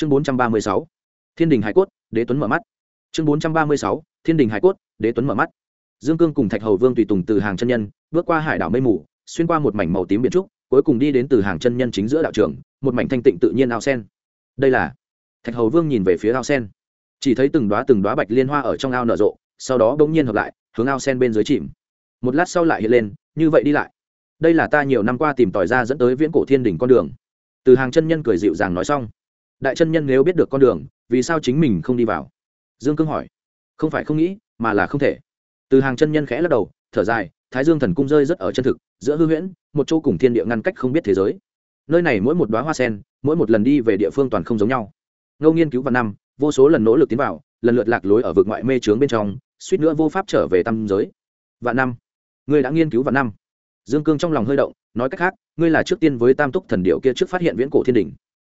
chương bốn trăm ba mươi sáu, thiên đình hải cốt, đế tuấn mở mắt. Chương bốn trăm ba mươi sáu, thiên đình hải cốt, đế tuấn mở mắt. Dương cương cùng thạch hầu vương tùy tùng từ hàng chân nhân, bước qua hải đảo mây mù, xuyên qua một mảnh màu tím biển trúc, cuối cùng đi đến từ hàng chân nhân chính giữa đạo trường, một mảnh thanh tịnh tự nhiên ao sen. Đây là, thạch hầu vương nhìn về phía ao sen. Chỉ thấy từng đoá từng đoá bạch liên hoa ở trong ao nở rộ, sau đó bỗng nhiên hợp lại, hướng ao sen bên dưới chìm. Một lát sau lại hiện lên, như vậy đi lại. Đây là ta nhiều năm qua tìm tòi ra dẫn tới viễn cổ thiên đỉnh con đường. Từ hàng chân nhân cười dịu dàng nói xong đại chân nhân nếu biết được con đường, vì sao chính mình không đi vào? Dương cương hỏi. Không phải không nghĩ, mà là không thể. Từ hàng chân nhân khẽ lắc đầu, thở dài, thái dương thần cung rơi rất ở chân thực, giữa hư huyễn, một chỗ cùng thiên địa ngăn cách không biết thế giới. Nơi này mỗi một đoá hoa sen, mỗi một lần đi về địa phương toàn không giống nhau. Ngâu nghiên cứu vào năm, vô số lần nỗ lực tiến vào, lần lượt lạc lối ở vực ngoại mê trướng bên trong, suýt nữa vô pháp trở về tâm giới. Vạn năm, ngươi đã nghiên cứu vạn năm. Dương cương trong lòng hơi động, nói cách khác, ngươi là trước tiên với tam túc thần điệu kia trước phát hiện viễn cổ thiên đình.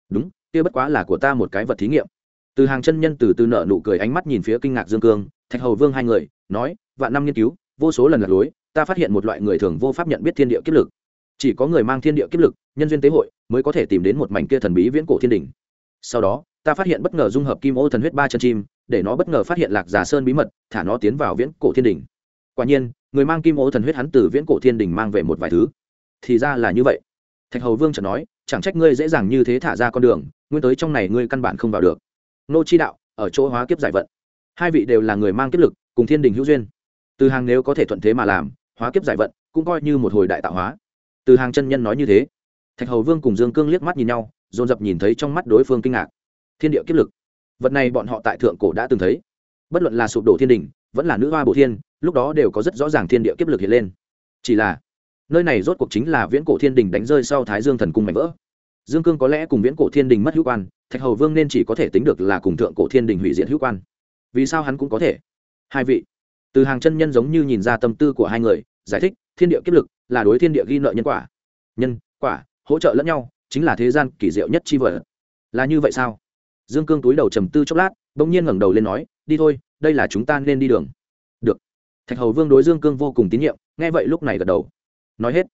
Đúng kia bất quá là của ta một cái vật thí nghiệm. Từ hàng chân nhân từ từ nợ nụ cười ánh mắt nhìn phía kinh ngạc dương cương, thạch hầu vương hai người, nói, vạn năm nghiên cứu, vô số lần lạc lối, ta phát hiện một loại người thường vô pháp nhận biết thiên địa kiếp lực. Chỉ có người mang thiên địa kiếp lực, nhân duyên tế hội, mới có thể tìm đến một mảnh kia thần bí viễn cổ thiên đình. Sau đó, ta phát hiện bất ngờ dung hợp kim ô thần huyết ba chân chim, để nó bất ngờ phát hiện lạc giả sơn bí mật, thả nó tiến vào viễn cổ thiên đình. Quả nhiên, người mang kim ô thần huyết hắn từ viễn cổ thiên đình mang về một vài thứ. Thì ra là như vậy. Thạch hầu vương chợt nói chẳng trách ngươi dễ dàng như thế thả ra con đường, nguyên tới trong này ngươi căn bản không vào được. Nô chi đạo, ở chỗ hóa kiếp giải vận. Hai vị đều là người mang kiếp lực, cùng thiên đình hữu duyên. Từ hàng nếu có thể thuận thế mà làm, hóa kiếp giải vận cũng coi như một hồi đại tạo hóa. Từ hàng chân nhân nói như thế. Thạch hầu vương cùng dương cương liếc mắt nhìn nhau, dồn dập nhìn thấy trong mắt đối phương kinh ngạc. Thiên địa kiếp lực. Vật này bọn họ tại thượng cổ đã từng thấy. Bất luận là sụp đổ thiên đình, vẫn là nữ hoa bổ thiên, lúc đó đều có rất rõ ràng thiên địa kiếp lực hiện lên. Chỉ là nơi này rốt cuộc chính là viễn cổ thiên đình đánh rơi sau thái dương thần cung mạnh vỡ. Dương cương có lẽ cùng viễn cổ thiên đình mất hữu quan, thạch hầu vương nên chỉ có thể tính được là cùng thượng cổ thiên đình hủy diệt hữu quan. Vì sao hắn cũng có thể? Hai vị. Từ hàng chân nhân giống như nhìn ra tâm tư của hai người, giải thích, thiên địa kiếp lực là đối thiên địa ghi nợ nhân quả. Nhân, quả, hỗ trợ lẫn nhau, chính là thế gian kỳ diệu nhất chi vợ là như vậy sao? Dương cương túi đầu trầm tư chốc lát, bỗng nhiên ngẩng đầu lên nói, đi thôi, đây là chúng ta nên đi đường. Được. Thạch hầu vương đối dương cương vô cùng tín nhiệm, nghe vậy lúc này gật đầu nói hết.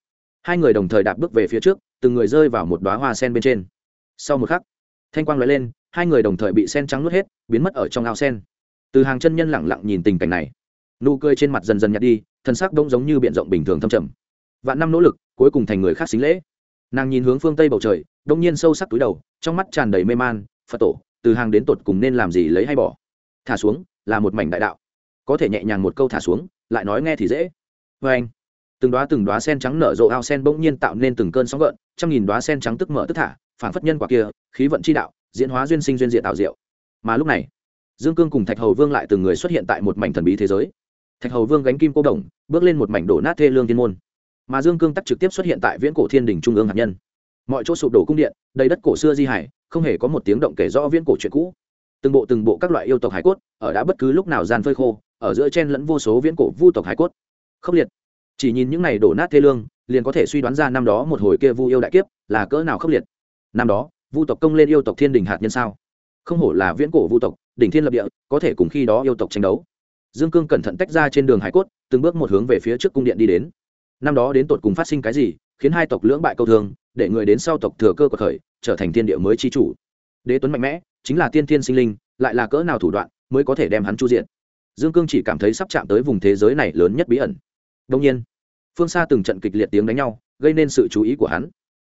Hai người đồng thời đạp bước về phía trước, từng người rơi vào một đoá hoa sen bên trên. Sau một khắc, thanh quang nói lên, hai người đồng thời bị sen trắng nuốt hết, biến mất ở trong ao sen. Từ hàng chân nhân lẳng lặng nhìn tình cảnh này. Nụ cười trên mặt dần dần nhạt đi, thân xác đông giống như b i ể n rộng bình thường thâm trầm. Vạn năm nỗ lực, cuối cùng thành người khác xính lễ. Nàng nhìn hướng phương tây bầu trời, đông nhiên sâu sắc túi đầu, trong mắt tràn đầy mê man, phật tổ, từ hàng đến tột cùng nên làm gì lấy hay bỏ? Thả xuống, là một mảnh đại đạo. Có thể nhẹ nhàng một câu thả xuống, lại nói nghe thì dễ. Vê anh từng đoá từng đoá sen trắng nở rộ ao sen bỗng nhiên tạo nên từng cơn sóng gợn, trăm nghìn đoá sen trắng tức mở tức thả phản phất nhân quả kia, khí vận chi đạo, diễn hóa duyên sinh duyên diện tạo diệu. Mà lúc này, dương cương cùng thạch hầu vương lại từng người xuất hiện tại một mảnh thần bí thế giới. Thạch hầu vương gánh kim cô đồng, bước lên một mảnh đổ nát thê lương thiên môn. Mà dương cương tắc trực tiếp xuất hiện tại viễn cổ thiên đình trung ương hạt nhân. Mọi chỗ sụp đổ cung điện, đầy đất cổ xưa di hải, không hề có một tiếng động kể rõ viễn cổ chuyện cũ. Từng bộ từng bộ các loại yêu tộc hải cốt, ở đã bất cứ lúc nào gian phơi khô, ở giữa chen lẫn vô số viễn cổ vu tộc hải cốt. Khốc liệt chỉ nhìn những này đổ nát thê lương, liền có thể suy đoán ra năm đó một hồi kia vu yêu đại kiếp là cỡ nào khốc liệt. Năm đó, vu tộc công lên yêu tộc thiên đình hạt nhân sao? Không hổ là viễn cổ vu tộc, đỉnh thiên lập địa, có thể cùng khi đó yêu tộc tranh đấu. Dương cương cẩn thận tách ra trên đường hải cốt, từng bước một hướng về phía trước cung điện đi đến. Năm đó đến tột cùng phát sinh cái gì, khiến hai tộc lưỡng bại câu thương, để người đến sau tộc thừa cơ của khởi, trở thành thiên địa mới chi chủ. Đế tuấn mạnh mẽ, chính là tiên thiên sinh linh, lại là cỡ nào thủ đoạn mới có thể đem hắn chu diện? Dương cương chỉ cảm thấy sắp chạm tới vùng thế giới này lớn nhất bí ẩn đông nhiên, phương xa từng trận kịch liệt tiếng đánh nhau, gây nên sự chú ý của hắn.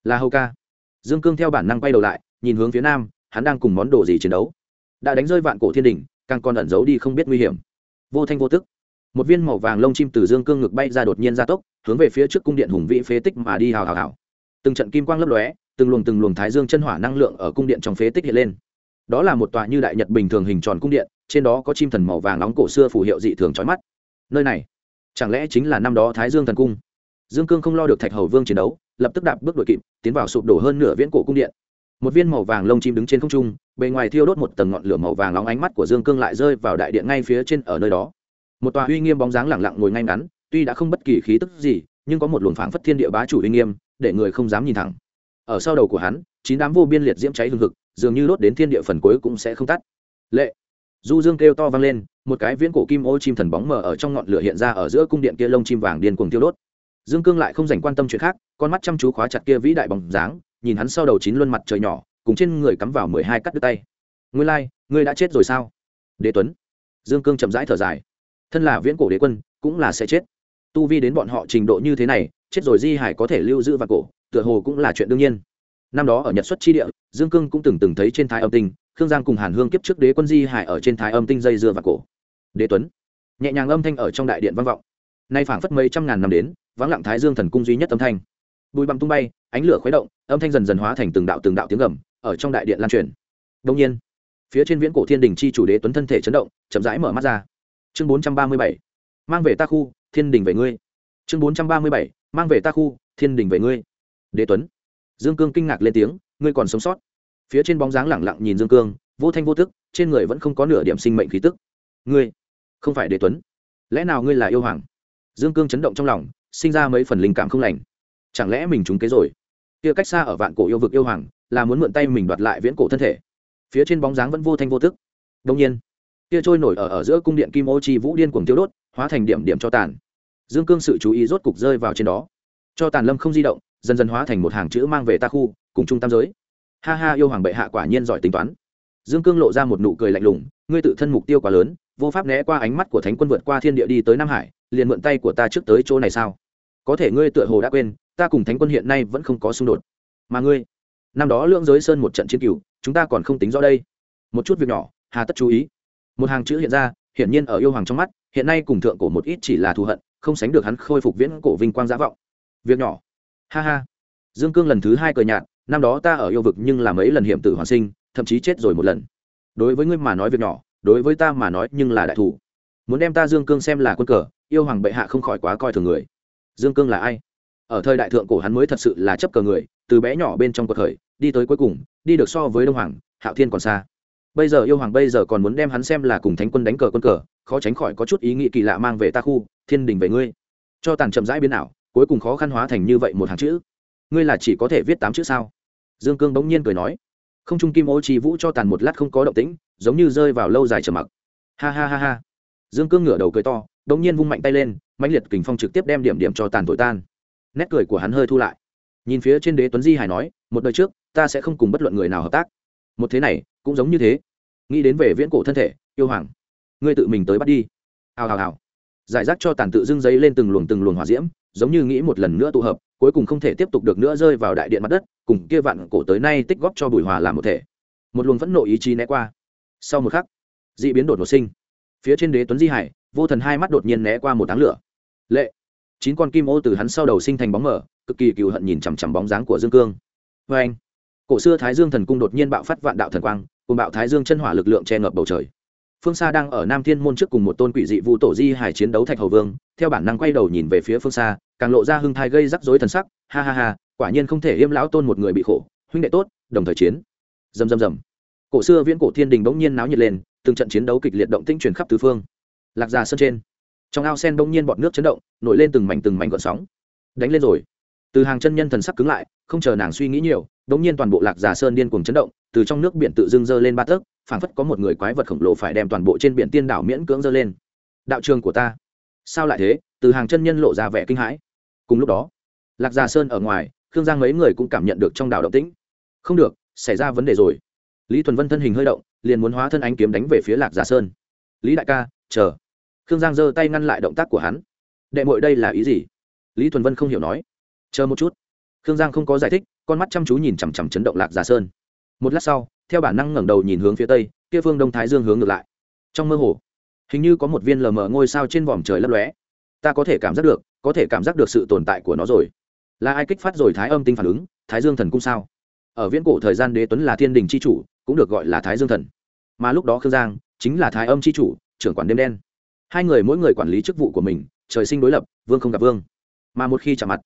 Là hầu ca. Dương cương theo bản năng quay đầu lại, nhìn hướng phía nam, hắn đang cùng món đồ gì chiến đấu? Đã đánh rơi vạn cổ thiên đình càng còn ẩn giấu đi không biết nguy hiểm. Vô thanh vô tức. Một viên màu vàng lông chim từ dương cương ngực bay ra đột nhiên ra tốc, hướng về phía trước cung điện hùng vĩ phế tích mà đi hào hào hào. Từng trận kim quang lấp lóe, từng luồng từng luồng thái dương chân hỏa năng lượng ở cung điện trong phế tích hiện lên. Đó là một tòa như đại nhật bình thường hình tròn cung điện, trên đó có chim thần màu vàng nóng cổ xưa phù hiệu dị thường trói mắt. Nơi này chẳng lẽ chính là năm đó thái dương thần cung? Dương cương không lo được thạch hầu vương chiến đấu, lập tức đạp bước đội kịp, tiến vào sụp đổ hơn nửa viễn cổ cung điện. Một viên màu vàng lông chim đứng trên không trung, bề ngoài thiêu đốt một tầng ngọn lửa màu vàng nóng, ánh mắt của dương cương lại rơi vào đại điện ngay phía trên ở nơi đó. Một tòa uy nghiêm bóng dáng lẳng lặng ngồi ngay ngắn, tuy đã không bất kỳ khí tức gì, nhưng có một luồng phảng phất thiên địa bá chủ uy nghiêm, để người không dám nhìn thẳng. Ở sau đầu của hắn, chín đám vô biên liệt diễm cháy hương thực dường như đốt đến thiên địa phần cuối cũng sẽ không tắt. Lệ! Du dương kêu to vang lên một cái viễn cổ kim ô chim thần bóng mờ ở trong ngọn lửa hiện ra ở giữa cung điện kia lông chim vàng điên cuồng tiêu đốt. Dương cương lại không dành quan tâm chuyện khác con mắt chăm chú khóa chặt kia vĩ đại bóng dáng nhìn hắn sau đầu chín luân mặt trời nhỏ cùng trên người cắm vào mười hai cắt đứt tay. Ngươi lai、like, ngươi đã chết rồi sao? Đế tuấn. Dương cương chậm rãi thở dài. Thân là viễn cổ đế quân cũng là sẽ chết. Tu vi đến bọn họ trình độ như thế này chết rồi di hải có thể lưu giữ và cổ tựa hồ cũng là chuyện đương nhiên. Năm đó ở nhật xuất tri địa dương cương cũng từng từng thấy trên thái âm tinh khương giang cùng hàn hương kiếp trước đế quân di hải ở trên thái âm tinh dây dưa và cổ. Đế tuấn. Nhẹ nhàng âm thanh ở trong đại điện vang vọng. Nay phảng phất mấy trăm ngàn năm đến, vắng lặng thái dương thần cung duy nhất âm thanh. Bùi bằm tung bay, ánh lửa khuấy động, âm thanh dần dần hóa thành từng đạo từng đạo tiếng gầm, ở trong đại điện lan truyền. Đông nhiên, phía trên viễn cổ thiên đình chi chủ đế tuấn thân thể chấn động, chậm rãi mở mắt ra. Chương bốn trăm ba mươi bảy. Mang về ta khu, thiên đình về ngươi. Chương bốn trăm ba mươi bảy. Mang về ta khu, thiên đình về ngươi. Đế tuấn. Dương cương kinh ngạc lên tiếng, ngươi còn sống sót phía trên bóng dáng lẳng lặng nhìn dương cương, vô thanh vô tức, trên người vẫn không có nửa điểm sinh mệnh khí tức. Ngươi, không phải đế tuấn. Lẽ nào ngươi là yêu hoàng? Dương cương chấn động trong lòng, sinh ra mấy phần linh cảm không lành. Chẳng lẽ mình trúng kế rồi? Kia cách xa ở vạn cổ yêu vực yêu hoàng, là muốn mượn tay mình đoạt lại viễn cổ thân thể. Phía trên bóng dáng vẫn vô thanh vô tức. Đông nhiên, kia trôi nổi ở ở giữa cung điện kim ô chi vũ điên cuồng tiêu đốt, hóa thành điểm điểm cho tàn. Dương cương sự chú ý rốt cục rơi vào trên đó. Cho tàn lâm không di động, dần dần hóa thành một hàng chữ mang về ta khu, cùng trung tam giới ha ha, yêu hoàng bệ hạ quả nhiên giỏi tính toán. Dương cương lộ ra một nụ cười lạnh lùng, ngươi tự thân mục tiêu quá lớn, vô pháp né qua ánh mắt của thánh quân vượt qua thiên địa đi tới nam hải, liền mượn tay của ta trước tới chỗ này sao? Có thể ngươi tựa hồ đã quên, ta cùng thánh quân hiện nay vẫn không có xung đột. Mà ngươi, năm đó lưỡng giới sơn một trận chiến cửu chúng ta còn không tính rõ đây. Một chút việc nhỏ, hà tất chú ý. Một hàng chữ hiện ra, hiển nhiên ở yêu hoàng trong mắt, hiện nay cùng thượng cổ một ít chỉ là thù hận, không sánh được hắn khôi phục viễn cổ vinh quang giả vọng. Việc nhỏ. Ha ha. Dương cương lần thứ hai cờ nhạt năm đó ta ở yêu vực nhưng làm ấy lần hiểm tử hoàn sinh, thậm chí chết rồi một lần. Đối với ngươi mà nói việc nhỏ, đối với ta mà nói nhưng là đại thủ. Muốn đem ta dương cương xem là quân cờ, yêu hoàng bệ hạ không khỏi quá coi thường người. Dương cương là ai? Ở thời đại thượng cổ hắn mới thật sự là chấp cờ người, từ bé nhỏ bên trong cuộc khởi, đi tới cuối cùng, đi được so với đông hoàng, hạo thiên còn xa. Bây giờ yêu hoàng bây giờ còn muốn đem hắn xem là cùng thánh quân đánh cờ quân cờ, khó tránh khỏi có chút ý nghĩ kỳ lạ mang về ta khu, thiên đình về ngươi. Cho tàn chậm rãi biến ảo, cuối cùng khó khăn hóa thành như vậy một hàng chữ. Ngươi là chỉ có thể viết tám chữ sao? Dương cương bỗng nhiên cười nói, không trung kim ô chi vũ cho tàn một lát không có động tĩnh, giống như rơi vào lâu dài trầm mặc. Ha ha ha ha. Dương cương ngửa đầu cười to, bỗng nhiên vung mạnh tay lên, mãnh liệt kình phong trực tiếp đem điểm điểm cho tàn thổi tan. Nét cười của hắn hơi thu lại. Nhìn phía trên đế tuấn di hải nói, một đời trước, ta sẽ không cùng bất luận người nào hợp tác. Một thế này, cũng giống như thế. Nghĩ đến về viễn cổ thân thể, yêu hoàng, ngươi tự mình tới bắt đi. Hào hào hào. Giải rác cho tàn tự dưng giấy lên từng luồng từng luồng hỏa diễm giống như nghĩ một lần nữa tụ hợp, cuối cùng không thể tiếp tục được nữa rơi vào đại điện mặt đất, cùng kia vạn cổ tới nay tích góp cho bùi hòa làm một thể. Một luồng phẫn nộ ý chí né qua. Sau một khắc d ị biến đột ngột sinh. Phía trên đế tuấn di hải, vô thần hai mắt đột nhiên né qua một đám lửa. Lệ. Chín con kim ô từ hắn sau đầu sinh thành bóng mở cực kỳ cựu hận nhìn chằm chằm bóng dáng của dương cương. Vê anh cổ xưa thái dương thần cung đột nhiên bạo phát vạn đạo thần quang, cùng bạo thái dương chân hỏa lực lượng che ngập bầu trời phương xa đang ở nam thiên môn trước cùng một tôn quỷ dị vu tổ di hải chiến đấu thạch hầu vương, theo bản năng quay đầu nhìn về phía phương xa càng lộ ra hưng thai gây rắc rối thần sắc, ha ha ha, quả nhiên không thể yêm lão tôn một người bị khổ, huynh đệ tốt, đồng thời chiến. Dầm dầm dầm cổ xưa viễn cổ thiên đình bỗng nhiên náo nhiệt lên, từng trận chiến đấu kịch liệt động tĩnh truyền khắp tứ phương. Lạc già sơn trên, trong ao sen bỗng nhiên bọt nước chấn động, nổi lên từng mảnh từng mảnh gọn sóng. Đánh lên rồi. Từ hàng chân nhân thần sắc cứng lại không chờ nàng suy nghĩ nhiều đống nhiên toàn bộ lạc giả sơn điên cuồng chấn động, từ trong nước biển tự dưng dơ lên ba tấc, phảng phất có một người quái vật khổng lồ phải đem toàn bộ trên biển tiên đảo miễn cưỡng dơ lên. Đạo trường của ta. Sao lại thế? Từ hàng chân nhân lộ ra vẻ kinh hãi. Cùng lúc đó, lạc giả sơn ở ngoài, khương giang mấy người cũng cảm nhận được trong đảo động tĩnh. Không được, xảy ra vấn đề rồi. Lý thuần vân thân hình hơi động, liền muốn hóa thân ánh kiếm đánh về phía lạc giả sơn. Lý đại ca, chờ. Khương giang giơ tay ngăn lại động tác của hắn. Đệ mội đây là ý gì? Lý thuần vân không hiểu nói. Chờ một chút khương giang không có giải thích, con mắt chăm chú nhìn chằm chằm chấn động lạc già sơn. Một lát sau, theo bản năng ngẩng đầu nhìn hướng phía tây, kia phương đông thái dương hướng ngược lại. Trong mơ hồ, hình như có một viên lờ mờ ngôi sao trên vòm trời lấp lóe. Ta có thể cảm giác được, có thể cảm giác được sự tồn tại của nó rồi. Là ai kích phát rồi thái âm tinh phản ứng, thái dương thần cung sao? Ở viễn cổ thời gian đế tuấn là thiên đình c h i chủ, cũng được gọi là thái dương thần. Mà lúc đó khương giang chính là thái âm c h i chủ, trưởng quản đêm đen. Hai người mỗi người quản lý chức vụ của mình, trời sinh đối lập, vương không gặp vương. Mà một khi chạm mặt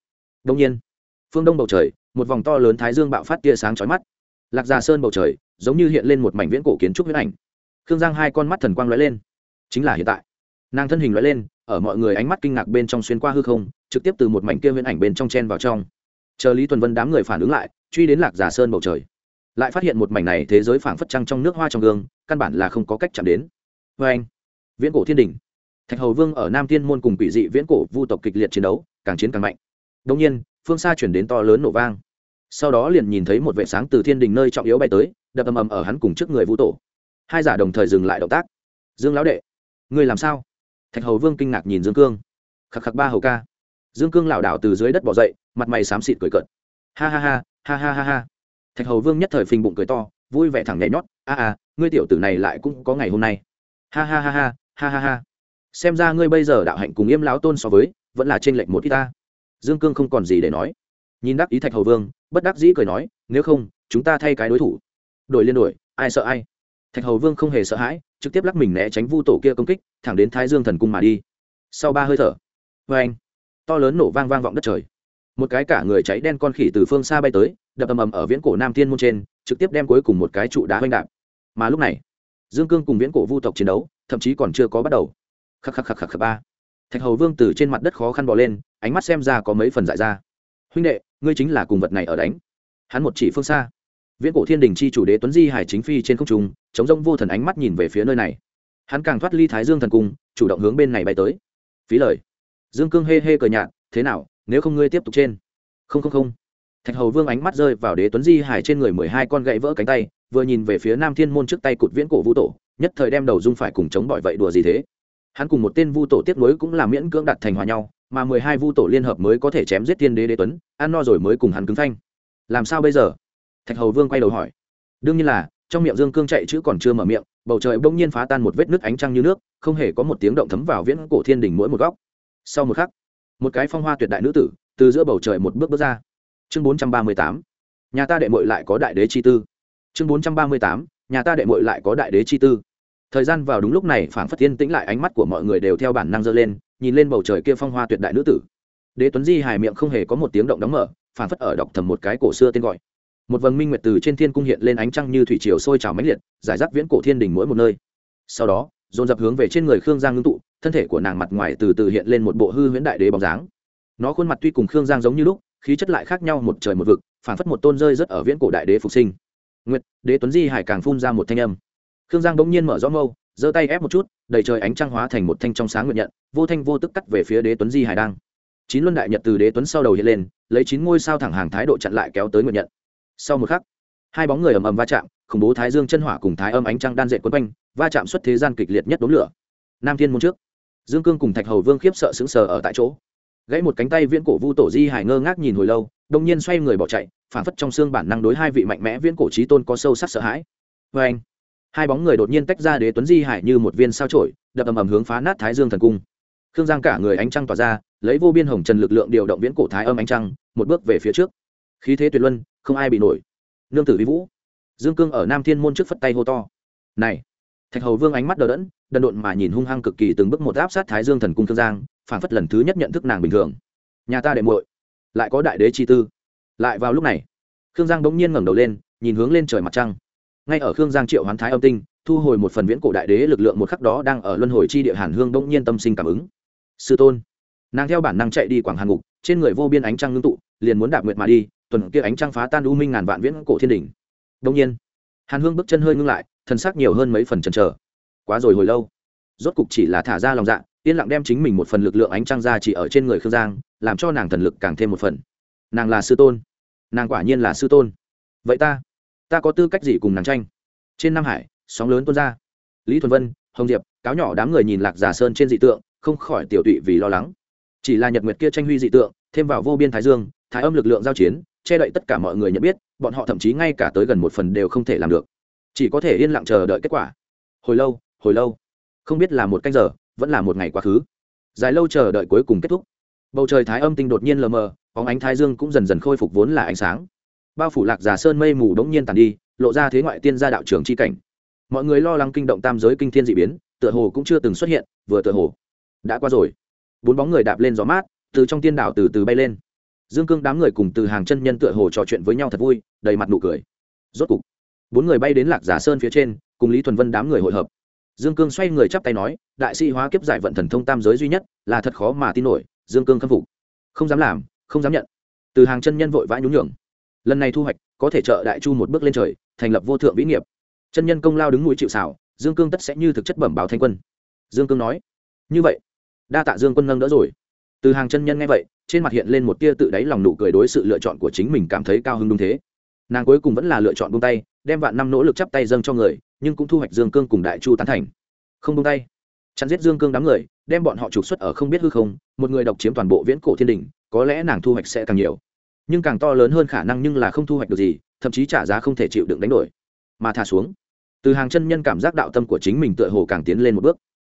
đông nhiên phương đông bầu trời, một vòng to lớn thái dương bạo phát tia sáng chói mắt. Lạc già sơn bầu trời, giống như hiện lên một mảnh viễn cổ kiến trúc huyết ảnh. Khương giang hai con mắt thần quang lóe lên. Chính là hiện tại. Nàng thân hình lóe lên, ở mọi người ánh mắt kinh ngạc bên trong xuyên qua hư không, trực tiếp từ một mảnh kia huyễn ảnh bên trong chen vào trong. Chờ lý tuần vân đám người phản ứng lại, truy đến lạc Gia sơn bầu trời. Lại phát hiện một mảnh này thế giới phảng phất trăng trong nước hoa trong gương, căn bản là không có cách chạm đến. Vê anh, viễn cổ thiên đình thạch hầu vương ở nam tiên môn cùng quỷ dị viễn cổ vu tộc kịch liệt chiến đấu, càng chiến càng mạnh đông nhiên, phương xa chuyển đến to lớn nổ vang. Sau đó liền nhìn thấy một vệ sáng từ thiên đình nơi trọng yếu bay tới, đập ầm ầm ở hắn cùng trước người vũ tổ. Hai giả đồng thời dừng lại động tác. Dương lão đệ, ngươi làm sao? Thạch hầu vương kinh ngạc nhìn dương cương. Khắc khắc ba hầu ca. Dương cương lảo đảo từ dưới đất bỏ dậy, mặt mày xám xịt cười cợt. Ha ha ha ha ha ha ha. Thạch hầu vương nhất thời phình bụng cười to, vui vẻ thẳng nhảy nhót. A a, ngươi tiểu tử này lại cũng có ngày hôm nay. Ha ha ha ha ha ha ha. Xem ra ngươi bây giờ đạo hạnh cùng yêm lão tôn so với, vẫn là trên lệnh một ít ta dương cương không còn gì để nói. Nhìn đắc ý thạch hầu vương, bất đắc dĩ cười nói, nếu không, chúng ta thay cái đối thủ. Đổi liên đổi, ai sợ ai? Thạch hầu vương không hề sợ hãi, trực tiếp lắc mình né tránh vu tổ kia công kích, thẳng đến thái dương thần cung mà đi. Sau ba hơi thở, vê anh, to lớn nổ vang vang vọng đất trời. Một cái cả người cháy đen con khỉ từ phương xa bay tới, đập ầm ầm ở viễn cổ nam thiên môn trên, trực tiếp đem cuối cùng một cái trụ đá oanh đạp. Mà lúc này, dương cương cùng viễn cổ vu tộc chiến đấu, thậm chí còn chưa có bắt đầu. Khắc khắc khắc khắc khắc ba thạch hầu vương từ trên mặt đất khó khăn bỏ lên, ánh mắt xem ra có mấy phần dại ra. Huynh đệ, ngươi chính là cùng vật này ở đánh. Hắn một chỉ phương xa. Viễn cổ thiên đình chi chủ đế tuấn di hải chính phi trên không trung, chống rông vô thần ánh mắt nhìn về phía nơi này. Hắn càng thoát ly thái dương thần cung, chủ động hướng bên này bay tới. Phí lời. Dương cương hê hê cờ nhạt, thế nào, nếu không ngươi tiếp tục trên? Không không không. Thạch hầu vương ánh mắt rơi vào đế tuấn di hải trên người mười hai con gậy vỡ cánh tay, vừa nhìn về phía nam thiên môn trước tay cụt viễn cổ vũ tổ, nhất thời đem đầu dung phải cùng chống bọi vậy đùa gì thế? Hắn cùng một tên vu tổ tiếp nối cũng là miễn cưỡng đặt thành hòa nhau, mà mười hai vu tổ liên hợp mới có thể chém giết thiên đế đế tuấn, ăn no rồi mới cùng hắn cứng phanh. Làm sao bây giờ? Thạch hầu vương quay đầu hỏi. Đương nhiên là, trong miệng dương cương chạy chữ còn chưa mở miệng, bầu trời bỗng nhiên phá tan một vết nước ánh trăng như nước, không hề có một tiếng động thấm vào viễn cổ thiên đỉnh mỗi một góc. Sau một khắc, một cái phong hoa tuyệt đại nữ tử từ giữa bầu trời một bước bước ra. Chương bốn trăm ba mươi tám, nhà ta đệ mội lại có đại đế chi tư. Chương bốn trăm ba mươi tám, nhà ta đệ mội lại có đại đế chi tư thời gian vào đúng lúc này, phảng phất tiên tĩnh lại, ánh mắt của mọi người đều theo bản năng dơ lên, nhìn lên bầu trời kia phong hoa tuyệt đại nữ tử. Đế tuấn di hài miệng không hề có một tiếng động đóng mở, phảng phất ở đọc thầm một cái cổ xưa tên gọi. Một vầng minh nguyệt từ trên thiên cung hiện lên ánh trăng như thủy triều sôi trào mãnh liệt, giải rác viễn cổ thiên đình mỗi một nơi. Sau đó, dồn dập hướng về trên người khương giang ngưng tụ, thân thể của nàng mặt ngoài từ từ hiện lên một bộ hư huyễn đại đế bóng dáng. Nó khuôn mặt tuy cùng khương giang giống như lúc, khí chất lại khác nhau một trời một vực, phảng phất một tôn rơi rất ở viễn cổ đại đế phục sinh. Nguyệt, đế tuấn di hải càng phun ra một thanh âm khương giang bỗng nhiên mở rõ mâu, giơ tay ép một chút, đầy trời ánh trăng hóa thành một thanh trong sáng nguyện nhận, vô thanh vô tức cắt về phía đế tuấn di hải đang chín luân đại nhật từ đế tuấn sau đầu hiện lên, lấy chín ngôi sao thẳng hàng thái độ chặn lại kéo tới nguyện nhận. Sau một khắc, hai bóng người ầm ầm va chạm, khủng bố thái dương chân hỏa cùng thái âm ánh trăng đan dệt quấn quanh, va chạm xuất thế gian kịch liệt nhất đốn lửa. Nam thiên môn trước, dương cương cùng thạch hầu vương khiếp sợ sững sờ ở tại chỗ. Gãy một cánh tay viễn cổ vu tổ di hải ngơ ngác nhìn hồi lâu đông nhiên xoay người bỏ chạy phản phất trong xương bản năng đối hai vị mạnh mẽ viễn cổ trí tôn có sâu sắc sợ hãi. Vê anh hai bóng người đột nhiên tách ra đế tuấn di hải như một viên sao trổi, đập ầm ầm hướng phá nát thái dương thần cung. Khương giang cả người ánh trăng tỏa ra, lấy vô biên hồng trần lực lượng điều động viễn cổ thái âm ánh trăng, một bước về phía trước. Khí thế tuyệt luân, không ai bị nổi. Nương tử vi vũ. Dương cương ở nam thiên môn trước phất tay hô to. Này! Thạch hầu vương ánh mắt đờ đẫn, đần độn mà nhìn hung hăng cực kỳ từng bước một áp sát thái dương thần cung thương giang phản phất lần thứ nhất nhận thức nàng bình thường. Nhà ta đệ muội, lại có đại đế chi tư. Lại vào lúc này, khương giang bỗng nhiên ngẩng đầu lên, nhìn hướng lên trời mặt trăng ngay ở khương giang triệu hoán thái âm tinh, thu hồi một phần viễn cổ đại đế lực lượng một khắc đó đang ở luân hồi chi địa hàn hương bỗng nhiên tâm sinh cảm ứng. Sư tôn, nàng theo bản năng chạy đi quảng hàn ngục, trên người vô biên ánh trăng ngưng tụ, liền muốn đạp nguyệt mà đi, tuần kia ánh trăng phá tan u minh ngàn vạn viễn cổ thiên đỉnh. Đông nhiên, hàn hương bước chân hơi ngưng lại thân xác nhiều hơn mấy phần chần chờ. Quá rồi hồi lâu, rốt cục chỉ là thả ra lòng dạ yên lặng đem chính mình một phần lực lượng ánh trăng ra chỉ ở trên người khương giang, làm cho nàng thần lực càng thêm một phần. Nàng là sư tôn, nàng quả nhiên là sư tôn. Vậy ta ta có tư cách gì cùng nàng tranh? Trên nam hải, sóng lớn tuôn ra. Lý thuần vân, hồng diệp, cáo nhỏ đám người nhìn lạc giả sơn trên dị tượng, không khỏi tiểu tụy vì lo lắng. Chỉ là nhật nguyệt kia tranh huy dị tượng, thêm vào vô biên thái dương, thái âm lực lượng giao chiến, che đậy tất cả mọi người nhận biết, bọn họ thậm chí ngay cả tới gần một phần đều không thể làm được. Chỉ có thể yên lặng chờ đợi kết quả. Hồi lâu hồi lâu. Không biết là một canh giờ, vẫn là một ngày quá khứ. Dài lâu chờ đợi cuối cùng kết thúc. Bầu trời thái âm tinh đột nhiên lờ mờ, bóng ánh thái dương cũng dần dần khôi phục vốn là ánh sáng bao phủ lạc giả sơn mây mù đ ố n g nhiên tàn đi, lộ ra thế ngoại tiên gia đạo trường c h i cảnh. Mọi người lo lắng kinh động tam giới kinh thiên d ị biến, tựa hồ cũng chưa từng xuất hiện, vừa tựa hồ, đã qua rồi. Bốn bóng người đạp lên gió mát, từ trong tiên đảo từ từ bay lên. Dương cương đám người cùng từ hàng chân nhân tựa hồ trò chuyện với nhau thật vui, đầy mặt nụ cười. Rốt cục, bốn người bay đến lạc giả sơn phía trên, cùng lý thuần vân đám người hội hợp. Dương cương xoay người chắp tay nói, đại sĩ hóa kiếp giải vận thần thông tam giới duy nhất, là thật khó mà tin nổi. Dương cương khâm phục. Không dám làm, không dám nhận. Từ hàng chân nhân vội vã nhún nhường lần này thu hoạch, có thể trợ đại chu một bước lên trời, thành lập vô thượng vĩ nghiệp. Chân nhân công lao đứng mũi chịu xảo dương cương tất sẽ như thực chất bẩm báo thanh quân. Dương cương nói, như vậy, đa tạ dương quân nâng đỡ rồi. Từ hàng chân nhân nghe vậy, trên mặt hiện lên một tia tự đáy lòng nụ cười đối sự lựa chọn của chính mình cảm thấy cao hứng đúng thế. Nàng cuối cùng vẫn là lựa chọn buông tay, đem vạn năm nỗ lực chắp tay dâng cho người, nhưng cũng thu hoạch dương cương cùng đại chu tán thành. Không buông tay. Chặn giết dương cương đám người, đem bọn họ trục xuất ở không biết hư không, một người độc chiếm toàn bộ viễn cổ thiên đình, có lẽ nàng thu hoạch sẽ càng nhiều nhưng càng to lớn hơn khả năng nhưng là không thu hoạch được gì, thậm chí trả giá không thể chịu đựng đánh đổi. Mà thả xuống, từ hàng chân nhân cảm giác đạo tâm của chính mình tựa hồ càng tiến lên một bước.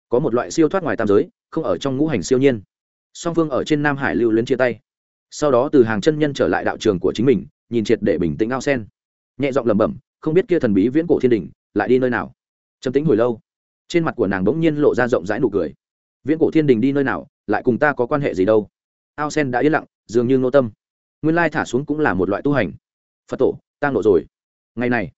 Có một loại siêu thoát ngoài tam giới, không ở trong ngũ hành siêu nhiên. Song phương ở trên nam hải lưu luyến chia tay. Sau đó từ hàng chân nhân trở lại đạo trường của chính mình, nhìn triệt để bình tĩnh ao sen. Nhẹ giọng lẩm bẩm, không biết kia thần bí viễn cổ thiên đình lại đi nơi nào? Trầm tĩnh hồi lâu, trên mặt của nàng bỗng nhiên lộ ra rộng rãi nụ cười. Viễn cổ thiên đình đi nơi nào, lại cùng ta có quan hệ gì đâu? Ao sen đã yên lặng, dường như ngô tâm nguyên lai thả xuống cũng là một loại tu hành. Phật tổ tăng lộ rồi. Ngày này,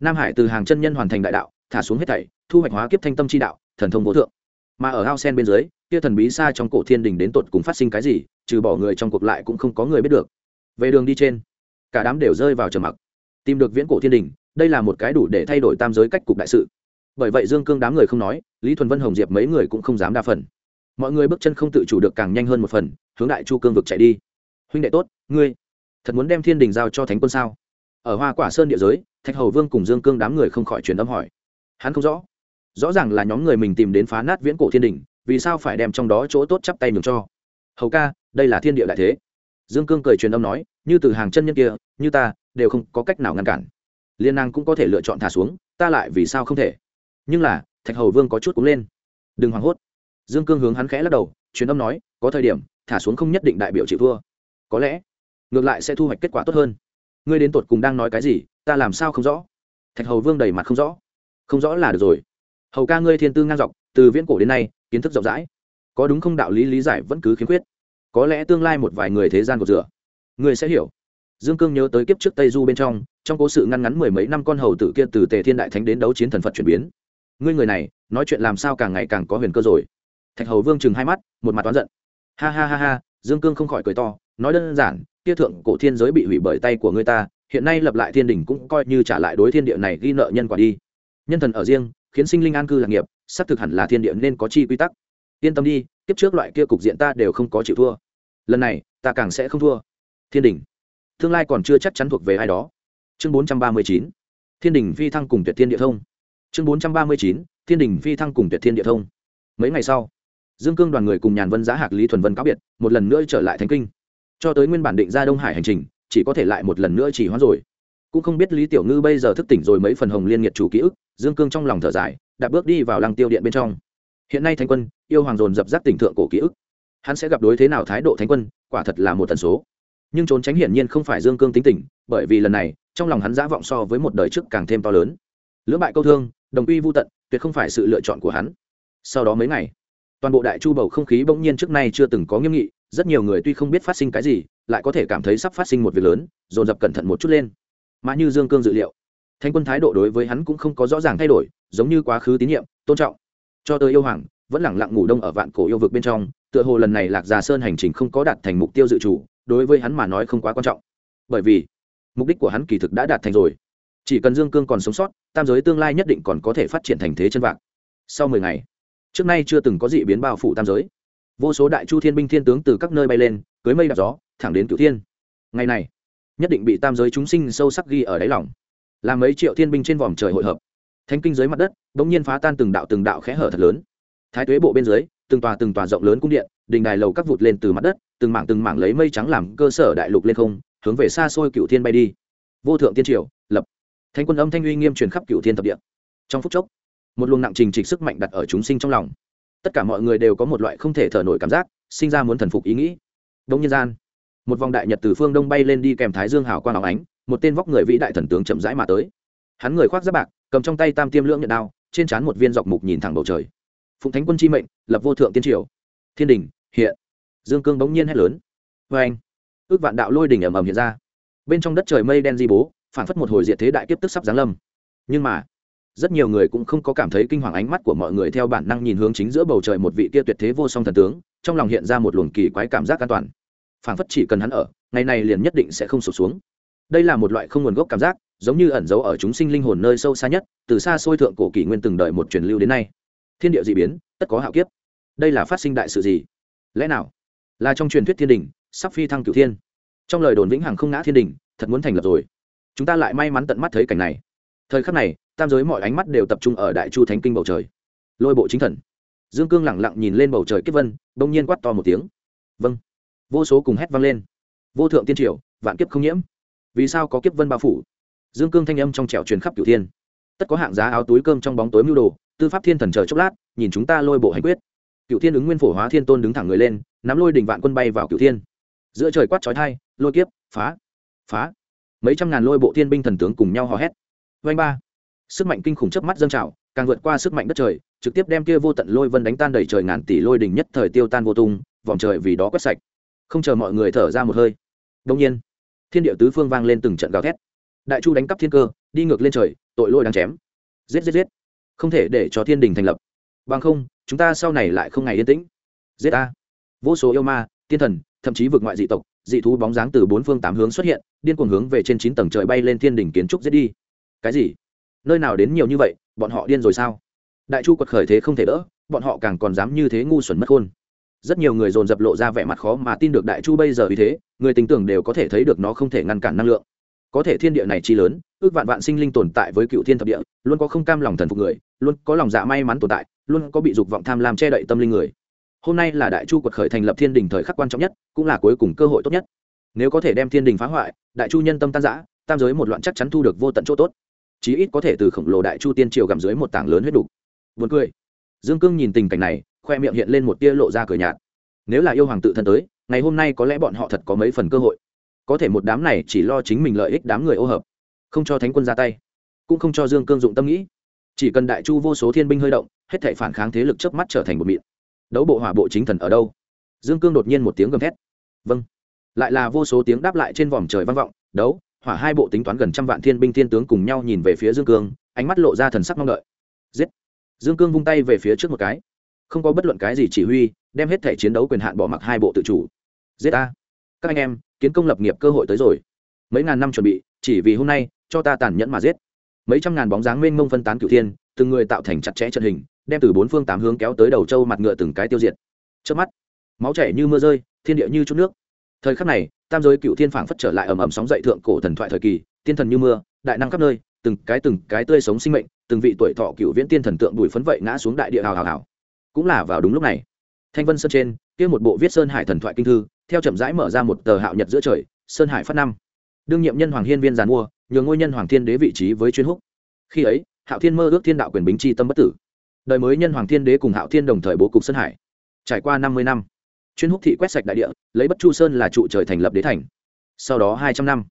nam hải từ hàng chân nhân hoàn thành đại đạo, thả xuống hết thảy, thu hoạch hóa kiếp thanh tâm chi đạo, thần thông vô thượng. Mà ở ao sen bên dưới, kia thần bí xa trong cổ thiên đình đến tột cùng phát sinh cái gì, trừ bỏ người trong cuộc lại cũng không có người biết được. Về đường đi trên, cả đám đều rơi vào trầm mặc. Tìm được viễn cổ thiên đình, đây là một cái đủ để thay đổi tam giới cách cục đại sự. Bởi vậy dương cương đám người không nói, lý thuần vân, hồng diệp mấy người cũng không dám đa phần. Mọi người bước chân không tự chủ được càng nhanh hơn một phần, hướng đại chu cương vực chạy đi huynh đệ tốt, ngươi thật muốn đem thiên đình giao cho thánh quân sao? Ở hoa quả sơn địa giới, thạch hầu vương cùng dương cương đám người không khỏi truyền âm hỏi. Hắn không rõ. Rõ ràng là nhóm người mình tìm đến phá nát viễn cổ thiên đình, vì sao phải đem trong đó chỗ tốt chắp tay nhường cho? Hầu ca, đây là thiên địa đại thế. Dương cương cười truyền âm nói, như từ hàng chân nhân kia, như ta, đều không có cách nào ngăn cản. Liên năng cũng có thể lựa chọn thả xuống, ta lại vì sao không thể? Nhưng là, thạch hầu vương có chút cũng lên. Đừng hoảng hốt. Dương cương hướng hắn khẽ lắc đầu, truyền âm nói, có thời điểm, thả xuống không nhất định đại biểu chịu thua có lẽ ngược lại sẽ thu hoạch kết quả tốt hơn. Ngươi đến tột cùng đang nói cái gì, ta làm sao không rõ? Thạch hầu vương đầy mặt không rõ. Không rõ là được rồi. Hầu ca ngươi thiên tư ngang dọc, từ viễn cổ đến nay, kiến thức rộng rãi. Có đúng không đạo lý lý giải vẫn cứ khiếm khuyết. Có lẽ tương lai một vài người thế gian cột rửa. Ngươi sẽ hiểu. Dương cương nhớ tới kiếp trước tây du bên trong trong cố sự ngăn ngắn mười mấy năm con hầu tử kia từ tề thiên đại thánh đến đấu chiến thần phật chuyển biến. Ngươi người này, nói chuyện làm sao càng ngày càng có huyền cơ rồi. Thạch hầu vương chừng hai mắt, một mặt oán giận. Ha ha ha ha, dương cương không khỏi cười to nói đơn giản, kia thượng cổ thiên giới bị hủy bởi tay của người ta, hiện nay lập lại thiên đình cũng coi như trả lại đối thiên địa này ghi nợ nhân quả đi. Nhân thần ở riêng, khiến sinh linh an cư lạc nghiệp, xác thực hẳn là thiên địa nên có chi quy tắc. Yên tâm đi, kiếp trước loại kia cục diện ta đều không có chịu thua. Lần này, ta càng sẽ không thua. Thiên đình tương lai còn chưa chắc chắn thuộc về ai đó. Chương bốn trăm ba mươi chín. Thiên đình phi thăng cùng tuyệt thiên địa thông. Chương bốn trăm ba mươi chín. Thiên đình phi thăng cùng tuyệt thiên địa thông. Mấy ngày sau, dương cương đoàn người cùng nhàn vân giá hạc lý thuần vân cáo biệt, một lần nữa trở lại thánh kinh cho tới nguyên bản định ra đông hải hành trình, chỉ có thể lại một lần nữa chỉ hoãn rồi. Cũng không biết lý tiểu ngư bây giờ thức tỉnh rồi mấy phần hồng liên nhiệt chủ ký ức, dương cương trong lòng thở dài, đã bước đi vào lăng tiêu điện bên trong. Hiện nay thánh quân, yêu hoàng dồn dập dắt tỉnh thượng cổ ký ức. Hắn sẽ gặp đối thế nào thái độ thánh quân, quả thật là một tần số. Nhưng trốn tránh hiển nhiên không phải dương cương tính tỉnh bởi vì lần này, trong lòng hắn dã vọng so với một đời trước càng thêm to lớn. Lưỡng bại câu thương, đồng uy vô tận, tuyệt không phải sự lựa chọn của hắn. Sau đó mấy ngày, toàn bộ đại chu bầu không khí bỗng nhiên trước nay chưa từng có nghiêm nghị rất nhiều người tuy không biết phát sinh cái gì, lại có thể cảm thấy sắp phát sinh một việc lớn, dồn dập cẩn thận một chút lên. Mà như dương cương dự liệu, thanh quân thái độ đối với hắn cũng không có rõ ràng thay đổi, giống như quá khứ tín nhiệm, tôn trọng. Cho tới yêu hoàng, vẫn lẳng lặng ngủ đông ở vạn cổ yêu vực bên trong, tựa hồ lần này lạc già sơn hành trình không có đạt thành mục tiêu dự chủ, đối với hắn mà nói không quá quan trọng. Bởi vì, mục đích của hắn kỳ thực đã đạt thành rồi. Chỉ cần dương cương còn sống sót, tam giới tương lai nhất định còn có thể phát triển thành thế chân vạc. Sau mười ngày, trước nay chưa từng có dị biến bao phủ tam giới vô số đại chu thiên binh thiên tướng từ các nơi bay lên, cưới mây đạp gió, thẳng đến cửu thiên. Ngày này, nhất định bị tam giới chúng sinh sâu sắc ghi ở đáy lòng. Làm mấy triệu thiên binh trên vòm trời hội hợp. Thánh kinh dưới mặt đất đ ỗ n g nhiên phá tan từng đạo từng đạo khẽ hở thật lớn. Thái tuế bộ bên dưới, từng tòa từng tòa rộng lớn cung điện, đình đài lầu các vụt lên từ mặt đất, từng mảng từng mảng lấy mây trắng làm cơ sở đại lục lên không, hướng về xa xôi cựu thiên bay đi. Vô thượng tiên triều, lập. Thanh quân âm thanh uy nghiêm truyền khắp cựu thiên thập địa. Trong phút chốc, một luồng nặng trình trịch sức mạnh đặt ở chúng sinh trong lòng tất cả mọi người đều có một loại không thể thở nổi cảm giác, sinh ra muốn thần phục ý nghĩ. Đông nhân gian, một vòng đại nhật từ phương đông bay lên đi kèm thái dương hào quang áo ánh, một tên vóc người vĩ đại thần tướng chậm rãi mà tới. Hắn người khoác giáp bạc, cầm trong tay tam tiêm lưỡng nhận đao, trên trán một viên dọc mục nhìn thẳng bầu trời. Phụng thánh quân chi mệnh, lập vô thượng tiên triều. Thiên đình, hiện. Dương cương bỗng nhiên hét lớn. Vê anh, ước vạn đạo lôi đỉnh ầm ầm hiện ra. Bên trong đất trời mây đen di bố phản phất một hồi diệt thế đại kiếp tức sắp giáng lâm. Nhưng mà rất nhiều người cũng không có cảm thấy kinh hoàng ánh mắt của mọi người theo bản năng nhìn hướng chính giữa bầu trời một vị kia tuyệt thế vô song thần tướng, trong lòng hiện ra một luồng kỳ quái cảm giác an toàn. Phảng phất chỉ cần hắn ở, ngày này liền nhất định sẽ không sụp xuống. Đây là một loại không nguồn gốc cảm giác, giống như ẩn giấu ở chúng sinh linh hồn nơi sâu xa nhất, từ xa xôi thượng cổ kỷ nguyên từng đợi một truyền lưu đến nay. Thiên địa d ị biến, tất có hạo kiếp. Đây là phát sinh đại sự gì? Lẽ nào? Là trong truyền thuyết thiên đình, sắp phi thăng cửu thiên. Trong lời đồn vĩnh hằng không ngã thiên đình, thật muốn thành lập rồi. Chúng ta lại may mắn tận mắt thấy cảnh này thời khắc này, tam giới mọi ánh mắt đều tập trung ở đại chu thánh kinh bầu trời. Lôi bộ chính thần. Dương cương lẳng lặng nhìn lên bầu trời kiếp vân, bỗng nhiên quát to một tiếng. Vâng. Vô số cùng hét vang lên. Vô thượng tiên triều, vạn kiếp không nhiễm. Vì sao có kiếp vân bao phủ? Dương cương thanh âm trong trẻo truyền khắp cửu thiên. Tất có hạng giá áo túi cơm trong bóng tối mưu đồ, tư pháp thiên thần chờ chốc lát, nhìn chúng ta lôi bộ hành quyết. Cựu thiên ứng nguyên phổ hóa thiên tôn đứng thẳng người lên, nắm lôi đỉnh vạn quân bay vào cựu thiên. Giữa trời quát trói thai lôi kiếp, phá phá. Mấy trăm ngàn lôi bộ thiên binh thần tướng cùng nhau hò hét vanh ba. Sức mạnh kinh khủng chớp mắt dâng trào, càng vượt qua sức mạnh đất trời, trực tiếp đem kia vô tận lôi vân đánh tan đầy trời ngàn tỷ lôi đỉnh nhất thời tiêu tan vô tung, vòng trời vì đó quét sạch. Không chờ mọi người thở ra một hơi đông nhiên, thiên địa tứ phương vang lên từng trận gào thét. Đại chu đánh cắp thiên cơ, đi ngược lên trời, tội lôi đang chém. Giết giết giết. Không thể để cho thiên đình thành lập. Bằng không, chúng ta sau này lại không ngày yên tĩnh. Giết a vô số yêu ma, tiên thần, thậm chí vượt ngoại dị tộc, dị thú bóng dáng từ bốn phương tám hướng xuất hiện, điên cuồng hướng về trên chín tầng trời bay lên thiên đỉnh kiến trúc giết đi cái gì? Nơi nào đến nhiều như vậy, bọn họ điên rồi sao? Đại chu quật khởi thế không thể đỡ, bọn họ càng còn dám như thế ngu xuẩn mất khôn. Rất nhiều người dồn dập lộ ra vẻ mặt khó mà tin được đại chu bây giờ vì thế, người tình tưởng đều có thể thấy được nó không thể ngăn cản năng lượng. Có thể thiên địa này chi lớn, ước vạn vạn sinh linh tồn tại với cựu thiên thập địa, luôn có không cam lòng thần phục người, luôn có lòng dạ may mắn tồn tại, luôn có bị dục vọng tham lam che đậy tâm linh người. Hôm nay là đại chu quật khởi thành lập thiên đình thời khắc quan trọng nhất, cũng là cuối cùng cơ hội tốt nhất. Nếu có thể đem thiên đình phá hoại, đại chu nhân tâm tan giã tam giới một loạn chắc chắn thu được vô tận chỗ tốt chí ít có thể từ khổng lồ đại chu tiên triều gặm dưới một tảng lớn huyết đục. Vượt cười. Dương cương nhìn tình cảnh này, khoe miệng hiện lên một tia lộ ra cười nhạt. Nếu là yêu hoàng tự thân tới, ngày hôm nay có lẽ bọn họ thật có mấy phần cơ hội. Có thể một đám này chỉ lo chính mình lợi ích đám người ô hợp, không cho thánh quân ra tay, cũng không cho dương cương dụng tâm nghĩ. Chỉ cần đại chu vô số thiên binh hơi động, hết thể phản kháng thế lực chớp mắt trở thành một mịn. Đấu bộ hỏa bộ chính thần ở đâu? Dương cương đột nhiên một tiếng gầm thét. Vâng. Lại là vô số tiếng đáp lại trên vòm trời vang vọng, đấu hỏa hai bộ tính toán gần trăm vạn thiên binh thiên tướng cùng nhau nhìn về phía dương cương, ánh mắt lộ ra thần sắc mong đợi. Giết! Dương cương vung tay về phía trước một cái. Không có bất luận cái gì chỉ huy, đem hết thể chiến đấu quyền hạn bỏ mặc hai bộ tự chủ. Giết ta! Các anh em, kiến công lập nghiệp cơ hội tới rồi. Mấy ngàn năm chuẩn bị, chỉ vì hôm nay, cho ta tàn nhẫn mà giết. Mấy trăm ngàn bóng dáng mênh mông phân tán cửu thiên, từng người tạo thành chặt chẽ trận hình, đem từ bốn phương tám hướng kéo tới đầu châu mặt ngựa từng cái tiêu diệt. Trước mắt, máu chảy như mưa rơi, thiên địa như chút nước thời khắc này, tam giới cựu thiên phảng phất trở lại ầm ầm sóng dậy thượng cổ thần thoại thời kỳ, tiên thần như mưa, đại năng khắp nơi, từng cái từng cái tươi sống sinh mệnh, từng vị tuổi thọ cựu viễn tiên thần tượng bùi phấn vậy ngã xuống đại địa hào hào hào. Cũng là vào đúng lúc này, thanh vân sơn trên, kia một bộ viết sơn hải thần thoại kinh thư, theo chậm rãi mở ra một tờ hạo nhật giữa trời, sơn hải phát năm. Đương nhiệm nhân hoàng hiên viên giàn mua, nhường ngôi nhân hoàng thiên đế vị trí với chuyên húc. Khi ấy, hạo thiên mơ ước thiên đạo quyền bính chi tâm bất tử. Đời mới nhân hoàng thiên đế cùng hạo thiên đồng thời bố cục sơn hải. Trải qua năm mươi năm chuyên húc thị quét sạch đại địa, lấy bất chu sơn là trụ trời thành lập đế thành. Sau đó hai trăm năm,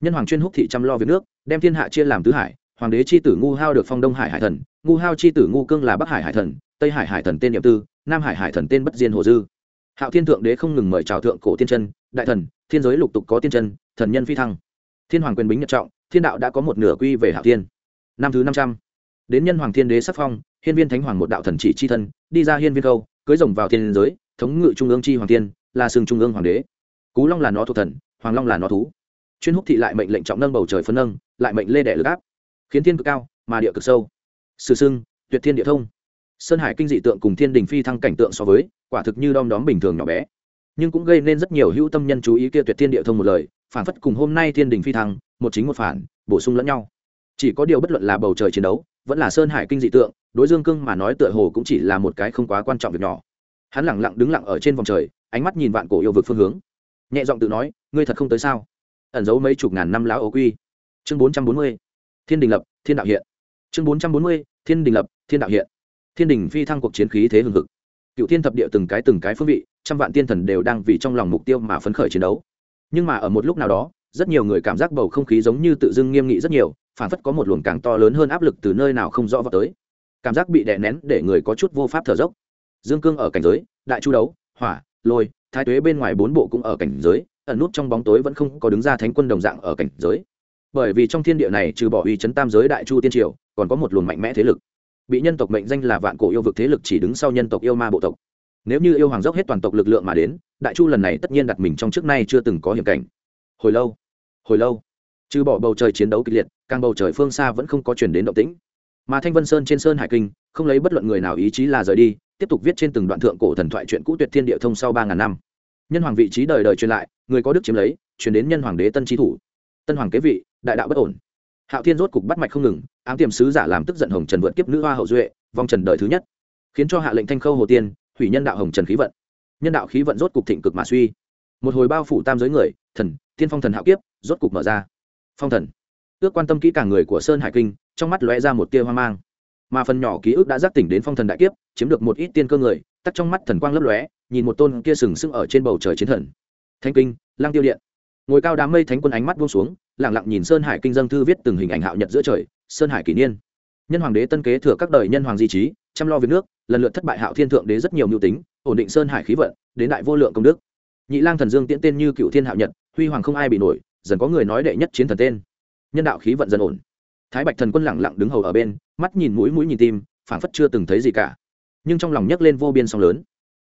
nhân hoàng chuyên húc thị chăm lo việc nước, đem thiên hạ chia làm tứ hải, hoàng đế c h i tử ngu hao được phong đông hải hải thần, ngu hao c h i tử ngu cương là bắc hải hải thần, tây hải hải thần tên nhiệm tư, nam hải hải thần tên bất diên hồ dư. Hạo thiên thượng đế không ngừng mời chào thượng cổ tiên chân, đại thần, thiên giới lục tục có tiên chân, thần nhân phi thăng. Thiên hoàng quyền bính nhật trọng, thiên đạo đã có một nửa quy về hạo thiên. Năm thứ năm trăm, đến nhân hoàng thiên đế sắc phong, hiên viên thánh hoàng một đạo thần chỉ c h i thân, đi ra hiên viên câu, cưới rồng vào thiên giới thống ngự trung ương chi hoàng tiên, là sừng trung ương hoàng đế. Cú long là nó thuộc thần, hoàng long là nó thú. Chuyên húc thị lại mệnh lệnh trọng nâng bầu trời phân nâng, lại mệnh lê đẻ lực áp. Khiến thiên cực cao, mà địa cực sâu. Sử sưng, tuyệt thiên địa thông. Sơn hải kinh dị tượng cùng thiên đình phi thăng cảnh tượng so với, quả thực như đom đóm bình thường nhỏ bé. Nhưng cũng gây nên rất nhiều hữu tâm nhân chú ý kia tuyệt thiên địa thông một lời, phản phất cùng hôm nay thiên đình phi thăng, một chính một phản, bổ sung lẫn nhau. Chỉ có điều bất luận là bầu trời chiến đấu, vẫn là sơn hải kinh dị tượng, đối dương cương mà nói tựa hồ cũng chỉ là một cái không quá quan trọng việc nhỏ hắn lẳng lặng đứng lặng ở trên vòng trời, ánh mắt nhìn vạn cổ yêu vực phương hướng. Nhẹ giọng tự nói, ngươi thật không tới sao? Ẩn giấu mấy chục ngàn năm lão ấu quy. Chương bốn trăm bốn mươi, thiên đình lập, thiên đạo hiện. Chương bốn trăm bốn mươi, thiên đình lập, thiên đạo hiện. Thiên đình phi thăng cuộc chiến khí thế hừng hực. Cựu thiên thập địa từng cái từng cái phương vị, trăm vạn tiên thần đều đang vì trong lòng mục tiêu mà phấn khởi chiến đấu. Nhưng mà ở một lúc nào đó, rất nhiều người cảm giác bầu không khí giống như tự dưng nghiêm nghị rất nhiều, phản phất có một luồng càng to lớn hơn áp lực từ nơi nào không rõ vào tới. Cảm giác bị đè nén để người có chút vô pháp thở dốc dương cương ở cảnh giới, đại chu đấu, hỏa, lôi, thái tuế bên ngoài bốn bộ cũng ở cảnh giới, ẩn nút trong bóng tối vẫn không có đứng ra thánh quân đồng dạng ở cảnh giới. Bởi vì trong thiên địa này trừ bỏ uy chấn tam giới đại chu tiên triều, còn có một luồng mạnh mẽ thế lực. Bị nhân tộc mệnh danh là vạn cổ yêu vực thế lực chỉ đứng sau nhân tộc yêu ma bộ tộc. Nếu như yêu hoàng dốc hết toàn tộc lực lượng mà đến, đại chu lần này tất nhiên đặt mình trong trước nay chưa từng có hiểm cảnh. Hồi lâu hồi lâu, trừ bỏ bầu trời chiến đấu kịch liệt, càng bầu trời phương xa vẫn không có chuyển đến động tĩnh. Mà thanh vân sơn trên sơn hải kinh, không lấy bất luận người nào ý chí là rời đi tiếp tục viết trên từng đoạn thượng cổ thần thoại chuyện cũ tuyệt thiên địa thông sau ba ngàn năm. Nhân hoàng vị trí đời đời truyền lại, người có đức chiếm lấy chuyển đến nhân hoàng đế tân trí thủ. Tân hoàng kế vị, đại đạo bất ổn. Hạo thiên rốt cục bắt mạch không ngừng, ám tiềm sứ giả làm tức giận hồng trần vượt kiếp nữ hoa hậu duệ, vong trần đời thứ nhất. Khiến cho hạ lệnh thanh khâu hồ tiên, hủy nhân đạo hồng trần khí vận. Nhân đạo khí vận rốt cục thịnh cực mà suy. Một hồi bao phủ tam giới người, thần, tiên phong thần hạo kiếp, rốt cục mở ra. Phong thần. Ước quan tâm kỹ cả người của sơn hải kinh, trong mắt lóe ra một tia hoang mang mà phần nhỏ ký ức đã giác tỉnh đến phong thần đại kiếp, chiếm được một ít tiên cơ người, tắt trong mắt thần quang lấp lóe, nhìn một tôn kia sừng sững ở trên bầu trời chiến thần. Thanh kinh lang tiêu điện. Ngồi cao đám mây thánh quân ánh mắt buông xuống lẳng lặng nhìn sơn hải kinh dân thư viết từng hình ảnh hạo nhật giữa trời, sơn hải kỷ niên. Nhân hoàng đế tân kế thừa các đời nhân hoàng di trí, chăm lo việc nước, lần lượt thất bại hạo thiên thượng đế rất nhiều mưu tính, ổn định sơn hải khí vận, đến đại vô lượng công đức. Nhị lang thần dương tiễn tên như cựu thiên hạo nhật, huy hoàng không ai bị nổi, dần có người nói đệ nhất chiến thần tên. Nhân đạo khí vận dần ổn. Thái bạch thần quân lẳng lặng đứng hầu ở bên mắt nhìn mũi mũi nhìn tim, phảng phất chưa từng thấy gì cả. Nhưng trong lòng nhấc lên vô biên song lớn.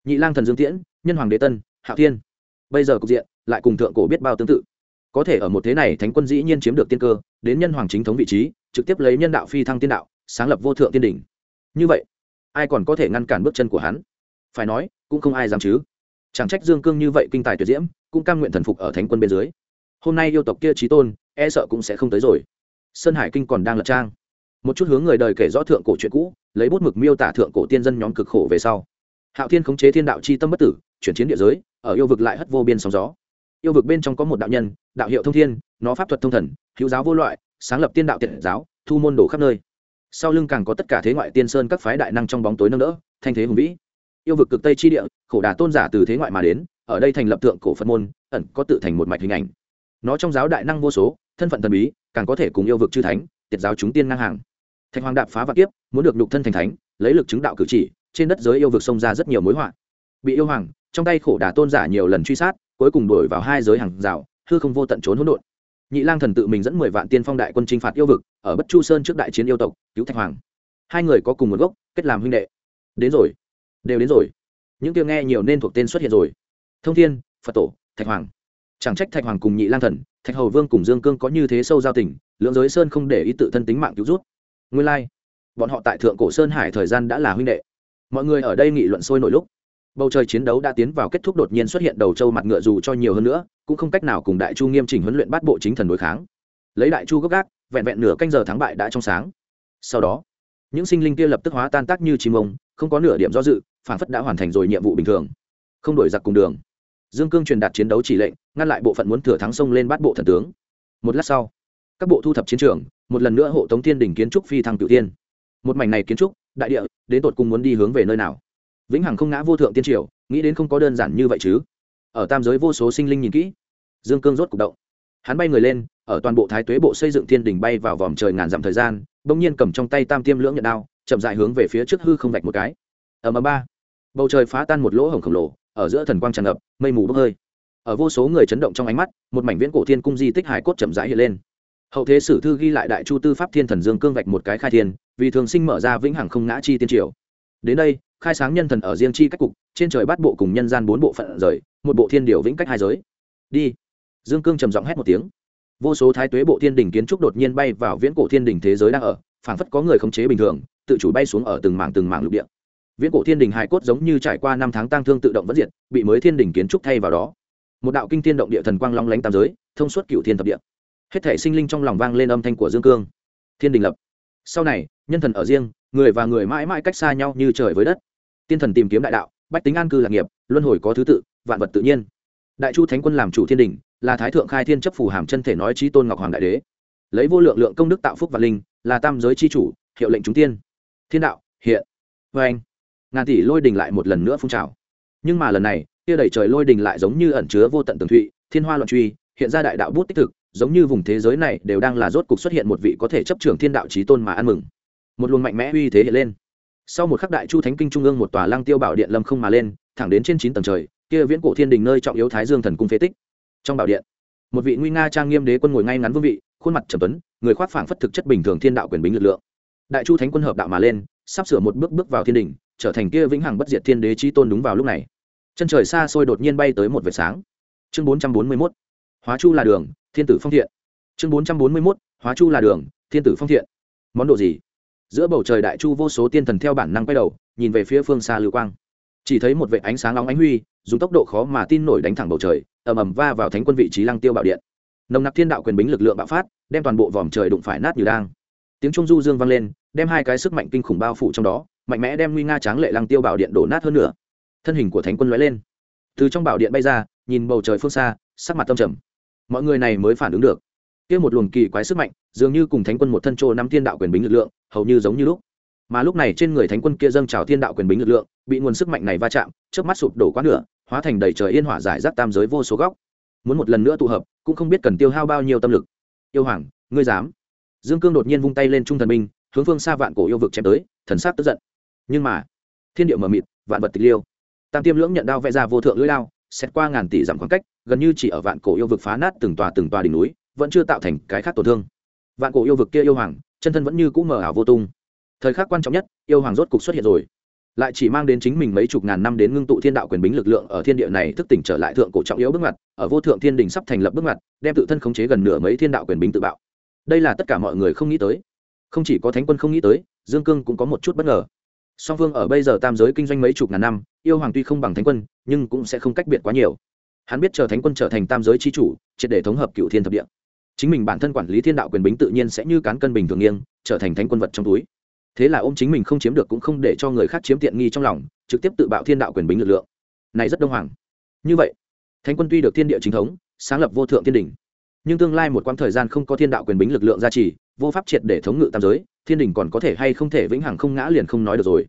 Nhị lang thần dương tiễn, nhân hoàng đế tân, hạo thiên. Bây giờ cục diện lại cùng thượng cổ biết bao tương tự. Có thể ở một thế này, thánh quân dĩ nhiên chiếm được tiên cơ, đến nhân hoàng chính thống vị trí, trực tiếp lấy nhân đạo phi thăng tiên đạo, sáng lập vô thượng tiên đỉnh. Như vậy, ai còn có thể ngăn cản bước chân của hắn? Phải nói, cũng không ai dám chứ. Chẳng trách dương cương như vậy kinh tài tuyệt diễm, cũng cam nguyện thần phục ở thánh quân bên dưới. Hôm nay yêu tộc kia trí tôn e sợ cũng sẽ không tới rồi. Sơn hải kinh còn đang lật trang một chút hướng người đời kể rõ thượng cổ chuyện cũ, lấy bút mực miêu tả thượng cổ tiên dân nhóm cực khổ về sau. Hạo thiên khống chế thiên đạo c h i tâm bất tử, chuyển chiến địa giới, ở yêu vực lại hất vô biên sóng gió. Yêu vực bên trong có một đạo nhân, đạo hiệu thông thiên, nó pháp thuật thông thần, hữu giáo vô loại, sáng lập tiên đạo tiện giáo, thu môn đồ khắp nơi. Sau lưng càng có tất cả thế ngoại tiên sơn các phái đại năng trong bóng tối nâng đỡ, thanh thế hùng vĩ. Yêu vực cực tây chi địa, khổ đà tôn giả từ thế ngoại mà đến, ở đây thành lập thượng cổ phật môn, ẩn có tự thành một mạch hình ảnh. Nó trong giáo đại năng vô số, thân phận thần bí, càng có thể cùng yêu vực chư thánh, tiệt giáo chúng tiên ngang hàng thạch hoàng đạp phá vạn kiếp, muốn được nhục thân thành thánh, lấy lực chứng đạo cử chỉ, trên đất giới yêu vực xông ra rất nhiều mối họa. Bị yêu hoàng, trong tay khổ đà tôn giả nhiều lần truy sát, cuối cùng đổi vào hai giới hàng rào, hư không vô tận trốn hỗn độn. Nhị lang thần tự mình dẫn mười vạn tiên phong đại quân chinh phạt yêu vực, ở bất chu sơn trước đại chiến yêu tộc, cứu thạch hoàng. Hai người có cùng một gốc, kết làm huynh đệ. Đến rồi. Đều đến rồi. Những tiếng nghe nhiều nên thuộc tên xuất hiện rồi. Thông thiên, phật tổ, thạch hoàng. Chẳng trách thạch hoàng cùng nhị lang thần, thạch hầu vương cùng dương cương có như thế sâu giao tình lượng giới sơn không để ý tự thân tính mạng cứu rút nguyên lai、like. bọn họ tại thượng cổ sơn hải thời gian đã là huynh đệ. Mọi người ở đây nghị luận sôi nổi lúc, bầu trời chiến đấu đã tiến vào kết thúc đột nhiên xuất hiện đầu trâu mặt ngựa dù cho nhiều hơn nữa, cũng không cách nào cùng đại chu nghiêm chỉnh huấn luyện bắt bộ chính thần đối kháng. Lấy đại chu gốc gác, vẹn vẹn nửa canh giờ thắng bại đã trong sáng. Sau đó, những sinh linh kia lập tức hóa tan tác như chim ông, không có nửa điểm do dự, phản phất đã hoàn thành rồi nhiệm vụ bình thường. Không đổi giặc cùng đường. Dương cương truyền đạt chiến đấu chỉ lệnh, ngăn lại bộ phận muốn thừa thắng sông lên bắt bộ thần tướng. Một lát sau, các bộ thu thập chiến trường một lần nữa hộ tống thiên đỉnh kiến trúc phi thăng cựu tiên một mảnh này kiến trúc, đại địa, đến tột cùng muốn đi hướng về nơi nào? Vĩnh hằng không ngã vô thượng tiên triều, nghĩ đến không có đơn giản như vậy chứ? Ở tam giới vô số sinh linh nhìn kỹ, dương cương rốt c ụ c động. Hắn bay người lên, ở toàn bộ thái tuế bộ xây dựng thiên đình bay vào vòm trời ngàn dặm thời gian, bỗng nhiên cầm trong tay tam tiêm lưỡng nhận đao, chậm dại hướng về phía trước hư không vạch một cái. Ở mờ ba. Bầu trời phá tan một lỗ hổng khổng lồ, ở giữa thần quang tràn ngập, mây mù bốc hơi. Ở vô số người chấn động trong ánh mắt, một mảnh viễn cổ thiên cung di tích hải cốt chậm rãi hiện lên hậu thế sử thư ghi lại đại chu tư pháp thiên thần dương cương vạch một cái khai thiên, vì thường sinh mở ra vĩnh hằng không ngã chi tiên triều. Đến đây, khai sáng nhân thần ở riêng chi cách cục, trên trời bát bộ cùng nhân gian bốn bộ phận rời, một bộ thiên điều vĩnh cách hai giới. Đi. Dương cương trầm giọng hét một tiếng. Vô số thái tuế bộ thiên đình kiến trúc đột nhiên bay vào viễn cổ thiên đình thế giới đang ở, phảng phất có người khống chế bình thường, tự chủ bay xuống ở từng mảng từng mảng lục địa. Viễn cổ thiên đình hài cốt giống như trải qua năm tháng tang thương tự động vẫn diệt, bị mới thiên đình kiến trúc thay vào đó. Một đạo kinh thiên động địa thần quang long lánh tam giới, thông suốt cựu thiên thập địa hết thể sinh linh trong lòng vang lên âm thanh của dương cương. Thiên đình lập. Sau này, nhân thần ở riêng, người và người mãi mãi cách xa nhau như trời với đất. Tiên thần tìm kiếm đại đạo, bách tính an cư lạc nghiệp, luân hồi có thứ tự, vạn vật tự nhiên. Đại chu thánh quân làm chủ thiên đình, là thái thượng khai thiên chấp phù hàm chân thể nói trí tôn ngọc hoàng đại đế. Lấy vô lượng lượng công đức tạo phúc và linh, là tam giới c h i chủ, hiệu lệnh chúng tiên. Thiên đạo, hiện. Vê anh. Ngàn tỷ lôi đình lại một lần nữa phun trào. Nhưng mà lần này, kia đẩy trời lôi đình lại giống như ẩn chứa vô tận tường thụy, thiên hoa loạn truy, hiện ra đại đạo bút tích thực giống như vùng thế giới này đều đang là rốt cục xuất hiện một vị có thể chấp trường thiên đạo trí tôn mà ăn mừng. Một luồng mạnh mẽ uy thế hiện lên. Sau một khắc đại chu thánh kinh trung ương một tòa lăng tiêu bảo điện lâm không mà lên, thẳng đến trên chín tầng trời, kia viễn cổ thiên đình nơi trọng yếu thái dương thần cung phế tích. Trong bảo điện, một vị nguy nga trang nghiêm đế quân ngồi ngay ngắn vương vị, khuôn mặt trầm tuấn, người khoác phảng phất thực chất bình thường thiên đạo quyền bính lực lượng. Đại chu thánh quân hợp đạo mà lên, sắp sửa một bước bước vào thiên đình, trở thành kia vĩnh hằng bất diệt thiên đế trí tôn đúng vào lúc này. Chân trời xa xôi đột nhiên bay tới một vệt sáng. Chương bốn trăm bốn mươi mốt. Hóa chu là đường thiên tử phong thiện. Chương bốn trăm bốn mươi mốt, hóa chu là đường, thiên tử phong thiện. Món đồ gì? Giữa bầu trời đại chu vô số tiên thần theo bản năng quay đầu, nhìn về phía phương xa lưu quang. Chỉ thấy một vệ ánh sáng nóng ánh huy, dùng tốc độ khó mà tin nổi đánh thẳng bầu trời, ầm ầm va vào thánh quân vị trí lăng tiêu bảo điện. Nồng nặc thiên đạo quyền bính lực lượng bạo phát, đem toàn bộ vòm trời đụng phải nát như đang. Tiếng trung du dương vang lên, đem hai cái sức mạnh kinh khủng bao phủ trong đó, mạnh mẽ đem nguy nga tráng lệ lăng tiêu bảo điện đổ nát hơn nữa thân hình của thánh quân lóe lên. Từ trong bảo điện bay ra, nhìn bầu trời phương xa, sắc mặt tâm trầm mọi người này mới phản ứng được. Kia một luồng kỳ quái sức mạnh, dường như cùng thánh quân một thân trô năm thiên đạo quyền bính lực lượng, hầu như giống như lúc. Mà lúc này trên người thánh quân kia dâng trào thiên đạo quyền bính lực lượng, bị nguồn sức mạnh này va chạm trước mắt sụp đổ quá nửa, hóa thành đầy trời yên hỏa giải rác tam giới vô số góc. Muốn một lần nữa tụ hợp, cũng không biết cần tiêu hao bao nhiêu tâm lực. Yêu hoàng, ngươi dám? Dương cương đột nhiên vung tay lên trung thần minh, hướng phương xa vạn cổ yêu vực chém tới, thần sát tức giận. Nhưng mà, thiên địa mờ mịt, vạn vật tịch liêu. Tam tiêm lưỡng nhận đao vẽ ra vô thượng lưỡi lao xét qua ngàn tỷ dặm khoảng cách, gần như chỉ ở vạn cổ yêu vực phá nát từng tòa từng tòa đỉnh núi, vẫn chưa tạo thành cái khác tổn thương. Vạn cổ yêu vực kia yêu hoàng, chân thân vẫn như cũ mờ ảo vô tung. Thời khắc quan trọng nhất, yêu hoàng rốt cục xuất hiện rồi. Lại chỉ mang đến chính mình mấy chục ngàn năm đến ngưng tụ thiên đạo quyền bính lực lượng ở thiên địa này thức tỉnh trở lại thượng cổ trọng yếu bước ngoặt, ở vô thượng thiên đình sắp thành lập bước ngoặt, đem tự thân khống chế gần nửa mấy thiên đạo quyền bính tự bạo. Đây là tất cả mọi người không nghĩ tới. Không chỉ có thánh quân không nghĩ tới, dương cương cũng có một chút bất ngờ. Song phương ở bây giờ tam giới kinh doanh mấy chục ngàn năm, yêu hoàng tuy không bằng thánh quân nhưng cũng sẽ không cách biệt quá nhiều. Hắn biết chờ thánh quân trở thành tam giới c h i chủ, triệt để thống hợp cựu thiên thập địa. Chính mình bản thân quản lý thiên đạo quyền bính tự nhiên sẽ như cán cân bình thường nghiêng, trở thành thánh quân vật trong túi. Thế là ôm chính mình không chiếm được cũng không để cho người khác chiếm tiện nghi trong lòng, trực tiếp tự bạo thiên đạo quyền bính lực lượng. Này rất đông hoàng. Như vậy, thánh quân tuy được thiên địa chính thống, sáng lập vô thượng thiên đình, nhưng tương lai một quãng thời gian không có thiên đạo quyền bính lực lượng gia trì, vô pháp triệt để thống ngự tam giới, thiên đình còn có thể hay không thể vĩnh hằng không ngã liền không nói được rồi.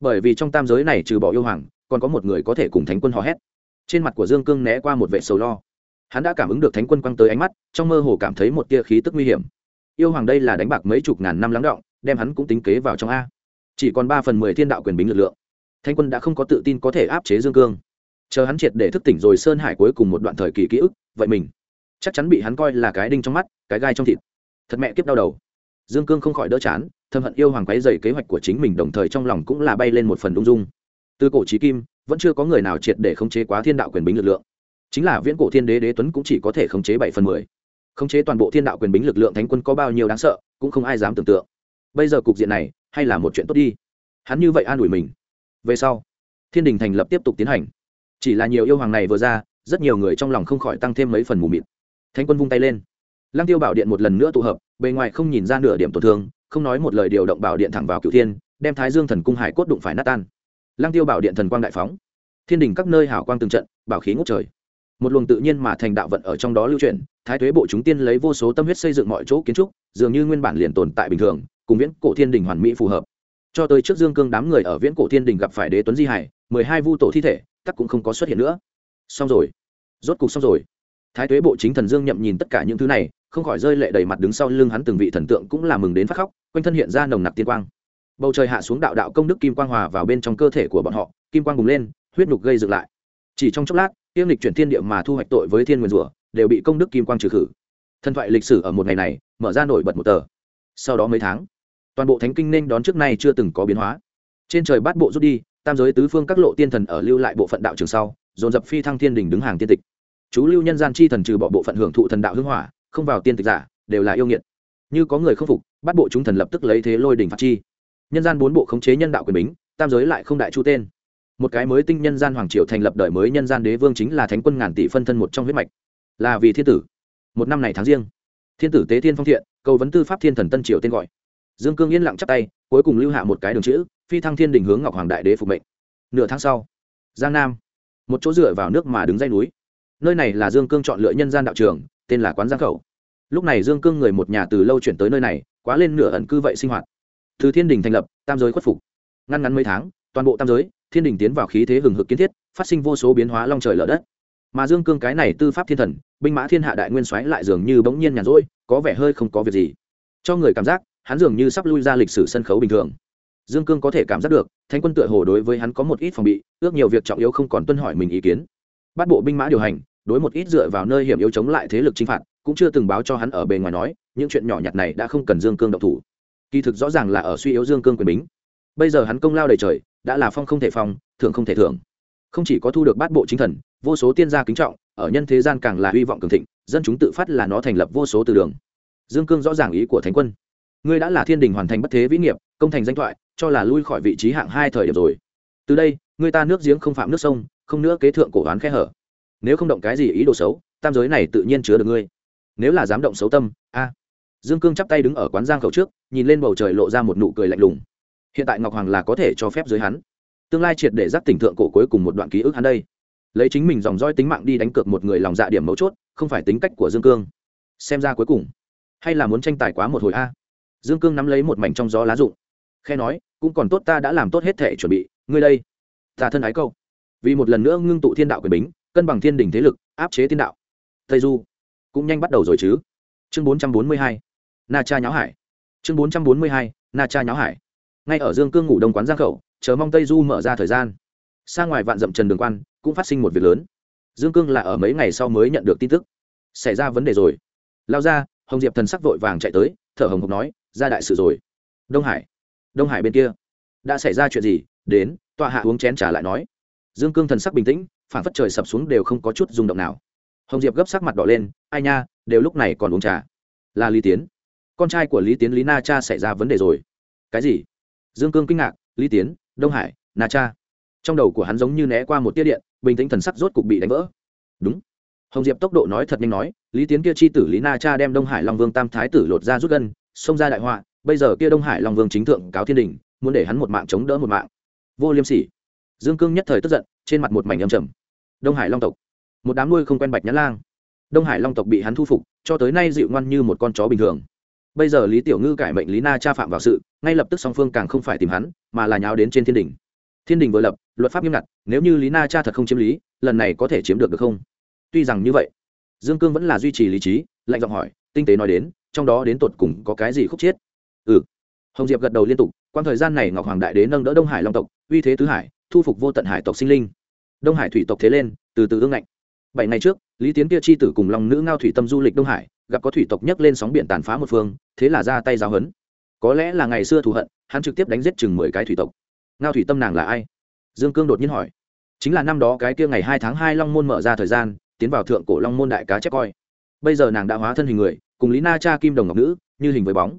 Bởi vì trong tam giới này trừ bỏ yêu hoàng còn có một người có thể cùng thánh quân hò hét. Trên mặt của dương cương né qua một vệ sầu lo. Hắn đã cảm ứng được thánh quân quăng tới ánh mắt, trong mơ hồ cảm thấy một tia khí tức nguy hiểm. Yêu hoàng đây là đánh bạc mấy chục ngàn năm lắng động, đem hắn cũng tính kế vào trong a. Chỉ còn ba phần mười thiên đạo quyền bính lực lượng. Thánh quân đã không có tự tin có thể áp chế dương cương. Chờ hắn triệt để thức tỉnh rồi sơn hải cuối cùng một đoạn thời kỳ ký ức, vậy mình chắc chắn bị hắn coi là cái đinh trong mắt, cái gai trong thịt. Thật mẹ kiếp đau đầu. Dương cương không khỏi đỡ chán, thâm hận yêu hoàng quái dày kế hoạch của chính mình, đồng thời trong lòng cũng là bay lên một phần ung dung từ cổ trí kim, vẫn chưa có người nào triệt để khống chế quá thiên đạo quyền bính lực lượng. Chính là viễn cổ thiên đế đế tuấn cũng chỉ có thể khống chế bảy phần mười. Khống chế toàn bộ thiên đạo quyền bính lực lượng thánh quân có bao nhiêu đáng sợ, cũng không ai dám tưởng tượng. Bây giờ cục diện này, hay là một chuyện tốt đi. Hắn như vậy an ủi mình. Về sau, thiên đình thành lập tiếp tục tiến hành. Chỉ là nhiều yêu hoàng này vừa ra, rất nhiều người trong lòng không khỏi tăng thêm mấy phần mù mịt. Thánh quân vung tay lên. Lăng tiêu bảo điện một lần nữa tụ hợp, bề ngoài không nhìn ra nửa điểm tổn thương, không nói một lời điều động bảo điện thẳng vào cựu thiên, đem thái dương thần cung hải cốt đụng phải nát tan lăng tiêu bảo điện thần quang đại phóng. Thiên đình các nơi hảo quang từng trận, bảo khí ngút trời. Một luồng tự nhiên mà thành đạo vận ở trong đó lưu truyền thái thuế bộ chúng tiên lấy vô số tâm huyết xây dựng mọi chỗ kiến trúc, dường như nguyên bản liền tồn tại bình thường, cùng viễn cổ thiên đình hoàn mỹ phù hợp. Cho tới trước dương cương đám người ở viễn cổ thiên đình gặp phải đế tuấn di hải, mười hai vu tổ thi thể, tắc cũng không có xuất hiện nữa. Xong rồi. Rốt cục xong rồi. Thái tuế bộ chính thần dương nhậm nhìn tất cả những thứ này, không khỏi rơi lệ đầy mặt đứng sau lưng hắn từng vị thần tượng cũng là mừng đến phát khóc, quanh thân hiện ra nồng nặc tiên quang bầu trời hạ xuống đạo đạo công đức kim quang hòa vào bên trong cơ thể của bọn họ, kim quang bùng lên, huyết nhục gây dựng lại. Chỉ trong chốc lát tiêm lịch chuyển thiên địa mà thu hoạch tội với thiên nguyên rủa, đều bị công đức kim quang trừ khử. Thần thoại lịch sử ở một ngày này, mở ra nổi bật một tờ. Sau đó mấy tháng, toàn bộ thánh kinh nên đón trước nay chưa từng có biến hóa. Trên trời bát bộ rút đi, tam giới tứ phương các lộ tiên thần ở lưu lại bộ phận đạo trường sau, dồn dập phi thăng thiên đình đứng hàng tiên tịch. Chú lưu nhân gian chi thần trừ bỏ bộ phận hưởng thụ thần đạo hưng hỏa, không vào tiên tịch giả, đều là yêu nghiệt. Như có người không phục bắt bộ chúng thần lập tức lấy thế lôi đỉnh phạt chi nhân gian bốn bộ khống chế nhân đạo quyền bính, tam giới lại không đại chu tên. Một cái mới tinh nhân gian hoàng triều thành lập đời mới nhân gian đế vương chính là thánh quân ngàn tỷ phân thân một trong huyết mạch. Là vì thiên tử. Một năm này tháng riêng. Thiên tử tế thiên phong thiện, cầu vấn tư pháp thiên thần tân triều tên gọi. Dương cương yên lặng chắp tay, cuối cùng lưu hạ một cái đường chữ, phi thăng thiên đình hướng ngọc hoàng đại đế phục mệnh. Nửa tháng sau, giang nam, một chỗ dựa vào nước mà đứng dây núi. Nơi này là dương cương chọn lựa nhân gian đạo trường, tên là quán giang khẩu. Lúc này dương cương người một nhà từ lâu chuyển tới nơi này, quá lên nửa ẩn cư vậy sinh hoạt từ thiên đình thành lập, tam giới khuất phục. Ngăn ngắn mấy tháng, toàn bộ tam giới, thiên đình tiến vào khí thế hừng hực kiến thiết, phát sinh vô số biến hóa long trời lở đất. Mà dương cương cái này tư pháp thiên thần, binh mã thiên hạ đại nguyên soái lại dường như bỗng nhiên nhàn rỗi, có vẻ hơi không có việc gì. Cho người cảm giác, hắn dường như sắp lui ra lịch sử sân khấu bình thường. Dương cương có thể cảm giác được, thánh quân tựa hồ đối với hắn có một ít phòng bị, ước nhiều việc trọng yếu không còn tuân hỏi mình ý kiến. Bắt bộ binh mã điều hành, đối một ít dựa vào nơi hiểm yếu chống lại thế lực chinh phạt, cũng chưa từng báo cho hắn ở bề ngoài nói, những chuyện nhỏ nhặt này đã không cần dương cương độc thủ kỳ thực rõ ràng là ở suy yếu dương cương quyền bính. Bây giờ hắn công lao đầy trời, đã là phong không thể phong, thưởng không thể thưởng. Không chỉ có thu được bát bộ chính thần, vô số tiên gia kính trọng, ở nhân thế gian càng là hy vọng cường thịnh, dân chúng tự phát là nó thành lập vô số từ đường. Dương cương rõ ràng ý của thánh quân. Ngươi đã là thiên đình hoàn thành bất thế vĩ nghiệp, công thành danh thoại, cho là lui khỏi vị trí hạng hai thời điểm rồi. Từ đây người ta nước giếng không phạm nước sông, không nữa kế thượng cổ đoán khe hở. Nếu không động cái gì ý đồ xấu, tam giới này tự nhiên chứa được ngươi. Nếu là dám động xấu tâm, a dương cương chắp tay đứng ở quán giang khẩu trước, nhìn lên bầu trời lộ ra một nụ cười lạnh lùng. Hiện tại ngọc hoàng là có thể cho phép dưới hắn. Tương lai triệt để giác tỉnh thượng cổ cuối cùng một đoạn ký ức hắn đây. Lấy chính mình dòng roi tính mạng đi đánh cược một người lòng dạ điểm mấu chốt, không phải tính cách của dương cương. Xem ra cuối cùng, hay là muốn tranh tài quá một hồi a? Dương cương nắm lấy một mảnh trong gió lá rụng. Khe nói, cũng còn tốt ta đã làm tốt hết thể chuẩn bị. Ngươi đây, ta thân ái câu. Vì một lần nữa ngưng tụ thiên đạo quyền bính, cân bằng thiên đình thế lực, áp chế thiên đạo. Tây du cũng nhanh bắt đầu rồi chứ. Chương bốn trăm bốn mươi hai na cha nháo hải. Chương bốn trăm bốn mươi hai, na cha nháo hải. Ngay ở dương cương ngủ đông quán giang khẩu, chờ mong tây du mở ra thời gian. Xa ngoài vạn dậm trần đường quan, cũng phát sinh một việc lớn. Dương cương là ở mấy ngày sau mới nhận được tin tức. Xảy ra vấn đề rồi. Lao ra, hồng diệp thần sắc vội vàng chạy tới, thở hồng hộc nói, ra đại sự rồi. Đông hải. Đông hải bên kia. Đã xảy ra chuyện gì? Đến, tọa hạ uống chén trả lại nói. Dương cương thần sắc bình tĩnh phản phất trời sập xuống đều không có chút rung động nào. Hồng diệp gấp sắc mặt đỏ lên, ai nha, đều lúc này còn uống trà. Là lý tiến con trai của lý tiến, lý na cha xảy ra vấn đề rồi. Cái gì? Dương cương kinh ngạc, lý tiến, đông hải, na cha. Trong đầu của hắn giống như né qua một tia điện, bình tĩnh thần sắc rốt cục bị đánh vỡ. Đúng. Hồng diệp tốc độ nói thật nhanh nói, lý tiến kia chi tử lý na cha đem đông hải long vương tam thái tử lột ra rút gân, xông ra đại họa, bây giờ kia đông hải long vương chính thượng cáo thiên đình, muốn để hắn một mạng chống đỡ một mạng. Vô liêm sỉ. Dương cương nhất thời tức giận, trên mặt một mảnh âm trầm. Đông hải long tộc. Một đám nuôi không quen bạch nhã lang. Đông hải long tộc bị hắn thu phục, cho tới nay dịu ngoan như một con chó bình thường bây giờ lý tiểu ngư cải mệnh lý na cha phạm vào sự, ngay lập tức song phương càng không phải tìm hắn, mà là nháo đến trên thiên đình. Thiên đình vừa lập, luật pháp nghiêm ngặt, nếu như lý na cha thật không chiếm lý, lần này có thể chiếm được được không? Tuy rằng như vậy, dương cương vẫn là duy trì lý trí, lạnh giọng hỏi, tinh tế nói đến, trong đó đến tột cùng có cái gì khúc chiết? Ừ. Hồng diệp gật đầu liên tục quan thời gian này ngọc hoàng đại đế nâng đỡ đông hải long tộc, uy thế tứ hải, thu phục vô tận hải tộc sinh linh. Đông hải thủy tộc thế lên, từ từ ương ngạnh. Bảy ngày trước, lý tiến kia chi tử cùng lòng nữ ngao thủy tâm du lịch đông hải gặp có thủy tộc nhấc lên sóng biển tàn phá một phương, thế là ra tay giáo hấn có lẽ là ngày xưa thù hận, hắn trực tiếp đánh giết chừng mười cái thủy tộc. Ngao thủy tâm nàng là ai? Dương cương đột nhiên hỏi. Chính là năm đó cái kia ngày hai tháng hai long môn mở ra thời gian, tiến vào thượng cổ long môn đại cá chép coi. Bây giờ nàng đã hóa thân hình người, cùng lý na cha kim đồng ngọc nữ, như hình với bóng.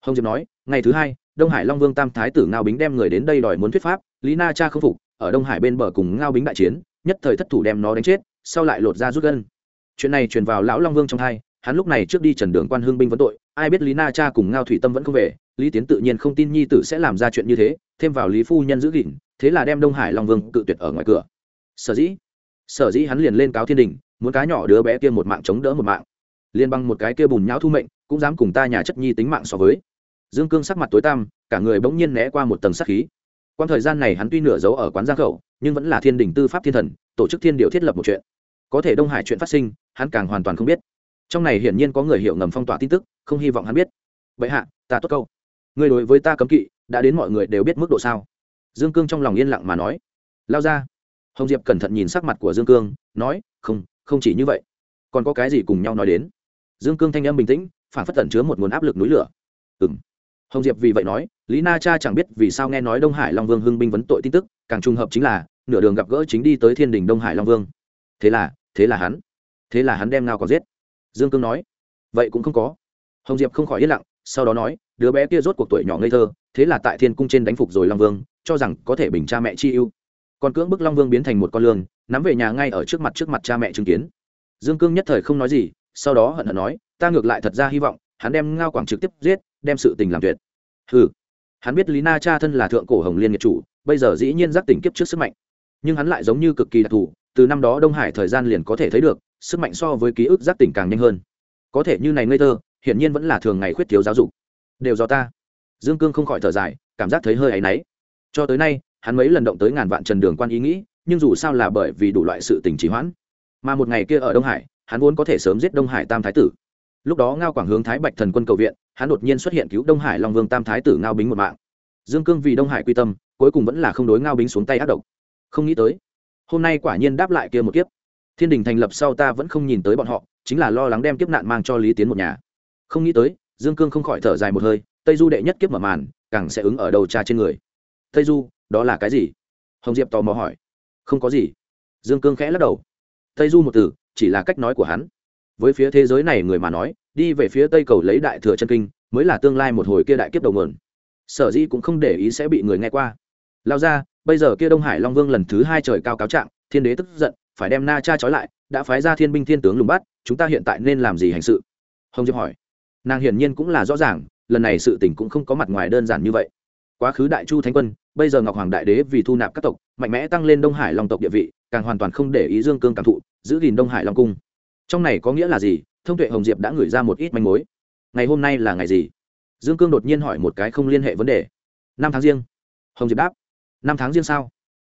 Hồng diệp nói, ngày thứ hai, đông hải long vương tam thái tử ngao bính đem người đến đây đòi muốn thuyết pháp, lý na cha không phục, ở đông hải bên bờ cùng ngao bính đại chiến, nhất thời thất thủ đem nó đánh chết, sau lại lột ra rút gân. Chuyện này truyền vào lão long vương trong hai hắn lúc này trước đi trần đường quan hương binh vấn tội, ai biết lý na cha cùng ngao thủy tâm vẫn không về, lý tiến tự nhiên không tin nhi tử sẽ làm ra chuyện như thế, thêm vào lý phu nhân giữ gìn, thế là đem đông hải long vương cự tuyệt ở ngoài cửa. Sở dĩ sở dĩ hắn liền lên cáo thiên đình, muốn cá nhỏ đứa bé kia một mạng chống đỡ một mạng. Liên băng một cái kia bùn nhão thu mệnh, cũng dám cùng ta nhà chất nhi tính mạng so với. Dương cương sắc mặt tối tăm, cả người bỗng nhiên né qua một tầng sắc khí. Quan thời gian này hắn tuy nửa giấu ở quán giang khẩu, nhưng vẫn là thiên đình tư pháp thiên thần, tổ chức thiên điệu thiết lập một chuyện. Có thể đông hải chuyện phát sinh, hắn càng hoàn toàn không biết trong này hiển nhiên có người hiểu ngầm phong tỏa tin tức, không hy vọng hắn biết. Vậy hạ, ta tốt câu. Người đối với ta cấm kỵ, đã đến mọi người đều biết mức độ sao? Dương cương trong lòng yên lặng mà nói. Lao ra. Hồng diệp cẩn thận nhìn sắc mặt của dương cương, nói, không không chỉ như vậy. Còn có cái gì cùng nhau nói đến? Dương cương thanh âm bình tĩnh, phản phất tẩn chứa một nguồn áp lực núi lửa. Ừng hồng diệp vì vậy nói, lý na cha chẳng biết vì sao nghe nói đông hải long vương hưng binh vấn tội tin tức, càng trùng hợp chính là, nửa đường gặp gỡ chính đi tới thiên đình đông hải long vương. Thế là thế là hắn. Thế là hắn đem ngao còn giết dương cương nói, vậy cũng không có. Hồng diệp không khỏi yên lặng, sau đó nói, đứa bé kia rốt cuộc tuổi nhỏ ngây thơ, thế là tại thiên cung trên đánh phục rồi long vương, cho rằng có thể bình cha mẹ chi ưu. Còn cưỡng bức long vương biến thành một con lương nắm về nhà ngay ở trước mặt trước mặt cha mẹ chứng kiến. Dương cương nhất thời không nói gì, sau đó hận hận nói, ta ngược lại thật ra hy vọng, hắn đem ngao quảng trực tiếp giết, đem sự tình làm tuyệt. Ừ hắn biết lý na cha thân là thượng cổ hồng liên nghiệp chủ, bây giờ dĩ nhiên giác tỉnh kiếp trước sức mạnh. Nhưng hắn lại giống như cực kỳ đặc thù, từ năm đó đông hải thời gian liền có thể thấy được sức mạnh so với ký ức giác tỉnh càng nhanh hơn. Có thể như này ngây thơ, hiển nhiên vẫn là thường ngày khuyết thiếu giáo dục. Đều do ta. Dương cương không khỏi thở dài, cảm giác thấy hơi áy náy. Cho tới nay, hắn mấy lần động tới ngàn vạn trần đường quan ý nghĩ, nhưng dù sao là bởi vì đủ loại sự tình trì hoãn. Mà một ngày kia ở đông hải, hắn vốn có thể sớm giết đông hải tam thái tử. Lúc đó ngao quảng hướng thái bạch thần quân cầu viện, hắn đột nhiên xuất hiện cứu đông hải long vương tam thái tử ngao bính một mạng. Dương cương vì đông hải quy tâm, cuối cùng vẫn là không đối ngao bính xuống tay ác độc. Không nghĩ tới, hôm nay quả nhiên đáp lại kia một kiếp thiên đình thành lập sau ta vẫn không nhìn tới bọn họ, chính là lo lắng đem kiếp nạn mang cho lý tiến một nhà. Không nghĩ tới, dương cương không khỏi thở dài một hơi, tây du đệ nhất kiếp mở màn, càng sẽ ứng ở đầu cha trên người. Tây du, đó là cái gì? Hồng diệp tò mò hỏi. Không có gì. Dương cương khẽ lắc đầu. Tây du một từ, chỉ là cách nói của hắn. Với phía thế giới này người mà nói, đi về phía tây cầu lấy đại thừa chân kinh, mới là tương lai một hồi kia đại kiếp đầu nguồn. Sở dĩ cũng không để ý sẽ bị người nghe qua. Lao ra, bây giờ kia đông hải long vương lần thứ hai trời cao cáo trạng, thiên đế tức giận phải đem na cha trói lại, đã phái ra thiên binh thiên tướng lùng bắt, chúng ta hiện tại nên làm gì hành sự? Hồng diệp hỏi. Nàng hiển nhiên cũng là rõ ràng, lần này sự tình cũng không có mặt ngoài đơn giản như vậy. Quá khứ đại chu thánh quân, bây giờ ngọc hoàng đại đế vì thu nạp các tộc, mạnh mẽ tăng lên đông hải long tộc địa vị, càng hoàn toàn không để ý dương cương cảm thụ, giữ gìn đông hải long cung. Trong này có nghĩa là gì? Thông tuệ hồng diệp đã gửi ra một ít manh mối. Ngày hôm nay là ngày gì? Dương cương đột nhiên hỏi một cái không liên hệ vấn đề. Năm tháng riêng. Hồng diệp đáp. Năm tháng riêng sao?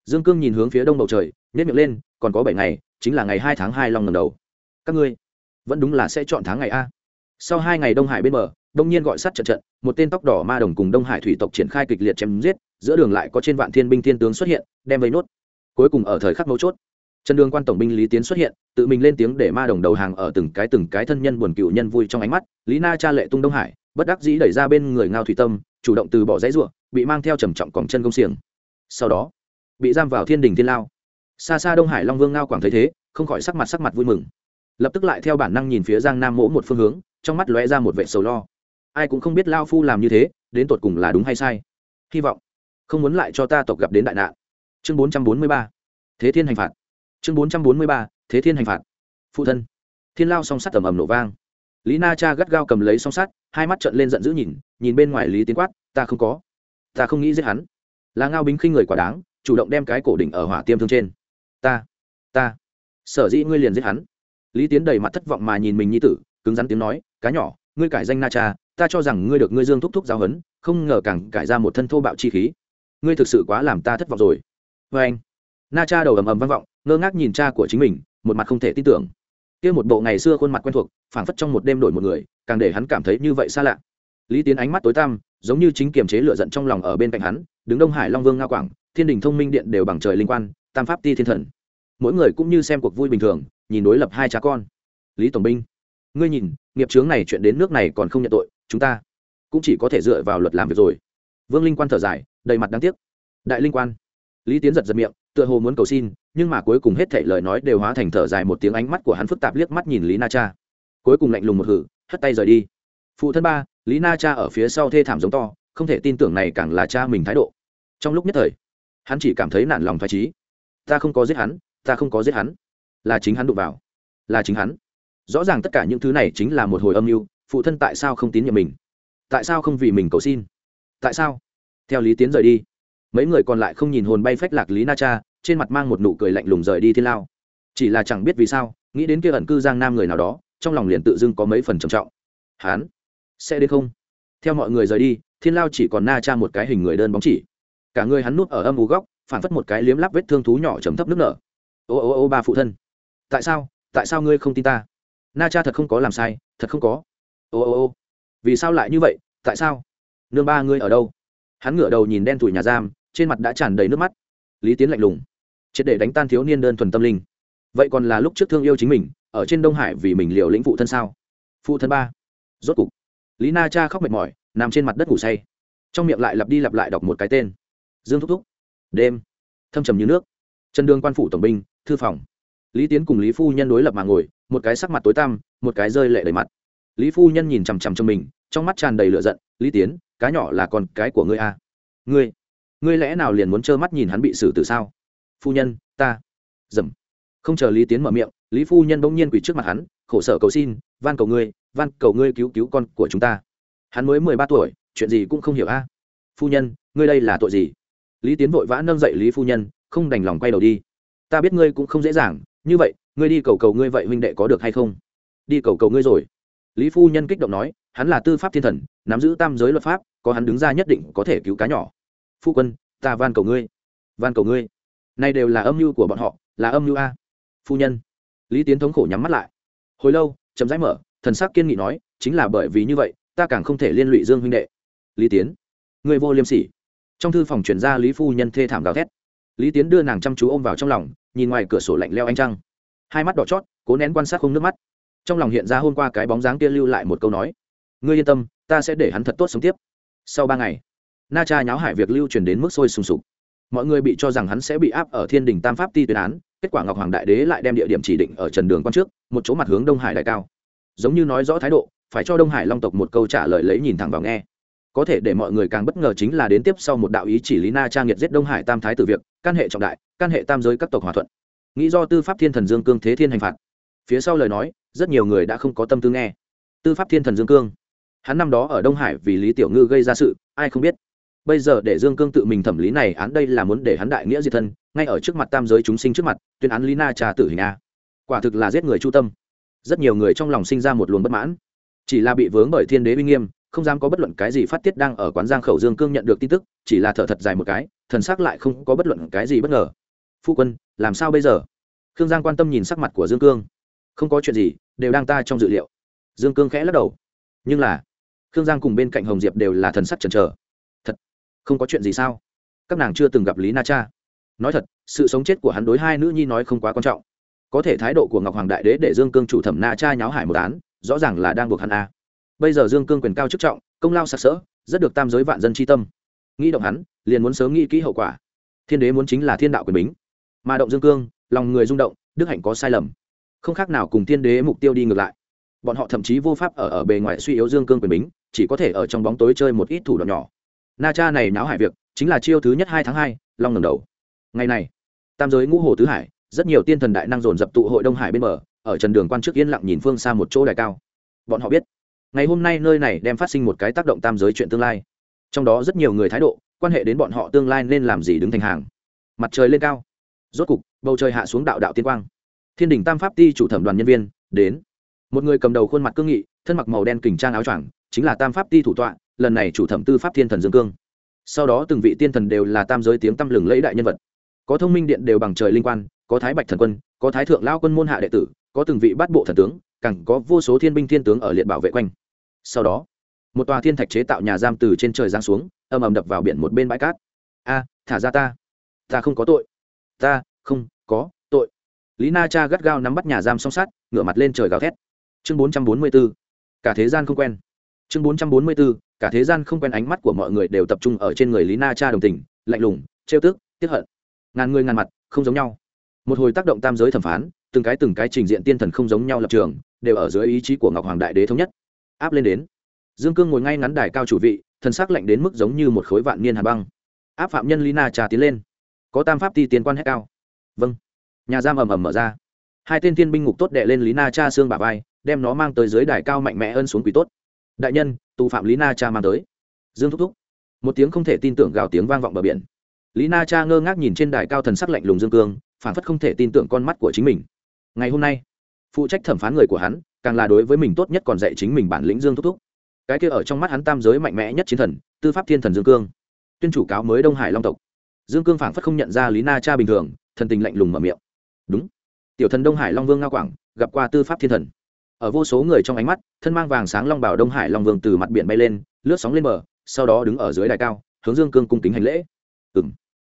Dương cương nhìn hướng phía đông bầu trời nhét miệng lên, còn có bảy ngày, chính là ngày hai tháng hai long ngầm đầu. Các ngươi, vẫn đúng là sẽ chọn tháng ngày a. Sau hai ngày đông hải bên bờ, đông nhiên gọi sát trận trận, một tên tóc đỏ ma đồng cùng đông hải thủy tộc triển khai kịch liệt chém giết, giữa đường lại có trên vạn thiên binh thiên tướng xuất hiện, đem vây nốt. Cuối cùng ở thời khắc mấu chốt, trần đường quan tổng binh lý tiến xuất hiện, tự mình lên tiếng để ma đồng đầu hàng ở từng cái từng cái thân nhân buồn cựu nhân vui trong ánh mắt, lý na cha lệ tung đông hải, bất đắc dĩ đẩy ra bên người ngao thủy tâm, chủ động từ bỏ dãy ruộng, bị mang theo trầm trọng còng chân công xiềng. Sau đó, bị giam vào thiên đình thiên lao xa xa đông hải long vương ngao quảng thấy thế, không khỏi sắc mặt sắc mặt vui mừng. Lập tức lại theo bản năng nhìn phía giang nam mỗ một phương hướng, trong mắt lóe ra một vệ sầu lo. Ai cũng không biết lao phu làm như thế, đến tột cùng là đúng hay sai. Hy vọng không muốn lại cho ta tộc gặp đến đại nạn. Chương bốn trăm bốn mươi ba. Thế thiên hành phạt. Chương bốn trăm bốn mươi ba. Thế thiên hành phạt. Phụ thân. Thiên lao song sắt tầm ầm nổ vang. Lý na cha gắt gao cầm lấy song sắt, hai mắt trợn lên giận dữ nhìn nhìn bên ngoài lý tiến quát, ta không có. Ta không nghĩ giết hắn. Là ngao bính khinh người quả đáng, chủ động đem cái cổ đỉnh ở hỏa tiêm thương trên ta ta. Sở dĩ ngươi liền giết hắn. Lý tiến đầy mặt thất vọng mà nhìn mình như tử, cứng rắn tiếng nói, cá nhỏ, ngươi cải danh na cha, ta cho rằng ngươi được ngươi dương thúc thúc giáo hấn không ngờ càng cải ra một thân thô bạo chi khí. Ngươi thực sự quá làm ta thất vọng rồi. Vê anh, na cha đầu ầm ầm vang vọng, ngơ ngác nhìn cha của chính mình, một mặt không thể tin tưởng. Kia một bộ ngày xưa khuôn mặt quen thuộc, phảng phất trong một đêm đổi một người, càng để hắn cảm thấy như vậy xa lạ. Lý tiến ánh mắt tối tăm, giống như chính kiềm chế lửa giận trong lòng ở bên cạnh hắn, đứng đông hải long vương nga quảng, thiên đình thông minh điện đều bằng trời linh quan tam pháp ti thiên thần. Mỗi người cũng như xem cuộc vui bình thường, nhìn đối lập hai cha con. Lý tổng binh, ngươi nhìn, nghiệp chướng này chuyện đến nước này còn không nhận tội, chúng ta cũng chỉ có thể dựa vào luật làm việc rồi. Vương linh quan thở dài, đầy mặt đáng tiếc. Đại linh quan, lý tiến giật giật miệng, tựa hồ muốn cầu xin, nhưng mà cuối cùng hết thảy lời nói đều hóa thành thở dài một tiếng ánh mắt của hắn phức tạp liếc mắt nhìn lý na cha. Cuối cùng lạnh lùng một hử, hất tay rời đi. Phụ thân ba, lý na cha ở phía sau thê thảm giống to, không thể tin tưởng này càng là cha mình thái độ. Trong lúc nhất thời, hắn chỉ cảm thấy nản lòng thoải trí ta không có giết hắn, ta không có giết hắn. Là chính hắn đụng vào. Là chính hắn. Rõ ràng tất cả những thứ này chính là một hồi âm mưu, phụ thân tại sao không tín nhiệm mình? Tại sao không vì mình cầu xin? Tại sao? Theo lý tiến rời đi. Mấy người còn lại không nhìn hồn bay phách lạc lý na cha, trên mặt mang một nụ cười lạnh lùng rời đi thiên lao. Chỉ là chẳng biết vì sao, nghĩ đến kia ẩn cư giang nam người nào đó, trong lòng liền tự dưng có mấy phần trầm trọng. Hán sẽ đến không? Theo mọi người rời đi, thiên lao chỉ còn na cha một cái hình người đơn bóng chỉ. Cả người hắn núp ở âm u góc phản phất một cái liếm lắp vết thương thú nhỏ chấm thấp nước nở. Ô ô ô, ba phụ thân. Tại sao? Tại sao ngươi không tin ta? Na cha thật không có làm sai, thật không có. Ô ô ô. Vì sao lại như vậy? Tại sao? Nương ba ngươi ở đâu? Hắn ngửa đầu nhìn đen thủi nhà giam, trên mặt đã tràn đầy nước mắt. Lý tiến lạnh lùng. Triệt để đánh tan thiếu niên đơn thuần tâm linh. Vậy còn là lúc trước thương yêu chính mình, ở trên đông hải vì mình liều lĩnh phụ thân sao? Phụ thân ba. Rốt cục. Lý na cha khóc mệt mỏi, nằm trên mặt đất ngủ say. Trong miệng lại lặp đi lặp lại đọc một cái tên. Dương thúc thúc đêm, thâm trầm như nước. Chân đường quan phủ tổng binh, thư phòng. Lý tiến cùng lý phu nhân đối lập mà ngồi, một cái sắc mặt tối tăm, một cái rơi lệ đầy mặt. Lý phu nhân nhìn chằm chằm trong mình, trong mắt tràn đầy lửa giận, lý tiến, cá nhỏ là con cái của ngươi a à? ngươi ngươi lẽ nào liền muốn trơ mắt nhìn hắn bị xử tử sao? Phu nhân, ta. Dầm. Không chờ lý tiến mở miệng, lý phu nhân bỗng nhiên quỳ trước mặt hắn, khổ sở cầu xin, van cầu ngươi, van cầu ngươi cứu cứu con của chúng ta. Hắn mới mười ba tuổi, chuyện gì cũng không hiểu a. Phu nhân, ngươi đây là tội gì? Lý tiến vội vã nâng dậy lý phu nhân, không đành lòng quay đầu đi. Ta biết ngươi cũng không dễ dàng, như vậy, ngươi đi cầu cầu ngươi vậy huynh đệ có được hay không? Đi cầu cầu ngươi rồi. Lý phu nhân kích động nói, hắn là tư pháp thiên thần, nắm giữ tam giới luật pháp, có hắn đứng ra nhất định có thể cứu cá nhỏ. Phu quân, ta van cầu ngươi. Van cầu ngươi. Nay đều là âm mưu của bọn họ, là âm mưu a. Phu nhân. Lý tiến thống khổ nhắm mắt lại. Hồi lâu, chậm rãi mở, thần sắc kiên nghị nói, chính là bởi vì như vậy, ta càng không thể liên lụy dương huynh đệ. Lý tiến. Người vô liêm sỉ trong thư phòng chuyển ra lý phu nhân thê thảm gào thét. Lý tiến đưa nàng chăm chú ôm vào trong lòng, nhìn ngoài cửa sổ lạnh leo anh trăng. Hai mắt đỏ chót, cố nén quan sát không nước mắt. Trong lòng hiện ra hôm qua cái bóng dáng kia lưu lại một câu nói. Ngươi yên tâm, ta sẽ để hắn thật tốt sống tiếp. Sau ba ngày, na cha nháo hải việc lưu truyền đến mức sôi sùng sục. Mọi người bị cho rằng hắn sẽ bị áp ở thiên đình tam pháp ti tuyên án, kết quả ngọc hoàng đại đế lại đem địa điểm chỉ định ở trần đường quan trước, một chỗ mặt hướng đông hải đại cao. Giống như nói rõ thái độ, phải cho đông hải long tộc một câu trả lời lấy nhìn thẳng vào nghe có thể để mọi người càng bất ngờ chính là đến tiếp sau một đạo ý chỉ lý na trang nghiệt giết đông hải tam thái tử việc căn hệ trọng đại căn hệ tam giới các tộc hòa thuận. Nghĩ do tư pháp thiên thần dương cương thế thiên hành phạt. Phía sau lời nói, rất nhiều người đã không có tâm tư nghe. Tư pháp thiên thần dương cương. Hắn năm đó ở đông hải vì lý tiểu ngư gây ra sự, ai không biết. Bây giờ để dương cương tự mình thẩm lý này, án đây là muốn để hắn đại nghĩa diệt thân, ngay ở trước mặt tam giới chúng sinh trước mặt, tuyên án lý na trà tử hình a. Quả thực là giết người chu tâm. Rất nhiều người trong lòng sinh ra một luồng bất mãn. Chỉ là bị vướng bởi thiên đế uy nghiêm không dám có bất luận cái gì phát tiết đang ở quán giang khẩu dương cương nhận được tin tức, chỉ là thở thật dài một cái, thần sắc lại không có bất luận cái gì bất ngờ. Phu quân, làm sao bây giờ? Khương giang quan tâm nhìn sắc mặt của dương cương. Không có chuyện gì, đều đang ta trong dự liệu. Dương cương khẽ lắc đầu. Nhưng là khương giang cùng bên cạnh hồng diệp đều là thần sắc chần chờ. Thật, không có chuyện gì sao? Các nàng chưa từng gặp lý na cha. Nói thật, sự sống chết của hắn đối hai nữ nhi nói không quá quan trọng. Có thể thái độ của ngọc hoàng đại đế để dương cương chủ thẩm na cha nháo hải một án, rõ ràng là đang buộc hắn a bây giờ dương cương quyền cao chức trọng, công lao sặc sỡ, rất được tam giới vạn dân tri tâm. Nghĩ động hắn, liền muốn sớm nghĩ kỹ hậu quả. Thiên đế muốn chính là thiên đạo quyền bính. Mà động dương cương, lòng người rung động, đức hạnh có sai lầm. Không khác nào cùng thiên đế mục tiêu đi ngược lại. Bọn họ thậm chí vô pháp ở ở bề ngoài suy yếu dương cương quyền bính, chỉ có thể ở trong bóng tối chơi một ít thủ đoạn nhỏ. Na cha này náo hải việc, chính là chiêu thứ nhất hai tháng hai, long ngầm đầu. Ngày này, tam giới ngũ hồ tứ hải, rất nhiều tiên thần đại năng dồn dập tụ hội đông hải bên bờ, ở trần đường quan trước yên lặng nhìn phương xa một chỗ đài cao. Bọn họ biết ngày hôm nay nơi này đem phát sinh một cái tác động tam giới chuyện tương lai. Trong đó rất nhiều người thái độ, quan hệ đến bọn họ tương lai nên làm gì đứng thành hàng. Mặt trời lên cao. Rốt cục, bầu trời hạ xuống đạo đạo tiên quang. Thiên đình tam pháp ti chủ thẩm đoàn nhân viên, đến. Một người cầm đầu khuôn mặt cương nghị, thân mặc màu đen kình trang áo choàng, chính là tam pháp ti thủ tọa, lần này chủ thẩm tư pháp thiên thần dương cương. Sau đó từng vị tiên thần đều là tam giới tiếng tăm lừng lẫy đại nhân vật. Có thông minh điện đều bằng trời linh quan, có thái bạch thần quân, có thái thượng lao quân môn hạ đệ tử, có từng vị bát bộ thần tướng cẳng có vô số thiên binh thiên tướng ở liệt bảo vệ quanh sau đó, một tòa thiên thạch chế tạo nhà giam từ trên trời giáng xuống ầm ầm đập vào biển một bên bãi cát. A, thả ra ta. Ta không có tội. Ta, không, có, tội. Lý na cha gắt gao nắm bắt nhà giam song sát ngửa mặt lên trời gào thét. Chương bốn trăm bốn mươi b ố cả thế gian không quen. Chương bốn trăm bốn mươi b ố cả thế gian không quen ánh mắt của mọi người đều tập trung ở trên người lý na cha đồng tình, lạnh lùng, trêu tức tiếp hận. Ngàn người ngàn mặt, không giống nhau. Một hồi tác động tam giới thẩm phán, từng cái từng cái trình diện tiên thần không giống nhau lập trường, đều ở dưới ý chí của ngọc hoàng đại đế thống nhất áp lên đến. Dương cương ngồi ngay ngắn đài cao chủ vị, thần sắc lạnh đến mức giống như một khối vạn niên hà băng. Áp phạm nhân lina trà tiến lên. Có tam pháp ti tiền quan hết cao. Vâng. Nhà giam ầm ầm mở ra. Hai tên thiên binh ngục tốt đệ lên lý na cha xương bà vai, đem nó mang tới dưới đài cao mạnh mẽ ân xuống quỷ tốt. Đại nhân, tù phạm lý na cha mang tới. Dương thúc thúc. Một tiếng không thể tin tưởng gào tiếng vang vọng bờ biển. Lý na cha ngơ ngác nhìn trên đài cao thần sắc lạnh lùng dương cương phản phất không thể tin tưởng con mắt của chính mình. Ngày hôm nay, phụ trách thẩm phán người của hắn càng là đối với mình tốt nhất còn dạy chính mình bản lĩnh dương thúc thúc. Cái kia ở trong mắt hắn tam giới mạnh mẽ nhất chiến thần, tư pháp thiên thần dương cương. Tuyên chủ cáo mới đông hải long tộc. Dương cương phảng phất không nhận ra lý na cha bình thường, thần tình lạnh lùng mở miệng. Đúng. Tiểu thần đông hải long vương nga quảng, gặp qua tư pháp thiên thần. Ở vô số người trong ánh mắt, thân mang vàng sáng long bảo đông hải long vương từ mặt biển bay lên, lướt sóng lên bờ, sau đó đứng ở dưới đài cao, hướng dương cương cung kính hành lễ. Ừng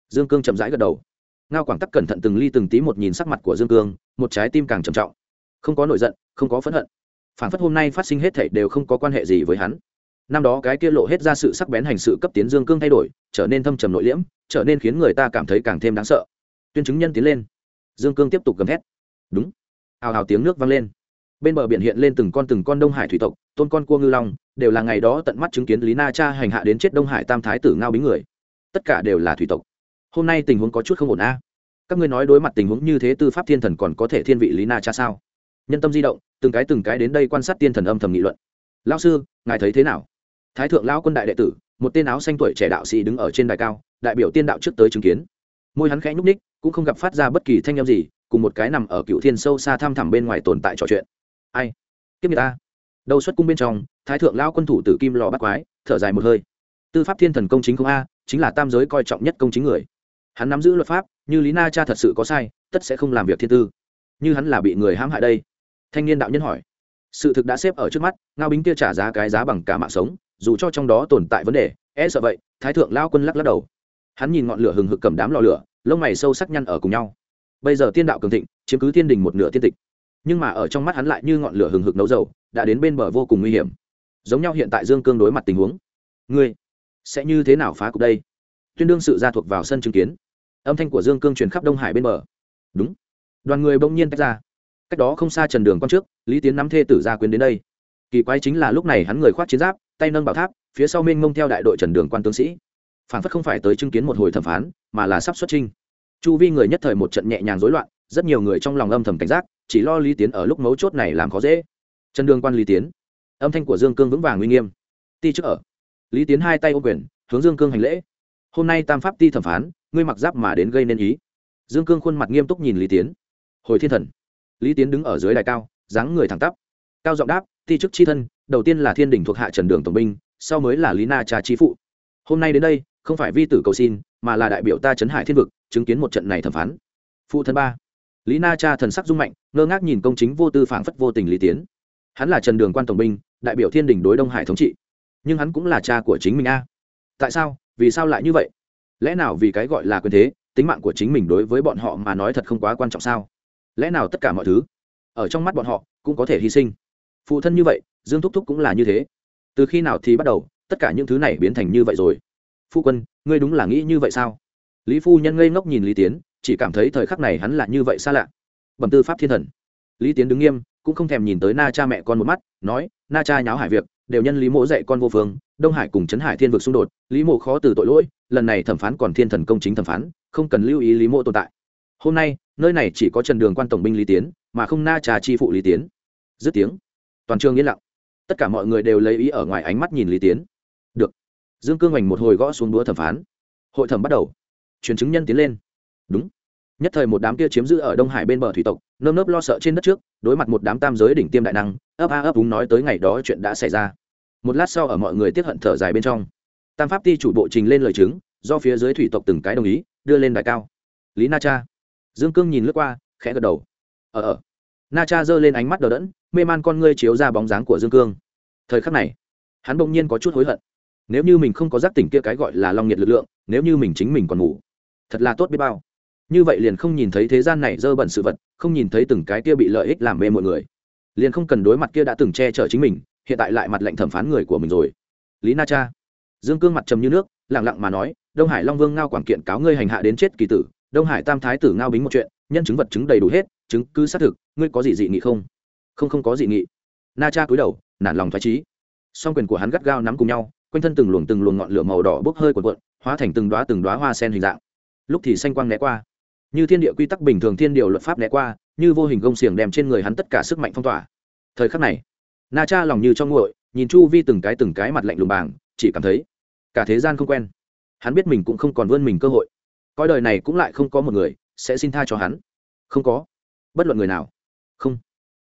dương cương chậm rãi gật đầu. Ngao quảng tắc cẩn thận từng ly từng tí một nhìn sắc mặt của dương cương, một trái tim càng trầm trọng không có nổi giận, không có phẫn hận. Phản phất hôm nay phát sinh hết thảy đều không có quan hệ gì với hắn. Năm đó cái kia lộ hết ra sự sắc bén hành sự cấp tiến dương cương thay đổi, trở nên thâm trầm nội liễm, trở nên khiến người ta cảm thấy càng thêm đáng sợ. Tuyên chứng nhân tiến lên. Dương cương tiếp tục gầm thét. Đúng. Hào hào tiếng nước vang lên. Bên bờ biển hiện lên từng con từng con đông hải thủy tộc, tôn con cua ngư long, đều là ngày đó tận mắt chứng kiến lý na cha hành hạ đến chết đông hải tam thái tử ngao bính người. Tất cả đều là thủy tộc. Hôm nay tình huống có chút không ổn a. Các ngươi nói đối mặt tình huống như thế tư pháp thiên thần còn có thể thiên vị lý na cha sao? Nhân tâm di động, từng cái từng cái đến đây quan sát tiên thần âm thầm nghị luận. Lao sư, ngài thấy thế nào? Thái thượng lao quân đại đệ tử, một tên áo xanh tuổi trẻ đạo sĩ đứng ở trên đài cao, đại biểu tiên đạo trước tới chứng kiến. Môi hắn khẽ nhúc ních cũng không gặp phát ra bất kỳ thanh â m gì, cùng một cái nằm ở cựu thiên sâu xa thăm thẳm bên ngoài tồn tại trò chuyện. Ai? Kiếp người ta. Đâu xuất cung bên trong, thái thượng lao quân thủ tử kim lò bắt quái, thở dài một hơi. Tư pháp thiên thần công chính không a, chính là tam giới coi trọng nhất công chính người. Hắn nắm giữ luật pháp, như lý na cha thật sự có sai, tất sẽ không làm việc thiên tư. Như hắn là bị người hãm hại đây thanh niên đạo nhân hỏi. Sự thực đã xếp ở trước mắt, ngao bính kia trả giá cái giá bằng cả mạng sống, dù cho trong đó tồn tại vấn đề e sợ vậy, thái thượng lao quân lắc lắc đầu. Hắn nhìn ngọn lửa hừng hực cầm đám lò lửa, lông mày sâu sắc nhăn ở cùng nhau. Bây giờ tiên đạo cường thịnh, chiếm cứ thiên đình một nửa tiên tịch. Nhưng mà ở trong mắt hắn lại như ngọn lửa hừng hực nấu dầu, đã đến bên bờ vô cùng nguy hiểm. Giống nhau hiện tại dương cương đối mặt tình huống. Ngươi sẽ như thế nào phá cục đây? Tuyên đương sự ra thuộc vào sân chứng kiến. Âm thanh của dương cương truyền khắp đông hải bên bờ. Đúng. Đoàn người bỗng nhiên tách ra cách đó không xa trần đường con trước, lý tiến nắm thê tử gia quyến đến đây. Kỳ quái chính là lúc này hắn người khoác chiến giáp, tay nâng bảo tháp, phía sau mênh mông theo đại đội trần đường quan tướng sĩ. Phản phất không phải tới chứng kiến một hồi thẩm phán, mà là sắp xuất trinh chu vi người nhất thời một trận nhẹ nhàng rối loạn, rất nhiều người trong lòng âm thầm cảnh giác, chỉ lo lý tiến ở lúc mấu chốt này làm khó dễ. Trần đường quan lý tiến. Âm thanh của dương cương vững vàng uy nghiêm. Ti trước ở. Lý tiến hai tay ô quyền, hướng dương cương hành lễ. Hôm nay tam pháp ti thẩm phán, ngươi mặc giáp mà đến gây nên ý. Dương cương khuôn mặt nghiêm túc nhìn lý tiến. Hồi thiên thần lý tiến đứng ở dưới đài cao, dáng người thẳng tắp, cao giọng đáp thi chức chi thân, đầu tiên là thiên đình thuộc hạ trần đường tổng binh, sau mới là lý na cha chi phụ. Hôm nay đến đây, không phải vi tử cầu xin, mà là đại biểu ta trấn hải thiên vực, chứng kiến một trận này thẩm phán. Phụ thân ba. Lý na cha thần sắc dung mạnh, ngơ ngác nhìn công chính vô tư phảng phất vô tình lý tiến. Hắn là trần đường quan tổng binh, đại biểu thiên đình đối đông hải thống trị. Nhưng hắn cũng là cha của chính mình a. Tại sao? Vì sao lại như vậy? Lẽ nào vì cái gọi là quyền thế, tính mạng của chính mình đối với bọn họ mà nói thật không quá quan trọng sao? Lẽ nào tất cả mọi thứ ở trong mắt bọn họ cũng có thể hy sinh? Phụ thân như vậy, dương thúc thúc cũng là như thế. Từ khi nào thì bắt đầu, tất cả những thứ này biến thành như vậy rồi? Phu quân, ngươi đúng là nghĩ như vậy sao? Lý phu nhân ngây ngốc nhìn lý tiến, chỉ cảm thấy thời khắc này hắn là như vậy xa lạ. Bẩm tư pháp thiên thần. Lý tiến đứng nghiêm, cũng không thèm nhìn tới na cha mẹ con một mắt, nói, na cha nháo hải việc, đều nhân lý mộ dạy con vô phương, đông hải cùng trấn hải thiên vực xung đột, lý mộ khó từ tội lỗi, lần này thẩm phán còn thiên thần công chính thẩm phán, không cần lưu ý lý mộ tồn tại hôm nay, nơi này chỉ có trần đường quan tổng binh lý tiến, mà không na trà chi phụ lý tiến. Dứt tiếng, toàn trường yên lặng. Tất cả mọi người đều lấy ý ở ngoài ánh mắt nhìn lý tiến. Được. Dương cương hoành một hồi gõ xuống đũa thẩm phán. Hội thẩm bắt đầu. Truyền chứng nhân tiến lên. Đúng. Nhất thời một đám kia chiếm giữ ở đông hải bên bờ thủy tộc, nơm nớp lo sợ trên đất trước, đối mặt một đám tam giới đỉnh tiêm đại năng, ấp a ấp úng nói tới ngày đó chuyện đã xảy ra. Một lát sau ở mọi người tiếp hận thở dài bên trong. Tam pháp ti chủ bộ trình lên lời chứng, do phía dưới thủy tộc từng cái đồng ý, đưa lên đài cao. Lý na cha dương cương nhìn lướt qua khẽ gật đầu. Ở ờ, ở na cha giơ lên ánh mắt đờ đẫn mê man con ngươi chiếu ra bóng dáng của dương cương. Thời khắc này hắn bỗng nhiên có chút hối hận. Nếu như mình không có giác tỉnh kia cái gọi là long nhiệt lực lượng nếu như mình chính mình còn ngủ thật là tốt biết bao. Như vậy liền không nhìn thấy thế gian này dơ bẩn sự vật không nhìn thấy từng cái kia bị lợi ích làm mê mọi người. Liền không cần đối mặt kia đã từng che chở chính mình hiện tại lại mặt lệnh thẩm phán người của mình rồi. Lý na cha. Dương cương mặt trầm như nước lẳng lặng mà nói đông hải long vương ngao quảng kiện cáo ngươi hành hạ đến chết kỳ tử đông hải tam thái tử ngao bính một chuyện, nhân chứng vật chứng đầy đủ hết, chứng cứ xác thực, ngươi có gì dị nghị không? Không không có dị nghị. Na cha cúi đầu, nản lòng thoái trí song quyền của hắn gắt gao nắm cùng nhau, quanh thân từng luồng từng luồng ngọn lửa màu đỏ bốc hơi cuộn cuộn, hóa thành từng đoá từng đoá hoa sen hình dạng. Lúc thì xanh quang né qua. Như thiên địa quy tắc bình thường thiên điều luật pháp né qua, như vô hình gông xiềng đem trên người hắn tất cả sức mạnh phong tỏa. Thời khắc này, na cha lòng như trong nguội, nhìn chu vi từng cái từng cái mặt lạnh lùng bàng, chỉ cảm thấy cả thế gian không quen. Hắn biết mình cũng không còn vươn mình cơ hội coi đời này cũng lại không có một người sẽ xin tha cho hắn. Không có. Bất luận người nào. Không.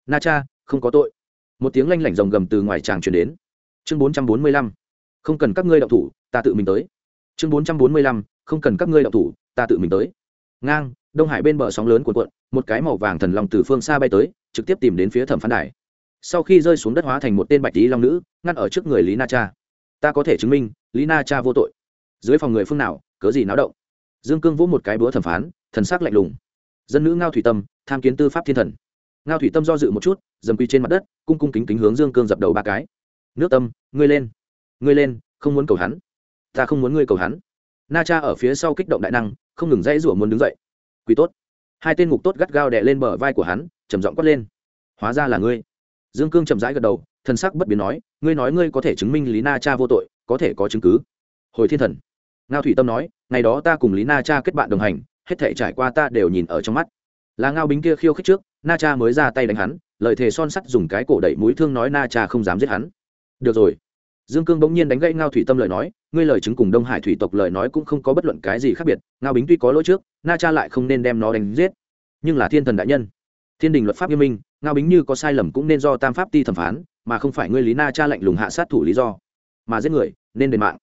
Na cha, không có tội. Một tiếng lanh lảnh rồng gầm từ ngoài tràng truyền đến. Chương bốn trăm bốn mươi lăm. Không cần các ngươi đậu thủ, ta tự mình tới. Chương bốn trăm bốn mươi lăm. Không cần các ngươi đậu thủ, ta tự mình tới. Ngang, đông hải bên bờ sóng lớn cuộn cuộn, một cái màu vàng thần long từ phương xa bay tới, trực tiếp tìm đến phía thẩm phán đài. Sau khi rơi xuống đất hóa thành một tên bạch lý long nữ, ngăn ở trước người lý na cha. Ta có thể chứng minh, lý na cha vô tội. Dưới phòng người phương nào, cớ gì náo động? Dương cương vỗ một cái búa thẩm phán, thần sắc lạnh lùng. Dân nữ ngao thủy tâm, tham kiến tư pháp thiên thần. Ngao thủy tâm do dự một chút, dầm quy trên mặt đất, cung cung kính kính hướng dương cương dập đầu ba cái. Nước tâm, ngươi lên. Ngươi lên, không muốn cầu hắn. Ta không muốn ngươi cầu hắn. Na cha ở phía sau kích động đại năng, không ngừng dãy rủa muốn đứng dậy. Quý tốt. Hai tên ngục tốt gắt gao đè lên bờ vai của hắn, trầm giọng quát lên. Hóa ra là ngươi. Dương cương chậm rãi gật đầu thân sắc bất biến nói, ngươi nói ngươi có thể chứng minh lý na cha vô tội, có thể có chứng cứ. Hồi thiên thần ngao thủy tâm nói, ngày đó ta cùng lý na cha kết bạn đồng hành, hết thể trải qua ta đều nhìn ở trong mắt. Là ngao bính kia khiêu khích trước, na cha mới ra tay đánh hắn lợi thế son sắt dùng cái cổ đẩy mũi thương nói na cha không dám giết hắn. Được rồi. Dương cương bỗng nhiên đánh gãy ngao thủy tâm lời nói, ngươi lời chứng cùng đông hải thủy tộc lời nói cũng không có bất luận cái gì khác biệt, ngao bính tuy có lỗi trước, na cha lại không nên đem nó đánh giết. Nhưng là thiên thần đại nhân, thiên đình luật pháp nghiêm minh, ngao bính như có sai lầm cũng nên do tam pháp ti thẩm phán, mà không phải ngươi lý na cha lạnh lùng hạ sát thủ lý do. Mà giết người, nên đền mạng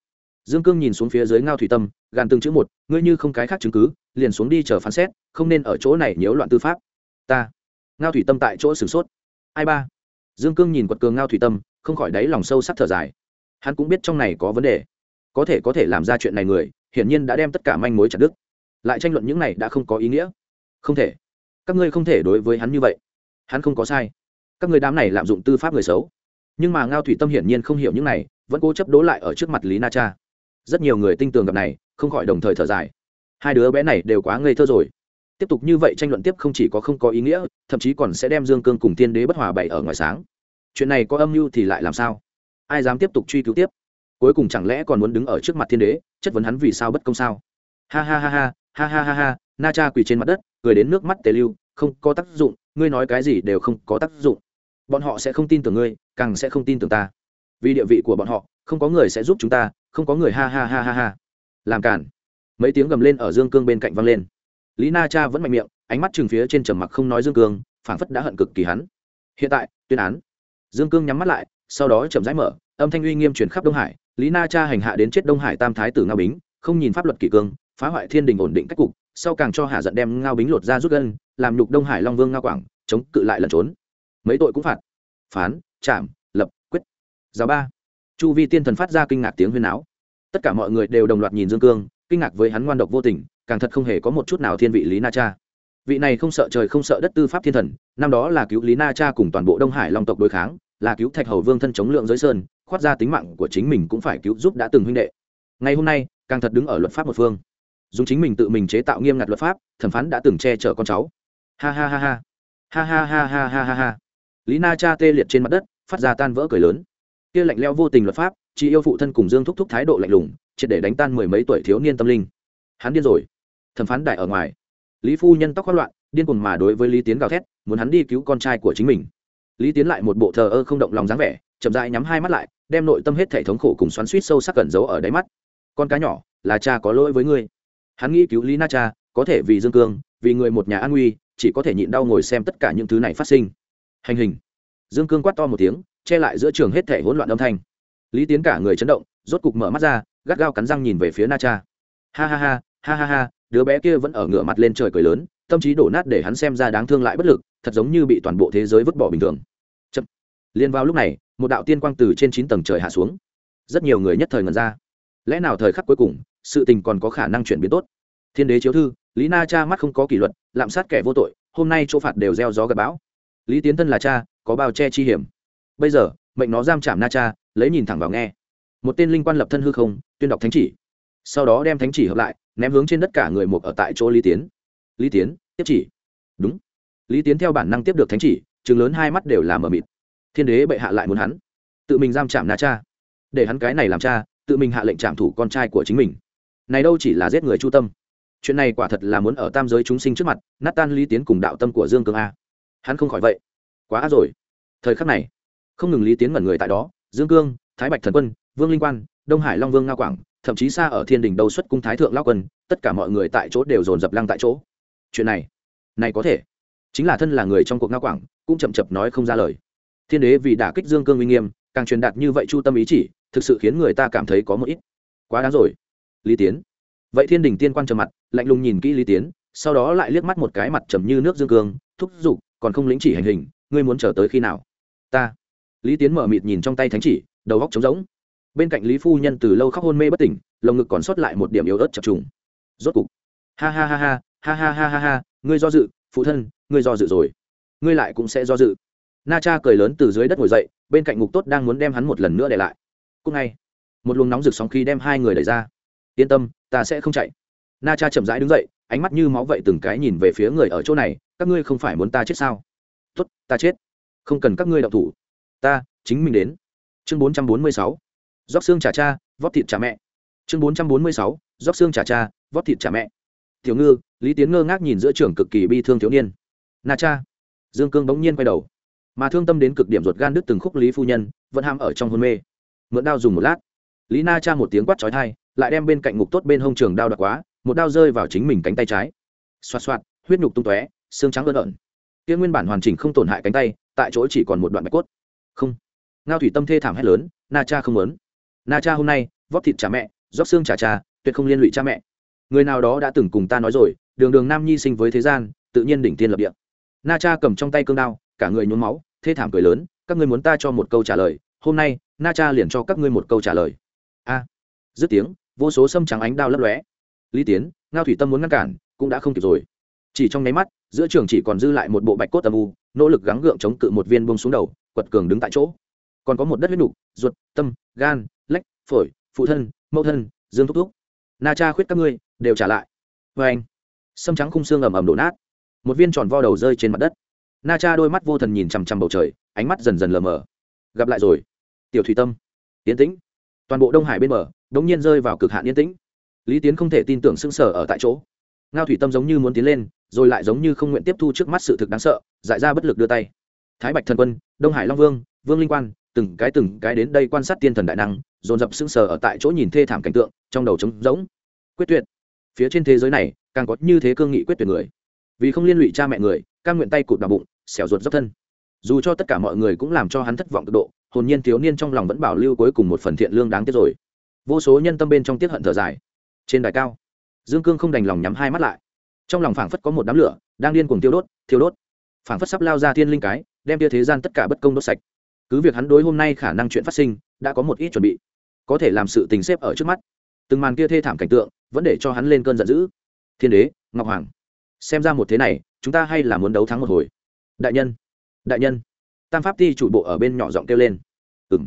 dương cương nhìn xuống phía dưới ngao thủy tâm, gàn từng chữ một, ngươi như không cái khác chứng cứ, liền xuống đi chờ phán xét, không nên ở chỗ này nhiễu loạn tư pháp. Ta. Ngao thủy tâm tại chỗ sửng sốt. Ai ba? Dương cương nhìn quật cường ngao thủy tâm, không khỏi đáy lòng sâu sắc thở dài. Hắn cũng biết trong này có vấn đề. Có thể có thể làm ra chuyện này người, hiển nhiên đã đem tất cả manh mối chặt đứt. Lại tranh luận những này đã không có ý nghĩa. Không thể. Các ngươi không thể đối với hắn như vậy. Hắn không có sai. Các người đám này lạm dụng tư pháp người xấu. Nhưng mà ngao thủy tâm hiển nhiên không hiểu những này, vẫn cố chấp đố lại ở trước mặt lý na cha rất nhiều người tinh tường gặp này, không khỏi đồng thời thở dài. Hai đứa bé này đều quá ngây thơ rồi. Tiếp tục như vậy tranh luận tiếp không chỉ có không có ý nghĩa, thậm chí còn sẽ đem dương cương cùng tiên đế bất hòa bày ở ngoài sáng. Chuyện này có âm mưu thì lại làm sao? Ai dám tiếp tục truy cứu tiếp? Cuối cùng chẳng lẽ còn muốn đứng ở trước mặt thiên đế, chất vấn hắn vì sao bất công sao? Ha ha ha ha ha ha ha ha, na cha quỳ trên mặt đất, cười đến nước mắt tề lưu, không có tác dụng, ngươi nói cái gì đều không có tác dụng. Bọn họ sẽ không tin tưởng ngươi, càng sẽ không tin tưởng ta. Vì địa vị của bọn họ không có người sẽ giúp chúng ta, không có người ha ha ha ha ha. Làm cản mấy tiếng gầm lên ở dương cương bên cạnh vang lên. Lý na cha vẫn mạnh miệng, ánh mắt chừng phía trên trầm mặc không nói dương cương, phảng phất đã hận cực kỳ hắn. Hiện tại, tuyên án. Dương cương nhắm mắt lại, sau đó chậm rãi mở, âm thanh uy nghiêm chuyển khắp đông hải. Lý na cha hành hạ đến chết đông hải tam thái tử ngao bính, không nhìn pháp luật kỷ cương, phá hoại thiên đình ổn định cách cục, sau càng cho hạ giận đem ngao bính lột ra rút gân, làm nhục đông hải long vương ngao quảng, chống cự lại lẩn trốn. Mấy tội cũng phạt. Phán, chạm, lập, quyết. Giáo ba chu vi tiên thần phát ra kinh ngạc tiếng huyên áo tất cả mọi người đều đồng loạt nhìn dương cương, kinh ngạc với hắn ngoan độc vô tình, càng thật không hề có một chút nào thiên vị lý na cha. Vị này không sợ trời không sợ đất tư pháp thiên thần, năm đó là cứu lý na cha cùng toàn bộ đông hải long tộc đối kháng, là cứu thạch hầu vương thân chống lượng giới sơn, khoát ra tính mạng của chính mình cũng phải cứu giúp đã từng huynh đệ. Ngày hôm nay, càng thật đứng ở luật pháp một phương. Dùng chính mình tự mình chế tạo nghiêm ngặt luật pháp, thẩm phán đã từng che chở con cháu. Ha ha ha ha. Ha ha ha ha ha ha ha. Lý na cha tê liệt trên mặt đất, phát ra tan vỡ cười lớn kia lạnh leo vô tình luật pháp chỉ yêu phụ thân cùng dương thúc thúc thái độ lạnh lùng, triệt để đánh tan mười mấy tuổi thiếu niên tâm linh. Hắn điên rồi. Thẩm phán đại ở ngoài. Lý phu nhân tóc khoác loạn, điên cuồng mà đối với lý tiến gào thét, muốn hắn đi cứu con trai của chính mình. Lý tiến lại một bộ thờ ơ không động lòng dáng vẻ, chậm dại nhắm hai mắt lại, đem nội tâm hết thể thống khổ cùng xoắn suýt sâu sắc cẩn giấu ở đáy mắt. Con cá nhỏ, là cha có lỗi với ngươi. Hắn nghĩ cứu lý na cha, có thể vì dương cương, vì người một nhà an nguy, chỉ có thể nhịn đau ngồi xem tất cả những thứ này phát sinh. Hành hình. Dương cương quát to một tiếng che lại giữa trường hết thể hỗn loạn âm thanh. Lý tiến cả người chấn động, rốt cục mở mắt ra, gắt gao cắn răng nhìn về phía na cha. Ha ha ha ha ha ha, đứa bé kia vẫn ở ngửa mặt lên trời cười lớn, tâm trí đổ nát để hắn xem ra đáng thương lại bất lực, thật giống như bị toàn bộ thế giới vứt bỏ bình thường. Chậm. liên vào lúc này, một đạo tiên quang từ trên chín tầng trời hạ xuống. Rất nhiều người nhất thời ngần ra. Lẽ nào thời khắc cuối cùng, sự tình còn có khả năng chuyển biến tốt? Thiên đế chiếu thư, lý na cha mắt không có kỷ luật, lạm sát kẻ vô tội, hôm nay chỗ phạt đều gieo gió gặp bão. Lý tiến thân là cha, có bao che chi hiểm? Bây giờ, mệnh nó giam chạm na cha, lấy nhìn thẳng vào nghe. Một tên linh quan lập thân hư không, tuyên đọc thánh chỉ. Sau đó đem thánh chỉ hợp lại, ném hướng trên đất cả người một ở tại chỗ lý tiến. Lý tiến, tiếp chỉ. Đúng. Lý tiến theo bản năng tiếp được thánh chỉ chừng lớn hai mắt đều là mờ mịt. Thiên đế bệ hạ lại muốn hắn. Tự mình giam chạm na cha. Để hắn cái này làm cha, tự mình hạ lệnh trảm thủ con trai của chính mình. Này đâu chỉ là giết người chu tâm. Chuyện này quả thật là muốn ở tam giới chúng sinh trước mặt, nát tan lý tiến cùng đạo tâm của dương cương a. Hắn không khỏi vậy. Quá rồi. Thời khắc này không ngừng lý tiến mẩn người tại đó, dương cương, thái bạch thần quân, vương linh quan, đông hải long vương nga quảng, thậm chí xa ở thiên đình đầu xuất cung thái thượng lao quân, tất cả mọi người tại chỗ đều dồn dập lăng tại chỗ. Chuyện này này có thể, chính là thân là người trong cuộc nga quảng, cũng chậm chậm nói không ra lời. Thiên đế vì đả kích dương cương uy nghiêm, càng truyền đạt như vậy chu tâm ý chỉ, thực sự khiến người ta cảm thấy có một ít quá đáng rồi. Lý tiến. Vậy thiên đình tiên quan trầm mặt, lạnh lùng nhìn kỹ lý tiến, sau đó lại liếc mắt một cái mặt trầm như nước dương cương, thúc giục, còn không lĩnh chỉ hành hình, ngươi muốn chờ tới khi nào? Ta lý tiến mở mịt nhìn trong tay thánh chỉ, đầu góc trống rỗng. Bên cạnh lý phu nhân từ lâu khóc hôn mê bất tỉnh, lồng ngực còn sót lại một điểm yếu ớt chập trùng. Rốt cục, ha ha ha ha ha ha ha ha ha, ngươi do dự, phụ thân, ngươi do dự rồi. Ngươi lại cũng sẽ do dự. Na cha cười lớn từ dưới đất ngồi dậy, bên cạnh ngục tốt đang muốn đem hắn một lần nữa để lại. Cúc ngay, một luồng nóng rực sóng khi đem hai người đẩy ra. Yên tâm, ta sẽ không chạy. Na cha chậm rãi đứng dậy, ánh mắt như máu vậy từng cái nhìn về phía người ở chỗ này, các ngươi không phải muốn ta chết sao? Tốt, ta chết. Không cần các ngươi đậu thủ ta, chính mình đến. Chương bốn trăm bốn mươi sáu, rót xương trả cha, vót thịt trả mẹ. Chương bốn trăm bốn mươi sáu, rót xương trả cha, vót thịt trả mẹ. Tiểu ngư, lý tiến ngơ ngác nhìn giữa trường cực kỳ bi thương thiếu niên. Na cha. Dương cương bỗng nhiên quay đầu. Mà thương tâm đến cực điểm ruột gan đứt từng khúc lý phu nhân, vẫn ham ở trong hôn mê. Mượn đao dùng một lát. Lý na cha một tiếng quát trói thai lại đem bên cạnh ngục tốt bên hông trường đao đặc quá, một đao rơi vào chính mình cánh tay trái. Xoạt xoạt, huyết nhục tung tóe, xương trắng ơn ợn kia nguyên bản hoàn chỉnh không tổn hại cánh tay, tại chỗ chỉ còn một đoạn bạch cốt không. Ngao thủy tâm thê thảm hét lớn, na cha không muốn. Na cha hôm nay vóc thịt trả mẹ, rót xương trả cha tuyệt không liên lụy cha mẹ. Người nào đó đã từng cùng ta nói rồi, đường đường nam nhi sinh với thế gian, tự nhiên đỉnh tiên lập địa. Na cha cầm trong tay cương đao, cả người nhuốm máu, thê thảm cười lớn, các ngươi muốn ta cho một câu trả lời, hôm nay, na cha liền cho các ngươi một câu trả lời. A. Dứt tiếng, vô số sâm trắng ánh đao lấp lóe. Lý tiến, ngao thủy tâm muốn ngăn cản, cũng đã không kịp rồi. Chỉ trong nháy mắt, giữa trường chỉ còn dư lại một bộ bạch cốt âm u, nỗ lực gắng gượng chống cự một viên bông xuống đầu quật cường đứng tại chỗ. Còn có một đất huyết nục, ruột, tâm, gan, lách, phổi, phụ thân, mẫu thân, dương thúc thúc. Na cha khuyết các ngươi, đều trả lại. Vê anh, sâm trắng khung xương ầm ầm đổ nát. Một viên tròn vo đầu rơi trên mặt đất. Na cha đôi mắt vô thần nhìn chằm chằm bầu trời, ánh mắt dần dần lờ mờ. Gặp lại rồi. Tiểu thủy tâm yến tĩnh. Toàn bộ đông hải bên bờ đ ỗ n g nhiên rơi vào cực hạn yên tĩnh. Lý tiến không thể tin tưởng sững sờ ở tại chỗ. Ngao thủy tâm giống như muốn tiến lên, rồi lại giống như không nguyện tiếp thu trước mắt sự thực đáng sợ, dại ra bất lực đưa tay thái bạch thần quân, đông hải long vương vương linh quan, từng cái từng cái đến đây quan sát tiên thần đại năng, dồn dập sững sờ ở tại chỗ nhìn thê thảm cảnh tượng, trong đầu trống rỗng. Quyết tuyệt. Phía trên thế giới này, càng có như thế cương nghị quyết tuyệt người. Vì không liên lụy cha mẹ người căn nguyện tay cụt đào bụng, xẻo ruột dốc thân. Dù cho tất cả mọi người cũng làm cho hắn thất vọng cực độ, hồn nhiên thiếu niên trong lòng vẫn bảo lưu cuối cùng một phần thiện lương đáng tiếc rồi. Vô số nhân tâm bên trong tiết hận thở dài. Trên đài cao, dương cương không đành lòng nhắm hai mắt lại. Trong lòng phảng phất có một đám lửa, đang điên cuồng tiêu đốt, thiêu đốt. Phảng phất sắp lao ra thiên linh cái đem tia thế gian tất cả bất công đốt sạch. Cứ việc hắn đối hôm nay khả năng chuyện phát sinh, đã có một ít chuẩn bị. Có thể làm sự tình xếp ở trước mắt. Từng màn kia thê thảm cảnh tượng, vẫn để cho hắn lên cơn giận dữ. Thiên đế, ngọc hoàng, xem ra một thế này, chúng ta hay là muốn đấu thắng một hồi. Đại nhân đại nhân. Tam pháp ti chủ bộ ở bên nhỏ giọng kêu lên. Ừ m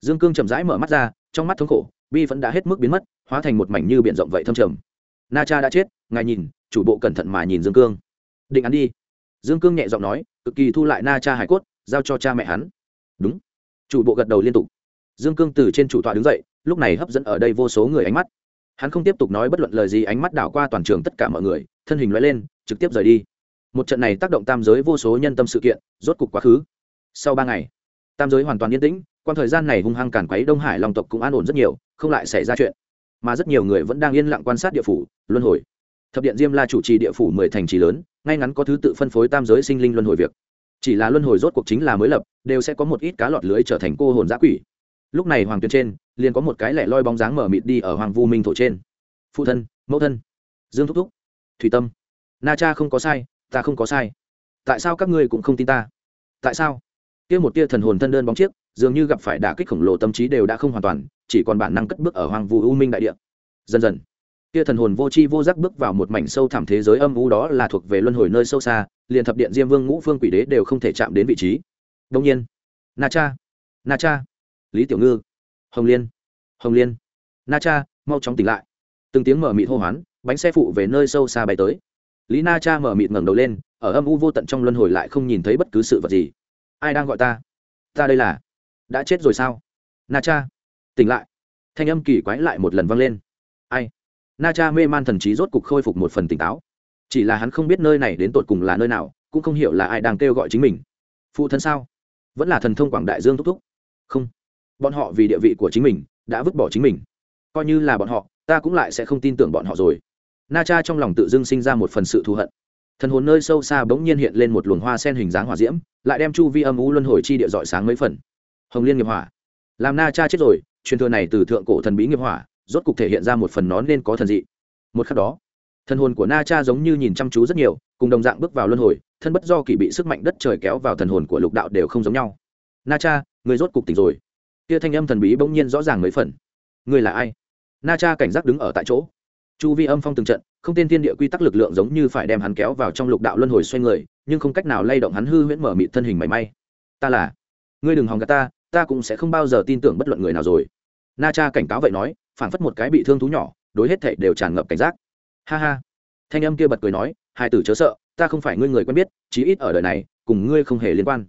dương cương chậm rãi mở mắt ra, trong mắt thống khổ, bi vẫn đã hết mức biến mất, hóa thành một mảnh như b i ể n rộng vậy thâm trầm. Na cha đã chết, ngài nhìn, chủ bộ cẩn thận mà nhìn dương cương. Định án đi dương cương nhẹ giọng nói, cực kỳ thu lại na cha hải cốt, giao cho cha mẹ hắn. Đúng. Chủ bộ gật đầu liên tục. Dương cương từ trên chủ tọa đứng dậy, lúc này hấp dẫn ở đây vô số người ánh mắt. Hắn không tiếp tục nói bất luận lời gì, ánh mắt đảo qua toàn trường tất cả mọi người, thân hình loại lên, trực tiếp rời đi. Một trận này tác động tam giới vô số nhân tâm sự kiện, rốt cục quá khứ. Sau ba ngày, tam giới hoàn toàn yên tĩnh quan thời gian này hung hăng cản quấy đông hải long tộc cũng an ổn rất nhiều, không lại xảy ra chuyện. Mà rất nhiều người vẫn đang yên lặng quan sát địa phủ, luân hồi thập điện diêm la chủ trì địa phủ mười thành trì lớn, ngay ngắn có thứ tự phân phối tam giới sinh linh luân hồi việc. Chỉ là luân hồi rốt cuộc chính là mới lập, đều sẽ có một ít cá lọt lưới trở thành cô hồn giã quỷ. Lúc này hoàng tuyền trên, liền có một cái lẻ loi bóng dáng mở mịt đi ở hoàng vu minh thổ trên. Phụ thân, mẫu thân. Dương thúc thúc. Thủy tâm. Na cha không có sai, ta không có sai. Tại sao các ngươi cũng không tin ta? Tại sao? Kia một tia thần hồn thân đơn bóng chiếc, dường như gặp phải đả kích khổng lồ tâm trí đều đã không hoàn toàn, chỉ còn bản năng cất bước ở hoàng vu u minh đại địa. Dần dần kia thần hồn vô tri vô giác bước vào một mảnh sâu thẳm thế giới âm u đó là thuộc về luân hồi nơi sâu xa, liền thập điện diêm vương ngũ phương quỷ đế đều không thể chạm đến vị trí. Đông nhiên, na cha na cha, lý tiểu ngư, hồng liên hồng liên, na cha, mau chóng tỉnh lại. Từng tiếng mở mịt hô hoán, bánh xe phụ về nơi sâu xa bay tới. Lý na cha mở mịt ngẩng đầu lên, ở âm u vô tận trong luân hồi lại không nhìn thấy bất cứ sự vật gì. Ai đang gọi ta? Ta đây là, đã chết rồi sao? Na cha, tỉnh lại. Thanh âm kỳ quái lại một lần vang lên. Ai? Na cha mê man thần trí rốt cục khôi phục một phần tỉnh táo. Chỉ là hắn không biết nơi này đến tột cùng là nơi nào, cũng không hiểu là ai đang kêu gọi chính mình. Phụ thân sao? Vẫn là thần thông quảng đại dương thúc thúc? Không. Bọn họ vì địa vị của chính mình, đã vứt bỏ chính mình. Coi như là bọn họ, ta cũng lại sẽ không tin tưởng bọn họ rồi. Na cha trong lòng tự dưng sinh ra một phần sự thù hận. Thần hồn nơi sâu xa bỗng nhiên hiện lên một luồng hoa sen hình dáng hòa diễm, lại đem chu vi âm u luân hồi chi địa dọi sáng mấy phần. Hồng liên nghiệp hỏa. Làm na cha chết rồi, truyền thừa này từ thượng cổ thần bí nghiệp hỏa rốt cục thể hiện ra một phần nó nên có thần dị. Một khắc đó thần hồn của na cha giống như nhìn chăm chú rất nhiều, cùng đồng dạng bước vào luân hồi, thân bất do kỳ bị sức mạnh đất trời kéo vào thần hồn của lục đạo đều không giống nhau. Na cha, người rốt cục tỉnh rồi. Kia thanh âm thần bí bỗng nhiên rõ ràng mấy phần. Người là ai? Na cha cảnh giác đứng ở tại chỗ. Chu vi âm phong từng trận, không tên thiên địa quy tắc lực lượng giống như phải đem hắn kéo vào trong lục đạo luân hồi xoay người, nhưng không cách nào lay động hắn hư huyễn mở mịt thân hình mảy may. Ta là, ngươi đừng hòng gạt ta ta cũng sẽ không bao giờ tin tưởng bất luận người nào rồi. Na cha cảnh cáo vậy nói phản phất một cái bị thương thú nhỏ, đối hết thảy đều tràn ngập cảnh giác. Ha ha. Thanh âm kia bật cười nói, hai tử chớ sợ, ta không phải ngươi người quen biết, chí ít ở đời này, cùng ngươi không hề liên quan.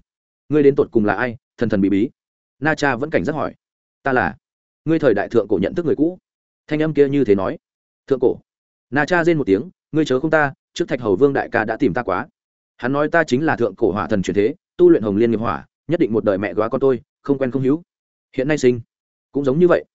Ngươi đến tột cùng là ai, thần thần bí bí? Na cha vẫn cảnh giác hỏi. Ta là. Ngươi thời đại thượng cổ nhận thức người cũ. Thanh âm kia như thế nói. Thượng cổ. Na cha rên một tiếng, ngươi chớ không ta, trước thạch hầu vương đại ca đã tìm ta quá. Hắn nói ta chính là thượng cổ hỏa thần truyền thế, tu luyện hồng liên nghiệp hỏa, nhất định một đời mẹ góa con tôi, không quen không hữu. Hiện nay sinh, cũng giống như vậy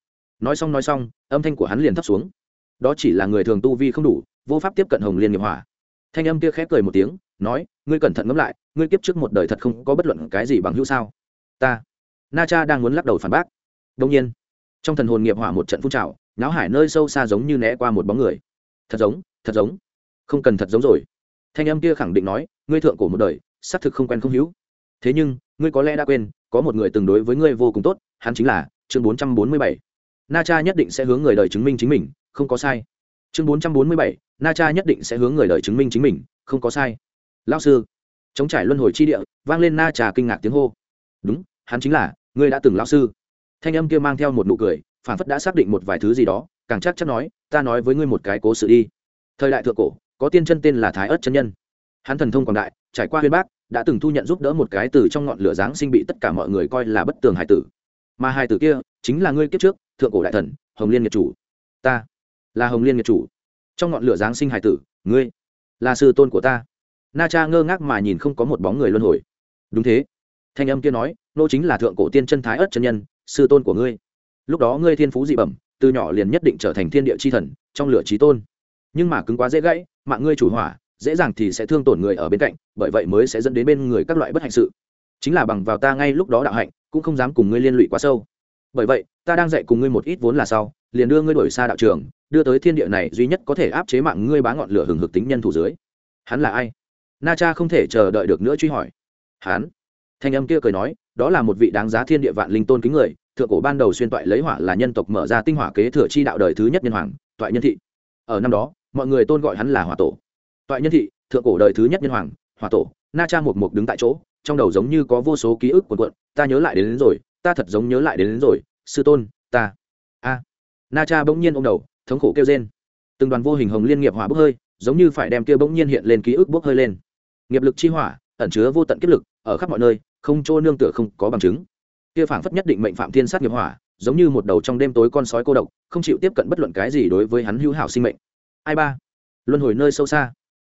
nói xong nói xong, âm thanh của hắn liền thấp xuống. Đó chỉ là người thường tu vi không đủ, vô pháp tiếp cận hồng liên nghiệp hỏa. Thanh âm kia khép cười một tiếng, nói, ngươi cẩn thận ngẫm lại, ngươi kiếp trước một đời thật không có bất luận cái gì bằng hữu sao? Ta. Na cha đang muốn lắc đầu phản bác. Đông nhiên, trong thần hồn nghiệp hỏa một trận phun trào, náo hải nơi sâu xa giống như né qua một bóng người. Thật giống thật giống. Không cần thật giống rồi. Thanh âm kia khẳng định nói, ngươi thượng cổ một đời, xác thực không quen không hữu. Thế nhưng, ngươi có lẽ đã quên, có một người từng đối với ngươi vô cùng tốt, hắn chính là chương bốn trăm bốn mươi bảy na cha nhất định sẽ hướng người đời chứng minh chính mình, không có sai. Chương bốn trăm bốn mươi bảy, na cha nhất định sẽ hướng người đời chứng minh chính mình, không có sai. Lao sư, chống trải luân hồi chi địa, vang lên na trà kinh ngạc tiếng hô. Đúng, hắn chính là, ngươi đã từng lao sư. Thanh âm kia mang theo một nụ cười phản phất đã xác định một vài thứ gì đó, càng chắc chắn nói, ta nói với ngươi một cái cố sự đi. Thời đại thượng cổ, có tiên chân tên là thái ớt chân nhân. Hắn thần thông quảng đại, trải qua huyên bác, đã từng thu nhận giúp đỡ một cái từ trong ngọn lửa giáng sinh bị tất cả mọi người coi là bất tường hải tử. Mà hai tử kia, chính là ngươi kiếp trước thượng cổ đại thần, hồng liên nghiệt chủ. Ta là hồng liên nghiệt chủ. Trong ngọn lửa giáng sinh hải tử, ngươi là sư tôn của ta. Na cha ngơ ngác mà nhìn không có một bóng người luân hồi. Đúng thế. Thanh âm kia nói, nô chính là thượng cổ tiên chân thái ất chân nhân, sư tôn của ngươi. Lúc đó ngươi thiên phú dị bẩm, từ nhỏ liền nhất định trở thành thiên địa c h i thần, trong lửa trí tôn. Nhưng mà cứng quá dễ gãy, mạng ngươi chủ hỏa, dễ dàng thì sẽ thương tổn người ở bên cạnh, bởi vậy mới sẽ dẫn đến bên người các loại bất hạnh sự. Chính là bằng vào ta ngay lúc đó đạo hạnh, cũng không dám cùng ngươi liên lụy quá sâu bởi vậy ta đang dạy cùng ngươi một ít vốn là sau liền đưa ngươi đổi xa đạo trường đưa tới thiên địa này duy nhất có thể áp chế mạng ngươi bá ngọn lửa hừng hực tính nhân thủ dưới. Hắn là ai? Na cha không thể chờ đợi được nữa truy hỏi. Hắn. Thanh âm kia cười nói đó là một vị đáng giá thiên địa vạn linh tôn kính người thượng cổ ban đầu xuyên toại lấy hỏa là nhân tộc mở ra tinh hỏa kế thừa chi đạo đời thứ nhất nhân hoàng toại nhân thị. Ở năm đó mọi người tôn gọi hắn là hỏa tổ. Toại nhân thị thượng cổ đời thứ nhất nhân hoàng hỏa tổ na cha một mục đứng tại chỗ trong đầu giống như có vô số ký ức cuộn cuộn ta nhớ lại đến, đến rồi ta thật giống nhớ lại đến, đến rồi sư tôn ta. A. Na cha bỗng nhiên ô m đầu thống khổ kêu trên từng đoàn vô hình hồng liên nghiệp hỏa bốc hơi giống như phải đem kia bỗng nhiên hiện lên ký ức bốc hơi lên. Nghiệp lực chi hỏa ẩn chứa vô tận kiếp lực ở khắp mọi nơi không chỗ nương tựa không có bằng chứng. Kia phảng phất nhất định mệnh phạm thiên sát nghiệp hỏa giống như một đầu trong đêm tối con sói cô độc không chịu tiếp cận bất luận cái gì đối với hắn hữu hảo sinh mệnh. Ai ba? Luân hồi nơi sâu xa.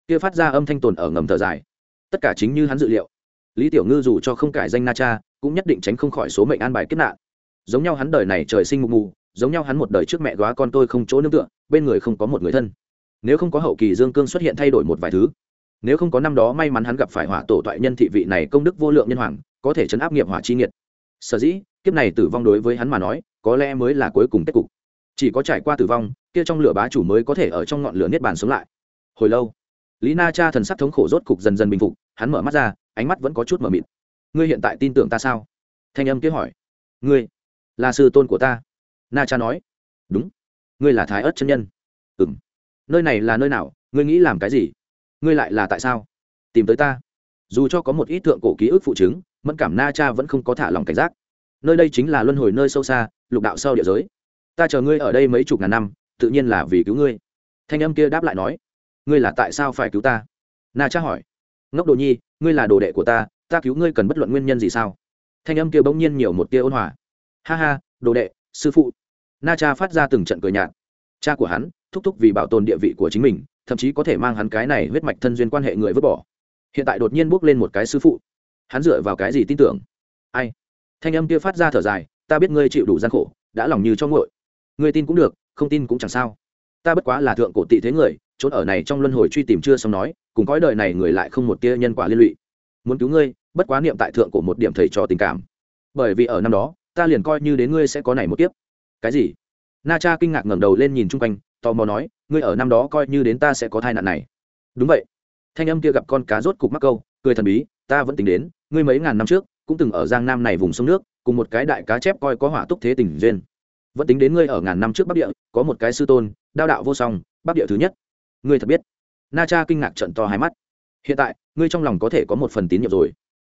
Kia phát ra âm thanh tồn ở ngầm thở dài. Tất cả chính như hắn dự liệu lý tiểu ngư dù cho không cải danh na cha, cũng nhất định tránh không khỏi số mệnh an bài kết nạn. Giống nhau hắn đời này trời sinh mù mù giống nhau hắn một đời trước mẹ góa con tôi không chỗ nương tựa, bên người không có một người thân. Nếu không có hậu kỳ dương cương xuất hiện thay đổi một vài thứ, nếu không có năm đó may mắn hắn gặp phải hỏa tổ toại nhân thị vị này công đức vô lượng nhân hoàng, có thể chấn áp nghiệp hỏa chi nghiệt. Sở dĩ, kiếp này tử vong đối với hắn mà nói, có lẽ mới là cuối cùng kết cục. Chỉ có trải qua tử vong, kia trong lửa bá chủ mới có thể ở trong ngọn lửa niết bàn sống lại. Hồi lâu, lý na cha thần sắc thống khổ rốt cục dần dần bình phục, hắn mở mắt ra ánh mắt vẫn có chút mờ mịt. Ngươi hiện tại tin tưởng ta sao? Thanh âm kia hỏi. Ngươi là sư tôn của ta. Na cha nói. Đúng. Ngươi là thái ớt chân nhân. Ừ m nơi này là nơi nào? Ngươi nghĩ làm cái gì? Ngươi lại là tại sao? Tìm tới ta. Dù cho có một ít thượng cổ ký ức phụ chứng, mẫn cảm na cha vẫn không có thả lòng cảnh giác. Nơi đây chính là luân hồi nơi sâu xa, lục đạo sau địa giới. Ta chờ ngươi ở đây mấy chục ngàn năm, tự nhiên là vì cứu ngươi. Thanh âm kia đáp lại nói. Ngươi là tại sao phải cứu ta? Na cha hỏi ngốc đồ nhi, ngươi là đồ đệ của ta ta cứu ngươi cần bất luận nguyên nhân gì sao? Thanh âm kia bỗng nhiên nhiều một tia ôn hòa. Ha ha, đồ đệ, sư phụ. Na cha phát ra từng trận cười nhạt. Cha của hắn, thúc thúc vì bảo tồn địa vị của chính mình, thậm chí có thể mang hắn cái này huyết mạch thân duyên quan hệ người vứt bỏ. Hiện tại đột nhiên bước lên một cái sư phụ. Hắn dựa vào cái gì tin tưởng? Ai? Thanh âm kia phát ra thở dài. Ta biết ngươi chịu đủ gian khổ, đã lòng như cho ngội ngươi tin cũng được, không tin cũng chẳng sao ta bất quá là thượng cổ tị thế người trốn ở này trong luân hồi truy tìm chưa xong nói, cùng cõi đời này người lại không một tia nhân quả liên lụy. Muốn cứu ngươi, bất quá niệm tại thượng cổ một điểm thầy trò tình cảm. Bởi vì ở năm đó, ta liền coi như đến ngươi sẽ có này một kiếp. Cái gì? Na cha kinh ngạc ngẩng đầu lên nhìn chung quanh, tò mò nói, ngươi ở năm đó coi như đến ta sẽ có thai nạn này. Đúng vậy. Thanh âm kia gặp con cá rốt cục mắc câu, cười thần bí, ta vẫn tính đến, ngươi mấy ngàn năm trước, cũng từng ở giang nam này vùng sông nước, cùng một cái đại cá chép coi có hỏa túc thế tình duyên vẫn tính đến ngươi ở ngàn năm trước bắc địa, có một cái sư tôn, đao đạo vô song, bắc địa thứ nhất. Ngươi thật biết. Na cha kinh ngạc trận to hai mắt. Hiện tại, ngươi trong lòng có thể có một phần tín nhiệm rồi.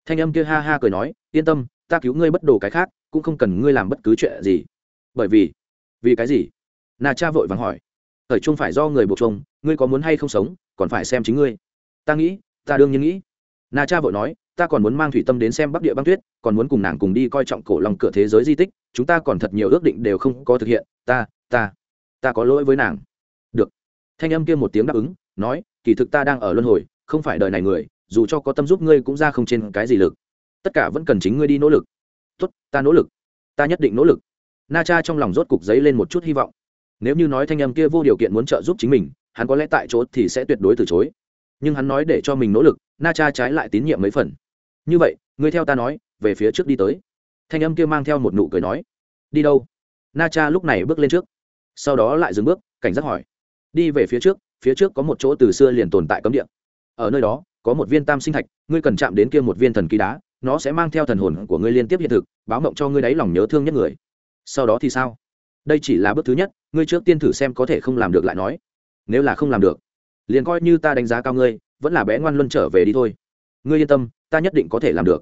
Thanh âm kia ha ha cười nói, yên tâm, ta cứu ngươi bất đồ cái khác, cũng không cần ngươi làm bất cứ chuyện gì. Bởi vì vì cái gì? Na cha vội vàng hỏi. Thời chung phải do người buộc chung ngươi có muốn hay không sống, còn phải xem chính ngươi. Ta nghĩ, ta đương nhiên nghĩ. Na cha vội nói ta còn muốn mang thủy tâm đến xem bắc địa băng tuyết, còn muốn cùng nàng cùng đi coi trọng cổ lòng cửa thế giới di tích, chúng ta còn thật nhiều ước định đều không có thực hiện, ta ta ta có lỗi với nàng. Được. Thanh âm kia một tiếng đáp ứng, nói, kỳ thực ta đang ở luân hồi, không phải đời này người, dù cho có tâm giúp ngươi cũng ra không trên cái gì lực. Tất cả vẫn cần chính ngươi đi nỗ lực. Tốt, ta nỗ lực. Ta nhất định nỗ lực. Na cha trong lòng rốt cục giấy lên một chút hy vọng. Nếu như nói thanh âm kia vô điều kiện muốn trợ giúp chính mình, hắn có lẽ tại chỗ thì sẽ tuyệt đối từ chối. Nhưng hắn nói để cho mình nỗ lực, na cha trái lại tín nhiệm mấy phần như vậy, ngươi theo ta nói, về phía trước đi tới. Thanh âm kia mang theo một nụ cười nói, đi đâu? Na cha lúc này bước lên trước. Sau đó lại dừng bước, cảnh giác hỏi, đi về phía trước phía trước có một chỗ từ xưa liền tồn tại cấm địa. Ở nơi đó, có một viên tam sinh thạch, ngươi cần chạm đến kia một viên thần kỳ đá, nó sẽ mang theo thần hồn của ngươi liên tiếp hiện thực, báo mộng cho ngươi đáy lòng nhớ thương nhất người. Sau đó thì sao? Đây chỉ là bước thứ nhất, ngươi trước tiên thử xem có thể không làm được lại nói. Nếu là không làm được, liền coi như ta đánh giá cao ngươi, vẫn là bé ngoan luân trở về đi thôi. Ngươi yên tâm ta nhất định có thể làm được.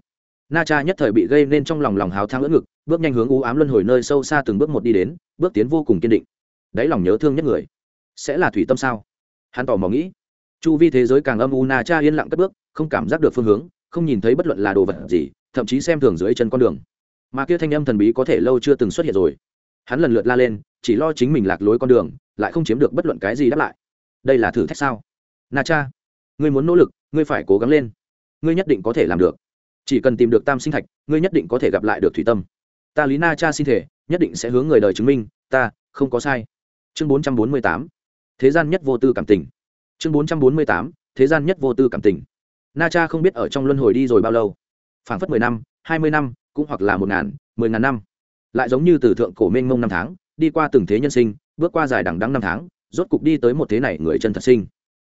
Na cha nhất thời bị gây nên trong lòng lòng hào thang lỡ ngực, bước nhanh hướng u ám luân hồi nơi sâu xa từng bước một đi đến, bước tiến vô cùng kiên định. Đáy lòng nhớ thương nhất người. Sẽ là thủy tâm sao? Hắn tò mò nghĩ. Chu vi thế giới càng âm u, na cha yên lặng cất bước, không cảm giác được phương hướng, không nhìn thấy bất luận là đồ vật gì, thậm chí xem thường dưới chân con đường. Mà kia thanh âm thần bí có thể lâu chưa từng xuất hiện rồi. Hắn lần lượt la lên, chỉ lo chính mình lạc lối con đường, lại không chiếm được bất luận cái gì đáp lại. Đây là thử thách sao? Na cha, ngươi muốn nỗ lực, ngươi phải cố gắng lên ngươi nhất định có thể làm được. Chỉ cần tìm được tam sinh thạch, ngươi nhất định có thể gặp lại được thủy tâm. Ta lý na cha xin thể nhất định sẽ hướng người đời chứng minh, ta, không có sai. Chương bốn trăm bốn mươi tám. Thế gian nhất vô tư cảm tình. Chương bốn trăm bốn mươi tám. Thế gian nhất vô tư cảm tình. Na cha không biết ở trong luân hồi đi rồi bao lâu. Phảng phất mười năm, hai mươi năm, cũng hoặc là một ngàn, mười ngàn năm. Lại giống như từ thượng cổ mênh mông năm tháng, đi qua từng thế nhân sinh, bước qua dài đằng đắng năm tháng, rốt cục đi tới một thế này người chân thật sinh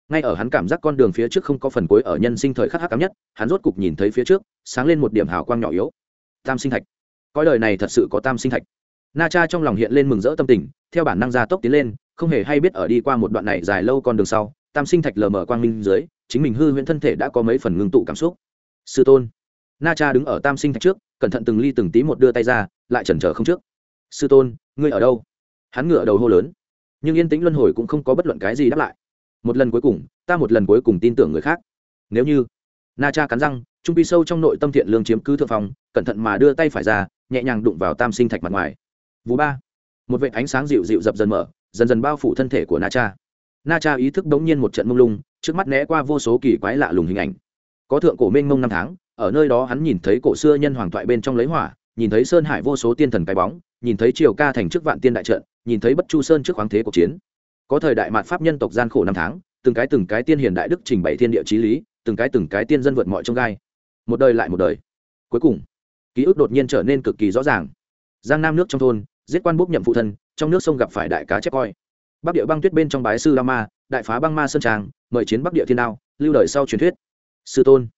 ngay ở hắn cảm giác con đường phía trước không có phần cuối ở nhân sinh thời khắc hắc cám nhất, hắn rốt cục nhìn thấy phía trước, sáng lên một điểm hào quang nhỏ yếu. Tam sinh thạch. Coi đời này thật sự có tam sinh thạch. Na cha trong lòng hiện lên mừng rỡ tâm tình, theo bản năng gia tốc tiến lên, không hề hay biết ở đi qua một đoạn này dài lâu con đường sau, tam sinh thạch lờ mờ quang minh dưới, chính mình hư huyễn thân thể đã có mấy phần ngưng tụ cảm xúc. Sư tôn. Na cha đứng ở tam sinh thạch trước, cẩn thận từng ly từng tí một đưa tay ra, lại chần chờ không trước. Sư tôn, ngươi ở đâu? Hắn ngửa đầu hô lớn. Nhưng yên tĩnh luân hồi cũng không có bất luận cái gì đáp lại một lần cuối cùng, ta một lần cuối cùng tin tưởng người khác. Nếu như, na cha cắn răng, trung pi sâu trong nội tâm thiện lương chiếm cứ thượng phòng cẩn thận mà đưa tay phải ra, nhẹ nhàng đụng vào tam sinh thạch mặt ngoài. Vũ ba, một vệt ánh sáng dịu dịu dập dần mở, dần dần bao phủ thân thể của na cha. Na cha ý thức đống nhiên một trận mông lung, trước mắt né qua vô số kỳ quái lạ lùng hình ảnh. Có thượng cổ mênh mông năm tháng, ở nơi đó hắn nhìn thấy cổ xưa nhân hoàng thoại bên trong lấy hỏa, nhìn thấy sơn hải vô số tiên thần cái bóng, nhìn thấy triều ca thành trước vạn tiên đại trận, nhìn thấy bất chu sơn trước khoáng thế cuộc chiến có thời đại mạt pháp nhân tộc gian khổ năm tháng, từng cái từng cái tiên hiền đại đức trình bày thiên địa trí lý, từng cái từng cái tiên dân vượt mọi trông gai. Một đời lại một đời. Cuối cùng, ký ức đột nhiên trở nên cực kỳ rõ ràng. Giang nam nước trong thôn, giết quan bốc nhậm phụ thân, trong nước sông gặp phải đại cá chép coi bắc địa băng tuyết bên trong bái sư la ma, đại phá băng ma sơn tràng, mời chiến bắc địa thiên đao, lưu đời sau truyền thuyết. Sư tôn.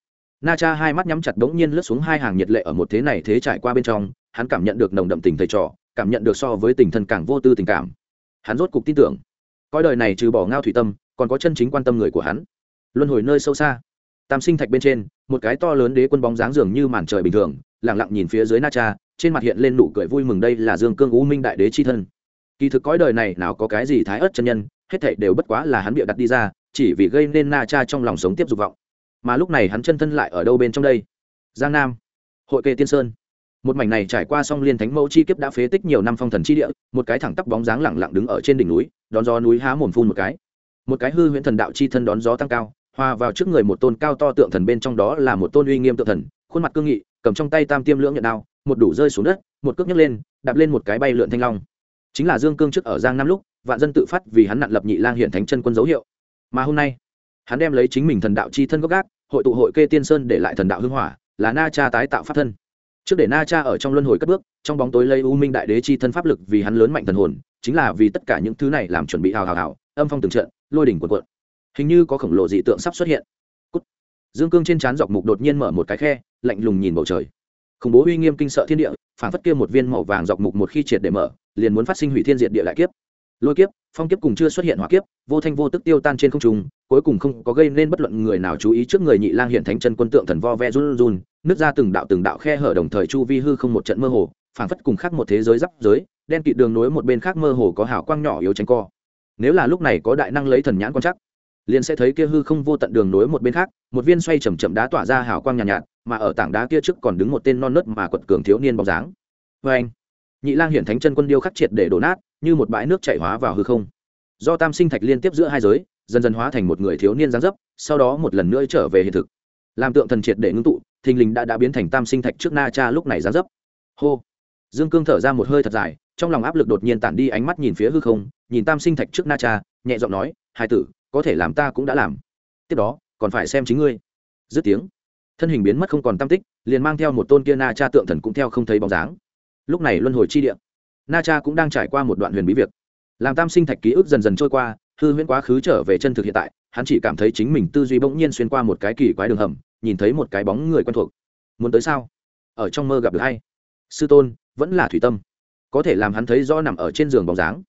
Na cha hai mắt nhắm chặt đ ố n g nhiên lướt xuống hai hàng nhiệt lệ ở một thế này thế trải qua bên trong, hắn cảm nhận được nồng đậm tình thầy trò, cảm nhận được so với tình thân càng vô tư tình cảm. Hắn rốt cục tin tưởng coi đời này trừ bỏ ngao thủy tâm, còn có chân chính quan tâm người của hắn. Luân hồi nơi sâu xa. Tam sinh thạch bên trên, một cái to lớn đế quân bóng dáng dường như màn trời bình thường lẳng lặng nhìn phía dưới na cha, trên mặt hiện lên nụ cười vui mừng đây là dương cương u minh đại đế c h i thân. Kỳ thực cõi đời này nào có cái gì thái ớt chân nhân, hết thảy đều bất quá là hắn bịa đặt đi ra, chỉ vì gây nên na cha trong lòng sống tiếp dục vọng. Mà lúc này hắn chân thân lại ở đâu bên trong đây? Giang nam, hội kê tiên sơn một mảnh này trải qua song liên thánh mẫu chi kiếp đã phế tích nhiều năm phong thần chi địa, một cái thẳng tắp bóng dáng lẳng lặng đứng ở trên đỉnh núi, đón gió núi há mồm phun một cái. Một cái hư huyễn thần đạo chi thân đón gió tăng cao, hòa vào trước người một tôn cao to tượng thần bên trong đó là một tôn uy nghiêm tượng thần, khuôn mặt cương nghị, cầm trong tay tam tiêm lưỡng nhận đao, một đủ rơi xuống đất, một cước nhấc lên, đạp lên một cái bay lượn thanh long. Chính là dương cương trước ở giang năm lúc, vạn dân tự phát vì hắn nặn lập nhị lang hiện thánh chân quân dấu hiệu. Mà hôm nay, hắn đem lấy chính mình thần đạo chi thân gốc gác, hội tụ hội kê tiên sơn để lại thần đạo hưng hỏa, là na cha tái tạo pháp thân trước để na cha ở trong luân hồi cất bước, trong bóng tối lấy u minh đại đế chi thân pháp lực vì hắn lớn mạnh thần hồn, chính là vì tất cả những thứ này làm chuẩn bị hào hào hào, âm phong từng trận, lôi đỉnh cuộn cuộn. Hình như có khổng lồ dị tượng sắp xuất hiện. Cút. dương cương trên trán dọc mục đột nhiên mở một cái khe, lạnh lùng nhìn bầu trời. Khủng bố uy nghiêm kinh sợ thiên địa phản phất kia một viên màu vàng dọc mục một khi triệt để mở, liền muốn phát sinh hủy thiên diệt địa lại kiếp lôi kiếp phong kiếp cùng chưa xuất hiện hỏa kiếp vô thanh vô tức tiêu tan trên không trung cuối cùng không có gây nên bất luận người nào chú ý trước người nhị lang hiện thánh chân quân tượng thần vo ve run run nước ra từng đạo từng đạo khe hở đồng thời chu vi hư không một trận mơ hồ phảng phất cùng khác một thế giới giáp giới đen kịt đường nối một bên khác mơ hồ có hào quang nhỏ yếu tránh co. Nếu là lúc này có đại năng lấy thần nhãn quan chắc liền sẽ thấy kia hư không vô tận đường nối một bên khác một viên xoay chầm chậm đá tỏa ra hào quang nhàn nhạt, nhạt mà ở tảng đá kia trước còn đứng một tên non nớt mà quật cường thiếu niên bóng dáng. Vê anh nhị lang hiện thánh chân quân điêu khắc triệt để đổ nát như một bãi nước chảy hóa vào hư không. Do tam sinh thạch liên tiếp giữa hai giới, dần dần hóa thành một người thiếu niên dáng dấp, sau đó một lần nữa trở về hiện thực. Làm tượng thần triệt để ngưng tụ, thình lình đã đã biến thành tam sinh thạch trước na cha lúc này dáng dấp. Hô! Dương cương thở ra một hơi thật dài, trong lòng áp lực đột nhiên tản đi ánh mắt nhìn phía hư không, nhìn tam sinh thạch trước na cha, nhẹ giọng nói, hai tử, có thể làm ta cũng đã làm. Tiếp đó, còn phải xem chính ngươi. Dứt tiếng, thân hình biến mất không còn tam tích, liền mang theo một tôn kia na cha tượng thần cũng theo không thấy bóng dáng. Lúc này luân hồi chi địa na cha cũng đang trải qua một đoạn huyền bí việc. Làm tam sinh thạch ký ức dần dần trôi qua, hư huyễn quá khứ trở về chân thực hiện tại, hắn chỉ cảm thấy chính mình tư duy bỗng nhiên xuyên qua một cái kỳ quái đường hầm, nhìn thấy một cái bóng người quen thuộc. Muốn tới sao? Ở trong mơ gặp được hay? Sư tôn, vẫn là thủy tâm. Có thể làm hắn thấy rõ nằm ở trên giường bóng dáng.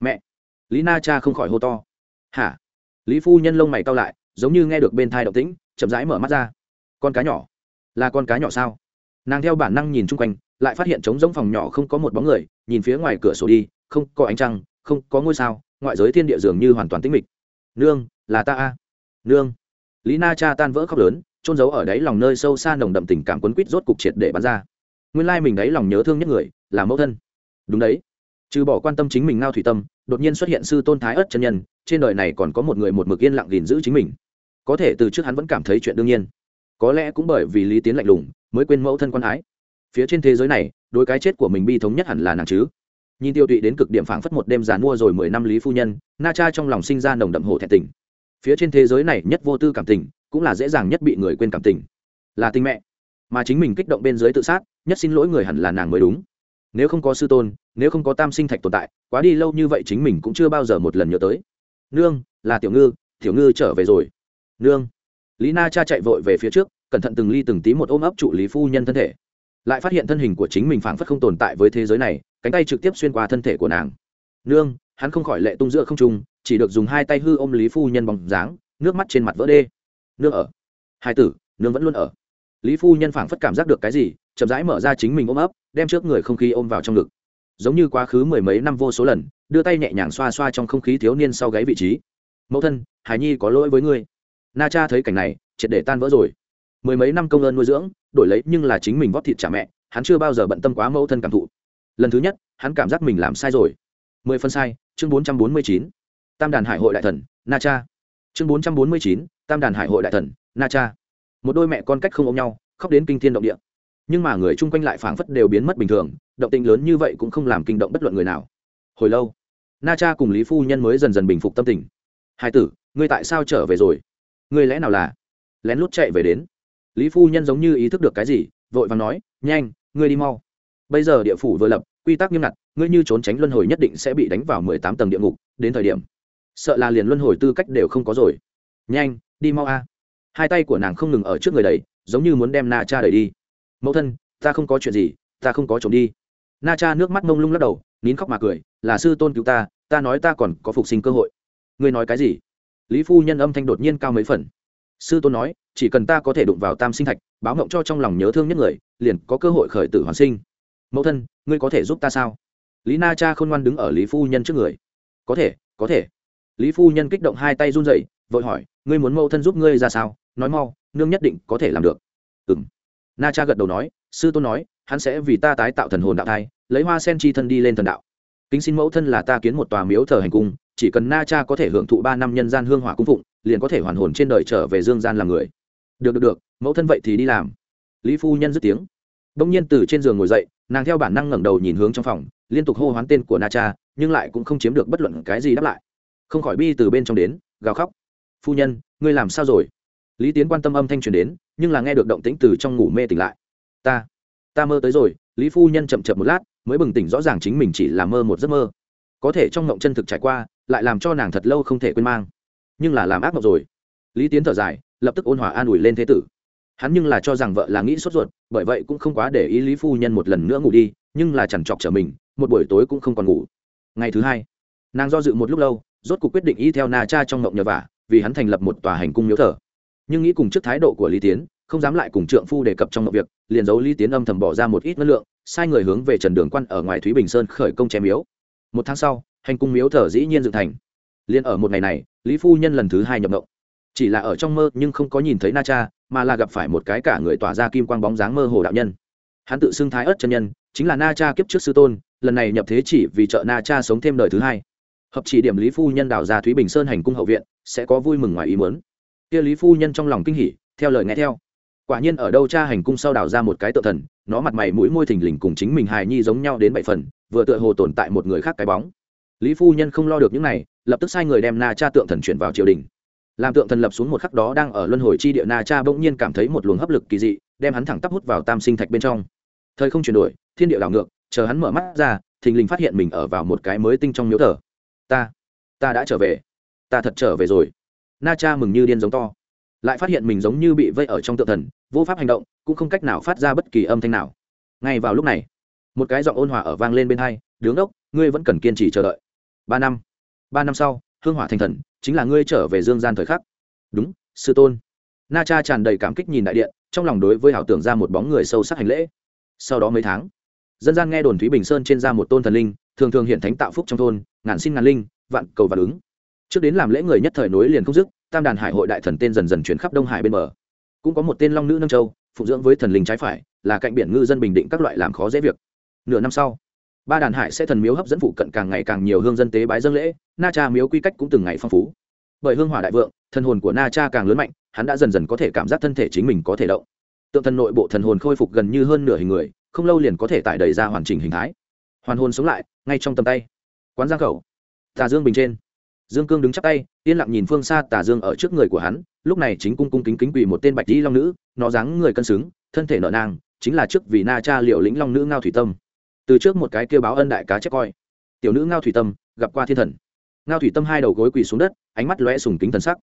Mẹ! Lý na cha không khỏi hô to. Hả? Lý phu nhân lông mày cao lại, giống như nghe được bên thai động tĩnh, chậm rãi mở mắt ra. Con cá nhỏ. Là con cá nhỏ sao? Nàng theo bản năng nhìn chung quanh, lại phát hiện trống giống phòng nhỏ không có một bóng người, nhìn phía ngoài cửa sổ đi, không có ánh trăng, không có ngôi sao, ngoại giới thiên địa dường như hoàn toàn tĩnh mịch. Nương, là ta a. Nương. Lý na cha tan vỡ khóc lớn trôn giấu ở đáy lòng nơi sâu xa nồng đậm tình cảm quấn quýt rốt cục triệt để bắn ra. Nguyên lai mình đáy lòng nhớ thương nhất người, là mẫu thân. Đúng đấy. Trừ bỏ quan tâm chính mình ngao thủy tâm, đột nhiên xuất hiện sư tôn thái ất chân nhân, trên đời này còn có một người một mực yên lặng gìn giữ chính mình. Có thể từ trước hắn vẫn cảm thấy chuyện đương nhiên. Có lẽ cũng bởi vì lý tiến lạnh lùng mới quên mẫu thân quan ái. Phía trên thế giới này đôi cái chết của mình bi thống nhất hẳn là nàng chứ. Nhìn tiêu tụy đến cực điểm phảng phất một đêm giàn mua rồi mười năm lý phu nhân, na cha trong lòng sinh ra nồng đậm hổ thẹn tình. Phía trên thế giới này nhất vô tư cảm tình, cũng là dễ dàng nhất bị người quên cảm tình. Là tình mẹ. Mà chính mình kích động bên dưới tự sát, nhất xin lỗi người hẳn là nàng mới đúng. Nếu không có sư tôn, nếu không có tam sinh thạch tồn tại, quá đi lâu như vậy chính mình cũng chưa bao giờ một lần nhớ tới. Nương, là tiểu ngư tiểu ngư trở về rồi. Nương. Lý na cha chạy vội về phía trước cẩn thận từng ly từng tí một ôm ấp trụ lý phu nhân thân thể. Lại phát hiện thân hình của chính mình phảng phất không tồn tại với thế giới này, cánh tay trực tiếp xuyên qua thân thể của nàng. Nương, hắn không khỏi lệ tung giữa không trung, chỉ được dùng hai tay hư ôm lý phu nhân bóng dáng, nước mắt trên mặt vỡ đê. Nương ở. Hai tử, nương vẫn luôn ở. Lý phu nhân phảng phất cảm giác được cái gì, chậm rãi mở ra chính mình ôm ấp, đem trước người không khí ôm vào trong ngực. Giống như quá khứ mười mấy năm vô số lần, đưa tay nhẹ nhàng xoa xoa trong không khí thiếu niên sau gáy vị trí. Mẫu thân, hải nhi có lỗi với ngươi. Na cha thấy cảnh này, triệt để tan vỡ rồi mười mấy năm công ơn nuôi dưỡng, đổi lấy nhưng là chính mình vót thịt trả mẹ, hắn chưa bao giờ bận tâm quá mẫu thân cảm thụ. Lần thứ nhất, hắn cảm giác mình làm sai rồi. Mười phân sai, chương bốn trăm bốn mươi chín. Tam đàn hải hội đại thần, na cha. Chương bốn trăm bốn mươi chín, tam đàn hải hội đại thần, na cha. Một đôi mẹ con cách không ôm nhau, khóc đến kinh thiên động địa. Nhưng mà người chung quanh lại phảng phất đều biến mất bình thường, động tình lớn như vậy cũng không làm kinh động bất luận người nào. Hồi lâu, na cha cùng lý phu nhân mới dần dần bình phục tâm tình. Hai tử, ngươi tại sao trở về rồi? Ngươi lẽ nào là lén lút chạy về đến? Lý phu nhân giống như ý thức được cái gì, vội vàng nói, nhanh, ngươi đi mau. Bây giờ địa phủ vừa lập, quy tắc nghiêm ngặt, ngươi như trốn tránh luân hồi nhất định sẽ bị đánh vào mười tám tầng địa ngục, đến thời điểm, sợ là liền luân hồi tư cách đều không có rồi. Nhanh, đi mau a. Hai tay của nàng không ngừng ở trước người đầy giống như muốn đem na cha đẩy đi. Mẫu thân, ta không có chuyện gì, ta không có trốn đi. Na cha nước mắt mông lung lắc đầu, nín khóc mà cười, là sư tôn cứu ta ta nói ta còn có phục sinh cơ hội. Ngươi nói cái gì? Lý phu nhân âm thanh đột nhiên cao mấy phần sư tôn nói, chỉ cần ta có thể đụng vào tam sinh thạch, báo ngộng cho trong lòng nhớ thương nhất người, liền có cơ hội khởi tử hoàn sinh. Mẫu thân, ngươi có thể giúp ta sao? Lý na cha khôn ngoan đứng ở lý phu nhân trước người. Có thể có thể. Lý phu nhân kích động hai tay run rẩy, vội hỏi, ngươi muốn mẫu thân giúp ngươi ra sao? Nói mau, nương nhất định có thể làm được. Ừ m na cha gật đầu nói, sư tôn nói, hắn sẽ vì ta tái tạo thần hồn đạo thai, lấy hoa sen chi thân đi lên thần đạo. Kính xin mẫu thân là ta kiến một tòa miếu thờ hành cung chỉ cần na cha có thể hưởng thụ ba năm nhân gian hương hỏa cung phụng, liền có thể hoàn hồn trên đời trở về dương gian làm người. Được được được, mẫu thân vậy thì đi làm. Lý phu nhân dứt tiếng. Bỗng nhiên từ trên giường ngồi dậy, nàng theo bản năng ngẩng đầu nhìn hướng trong phòng, liên tục hô hoán tên của na cha, nhưng lại cũng không chiếm được bất luận cái gì đáp lại. Không khỏi bi từ bên trong đến, gào khóc. Phu nhân, ngươi làm sao rồi? Lý tiến quan tâm âm thanh truyền đến, nhưng là nghe được động tĩnh từ trong ngủ mê tỉnh lại. Ta ta mơ tới rồi, lý phu nhân chậm chậm một lát, mới bừng tỉnh rõ ràng chính mình chỉ là mơ một giấc mơ. Có thể trong ngộng chân thực trải qua lại làm cho nàng thật lâu không thể quên mang. Nhưng là làm ác mộng rồi. Lý tiến thở dài, lập tức ôn hòa an ủi lên thế tử. Hắn nhưng là cho rằng vợ là nghĩ sốt ruột, bởi vậy cũng không quá để ý lý phu nhân một lần nữa ngủ đi, nhưng là chẳng chọc trở mình, một buổi tối cũng không còn ngủ. Ngày thứ hai, nàng do dự một lúc lâu, rốt cuộc quyết định y theo na cha trong ngộng nhờ vả, vì hắn thành lập một tòa hành cung miếu thờ. Nhưng nghĩ cùng trước thái độ của lý tiến, không dám lại cùng trượng phu đề cập trong ngộng việc, liền giấu lý tiến âm thầm bỏ ra một ít ngân lượng, sai người hướng về trần đường quan ở ngoài thúy bình sơn khởi công chém miếu. Một tháng sau hành cung miếu thờ dĩ nhiên dựng thành. Liền ở một ngày này, lý phu nhân lần thứ hai nhập mộng chỉ là ở trong mơ nhưng không có nhìn thấy na cha, mà là gặp phải một cái cả người tỏa ra kim quang bóng dáng mơ hồ đạo nhân. Hắn tự xưng thái ớt chân nhân, chính là na cha kiếp trước sư tôn, lần này nhập thế chỉ vì trợ na cha sống thêm đời thứ hai. Hợp chỉ điểm lý phu nhân đào ra thúy bình sơn hành cung hậu viện, sẽ có vui mừng ngoài ý muốn. Kia lý phu nhân trong lòng kinh hỉ, theo lời nghe theo. Quả nhiên ở đâu cha hành cung sau đào ra một cái tự thần, nó mặt mày mũi môi thình lình cùng chính mình hài nhi giống nhau đến bảy phần, vừa tựa hồ tồn tại một người khác cái bóng lý phu nhân không lo được những này, lập tức sai người đem na cha tượng thần chuyển vào triều đình. Làm tượng thần lập xuống một khắc đó đang ở luân hồi chi địa na cha bỗng nhiên cảm thấy một luồng hấp lực kỳ dị, đem hắn thẳng tắp hút vào tam sinh thạch bên trong. Thời không chuyển đổi, thiên địa đảo ngược, chờ hắn mở mắt ra, thình lình phát hiện mình ở vào một cái mới tinh trong miếu thờ. Ta ta đã trở về. Ta thật trở về rồi. Na cha mừng như điên giống to. Lại phát hiện mình giống như bị vây ở trong tượng thần, vô pháp hành động, cũng không cách nào phát ra bất kỳ âm thanh nào. Ngay vào lúc này, một cái giọng ôn hòa ở vang lên bên hai, đứng đốc, ngươi vẫn cần kiên trì chờ đợi ba năm. Ba năm sau, hương hỏa thành thần chính là ngươi trở về dương gian thời khắc. Đúng, sư tôn. Na cha tràn đầy cảm kích nhìn đại điện, trong lòng đối với ảo tưởng ra một bóng người sâu sắc hành lễ. Sau đó mấy tháng, dân gian nghe đồn thúy bình sơn trên ra một tôn thần linh, thường thường hiện thánh tạo phúc trong thôn, ngàn xin ngàn linh, vạn cầu vạn ứng. Trước đến làm lễ người nhất thời nối liền không dứt, tam đàn hải hội đại thần tên dần dần chuyển khắp đông hải bên bờ. Cũng có một tên long nữ nâng châu phụng dưỡng với thần linh trái phải, là cạnh biển ngư dân bình định các loại làm khó dễ việc. Nửa năm sau ba đàn hải sẽ thần miếu hấp dẫn phụ cận càng ngày càng nhiều hương dân tế bái dân lễ, na cha miếu quy cách cũng từng ngày phong phú. Bởi hương hỏa đại vượng, thần hồn của na cha càng lớn mạnh, hắn đã dần dần có thể cảm giác thân thể chính mình có thể động. Tượng thần nội bộ thần hồn khôi phục gần như hơn nửa hình người, không lâu liền có thể tải đầy ra hoàn chỉnh hình thái. Hoàn hồn sống lại, ngay trong tầm tay. Quán giang khẩu. Tà dương bình trên. Dương cương đứng chắp tay, yên lặng nhìn phương xa tà dương ở trước người của hắn, lúc này chính cung cung kính kính quỳ một tên bạch dĩ long nữ, nó dáng người cân xứng, thân thể nợ nang, chính là trước vì na cha liệu lĩnh long nữ ngao thủy tâm từ trước một cái kêu báo ân đại cá chép coi. Tiểu nữ ngao thủy tâm, gặp qua thiên thần. Ngao thủy tâm hai đầu gối quỳ xuống đất, ánh mắt lóe sùng kính thần sắc.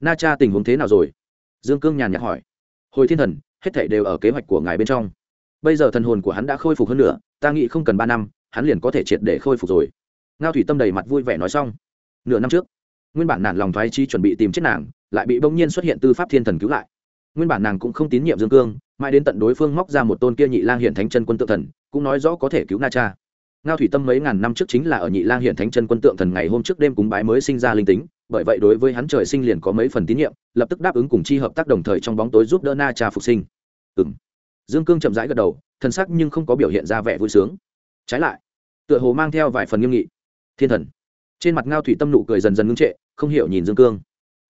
Na cha tình huống thế nào rồi? Dương cương nhàn nhạt hỏi. Hồi thiên thần, hết thảy đều ở kế hoạch của ngài bên trong. Bây giờ thần hồn của hắn đã khôi phục hơn nữa, ta nghĩ không cần ba năm, hắn liền có thể triệt để khôi phục rồi. Ngao thủy tâm đầy mặt vui vẻ nói xong. Nửa năm trước, nguyên bản nản lòng thoái chi chuẩn bị tìm chết nàng, lại bị bỗng nhiên xuất hiện tư pháp thiên thần cứu lại. Nguyên bản nàng cũng không tín nhiệm dương cương, mãi đến tận đối phương móc ra một tôn kia nhị lang hiện thánh chân quân tự thần cũng nói rõ có thể cứu na cha. Ngao thủy tâm mấy ngàn năm trước chính là ở nhị lang hiện thánh chân quân tượng thần ngày hôm trước đêm cúng bái mới sinh ra linh tính, bởi vậy đối với hắn trời sinh liền có mấy phần tín nhiệm, lập tức đáp ứng cùng chi hợp tác đồng thời trong bóng tối giúp đỡ na cha phục sinh. Ừ m dương cương chậm rãi gật đầu, thân sắc nhưng không có biểu hiện ra vẻ vui sướng. Trái lại, tựa hồ mang theo vài phần nghiêm nghị. Thiên thần. Trên mặt ngao thủy tâm nụ cười dần dần ngưng trệ, không hiểu nhìn dương cương.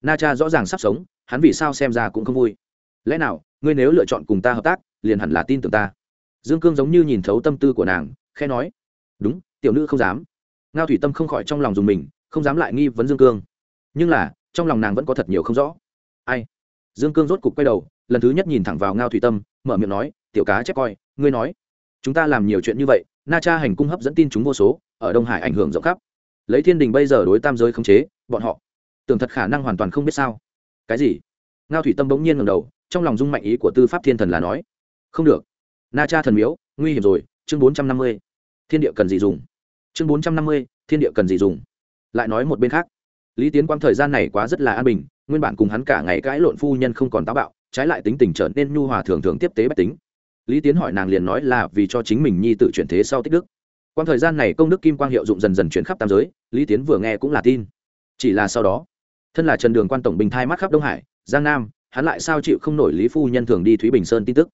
Na cha rõ ràng sắp sống, hắn vì sao xem ra cũng không vui. Lẽ nào, ngươi nếu lựa chọn cùng ta hợp tác, liền hẳn là tin tưởng ta? Dương cương giống như nhìn thấu tâm tư của nàng khe nói, đúng, tiểu nữ không dám. Ngao thủy tâm không khỏi trong lòng dùng mình, không dám lại nghi vấn dương cương. Nhưng là, trong lòng nàng vẫn có thật nhiều không rõ. Ai? Dương cương rốt cục quay đầu, lần thứ nhất nhìn thẳng vào ngao thủy tâm, mở miệng nói, tiểu cá chép coi, ngươi nói, chúng ta làm nhiều chuyện như vậy, na cha hành cung hấp dẫn tin chúng vô số, ở đông hải ảnh hưởng rộng khắp. Lấy thiên đình bây giờ đối tam giới khống chế, bọn họ, tưởng thật khả năng hoàn toàn không biết sao. Cái gì? Ngao thủy tâm bỗng nhiên ngầm đầu, trong lòng dung mạnh ý của tư pháp thiên thần là nói, không được na cha thần miếu, nguy hiểm rồi, chương bốn trăm năm mươi. Thiên địa cần gì dùng? Chương bốn trăm năm mươi, thiên địa cần gì dùng? Lại nói một bên khác. Lý tiến quang thời gian này quá rất là an bình, nguyên bản cùng hắn cả ngày cãi lộn phu nhân không còn táo bạo, trái lại tính tình trở nên nhu hòa thường thường tiếp tế bách tính. Lý tiến hỏi nàng liền nói là vì cho chính mình nhi tự chuyển thế sau tích đức. Quan thời gian này công đức kim quang hiệu dụng dần dần chuyển khắp tam giới, lý tiến vừa nghe cũng là tin. Chỉ là sau đó, thân là trần đường quan tổng bình thai mắt khắp đông hải, giang nam, hắn lại sao chịu không nổi lý phu nhân thường đi thúy bình sơn tin tức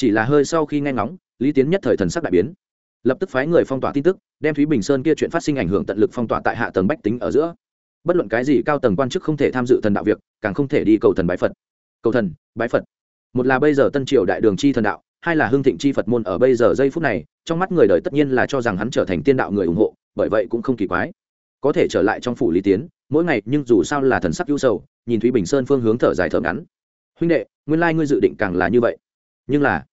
chỉ là hơi sau khi nghe ngóng, lý tiến nhất thời thần sắc đại biến. Lập tức phái người phong tỏa tin tức, đem thúy bình sơn kia chuyện phát sinh ảnh hưởng tận lực phong tỏa tại hạ tầng bách tính ở giữa. Bất luận cái gì, cao tầng quan chức không thể tham dự thần đạo việc, càng không thể đi cầu thần bái phật. Cầu thần, bái phật. Một là bây giờ tân triều đại đường chi thần đạo, hai là hưng thịnh chi phật môn ở bây giờ giây phút này, trong mắt người đời tất nhiên là cho rằng hắn trở thành tiên đạo người ủng hộ, bởi vậy cũng không kỳ quái. Có thể trở lại trong phủ lý tiến, mỗi ngày, nhưng dù sao là thần sắc ưu sầu, nhìn thúy bình sơn phương hướng thở dài thở ngắn. Huynh đệ, nguyên lai ngươi dự định càng là như vậy. Nhưng là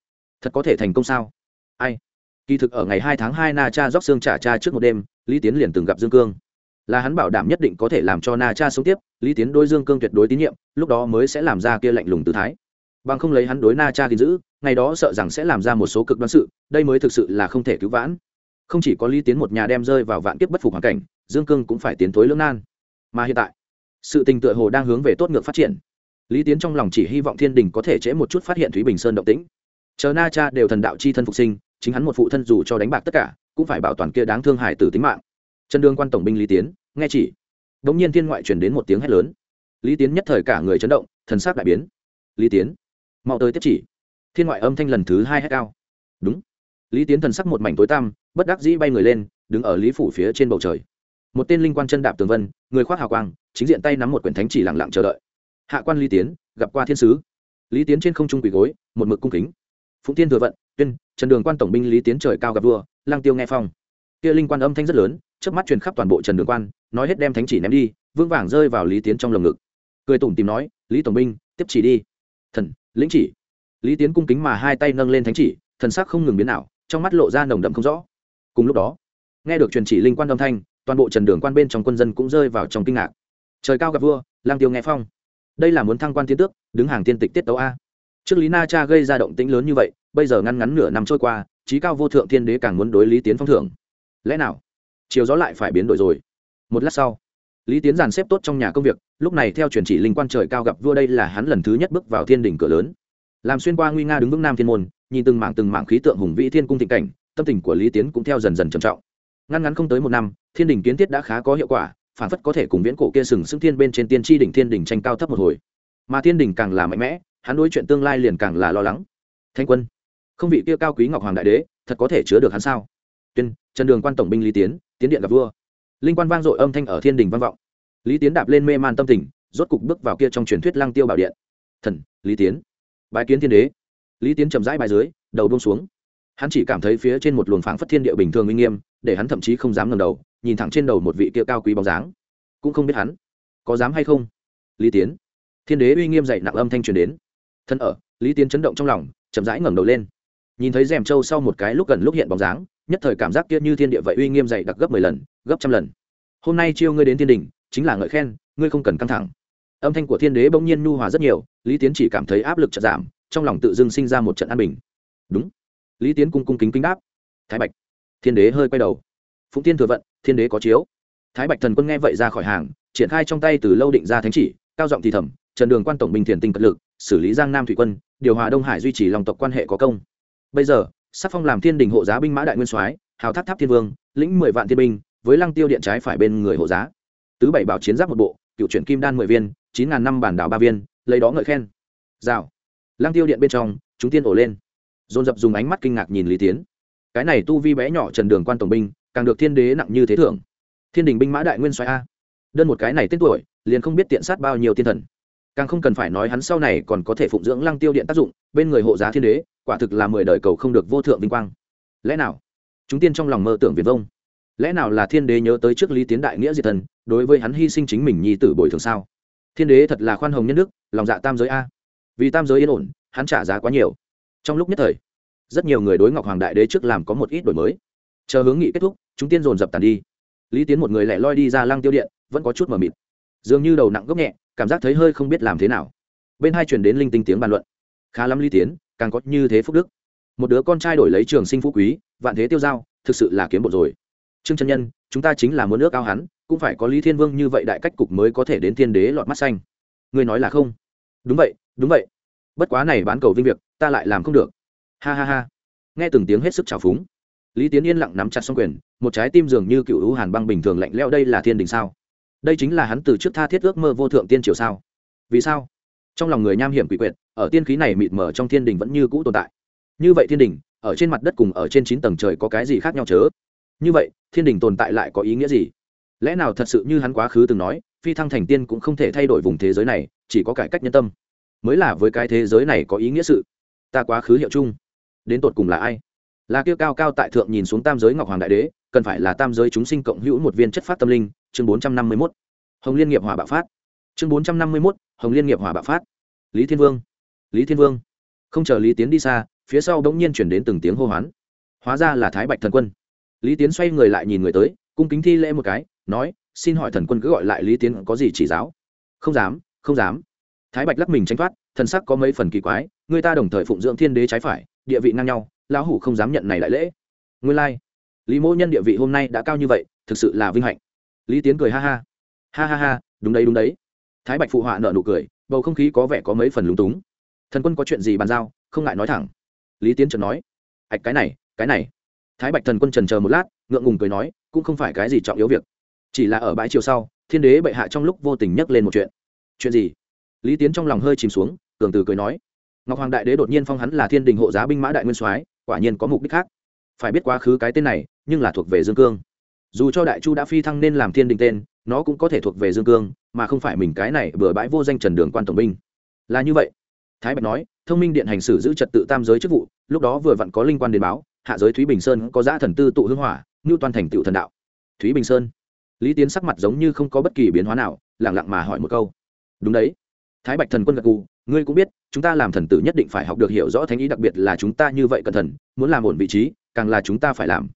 thật có thể thành công sao? Ai? Kỳ thực ở ngày hai tháng hai na cha róc xương trả cha trước một đêm, lý tiến liền từng gặp dương cương. Là hắn bảo đảm nhất định có thể làm cho na cha sống tiếp, lý tiến đối dương cương tuyệt đối tín nhiệm, lúc đó mới sẽ làm ra kia lạnh lùng tự thái. Bằng không lấy hắn đối na cha gìn giữ, ngày đó sợ rằng sẽ làm ra một số cực đoan sự, đây mới thực sự là không thể cứu vãn. Không chỉ có lý tiến một nhà đem rơi vào vạn kiếp bất phục hoàn cảnh, dương cương cũng phải tiến thối lưỡng nan. Mà hiện tại, sự tình tựa hồ đang hướng về tốt ngược phát triển. Lý tiến trong lòng chỉ hy vọng thiên đình có thể trễ một chút phát hiện thúy bình sơn động tĩnh chờ na cha đều thần đạo chi thân phục sinh, chính hắn một phụ thân dù cho đánh bạc tất cả, cũng phải bảo toàn kia đáng thương hại từ tính mạng. Chân đương quan tổng binh lý tiến, nghe chỉ. Đ ỗ n g nhiên thiên ngoại chuyển đến một tiếng hét lớn. Lý tiến nhất thời cả người chấn động, thần sắc đại biến. Lý tiến, mau tới tiếp chỉ. Thiên ngoại âm thanh lần thứ hai hét cao. Đúng. Lý tiến thần sắc một mảnh tối tăm, bất đắc dĩ bay người lên, đứng ở lý phủ phía trên bầu trời. Một tên linh quan chân đạp tường vân, người khoác hào quang, chính diện tay nắm một quyển thánh chỉ lặng lặng chờ đợi. Hạ quan lý tiến, gặp qua thiên sứ. Lý tiến trên không trung quỳ gối, một mực cung kính phụng tiên thừa vận, tuyên, trần đường quan tổng binh lý tiến trời cao gặp vua lang tiêu nghe phong. Kia linh quan âm thanh rất lớn trước mắt truyền khắp toàn bộ trần đường quan, nói hết đem thánh chỉ ném đi vương vàng rơi vào lý tiến trong lồng ngực. Cười tủm tìm nói, lý tổng binh, tiếp chỉ đi. Thần, lĩnh chỉ. Lý tiến cung kính mà hai tay nâng lên thánh chỉ, thần sắc không ngừng biến nào trong mắt lộ ra nồng đậm không rõ. Cùng lúc đó, nghe được truyền chỉ linh quan âm thanh, toàn bộ trần đường quan bên trong quân dân cũng rơi vào trong kinh ngạc. Trời cao gặp vua lang tiêu nghe phong. Đây là muốn thăng quan tiến tước, đứng hàng tiên tịch tiết tấu a trước lý na cha gây ra động tĩnh lớn như vậy, bây giờ ngăn ngắn nửa năm trôi qua, trí cao vô thượng thiên đế càng muốn đối lý tiến phong thưởng. Lẽ nào? Chiều gió lại phải biến đổi rồi. Một lát sau, lý tiến dàn xếp tốt trong nhà công việc, lúc này theo truyền chỉ linh quan trời cao gặp vua đây là hắn lần thứ nhất bước vào thiên đỉnh cửa lớn. Làm xuyên qua nguy nga đứng vững nam thiên môn, nhìn từng mảng từng mảng khí tượng hùng vĩ thiên cung thịnh cảnh, tâm tình của lý tiến cũng theo dần dần trầm trọng. Ngăn ngắn không tới một năm, thiên đỉnh kiến thiết đã khá có hiệu quả, phản phất có thể cùng viễn cổ kia sừng sững thiên bên trên tiên tri đỉnh thiên đỉnh tranh cao thấp một hồi. Mà thiên đỉnh càng là mạnh mẽ hắn đối chuyện tương lai liền càng là lo lắng. Thanh quân, không vị kia cao quý ngọc hoàng đại đế, thật có thể chứa được hắn sao? Tuyên, trần đường quan tổng binh lý tiến tiến điện gặp vua. Linh quan vang dội âm thanh ở thiên đình vang vọng. Lý tiến đạp lên mê man tâm tình, rốt cục bước vào kia trong truyền thuyết lăng tiêu bảo điện. Thần, lý tiến. Bái kiến thiên đế. Lý tiến chậm rãi bài dưới, đầu buông xuống. Hắn chỉ cảm thấy phía trên một luồng phảng phất thiên địa bình thường uy nghiêm, để hắn thậm chí không dám ngẩng đầu, nhìn thẳng trên đầu một vị kia cao quý bóng dáng. Cũng không biết hắn có dám hay không. Lý tiến. Thiên đế uy nghiêm dậy nặng âm thanh truyền đến thân ở, lý tiến chấn động trong lòng, chậm rãi ngẩng đầu lên. Nhìn thấy rèm trâu sau một cái lúc gần lúc hiện bóng dáng, nhất thời cảm giác kia như thiên địa vậy uy nghiêm dậy đặc gấp mười lần, gấp trăm lần. Hôm nay chiêu ngươi đến thiên đình chính là ngợi khen, ngươi không cần căng thẳng. Âm thanh của thiên đế bỗng nhiên nhu hòa rất nhiều, lý tiến chỉ cảm thấy áp lực chợt giảm, trong lòng tự dưng sinh ra một trận an bình. Đúng. Lý tiến cung cung kính kính đáp. Thái bạch. Thiên đế hơi quay đầu. Phụng tiên thừa vận, thiên đế có chiếu. Thái bạch thần quân nghe vậy ra khỏi hàng, triển khai trong tay từ lâu định ra thánh chỉ, cao giọng thì thầm, trần đường quan tổng bình thiền tinh cật lực xử lý giang nam thủy quân, điều hòa đông hải duy trì lòng tộc quan hệ có công. Bây giờ sắc phong làm thiên đình hộ giá binh mã đại nguyên soái, hào tháp tháp thiên vương, lĩnh mười vạn thiên binh, với lăng tiêu điện trái phải bên người hộ giá. Tứ bảy bảo chiến giáp một bộ, cựu chuyển kim đan mười viên, chín ngàn năm bản đảo ba viên, lấy đó ngợi khen. Rào. Lăng tiêu điện bên trong, chúng tiên ổ lên. Dồn dập dùng ánh mắt kinh ngạc nhìn lý tiến. Cái này tu vi bé nhỏ trần đường quan tổng binh, càng được thiên đế nặng như thế thưởng. Thiên đình binh mã đại nguyên soái a. Đơn một cái này tên tuổi, liền không biết tiện sát bao nhiêu tiên thần càng không cần phải nói hắn sau này còn có thể phụng dưỡng lăng tiêu điện tác dụng, bên người hộ giá thiên đế, quả thực là mười đời cầu không được vô thượng vinh quang. Lẽ nào? Chúng tiên trong lòng mơ tưởng việt vông. Lẽ nào là thiên đế nhớ tới trước lý tiến đại nghĩa diệt thần, đối với hắn hy sinh chính mình nhi tử bồi thường sao? Thiên đế thật là khoan hồng nhân đức, lòng dạ tam giới a. Vì tam giới yên ổn, hắn trả giá quá nhiều. Trong lúc nhất thời, rất nhiều người đối ngọc hoàng đại đế trước làm có một ít đổi mới. Chờ hướng nghị kết thúc, chúng tiên dồn dập tàn đi. Lý tiến một người lẻ loi đi ra lăng tiêu điện, vẫn có chút mờ mịt. Dường như đầu nặng gốc nhẹ cảm giác thấy hơi không biết làm thế nào. Bên hai chuyển đến linh tinh tiếng bàn luận. Khá lắm ly tiến, càng có như thế phúc đức. Một đứa con trai đổi lấy trường sinh phú quý, vạn thế tiêu giao thực sự là kiếm bộ rồi. Trương chân nhân, chúng ta chính là muốn nước ao hắn, cũng phải có lý thiên vương như vậy đại cách cục mới có thể đến thiên đế lọt mắt xanh. Ngươi nói là không? Đúng vậy đúng vậy. Bất quá này bán cầu vinh việc, ta lại làm không được. Ha ha ha. Nghe từng tiếng hết sức trào phúng. Lý tiến yên lặng nắm chặt xong quyền, một trái tim dường như cựu hữu hàn băng bình thường lạnh leo đây là thiên đình sao? Đây chính là hắn từ trước tha thiết ước mơ vô thượng tiên triều sao? Vì sao? Trong lòng người nham hiểm quỷ quyệt, ở tiên khí này mịt mờ trong thiên đình vẫn như cũ tồn tại. Như vậy thiên đình, ở trên mặt đất cùng ở trên chín tầng trời có cái gì khác nhau chớ? Như vậy, thiên đình tồn tại lại có ý nghĩa gì? Lẽ nào thật sự như hắn quá khứ từng nói, phi thăng thành tiên cũng không thể thay đổi vùng thế giới này, chỉ có cải cách nhân tâm. Mới là với cái thế giới này có ý nghĩa sự. Ta quá khứ hiệu chung. Đến tột cùng là ai? Là kia cao cao tại thượng nhìn xuống tam giới ngọc hoàng đại đế, cần phải là tam giới chúng sinh cộng hữu một viên chất phát tâm linh chương bốn trăm năm mươi mốt, hồng liên nghiệp hỏa bạo phát. Chương bốn trăm năm mươi mốt, hồng liên nghiệp hỏa bạo phát. Lý thiên vương. Lý thiên vương. Không chờ lý tiến đi xa, phía sau đ ỗ n g nhiên chuyển đến từng tiếng hô hoán. Hóa ra là thái bạch thần quân. Lý tiến xoay người lại nhìn người tới, cung kính thi lễ một cái, nói, xin hỏi thần quân cứ gọi lại lý tiến có gì chỉ giáo? Không dám không dám. Thái bạch lắc mình tranh thoát, thần sắc có mấy phần kỳ quái, người ta đồng thời phụng dưỡng thiên đế trái phải, địa vị ngang nhau, lão hủ không dám nhận này đại lễ. Nguyên lai、like. lý mỗ nhân địa vị hôm nay đã cao như vậy, thực sự là vinh hạnh lý tiến cười ha ha. Ha ha ha, đúng đấy đúng đấy. Thái bạch phụ họa nợ nụ cười, bầu không khí có vẻ có mấy phần lúng túng. Thần quân có chuyện gì bàn giao, không ngại nói thẳng. Lý tiến trần nói, ạch, cái này cái này. Thái bạch thần quân trần chờ một lát, ngượng ngùng cười nói, cũng không phải cái gì trọng yếu việc. Chỉ là ở bãi chiều sau, thiên đế bệ hạ trong lúc vô tình nhắc lên một chuyện. Chuyện gì? Lý tiến trong lòng hơi chìm xuống cường từ cười nói, ngọc hoàng đại đế đột nhiên phong hắn là thiên đình hộ giá binh mã đại nguyên soái, quả nhiên có mục đích khác. Phải biết quá khứ cái tên này, nhưng là thuộc về dương cương dù cho đại chu đã phi thăng nên làm thiên đình tên nó cũng có thể thuộc về dương cương mà không phải mình cái này bừa bãi vô danh trần đường quan tổng binh. Là như vậy. Thái bạch nói thông minh điện hành xử giữ trật tự tam giới chức vụ lúc đó vừa vặn có linh quan đến báo hạ giới thúy bình sơn có giã thần tư tụ hưng hỏa ngưu toàn thành tựu thần đạo. Thúy bình sơn. Lý tiến sắc mặt giống như không có bất kỳ biến hóa nào lẳng lặng mà hỏi một câu. Đúng đấy. Thái bạch thần quân gật gù, ngươi cũng biết chúng ta làm thần tử nhất định phải học được hiểu rõ thánh ý đặc biệt là chúng ta như vậy cẩn thận muốn làm ổn vị trí càng là chúng ta phải làm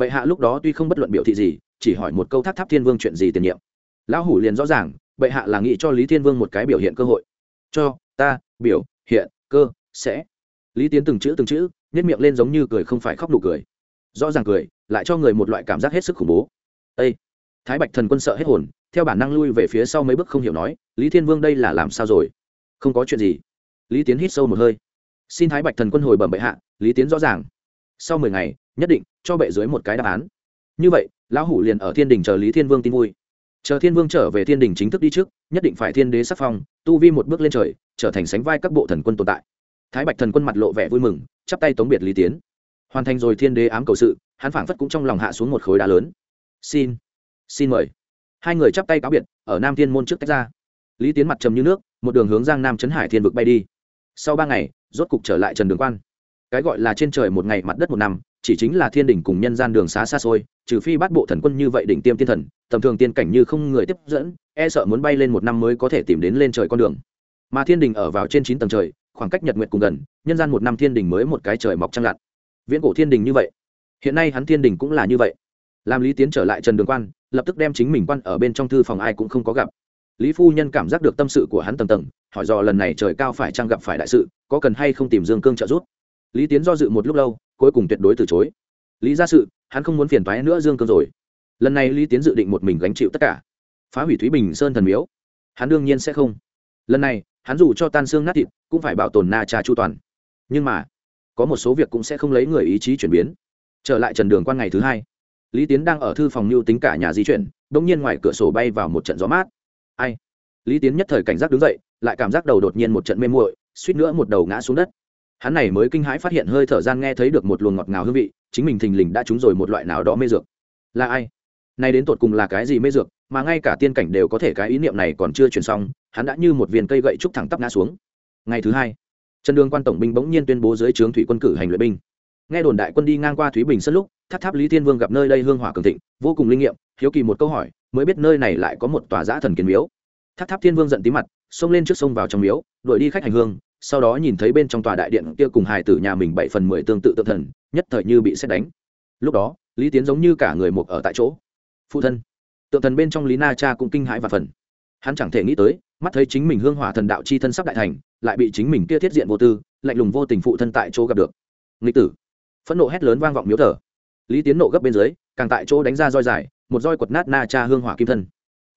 bệ hạ lúc đó tuy không bất luận biểu thị gì, chỉ hỏi một câu thác tháp thiên vương chuyện gì tiền nhiệm. Lão hủ liền rõ ràng, bệ hạ là nghĩ cho lý thiên vương một cái biểu hiện cơ hội. Cho, ta, biểu, hiện, cơ, sẽ. Lý tiến từng chữ từng chữ nhất miệng lên giống như cười không phải khóc nụ cười. Rõ ràng cười, lại cho người một loại cảm giác hết sức khủng bố. Â thái bạch thần quân sợ hết hồn, theo bản năng lui về phía sau mấy bước không hiểu nói, lý thiên vương đây là làm sao rồi? Không có chuyện gì. Lý tiến hít sâu một hơi. Xin thái bạch thần quân hồi bẩm bệ hạ, lý tiến rõ ràng. Sau mười ngày, nhất định cho bệ dưới một cái đáp án. Như vậy, lão hủ liền ở thiên đình chờ lý thiên vương tin vui. Chờ thiên vương trở về thiên đình chính thức đi trước, nhất định phải thiên đế sắc phong, tu vi một bước lên trời, trở thành sánh vai các bộ thần quân tồn tại. Thái bạch thần quân mặt lộ vẻ vui mừng, chắp tay tống biệt lý tiến. Hoàn thành rồi thiên đế ám cầu sự, hắn phảng phất cũng trong lòng hạ xuống một khối đá lớn. Xin xin mời. Hai người chắp tay cáo biệt, ở nam thiên môn trước tách ra. Lý tiến mặt trầm như nước, một đường hướng giang nam trấn hải thiên vực bay đi. Sau ba ngày, rốt cục trở lại trần đường quan. Cái gọi là trên trời một ngày, mặt đất một năm chỉ chính là thiên đỉnh cùng nhân gian đường xá xa xôi, trừ phi bắt bộ thần quân như vậy đỉnh tiêm tiên thần, tầm thường tiên cảnh như không người tiếp dẫn e sợ muốn bay lên một năm mới có thể tìm đến lên trời con đường. Mà thiên đình ở vào trên chín tầng trời, khoảng cách nhật nguyện cùng gần, nhân gian một năm thiên đình mới một cái trời mọc trăng lặn. Viễn cổ thiên đình như vậy. Hiện nay hắn thiên đình cũng là như vậy. Làm lý tiến trở lại trần đường quan, lập tức đem chính mình quan ở bên trong thư phòng ai cũng không có gặp. Lý phu nhân cảm giác được tâm sự của hắn tầng tầng, hỏi dò lần này trời cao phải chăng gặp phải đại sự, có cần hay không tìm dương cương trợ giúp. Lý tiến do dự một lúc lâu cuối cùng tuyệt đối từ chối. Lý ra sự, hắn không muốn phiền toái nữa dương cương rồi. Lần này lý tiến dự định một mình gánh chịu tất cả. Phá hủy thúy bình sơn thần miếu, hắn đương nhiên sẽ không. Lần này, hắn dù cho tan xương nát thịt, cũng phải bảo tồn na trà chu toàn. Nhưng mà, có một số việc cũng sẽ không lấy người ý chí chuyển biến. Trở lại trần đường quan ngày thứ hai, lý tiến đang ở thư phòng mưu tính cả nhà di chuyển đ ỗ n g nhiên ngoài cửa sổ bay vào một trận gió mát. Ai? Lý tiến nhất thời cảnh giác đứng dậy, lại cảm giác đầu đột nhiên một trận mê muội, suýt nữa một đầu ngã xuống đất hắn này mới kinh hãi phát hiện hơi thở gian nghe thấy được một luồng ngọt ngào hương vị, chính mình thình lình đã trúng rồi một loại nào đó mê dược. Là ai? Nay đến tột cùng là cái gì mê dược, mà ngay cả tiên cảnh đều có thể cái ý niệm này còn chưa truyền xong, hắn đã như một viên cây gậy trúc thẳng tắp ngã xuống. Ngày thứ hai, trần đường quan tổng binh bỗng nhiên tuyên bố dưới trướng thủy quân cử hành luyện binh. Nghe đồn đại quân đi ngang qua thúy bình sân lúc tháp tháp lý thiên vương gặp nơi đây hương hỏa cường thịnh, vô cùng linh nghiệm, hiếu kỳ một câu hỏi, mới biết nơi này lại có một tòa giã thần kiến miếu. Tháp tháp thiên vương giận tí mặt, xông lên trước sông vào trong miếu, đuổi đi khách hành hương sau đó nhìn thấy bên trong tòa đại điện kia cùng hài tử nhà mình bảy phần mười tương tự tự thần, nhất thời như bị xét đánh. Lúc đó, lý tiến giống như cả người một ở tại chỗ. Phụ thân. Tự thần bên trong lý na cha cũng kinh hãi và phần hắn chẳng thể nghĩ tới, mắt thấy chính mình hương hỏa thần đạo chi thân sắp đại thành, lại bị chính mình kia thiết diện vô tư, lạnh lùng vô tình phụ thân tại chỗ gặp được. Nghịch tử. Phẫn nộ hét lớn vang vọng miếu thờ. Lý tiến nộ gấp bên dưới, càng tại chỗ đánh ra roi dài, một roi quật nát na cha hương hỏa kim thân.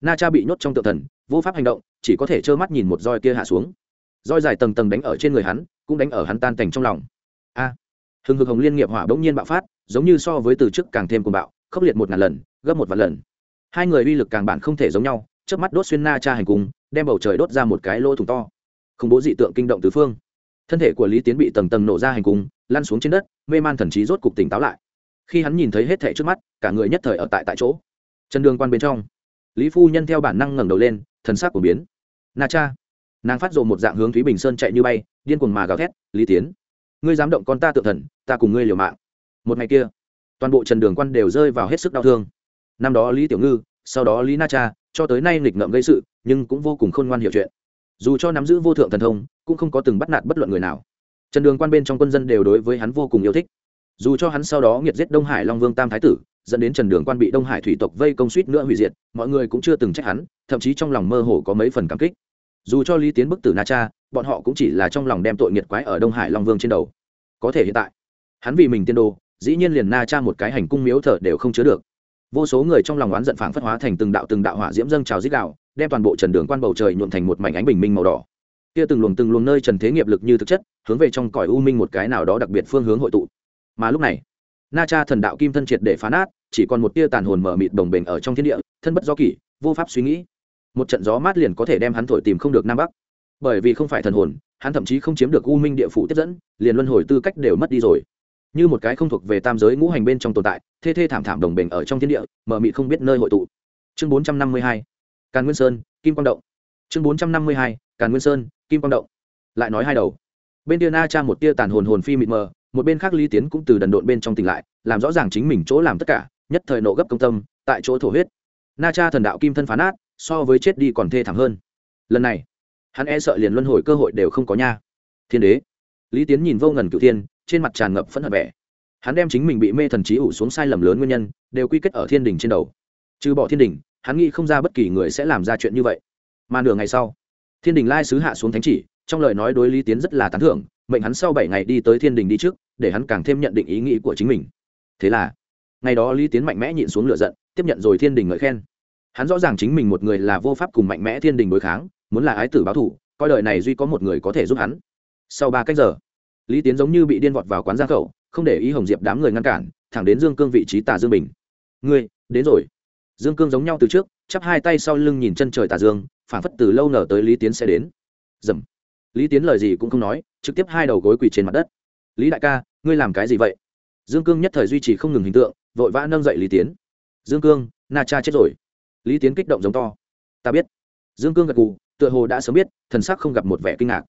Na cha bị nhốt trong tự thần, vô pháp hành động, chỉ có thể trơ mắt nhìn một roi kia hạ xuống roi dài tầng tầng đánh ở trên người hắn cũng đánh ở hắn tan cảnh trong lòng. A à, hừng hực hồng liên nghiệp hỏa bỗng nhiên bạo phát giống như so với từ trước càng thêm cuồng bạo khốc liệt một ngàn lần gấp một vạn lần. Hai người uy lực càng bản không thể giống nhau trước mắt đốt xuyên na cha hành cung đem bầu trời đốt ra một cái lỗ thủng to. Không bố dị tượng kinh động tứ phương. Thân thể của lý tiến bị tầng tầng nổ ra hành cung lăn xuống trên đất mê man thần trí rốt cục tỉnh táo lại. Khi hắn nhìn thấy hết thẻ trước mắt cả người nhất thời ở tại tại chỗ. Chân đường quan bên trong lý phu nhân theo bản năng ngẩng đầu lên thần sắc của biến. Na cha nàng phát dồn một dạng hướng thúy bình sơn chạy như bay, điên cuồng mà gào thét, lý tiến, ngươi dám động con ta tự thần, ta cùng ngươi liều mạng. Một ngày kia, toàn bộ trần đường quan đều rơi vào hết sức đau thương. Năm đó lý tiểu ngư, sau đó lý na cha, cho tới nay nghịch ngợm gây sự, nhưng cũng vô cùng khôn ngoan hiểu chuyện. Dù cho nắm giữ vô thượng thần thông, cũng không có từng bắt nạt bất luận người nào. Trần đường quan bên trong quân dân đều đối với hắn vô cùng yêu thích. Dù cho hắn sau đó nghiệt giết đông hải long vương tam thái tử, dẫn đến trần đường quan bị đông hải thủy tộc vây công suýt nữa hủy diệt, mọi người cũng chưa từng trách hắn, thậm chí trong lòng mơ hồ có mấy phần cảm kích dù cho lý tiến bức tử na cha bọn họ cũng chỉ là trong lòng đem tội nghiệt quái ở đông hải long vương trên đầu có thể hiện tại hắn vì mình tiên đồ dĩ nhiên liền na cha một cái hành cung miếu thờ đều không chứa được vô số người trong lòng oán giận phảng phất hóa thành từng đạo từng đạo hỏa diễm dâng trào dích đạo đem toàn bộ trần đường quan bầu trời nhuộn thành một mảnh ánh bình minh màu đỏ kia từng luồng từng luồng nơi trần thế nghiệp lực như thực chất hướng về trong cõi u minh một cái nào đó đặc biệt phương hướng hội tụ mà lúc này na cha thần đạo kim thân triệt để phá nát chỉ còn một tia tàn hồn mở mịt đồng bền ở trong thiên địa thân bất do kỷ, vô pháp suy nghĩ một trận gió mát liền có thể đem hắn thổi tìm không được nam bắc. Bởi vì không phải thần hồn, hắn thậm chí không chiếm được u minh địa phủ tiếp dẫn, liền luân hồi tư cách đều mất đi rồi. Như một cái không thuộc về tam giới ngũ hành bên trong tồn tại, thê thê thảm thảm đồng bền ở trong thiên địa, mở mị không biết nơi hội tụ. Chương bốn trăm năm mươi hai, càn nguyên sơn, kim quang động. Chương bốn trăm năm mươi hai, càn nguyên sơn, kim quang động. Lại nói hai đầu. Bên tia na cha một tia tàn hồn hồn phi mịt mờ, một bên khác lý tiến cũng từ đần độn bên trong tỉnh lại, làm rõ ràng chính mình chỗ làm tất cả, nhất thời nộ gấp công tâm, tại chỗ thổ huyết. Na cha thần đạo kim thân phán át so với chết đi còn thê thảm hơn. Lần này, hắn e sợ liền luân hồi cơ hội đều không có nha. Thiên đế, lý tiến nhìn vô ngần cựu thiên, trên mặt tràn ngập phẫn hận vẻ. Hắn đem chính mình bị mê thần trí ủ xuống sai lầm lớn nguyên nhân, đều quy kết ở thiên đình trên đầu. Trừ bỏ thiên đình, hắn nghĩ không ra bất kỳ người sẽ làm ra chuyện như vậy. Mà nửa ngày sau, thiên đình lai sứ hạ xuống thánh chỉ, trong lời nói đối lý tiến rất là tán thưởng, mệnh hắn sau bảy ngày đi tới thiên đình đi trước, để hắn càng thêm nhận định ý nghĩ của chính mình. Thế là, ngày đó lý tiến mạnh mẽ nhịn xuống lửa giận, tiếp nhận rồi thiên đình ngợi khen hắn rõ ràng chính mình một người là vô pháp cùng mạnh mẽ thiên đình đối kháng, muốn là ái tử báo thủ coi đời này duy có một người có thể giúp hắn. Sau ba cách giờ, lý tiến giống như bị điên vọt vào quán giang khẩu, không để ý hồng diệp đám người ngăn cản, thẳng đến dương cương vị trí tà dương bình. Ngươi, đến rồi. Dương cương giống nhau từ trước, chắp hai tay sau lưng nhìn chân trời tà dương phản phất từ lâu nở tới lý tiến sẽ đến. Dầm. Lý tiến lời gì cũng không nói, trực tiếp hai đầu gối quỳ trên mặt đất. Lý đại ca, ngươi làm cái gì vậy? Dương cương nhất thời duy trì không ngừng hình tượng, vội vã nâng dậy lý tiến. Dương cương, na cha chết rồi lý tiến kích động giống to. Ta biết. Dương cương gật gù, tựa hồ đã sớm biết, thần sắc không gặp một vẻ kinh ngạc.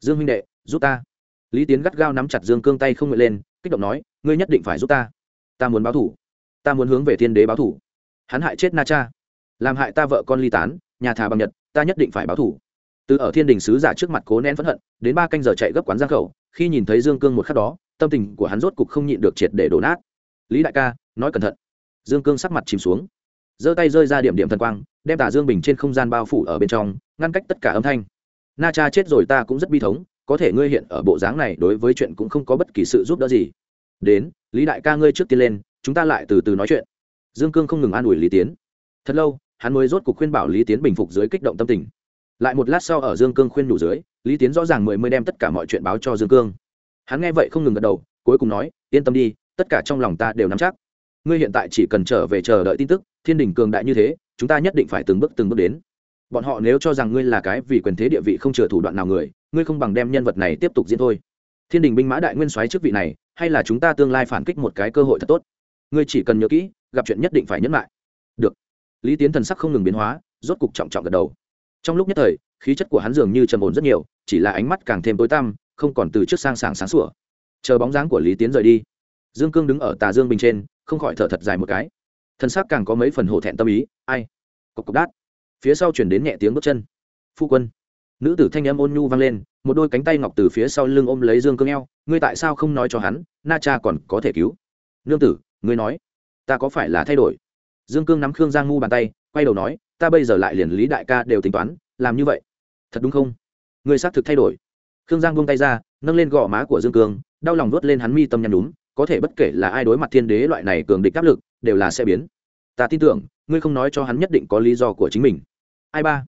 Dương huynh đệ, giúp ta. Lý tiến gắt gao nắm chặt dương cương tay không nguyện lên, kích động nói, ngươi nhất định phải giúp ta. Ta muốn báo thủ. Ta muốn hướng về thiên đế báo thủ. Hắn hại chết na cha. Làm hại ta vợ con ly tán, nhà thà bằng nhật, ta nhất định phải báo thủ. Từ ở thiên đình sứ giả trước mặt cố nén phẫn hận, đến ba canh giờ chạy gấp quán giang khẩu, khi nhìn thấy dương cương một khắc đó, tâm tình của hắn rốt cục không nhịn được triệt để đổ nát. Lý đại ca, nói cẩn thận. Dương cương sắc mặt chìm xuống giơ tay rơi ra điểm điểm thần quang, đem tả dương bình trên không gian bao phủ ở bên trong, ngăn cách tất cả âm thanh. Na cha chết rồi ta cũng rất bi thống, có thể ngươi hiện ở bộ dáng này đối với chuyện cũng không có bất kỳ sự giúp đỡ gì. Đến, lý đại ca ngươi trước tiên lên, chúng ta lại từ từ nói chuyện. Dương cương không ngừng an ủi lý tiến. Thật lâu, hắn mới rốt cuộc khuyên bảo lý tiến bình phục dưới kích động tâm tình. Lại một lát sau ở dương cương khuyên đủ dưới, lý tiến rõ ràng mười mới đem tất cả mọi chuyện báo cho dương cương. Hắn nghe vậy không ngừng gật đầu, cuối cùng nói, yên tâm đi, tất cả trong lòng ta đều nắm chắc. Ngươi hiện tại chỉ cần trở về chờ đợi tin tức thiên đình cường đại như thế, chúng ta nhất định phải từng bước từng bước đến. Bọn họ nếu cho rằng ngươi là cái vì quyền thế địa vị không chừa thủ đoạn nào người, ngươi không bằng đem nhân vật này tiếp tục diễn thôi. Thiên đình binh mã đại nguyên soái trước vị này, hay là chúng ta tương lai phản kích một cái cơ hội thật tốt? Ngươi chỉ cần nhớ kỹ, gặp chuyện nhất định phải nhấn lại. Được. Lý tiến thần sắc không ngừng biến hóa, rốt cục trọng trọng gật đầu. Trong lúc nhất thời, khí chất của hắn dường như trầm ổn rất nhiều, chỉ là ánh mắt càng thêm tối tăm, không còn từ trước sang sảng sáng sủa. Chờ bóng dáng của lý tiến rời đi. Dương cương đứng ở tà dương bình trên, không khỏi thở thật dài một cái thân xác càng có mấy phần hổ thẹn tâm ý, ai? Cộc cộc đát. Phía sau chuyển đến nhẹ tiếng bước chân. Phu quân. Nữ tử thanh âm ôn nhu vang lên, một đôi cánh tay ngọc từ phía sau lưng ôm lấy dương cương eo, ngươi tại sao không nói cho hắn, na cha còn có thể cứu? Nương tử, ngươi nói, ta có phải là thay đổi? Dương cương nắm khương giang ngu bàn tay, quay đầu nói, ta bây giờ lại liền lý đại ca đều tính toán, làm như vậy. Thật đúng không? Ngươi xác thực thay đổi. Khương giang buông tay ra, nâng lên gò má của dương cương, đau lòng vớt lên hắn mi tâm nhăn đúng có thể bất kể là ai đối mặt thiên đế loại này cường địch áp lực đều là sẽ biến. Ta tin tưởng, ngươi không nói cho hắn nhất định có lý do của chính mình. Ai ba?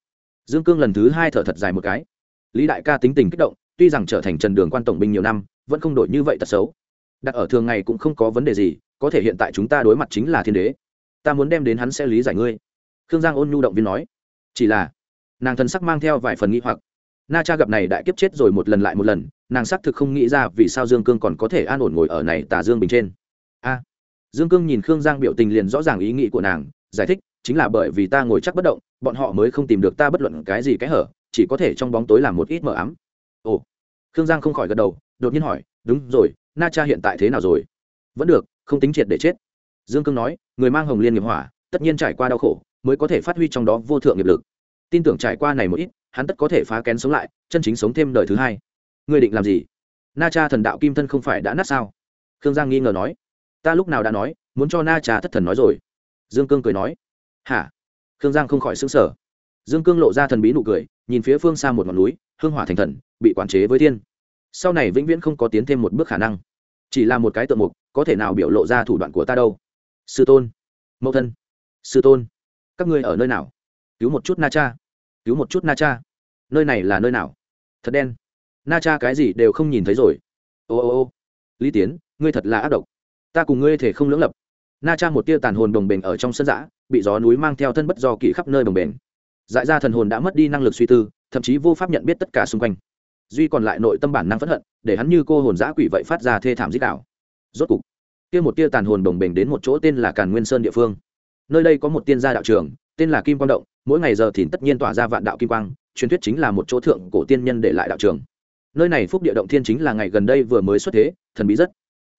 Dương cương lần thứ hai thở thật dài một cái. Lý đại ca tính tình kích động, tuy rằng trở thành trần đường quan tổng binh nhiều năm, vẫn không đổi như vậy tật xấu. Đặt ở thường ngày cũng không có vấn đề gì, có thể hiện tại chúng ta đối mặt chính là thiên đế. Ta muốn đem đến hắn sẽ lý giải ngươi. Khương giang ôn nhu động viên nói. Chỉ là, nàng thần sắc mang theo vài phần nghĩ hoặc. Na cha gặp này đại kiếp chết rồi một lần lại một lần, nàng xác thực không nghĩ ra vì sao dương cương còn có thể an ổn ngồi ở này tà dương bình trên dương cương nhìn khương giang biểu tình liền rõ ràng ý nghĩ của nàng, giải thích, chính là bởi vì ta ngồi chắc bất động, bọn họ mới không tìm được ta bất luận cái gì cái hở, chỉ có thể trong bóng tối làm một ít mờ ám. Ồ. Khương giang không khỏi gật đầu, đột nhiên hỏi, đúng rồi, na cha hiện tại thế nào rồi? Vẫn được, không tính triệt để chết. Dương cương nói, người mang hồng liên nghiệp hỏa, tất nhiên trải qua đau khổ, mới có thể phát huy trong đó vô thượng nghiệp lực. Tin tưởng trải qua này một ít, hắn tất có thể phá kén sống lại, chân chính sống thêm đời thứ hai. Ngươi định làm gì? Na cha thần đạo kim thân không phải đã nát sao? Khương giang nghi ngờ nói ta lúc nào đã nói, muốn cho na trà thất thần nói rồi. Dương cương cười nói. Hả? Khương giang không khỏi xứng sở dương cương lộ ra thần bí nụ cười, nhìn phía phương xa một ngọn núi, hương hỏa thành thần, bị quản chế với thiên. Sau này vĩnh viễn không có tiến thêm một bước khả năng. Chỉ là một cái tượng mục, có thể nào biểu lộ ra thủ đoạn của ta đâu? Sư tôn. Mẫu thân. Sư tôn. Các ngươi ở nơi nào? Cứu một chút na cha. Cứu một chút na cha. Nơi này là nơi nào? Thật đen. Na cha cái gì đều không nhìn thấy rồi. Ô ô ô. Lý tiến, ngươi thật là ác độc ta cùng ngươi thể không lưỡng lập. Na cha một tia tàn hồn đồng bền ở trong sân giã bị gió núi mang theo thân bất do kỵ khắp nơi đồng bền dại ra thần hồn đã mất đi năng lực suy tư, thậm chí vô pháp nhận biết tất cả xung quanh. Duy còn lại nội tâm bản năng phẫn hận, để hắn như cô hồn giã quỷ vậy phát ra thê thảm dích đạo. Rốt cục, kia một tia tàn hồn đồng bền đến một chỗ tên là càn nguyên sơn địa phương. Nơi đây có một tiên gia đạo trường, tên là kim quang động, mỗi ngày giờ thì tất nhiên tỏa ra vạn đạo kim quang, truyền thuyết chính là một chỗ thượng cổ tiên nhân để lại đạo trường. Nơi này phúc địa động thiên chính là ngày gần đây vừa mới xuất thế, thần bí rất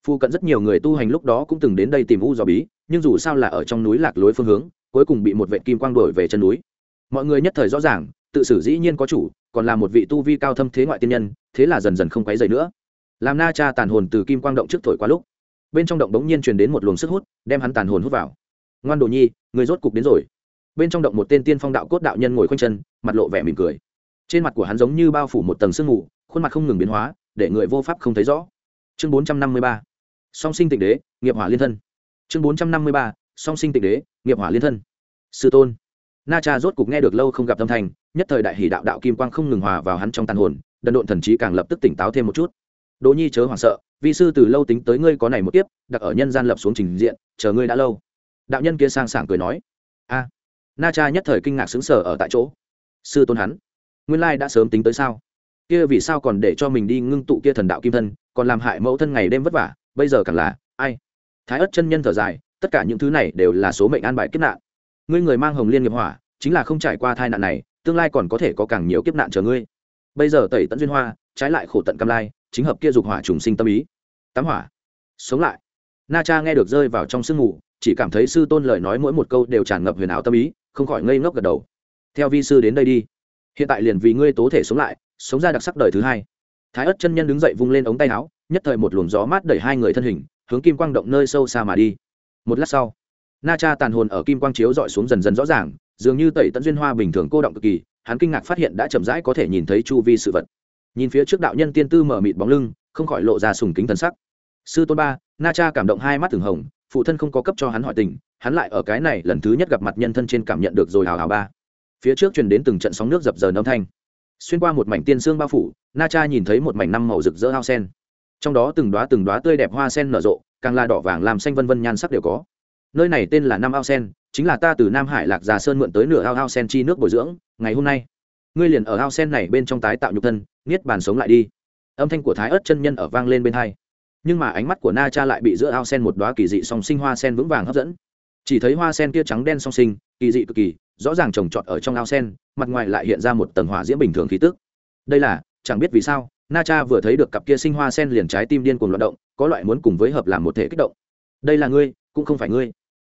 phu cận rất nhiều người tu hành lúc đó cũng từng đến đây tìm u dò bí, nhưng dù sao là ở trong núi lạc lối phương hướng, cuối cùng bị một vệ kim quang đổi về chân núi. Mọi người nhất thời rõ ràng, tự xử dĩ nhiên có chủ, còn là một vị tu vi cao thâm thế ngoại tiên nhân, thế là dần dần không quấy dày nữa. Làm na cha tàn hồn từ kim quang động trước thổi qua lúc, bên trong động bỗng nhiên truyền đến một luồng sức hút, đem hắn tàn hồn hút vào. Ngoan đồ nhi, người rốt cục đến rồi. Bên trong động một tên tiên phong đạo cốt đạo nhân ngồi khoanh chân, mặt lộ vẻ mỉm cười. Trên mặt của hắn giống như bao phủ một tầng sương mù, khuôn mặt không ngừng biến hóa, để người vô pháp không thấy rõ. Chương bốn trăm năm mươi ba song sinh tịnh đế, nghiệp hỏa liên thân. Chương bốn trăm năm mươi ba, song sinh tịnh đế, nghiệp hỏa liên thân. Sư tôn. Na cha rốt cục nghe được lâu không gặp âm thanh nhất thời đại hỷ đạo đạo kim quang không ngừng hòa vào hắn trong tàn hồn, đần độn thần trí càng lập tức tỉnh táo thêm một chút. Đỗ nhi chớ hoảng sợ vị sư từ lâu tính tới ngươi có này một tiếp đặc ở nhân gian lập xuống trình diện, chờ ngươi đã lâu. Đạo nhân kia sang sảng cười nói. A. Na cha nhất thời kinh ngạc xứng sở ở tại chỗ. Sư tôn hắn, nguyên lai đã sớm tính tới sao? Kia vì sao còn để cho mình đi ngưng tụ kia thần đạo kim thân, còn làm hại mẫu thân ngày đêm vất vả? Bây giờ càng là, ai? Thái ất chân nhân thở dài, tất cả những thứ này đều là số mệnh an bài kiếp nạn. Ngươi người mang hồng liên nghiệp hỏa, chính là không trải qua thai nạn này, tương lai còn có thể có càng nhiều kiếp nạn chờ ngươi. Bây giờ tẩy tận duyên hoa, trái lại khổ tận cam lai, chính hợp kia dục hỏa trùng sinh tâm ý. Tám hỏa. Sống lại. Na cha nghe được rơi vào trong sương ngủ chỉ cảm thấy sư tôn lời nói mỗi một câu đều tràn ngập huyền ảo tâm ý, không khỏi ngây ngốc gật đầu. Theo vi sư đến đây đi. Hiện tại liền vì ngươi tố thể sống lại, sống ra đặc sắc đời thứ hai. Thái ất chân nhân đứng dậy vung lên ống tay áo nhất thời một luồng gió mát đẩy hai người thân hình, hướng kim quang động nơi sâu xa mà đi. Một lát sau, na cha tàn hồn ở kim quang chiếu dọi xuống dần dần rõ ràng, dường như tẩy tận duyên hoa bình thường cô động cực kỳ, hắn kinh ngạc phát hiện đã chậm rãi có thể nhìn thấy chu vi sự vật. Nhìn phía trước đạo nhân tiên tư mở mịt bóng lưng, không khỏi lộ ra sùng kính thần sắc. Sư tôn ba, na cha cảm động hai mắt thường hồng, phụ thân không có cấp cho hắn hỏi tình, hắn lại ở cái này lần thứ nhất gặp mặt nhân thân trên cảm nhận được rồi hào hào ba. Phía trước truyền đến từng trận sóng nước dập dờn âm thanh. Xuyên qua một mảnh tiên xương bao phủ, na cha nhìn thấy một mảnh năm màu rực rỡ ao sen trong đó từng đoá từng đoá tươi đẹp hoa sen nở rộ, càng là đỏ vàng làm xanh vân vân nhan sắc đều có. Nơi này tên là Nam ao sen, chính là ta từ nam hải lạc già sơn mượn tới nửa ao ao sen chi nước bồi dưỡng, ngày hôm nay. Ngươi liền ở ao sen này bên trong tái tạo nhục thân, niết bàn sống lại đi. Âm thanh của thái ớt chân nhân ở vang lên bên hai. Nhưng mà ánh mắt của na cha lại bị giữa ao sen một đoá kỳ dị song sinh hoa sen vững vàng hấp dẫn. Chỉ thấy hoa sen kia trắng đen song sinh, kỳ dị cực kỳ, rõ ràng trồng trọt ở trong ao sen, mặt ngoài lại hiện ra một tầng hỏa diễm bình thường khí tức. Đây là, chẳng biết vì sao na cha vừa thấy được cặp kia sinh hoa sen liền trái tim điên cuồng loạt động, có loại muốn cùng với hợp làm một thể kích động. Đây là ngươi, cũng không phải ngươi.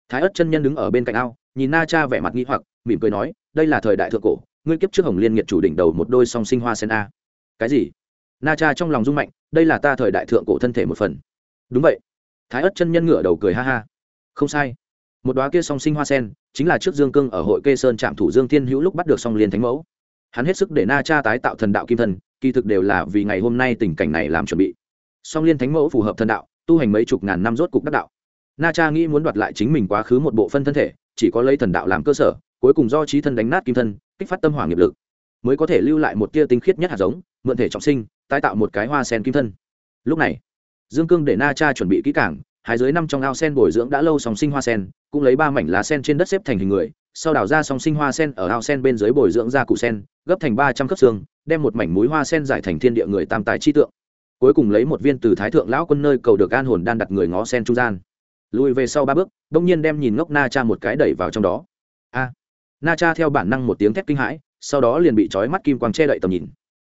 Thái ất chân nhân đứng ở bên cạnh ao, nhìn na cha vẻ mặt nghi hoặc, mỉm cười nói, đây là thời đại thượng cổ, ngươi kiếp trước hồng liên nghiệt chủ đỉnh đầu một đôi song sinh hoa sen a. Cái gì? Na cha trong lòng rung mạnh, đây là ta thời đại thượng cổ thân thể một phần. Đúng vậy. Thái ất chân nhân ngửa đầu cười ha ha. Không sai. Một đoá kia song sinh hoa sen, chính là trước dương cương ở hội kê sơn trạm thủ dương thiên hữu lúc bắt được song liên thánh mẫu hắn hết sức để na cha tái tạo thần đạo kim thân, kỳ thực đều là vì ngày hôm nay tình cảnh này làm chuẩn bị. Song liên thánh mẫu phù hợp thần đạo, tu hành mấy chục ngàn năm rốt cục đắc đạo. Na cha nghĩ muốn đoạt lại chính mình quá khứ một bộ phân thân thể, chỉ có lấy thần đạo làm cơ sở, cuối cùng do trí thân đánh nát kim thân, kích phát tâm hỏa nghiệp lực, mới có thể lưu lại một tia tinh khiết nhất hạt giống, mượn thể trọng sinh, tái tạo một cái hoa sen kim thân. Lúc này, dương cương để na cha chuẩn bị kỹ cảng hai dưới năm trong ao sen bồi dưỡng đã lâu song sinh hoa sen, cũng lấy ba mảnh lá sen trên đất xếp thành hình người, sau đào ra song sinh hoa sen ở ao sen bên dưới bồi dưỡng ra cụ sen gấp thành ba trăm cấp xương, đem một mảnh múi hoa sen giải thành thiên địa người tam tài chi tượng. Cuối cùng lấy một viên từ thái thượng lão quân nơi cầu được an hồn đan đặt người ngó sen trung gian. Lùi về sau ba bước, bỗng nhiên đem nhìn ngốc na cha một cái đẩy vào trong đó. A! Na cha theo bản năng một tiếng thét kinh hãi, sau đó liền bị trói mắt kim quang che đậy tầm nhìn.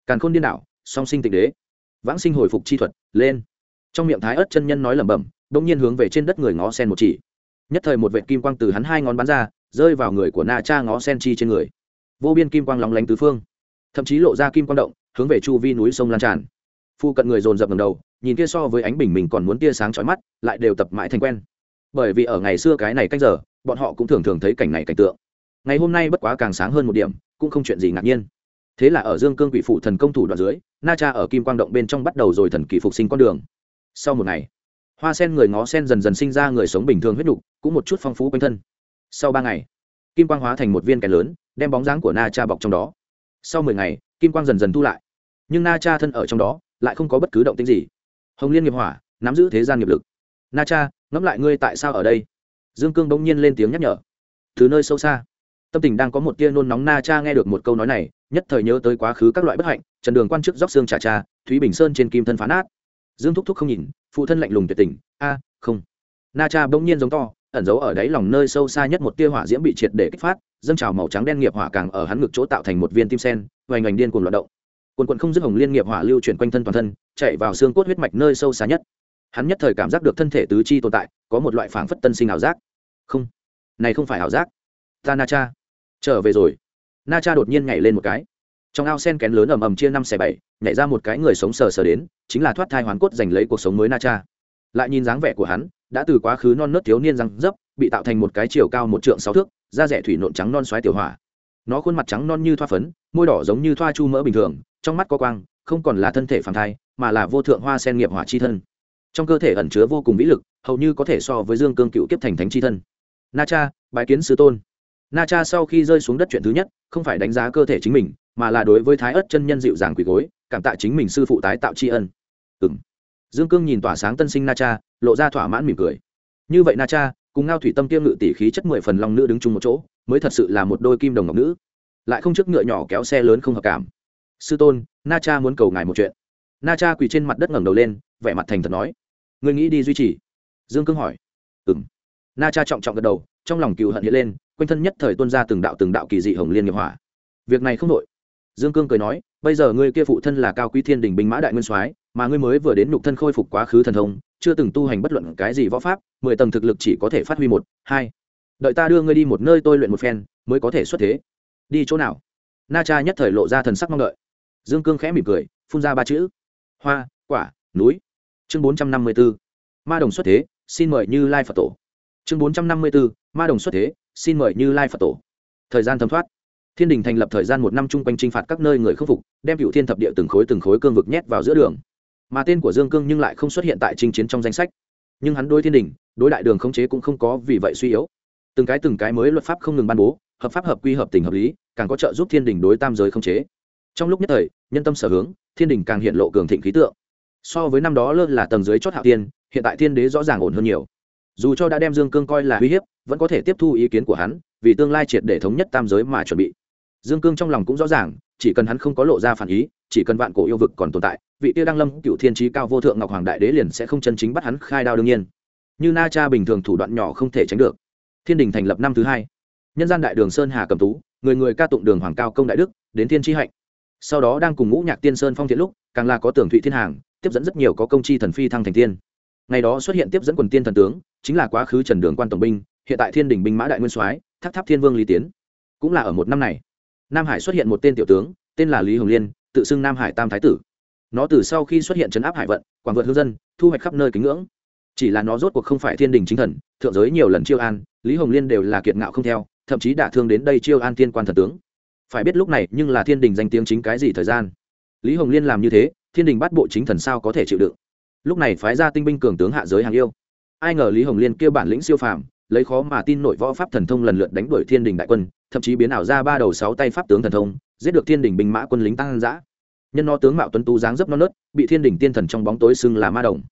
Càn khôn điên đảo, song sinh tịnh đế. Vãng sinh hồi phục chi thuật, lên. Trong miệng thái ớt chân nhân nói lẩm bẩm, bỗng nhiên hướng về trên đất người ngó sen một chỉ. Nhất thời một vệ kim quang từ hắn hai ngón bắn ra, rơi vào người của na cha ngó sen chi trên người vô biên kim quang lóng lánh tứ phương, thậm chí lộ ra kim quang động, hướng về chu vi núi sông lan tràn. Phu cận người dồn dập ngầm đầu, nhìn kia so với ánh bình mình còn muốn tia sáng trói mắt, lại đều tập mãi thành quen. Bởi vì ở ngày xưa cái này cách giờ, bọn họ cũng thường thường thấy cảnh này cảnh tượng. Ngày hôm nay bất quá càng sáng hơn một điểm, cũng không chuyện gì ngạc nhiên. Thế là ở dương cương quỷ phụ thần công thủ đoạn dưới, na cha ở kim quang động bên trong bắt đầu rồi thần kỳ phục sinh con đường. Sau một ngày, hoa sen người ngó sen dần dần sinh ra người sống bình thường huyết đục cũng một chút phong phú quanh thân. Sau ba ngày, kim quang hóa thành một viên kẻ lớn đem bóng dáng của na cha bọc trong đó. Sau mười ngày, kim quang dần dần thu lại. Nhưng na cha thân ở trong đó, lại không có bất cứ động tính gì. Hồng liên nghiệp hỏa, nắm giữ thế gian nghiệp lực. Na cha, ngẫm lại ngươi tại sao ở đây? Dương cương bỗng nhiên lên tiếng nhắc nhở. Từ nơi sâu xa, tâm tình đang có một tia nôn nóng na cha nghe được một câu nói này, nhất thời nhớ tới quá khứ các loại bất hạnh trần đường quan chức dóc xương trà cha, thúy bình sơn trên kim thân phán át dương thúc thúc không nhìn, phụ thân lạnh lùng tuyệt tình, a, không. Na cha bỗng nhiên giống to ẩn giấu ở đáy lòng nơi sâu xa nhất một tia hỏa diễm bị triệt để kích phát, dâng trào màu trắng đen nghiệp hỏa càng ở hắn ngực chỗ tạo thành một viên tim sen hoành hành điên cuồng loạt động. Quần quần không dứt hồng liên nghiệp hỏa lưu chuyển quanh thân toàn thân, chạy vào xương cốt huyết mạch nơi sâu xa nhất. Hắn nhất thời cảm giác được thân thể tứ chi tồn tại, có một loại phảng phất tân sinh ảo giác. Không, này không phải ảo giác. Ta na cha. Trở về rồi. Na cha đột nhiên nhảy lên một cái. Trong ao sen kén lớn ầm ầm chia năm xẻ bảy, nhảy ra một cái người sống sờ sờ đến, chính là thoát thai hoàn cốt giành lấy cuộc sống mới na cha. Lại nhìn dáng vẻ của hắn đã từ quá khứ non nớt thiếu niên răng dấp, bị tạo thành một cái chiều cao một trượng sáu thước, da rẻ thủy nộn trắng non xoáy tiểu hỏa. Nó khuôn mặt trắng non như thoa phấn, môi đỏ giống như thoa chu mỡ bình thường, trong mắt có quang, không còn là thân thể phản thai, mà là vô thượng hoa sen nghiệp hỏa chi thân. Trong cơ thể ẩn chứa vô cùng vĩ lực, hầu như có thể so với dương cương cựu kiếp thành thánh chi thân. Na cha, bái kiến sư tôn. Na cha sau khi rơi xuống đất chuyện thứ nhất, không phải đánh giá cơ thể chính mình, mà là đối với thái ớt chân nhân dịu dàng quỳ gối, cảm tạ chính mình sư phụ tái tạo tri ân. Ừng dương cương nhìn tỏa sáng tân sinh na cha, lộ ra thỏa mãn mỉm cười. Như vậy na cha, cùng ngao thủy tâm tiêm ngự tỷ khí chất mười phần long nữ đứng chung một chỗ, mới thật sự là một đôi kim đồng ngọc nữ. Lại không chiếc ngựa nhỏ kéo xe lớn không hợp cảm. Sư tôn, na cha muốn cầu ngài một chuyện. Na cha quỳ trên mặt đất ngẩng đầu lên, vẻ mặt thành thật nói. Người nghĩ đi duy trì? Dương cương hỏi. Ừ m na cha trọng trọng gật đầu, trong lòng cựu hận hiện lên, quanh thân nhất thời tuân ra từng đạo từng đạo kỳ dị hồng liên nghiệp hỏa. Việc này không đội dương cương cười nói, bây giờ ngươi kia phụ thân là cao quý thiên đình binh mã đại nguyên soái mà ngươi mới vừa đến nhục thân khôi phục quá khứ thần thông, chưa từng tu hành bất luận cái gì võ pháp, mười tầng thực lực chỉ có thể phát huy một, hai. Đợi ta đưa ngươi đi một nơi tôi luyện một phen, mới có thể xuất thế. Đi chỗ nào? Na cha nhất thời lộ ra thần sắc mong đợi. Dương cương khẽ mỉm cười, phun ra ba chữ. Hoa, quả, núi. Chương bốn trăm năm mươi b ố ma đồng xuất thế, xin mời như lai phật tổ. Chương bốn trăm năm mươi b ố ma đồng xuất thế, xin mời như lai phật tổ. Thời gian thấm thoát. Thiên đình thành lập thời gian một năm chung quanh t r i n h phạt các nơi người khâm phục, đem cựu thiên thập địa từng khối từng khối cương vực nhét vào giữa đường mà tên của dương cương nhưng lại không xuất hiện tại chinh chiến trong danh sách. Nhưng hắn đối thiên đình, đối đại đường khống chế cũng không có vì vậy suy yếu. Từng cái từng cái mới luật pháp không ngừng ban bố, hợp pháp hợp quy hợp tình hợp lý, càng có trợ giúp thiên đình đối tam giới khống chế. Trong lúc nhất thời, nhân tâm sở hướng, thiên đình càng hiện lộ cường thịnh khí tượng. So với năm đó lơ là tầng dưới chót hạ tiên hiện tại thiên đế rõ ràng ổn hơn nhiều. Dù cho đã đem dương cương coi là uy hiếp, vẫn có thể tiếp thu ý kiến của hắn, vì tương lai triệt để thống nhất tam giới mà chuẩn bị dương cương trong lòng cũng rõ ràng, chỉ cần hắn không có lộ ra phản ý, chỉ cần vạn cổ yêu vực còn tồn tại, vị tiêu đăng lâm cựu thiên trí cao vô thượng ngọc hoàng đại đế liền sẽ không chân chính bắt hắn khai đao đương nhiên. Như na cha bình thường thủ đoạn nhỏ không thể tránh được. Thiên đình thành lập năm thứ hai. Nhân gian đại đường sơn hà cầm tú, người người ca tụng đường hoàng cao công đại đức, đến thiên tri hạnh. Sau đó đang cùng ngũ nhạc tiên sơn phong thiện lúc, càng là có tưởng thụy thiên hàng, tiếp dẫn rất nhiều có công chi thần phi thăng thành tiên. Ngày đó xuất hiện tiếp dẫn quần tiên thần tướng, chính là quá khứ trần đường quan tổng binh, hiện tại thiên đình binh mã đại nguyên soái, tháp tháp thiên vương lý tiến. Cũng là ở một năm này nam hải xuất hiện một tên tiểu tướng, tên là lý hồng liên, tự xưng nam hải tam thái tử. Nó từ sau khi xuất hiện chấn áp hải vận, quảng vượt hương dân, thu hoạch khắp nơi kính ngưỡng. Chỉ là nó rốt cuộc không phải thiên đình chính thần, thượng giới nhiều lần chiêu an, lý hồng liên đều là kiệt ngạo không theo, thậm chí đả thương đến đây chiêu an tiên quan thần tướng. Phải biết lúc này, nhưng là thiên đình danh tiếng chính cái gì thời gian? Lý hồng liên làm như thế, thiên đình bắt bộ chính thần sao có thể chịu đựng? Lúc này phái ra tinh binh cường tướng hạ giới hàng yêu. Ai ngờ lý hồng liên kêu bản lĩnh siêu phàm lấy khó mà tin nội võ pháp thần thông lần lượt đánh đuổi thiên đình đại quân, thậm chí biến ảo ra ba đầu sáu tay pháp tướng thần thông, giết được thiên đình binh mã quân lính tăng giã. Nhân nó tướng mạo tuấn tú dáng dấp non nớt, bị thiên đình tiên thần trong bóng tối xưng là ma đồng.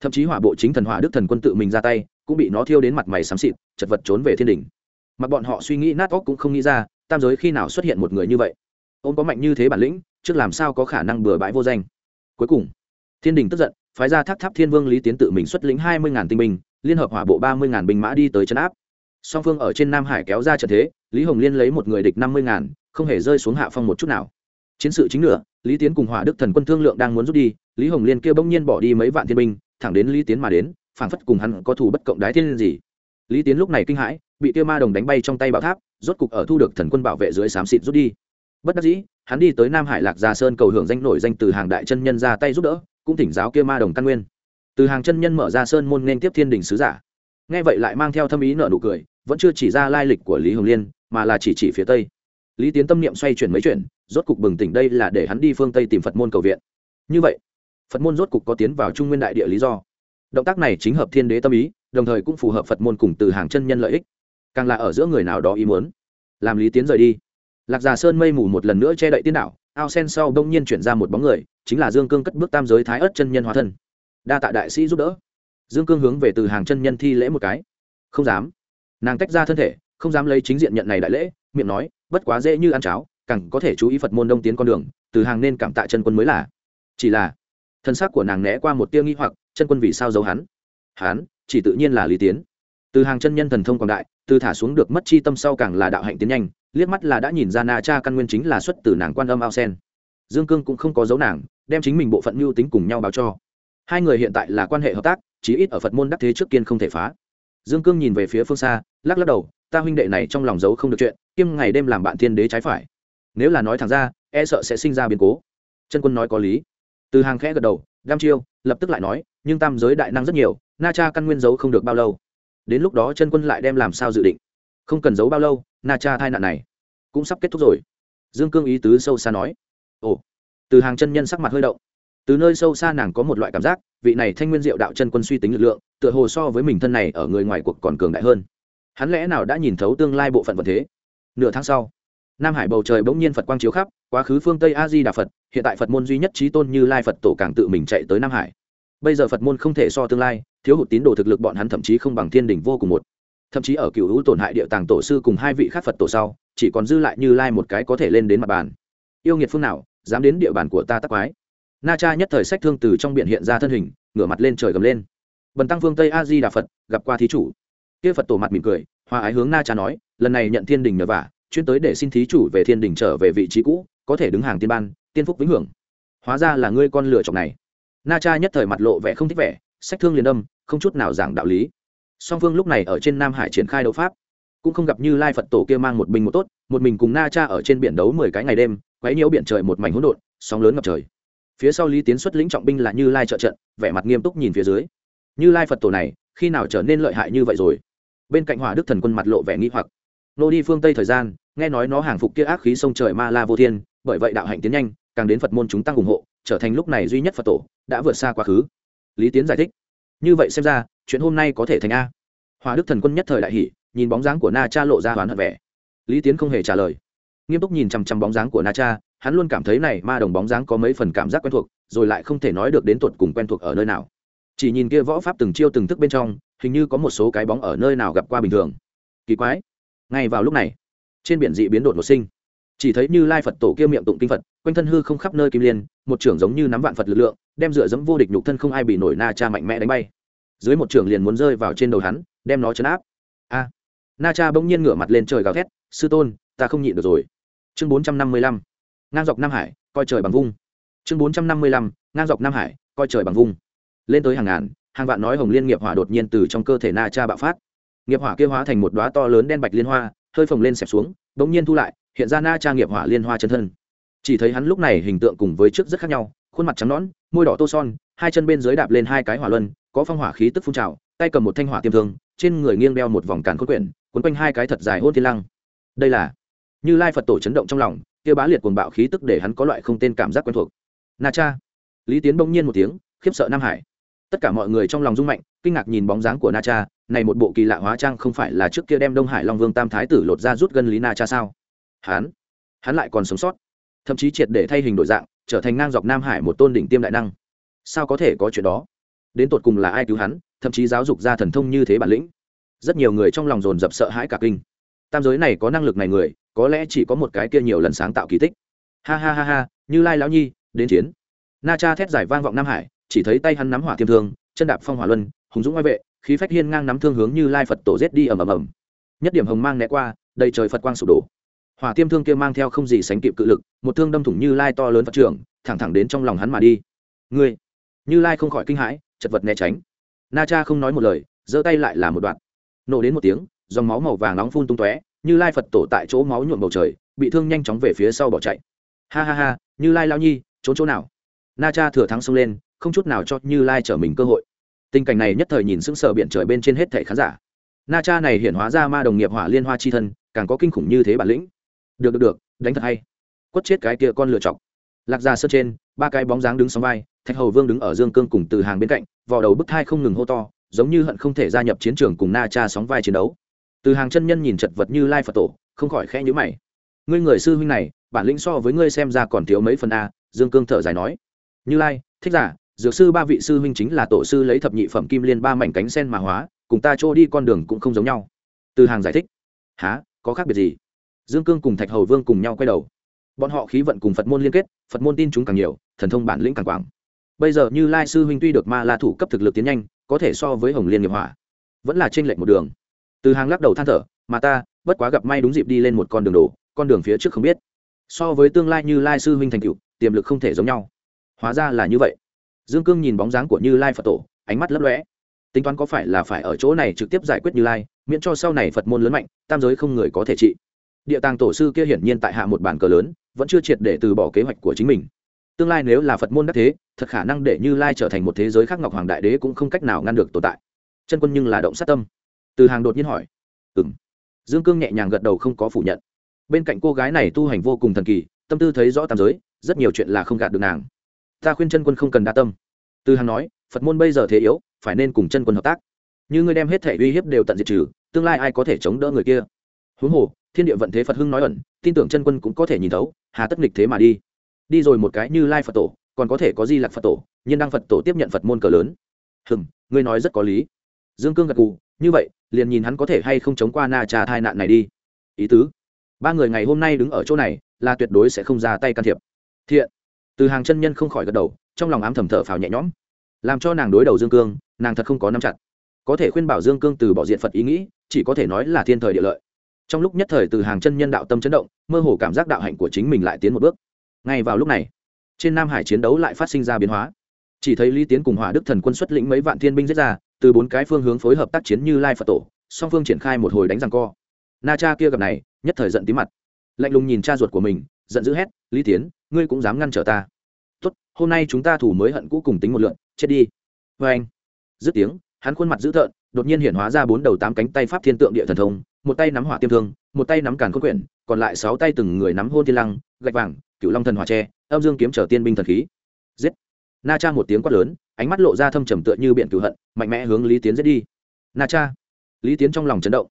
Thậm chí hỏa bộ chính thần hỏa đức thần quân tự mình ra tay, cũng bị nó thiêu đến mặt mày xám xịt, chật vật trốn về thiên đình. Mặt bọn họ suy nghĩ nát óc cũng không nghĩ ra, tam giới khi nào xuất hiện một người như vậy? Ông có mạnh như thế bản lĩnh, trước làm sao có khả năng bừa bãi vô danh? Cuối cùng, thiên đình tức giận, phái ra tháp tháp thiên vương lý tiến tự mình xuất lĩnh hai mươi ngàn tinh binh liên hợp hỏa bộ ba mươi ngàn binh mã đi tới trấn áp. Song phương ở trên nam hải kéo ra trận thế, lý hồng liên lấy một người địch năm mươi ngàn, không hề rơi xuống hạ phong một chút nào. Chiến sự chính nửa, lý tiến cùng hỏa đức thần quân thương lượng đang muốn rút đi, lý hồng liên kêu bỗng nhiên bỏ đi mấy vạn thiên binh, thẳng đến lý tiến mà đến, phảng phất cùng hắn có thủ bất cộng đái thiên gì. Lý tiến lúc này kinh hãi, bị tiêu ma đồng đánh bay trong tay bảo tháp, rốt cục ở thu được thần quân bảo vệ dưới xám xịt rút đi. Bất đắc dĩ, hắn đi tới nam hải lạc gia sơn cầu hưởng danh nổi danh từ hàng đại chân nhân ra tay giúp đỡ, cũng thỉnh giáo kia ma đồng căn nguyên từ hàng chân nhân mở ra sơn môn nên tiếp thiên đình sứ giả. Nghe vậy lại mang theo thâm ý nợ nụ cười, vẫn chưa chỉ ra lai lịch của lý hồng liên, mà là chỉ chỉ phía tây. Lý tiến tâm niệm xoay chuyển mấy chuyện, rốt cục bừng tỉnh đây là để hắn đi phương tây tìm phật môn cầu viện. Như vậy, phật môn rốt cục có tiến vào trung nguyên đại địa lý do. Động tác này chính hợp thiên đế tâm ý, đồng thời cũng phù hợp phật môn cùng từ hàng chân nhân lợi ích. Càng là ở giữa người nào đó ý muốn. Làm lý tiến rời đi. Lạc già sơn mây mù một lần nữa che đậy tiên đạo, ao sen sau đông nhiên chuyển ra một bóng người, chính là dương cương cất bước tam giới thái ất chân nhân hóa thân đa tạ đại sĩ giúp đỡ. Dương cương hướng về từ hàng chân nhân thi lễ một cái. Không dám. Nàng tách ra thân thể, không dám lấy chính diện nhận này đại lễ, miệng nói, bất quá dễ như ăn cháo, càng có thể chú ý phật môn đông tiến con đường, từ hàng nên cảm tạ chân quân mới là. Chỉ là, thân xác của nàng né qua một tia nghi hoặc, chân quân vì sao giấu hắn? Hắn, chỉ tự nhiên là lý tiến. Từ hàng chân nhân thần thông quảng đại, từ thả xuống được mất chi tâm sau càng là đạo hạnh tiến nhanh, liếc mắt là đã nhìn ra na cha căn nguyên chính là xuất từ nàng quan âm ao sen. Dương cương cũng không có dấu nàng, đem chính mình bộ phận mưu tính cùng nhau báo cho hai người hiện tại là quan hệ hợp tác, chí ít ở phật môn đắc thế trước kiên không thể phá. Dương cương nhìn về phía phương xa, lắc lắc đầu, ta huynh đệ này trong lòng giấu không được chuyện, kiêm ngày đêm làm bạn thiên đế trái phải. Nếu là nói thẳng ra e sợ sẽ sinh ra biến cố. Chân quân nói có lý. Từ hàng khẽ gật đầu, đam chiêu, lập tức lại nói, nhưng tam giới đại năng rất nhiều, na cha căn nguyên giấu không được bao lâu. Đến lúc đó chân quân lại đem làm sao dự định? Không cần giấu bao lâu, na cha tai nạn này cũng sắp kết thúc rồi. Dương cương ý tứ sâu xa nói, ồ. Từ hàng chân nhân sắc mặt hơi động từ nơi sâu xa nàng có một loại cảm giác, vị này thanh nguyên diệu đạo chân quân suy tính lực lượng, tựa hồ so với mình thân này ở người ngoài cuộc còn cường đại hơn. Hắn lẽ nào đã nhìn thấu tương lai bộ phận vật thế? Nửa tháng sau, nam hải bầu trời bỗng nhiên phật quang chiếu khắp, quá khứ phương tây a di đà phật, hiện tại phật môn duy nhất trí tôn như lai phật tổ càng tự mình chạy tới nam hải. Bây giờ phật môn không thể so tương lai, thiếu hụt tín đồ thực lực bọn hắn thậm chí không bằng thiên đình vô cùng một. Thậm chí ở cựu hữu tổn hại địa tàng tổ sư cùng hai vị khác phật tổ sau, chỉ còn dư lại như lai một cái có thể lên đến mặt bàn. Yêu nghiệt phương nào, dám đến địa bàn của ta tắc quái? Na cha nhất thời sách thương từ trong biển hiện ra thân hình, ngửa mặt lên trời gầm lên. Bần tăng phương tây a di đà phật, gặp qua thí chủ. Kia phật tổ mặt mỉm cười, hòa ái hướng na cha nói, lần này nhận thiên đình nhờ vả, chuyên tới để xin thí chủ về thiên đình trở về vị trí cũ, có thể đứng hàng tiên ban, tiên phúc vĩnh hưởng. Hóa ra là ngươi con lựa chọc này. Na cha nhất thời mặt lộ vẻ không thích vẻ, sách thương liền âm, không chút nào giảng đạo lý. Song phương lúc này ở trên nam hải triển khai đấu pháp. Cũng không gặp như lai phật tổ kia mang một binh một tốt, một mình cùng na cha ở trên biển đấu mười cái ngày đêm, quấy nhiễu biển trời một mảnh hỗn độn, sóng lớn ngập trời phía sau lý tiến xuất lĩnh trọng binh là như lai trợ trận, vẻ mặt nghiêm túc nhìn phía dưới. Như lai phật tổ này, khi nào trở nên lợi hại như vậy rồi? Bên cạnh hỏa đức thần quân mặt lộ vẻ nghi hoặc. Nô đi phương tây thời gian, nghe nói nó hàng phục kia ác khí sông trời ma la vô thiên, bởi vậy đạo hạnh tiến nhanh, càng đến phật môn chúng tăng ủng hộ, trở thành lúc này duy nhất phật tổ, đã vượt xa quá khứ. Lý tiến giải thích. Như vậy xem ra, chuyện hôm nay có thể thành a. Hòa đức thần quân nhất thời đại hỷ nhìn bóng dáng của na cha lộ ra hoán hận vẻ. Lý tiến không hề trả lời. Nghiêm túc nhìn chằm chằm bóng dáng của na cha hắn luôn cảm thấy này ma đồng bóng dáng có mấy phần cảm giác quen thuộc, rồi lại không thể nói được đến tuột cùng quen thuộc ở nơi nào. Chỉ nhìn kia võ pháp từng chiêu từng thức bên trong, hình như có một số cái bóng ở nơi nào gặp qua bình thường. Kỳ quái. Ngay vào lúc này, trên biển dị biến đột một sinh. Chỉ thấy như lai phật tổ kia miệng tụng kinh phật, quanh thân hư không khắp nơi kim liên, một trưởng giống như nắm vạn phật lực lượng, đem dựa dẫm vô địch nhục thân không ai bị nổi na cha mạnh mẽ đánh bay. Dưới một trưởng liền muốn rơi vào trên đầu hắn, đem nó chấn áp. A. Na cha bỗng nhiên ngửa mặt lên trời gào thét, sư tôn, ta không nhịn được rồi. Chương bốn trăm năm mươi lăm ngang dọc nam hải, coi trời bằng vung. Chương bốn trăm năm mươi lăm, ngang dọc nam hải, coi trời bằng vung. Lên tới hàng ngàn, hàng vạn nói hồng liên nghiệp hỏa đột nhiên từ trong cơ thể na cha bạo phát. Nghiệp hỏa kia hóa thành một đoá to lớn đen bạch liên hoa, hơi phồng lên xẹp xuống, bỗng nhiên thu lại, hiện ra na cha nghiệp hỏa liên hoa chân thân. Chỉ thấy hắn lúc này hình tượng cùng với trước rất khác nhau, khuôn mặt trắng nõn, môi đỏ tô son, hai chân bên dưới đạp lên hai cái hỏa luân, có phong hỏa khí tức phun trào, tay cầm một thanh hỏa tiêm thương, trên người nghiêng đeo một vòng càn khôn quyển, quấn quanh hai cái thật dài hôn thiên lăng. Đây là như lai phật tổ chấn động trong lòng kia bá liệt cuồng bạo khí tức để hắn có loại không tên cảm giác quen thuộc. Na cha. Lý tiến bỗng nhiên một tiếng, khiếp sợ nam hải. Tất cả mọi người trong lòng rung mạnh, kinh ngạc nhìn bóng dáng của na cha. Này một bộ kỳ lạ hóa trang không phải là trước kia đem đông hải long vương tam thái tử lột ra rút gân lý na cha sao? Hắn hắn lại còn sống sót. Thậm chí triệt để thay hình đổi dạng, trở thành ngang dọc nam hải một tôn đỉnh tiêm đại năng. Sao có thể có chuyện đó? Đến tột cùng là ai cứu hắn, thậm chí giáo dục ra thần thông như thế bản lĩnh? Rất nhiều người trong lòng dồn dập sợ hãi cả kinh. Tam giới này có năng lực này người có lẽ chỉ có một cái kia nhiều lần sáng tạo kỳ tích. Ha ha ha ha, như lai lão nhi, đến chiến. Na cha thét giải vang vọng nam hải, chỉ thấy tay hắn nắm hỏa thiêm thương, chân đạp phong hỏa luân, hùng dũng ngoại vệ, khí phách hiên ngang nắm thương hướng như lai phật tổ giết đi ầm ầm ầm. Nhất điểm hồng mang né qua, đầy trời phật quang sụp đổ. Hỏa tiêm thương kia mang theo không gì sánh kịp cự lực, một thương đâm thủng như lai to lớn phật trưởng, thẳng thẳng đến trong lòng hắn mà đi. Ngươi! Như lai không khỏi kinh hãi, chật vật né tránh. Na cha không nói một lời, giơ tay lại là một đoạn. Nổ đến một tiếng, dòng máu màu vàng nóng phun tung tóe như lai phật tổ tại chỗ máu nhuộm bầu trời, bị thương nhanh chóng về phía sau bỏ chạy. Ha ha ha, như lai lao nhi, trốn chỗ nào? Na cha thừa thắng xông lên, không chút nào cho như lai trở mình cơ hội. Tình cảnh này nhất thời nhìn sững sờ biển trời bên trên hết thẻ khán giả. Na cha này hiện hóa ra ma đồng nghiệp hỏa liên hoa chi thân, càng có kinh khủng như thế bản lĩnh. Được được được, đánh thật hay. Quất chết cái kia con lựa chọc. Lạc ra sơ trên, ba cái bóng dáng đứng sóng vai, thạch hầu vương đứng ở dương cương cùng từ hàng bên cạnh, vò đầu bức thai không ngừng hô to, giống như hận không thể gia nhập chiến trường cùng na cha sóng vai chiến đấu từ hàng chân nhân nhìn chật vật như lai phật tổ, không khỏi khẽ nhữ mày. Ngươi người sư huynh này, bản lĩnh so với ngươi xem ra còn thiếu mấy phần a, dương cương thở dài nói. Như lai, thích giả, dược sư ba vị sư huynh chính là tổ sư lấy thập nhị phẩm kim liên ba mảnh cánh sen mà hóa, cùng ta trôi đi con đường cũng không giống nhau. Từ hàng giải thích. Há có khác biệt gì? Dương cương cùng thạch hầu vương cùng nhau quay đầu. Bọn họ khí vận cùng phật môn liên kết, phật môn tin chúng càng nhiều, thần thông bản lĩnh càng quảng. Bây giờ như lai sư huynh tuy được ma la thủ cấp thực lực tiến nhanh, có thể so với hồng liên nghiệp hỏa, vẫn là trên lệch một đường từ hàng lắc đầu than thở, mà ta, bất quá gặp may đúng dịp đi lên một con đường đổ, con đường phía trước không biết. So với tương lai như lai sư huynh thành cựu tiềm lực không thể giống nhau. Hóa ra là như vậy. Dương cương nhìn bóng dáng của như lai phật tổ, ánh mắt lấp lõe tính toán có phải là phải ở chỗ này trực tiếp giải quyết như lai, miễn cho sau này phật môn lớn mạnh, tam giới không người có thể trị. Địa tàng tổ sư kia hiển nhiên tại hạ một bản cờ lớn, vẫn chưa triệt để từ bỏ kế hoạch của chính mình. Tương lai nếu là phật môn đắc thế, thật khả năng để như lai trở thành một thế giới khác ngọc hoàng đại đế cũng không cách nào ngăn được tồn tại. Chân quân nhưng là động sát tâm từ hàng đột nhiên hỏi. Ừ m dương cương nhẹ nhàng gật đầu không có phủ nhận. Bên cạnh cô gái này tu hành vô cùng thần kỳ, tâm tư thấy rõ tam giới, rất nhiều chuyện là không gạt được nàng. Ta khuyên chân quân không cần đa tâm. Từ hàng nói, phật môn bây giờ thế yếu, phải nên cùng chân quân hợp tác. Như ngươi đem hết thể uy hiếp đều tận diệt trừ, tương lai ai có thể chống đỡ người kia? Huống hồ, thiên địa vận thế phật hưng nói ẩn, tin tưởng chân quân cũng có thể nhìn thấu, hà tất nghịch thế mà đi. Đi rồi một cái như lai phật tổ, còn có thể có di lạc phật tổ, nhưng đăng phật tổ tiếp nhận phật môn cờ lớn. Hừng ngươi nói rất có lý. Dương cương gật cù như vậy liền nhìn hắn có thể hay không chống qua na trà tai nạn này đi. Ý tứ, ba người ngày hôm nay đứng ở chỗ này, là tuyệt đối sẽ không ra tay can thiệp. Thiện, từ hàng chân nhân không khỏi gật đầu, trong lòng ám thầm thở phào nhẹ nhõm. Làm cho nàng đối đầu dương cương, nàng thật không có nắm chặt. Có thể khuyên bảo dương cương từ bỏ diện phật ý nghĩ, chỉ có thể nói là thiên thời địa lợi. Trong lúc nhất thời từ hàng chân nhân đạo tâm chấn động, mơ hồ cảm giác đạo hạnh của chính mình lại tiến một bước. Ngay vào lúc này, trên nam hải chiến đấu lại phát sinh ra biến hóa. Chỉ thấy lý tiến cùng hỏa đức thần quân xuất lĩnh mấy vạn thiên binh giết ra từ bốn cái phương hướng phối hợp tác chiến như lai phật tổ, song phương triển khai một hồi đánh răng co. Na cha kia gặp này, nhất thời giận tí mặt. Lạnh lùng nhìn cha ruột của mình, giận dữ hét, lý tiến, ngươi cũng dám ngăn trở ta. Tốt, hôm nay chúng ta thủ mới hận cũ cùng tính một lượn, chết đi. Vê anh, dứt tiếng, hắn khuôn mặt dữ tợn, đột nhiên hiện hóa ra bốn đầu tám cánh tay pháp thiên tượng địa thần thông, một tay nắm hỏa tiêm thương, một tay nắm càn khôn quyển, còn lại sáu tay từng người nắm hôn thiên lăng, gạch vàng cựu long thần hỏa tre, âm dương kiếm trở tiên binh thần khí. Giết! Na cha một tiếng quát lớn, ánh mắt lộ ra thâm trầm tựa như biển cửu hận, mạnh mẽ hướng lý tiến giết đi. Na cha. Lý tiến trong lòng chấn động.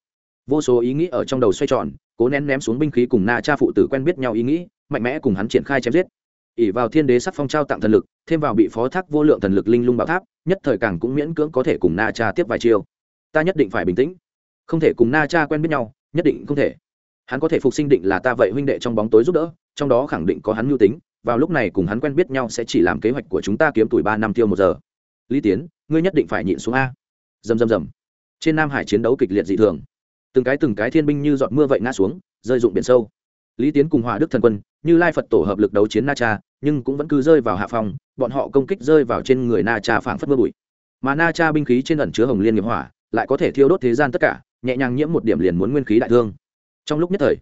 Vô số ý nghĩ ở trong đầu xoay tròn, cố nén ném xuống binh khí cùng na cha phụ tử quen biết nhau ý nghĩ, mạnh mẽ cùng hắn triển khai chém giết. Ỉ vào thiên đế sắc phong trao tặng thần lực, thêm vào bị phó thác vô lượng thần lực linh lung bảo tháp, nhất thời càng cũng miễn cưỡng có thể cùng na cha tiếp vài chiêu. Ta nhất định phải bình tĩnh. Không thể cùng na cha quen biết nhau, nhất định không thể. Hắn có thể phục sinh định là ta vậy huynh đệ trong bóng tối giúp đỡ, trong đó khẳng định có hắn mưu tính vào lúc này cùng hắn quen biết nhau sẽ chỉ làm kế hoạch của chúng ta kiếm tuổi ba năm tiêu một giờ. Lý tiến, ngươi nhất định phải nhịn xuống a. Dầm dầm dầm. Trên nam hải chiến đấu kịch liệt dị thường. Từng cái từng cái thiên binh như giọt mưa vậy ngã xuống, rơi dụng biển sâu. Lý tiến cùng hòa đức thần quân, như lai phật tổ hợp lực đấu chiến na cha, nhưng cũng vẫn cứ rơi vào hạ phòng bọn họ công kích rơi vào trên người na cha phảng phất mưa bụi. Mà na cha binh khí trên ẩn chứa hồng liên nghiệp hỏa, lại có thể thiêu đốt thế gian tất cả, nhẹ nhàng nhiễm một điểm liền muốn nguyên khí đại thương. Trong lúc nhất thời,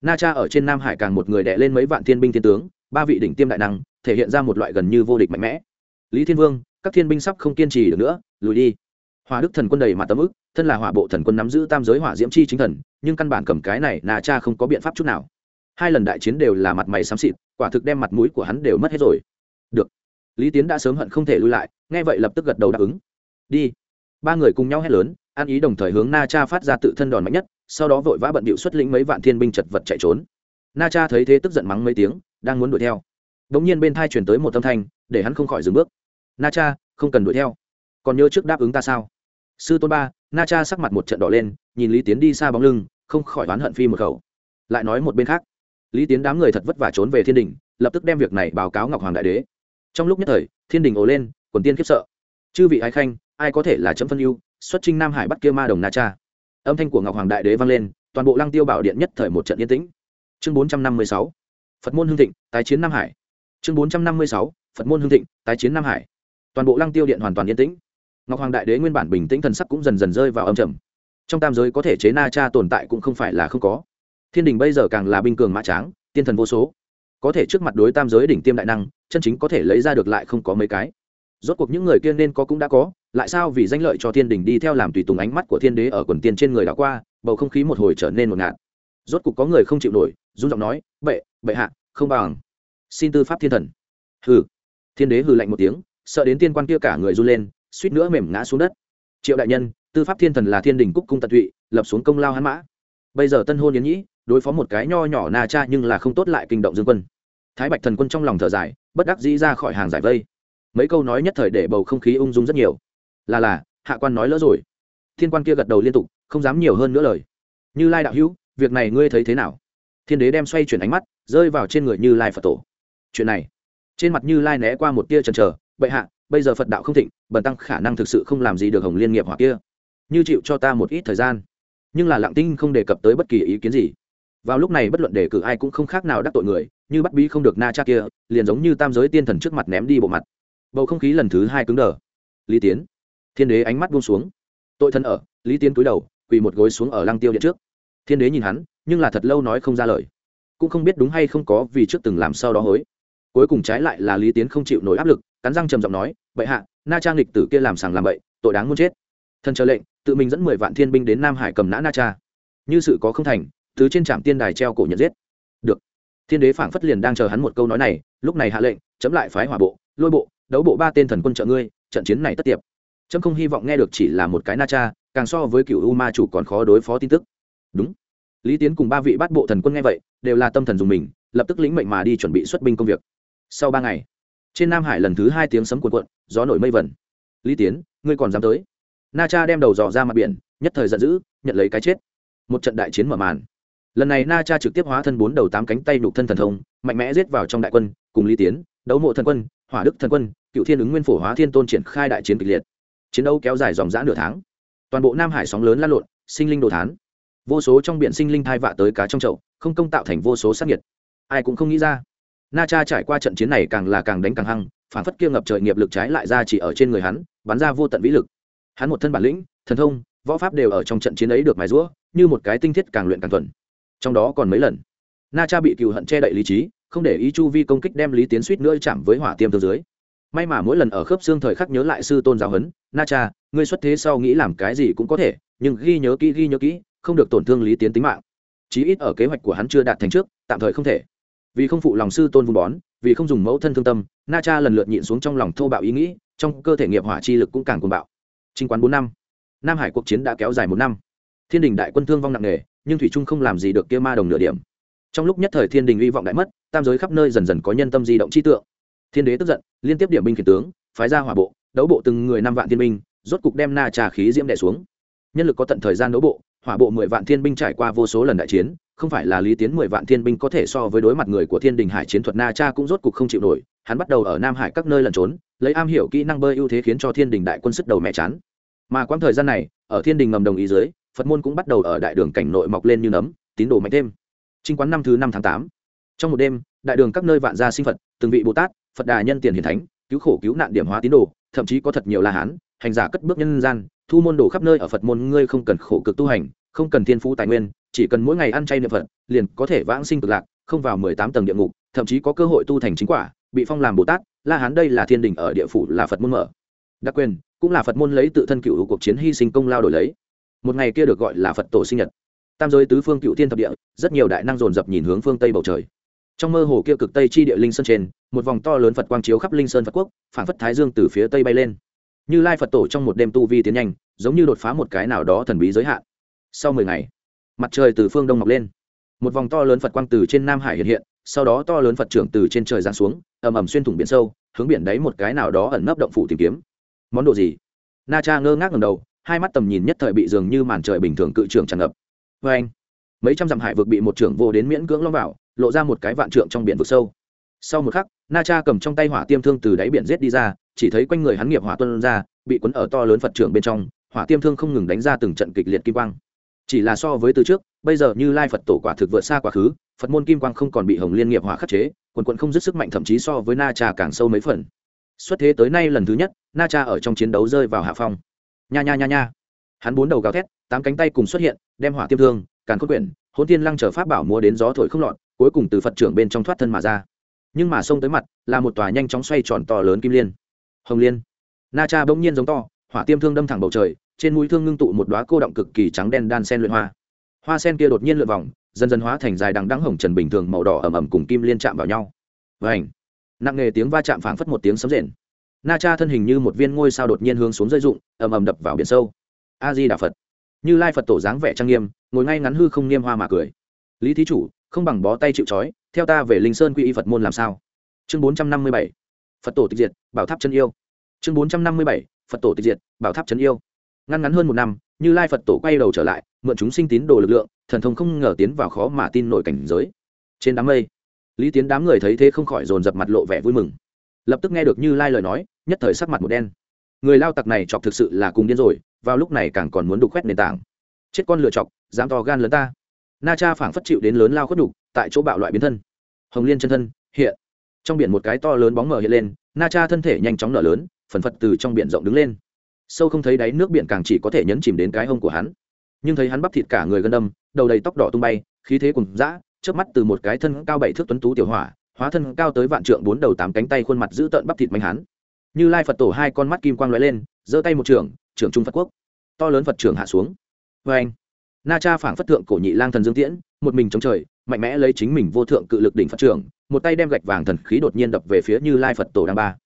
na cha ở trên nam hải càng một người đẻ lên mấy vạn thiên binh thiên tướng ba vị đỉnh tiêm đại năng, thể hiện ra một loại gần như vô địch mạnh mẽ. Lý thiên vương, các thiên binh sắp không kiên trì được nữa, lùi đi. Hòa đức thần quân đầy mặt tấm ức, thân là hỏa bộ thần quân nắm giữ tam giới hỏa diễm chi chính thần, nhưng căn bản cầm cái này na cha không có biện pháp chút nào. Hai lần đại chiến đều là mặt mày xám xịt, quả thực đem mặt mũi của hắn đều mất hết rồi. Được. Lý tiến đã sớm hận không thể lui lại, nghe vậy lập tức gật đầu đáp ứng. Đi. Ba người cùng nhau hét lớn, an ý đồng thời hướng na cha phát ra tự thân đòn mạnh nhất, sau đó vội vã bận bịu xuất lĩnh mấy vạn thiên binh chật vật chạy trốn. Na cha thấy thế tức giận mắng mấy tiếng đang muốn đuổi theo. Đống nhiên bên thai chuyển tới một âm thanh, để hắn không khỏi dừng bước. Na cha, không cần đuổi theo. Còn nhớ trước đáp ứng ta sao? Sư tôn ba, na cha sắc mặt một trận đỏ lên, nhìn lý tiến đi xa bóng lưng, không khỏi oán hận phi một khẩu. Lại nói một bên khác. Lý tiến đám người thật vất vả trốn về thiên đình, lập tức đem việc này báo cáo ngọc hoàng đại đế. Trong lúc nhất thời, thiên đình ồ lên, quần tiên khiếp sợ. Chư vị ái khanh, ai có thể là chấm phân ưu, xuất trinh nam hải bắt kia ma đồng na cha? Âm thanh của ngọc hoàng đại đế vang lên, toàn bộ lăng tiêu bảo điện nhất thời một trận yên tĩnh. Chương bốn trăm năm mươi sáu phật môn hương thịnh, tái chiến nam hải. Chương bốn trăm năm mươi sáu, phật môn hương thịnh, tái chiến nam hải. Toàn bộ lăng tiêu điện hoàn toàn yên tĩnh. Ngọc hoàng đại đế nguyên bản bình tĩnh thần sắc cũng dần dần rơi vào âm trầm. Trong tam giới có thể chế na cha tồn tại cũng không phải là không có. Thiên đình bây giờ càng là binh cường mã tráng, tiên thần vô số. Có thể trước mặt đối tam giới đỉnh tiêm đại năng, chân chính có thể lấy ra được lại không có mấy cái. Rốt cuộc những người kia nên có cũng đã có, lại sao vì danh lợi cho thiên đình đi theo làm tùy tùng ánh mắt của thiên đế ở quần tiên trên người đã qua, bầu không khí một hồi trở nên một ngạt rốt cục có người không chịu nổi, run giọng nói, bệ bệ hạ, không bằng. Xin tư pháp thiên thần. Hừ. Thiên đế hừ lạnh một tiếng, sợ đến tiên quan kia cả người run lên, suýt nữa mềm ngã xuống đất. Triệu đại nhân, tư pháp thiên thần là thiên đình cúc cung tận tụy, lập xuống công lao hắn mã. Bây giờ tân hôn yến nhĩ, đối phó một cái nho nhỏ na cha nhưng là không tốt lại kinh động dương quân. Thái bạch thần quân trong lòng thở dài, bất đắc dĩ ra khỏi hàng giải vây. Mấy câu nói nhất thời để bầu không khí ung dung rất nhiều. Là là, hạ quan nói lỡ rồi. Thiên quan kia gật đầu liên tục, không dám nhiều hơn nữa lời. Như lai đạo hữu việc này ngươi thấy thế nào? Thiên đế đem xoay chuyển ánh mắt, rơi vào trên người như lai phật tổ. Chuyện này, trên mặt như lai né qua một tia trần trờ bệ hạ, bây giờ phật đạo không thịnh, bần tăng khả năng thực sự không làm gì được hồng liên nghiệp hoặc kia. Như chịu cho ta một ít thời gian. Nhưng là lặng tinh không đề cập tới bất kỳ ý kiến gì. Vào lúc này bất luận đề cử ai cũng không khác nào đắc tội người, như bắt bí không được na cha kia, liền giống như tam giới tiên thần trước mặt ném đi bộ mặt. Bầu không khí lần thứ hai cứng đờ. Lý tiến. Thiên đế ánh mắt buông xuống. Tội thân ở. Lý tiến cúi đầu, quỳ một gối xuống ở lăng tiêu điện trước thiên đế nhìn hắn, nhưng là thật lâu nói không ra lời. Cũng không biết đúng hay không có vì trước từng làm sau đó hối. Cuối cùng trái lại là lý tiến không chịu nổi áp lực, cắn răng trầm giọng nói, bệ hạ, na trang lịch tử kia làm sàng làm bậy, tội đáng muốn chết. Thần chờ lệnh, tự mình dẫn mười vạn thiên binh đến nam hải cầm nã na cha. Như sự có không thành, thứ trên trạm tiên đài treo cổ nhận giết. Được. Thiên đế phảng phất liền đang chờ hắn một câu nói này, lúc này hạ lệnh, chấm lại phái hỏa bộ, lôi bộ, đấu bộ ba tên thần quân trợ ngươi, trận chiến này tất tiệp. Chấm không hy vọng nghe được chỉ là một cái na cha, càng so với cựu u ma chủ còn khó đối phó tin tức đúng. Lý tiến cùng ba vị bắt bộ thần quân nghe vậy, đều là tâm thần dùng mình, lập tức lĩnh mệnh mà đi chuẩn bị xuất binh công việc. Sau ba ngày, trên nam hải lần thứ hai tiếng sấm cuộn cuộn, gió nổi mây vẩn lý tiến, ngươi còn dám tới? Na cha đem đầu dò ra mặt biển, nhất thời giận dữ, nhận lấy cái chết. Một trận đại chiến mở màn. Lần này na cha trực tiếp hóa thân bốn đầu tám cánh tay nục thân thần thông, mạnh mẽ giết vào trong đại quân, cùng lý tiến, đấu mộ thần quân, hỏa đức thần quân, cựu thiên ứng nguyên phổ hóa thiên tôn triển khai đại chiến kịch liệt. Chiến đấu kéo dài dòng dã nửa tháng. Toàn bộ nam hải sóng lớn lan lộn, sinh linh đồ thán vô số trong biển sinh linh thai vạ tới cá trong chậu, không công tạo thành vô số sát nhiệt ai cũng không nghĩ ra. Na cha trải qua trận chiến này càng là càng đánh càng hăng phản phất kia ngập trời nghiệp lực trái lại ra chỉ ở trên người hắn, bắn ra vô tận vĩ lực. Hắn một thân bản lĩnh, thần thông, võ pháp đều ở trong trận chiến ấy được mài rũa như một cái tinh thiết càng luyện càng thuần. Trong đó còn mấy lần, na cha bị cựu hận che đậy lý trí, không để ý chu vi công kích đem lý tiến suýt nữa chạm với hỏa tiêm thương dưới. May mà mỗi lần ở khớp xương thời khắc nhớ lại sư tôn giáo huấn, na cha, ngươi xuất thế sau nghĩ làm cái gì cũng có thể, nhưng ghi nhớ kỹ, ghi nhớ kỹ không được tổn thương lý tiến tính mạng. Chí ít ở kế hoạch của hắn chưa đạt thành trước, tạm thời không thể. Vì không phụ lòng sư tôn vun bón, vì không dùng mẫu thân thương tâm, na cha lần lượt nhịn xuống trong lòng thô bạo ý nghĩ, trong cơ thể nghiệp hỏa chi lực cũng càng cuồng bạo. Trinh quán bốn năm. Nam hải cuộc chiến đã kéo dài một năm. Thiên đình đại quân thương vong nặng nề, nhưng thủy trung không làm gì được kia ma đồng nửa điểm. Trong lúc nhất thời thiên đình hy vọng đại mất, tam giới khắp nơi dần dần có nhân tâm di động chi tượng. Thiên đế tức giận, liên tiếp điểm binh khiển tướng, phái ra hỏa bộ, đấu bộ từng người năm vạn thiên binh, rốt cục đem na trà khí diễm đẻ xuống. Nhân lực có tận thời gian đấu bộ hỏa bộ mười vạn thiên binh trải qua vô số lần đại chiến, không phải là lý tiến mười vạn thiên binh có thể so với đối mặt người của thiên đình hải chiến thuật na cha cũng rốt cục không chịu nổi, hắn bắt đầu ở nam hải các nơi lẩn trốn, lấy am hiểu kỹ năng bơi ưu thế khiến cho thiên đình đại quân sức đầu mẹ chán. Mà quãng thời gian này, ở thiên đình ngầm đồng ý dưới, phật môn cũng bắt đầu ở đại đường cảnh nội mọc lên như nấm, tín đồ mạnh thêm. Trinh quán năm thứ năm tháng tám. Trong một đêm, đại đường các nơi vạn gia sinh phật, từng vị bồ tát, phật đà nhân tiền hiền thánh, cứu khổ cứu nạn điểm hóa tín đồ, thậm chí có thật nhiều la hán hành giả cất bước nhân gian, thu môn đồ khắp nơi ở phật môn, ngươi không cần khổ cực tu hành, không cần thiên phú tài nguyên, chỉ cần mỗi ngày ăn chay niệm phật, liền có thể vãng sinh cực lạc, không vào mười tám tầng địa ngục, thậm chí có cơ hội tu thành chính quả, bị phong làm bồ tát, la hán đây là thiên đình ở địa phủ là phật môn mở. Đặc quyền, cũng là phật môn lấy tự thân cựu cuộc chiến hy sinh công lao đổi lấy. Một ngày kia được gọi là phật tổ sinh nhật. Tam giới tứ phương cựu thiên thập địa, rất nhiều đại năng dồn dập nhìn hướng phương tây bầu trời. Trong mơ hồ kia cực tây chi địa linh sơn trên, một vòng to lớn phật quang chiếu khắp linh sơn phật quốc phản phất thái dương từ phía tây bay lên như lai phật tổ trong một đêm tu vi tiến nhanh, giống như đột phá một cái nào đó thần bí giới hạn. Sau mười ngày, mặt trời từ phương đông mọc lên. Một vòng to lớn phật quang từ trên nam hải hiện hiện, sau đó to lớn phật trưởng từ trên trời giáng xuống, ầm ầm xuyên thủng biển sâu, hướng biển đáy một cái nào đó ẩn nấp động phủ tìm kiếm. Món đồ gì? Na cha ngơ ngác ngầm đầu, hai mắt tầm nhìn nhất thời bị dường như màn trời bình thường cự trưởng tràn ngập. Vê anh, mấy trăm dặm hải vực bị một trưởng vô đến miễn cưỡng lõm vào, lộ ra một cái vạn trượng trong biển vực sâu. Sau một khắc, na cha cầm trong tay hỏa tiêm thương từ đáy biển rết đi ra chỉ thấy quanh người hắn nghiệp hỏa tuân ra, bị cuốn ở to lớn phật trưởng bên trong, hỏa tiêm thương không ngừng đánh ra từng trận kịch liệt kim quang. Chỉ là so với từ trước, bây giờ như lai phật tổ quả thực vượt xa quá khứ, phật môn kim quang không còn bị hồng liên nghiệp hỏa khắc chế, quần quận không dứt sức mạnh thậm chí so với na cha càng sâu mấy phần. Xuất thế tới nay lần thứ nhất, na cha ở trong chiến đấu rơi vào hạ phong. Nha nha nha nha. Hắn bốn đầu gào thét, tám cánh tay cùng xuất hiện, đem hỏa tiêm thương, càn khôn quyển hôn tiên lăng chờ pháp bảo mua đến gió thổi không lọt, cuối cùng từ phật trưởng bên trong thoát thân mà ra. Nhưng mà xông tới mặt, là một tòa nhanh chóng xoay tròn to lớn kim liên hồng liên. Na cha bỗng nhiên giống to, hỏa tiêm thương đâm thẳng bầu trời, trên mũi thương ngưng tụ một đoá cô động cực kỳ trắng đen đan sen luyện hoa. Hoa sen kia đột nhiên lượn vòng, dần dần hóa thành dài đằng đắng hồng trần bình thường màu đỏ ẩm ẩm cùng kim liên chạm vào nhau. Và ảnh nặng nề tiếng va chạm phảng phất một tiếng sấm rền. Na cha thân hình như một viên ngôi sao đột nhiên hướng xuống rơi rụng, ầm ầm đập vào biển sâu. A di đà phật! Như lai phật tổ dáng vẻ trang nghiêm, ngồi ngay ngắn hư không niêm hoa mà cười. Lý thí chủ, không bằng bó tay chịu trói, theo ta về linh sơn quy y phật môn làm sao? Chương bốn trăm năm mươi bảy phật tổ tịch diệt, bảo tháp chân yêu. Chương bốn trăm năm mươi bảy, phật tổ tịch diệt, bảo tháp chân yêu. Ngăn ngắn hơn một năm, như lai phật tổ quay đầu trở lại, mượn chúng sinh tín đồ lực lượng, thần thông không ngờ tiến vào khó mà tin nổi cảnh giới. Trên đám mây, lý tiến đám người thấy thế không khỏi dồn dập mặt lộ vẻ vui mừng. Lập tức nghe được như lai lời nói, nhất thời sắc mặt một đen. Người lao tặc này chọc thực sự là cùng điên rồi, vào lúc này càng còn muốn đục khoét nền tảng. Chết con lựa chọc, dám to gan lớn ta. Na cha phảng phất chịu đến lớn lao khuất đục, tại chỗ bạo loại biến thân. Hồng liên chân thân, hiện trong biển một cái to lớn bóng mở hiện lên, na cha thân thể nhanh chóng nở lớn, phần phật từ trong biển rộng đứng lên. Sâu không thấy đáy nước biển càng chỉ có thể nhấn chìm đến cái hông của hắn. Nhưng thấy hắn bắp thịt cả người gân đâm, đầu đầy tóc đỏ tung bay, khí thế cùng dã trước mắt từ một cái thân cao bảy thước tuấn tú tiểu hỏa, hóa thân cao tới vạn trượng bốn đầu tám cánh tay khuôn mặt giữ tợn bắp thịt mạnh hắn. Như lai phật tổ hai con mắt kim quang lóe lên, giơ tay một trưởng trưởng trung phật quốc. To lớn phật trưởng hạ xuống. Vê anh. Na cha phảng phất thượng cổ nhị lang thần dương tiễn, một mình chống trời, mạnh mẽ lấy chính mình vô thượng cự lực đỉnh phật trưởng một tay đem gạch vàng thần khí đột nhiên đập về phía như lai phật tổ đang ba.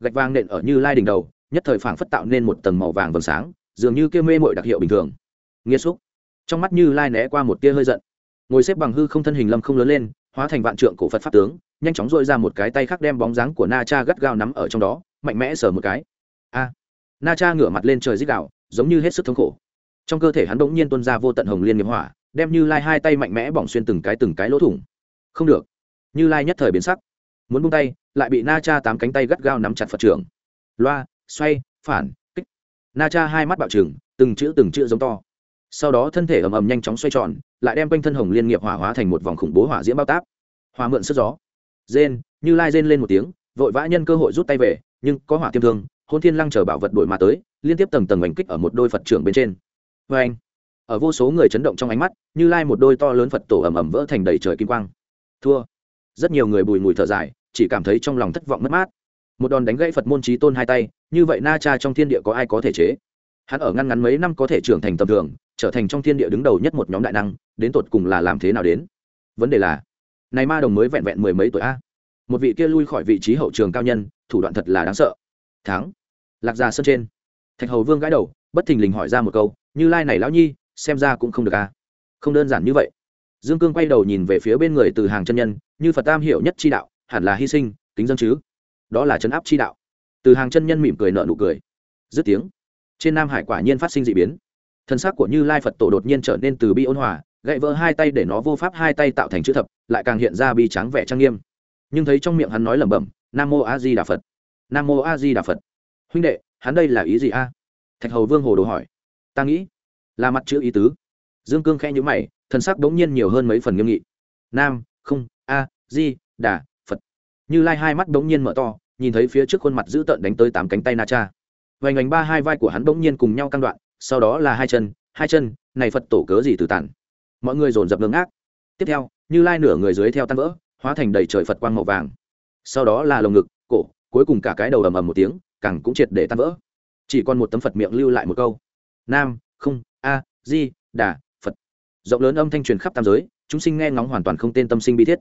Gạch vàng nện ở như lai đỉnh đầu, nhất thời phảng phất tạo nên một tầng màu vàng vầng sáng, dường như kia mê mội đặc hiệu bình thường. Nghĩa xúc. Trong mắt như lai né qua một tia hơi giận. Ngồi xếp bằng hư không thân hình lâm không lớn lên, hóa thành vạn trượng cổ phật pháp tướng, nhanh chóng dội ra một cái tay khác đem bóng dáng của na cha gắt gao nắm ở trong đó, mạnh mẽ sờ một cái. A. Na cha ngửa mặt lên trời dích đạo giống như hết sức thống khổ. Trong cơ thể hắn bỗng nhiên tuôn ra vô tận hồng liên nghiệp hỏa, đem như lai hai tay mạnh mẽ bỏng xuyên từng cái từng cái lỗ thủng. Không được như lai nhất thời biến sắc. Muốn bung tay, lại bị na cha tám cánh tay gắt gao nắm chặt phật trưởng. Loa, xoay, phản, kích. Na cha hai mắt bạo trừng, từng chữ từng chữ giống to. Sau đó thân thể ầm ầm nhanh chóng xoay tròn, lại đem quanh thân hồng liên nghiệp hỏa hóa thành một vòng khủng bố hỏa diễm bao táp. Hòa mượn sức gió. Rên, như lai rên lên một tiếng, vội vã nhân cơ hội rút tay về, nhưng có hỏa tiêm thương hôn thiên lăng chờ bảo vật đổi mà tới, liên tiếp tầng tầng oanh kích ở một đôi phật trưởng bên trên. Vê anh ở vô số người chấn động trong ánh mắt, như lai một đôi to lớn phật tổ ầm ầm vỡ thành đầy trời kim quang. Thua rất nhiều người bùi mùi thở dài, chỉ cảm thấy trong lòng thất vọng mất mát. Một đòn đánh gãy phật môn trí tôn hai tay, như vậy na cha trong thiên địa có ai có thể chế? Hắn ở ngăn ngắn mấy năm có thể trưởng thành tầm thường, trở thành trong thiên địa đứng đầu nhất một nhóm đại năng, đến tột cùng là làm thế nào đến? Vấn đề là, này ma đồng mới vẹn vẹn mười mấy tuổi a. Một vị kia lui khỏi vị trí hậu trường cao nhân, thủ đoạn thật là đáng sợ. Thắng. Lạc gia sân trên. Thạch hầu vương gãi đầu, bất thình lình hỏi ra một câu, như lai này lão nhi, xem ra cũng không được a. Không đơn giản như vậy dương cương quay đầu nhìn về phía bên người từ hàng chân nhân, như phật tam hiểu nhất chi đạo, hẳn là hy sinh, kính dân chứ? Đó là chấn áp chi đạo. Từ hàng chân nhân mỉm cười nợ nụ cười. Dứt tiếng, trên nam hải quả nhiên phát sinh d ị biến. Thân xác của như lai phật tổ đột nhiên trở nên từ bi ôn hòa gậy vỡ hai tay để nó vô pháp hai tay tạo thành chữ thập, lại càng hiện ra bi trắng vẻ trang nghiêm. Nhưng thấy trong miệng hắn nói lẩm bẩm, nam mô a di đà phật, nam mô a di đà phật. Huynh đệ, hắn đây là ý gì a? Thạch hầu vương hồ đồ hỏi. Ta nghĩ là mặt chữ ý tứ dương cương khẽ nhữ mày, thân sắc bỗng nhiên nhiều hơn mấy phần nghiêm nghị. Nam, không, a, di, đà, phật. Như lai hai mắt bỗng nhiên mở to, nhìn thấy phía trước khuôn mặt dữ tợn đánh tới tám cánh tay na cha. Vành ảnh ba hai vai của hắn bỗng nhiên cùng nhau căng đoạn, sau đó là hai chân hai chân, này phật tổ cớ gì từ tản? Mọi người dồn dập ngưng ác tiếp theo, như lai nửa người dưới theo tan vỡ, hóa thành đầy trời phật quang màu vàng. Sau đó là lồng ngực, cổ, cuối cùng cả cái đầu ầm ầm một tiếng, càng cũng triệt để tan vỡ. Chỉ còn một tấm phật miệng lưu lại một câu. Nam, không, a, di, đà rộng lớn âm thanh truyền khắp tam giới, chúng sinh nghe ngóng hoàn toàn không tên tâm sinh bi thiết.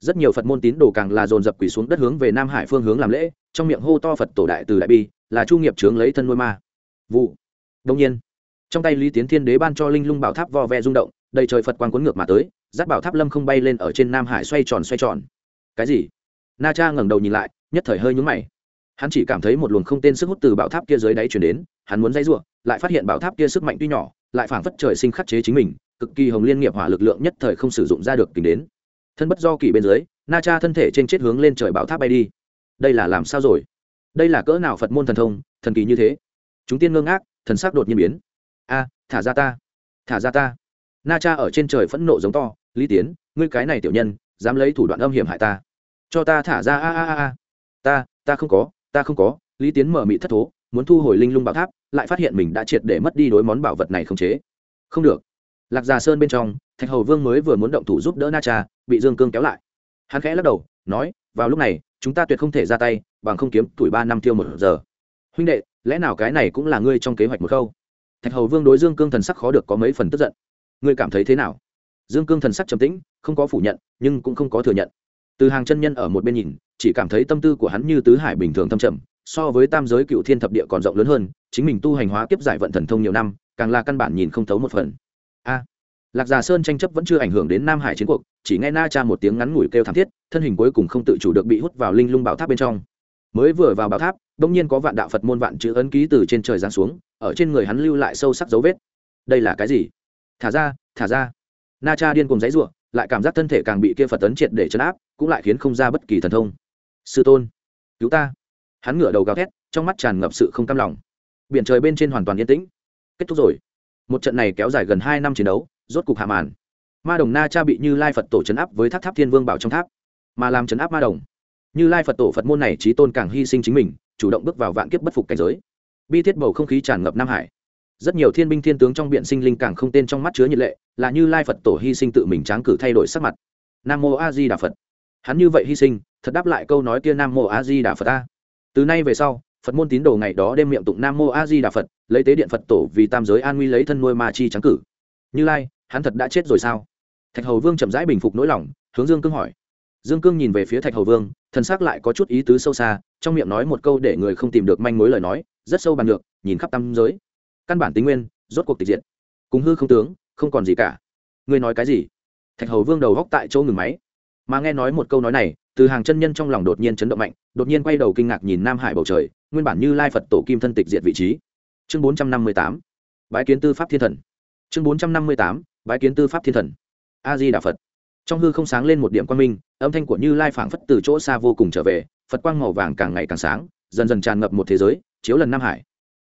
Rất nhiều phật môn tín đồ càng là dồn dập quỳ xuống đất hướng về nam hải phương hướng làm lễ, trong miệng hô to phật tổ đại từ đại bi, là chu nghiệp trướng lấy thân nuôi ma. Vụ. Đông nhiên, trong tay lý tiến thiên đế ban cho linh lung bảo tháp vo ve rung động, đầy trời phật quang cuốn ngược mà tới giáp bảo tháp lâm không bay lên ở trên nam hải xoay tròn xoay tròn. Cái gì? Na cha ngẩng đầu nhìn lại, nhất thời hơi nhúng mày. Hắn chỉ cảm thấy một luồng không tên sức hút từ bảo tháp kia dưới đáy chuyển đến, hắn muốn dây ruộng lại phát hiện bảo tháp kia sức mạnh tuy nhỏ, lại phảng phất trời sinh khắc chế chính mình cực kỳ hồng liên nghiệp hỏa lực lượng nhất thời không sử dụng ra được tính đến. Thân bất do kỳ bên dưới, na cha thân thể trên chết hướng lên trời bảo tháp bay đi. Đây là làm sao rồi? Đây là cỡ nào phật môn thần thông, thần kỳ như thế? Chúng tiên ngơ ngác, thần sắc đột nhiên biến. A, thả ra ta. Thả ra ta. Na cha ở trên trời phẫn nộ giống to, lý tiến, ngươi cái này tiểu nhân, dám lấy thủ đoạn âm hiểm hại ta. Cho ta thả ra, a a a a. Ta ta không có, ta không có. Lý tiến mở mị thất thố, muốn thu hồi linh lung bảo tháp, lại phát hiện mình đã triệt để mất đi đối món bảo vật này không chế. Không được lạc già sơn bên trong, thạch hầu vương mới vừa muốn động thủ giúp đỡ na cha, bị dương cương kéo lại. Hắn khẽ lắc đầu, nói, vào lúc này, chúng ta tuyệt không thể ra tay, bằng không kiếm tuổi ba năm tiêu một giờ. Huynh đệ, lẽ nào cái này cũng là ngươi trong kế hoạch một khâu? Thạch hầu vương đối dương cương thần sắc khó được có mấy phần tức giận. Ngươi cảm thấy thế nào? Dương cương thần sắc trầm tĩnh, không có phủ nhận, nhưng cũng không có thừa nhận. Từ hàng chân nhân ở một bên nhìn, chỉ cảm thấy tâm tư của hắn như tứ hải bình thường thâm trầm, so với tam giới cựu thiên thập địa còn rộng lớn hơn, chính mình tu hành hóa kiếp giải vận thần thông nhiều năm, càng là căn bản nhìn không thấu một phần a. Lạc già sơn tranh chấp vẫn chưa ảnh hưởng đến nam hải chiến cuộc, chỉ nghe na cha một tiếng ngắn ngủi kêu thảm thiết, thân hình cuối cùng không tự chủ được bị hút vào linh lung bảo tháp bên trong. Mới vừa vào bảo tháp đông nhiên có vạn đạo phật môn vạn chữ ấn ký từ trên trời giáng xuống, ở trên người hắn lưu lại sâu sắc dấu vết. Đây là cái gì? Thả ra thả ra. Na cha điên cùng giấy ruộng lại cảm giác thân thể càng bị kia phật ấn triệt để chấn áp, cũng lại khiến không ra bất kỳ thần thông. Sư tôn, cứu ta. Hắn ngửa đầu gào thét, trong mắt tràn ngập sự không cam lòng. Biển trời bên trên hoàn toàn yên tĩnh. Kết thúc rồi một trận này kéo dài gần hai năm chiến đấu, rốt cục hạ màn. Ma đồng na cha bị như lai phật tổ chấn áp với tháp tháp thiên vương bảo trong tháp. Mà làm chấn áp ma đồng, như lai phật tổ phật môn này trí tôn càng hy sinh chính mình, chủ động bước vào vạn kiếp bất phục cảnh giới. Bi thiết bầu không khí tràn ngập nam hải. Rất nhiều thiên binh thiên tướng trong biện sinh linh càng không tên trong mắt chứa nhiệt lệ, là như lai phật tổ hy sinh tự mình tráng cử thay đổi sắc mặt. Nam mô a di đà phật. Hắn như vậy hy sinh, thật đáp lại câu nói kia nam mô a di đà phật ta từ nay về sau phật môn tín đồ ngày đó đem miệng tụng nam mô a di đà phật, lấy tế điện phật tổ vì tam giới an nguy lấy thân nuôi ma chi trắng cử. Như lai, hắn thật đã chết rồi sao? Thạch hầu vương chậm rãi bình phục nỗi lòng, hướng dương cương hỏi. Dương cương nhìn về phía thạch hầu vương, thần s ắ c lại có chút ý tứ sâu xa, trong miệng nói một câu để người không tìm được manh mối lời nói, rất sâu bàn được nhìn khắp tam giới. Căn bản tính nguyên, rốt cuộc tịch diện cùng hư không tướng, không còn gì cả. Ngươi nói cái gì? Thạch hầu vương đầu góc tại chỗ ngừng máy. Mà nghe nói một câu nói này từ hàng chân nhân trong lòng đột nhiên chấn động mạnh, đột nhiên quay đầu kinh ngạc nhìn nam hải bầu trời, nguyên bản như lai phật tổ kim thân tịch diệt vị trí. Chương bốn trăm năm mươi tám bãi kiến tư pháp thiên thần. Chương bốn trăm năm mươi tám bãi kiến tư pháp thiên thần. A di đà phật. Trong hư không sáng lên một điểm quang minh, âm thanh của như lai phảng phất từ chỗ xa vô cùng trở về, phật quang màu vàng càng ngày càng sáng, dần dần tràn ngập một thế giới, chiếu lần nam hải.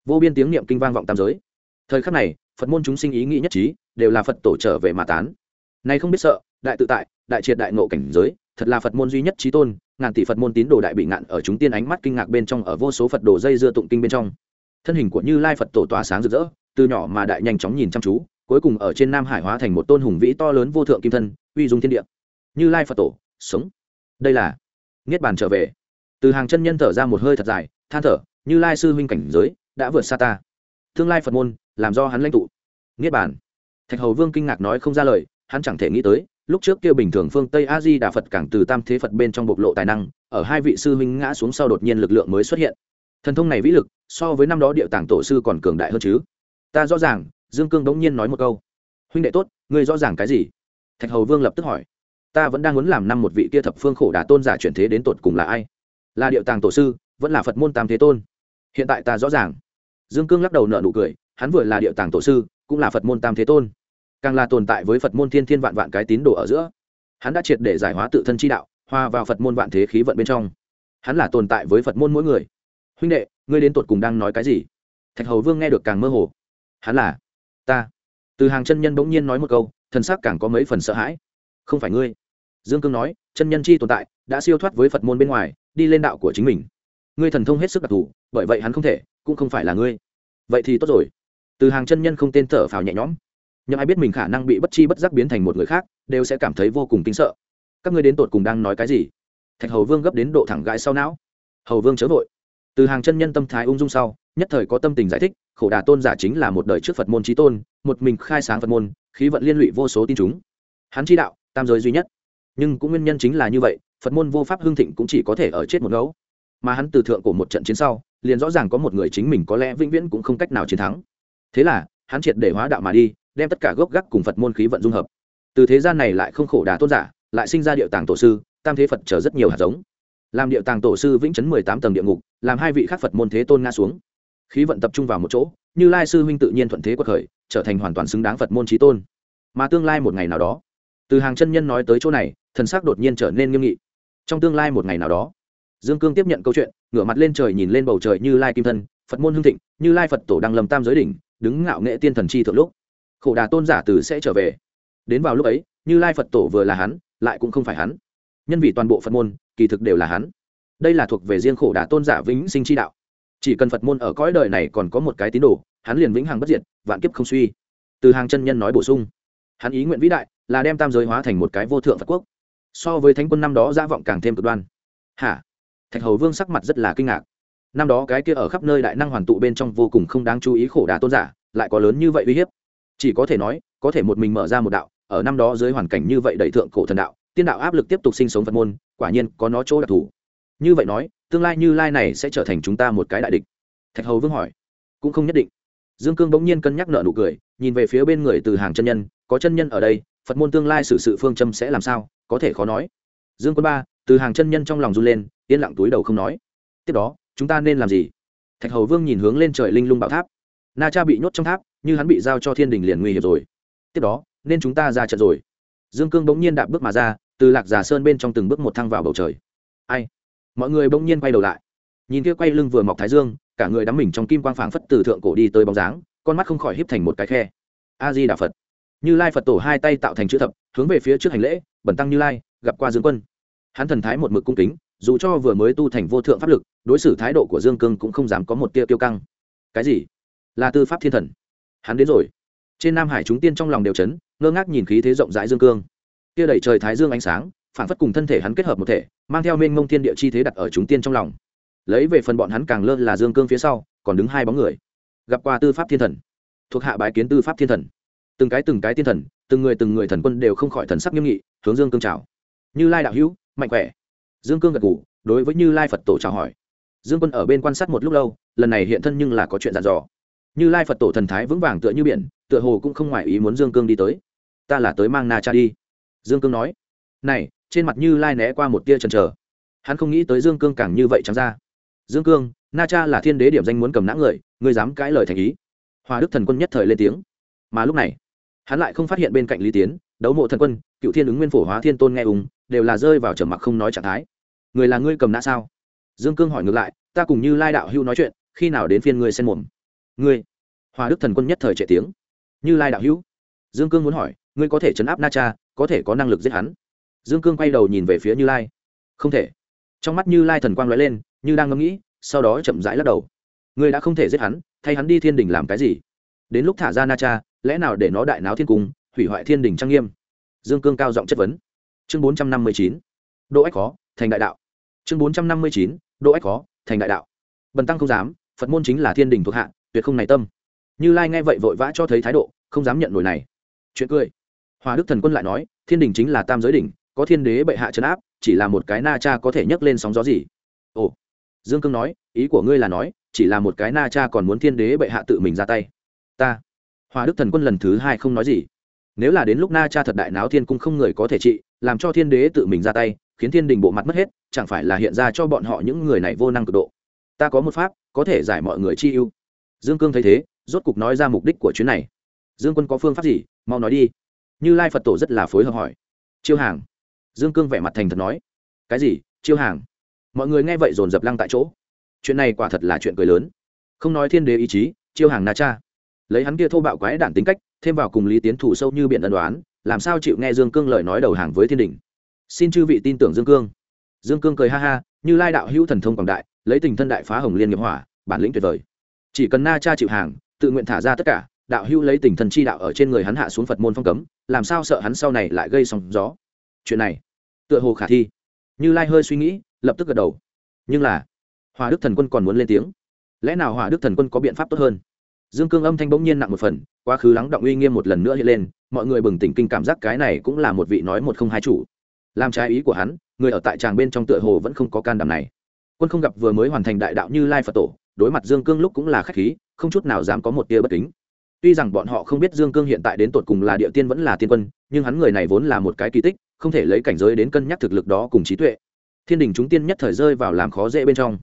Vô biên tiếng niệm kinh vang vọng tam giới. Thời khắc này, phật môn chúng sinh ý nghĩ nhất trí, đều là phật tổ trở về mà tán. Nay không biết sợ, đại tự tại, đại triệt đại ngộ cảnh giới thật là phật môn duy nhất trí tôn, ngàn tỷ phật môn tín đồ đại bị ngạn ở chúng tiên ánh mắt kinh ngạc bên trong ở vô số phật đồ dây dưa tụng kinh bên trong. Thân hình của như lai phật tổ tỏa sáng rực rỡ, từ nhỏ mà đại nhanh chóng nhìn chăm chú, cuối cùng ở trên nam hải hóa thành một tôn hùng vĩ to lớn vô thượng kim thân, uy dung thiên địa. Như lai phật tổ, sống. Đây là niết bàn trở về. Từ hàng chân nhân thở ra một hơi thật dài, than thở, như lai sư huynh cảnh giới đã vượt xa ta. Tương lai phật môn, làm do hắn lãnh tụ. Niết bàn. Thạch hầu vương kinh ngạc nói không ra lời, hắn chẳng thể nghĩ tới lúc trước kia bình thường phương tây a di đà phật càng từ tam thế phật bên trong bộc lộ tài năng, ở hai vị sư huynh ngã xuống sau đột nhiên lực lượng mới xuất hiện. Thần thông này vĩ lực, so với năm đó địa tàng tổ sư còn cường đại hơn chứ? Ta rõ ràng, dương cương đống nhiên nói một câu. Huynh đệ tốt, ngươi rõ ràng cái gì? Thạch hầu vương lập tức hỏi. Ta vẫn đang muốn làm năm một vị kia thập phương khổ đà tôn giả chuyển thế đến tột cùng là ai? Là điệu tàng tổ sư, vẫn là phật môn tam thế tôn? Hiện tại ta rõ ràng. Dương cương lắc đầu nợ nụ cười, hắn vừa là điệu tàng tổ sư, cũng là phật môn tam thế tôn càng là tồn tại với phật môn thiên thiên vạn vạn cái tín đồ ở giữa. Hắn đã triệt để giải hóa tự thân chi đạo, hòa vào phật môn vạn thế khí vận bên trong. Hắn là tồn tại với phật môn mỗi người. Huynh đệ, ngươi đến tột cùng đang nói cái gì? Thạch hầu vương nghe được càng mơ hồ. Hắn là, ta. Từ hàng chân nhân bỗng nhiên nói một câu, thần xác càng có mấy phần sợ hãi. Không phải ngươi. Dương cương nói, chân nhân chi tồn tại, đã siêu thoát với phật môn bên ngoài, đi lên đạo của chính mình. Ngươi thần thông hết sức đặc thù, bởi vậy hắn không thể, cũng không phải là ngươi. Vậy thì tốt rồi. Từ hàng chân nhân không tên thở phào nhẹ nhõm nhưng ai biết mình khả năng bị bất chi bất giác biến thành một người khác, đều sẽ cảm thấy vô cùng kinh sợ. Các ngươi đến tột cùng đang nói cái gì? Thạch hầu vương gấp đến độ thẳng gãi sau não. Hầu vương chớ vội. Từ hàng chân nhân tâm thái ung dung sau, nhất thời có tâm tình giải thích, khổ đà tôn giả chính là một đời trước phật môn trí tôn, một mình khai sáng phật môn, khí vận liên lụy vô số tin chúng. Hắn chi đạo, tam giới duy nhất. Nhưng cũng nguyên nhân chính là như vậy, phật môn vô pháp hương thịnh cũng chỉ có thể ở chết một ngẫu mà hắn từ thượng của một trận chiến sau, liền rõ ràng có một người chính mình có lẽ vĩnh viễn cũng không cách nào chiến thắng. Thế là, hắn triệt để hóa đạo mà đi đem tất cả gốc gác cùng phật môn khí vận dung hợp. Từ thế gian này lại không khổ đà tôn giả, lại sinh ra điệu tàng tổ sư, tam thế phật trở rất nhiều hạt giống. Làm điệu tàng tổ sư vĩnh chấn mười tám tầng địa ngục, làm hai vị khác phật môn thế tôn nga xuống. Khí vận tập trung vào một chỗ, như lai sư huynh tự nhiên thuận thế quật khởi, trở thành hoàn toàn xứng đáng phật môn trí tôn. Mà tương lai một ngày nào đó, từ hàng chân nhân nói tới chỗ này, thần sắc đột nhiên trở nên nghiêm nghị. Trong tương lai một ngày nào đó, dương cương tiếp nhận câu chuyện, ngửa mặt lên trời nhìn lên bầu trời như lai kim thân, phật môn hương thịnh, như lai phật tổ đang lầm tam giới đỉnh, đứng ngạo nghệ tiên thần chi thượng lúc khổ đà tôn giả từ sẽ trở về. Đến vào lúc ấy, như lai phật tổ vừa là hắn, lại cũng không phải hắn. Nhân vì toàn bộ phật môn, kỳ thực đều là hắn. Đây là thuộc về riêng khổ đà tôn giả vĩnh sinh chi đạo. Chỉ cần phật môn ở cõi đời này còn có một cái tín đồ, hắn liền vĩnh hằng bất diệt, vạn kiếp không suy. Từ hàng chân nhân nói bổ sung, hắn ý nguyện vĩ đại là đem tam giới hóa thành một cái vô thượng phật quốc. So với thánh quân năm đó gia vọng càng thêm cực đoan. Hả? Thạch hầu vương sắc mặt rất là kinh ngạc. Năm đó cái kia ở khắp nơi đại năng hoàn tụ bên trong vô cùng không đáng chú ý khổ đà tôn giả, lại có lớn như vậy uy hiếp chỉ có thể nói, có thể một mình mở ra một đạo, ở năm đó dưới hoàn cảnh như vậy đẩy thượng cổ thần đạo, tiên đạo áp lực tiếp tục sinh sống phật môn, quả nhiên có nó chỗ đặc thù. Như vậy nói, tương lai như lai này sẽ trở thành chúng ta một cái đại địch. Thạch hầu vương hỏi. Cũng không nhất định. Dương cương bỗng nhiên cân nhắc nợ nụ cười, nhìn về phía bên người từ hàng chân nhân, có chân nhân ở đây, phật môn tương lai xử sự phương châm sẽ làm sao, có thể khó nói. Dương quân ba, từ hàng chân nhân trong lòng run lên, yên lặng túi đầu không nói. Tiếp đó, chúng ta nên làm gì? Thạch hầu vương nhìn hướng lên trời linh lung bảo tháp. Na cha bị nhốt trong tháp như hắn bị giao cho thiên đình liền nguy hiểm rồi. Tiếp đó, nên chúng ta ra trận rồi. Dương cương bỗng nhiên đạp bước mà ra, từ lạc giả sơn bên trong từng bước một thăng vào bầu trời. Ai? Mọi người bỗng nhiên quay đầu lại. Nhìn kia quay lưng vừa mọc thái dương, cả người đắm mình trong kim quang phảng phất từ thượng cổ đi tới bóng dáng, con mắt không khỏi híp thành một cái khe. A di đà phật. Như lai phật tổ hai tay tạo thành chữ thập, hướng về phía trước hành lễ bẩn tăng như lai, gặp qua dương quân. Hắn thần thái một mực cung kính, dù cho vừa mới tu thành vô thượng pháp lực, đối xử thái độ của dương cương cũng không dám có một tia tiêu căng. Cái gì? Là tư pháp thiên thần hắn đến rồi. Trên nam hải chúng tiên trong lòng đều chấn, ngơ ngác nhìn khí thế rộng rãi dương cương. Kia đẩy trời thái dương ánh sáng, phản phất cùng thân thể hắn kết hợp một thể, mang theo mênh mông thiên địa chi thế đặt ở chúng tiên trong lòng. Lấy về phần bọn hắn càng lơ là dương cương phía sau, còn đứng hai bóng người. Gặp qua tư pháp thiên thần. Thuộc hạ bái kiến tư pháp thiên thần. Từng cái từng cái thiên thần, từng người từng người thần quân đều không khỏi thần sắc nghiêm nghị, hướng dương cương chào. Như lai đạo hữu, mạnh khỏe. Dương cương gật g ủ đối với như lai phật tổ chào hỏi. Dương quân ở bên quan sát một lúc lâu, lần này hiện thân nhưng là có chuyện dặn dò như lai phật tổ thần thái vững vàng tựa như biển, tựa hồ cũng không ngoài ý muốn dương cương đi tới. Ta là tới mang na cha đi. Dương cương nói. Này, trên mặt như lai né qua một tia trần trờ hắn không nghĩ tới dương cương càng như vậy trắng ra. Dương cương, na cha là thiên đế điểm danh muốn cầm nã người, ngươi dám cãi lời thành ý. Hòa đức thần quân nhất thời lên tiếng. Mà lúc này, hắn lại không phát hiện bên cạnh lý tiến, đấu mộ thần quân, cựu thiên ứng nguyên phổ hóa thiên tôn nghe ùng đều là rơi vào trầm mặc không nói trạng thái. Người là ngươi cầm nã sao? Dương cương hỏi ngược lại, ta cùng như lai đạo hưu nói chuyện, khi nào đến phiên ngươi xen mồm? Ngươi, hòa đức thần quân nhất thời trệ tiếng. Như lai đạo hữu, dương cương muốn hỏi, ngươi có thể chấn áp na cha, có thể có năng lực giết hắn? Dương cương quay đầu nhìn về phía như lai. Không thể. Trong mắt như lai thần quang lóe lên, như đang ngẫm nghĩ, sau đó chậm rãi lắc đầu. Ngươi đã không thể giết hắn, thay hắn đi thiên đình làm cái gì? Đến lúc thả ra na cha, lẽ nào để nó đại náo thiên cung, hủy hoại thiên đình trang nghiêm? Dương cương cao giọng chất vấn. Chương bốn trăm năm mươi chín. Đỗ ách khó, thành đại đạo. Chương bốn trăm năm mươi chín. Đỗ ách khó, thành đại đạo. Bần tăng không dám, phật môn chính là thiên đình thuộc hạ tuyệt không này tâm. Như lai nghe vậy vội vã cho thấy thái độ, không dám nhận nổi này. Chuyện cười. Hòa đức thần quân lại nói, thiên đình chính là tam giới đỉnh, có thiên đế bệ hạ trấn áp, chỉ là một cái na cha có thể nhấc lên sóng gió gì? Ồ. Dương cương nói, ý của ngươi là nói, chỉ là một cái na cha còn muốn thiên đế bệ hạ tự mình ra tay. Ta. Hòa đức thần quân lần thứ hai không nói gì. Nếu là đến lúc na cha thật đại náo thiên cung không người có thể trị, làm cho thiên đế tự mình ra tay, khiến thiên đình bộ mặt mất hết, chẳng phải là hiện ra cho bọn họ những người này vô năng cực độ? Ta có một pháp, có thể giải mọi người chi ưu dương cương thấy thế, rốt cục nói ra mục đích của chuyến này. Dương quân có phương pháp gì? Mau nói đi. Như lai phật tổ rất là phối hợp hỏi. Chiêu hàng. Dương cương vẻ mặt thành thật nói. Cái gì? Chiêu hàng. Mọi người nghe vậy dồn dập lăng tại chỗ. Chuyện này quả thật là chuyện cười lớn. Không nói thiên đế ý chí, chiêu hàng na cha. Lấy hắn kia thô bạo quái đản tính cách, thêm vào cùng lý tiến thủ sâu như biển ân đoán làm sao chịu nghe dương cương lời nói đầu hàng với thiên đình? Xin chư vị tin tưởng dương cương. Dương cương cười ha ha, như lai đạo hữu thần thông quảng đại, lấy tình thân đại phá hồng liên nghiệp hỏa, bản lĩnh tuyệt vời chỉ cần na cha chịu hàng, tự nguyện thả ra tất cả, đạo hữu lấy tình thần chi đạo ở trên người hắn hạ xuống phật môn phong cấm, làm sao sợ hắn sau này lại gây sóng gió? Chuyện này, tựa hồ khả thi. Như lai hơi suy nghĩ, lập tức gật đầu. Nhưng là hòa đức thần quân còn muốn lên tiếng. Lẽ nào hòa đức thần quân có biện pháp tốt hơn? Dương cương âm thanh bỗng nhiên nặng một phần, quá khứ lắng động uy nghiêm một lần nữa hiện lên, mọi người bừng tỉnh kinh cảm giác cái này cũng là một vị nói một không hai chủ. Làm trái ý của hắn, người ở tại tràng bên trong tựa hồ vẫn không có can đảm này. Quân không gặp vừa mới hoàn thành đại đạo như lai phật tổ đối mặt dương cương lúc cũng là khách khí, không chút nào dám có một tia bất kính. Tuy rằng bọn họ không biết dương cương hiện tại đến tột cùng là địa tiên vẫn là tiên quân, nhưng hắn người này vốn là một cái kỳ tích, không thể lấy cảnh giới đến cân nhắc thực lực đó cùng trí tuệ. Thiên đình chúng tiên nhất thời rơi vào làm khó dễ bên trong.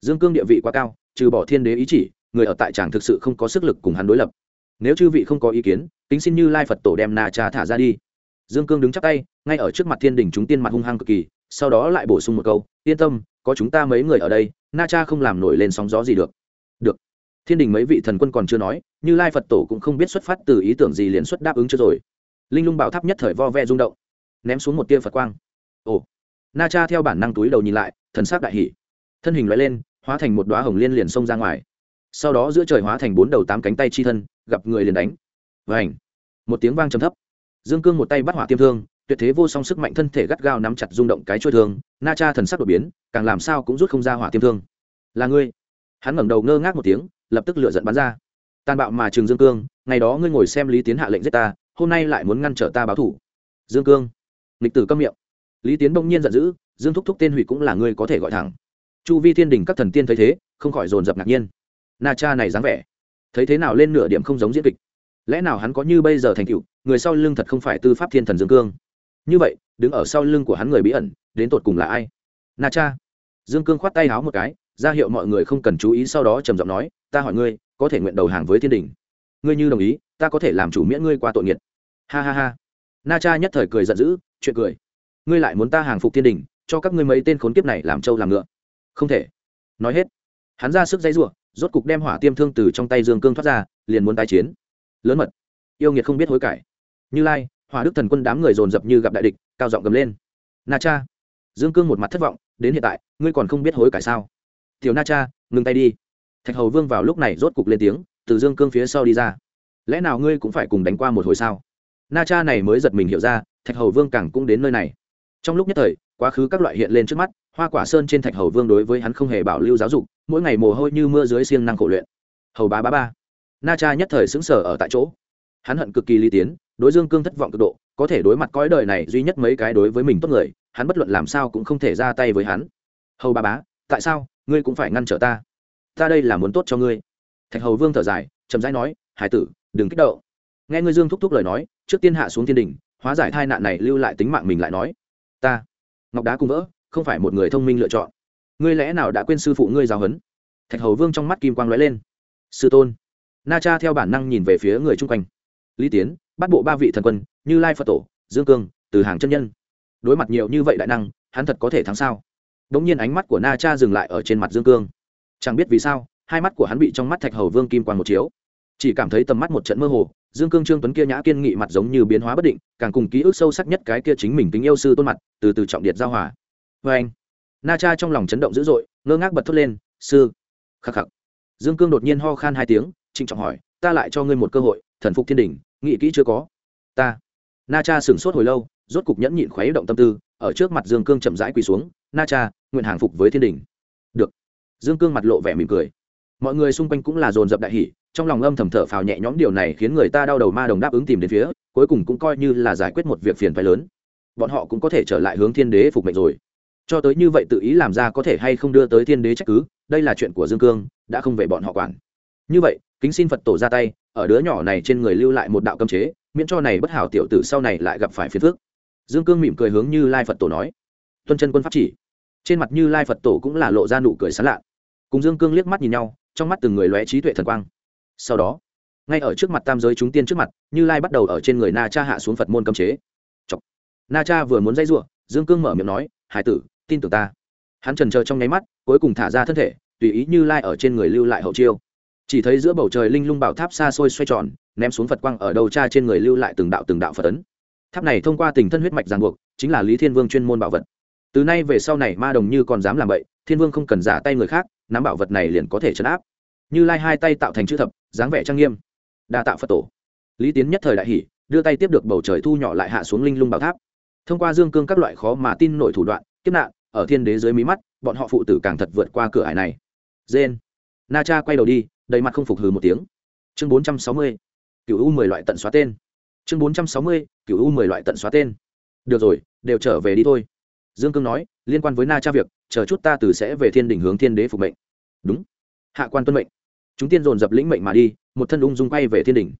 Dương cương địa vị quá cao, trừ bỏ thiên đế ý chỉ, người ở tại tràng thực sự không có sức lực cùng hắn đối lập. Nếu chư vị không có ý kiến tính xin như lai phật tổ đem na cha thả ra đi. Dương cương đứng chắc tay, ngay ở trước mặt thiên đình chúng tiên mặt hung hăng cực kỳ sau đó lại bổ sung một câu, yên tâm, có chúng ta mấy người ở đây, na cha không làm nổi lên sóng gió gì được. Được. Thiên đình mấy vị thần quân còn chưa nói, như lai phật tổ cũng không biết xuất phát từ ý tưởng gì liền xuất đáp ứng chưa rồi. Linh lung bảo tháp nhất thời vo ve rung động, ném xuống một tia phật quang. Ồ. Na cha theo bản năng túi đầu nhìn lại, thần sắc đại hỷ thân hình loại lên, hóa thành một đoá hồng liên liền xông ra ngoài. Sau đó giữa trời hóa thành bốn đầu tám cánh tay chi thân, gặp người liền đánh. Và ảnh một tiếng vang trầm thấp. Dương cương một tay bắt hỏa tiêm thương tuyệt thế vô song sức mạnh thân thể gắt gao nắm chặt rung động cái chuôi thương, na cha thần sắc đột biến, càng làm sao cũng rút không ra hỏa tiêm thương. Là ngươi? Hắn ngẩng đầu ngơ ngác một tiếng, lập tức lựa giận bắn ra. Tàn bạo mà trường dương cương, ngày đó ngươi ngồi xem lý tiến hạ lệnh giết ta, hôm nay lại muốn ngăn trở ta báo thủ. Dương cương? Lịch tử câm miệng. Lý tiến bỗng nhiên giận dữ, dương thúc thúc tên hủy cũng là ngươi có thể gọi thẳng. Chu vi thiên đình các thần tiên thấy thế, không khỏi dồn dập ngạc nhiên. Na cha này dáng vẻ, thấy thế nào lên nửa điểm không giống diễn kịch. Lẽ nào hắn có như bây giờ thành cựu người sau lưng thật không phải tư pháp thiên thần dương cương? Như vậy, đứng ở sau lưng của hắn người bí ẩn, đến tột cùng là ai? Na cha. Dương cương khoát tay háo một cái, ra hiệu mọi người không cần chú ý sau đó trầm giọng nói, ta hỏi ngươi, có thể nguyện đầu hàng với thiên đình? Ngươi như đồng ý, ta có thể làm chủ miễn ngươi qua tội nghiệt. Ha ha ha. Na cha nhất thời cười giận dữ, chuyện cười. Ngươi lại muốn ta hàng phục thiên đình, cho các ngươi mấy tên khốn kiếp này làm trâu làm ngựa? Không thể. Nói hết, hắn ra sức dãy rủa, rốt cục đem hỏa tiêm thương từ trong tay dương cương thoát ra, liền muốn tái chiến. Lớn mật. Yêu nghiệt không biết hối cải. Như lai hỏa đức thần quân đám người dồn dập như gặp đại địch, cao giọng gầm lên. Na cha, dương cương một mặt thất vọng, đến hiện tại, ngươi còn không biết hối cải sao? Tiểu na cha, ngừng tay đi. Thạch hầu vương vào lúc này rốt cục lên tiếng, từ dương cương phía sau đi ra. Lẽ nào ngươi cũng phải cùng đánh qua một hồi sao? Na cha này mới giật mình hiểu ra, thạch hầu vương càng cũng đến nơi này. Trong lúc nhất thời, quá khứ các loại hiện lên trước mắt, hoa quả sơn trên thạch hầu vương đối với hắn không hề bảo lưu giáo dục, mỗi ngày mồ hôi như mưa dưới siêng năng khổ luyện. Hầu bá bá ba na cha nhất thời xứng sở ở tại chỗ. Hắn hận cực kỳ ly tiến đối dương cương thất vọng cực độ, có thể đối mặt cõi đời này duy nhất mấy cái đối với mình tốt người, hắn bất luận làm sao cũng không thể ra tay với hắn. Hầu bà bá, tại sao, ngươi cũng phải ngăn trở ta? Ta đây là muốn tốt cho ngươi. Thạch hầu vương thở dài, chậm rãi nói, hải tử, đừng kích động. Nghe ngươi dương thúc thúc lời nói, trước tiên hạ xuống thiên đình, hóa giải tai nạn này lưu lại tính mạng mình lại nói, ta, ngọc đá cung vỡ, không phải một người thông minh lựa chọn. Ngươi lẽ nào đã quên sư phụ ngươi giáo huấn? Thạch hầu vương trong mắt kim quang lóe lên. Sư tôn. Na cha theo bản năng nhìn về phía người chung quanh. Lý tiến bắt bộ ba vị thần quân, như lai phật tổ, dương cương, từ hàng chân nhân. Đối mặt nhiều như vậy đại năng, hắn thật có thể thắng sao? Đ ỗ n g nhiên ánh mắt của na cha dừng lại ở trên mặt dương cương. Chẳng biết vì sao, hai mắt của hắn bị trong mắt thạch hầu vương kim quan một chiếu. Chỉ cảm thấy tầm mắt một trận mơ hồ, dương cương trương tuấn kia nhã kiên nghị mặt giống như biến hóa bất định, càng cùng ký ức sâu sắc nhất cái kia chính mình tính yêu sư tôn mặt, từ từ trọng điệt giao hòa. Vê anh, na cha trong lòng chấn động dữ dội, ngơ ngác bật thốt lên, sư, khắc khắc. Dương cương đột nhiên ho khan hai tiếng, trịnh trọng hỏi, ta lại cho ngươi một cơ hội, thần phục thiên đình nghĩ kỹ chưa có. Ta. Na cha sửng sốt hồi lâu, rốt cục nhẫn nhịn khuấy động tâm tư, ở trước mặt dương cương chậm rãi quỳ xuống, na cha, nguyện hàng phục với thiên đình. Được. Dương cương mặt lộ vẻ mỉm cười. Mọi người xung quanh cũng là dồn dập đại hỷ trong lòng âm thầm thở phào nhẹ nhõm, điều này khiến người ta đau đầu ma đồng đáp ứng tìm đến phía, cuối cùng cũng coi như là giải quyết một việc phiền phái lớn. Bọn họ cũng có thể trở lại hướng thiên đế phục mệnh rồi. Cho tới như vậy tự ý làm ra có thể hay không đưa tới thiên đế trách cứ, đây là chuyện của dương cương, đã không về bọn họ quản. Như vậy kính xin phật tổ ra tay, ở đứa nhỏ này trên người lưu lại một đạo cấm chế, miễn cho này bất hảo tiểu tử sau này lại gặp phải phiền phước dương cương mỉm cười hướng như lai phật tổ nói. Tuân chân quân pháp chỉ. Trên mặt như lai phật tổ cũng là lộ ra nụ cười sán lạ. Cùng dương cương liếc mắt nhìn nhau, trong mắt từng người lóe trí tuệ thần quang. Sau đó, ngay ở trước mặt tam giới chúng tiên trước mặt, như lai bắt đầu ở trên người na cha hạ xuống phật môn cấm chế. Chọc. na cha vừa muốn dây giụa dương cương mở miệng nói, hải tử, tin tưởng ta. Hắn trần chờ trong nháy mắt, cuối cùng thả ra thân thể, tùy ý như lai ở trên người lưu lại hậu chiêu chỉ thấy giữa bầu trời linh lung bảo tháp xa xôi xoay tròn, ném xuống phật quang ở đầu cha trên người lưu lại từng đạo từng đạo phật ấn. Tháp này thông qua tình thân huyết mạch ràng buộc, chính là lý thiên vương chuyên môn bảo vật. Từ nay về sau này, ma đồng như còn dám làm vậy thiên vương không cần giả tay người khác, nắm bảo vật này liền có thể chấn áp. Như lai hai tay tạo thành chữ thập, dáng vẻ trang nghiêm. Đa tạo phật tổ. Lý tiến nhất thời đại hỷ đưa tay tiếp được bầu trời thu nhỏ lại hạ xuống linh lung bảo tháp. Thông qua dương cương các loại khó mà tin nổi thủ đoạn, kiếp nạn, ở thiên đế dưới mí mắt, bọn họ phụ tử càng thật vượt qua cửa ải này. Dên na cha quay đầu đi đầy mặt không phục hừ một tiếng. Chương bốn trăm sáu mươi cựu u mười loại tận xóa tên. Chương bốn trăm sáu mươi cựu u mười loại tận xóa tên. Được rồi, đều trở về đi thôi. Dương cương nói, liên quan với na cha việc, chờ chút ta từ sẽ về thiên đình hướng thiên đế phục mệnh. Đúng. Hạ quan tuân mệnh. Chúng tiên dồn dập lĩnh mệnh mà đi, một thân ung dung quay về thiên đình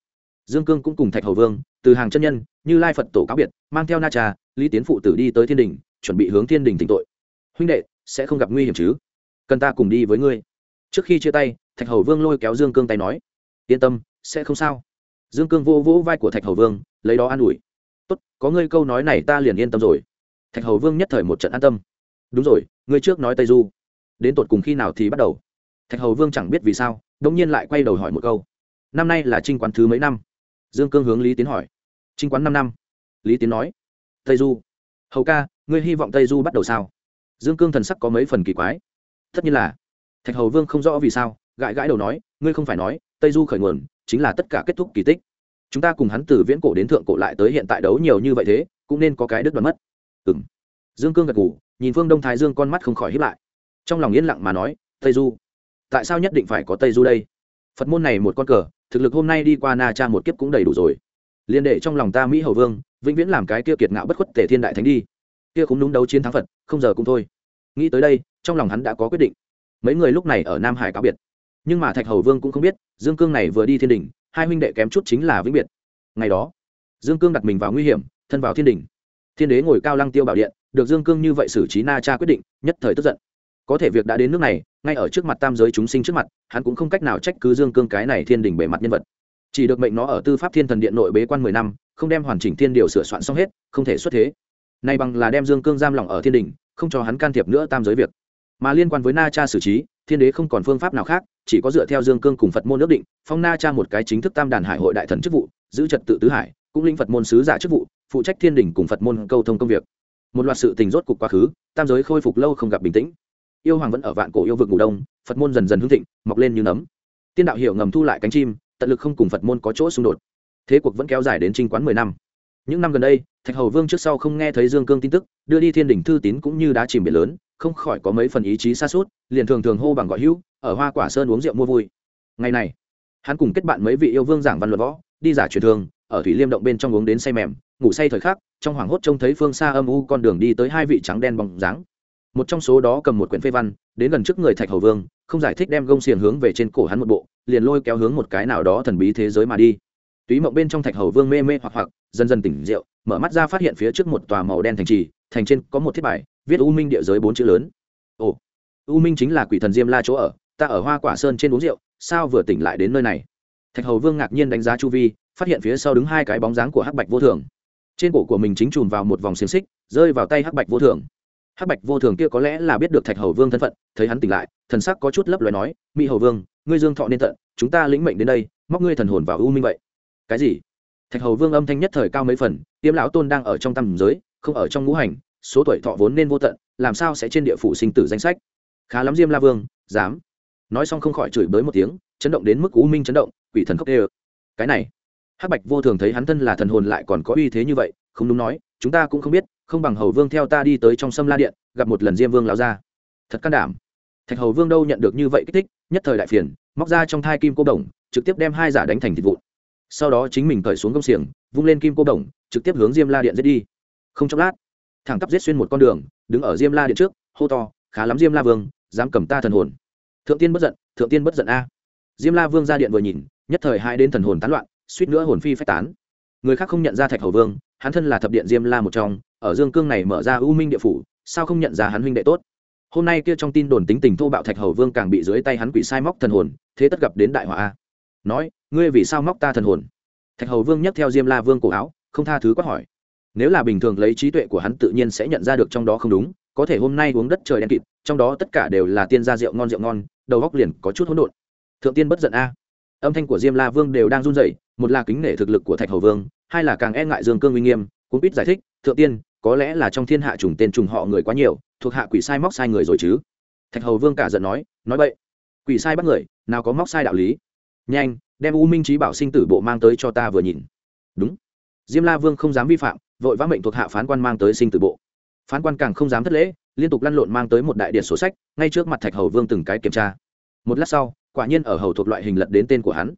dương cương cũng cùng thạch hầu vương, từ hàng chân nhân, như lai phật tổ cáo biệt, mang theo na cha, lý tiến phụ tử đi tới thiên đình chuẩn bị hướng thiên đình tỉnh tội. Huynh đệ, sẽ không gặp nguy hiểm chứ? Cần ta cùng đi với ngươi. Trước khi chia tay thạch hầu vương lôi kéo dương cương tay nói, yên tâm, sẽ không sao. Dương cương vô vỗ vai của thạch hầu vương, lấy đó an ủi, tốt, có ngươi câu nói này ta liền yên tâm rồi. Thạch hầu vương nhất thời một trận an tâm, đúng rồi, ngươi trước nói tây du, đến tột cùng khi nào thì bắt đầu? Thạch hầu vương chẳng biết vì sao đông nhiên lại quay đầu hỏi một câu, năm nay là trinh quán thứ mấy năm? Dương cương hướng lý tiến hỏi trinh quán năm năm. Lý tiến nói, tây du. Hầu ca, ngươi hy vọng tây du bắt đầu sao? Dương cương thần sắc có mấy phần kỳ quái, tất nhiên là. Thạch hầu vương không rõ vì sao gãi gãi đầu nói, ngươi không phải nói, tây du khởi nguồn chính là tất cả kết thúc kỳ tích. Chúng ta cùng hắn từ viễn cổ đến thượng cổ lại tới hiện tại đấu nhiều như vậy thế, cũng nên có cái đứt đoán mất. Ừ m dương cương gật ngủ nhìn phương đông thái dương con mắt không khỏi hiếp lại. Trong lòng yên lặng mà nói, tây du, tại sao nhất định phải có tây du đây? Phật môn này một con cờ, thực lực hôm nay đi qua na cha một kiếp cũng đầy đủ rồi. Liên đệ trong lòng ta mỹ hầu vương, vĩnh viễn làm cái kia kiệt ngạo bất khuất tể thiên đại thánh đi. Kia cũng đúng đấu chiến thắng phật, không giờ cũng thôi. Nghĩ tới đây, trong lòng hắn đã có quyết định. Mấy người lúc này ở nam hải cáo biệt nhưng mà thạch hầu vương cũng không biết, dương cương này vừa đi thiên đình hai huynh đệ kém chút chính là vĩnh biệt. Ngày đó, dương cương đặt mình vào nguy hiểm, thân vào thiên đình thiên đế ngồi cao lăng tiêu bảo điện, được dương cương như vậy xử trí na cha quyết định, nhất thời tức giận. Có thể việc đã đến nước này, ngay ở trước mặt tam giới chúng sinh trước mặt, hắn cũng không cách nào trách cứ dương cương cái này thiên đình bề mặt nhân vật. Chỉ được mệnh nó ở tư pháp thiên thần điện nội bế quan mười năm, không đem hoàn chỉnh thiên điều sửa soạn xong hết, không thể xuất thế. Nay bằng là đem dương cương giam lỏng ở thiên đình không cho hắn can thiệp nữa tam giới việc. Mà liên quan với na cha xử trí, thiên đế không còn phương pháp nào khác chỉ có dựa theo dương cương cùng phật môn nước định, phong na cha một cái chính thức tam đàn hải hội đại thần chức vụ, giữ trật tự tứ hải, cũng linh phật môn sứ giả chức vụ, phụ trách thiên đình cùng phật môn câu thông công việc. Một loạt sự tình rốt cục quá khứ, tam giới khôi phục lâu không gặp bình tĩnh. Yêu hoàng vẫn ở vạn cổ yêu vực ngủ đông, phật môn dần dần hưng thịnh, mọc lên như nấm. Tiên đạo hiểu ngầm thu lại cánh chim, tận lực không cùng phật môn có chỗ xung đột. Thế cuộc vẫn kéo dài đến trinh quán mười năm. Những năm gần đây, thạch hầu vương trước sau không nghe thấy dương cương tin tức, đưa đi thiên đình thư tín cũng như đá chìm biển lớn, không khỏi có mấy phần ý chí xa suốt liền thường thường hô bằng gọi hữu ở hoa quả sơn uống rượu mua vui. Ngày này, hắn cùng kết bạn mấy vị yêu vương giảng văn luật võ, đi giả truyền thường, ở thủy liêm động bên trong uống đến say mềm, ngủ say thời khắc, trong hoảng hốt trông thấy phương xa âm u con đường đi tới hai vị trắng đen bóng dáng. Một trong số đó cầm một quyển phê văn, đến gần trước người thạch hầu vương, không giải thích đem gông xiềng hướng về trên cổ hắn một bộ, liền lôi kéo hướng một cái nào đó thần bí thế giới mà đi. Túy mộng bên trong thạch hầu vương mê mê hoặc hoặc, dần dần tỉnh rượu, mở mắt ra phát hiện phía trước một tòa màu đen thành trì, thành trên có một thiết bài, viết u minh địa giới bốn chữ lớn. Ồ, u minh chính là quỷ thần diêm la chỗ ở ta ở hoa quả sơn trên uống rượu, sao vừa tỉnh lại đến nơi này? Thạch hầu vương ngạc nhiên đánh giá chu vi, phát hiện phía sau đứng hai cái bóng dáng của hắc bạch vô thường. Trên cổ của mình chính chùm vào một vòng xiềng xích, rơi vào tay hắc bạch vô thường. Hắc bạch vô thường kia có lẽ là biết được thạch hầu vương thân phận, thấy hắn tỉnh lại, thần sắc có chút lấp loài nói mỹ hầu vương, ngươi dương thọ nên tận, chúng ta lĩnh mệnh đến đây, móc ngươi thần hồn vào u minh vậy. Cái gì? Thạch hầu vương âm thanh nhất thời cao mấy phần, tiêm lão tôn đang ở trong tầm giới, không ở trong ngũ hành, số tuổi thọ vốn nên vô tận, làm sao sẽ trên địa phủ sinh tử danh sách? Khá lắm diêm la vương, dám nói xong không khỏi chửi bới một tiếng, chấn động đến mức u minh chấn động, quỷ thần khóc đê ơ cái này, hắc bạch vô thường thấy hắn thân là thần hồn lại còn có uy thế như vậy, không đúng nói, chúng ta cũng không biết, không bằng hầu vương theo ta đi tới trong sâm la điện, gặp một lần diêm vương lao ra thật can đảm. Thạch hầu vương đâu nhận được như vậy kích thích, nhất thời đại phiền, móc ra trong thai kim cô đồng, trực tiếp đem hai giả đánh thành thịt vụn. Sau đó chính mình cởi xuống công xiềng, vung lên kim cô đồng, trực tiếp hướng diêm la điện giết đi. Không chốc lát, thẳng tắp giết xuyên một con đường, đứng ở diêm la điện trước, hô to, khá lắm diêm la vương, dám cầm ta thần hồn thượng tiên bất giận, thượng tiên bất giận a. Diêm la vương ra điện vừa nhìn, nhất thời hai đến thần hồn tán loạn, suýt nữa hồn phi phách tán. Người khác không nhận ra thạch hầu vương, hắn thân là thập điện diêm la một trong, ở dương cương này mở ra u minh địa phủ, sao không nhận ra hắn huynh đệ tốt? Hôm nay kia trong tin đồn tính tình thô bạo thạch hầu vương càng bị dưới tay hắn quỷ sai móc thần hồn, thế tất gặp đến đại họa a. Nói, ngươi vì sao móc ta thần hồn? Thạch hầu vương nhấc theo diêm la vương cổ áo, không tha thứ quát hỏi. Nếu là bình thường lấy trí tuệ của hắn tự nhiên sẽ nhận ra được trong đó không đúng có thể hôm nay uống đất trời đen kịt, trong đó tất cả đều là tiên gia rượu ngon rượu ngon, đầu góc liền có chút hỗn độn. Thượng tiên bất giận a. Âm thanh của diêm la vương đều đang run rẩy, một là kính nể thực lực của thạch hầu vương, hai là càng e ngại dương cương uy nghiêm cũng biết giải thích, thượng tiên, có lẽ là trong thiên hạ trùng tên trùng họ người quá nhiều, thuộc hạ quỷ sai móc sai người rồi chứ? Thạch hầu vương cả giận nói nói vậy quỷ sai bắt người, nào có móc sai đạo lý. Nhanh, đem u minh trí bảo sinh tử bộ mang tới cho ta vừa nhìn. Đúng. Diêm la vương không dám vi phạm, vội vã mệnh thuộc hạ phán quan mang tới sinh tử bộ phán quan càng không dám thất lễ, liên tục lăn lộn mang tới một đại điện sổ sách, ngay trước mặt thạch hầu vương từng cái kiểm tra. Một lát sau, quả nhiên ở hầu thuộc loại hình lật đến tên của hắn.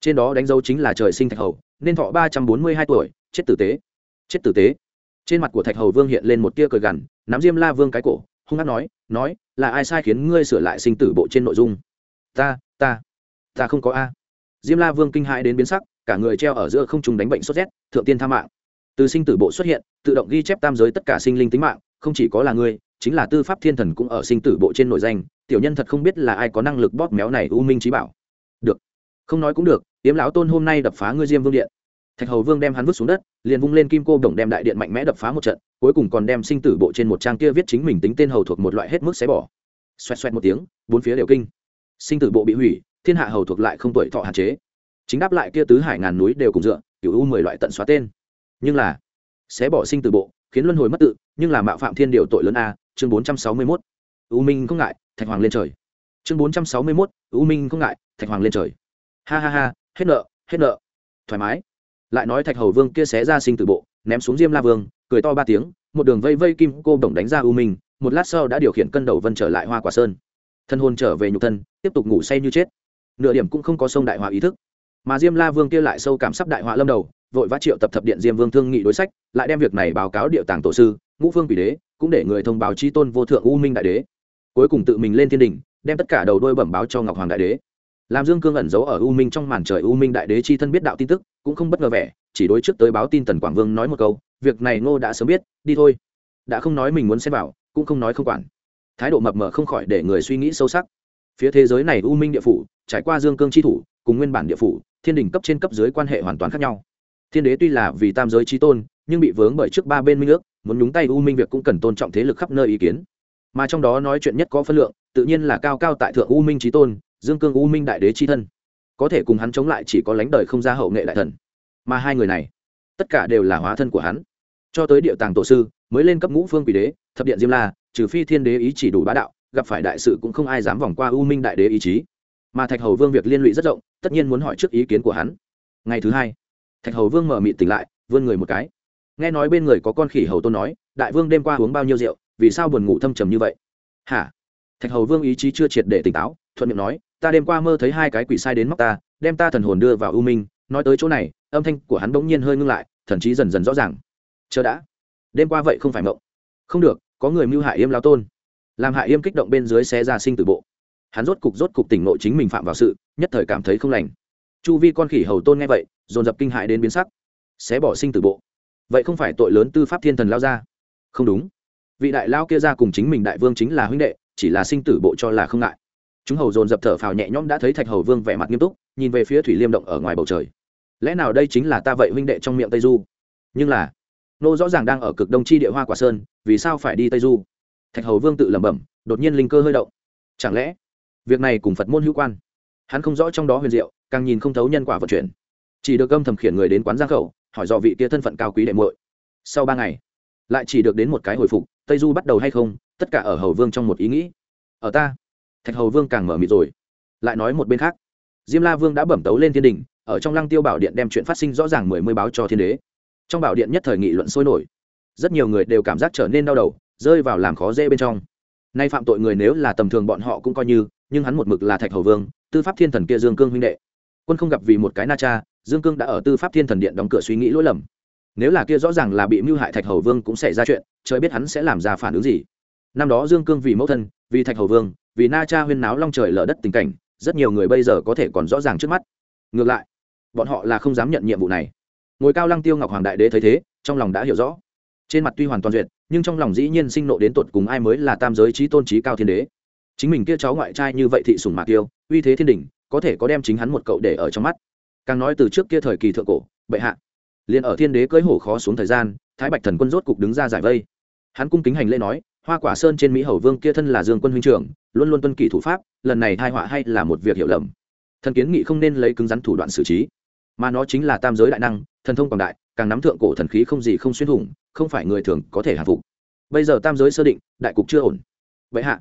Trên đó đánh dấu chính là trời sinh thạch hầu, nên thọ ba trăm bốn mươi hai tuổi, chết tử tế. Chết tử tế. Trên mặt của thạch hầu vương hiện lên một tia cười gằn, nắm diêm la vương cái cổ, hung hát nói nói, là ai sai khiến ngươi sửa lại sinh tử bộ trên nội dung? Ta ta ta không có a. Diêm la vương kinh hãi đến biến sắc, cả người treo ở giữa không trùng đánh bệnh sốt rét, thượng tiên tha mạng từ sinh tử bộ xuất hiện, tự động ghi chép tam giới tất cả sinh linh tính mạng, không chỉ có là ngươi, chính là tư pháp thiên thần cũng ở sinh tử bộ trên nội danh, tiểu nhân thật không biết là ai có năng lực bóp méo này u minh trí bảo. Được. Không nói cũng được, yếm lão tôn hôm nay đập phá ngươi diêm vương điện. Thạch hầu vương đem hắn vứt xuống đất, liền vung lên kim cô đồng đem đại điện mạnh mẽ đập phá một trận, cuối cùng còn đem sinh tử bộ trên một trang kia viết chính mình tính tên hầu thuộc một loại hết mức xé bỏ. Xoẹt xoẹt một tiếng, bốn phía đều kinh. Sinh tử bộ bị hủy, thiên hạ hầu thuộc lại không tuổi thọ hạn chế. Chính đáp lại kia tứ hải ngàn núi đều cùng dựa cựu u mười loại tận xóa tên nhưng là xé bỏ sinh từ bộ, khiến luân hồi mất tự, nhưng là mạo phạm thiên điều tội lớn a, chương bốn trăm sáu mươi mốt. U minh không ngại, thạch hoàng lên trời. Chương bốn trăm sáu mươi mốt, u minh không ngại, thạch hoàng lên trời. Ha ha ha, hết nợ hết nợ. Thoải mái. Lại nói thạch hầu vương kia xé ra sinh từ bộ, ném xuống diêm la vương, cười to ba tiếng, một đường vây vây kim cô bổng đánh ra u minh, một lát sau đã điều khiển cân đầu vân trở lại hoa quả sơn. Thân hồn trở về nhục thân, tiếp tục ngủ say như chết. Nửa điểm cũng không có sông đại họa ý thức. Mà diêm la vương kia lại sâu cảm sắp đại họa lâm đầu vội vã triệu tập thập điện diêm vương thương nghị đối sách, lại đem việc này báo cáo địa tàng tổ sư, ngũ phương quỷ đế, cũng để người thông báo chi tôn vô thượng u minh đại đế. Cuối cùng tự mình lên thiên đình, đem tất cả đầu đôi bẩm báo cho ngọc hoàng đại đế. Làm dương cương ẩn giấu ở u minh trong màn trời u minh đại đế chi thân biết đạo tin tức, cũng không bất ngờ vẻ, chỉ đối trước tới báo tin tần quảng vương nói một câu, việc này ngô đã sớm biết, đi thôi. Đã không nói mình muốn xem vào, cũng không nói không quản. Thái độ mập mờ không khỏi để người suy nghĩ sâu sắc. Phía thế giới này u minh địa phủ, trải qua dương cương chi thủ, cùng nguyên bản địa phủ, thiên đình cấp trên cấp dưới quan hệ hoàn toàn khác nhau thiên đế tuy là vì tam giới trí tôn, nhưng bị vướng bởi trước ba bên minh ước, muốn nhúng tay u minh việc cũng cần tôn trọng thế lực khắp nơi ý kiến. Mà trong đó nói chuyện nhất có phân lượng, tự nhiên là cao cao tại thượng u minh trí tôn, dương cương u minh đại đế tri thân. Có thể cùng hắn chống lại chỉ có lánh đời không ra hậu nghệ đại thần. Mà hai người này, tất cả đều là hóa thân của hắn. Cho tới địa tàng tổ sư, mới lên cấp ngũ phương quỷ đế, thập điện diêm la, trừ phi thiên đế ý chỉ đủ bá đạo, gặp phải đại sự cũng không ai dám vòng qua u minh đại đế ý chí. Mà thạch hầu vương việc liên lụy rất rộng, tất nhiên muốn hỏi trước ý kiến của hắn. Ngày thứ hai thạch hầu vương mở mị tỉnh lại, vươn người một cái. Nghe nói bên người có con khỉ hầu tôn nói, đại vương đêm qua uống bao nhiêu rượu, vì sao buồn ngủ thâm trầm như vậy? Hả? Thạch hầu vương ý chí chưa triệt để tỉnh táo, thuận miệng nói, ta đêm qua mơ thấy hai cái quỷ sai đến móc ta, đem ta thần hồn đưa vào u minh. Nói tới chỗ này, âm thanh của hắn bỗng nhiên hơi ngưng lại, thần trí dần dần rõ ràng. Chờ đã. Đêm qua vậy không phải mộng. Không được, có người mưu hại yêm lao tôn. Làm hại yêm kích động bên dưới xe ra sinh từ bộ. Hắn rốt cục rốt cục tỉnh nội chính mình phạm vào sự, nhất thời cảm thấy không lành. Chu vi con khỉ hầu tôn nghe vậy dồn dập kinh hại đến biến sắc, xé bỏ sinh tử bộ. Vậy không phải tội lớn tư pháp thiên thần lao ra? Không đúng. Vị đại lao kia ra cùng chính mình đại vương chính là huynh đệ, chỉ là sinh tử bộ cho là không ngại. Chúng hầu dồn dập thở phào nhẹ nhõm đã thấy thạch hầu vương vẻ mặt nghiêm túc, nhìn về phía thủy liêm động ở ngoài bầu trời. Lẽ nào đây chính là ta vậy huynh đệ trong miệng tây du? Nhưng là, nô rõ ràng đang ở cực đông chi địa hoa quả sơn, vì sao phải đi tây du? Thạch hầu vương tự lẩm bẩm, đột nhiên linh cơ hơi động. Chẳng lẽ, việc này cùng phật môn hữu quan? Hắn không rõ trong đó huyền diệu, càng nhìn không thấu nhân quả vận chuyển chỉ được âm thầm khiển người đến quán giang khẩu, hỏi do vị kia thân phận cao quý đệ muội. Sau ba ngày, lại chỉ được đến một cái hồi phục, tây du bắt đầu hay không, tất cả ở hầu vương trong một ý nghĩ. Ở ta, thạch hầu vương càng mở mịt rồi. Lại nói một bên khác, diêm la vương đã bẩm tấu lên thiên đình, ở trong lăng tiêu bảo điện đem chuyện phát sinh rõ ràng mười mươi báo cho thiên đế. Trong bảo điện nhất thời nghị luận sôi nổi. Rất nhiều người đều cảm giác trở nên đau đầu, rơi vào làm khó dễ bên trong. Nay phạm tội người nếu là tầm thường bọn họ cũng coi như, nhưng hắn một mực là thạch hầu vương, tư pháp thiên thần kia dương cương huynh đệ. Quân không gặp vì một cái na cha dương cương đã ở tư pháp thiên thần điện đóng cửa suy nghĩ lỗi lầm. Nếu là kia rõ ràng là bị mưu hại thạch hầu vương cũng xảy ra chuyện, trời biết hắn sẽ làm ra phản ứng gì. Năm đó dương cương vì mẫu thân, vì thạch hầu vương, vì na cha huyên náo long trời lở đất tình cảnh, rất nhiều người bây giờ có thể còn rõ ràng trước mắt. Ngược lại, bọn họ là không dám nhận nhiệm vụ này. Ngồi cao lăng tiêu ngọc hoàng đại đế thấy thế, trong lòng đã hiểu rõ. Trên mặt tuy hoàn toàn duyệt, nhưng trong lòng dĩ nhiên sinh nộ đến tột cùng ai mới là tam giới trí tôn trí cao thiên đế. Chính mình kia cháu ngoại trai như vậy thị sùng mạc tiêu uy thế thiên đình có thể có đem chính hắn một cậu để ở trong mắt càng nói từ trước kia thời kỳ thượng cổ, bệ hạ. Liền ở thiên đế cưỡi hổ khó xuống thời gian, thái bạch thần quân rốt cục đứng ra giải vây. Hắn cung kính hành lễ nói, hoa quả sơn trên mỹ hầu vương kia thân là dương quân huynh trưởng, luôn luôn tuân kỷ thủ pháp, lần này thai họa hay là một việc hiểu lầm. Thần kiến nghị không nên lấy cứng rắn thủ đoạn xử trí. Mà nó chính là tam giới đại năng, thần thông quảng đại, càng nắm thượng cổ thần khí không gì không xuyên thủng, không phải người thường có thể hạ phục. Bây giờ tam giới sơ định, đại cục chưa ổn. Vậy hạ.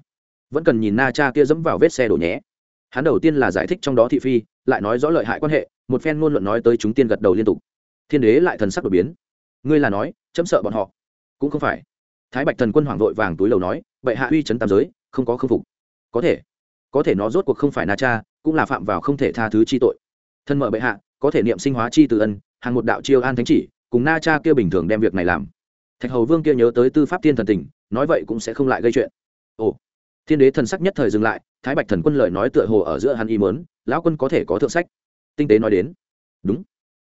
Vẫn cần nhìn na cha kia dẫm vào vết xe đổ nhé. Hắn đầu tiên là giải thích trong đó thị phi, lại nói rõ lợi hại quan hệ một phen ngôn luận nói tới chúng tiên gật đầu liên tục. Thiên đế lại thần sắc đột biến. Ngươi là nói, chấm sợ bọn họ. Cũng không phải. Thái bạch thần quân hoàng vội vàng túi lầu nói vậy hạ uy chấn tam giới, không có khâm phục. Có thể. Có thể nó rốt cuộc không phải na cha, cũng là phạm vào không thể tha thứ chi tội. Thân mở bệ hạ, có thể niệm sinh hóa chi từ ân, hàng một đạo chiêu an thánh chỉ, cùng na cha kia bình thường đem việc này làm. Thạch hầu vương kia nhớ tới tư pháp thiên thần tình, nói vậy cũng sẽ không lại gây chuyện. Ồ. Thiên đế thần sắc nhất thời dừng lại, thái bạch thần quân lời nói tựa hồ ở giữa hắn y mớn lão quân có thể có thượng sách tinh tế nói đến. Đúng.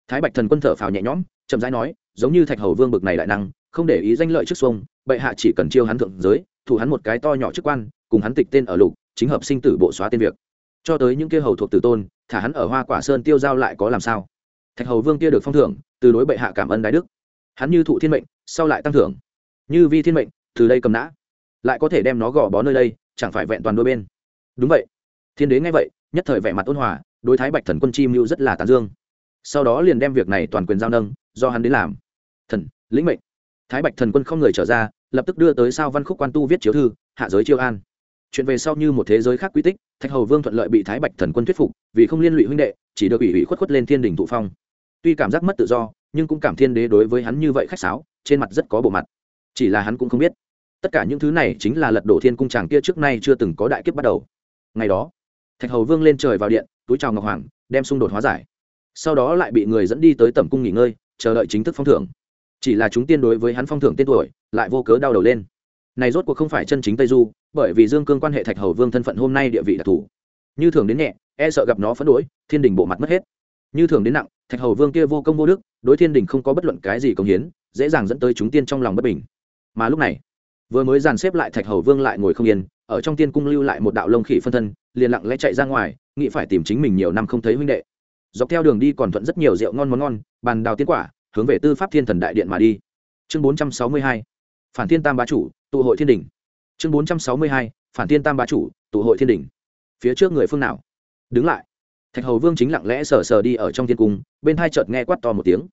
Thái bạch thần quân thở phào nhẹ nhõm, chậm rãi nói, giống như thạch hầu vương bực này đại năng, không để ý danh lợi trước xuông, bệ hạ chỉ cần chiêu hắn thượng giới, thủ hắn một cái to nhỏ chức quan, cùng hắn tịch tên ở lục, chính hợp sinh tử bộ xóa tên việc. Cho tới những kia hầu thuộc tử tôn, thả hắn ở hoa quả sơn tiêu giao lại có làm sao? Thạch hầu vương kia được phong thưởng, từ đối bệ hạ cảm ơn đái đức. Hắn như thụ thiên mệnh, sau lại tăng thưởng. Như vi thiên mệnh, từ đây cầm nã. Lại có thể đem nó gò bó nơi đây, chẳng phải vẹn toàn đôi bên. Đúng vậy. Thiên đế nghe vậy, nhất thời vẻ mặt ôn hòa đối thái bạch thần quân chi mưu rất là tán dương. Sau đó liền đem việc này toàn quyền giao nâng, do hắn đến làm. Thần, lĩnh mệnh. Thái bạch thần quân không người trở ra, lập tức đưa tới sao văn khúc quan tu viết chiếu thư, hạ giới chiêu an. Chuyện về sau như một thế giới khác quy tích, thạch hầu vương thuận lợi bị thái bạch thần quân thuyết phục, vì không liên lụy huynh đệ, chỉ được ủy ủy khuất khuất lên thiên đình thụ phong. Tuy cảm giác mất tự do, nhưng cũng cảm thiên đế đối với hắn như vậy khách sáo, trên mặt rất có bộ mặt. Chỉ là hắn cũng không biết. Tất cả những thứ này chính là lật đổ thiên cung tràng kia trước nay chưa từng có đại kiếp bắt đầu. Ngày đó thạch hầu vương lên trời vào điện, túi chào ngọc hoàng, đem xung đột hóa giải. Sau đó lại bị người dẫn đi tới tẩm cung nghỉ ngơi, chờ đợi chính thức phong thưởng. Chỉ là chúng tiên đối với hắn phong thưởng tên tuổi, lại vô cớ đau đầu lên. Này rốt cuộc không phải chân chính tây du, bởi vì dương cương quan hệ thạch hầu vương thân phận hôm nay địa vị đặc thù. Như thường đến nhẹ e sợ gặp nó phẫn đỗi thiên đình bộ mặt mất hết. Như thường đến nặng, thạch hầu vương kia vô công vô đức, đối thiên đình không có bất luận cái gì công hiến, dễ dàng dẫn tới chúng tiên trong lòng bất bình. Mà lúc này, vừa mới dàn xếp lại thạch hầu vương lại ngồi không yên ở trong tiên cung lưu lại một đạo lông khỉ phân thân, liền lặng lẽ chạy ra ngoài, nghĩ phải tìm chính mình nhiều năm không thấy huynh đệ. Dọc theo đường đi còn thuận rất nhiều rượu ngon món ngon, bàn đào tiên quả, hướng về tư pháp thiên thần đại điện mà đi. Chương bốn trăm sáu mươi hai, phản thiên tam bá chủ, tụ hội thiên đình chương bốn trăm sáu mươi hai, phản thiên tam bá chủ, tụ hội thiên đình phía trước người phương nào? Đứng lại. Thạch hầu vương chính lặng lẽ sờ sờ đi ở trong thiên cung, bên hai chợt nghe quát to một tiếng.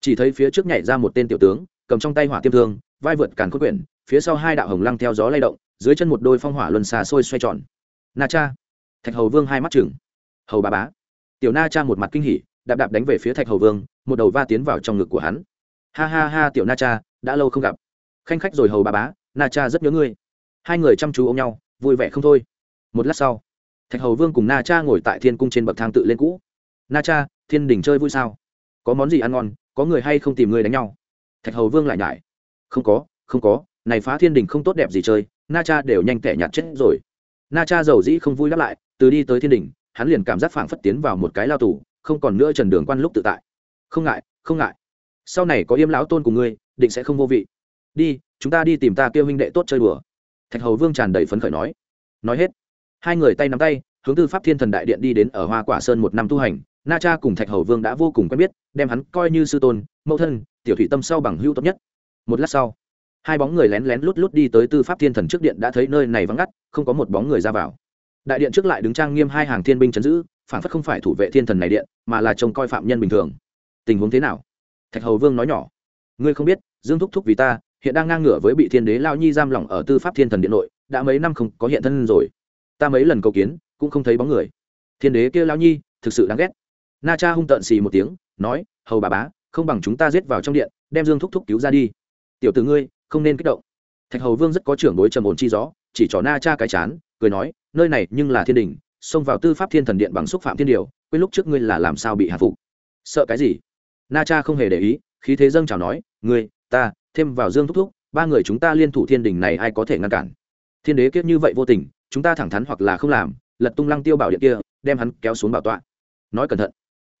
Chỉ thấy phía trước nhảy ra một tên tiểu tướng, cầm trong tay hỏa tiêm thương, vai vượt càn cốt quyển, phía sau hai đạo hồng lăng theo gió lay động dưới chân một đôi phong hỏa luân xà sôi xoay tròn. Na cha. Thạch hầu vương hai mắt chừng hầu bà bá. Tiểu na cha một mặt kinh hỉ, đạp đạp đánh về phía thạch hầu vương, một đầu va tiến vào trong ngực của hắn. Ha ha ha, tiểu na cha, đã lâu không gặp. Khanh khách rồi hầu bà bá, na cha rất nhớ ngươi. Hai người chăm chú ôm nhau, vui vẻ không thôi. Một lát sau, thạch hầu vương cùng na cha ngồi tại thiên cung trên bậc thang tự lên cũ. Na cha, thiên đình chơi vui sao? Có món gì ăn ngon, có người hay không tìm người đánh nhau? Thạch hầu vương lại nhải. Không có không có, này phá thiên đình không tốt đẹp gì chơi na cha đều nhanh tẻ nhạt chết rồi. Na cha giàu dĩ không vui đáp lại, từ đi tới thiên đình hắn liền cảm giác phảng phất tiến vào một cái lao tù, không còn nữa trần đường quan lúc tự tại. Không ngại không ngại. Sau này có yêm lão tôn của ngươi, định sẽ không vô vị. Đi, chúng ta đi tìm ta kêu huynh đệ tốt chơi đùa. Thạch hầu vương tràn đầy phấn khởi nói. Nói hết, hai người tay nắm tay, hướng tư pháp thiên thần đại điện đi đến ở hoa quả sơn một năm tu hành. Na cha cùng thạch hầu vương đã vô cùng quen biết, đem hắn coi như sư tôn, mẫu thân, tiểu thủy tâm sau bằng hữu tốt nhất. Một lát sau hai bóng người lén lén lút lút đi tới tư pháp thiên thần trước điện đã thấy nơi này vắng ngắt, không có một bóng người ra vào. Đại điện trước lại đứng trang nghiêm hai hàng thiên binh chấn giữ, phản phất không phải thủ vệ thiên thần này điện, mà là trông coi phạm nhân bình thường. Tình huống thế nào? Thạch hầu vương nói nhỏ. Ngươi không biết, dương thúc thúc vì ta, hiện đang ngang ngửa với bị thiên đế lao nhi giam lỏng ở tư pháp thiên thần điện nội, đã mấy năm không có hiện thân rồi. Ta mấy lần cầu kiến, cũng không thấy bóng người. Thiên đế kia lao nhi, thực sự đáng ghét. Na cha hung tợn xì một tiếng, nói, hầu bà bá, không bằng chúng ta giết vào trong điện, đem dương thúc thúc cứu ra đi. Tiểu t ử ngươi không nên kích động. Thạch hầu vương rất có trưởng đối trầm ổn chi gió, chỉ trỏ na cha cái chán, cười nói, nơi này nhưng là thiên đình, xông vào tư pháp thiên thần điện bằng xúc phạm thiên điều, quên lúc trước ngươi là làm sao bị hạ phục. Sợ cái gì? Na cha không hề để ý, khí thế dâng chào nói, ngươi, ta, thêm vào dương thúc thúc, ba người chúng ta liên thủ thiên đình này ai có thể ngăn cản? Thiên đế kiếp như vậy vô tình, chúng ta thẳng thắn hoặc là không làm, lật tung lăng tiêu bảo điện kia, đem hắn kéo xuống bảo tọa. Nói cẩn thận,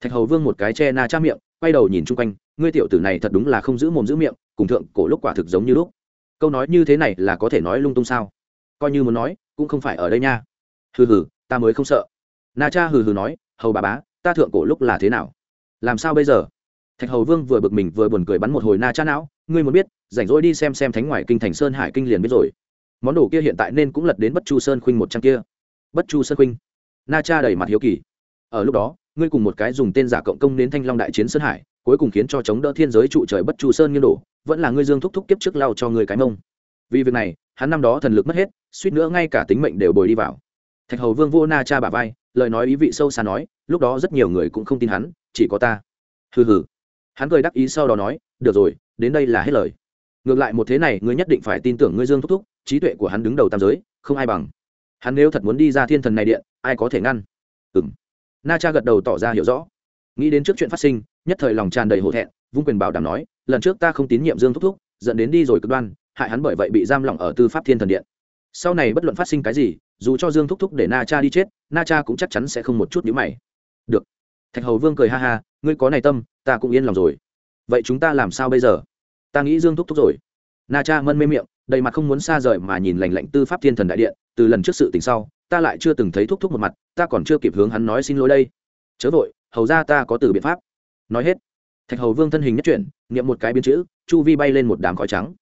thạch hầu vương một cái che na cha miệng, quay đầu nhìn chung quanh ngươi tiểu tử này thật đúng là không giữ mồm giữ miệng, cùng thượng cổ lúc quả thực giống như lúc. Câu nói như thế này là có thể nói lung tung sao? Coi như muốn nói, cũng không phải ở đây nha. Hừ hừ, ta mới không sợ. Na cha hừ hừ nói, hầu bà bá, ta thượng cổ lúc là thế nào? Làm sao bây giờ? Thạch hầu vương vừa bực mình vừa buồn cười bắn một hồi na cha não, ngươi muốn biết, rảnh rỗi đi xem xem thánh ngoài kinh thành sơn hải kinh liền biết rồi. Món đồ kia hiện tại nên cũng lật đến bất chu sơn khuynh một trăm kia. Bất chu sơn khuynh? Na cha đầy mặt hiếu kỳ. Ở lúc đó, ngươi cùng một cái dùng tên giả cộng công đến thanh long đại chiến sơn hải cuối cùng khiến cho chống đỡ thiên giới trụ trời bất chu sơn nghiêng đổ, vẫn là ngươi dương thúc thúc kiếp trước lao cho người cái mông. Vì việc này, hắn năm đó thần lực mất hết, suýt nữa ngay cả tính mệnh đều bồi đi vào. Thạch hầu vương vô na cha bà vai, lời nói ý vị sâu xa nói, lúc đó rất nhiều người cũng không tin hắn, chỉ có ta. Hừ hừ. Hắn cười đắc ý sau đó nói, được rồi, đến đây là hết lời. Ngược lại một thế này, ngươi nhất định phải tin tưởng ngươi dương thúc thúc, trí tuệ của hắn đứng đầu tam giới, không ai bằng. Hắn nếu thật muốn đi ra thiên thần này điện, ai có thể ngăn? Ừng na cha gật đầu tỏ ra hiểu rõ nghĩ đến trước chuyện phát sinh, nhất thời lòng tràn đầy hổ thẹn, vung quyền bảo đảm nói, lần trước ta không tín nhiệm dương thúc thúc, dẫn đến đi rồi cực đoan, hại hắn bởi vậy bị giam lỏng ở tư pháp thiên thần điện. Sau này bất luận phát sinh cái gì, dù cho dương thúc thúc để na cha đi chết, na cha cũng chắc chắn sẽ không một chút nhữ mày. Được. Thạch hầu vương cười ha ha, ngươi có này tâm, ta cũng yên lòng rồi. Vậy chúng ta làm sao bây giờ? Ta nghĩ dương thúc thúc rồi. Na cha mân mê miệng, đầy mặt không muốn xa rời mà nhìn lành lạnh tư pháp thiên thần đại điện, từ lần trước sự tình sau, ta lại chưa từng thấy thúc thúc một mặt, ta còn chưa kịp hướng hắn nói xin lỗi đây. Chớ vội hầu ra ta có từ biện pháp. Nói hết, thạch hầu vương thân hình nhất chuyển, niệm một cái biến chữ, chu vi bay lên một đám khói trắng.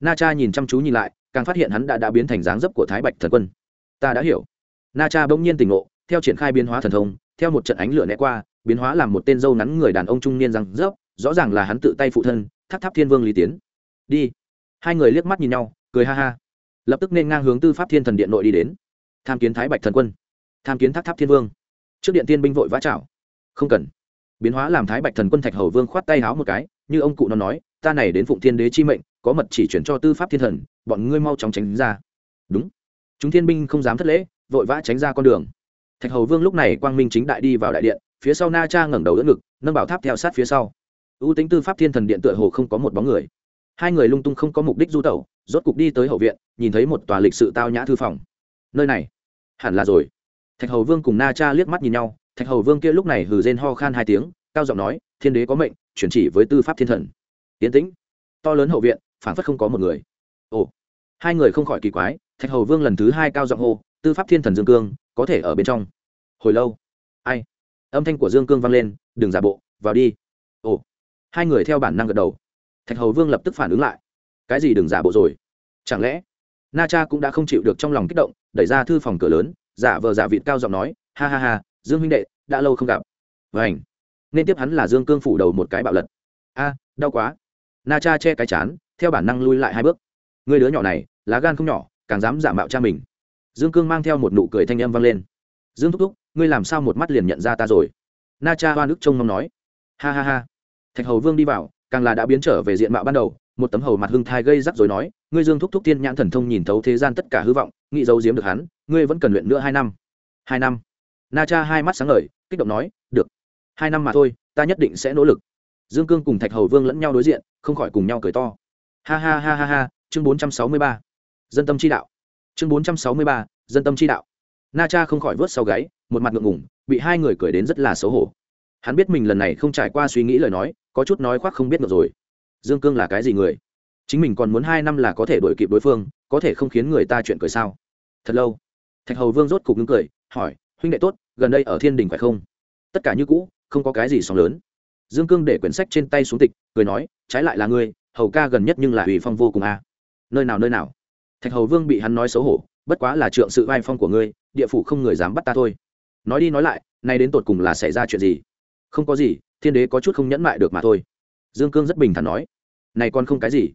Na cha nhìn chăm chú nhìn lại, càng phát hiện hắn đã đã biến thành dáng dấp của thái bạch thần quân. Ta đã hiểu. Na cha bỗng nhiên tỉnh ngộ, theo triển khai biến hóa thần thông, theo một trận ánh lửa né qua, biến hóa làm một tên dâu nắn người đàn ông trung niên răng rớp rõ ràng là hắn tự tay phụ thân, tháp tháp thiên vương lý tiến. Đi. Hai người liếc mắt nhìn nhau, cười ha ha. Lập tức nên ngang hướng tư pháp thiên thần điện nội đi đến. Tham kiến thái bạch thần quân. Tham kiến tháp tháp thiên vương. Trước điện tiên binh vội vã chào không cần. Biến hóa làm thái bạch thần quân thạch hầu vương khoát tay háo một cái, như ông cụ nó nói, ta này đến phụng thiên đế chi mệnh, có mật chỉ chuyển cho tư pháp thiên thần, bọn ngươi mau chóng tránh ra. Đúng. Chúng thiên binh không dám thất lễ, vội vã tránh ra con đường. Thạch hầu vương lúc này quang minh chính đại đi vào đại điện, phía sau na cha ngẩng đầu đỡ ngực, nâng bảo tháp theo sát phía sau. Ưu tính tư pháp thiên thần điện tựa hồ không có một bóng người. Hai người lung tung không có mục đích du tẩu, rốt cục đi tới hậu viện, nhìn thấy một tòa lịch sự tao nhã thư phòng. Nơi này, hẳn là rồi. Thạch hầu vương cùng na cha liếc mắt nhìn nhau thạch hầu vương kia lúc này hừ rên ho khan hai tiếng, cao giọng nói, thiên đế có mệnh, chuyển chỉ với tư pháp thiên thần. Tiến tĩnh, to lớn hậu viện phản phất không có một người. Ồ, hai người không khỏi kỳ quái. Thạch hầu vương lần thứ hai cao giọng hô, tư pháp thiên thần dương cương, có thể ở bên trong. Hồi lâu? Ai? Âm thanh của dương cương vang lên, đừng giả bộ, vào đi. Ồ. Hai người theo bản năng gật đầu. Thạch hầu vương lập tức phản ứng lại. Cái gì đừng giả bộ rồi? Chẳng lẽ? Na cha cũng đã không chịu được trong lòng kích động, đẩy ra thư phòng cửa lớn, giả vờ giả vịt cao giọng nói, ha ha ha dương huynh đệ, đã lâu không gặp. Vảnh nên tiếp hắn là dương cương phủ đầu một cái bạo lật. A, đau quá. Na cha che cái chán, theo bản năng lui lại hai bước. Người đứa nhỏ này, lá gan không nhỏ, càng dám giả mạo cha mình. Dương cương mang theo một nụ cười thanh âm vang lên. Dương thúc thúc, ngươi làm sao một mắt liền nhận ra ta rồi? Na cha hoa nước trông mong nói. Ha ha ha. Thạch hầu vương đi vào, càng là đã biến trở về diện mạo ban đầu, một tấm hầu mặt hưng thai gây rắc rồi nói, ngươi dương thúc thúc tiên nhãn thần thông nhìn thấu thế gian tất cả hư vọng, nghĩ giấu giếm được hắn, ngươi vẫn cần luyện nữa hai năm. Hai năm? Na cha hai mắt sáng ngời, kích động nói, được, hai năm mà thôi, ta nhất định sẽ nỗ lực. Dương cương cùng thạch hầu vương lẫn nhau đối diện, không khỏi cùng nhau cười to. Ha ha ha ha ha, chương bốn trăm sáu mươi ba. Dân tâm chi đạo. Chương bốn trăm sáu mươi ba, dân tâm chi đạo. Na cha không khỏi vớt sau gáy, một mặt ngượng ngủng bị hai người cười đến rất là xấu hổ. Hắn biết mình lần này không trải qua suy nghĩ lời nói, có chút nói khoác không biết được rồi. Dương cương là cái gì người? Chính mình còn muốn hai năm là có thể đổi kịp đối phương, có thể không khiến người ta chuyện cười sao? Thật lâu, thạch hầu vương rốt cục ngưng cười, hỏi huynh đệ tốt, gần đây ở thiên đình phải không? Tất cả như cũ, không có cái gì sóng lớn. Dương cương để quyển sách trên tay xuống tịch, cười nói, trái lại là ngươi, hầu ca gần nhất nhưng là ủy phong vô cùng a. À. nơi nào nơi nào? Thạch hầu vương bị hắn nói xấu hổ, bất quá là trượng sự vai phong của ngươi, địa phủ không người dám bắt ta thôi. Nói đi nói lại, nay đến tột cùng là xảy ra chuyện gì? Không có gì, thiên đế có chút không nhẫn mại được mà thôi. Dương cương rất bình thản nói, này còn không cái gì.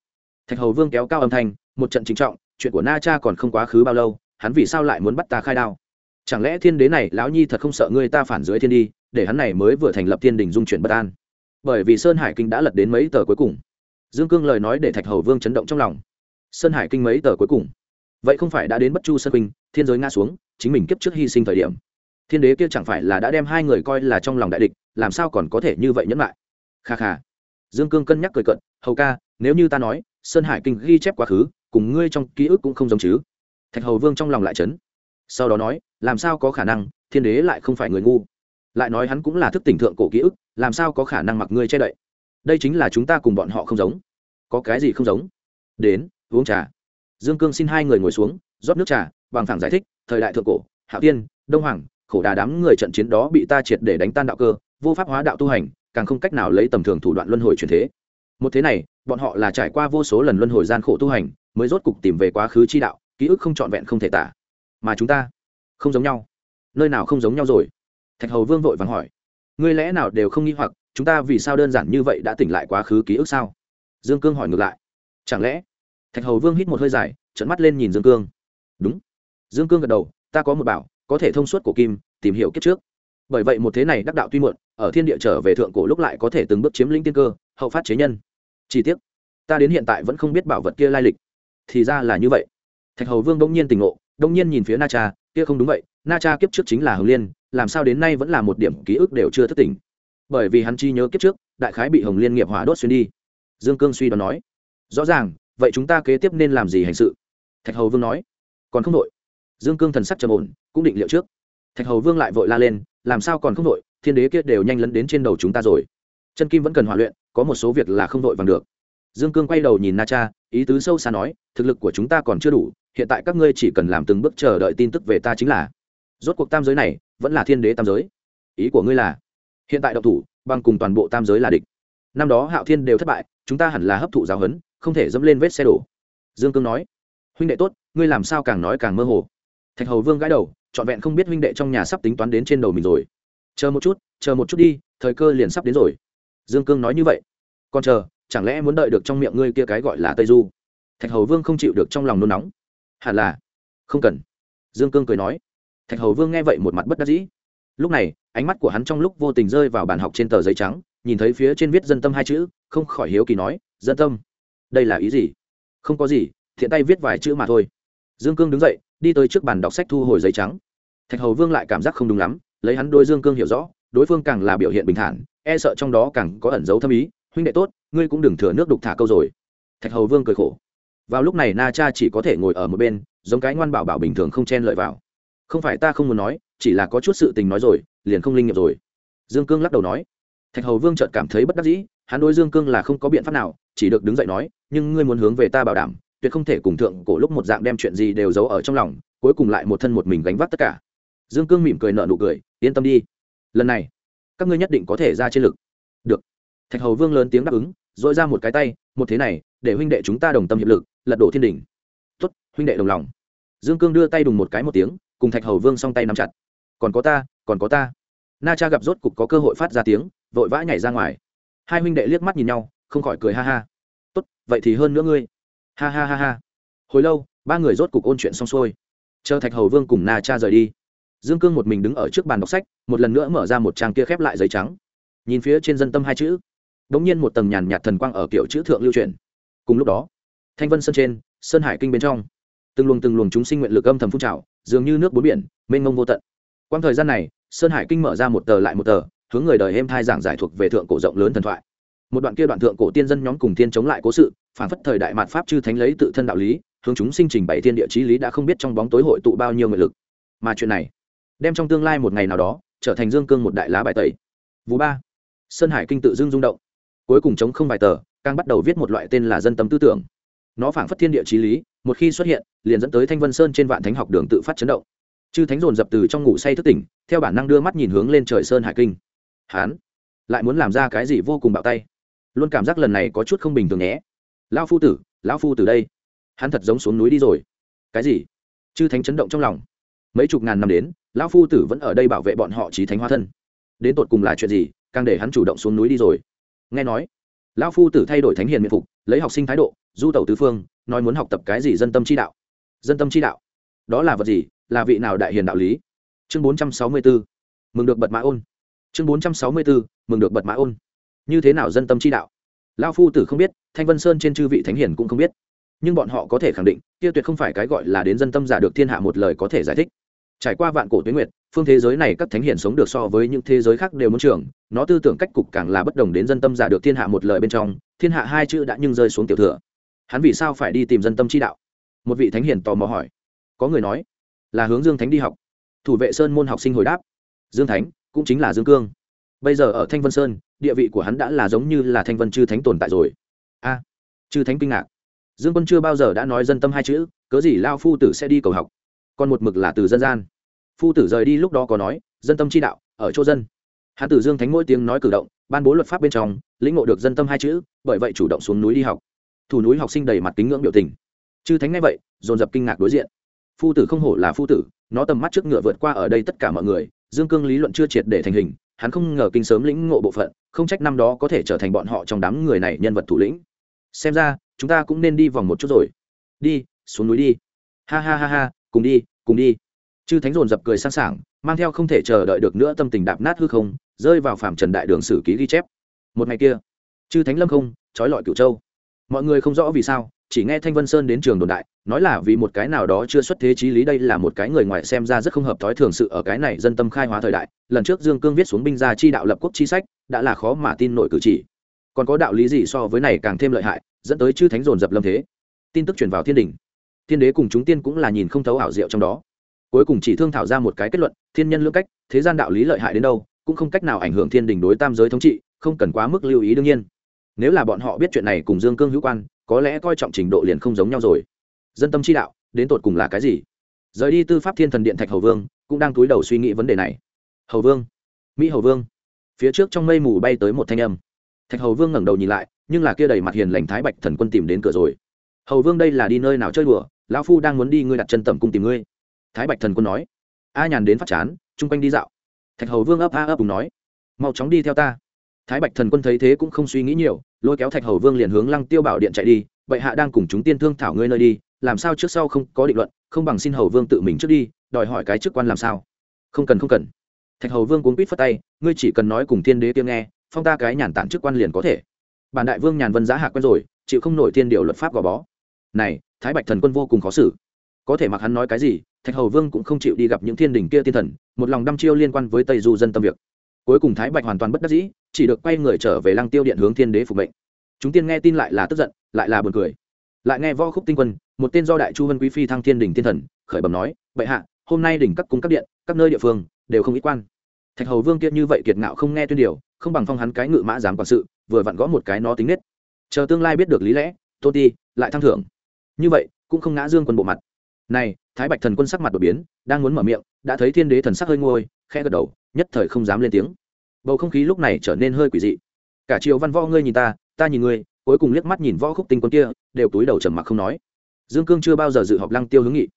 Thạch hầu vương kéo cao âm thanh, một trận chính trọng, chuyện của na cha còn không quá khứ bao lâu, hắn vì sao lại muốn bắt ta khai đao? Chẳng lẽ thiên đế này lão nhi thật không sợ ngươi ta phản dưới thiên đi, để hắn này mới vừa thành lập thiên đình dung chuyển bất an? Bởi vì sơn hải kinh đã lật đến mấy tờ cuối cùng. Dương cương lời nói để thạch hầu vương chấn động trong lòng. Sơn hải kinh mấy tờ cuối cùng? Vậy không phải đã đến bất chu sơn kinh, thiên giới nga xuống, chính mình kiếp trước hy sinh thời điểm. Thiên đế kia chẳng phải là đã đem hai người coi là trong lòng đại địch, làm sao còn có thể như vậy nhẫn lại? Kha kha. Dương cương cân nhắc cười cận hầu ca, nếu như ta nói, sơn hải kinh ghi chép quá khứ, cùng ngươi trong ký ức cũng không giống chứ? Thạch hầu vương trong lòng lại chấn. Sau đó nói làm sao có khả năng thiên đế lại không phải người ngu? Lại nói hắn cũng là thức tỉnh thượng cổ ký ức, làm sao có khả năng mặc ngươi che đậy? Đây chính là chúng ta cùng bọn họ không giống. Có cái gì không giống? Đến, uống trà. Dương cương xin hai người ngồi xuống, rót nước trà, bằng thẳng giải thích, thời đại thượng cổ hạo tiên, đông hoàng, khổ đà đám người trận chiến đó bị ta triệt để đánh tan đạo cơ, vô pháp hóa đạo tu hành, càng không cách nào lấy tầm thường thủ đoạn luân hồi truyền thế. Một thế này, bọn họ là trải qua vô số lần luân hồi gian khổ tu hành, mới rốt cục tìm về quá khứ chi đạo, ký ức không trọn vẹn không thể tả. Mà chúng ta không giống nhau. Nơi nào không giống nhau rồi? Thạch hầu vương vội vàng hỏi. Ngươi lẽ nào đều không nghi hoặc, chúng ta vì sao đơn giản như vậy đã tỉnh lại quá khứ ký ức sao? Dương cương hỏi ngược lại. Chẳng lẽ? Thạch hầu vương hít một hơi dài trận mắt lên nhìn dương cương. Đúng. Dương cương gật đầu, ta có một bảo, có thể thông suốt cổ kim, tìm hiểu kiếp trước. Bởi vậy một thế này đắc đạo tuy muộn, ở thiên địa trở về thượng cổ lúc lại có thể từng bước chiếm lĩnh tiên cơ, hậu phát chế nhân. Chi tiết ta đến hiện tại vẫn không biết bảo vật kia lai lịch. Thì ra là như vậy. Thạch hầu vương đông nhiên tỉnh ngộ đông nhiên nhìn phía na cha kia không đúng vậy, na cha kiếp trước chính là hồng liên, làm sao đến nay vẫn là một điểm ký ức đều chưa thất tỉnh bởi vì hắn chi nhớ kiếp trước, đại khái bị hồng liên nghiệp hỏa đốt xuyên đi. Dương cương suy đoán nói, rõ ràng, vậy chúng ta kế tiếp nên làm gì hành sự? Thạch hầu vương nói, còn không đội dương cương thần sắc trầm ổn, cũng định liệu trước. Thạch hầu vương lại vội la lên, làm sao còn không đội thiên đế kia đều nhanh lấn đến trên đầu chúng ta rồi. Chân kim vẫn cần hòa luyện, có một số việc là không đội bằng được. Dương cương quay đầu nhìn na cha, ý tứ sâu xa nói, thực lực của chúng ta còn chưa đủ hiện tại các ngươi chỉ cần làm từng bước chờ đợi tin tức về ta chính là. Rốt cuộc tam giới này, vẫn là thiên đế tam giới. Ý của ngươi là, hiện tại độc thủ, bằng cùng toàn bộ tam giới là địch. Năm đó hạo thiên đều thất bại, chúng ta hẳn là hấp thụ giáo huấn, không thể dẫm lên vết xe đổ. Dương cương nói, huynh đệ tốt, ngươi làm sao càng nói càng mơ hồ. Thạch hầu vương gãi đầu, trọn vẹn không biết huynh đệ trong nhà sắp tính toán đến trên đầu mình rồi. Chờ một chút, chờ một chút đi, thời cơ liền sắp đến rồi. Dương cương nói như vậy. Còn chờ, chẳng lẽ muốn đợi được trong miệng ngươi kia cái gọi là tây du? Thạch hầu vương không chịu được trong lòng nôn nóng hẳn là. Không cần. Dương cương cười nói. Thạch hầu vương nghe vậy một mặt bất đắc dĩ. Lúc này, ánh mắt của hắn trong lúc vô tình rơi vào bàn học trên tờ giấy trắng, nhìn thấy phía trên viết dân tâm hai chữ, không khỏi hiếu kỳ nói, dân tâm? Đây là ý gì? Không có gì, thiện tay viết vài chữ mà thôi. Dương cương đứng dậy, đi tới trước bàn đọc sách thu hồi giấy trắng. Thạch hầu vương lại cảm giác không đúng lắm, lấy hắn đôi dương cương hiểu rõ, đối phương càng là biểu hiện bình thản e sợ trong đó càng có ẩn dấu thâm ý, huynh đệ tốt, ngươi cũng đừng thừa nước đục thả câu rồi. Thạch hầu vương cười khổ vào lúc này na cha chỉ có thể ngồi ở một bên, giống cái ngoan bảo bảo bình thường không chen lợi vào. Không phải ta không muốn nói, chỉ là có chút sự tình nói rồi, liền không linh nghiệm rồi. Dương cương lắc đầu nói. Thạch hầu vương chợt cảm thấy bất đắc dĩ, hắn đối dương cương là không có biện pháp nào, chỉ được đứng dậy nói, nhưng ngươi muốn hướng về ta bảo đảm, tuyệt không thể cùng thượng cổ lúc một dạng đem chuyện gì đều giấu ở trong lòng, cuối cùng lại một thân một mình gánh vác tất cả. Dương cương mỉm cười nợ nụ cười, yên tâm đi. Lần này, các ngươi nhất định có thể ra chiến lực được. Thạch hầu vương lớn tiếng đáp ứng dội ra một cái tay, một thế này, để huynh đệ chúng ta đồng tâm hiệp lực lật đổ thiên đình. Tuất huynh đệ đồng lòng. Dương cương đưa tay đùng một cái một tiếng, cùng thạch hầu vương song tay nắm chặt. Còn có ta, còn có ta. Na cha gặp rốt cục có cơ hội phát ra tiếng, vội vã nhảy ra ngoài. Hai huynh đệ liếc mắt nhìn nhau, không khỏi cười ha ha. Tốt, vậy thì hơn nữa ngươi. Ha ha ha ha. Hồi lâu, ba người rốt cục ôn chuyện xong xuôi. Chờ thạch hầu vương cùng na cha rời đi. Dương cương một mình đứng ở trước bàn đọc sách, một lần nữa mở ra một trang kia khép lại giấy trắng. Nhìn phía trên dân tâm hai chữ. Đ ỗ n g nhiên một tầng nhàn nhạt thần quang ở kiểu chữ thượng lưu truyền. Cùng lúc đó thanh vân sơn trên, sơn hải kinh bên trong. Từng luồng từng luồng chúng sinh nguyện lực âm thầm phun trào, dường như nước bốn biển, mênh mông vô tận. Quang thời gian này, sơn hải kinh mở ra một tờ lại một tờ, hướng người đời êm thai giảng giải thuộc về thượng cổ rộng lớn thần thoại. Một đoạn kia đoạn thượng cổ tiên dân nhóm cùng tiên chống lại cố sự, phản phất thời đại mạt pháp chư thánh lấy tự thân đạo lý, hướng chúng sinh trình bày thiên địa chí lý đã không biết trong bóng tối hội tụ bao nhiêu nguyện lực. Mà chuyện này, đem trong tương lai một ngày nào đó, trở thành dương cương một đại lá bài tẩy. Vũ ba, sơn hải kinh tự dưng rung động. Cuối cùng chống không bài tờ, càng bắt đầu viết một loại tên là dân tâm tư tưởng nó phảng phất thiên địa chí lý, một khi xuất hiện, liền dẫn tới thanh vân sơn trên vạn thánh học đường tự phát chấn động. Chư thánh dồn dập từ trong ngủ say thức tỉnh, theo bản năng đưa mắt nhìn hướng lên trời sơn hải kinh. Hán, lại muốn làm ra cái gì vô cùng bạo tay. Luôn cảm giác lần này có chút không bình thường nhé. Lão phu tử, lão phu tử đây. Hắn thật giống xuống núi đi rồi. Cái gì? Chư thánh chấn động trong lòng. Mấy chục ngàn năm đến, lão phu tử vẫn ở đây bảo vệ bọn họ trí thánh hóa thân. Đến tột cùng là chuyện gì, càng để hắn chủ động xuống núi đi rồi. Nghe nói, lão phu tử thay đổi thánh hiền miệng phục, lấy học sinh thái độ du tẩu tứ phương, nói muốn học tập cái gì dân tâm chi đạo. Dân tâm chi đạo? Đó là vật gì? Là vị nào đại hiền đạo lý? Chương bốn trăm sáu mươi bốn mừng được bật mã ôn. Chương bốn trăm sáu mươi bốn mừng được bật mã ôn. Như thế nào dân tâm chi đạo? Lão phu tử không biết, thanh vân sơn trên chư vị thánh hiền cũng không biết. Nhưng bọn họ có thể khẳng định Tiêu tuyệt không phải cái gọi là đến dân tâm giả được thiên hạ một lời có thể giải thích. Trải qua vạn cổ tuyến nguyệt, phương thế giới này các thánh hiền sống được so với những thế giới khác đều muốn trưởng, nó tư tưởng cách cục càng là bất đồng đến dân tâm giả được thiên hạ một lời bên trong, thiên hạ hai chữ đã nhưng rơi xuống tiểu thừa hắn vì sao phải đi tìm dân tâm chi đạo? Một vị thánh hiền tò mò hỏi. Có người nói, là hướng dương thánh đi học. Thủ vệ sơn môn học sinh hồi đáp, dương thánh cũng chính là dương cương. Bây giờ ở thanh vân sơn, địa vị của hắn đã là giống như là thanh vân chư thánh tồn tại rồi. A, chư thánh kinh ngạc. Dương quân chưa bao giờ đã nói dân tâm hai chữ, cớ gì lao phu tử sẽ đi cầu học? Còn một mực là từ dân gian. Phu tử rời đi lúc đó có nói, dân tâm chi đạo, ở chỗ dân. Hạ tử dương thánh mỗi tiếng nói cử động, ban bố luật pháp bên trong, lĩnh ngộ được dân tâm hai chữ, bởi vậy chủ động xuống núi đi học thủ núi học sinh đầy mặt kính ngưỡng biểu tình. Chư thánh ngay vậy, dồn dập kinh ngạc đối diện. Phu tử không hổ là phu tử, nó tầm mắt trước ngựa vượt qua ở đây tất cả mọi người, dương cương lý luận chưa triệt để thành hình, hắn không ngờ kinh sớm lĩnh ngộ bộ phận, không trách năm đó có thể trở thành bọn họ trong đám người này nhân vật thủ lĩnh. Xem ra, chúng ta cũng nên đi vòng một chút rồi. Đi, xuống núi đi. Ha ha ha ha, cùng đi cùng đi. Chư thánh dồn dập cười sẵn sảng mang theo không thể chờ đợi được nữa tâm tình đạp nát hư không, rơi vào phạm trần đại đường sử ký ghi chép. Một ngày kia, chư thánh lâm không, trói lọi cửu châu mọi người không rõ vì sao, chỉ nghe thanh vân sơn đến trường đồn đại, nói là vì một cái nào đó chưa xuất thế trí lý đây là một cái người ngoài xem ra rất không hợp thói thường sự ở cái này dân tâm khai hóa thời đại. Lần trước dương cương viết xuống binh gia chi đạo lập quốc chi sách, đã là khó mà tin nổi cử chỉ. Còn có đạo lý gì so với này càng thêm lợi hại, dẫn tới chư thánh dồn dập lâm thế? Tin tức truyền vào thiên đình. Thiên đế cùng chúng tiên cũng là nhìn không thấu ảo diệu trong đó. Cuối cùng chỉ thương thảo ra một cái kết luận, thiên nhân lưỡng cách, thế gian đạo lý lợi hại đến đâu, cũng không cách nào ảnh hưởng thiên đình đối tam giới thống trị, không cần quá mức lưu ý đương nhiên nếu là bọn họ biết chuyện này cùng dương cương hữu quan, có lẽ coi trọng trình độ liền không giống nhau rồi. Dân tâm chi đạo, đến tột cùng là cái gì? Rời đi tư pháp thiên thần điện thạch hầu vương, cũng đang túi đầu suy nghĩ vấn đề này. Hầu vương, mỹ hầu vương. Phía trước trong mây mù bay tới một thanh âm. Thạch hầu vương ngẩng đầu nhìn lại, nhưng là kia đầy mặt hiền lành thái bạch thần quân tìm đến cửa rồi. Hầu vương đây là đi nơi nào chơi đùa? Lão phu đang muốn đi ngươi đặt chân tầm cung tìm ngươi. Thái bạch thần quân nói. A nhàn đến phát chán, chung quanh đi dạo. Thạch hầu vương ấp a ấp cùng nói. Mau chóng đi theo ta thái bạch thần quân thấy thế cũng không suy nghĩ nhiều, lôi kéo thạch hầu vương liền hướng lăng tiêu bảo điện chạy đi, bệ hạ đang cùng chúng tiên thương thảo ngươi nơi đi, làm sao trước sau không có định luận, không bằng xin hầu vương tự mình trước đi, đòi hỏi cái chức quan làm sao? Không cần không cần. Thạch hầu vương cuốn quýt phất tay, ngươi chỉ cần nói cùng thiên đế tiếng nghe, phong ta cái nhàn tản chức quan liền có thể. Bản đại vương nhàn vân giá hạ quen rồi, chịu không nổi thiên điều luật pháp gò bó. Này, thái bạch thần quân vô cùng khó xử. Có thể mặc hắn nói cái gì, thạch hầu vương cũng không chịu đi gặp những thiên đình kia tiên thần, một lòng đăm chiêu liên quan với tây du dân tâm việc cuối cùng thái bạch hoàn toàn bất đắc dĩ, chỉ được quay người trở về lăng tiêu điện hướng thiên đế phục mệnh. Chúng tiên nghe tin lại là tức giận, lại là buồn cười. Lại nghe võ khúc tinh quân, một tên do đại chu vân quý phi thăng thiên đình thiên thần, khởi bẩm nói, bệ hạ, hôm nay đỉnh các cung các điện, các nơi địa phương đều không ít quan. Thạch hầu vương kiệt như vậy kiệt ngạo không nghe tuyên điều, không bằng phong hắn cái ngự mã dám quản sự, vừa vặn gõ một cái nó tính nết. Chờ tương lai biết được lý lẽ, tô ti lại thăng thưởng. Như vậy, cũng không ngã dương quân bộ mặt. Này, thái bạch thần quân sắc mặt đột biến, đang muốn mở miệng, đã thấy thiên đế thần sắc hơi ngôi khe gật đầu nhất thời không dám lên tiếng. Bầu không khí lúc này trở nên hơi quỷ dị. Cả triều văn võ ngươi nhìn ta ta nhìn ngươi, cuối cùng liếc mắt nhìn võ khúc tinh quân kia, đều túi đầu trầm mặc không nói. Dương cương chưa bao giờ dự họp lăng tiêu hướng nghị.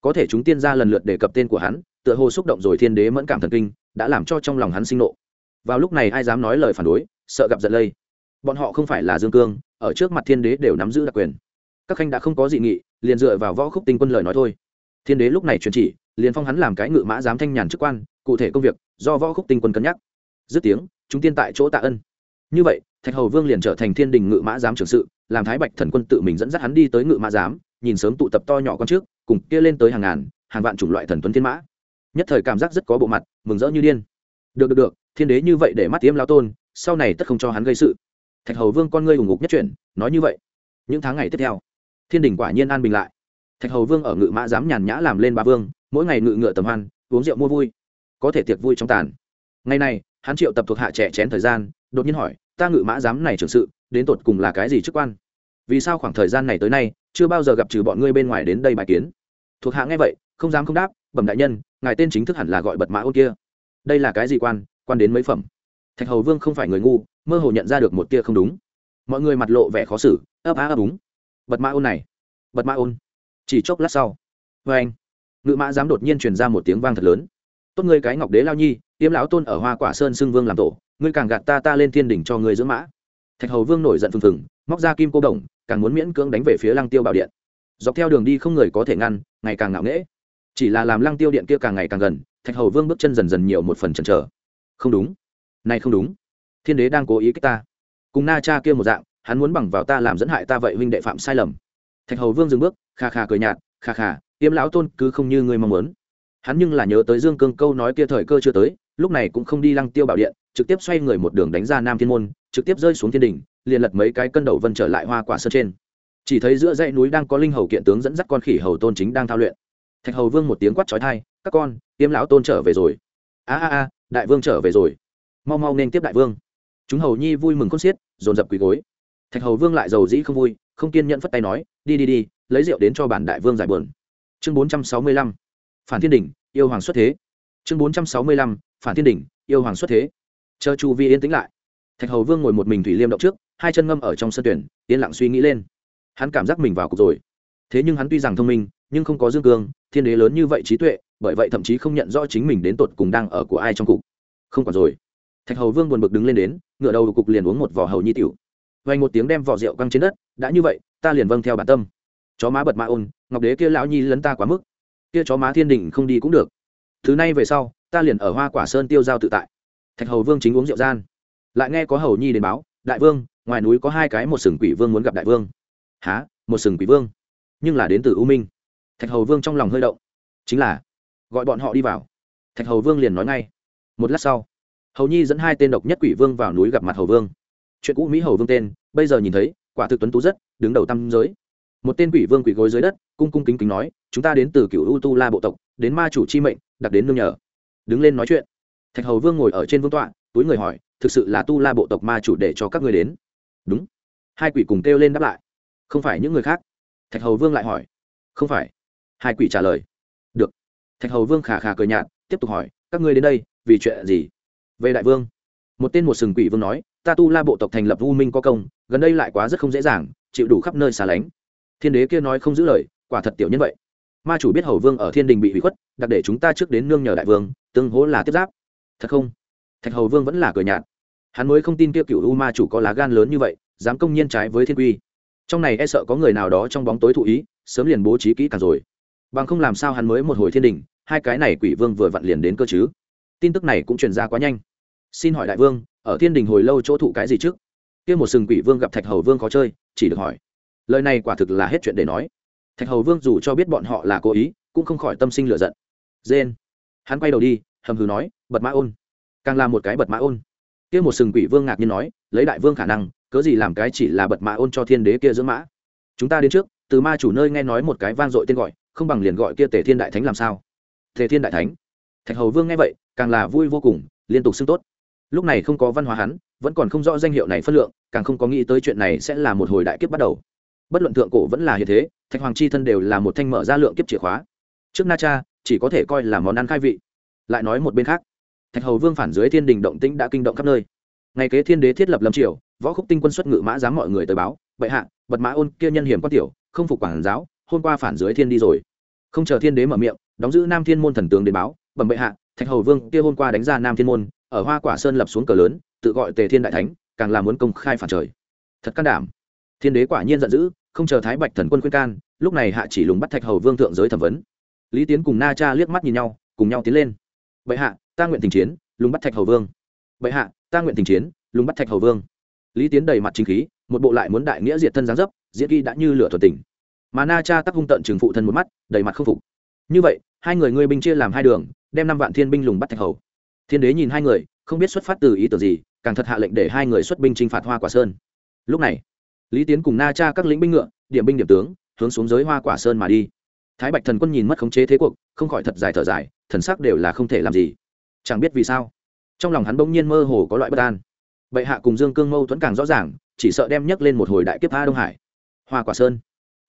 Có thể chúng tiên ra lần lượt đề cập tên của hắn, tựa hồ xúc động rồi thiên đế mẫn cảm thần kinh, đã làm cho trong lòng hắn sinh nộ. Vào lúc này ai dám nói lời phản đối, sợ gặp giận lây. Bọn họ không phải là dương cương, ở trước mặt thiên đế đều nắm giữ đặc quyền. Các khanh đã không có dị nghị, liền dựa vào võ khúc tinh quân lời nói thôi. Thiên đế lúc này truyền chỉ, liền phong hắn làm cái ngự mã giám thanh nhàn chức quan cụ thể công việc do võ khúc tinh quân cân nhắc dứt tiếng chúng tiên tại chỗ tạ ân như vậy thạch hầu vương liền trở thành thiên đình ngự mã giám trưởng sự làm thái bạch thần quân tự mình dẫn dắt hắn đi tới ngự mã giám nhìn sớm tụ tập to nhỏ con trước cùng kia lên tới hàng ngàn hàng vạn chủng loại thần tuấn thiên mã nhất thời cảm giác rất có bộ mặt mừng rỡ như điên được được được thiên đế như vậy để mắt tiêm lao tôn sau này tất không cho hắn gây sự thạch hầu vương con ngươi hùng ngục nhất chuyển nói như vậy những tháng ngày tiếp theo thiên đình quả nhiên an bình lại thạch hầu vương ở ngự mã dám nhàn nhã làm lên ba vương mỗi ngày ngự ngựa tầm hoan uống rượu mua vui có thể tiệc vui trong tàn. Ngày này, hắn triệu tập thuộc hạ trẻ chén thời gian, đột nhiên hỏi, ta ngự mã giám này trưởng sự, đến tột cùng là cái gì chức quan? Vì sao khoảng thời gian này tới nay, chưa bao giờ gặp trừ bọn ngươi bên ngoài đến đây bài kiến? Thuộc hạ nghe vậy, không dám không đáp, bẩm đại nhân, ngài tên chính thức hẳn là gọi bật mã ôn kia. Đây là cái gì quan quan đến mấy phẩm? Thạch hầu vương không phải người ngu, mơ hồ nhận ra được một tia không đúng. Mọi người mặt lộ vẻ khó xử, ấp á, ấp đúng bật mã ôn này, bật mã ôn. Chỉ chốc lát sau vê anh ngự mã dám đột nhiên truyền ra một tiếng vang thật lớn tốt ngươi cái ngọc đế lao nhi, tiêm lão tôn ở hoa quả sơn xưng vương làm tổ, ngươi càng gạt ta ta lên thiên đỉnh cho ngươi dưỡng mã. Thạch hầu vương nổi giận phừng phừng, móc ra kim cô đồng, càng muốn miễn cưỡng đánh về phía lăng tiêu bảo điện. Dọc theo đường đi không người có thể ngăn, ngày càng ngạo nghễ. Chỉ là làm lăng tiêu điện kia càng ngày càng gần, thạch hầu vương bước chân dần dần nhiều một phần chần chờ. Không đúng. Này không đúng. Thiên đế đang cố ý kích ta. Cùng na cha kia một dạng, hắn muốn bằng vào ta làm dẫn hại ta vậy huynh đệ phạm sai lầm. Thạch hầu vương dừng bước, kha kha cười nhạt, kha kha, tiêm lão tôn cứ không như ngươi mong muốn hắn nhưng là nhớ tới dương cương câu nói kia thời cơ chưa tới, lúc này cũng không đi lăng tiêu bảo điện, trực tiếp xoay người một đường đánh ra nam thiên môn, trực tiếp rơi xuống thiên đình liền lật mấy cái cân đầu vân trở lại hoa quả sơn trên. Chỉ thấy giữa dãy núi đang có linh hầu kiện tướng dẫn dắt con khỉ hầu tôn chính đang thao luyện. Thạch hầu vương một tiếng quát trói thai các con, tiêm lão tôn trở về rồi. A a a, đại vương trở về rồi. Mau mau nên tiếp đại vương. Chúng hầu nhi vui mừng con xiết, dồn dập quỳ gối. Thạch hầu vương lại giàu dĩ không vui, không kiên nhẫn phất tay nói, đi đi đi, lấy rượu đến cho bản đại vương giải buồn. Chương bốn trăm sáu mươi lăm. Phản thiên Đình yêu hoàng xuất thế. Chương bốn trăm sáu mươi lăm, phản thiên đỉnh, yêu hoàng xuất thế. Chờ chu vi yên tĩnh lại. Thạch hầu vương ngồi một mình thủy liêm động trước, hai chân ngâm ở trong sân tuyển, yên lặng suy nghĩ lên. Hắn cảm giác mình vào cục rồi. Thế nhưng hắn tuy rằng thông minh, nhưng không có dương cương, thiên đế lớn như vậy trí tuệ, bởi vậy thậm chí không nhận rõ chính mình đến tột cùng đang ở của ai trong cục. Không còn rồi. Thạch hầu vương buồn bực đứng lên đến, ngựa đầu cục liền uống một vỏ hầu nhi tiểu. Vay một tiếng đem vỏ rượu căng trên đất, đã như vậy, ta liền vâng theo bản tâm. Chó má bật mã ôn, ngọc đế kia lão nhi lấn ta quá mức kia chó má thiên đình không đi cũng được. Thứ nay về sau, ta liền ở hoa quả sơn tiêu giao tự tại. Thạch hầu vương chính uống rượu gian. Lại nghe có hầu nhi đến báo, đại vương, ngoài núi có hai cái một sừng quỷ vương muốn gặp đại vương. Há một sừng quỷ vương? Nhưng là đến từ u minh. Thạch hầu vương trong lòng hơi động. Chính là, gọi bọn họ đi vào. Thạch hầu vương liền nói ngay. Một lát sau, hầu nhi dẫn hai tên độc nhất quỷ vương vào núi gặp mặt hầu vương. Chuyện cũ mỹ hầu vương tên, bây giờ nhìn thấy, quả thực tuấn tú rất, đứng đầu tam giới một tên quỷ vương quỷ gối dưới đất, cung cung kính kính nói, chúng ta đến từ cựu u tu la bộ tộc, đến ma chủ chi mệnh, đặc đến nương nhờ. Đứng lên nói chuyện. Thạch hầu vương ngồi ở trên vương tọa, túi người hỏi, thực sự là tu la bộ tộc ma chủ để cho các người đến? Đúng. Hai quỷ cùng kêu lên đáp lại, không phải những người khác. Thạch hầu vương lại hỏi, không phải. Hai quỷ trả lời, được. Thạch hầu vương khà khà cười nhạt, tiếp tục hỏi, các ngươi đến đây vì chuyện gì? Về đại vương. Một tên một sừng quỷ vương nói, ta tu la bộ tộc thành lập u minh có công, gần đây lại quá rất không dễ dàng, chịu đủ khắp nơi xa lánh thiên đế kia nói không giữ lời, quả thật tiểu nhân vậy. Ma chủ biết hầu vương ở thiên đình bị hủy khuất, đặc để chúng ta trước đến nương nhờ đại vương, tương hố là tiếp giáp. Thật không? Thạch hầu vương vẫn là cười nhạt. Hắn mới không tin kia cựu u ma chủ có lá gan lớn như vậy, dám công nhiên trái với thiên quy. Trong này e sợ có người nào đó trong bóng tối thụ ý, sớm liền bố trí kỹ càng rồi. Bằng không làm sao hắn mới một hồi thiên đình, hai cái này quỷ vương vừa vặn liền đến cơ chứ? Tin tức này cũng truyền ra quá nhanh. Xin hỏi đại vương, ở thiên đình hồi lâu chỗ thụ cái gì trước? Kia một sừng quỷ vương gặp thạch hầu vương khó chơi, chỉ được hỏi lời này quả thực là hết chuyện để nói. Thạch hầu vương dù cho biết bọn họ là cố ý, cũng không khỏi tâm sinh lựa giận. Dên hắn quay đầu đi, hầm hừ nói, bật mã ôn. Càng là một cái bật mã ôn. Kia một sừng quỷ vương ngạc nhiên nói, lấy đại vương khả năng, cớ gì làm cái chỉ là bật mã ôn cho thiên đế kia dưỡng mã? Chúng ta đến trước, từ ma chủ nơi nghe nói một cái vang dội tên gọi, không bằng liền gọi kia tề thiên đại thánh làm sao? Tề thiên đại thánh? Thạch hầu vương nghe vậy, càng là vui vô cùng, liên tục xưng tốt. Lúc này không có văn hóa hắn, vẫn còn không rõ danh hiệu này phân lượng, càng không có nghĩ tới chuyện này sẽ là một hồi đại kiếp bắt đầu bất luận thượng cổ vẫn là hiện thế, thạch hoàng chi thân đều là một thanh mở ra lượng kiếp chìa khóa. Trước na cha, chỉ có thể coi là món ăn khai vị. Lại nói một bên khác, thạch hầu vương phản dưới thiên đình động tĩnh đã kinh động khắp nơi. Ngày kế thiên đế thiết lập lâm triều, võ khúc tinh quân xuất ngự mã dám mọi người tới báo, bệ hạ, bật mã ôn kia nhân hiểm quan tiểu, không phục quản giáo, hôm qua phản dưới thiên đi rồi. Không chờ thiên đế mở miệng, đóng giữ nam thiên môn thần tướng đến báo, bẩm bệ hạ, thạch hầu vương kia hôm qua đánh ra nam thiên môn, ở hoa quả sơn lập xuống cờ lớn, tự gọi tề thiên đại thánh, càng là muốn công khai phản trời. Thật can đảm. Thiên đế quả nhiên giận dữ không chờ thái bạch thần quân khuyên can, lúc này hạ chỉ lùng bắt thạch hầu vương thượng giới thẩm vấn. Lý tiến cùng na cha liếc mắt nhìn nhau, cùng nhau tiến lên. Bệ hạ, ta nguyện tình chiến, lùng bắt thạch hầu vương. Bệ hạ, ta nguyện tình chiến, lùng bắt thạch hầu vương. Lý tiến đầy mặt chính khí, một bộ lại muốn đại nghĩa diệt thân giáng dấp, diễn ghi đã như lửa thuật tình mà na cha tắc hung tận trừng phụ thân một mắt, đầy mặt không phục. Như vậy, hai người ngươi binh chia làm hai đường, đem năm vạn thiên binh lùng bắt thạch hầu. Thiên đế nhìn hai người, không biết xuất phát từ ý tưởng gì, càng thật hạ lệnh để hai người xuất binh chinh phạt hoa quả sơn. Lúc này lý tiến cùng na cha các lính binh ngựa, điểm binh điểm tướng, hướng xuống giới hoa quả sơn mà đi. Thái bạch thần quân nhìn mất khống chế thế cuộc, không khỏi thật dài thở dài, thần sắc đều là không thể làm gì. Chẳng biết vì sao, trong lòng hắn bỗng nhiên mơ hồ có loại bất an. Bệ hạ cùng dương cương mâu thuẫn càng rõ ràng, chỉ sợ đem nhấc lên một hồi đại kiếp tha đông hải. Hoa quả sơn.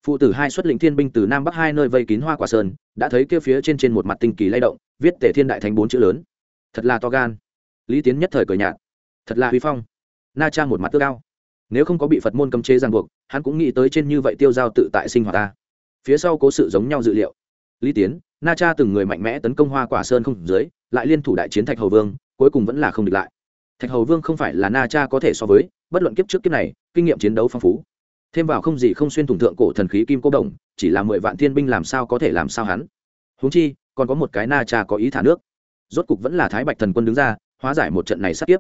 Phụ tử hai xuất lĩnh thiên binh từ nam bắc hai nơi vây kín hoa quả sơn, đã thấy kia phía trên trên một mặt tinh kỳ lay động, viết tể thiên đại thánh bốn chữ lớn. Thật là to gan. Lý tiến nhất thời cười nhạt. Thật là huy phong. Na cha một mặt tước cao nếu không có bị phật môn cấm chế ràng buộc, hắn cũng nghĩ tới trên như vậy tiêu giao tự tại sinh hoạt ta. Phía sau có sự giống nhau dự liệu. Lý tiến, na cha từng người mạnh mẽ tấn công hoa quả sơn không dưới, lại liên thủ đại chiến thạch hầu vương, cuối cùng vẫn là không địch lại. Thạch hầu vương không phải là na cha có thể so với, bất luận kiếp trước kiếp này, kinh nghiệm chiến đấu phong phú. Thêm vào không gì không xuyên thủng thượng cổ thần khí kim cô đồng, chỉ là mười vạn thiên binh làm sao có thể làm sao hắn? Huống chi, còn có một cái na cha có ý thả nước. Rốt cục vẫn là thái bạch thần quân đứng ra, hóa giải một trận này sát tiếp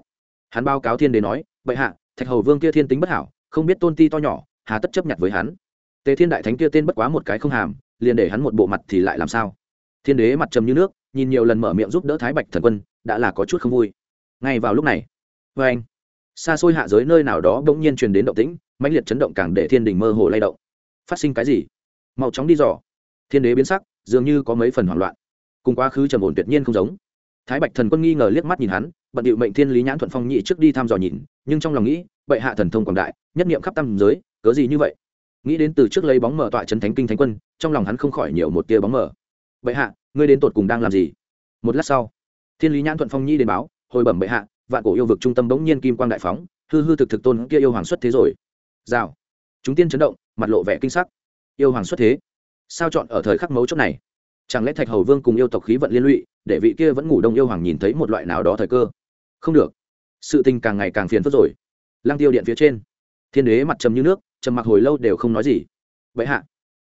hắn báo cáo thiên đế nói, bệ hạ thạch hầu vương kia thiên tính bất hảo, không biết tôn ti to nhỏ, hà tất chấp nhận với hắn. Tề thiên đại thánh kia tên bất quá một cái không hàm, liền để hắn một bộ mặt thì lại làm sao? Thiên đế mặt trầm như nước, nhìn nhiều lần mở miệng giúp đỡ thái bạch thần quân, đã là có chút không vui. Ngay vào lúc này vê anh, xa xôi hạ giới nơi nào đó bỗng nhiên truyền đến động tĩnh, mãnh liệt chấn động càng để thiên đình mơ hồ lay động. Phát sinh cái gì? Mau chóng đi dò. Thiên đế biến sắc, dường như có mấy phần hoảng loạn. Cùng quá khứ trầm ổn tuyệt nhiên không giống thái bạch thần quân nghi ngờ liếc mắt nhìn hắn, bận điệu mệnh thiên lý nhãn thuận phong nhị trước đi thăm dò nhìn, nhưng trong lòng nghĩ, bệ hạ thần thông quảng đại, nhất niệm khắp tam giới, cớ gì như vậy? Nghĩ đến từ trước lấy bóng mở tọa trấn thánh kinh thánh quân, trong lòng hắn không khỏi nhiều một tia bóng mở bệ hạ, ngươi đến tột cùng đang làm gì? Một lát sau, thiên lý nhãn thuận phong nhi đến báo, hồi bẩm bệ hạ, vạn cổ yêu vực trung tâm bỗng nhiên kim quang đại phóng, hư hư thực thực tôn kia yêu hoàng xuất thế rồi. Rào. Chúng tiên chấn động, mặt lộ vẻ kinh sắc. Yêu hoàng xuất thế. Sao chọn ở thời khắc mấu chốt này? Chẳng lẽ thạch hầu vương cùng yêu tộc khí vận liên lụy, để vị kia vẫn ngủ đông yêu hoàng nhìn thấy một loại nào đó thời cơ? Không được. Sự tình càng ngày càng phiền phức rồi. Lang tiêu điện phía trên. Thiên đế mặt trầm như nước, trầm mặc hồi lâu đều không nói gì. Vậy hạ.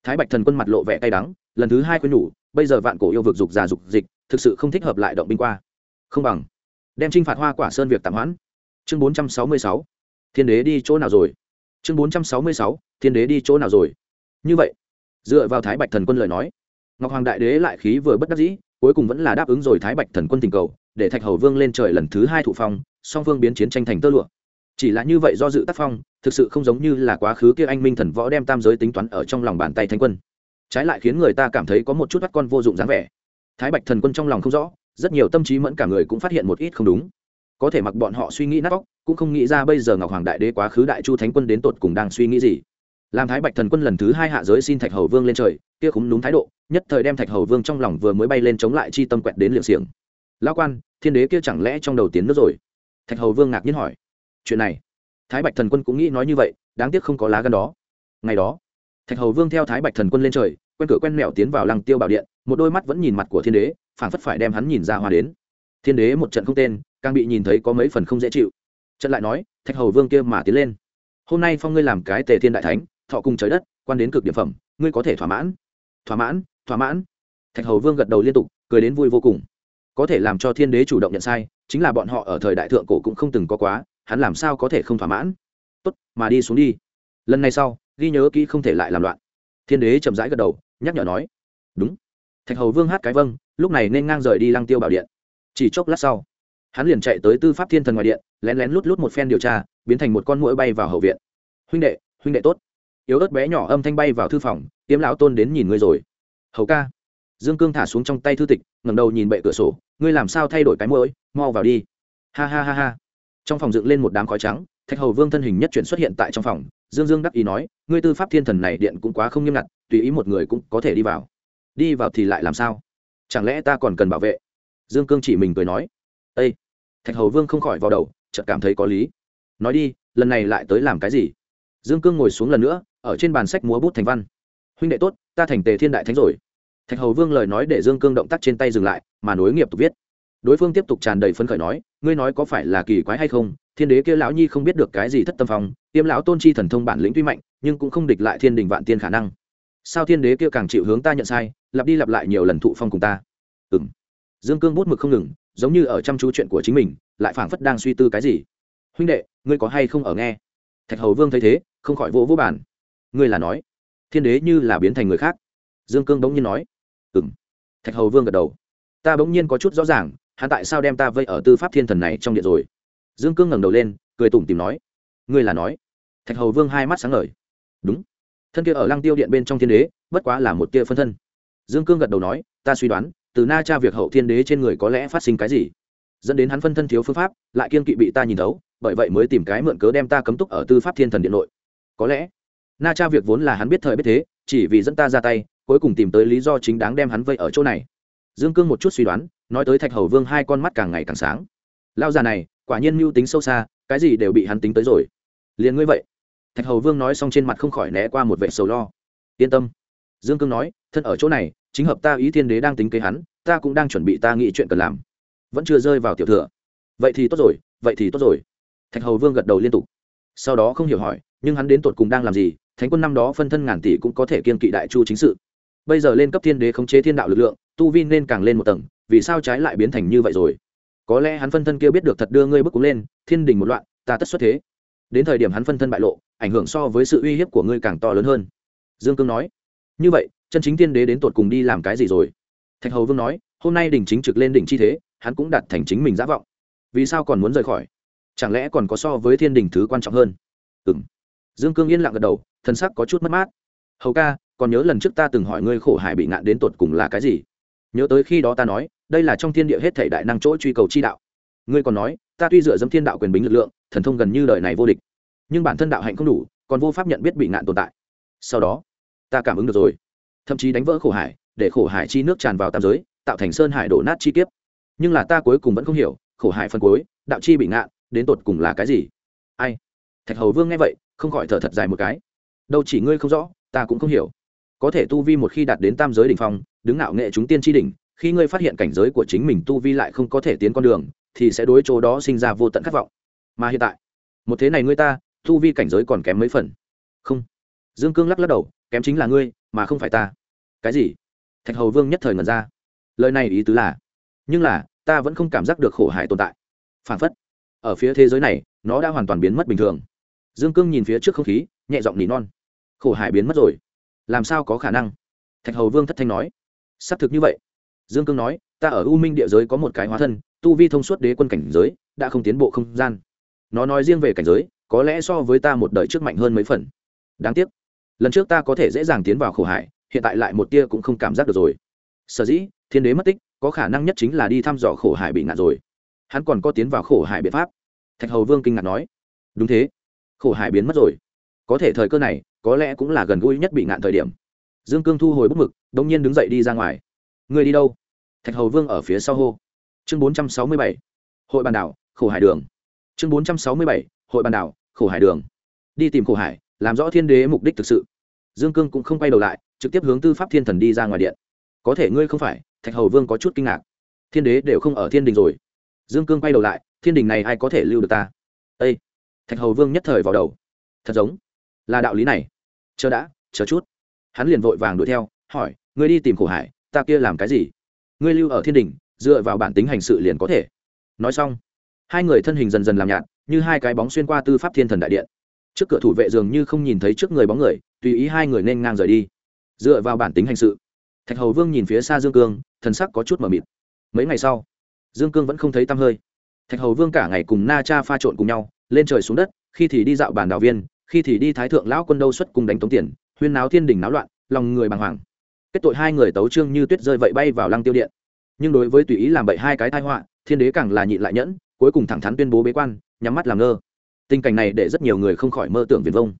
Thái bạch thần quân mặt lộ vẻ cay đắng, lần thứ hai quên nhủ, bây giờ vạn cổ yêu vực dục già dục dịch, thực sự không thích hợp lại động binh qua. Không bằng. Đem trinh phạt hoa quả sơn việc tạm hoãn. Chương bốn trăm sáu mươi sáu. Thiên đế đi chỗ nào rồi? Chương bốn trăm sáu mươi sáu. Thiên đế đi chỗ nào rồi? Như vậy. Dựa vào thái bạch thần quân lời nói ngọc hoàng đại đế lại khí vừa bất đắc dĩ, cuối cùng vẫn là đáp ứng rồi thái bạch thần quân tình cầu, để thạch hầu vương lên trời lần thứ hai thụ phong, song phương biến chiến tranh thành tơ lụa. Chỉ là như vậy do dự tác phong, thực sự không giống như là quá khứ kia anh minh thần võ đem tam giới tính toán ở trong lòng bàn tay thanh quân. Trái lại khiến người ta cảm thấy có một chút bắt con vô dụng dáng vẻ. Thái bạch thần quân trong lòng không rõ, rất nhiều tâm trí mẫn cả người cũng phát hiện một ít không đúng. Có thể mặc bọn họ suy nghĩ nát óc, cũng không nghĩ ra bây giờ ngọc hoàng đại đế quá khứ đại chu thánh quân đến tột cùng đang suy nghĩ gì làm thái bạch thần quân lần thứ hai hạ giới xin thạch hầu vương lên trời, kia khúng đúng thái độ, nhất thời đem thạch hầu vương trong lòng vừa mới bay lên chống lại chi tâm quẹt đến liệng xiềng. Lão quan, thiên đế kia chẳng lẽ trong đầu tiến nước rồi? Thạch hầu vương ngạc nhiên hỏi. Chuyện này, thái bạch thần quân cũng nghĩ nói như vậy, đáng tiếc không có lá gan đó. Ngày đó, thạch hầu vương theo thái bạch thần quân lên trời, quen cửa quen mẹo tiến vào lăng tiêu bảo điện, một đôi mắt vẫn nhìn mặt của thiên đế, phảng phất phải đem hắn nhìn ra hoa đến. Thiên đế một trận không tên, càng bị nhìn thấy có mấy phần không dễ chịu. Trận lại nói, thạch hầu vương kia mà tiến lên. Hôm nay phong ngươi làm cái tề thiên đại thánh thọ cùng trời đất, quan đến cực điểm phẩm, ngươi có thể thỏa mãn. Thỏa mãn thỏa mãn. Thạch hầu vương gật đầu liên tục, cười đến vui vô cùng. Có thể làm cho thiên đế chủ động nhận sai, chính là bọn họ ở thời đại thượng cổ cũng không từng có quá, hắn làm sao có thể không thỏa mãn? Tốt, mà đi xuống đi. Lần này sau, ghi nhớ kỹ không thể lại làm loạn. Thiên đế chậm rãi gật đầu, nhắc nhở nói. Đúng. Thạch hầu vương hát cái vâng lúc này nên ngang rời đi lăng tiêu bảo điện. Chỉ chốc lát sau, hắn liền chạy tới tư pháp thiên thần ngoài điện, lén lén lút lút một phen điều tra, biến thành một con mũi bay vào hậu viện. Huynh đệ huynh đệ tốt yếu ớt bé nhỏ âm thanh bay vào thư phòng tiếm lão tôn đến nhìn ngươi rồi. Hầu ca. Dương cương thả xuống trong tay thư tịch, ngẩng đầu nhìn bệ cửa sổ, ngươi làm sao thay đổi cái mũi mau vào đi. Ha ha ha ha. Trong phòng dựng lên một đám khói trắng, thạch hầu vương thân hình nhất chuyển xuất hiện tại trong phòng, dương dương đắc ý nói, ngươi tư pháp thiên thần này điện cũng quá không nghiêm ngặt, tùy ý một người cũng có thể đi vào. Đi vào thì lại làm sao? Chẳng lẽ ta còn cần bảo vệ? Dương cương chỉ mình cười nói. Ây thạch hầu vương không khỏi vào đầu, chợt cảm thấy có lý. Nói đi, lần này lại tới làm cái gì? Dương cương ngồi xuống lần nữa, ở trên bàn sách múa bút thành văn. Huynh đệ tốt, ta thành tề thiên đại thánh rồi. Thạch hầu vương lời nói để dương cương động tác trên tay dừng lại, mà nối nghiệp tục viết. Đối phương tiếp tục tràn đầy phấn khởi nói, ngươi nói có phải là kỳ quái hay không? Thiên đế kia lão nhi không biết được cái gì thất tâm phong, tiêm lão tôn chi thần thông bản lĩnh tuy mạnh, nhưng cũng không địch lại thiên đình vạn tiên khả năng. Sao thiên đế kia càng chịu hướng ta nhận sai, lặp đi lặp lại nhiều lần thụ phong cùng ta? Ừ m dương cương bút mực không ngừng, giống như ở chăm chú chuyện của chính mình, lại phảng phất đang suy tư cái gì. Huynh đệ, ngươi có hay không ở nghe? Thạch hầu vương thấy thế, không khỏi vỗ vỗ bản ngươi là nói, thiên đế như là biến thành người khác. Dương cương bỗng nhiên nói ừ m thạch hầu vương gật đầu. Ta bỗng nhiên có chút rõ ràng, hắn tại sao đem ta vây ở tư pháp thiên thần này trong điện rồi? Dương cương ngẩng đầu lên, cười tủm tìm nói, ngươi là nói. Thạch hầu vương hai mắt sáng ngời. Đúng. Thân kia ở lăng tiêu điện bên trong thiên đế, bất quá là một kia phân thân. Dương cương gật đầu nói, ta suy đoán, từ na cha việc hậu thiên đế trên người có lẽ phát sinh cái gì? Dẫn đến hắn phân thân thiếu phương pháp, lại kiên kỵ bị ta nhìn thấu, bởi vậy mới tìm cái mượn cớ đem ta cấm túc ở tư pháp thiên thần điện nội. Có lẽ, na cha việc vốn là hắn biết thời biết thế, chỉ vì dẫn ta ra tay, cuối cùng tìm tới lý do chính đáng đem hắn vây ở chỗ này. Dương cương một chút suy đoán, nói tới thạch hầu vương hai con mắt càng ngày càng sáng. Lao già này, quả nhiên mưu tính sâu xa, cái gì đều bị hắn tính tới rồi. Liền ngươi vậy. Thạch hầu vương nói xong trên mặt không khỏi né qua một vệ sầu lo. Yên tâm. Dương cương nói, thân ở chỗ này, chính hợp ta ý thiên đế đang tính kế hắn, ta cũng đang chuẩn bị ta nghĩ chuyện cần làm vẫn chưa rơi vào tiểu thừa. Vậy thì tốt rồi, vậy thì tốt rồi. Thạch hầu vương gật đầu liên tục. Sau đó không hiểu hỏi, nhưng hắn đến tột cùng đang làm gì, thánh quân năm đó phân thân ngàn tỷ cũng có thể kiên kỵ đại chu chính sự. Bây giờ lên cấp thiên đế khống chế thiên đạo lực lượng, tu vi nên càng lên một tầng, vì sao trái lại biến thành như vậy rồi? Có lẽ hắn phân thân kia biết được thật đưa ngươi bước cúng lên, thiên đình một loạn, ta tất xuất thế. Đến thời điểm hắn phân thân bại lộ, ảnh hưởng so với sự uy hiếp của ngươi càng to lớn hơn. Dương cương nói. Như vậy, chân chính thiên đế đến tột cùng đi làm cái gì rồi? Thạch hầu vương nói, hôm nay đình chính trực lên đỉnh chi thế hắn cũng đặt thành chính mình giả vọng. Vì sao còn muốn rời khỏi? Chẳng lẽ còn có so với thiên đình thứ quan trọng hơn? Ừ m dương cương yên lặng gật đầu, thân sắc có chút mất mát. Hầu ca, còn nhớ lần trước ta từng hỏi ngươi khổ hải bị ngạn đến tột cùng là cái gì? Nhớ tới khi đó ta nói, đây là trong thiên địa hết thể đại năng chỗ truy cầu chi đạo. Ngươi còn nói, ta tuy dựa dẫm thiên đạo quyền bính lực lượng, thần thông gần như đời này vô địch. Nhưng bản thân đạo hạnh không đủ, còn vô pháp nhận biết bị ngạn tồn tại. Sau đó, ta cảm ứng được rồi. Thậm chí đánh vỡ khổ hải, để khổ hải chi nước tràn vào tam giới, tạo thành sơn hải đổ nát chi kiếp nhưng là ta cuối cùng vẫn không hiểu, khổ hải phân cuối, đạo chi bị ngạn đến tột cùng là cái gì? Ai? Thạch hầu vương nghe vậy, không khỏi thở thật dài một cái. Đâu chỉ ngươi không rõ, ta cũng không hiểu. Có thể tu vi một khi đạt đến tam giới đ ỉ n h phong, đứng nạo nghệ chúng tiên tri đỉnh, khi ngươi phát hiện cảnh giới của chính mình tu vi lại không có thể tiến con đường, thì sẽ đối chỗ đó sinh ra vô tận khát vọng. Mà hiện tại, một thế này ngươi ta, tu vi cảnh giới còn kém mấy phần. Không. Dương cương lắc lắc đầu, kém chính là ngươi, mà không phải ta. Cái gì? Thạch hầu vương nhất thời ngần ra. Lời này ý tứ là nhưng là, ta vẫn không cảm giác được khổ hải tồn tại. Phản phất, ở phía thế giới này, nó đã hoàn toàn biến mất bình thường. Dương cương nhìn phía trước không khí, nhẹ giọng nỉ non. Khổ hải biến mất rồi. Làm sao có khả năng? Thạch hầu vương thất thanh nói. Xác thực như vậy. Dương cương nói, ta ở u minh địa giới có một cái hóa thân, tu vi thông suốt đế quân cảnh giới, đã không tiến bộ không gian. Nó nói riêng về cảnh giới, có lẽ so với ta một đời trước mạnh hơn mấy phần. Đáng tiếc, lần trước ta có thể dễ dàng tiến vào khổ hải, hiện tại lại một tia cũng không cảm giác được rồi. Sở dĩ, thiên đế mất tích có khả năng nhất chính là đi thăm dò khổ hải bị ngạn rồi. Hắn còn có tiến vào khổ hải biện pháp. Thạch hầu vương kinh ngạc nói. Đúng thế. Khổ hải biến mất rồi. Có thể thời cơ này, có lẽ cũng là gần gũi nhất bị ngạn thời điểm. Dương cương thu hồi bút mực đ ỗ n g nhiên đứng dậy đi ra ngoài. Người đi đâu? Thạch hầu vương ở phía sau hô. Chương bốn trăm sáu mươi bảy. Hội bàn đảo, khổ hải đường. Chương bốn trăm sáu mươi bảy. Hội bàn đảo, khổ hải đường. Đi tìm khổ hải, làm rõ thiên đế mục đích thực sự. Dương cương cũng không quay đầu lại, trực tiếp hướng tư pháp thiên thần đi ra ngoài điện. Có thể ngươi không phải thạch hầu vương có chút kinh ngạc. Thiên đế đều không ở thiên đình rồi. Dương cương quay đầu lại, thiên đình này ai có thể lưu được ta? Â thạch hầu vương nhất thời vào đầu. Thật giống là đạo lý này. Chờ đã, chờ chút. Hắn liền vội vàng đuổi theo, hỏi, ngươi đi tìm khổ hải, ta kia làm cái gì? Ngươi lưu ở thiên đình, dựa vào bản tính hành sự liền có thể. Nói xong, hai người thân hình dần dần làm nhạt, như hai cái bóng xuyên qua tư pháp thiên thần đại điện. Trước cửa thủ vệ dường như không nhìn thấy trước người bóng người, tùy ý hai người nên ngang rời đi. Dựa vào bản tính hành sự, thạch hầu vương nhìn phía xa dương cương thần sắc có chút mờ mịt. Mấy ngày sau, dương cương vẫn không thấy tăm hơi. Thạch hầu vương cả ngày cùng na cha pha trộn cùng nhau, lên trời xuống đất, khi thì đi dạo bản đào viên, khi thì đi thái thượng lão quân đâu xuất cùng đánh tống tiền, huyên náo thiên đình náo loạn, lòng người bàng hoàng. Kết tội hai người tấu trương như tuyết rơi vậy bay vào lăng tiêu điện. Nhưng đối với tùy ý làm bậy hai cái tai họa, thiên đế càng là nhịn lại nhẫn, cuối cùng thẳng thắn tuyên bố bế quan, nhắm mắt làm ngơ. Tình cảnh này để rất nhiều người không khỏi mơ tưởng viền vông.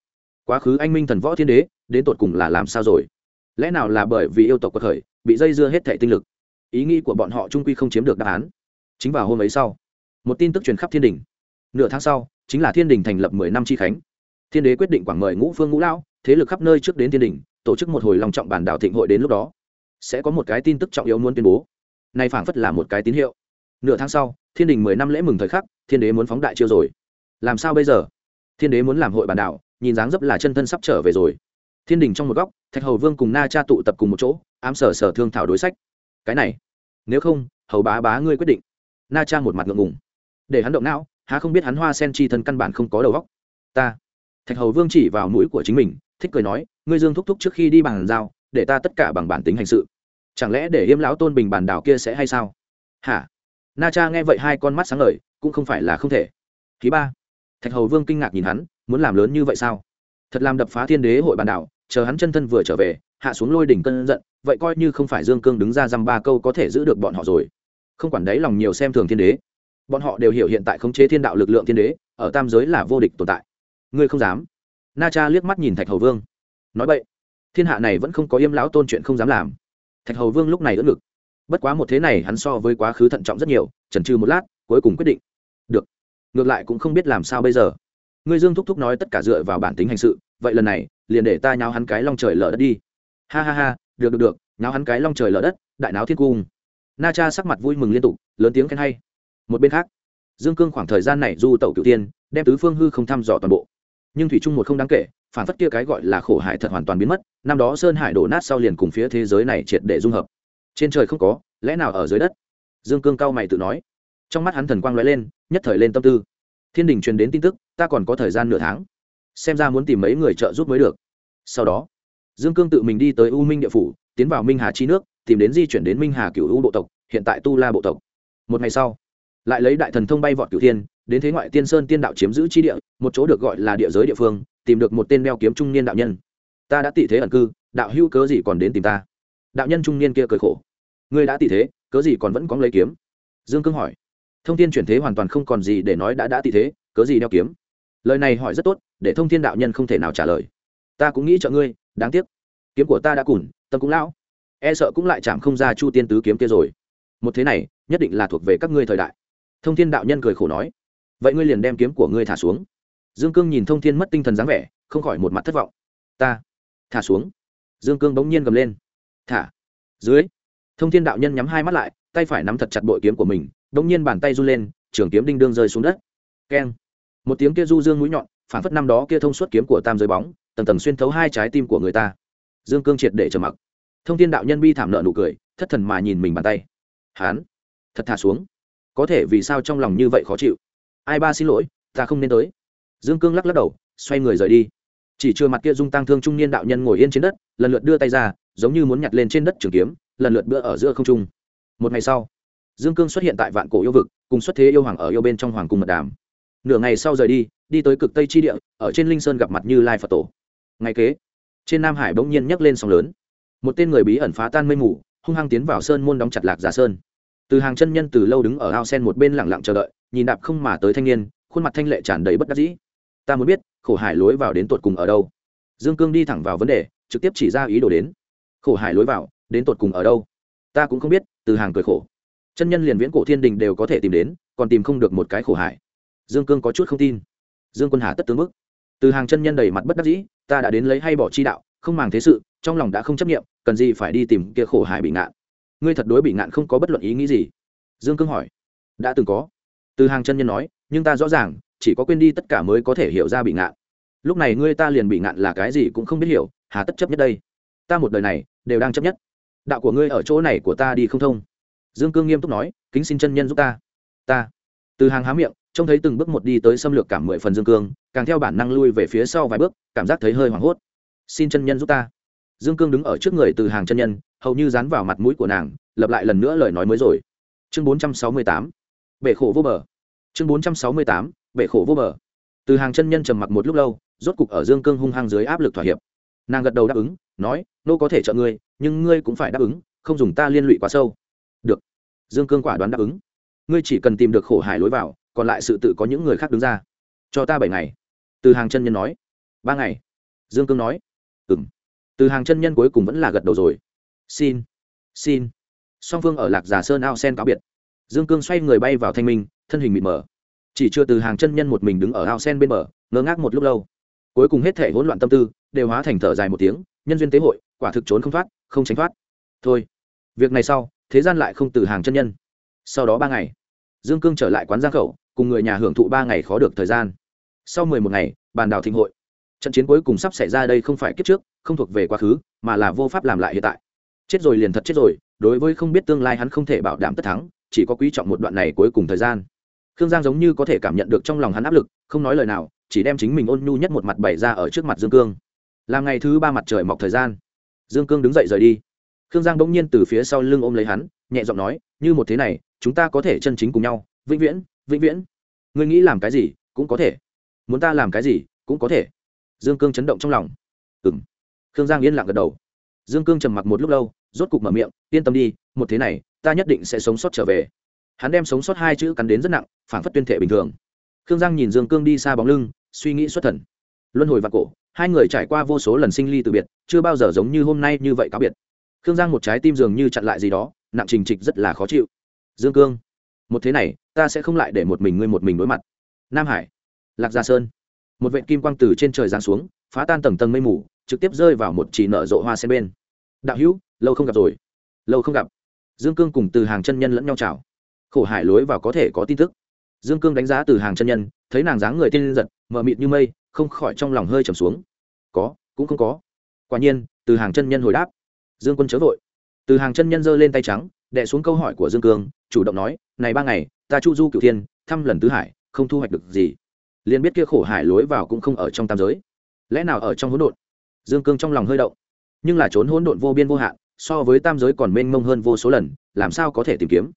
Quá khứ anh minh thần võ thiên đế, đến tột cùng là làm sao rồi? Lẽ nào là bởi vì yêu tộc quật khởi, bị dây dưa hết thệ tinh lực? Ý nghĩ của bọn họ trung quy không chiếm được đáp án. Chính vào hôm ấy sau, một tin tức truyền khắp thiên đình. Nửa tháng sau, chính là thiên đình thành lập mười năm chi khánh. Thiên đế quyết định quảng mời ngũ phương ngũ lão, thế lực khắp nơi trước đến thiên đình, tổ chức một hồi lòng trọng bản đảo thịnh hội đến lúc đó. Sẽ có một cái tin tức trọng yếu muốn tuyên bố. Nay phảng phất là một cái tín hiệu. Nửa tháng sau, thiên đình mười năm lễ mừng thời khắc, thiên đế muốn phóng đại chiêu rồi. Làm sao bây giờ? Thiên đế muốn làm hội bản đảo nhìn dáng dấp là chân thân sắp trở về rồi. Thiên đình trong một góc thạch hầu vương cùng na cha tụ tập cùng một chỗ, ám sở sở thương thảo đối sách. Cái này, nếu không, hầu bá bá ngươi quyết định. Na cha một mặt ngượng ngùng. Để hắn động não, há không biết hắn hoa sen chi thân căn bản không có đầu góc ta. Thạch hầu vương chỉ vào mũi của chính mình, thích cười nói, ngươi dương thúc thúc trước khi đi bằng giao, để ta tất cả bằng bản tính hành sự. Chẳng lẽ để yêm lão tôn bình bản đảo kia sẽ hay sao? Hả? Na cha nghe vậy hai con mắt sáng ngời, cũng không phải là không thể. Thứ ba. Thạch hầu vương kinh ngạc nhìn hắn, muốn làm lớn như vậy sao? Thật làm đập phá thiên đế hội bản đảo chờ hắn chân thân vừa trở về, hạ xuống lôi đỉnh cân giận, vậy coi như không phải dương cương đứng ra dăm ba câu có thể giữ được bọn họ rồi. Không quản đấy lòng nhiều xem thường thiên đế, bọn họ đều hiểu hiện tại khống chế thiên đạo lực lượng thiên đế, ở tam giới là vô địch tồn tại. Ngươi không dám. Na cha liếc mắt nhìn thạch hầu vương. Nói vậy thiên hạ này vẫn không có yêm lão tôn chuyện không dám làm. Thạch hầu vương lúc này đỡ ngực. Bất quá một thế này hắn so với quá khứ thận trọng rất nhiều, chần chừ một lát, cuối cùng quyết định. Được. Ngược lại cũng không biết làm sao bây giờ. Ngươi dương thúc thúc nói tất cả dựa vào bản tính hành sự, vậy lần này liền để ta nháo hắn cái long trời lở đất đi. Ha ha ha, được được được, nháo hắn cái long trời lở đất, đại náo thiên cung. Na cha sắc mặt vui mừng liên tục, lớn tiếng khen hay. Một bên khác, dương cương khoảng thời gian này du tẩu cựu tiên, đem tứ phương hư không thăm dò toàn bộ. Nhưng thủy trung một không đáng kể, phản phất kia cái gọi là khổ hải thật hoàn toàn biến mất, năm đó sơn hải đổ nát sau liền cùng phía thế giới này triệt để dung hợp. Trên trời không có, lẽ nào ở dưới đất? Dương cương cao mày tự nói. Trong mắt hắn thần quang l ó e lên, nhất thời lên tâm tư. Thiên đình truyền đến tin tức, ta còn có thời gian nửa tháng xem ra muốn tìm mấy người trợ giúp mới được. Sau đó, dương cương tự mình đi tới u minh địa phủ, tiến vào minh hà chi nước, tìm đến di chuyển đến minh hà cựu u bộ tộc, hiện tại tu la bộ tộc. Một ngày sau, lại lấy đại thần thông bay vọt cửu thiên, đến thế ngoại tiên sơn tiên đạo chiếm giữ chi địa, một chỗ được gọi là địa giới địa phương, tìm được một tên đeo kiếm trung niên đạo nhân. Ta đã tị thế ẩn cư, đạo hữu cớ gì còn đến tìm ta? Đạo nhân trung niên kia cười khổ. Ngươi đã tị thế, cớ gì còn vẫn có lấy kiếm? Dương cương hỏi. Thông tin chuyển thế hoàn toàn không còn gì để nói đã đã tị thế, cớ gì đeo kiếm? Lời này hỏi rất tốt, để thông thiên đạo nhân không thể nào trả lời. Ta cũng nghĩ trợ ngươi, đáng tiếc. Kiếm của ta đã cùn, tâm cũng lão. E sợ cũng lại chạm không ra chu tiên tứ kiếm kia rồi. Một thế này, nhất định là thuộc về các ngươi thời đại. Thông thiên đạo nhân cười khổ nói. Vậy ngươi liền đem kiếm của ngươi thả xuống. Dương cương nhìn thông thiên mất tinh thần dáng vẻ, không khỏi một mặt thất vọng. Ta. Thả xuống. Dương cương bỗng nhiên gầm lên. Thả. Dưới. Thông thiên đạo nhân nhắm hai mắt lại, tay phải nắm thật chặt bội kiếm của mình, bỗng nhiên bàn tay run lên, trường kiếm đinh đương rơi xuống đất. Keng một tiếng kia du dương mũi nhọn, phản phất năm đó kia thông suốt kiếm của tam giới bóng, tầng tầng xuyên thấu hai trái tim của người ta. Dương cương triệt để trầm mặc. Thông thiên đạo nhân bi thảm nợ nụ cười, thất thần mà nhìn mình bàn tay. Hán, thật thả xuống. Có thể vì sao trong lòng như vậy khó chịu? Ai ba xin lỗi, ta không nên tới. Dương cương lắc lắc đầu, xoay người rời đi. Chỉ chưa mặt kia dung tăng thương trung niên đạo nhân ngồi yên trên đất, lần lượt đưa tay ra, giống như muốn nhặt lên trên đất trường kiếm, lần lượt bữa ở giữa không trung. Một ngày sau, dương cương xuất hiện tại vạn cổ yêu vực, cùng xuất thế yêu hoàng ở yêu bên trong hoàng cung mật đàm nửa ngày sau rời đi đi tới cực tây chi địa, ở trên linh sơn gặp mặt như lai phật tổ. Ngày kế, trên nam hải bỗng nhiên nhấc lên sóng lớn. Một tên người bí ẩn phá tan mây mù, hung hăng tiến vào sơn môn đóng chặt lạc giả sơn. Từ hàng chân nhân từ lâu đứng ở ao sen một bên lẳng lặng chờ đợi, nhìn đạp không mà tới thanh niên, khuôn mặt thanh lệ tràn đầy bất đắc dĩ. Ta muốn biết, khổ hải lối vào đến tột cùng ở đâu? Dương cương đi thẳng vào vấn đề, trực tiếp chỉ ra ý đồ đến. Khổ hải lối vào, đến tột cùng ở đâu? Ta cũng không biết, từ hàng cười khổ. Chân nhân liền viễn cổ thiên đình đều có thể tìm đến, còn tìm không được một cái khổ hải dương cương có chút không tin. Dương quân hà tất tướng bức. Từ hàng chân nhân đầy mặt bất đắc dĩ, ta đã đến lấy hay bỏ chi đạo, không màng thế sự, trong lòng đã không chấp nghiệm cần gì phải đi tìm kia khổ hải bị ngạn. Ngươi thật đối bị ngạn không có bất luận ý nghĩ gì? Dương cương hỏi. Đã từng có. Từ hàng chân nhân nói, nhưng ta rõ ràng, chỉ có quên đi tất cả mới có thể hiểu ra bị ngạn. Lúc này ngươi ta liền bị ngạn là cái gì cũng không biết hiểu, hà tất chấp nhất đây. Ta một đời này, đều đang chấp nhất. Đạo của ngươi ở chỗ này của ta đi không thông. Dương cương nghiêm túc nói, kính xin chân nhân giúp ta. Ta. Từ hàng há miệng trông thấy từng bước một đi tới xâm lược cảm mười phần dương cương, càng theo bản năng lui về phía sau vài bước, cảm giác thấy hơi hoảng hốt. Xin chân nhân giúp ta. Dương cương đứng ở trước người từ hàng chân nhân, hầu như dán vào mặt mũi của nàng lập lại lần nữa lời nói mới rồi. Chương bốn trăm sáu mươi tám. Bể khổ vô bờ. Chương bốn trăm sáu mươi tám. Bể khổ vô bờ. Từ hàng chân nhân trầm mặc một lúc lâu, rốt cục ở dương cương hung hăng dưới áp lực thỏa hiệp. Nàng gật đầu đáp ứng, nói, nô có thể trợ ngươi, nhưng ngươi cũng phải đáp ứng, không dùng ta liên lụy quá sâu. Được. Dương cương quả đoán đáp ứng. Ngươi chỉ cần tìm được khổ hải lối vào còn lại sự tự có những người khác đứng ra. Cho ta bảy ngày. Từ hàng chân nhân nói. Ba ngày. Dương cương nói. Ừ m từ hàng chân nhân cuối cùng vẫn là gật đầu rồi. Xin. Xin. Song phương ở lạc giả sơn ao sen cáo biệt. Dương cương xoay người bay vào thanh minh, thân hình mịt mờ. Chỉ chưa từ hàng chân nhân một mình đứng ở ao sen bên bờ, ngơ ngác một lúc lâu. Cuối cùng hết thể hỗn loạn tâm tư đều hóa thành thở dài một tiếng, nhân duyên tế hội, quả thực trốn không thoát, không tránh thoát. Thôi, việc này sau, thế gian lại không từ hàng chân nhân. Sau đó ba ngày, dương cương trở lại quán giang khẩu cùng người nhà hưởng thụ ba ngày khó được thời gian. Sau mười một ngày, bàn đảo thịnh hội. Trận chiến cuối cùng sắp xảy ra đây không phải kiếp trước, không thuộc về quá khứ, mà là vô pháp làm lại hiện tại. Chết rồi liền thật chết rồi, đối với không biết tương lai hắn không thể bảo đảm tất thắng, chỉ có quý trọng một đoạn này cuối cùng thời gian. Khương giang giống như có thể cảm nhận được trong lòng hắn áp lực, không nói lời nào, chỉ đem chính mình ôn nhu nhất một mặt bày ra ở trước mặt dương cương. Làm ngày thứ ba mặt trời mọc thời gian. Dương cương đứng dậy rời đi. Khương giang bỗng nhiên từ phía sau lưng ôm lấy hắn, nhẹ giọng nói, như một thế này, chúng ta có thể chân chính cùng nhau, vĩnh viễn vĩnh viễn. Ngươi nghĩ làm cái gì cũng có thể. Muốn ta làm cái gì cũng có thể. Dương cương chấn động trong lòng. Ừ m khương giang yên lặng gật đầu. Dương cương trầm mặc một lúc lâu, rốt cục mở miệng, yên tâm đi, một thế này, ta nhất định sẽ sống sót trở về. Hắn đem sống sót hai chữ cắn đến rất nặng phản phất tuyên thể bình thường. Khương giang nhìn dương cương đi xa bóng lưng, suy nghĩ xuất thần. Luân hồi và cổ, hai người trải qua vô số lần sinh ly từ biệt, chưa bao giờ giống như hôm nay như vậy cáo biệt. Khương giang một trái tim dường như chặn lại gì đó, nặng trình trịch rất là khó chịu. Dương cương một thế này, ta sẽ không lại để một mình ngươi một mình đối mặt. Nam hải, lạc gia sơn. Một vện kim quang từ trên trời giáng xuống, phá tan tầng tầng mây mù, trực tiếp rơi vào một chỉ nở rộ hoa sen bên. Đạo hữu, lâu không gặp rồi. Lâu không gặp. Dương cương cùng từ hàng chân nhân lẫn nhau chào. Khổ hải lối vào có thể có tin tức. Dương cương đánh giá từ hàng chân nhân, thấy nàng dáng người tiên giật mờ mịt như mây, không khỏi trong lòng hơi trầm xuống. Có, cũng không có. Quả nhiên, từ hàng chân nhân hồi đáp. Dương quân chớ vội. Từ hàng chân nhân giơ lên tay trắng đệ xuống câu hỏi của dương cương, chủ động nói, này ba ngày, ta chu du cựu thiên, thăm lần tứ hải, không thu hoạch được gì. Liền biết kia khổ hải lối vào cũng không ở trong tam giới. Lẽ nào ở trong hỗn độn? Dương cương trong lòng hơi động. Nhưng là trốn hỗn độn vô biên vô hạn, so với tam giới còn mênh mông hơn vô số lần, làm sao có thể tìm kiếm?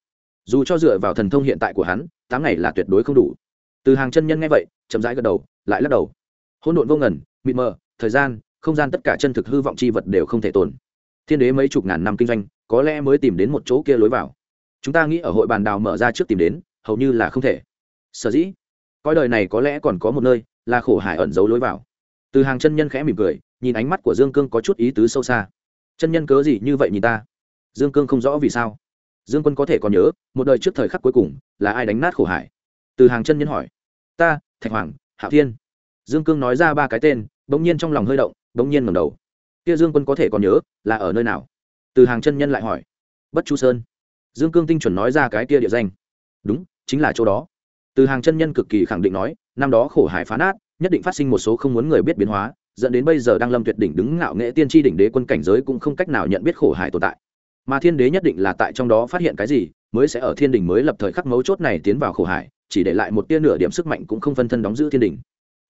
Dù cho dựa vào thần thông hiện tại của hắn, tám ngày là tuyệt đối không đủ. Từ hàng chân nhân nghe vậy, chậm rãi gật đầu, lại lắc đầu. Hỗn độn vô ngần, mịt mờ, thời gian, không gian tất cả chân thực hư vọng c h i vật đều không thể tồn thiên đế mấy chục ngàn năm kinh doanh, có lẽ mới tìm đến một chỗ kia lối vào. Chúng ta nghĩ ở hội bàn đào mở ra trước tìm đến, hầu như là không thể. Sở dĩ coi đời này có lẽ còn có một nơi là khổ hải ẩn giấu lối vào. Từ hàng chân nhân khẽ mỉm cười, nhìn ánh mắt của dương cương có chút ý tứ sâu xa. Chân nhân cớ gì như vậy nhìn ta? Dương cương không rõ vì sao. Dương quân có thể còn nhớ, một đời trước thời khắc cuối cùng là ai đánh nát khổ hải? Từ hàng chân nhân hỏi. Ta, thạch hoàng, Hạ thiên. Dương cương nói ra ba cái tên, bỗng nhiên trong lòng hơi động, bỗng nhiên ngầm đầu kia dương quân có thể còn nhớ là ở nơi nào? Từ hàng chân nhân lại hỏi. Bất chu sơn. Dương cương tinh chuẩn nói ra cái kia địa danh. Đúng, chính là chỗ đó. Từ hàng chân nhân cực kỳ khẳng định nói, năm đó khổ hải phá nát, nhất định phát sinh một số không muốn người biết biến hóa, dẫn đến bây giờ đang lâm tuyệt đỉnh đứng ngạo nghệ tiên tri đỉnh đế quân cảnh giới cũng không cách nào nhận biết khổ hải tồn tại. Mà thiên đế nhất định là tại trong đó phát hiện cái gì, mới sẽ ở thiên đình mới lập thời khắc mấu chốt này tiến vào khổ hải, chỉ để lại một tia nửa điểm sức mạnh cũng không phân thân đóng giữ thiên đình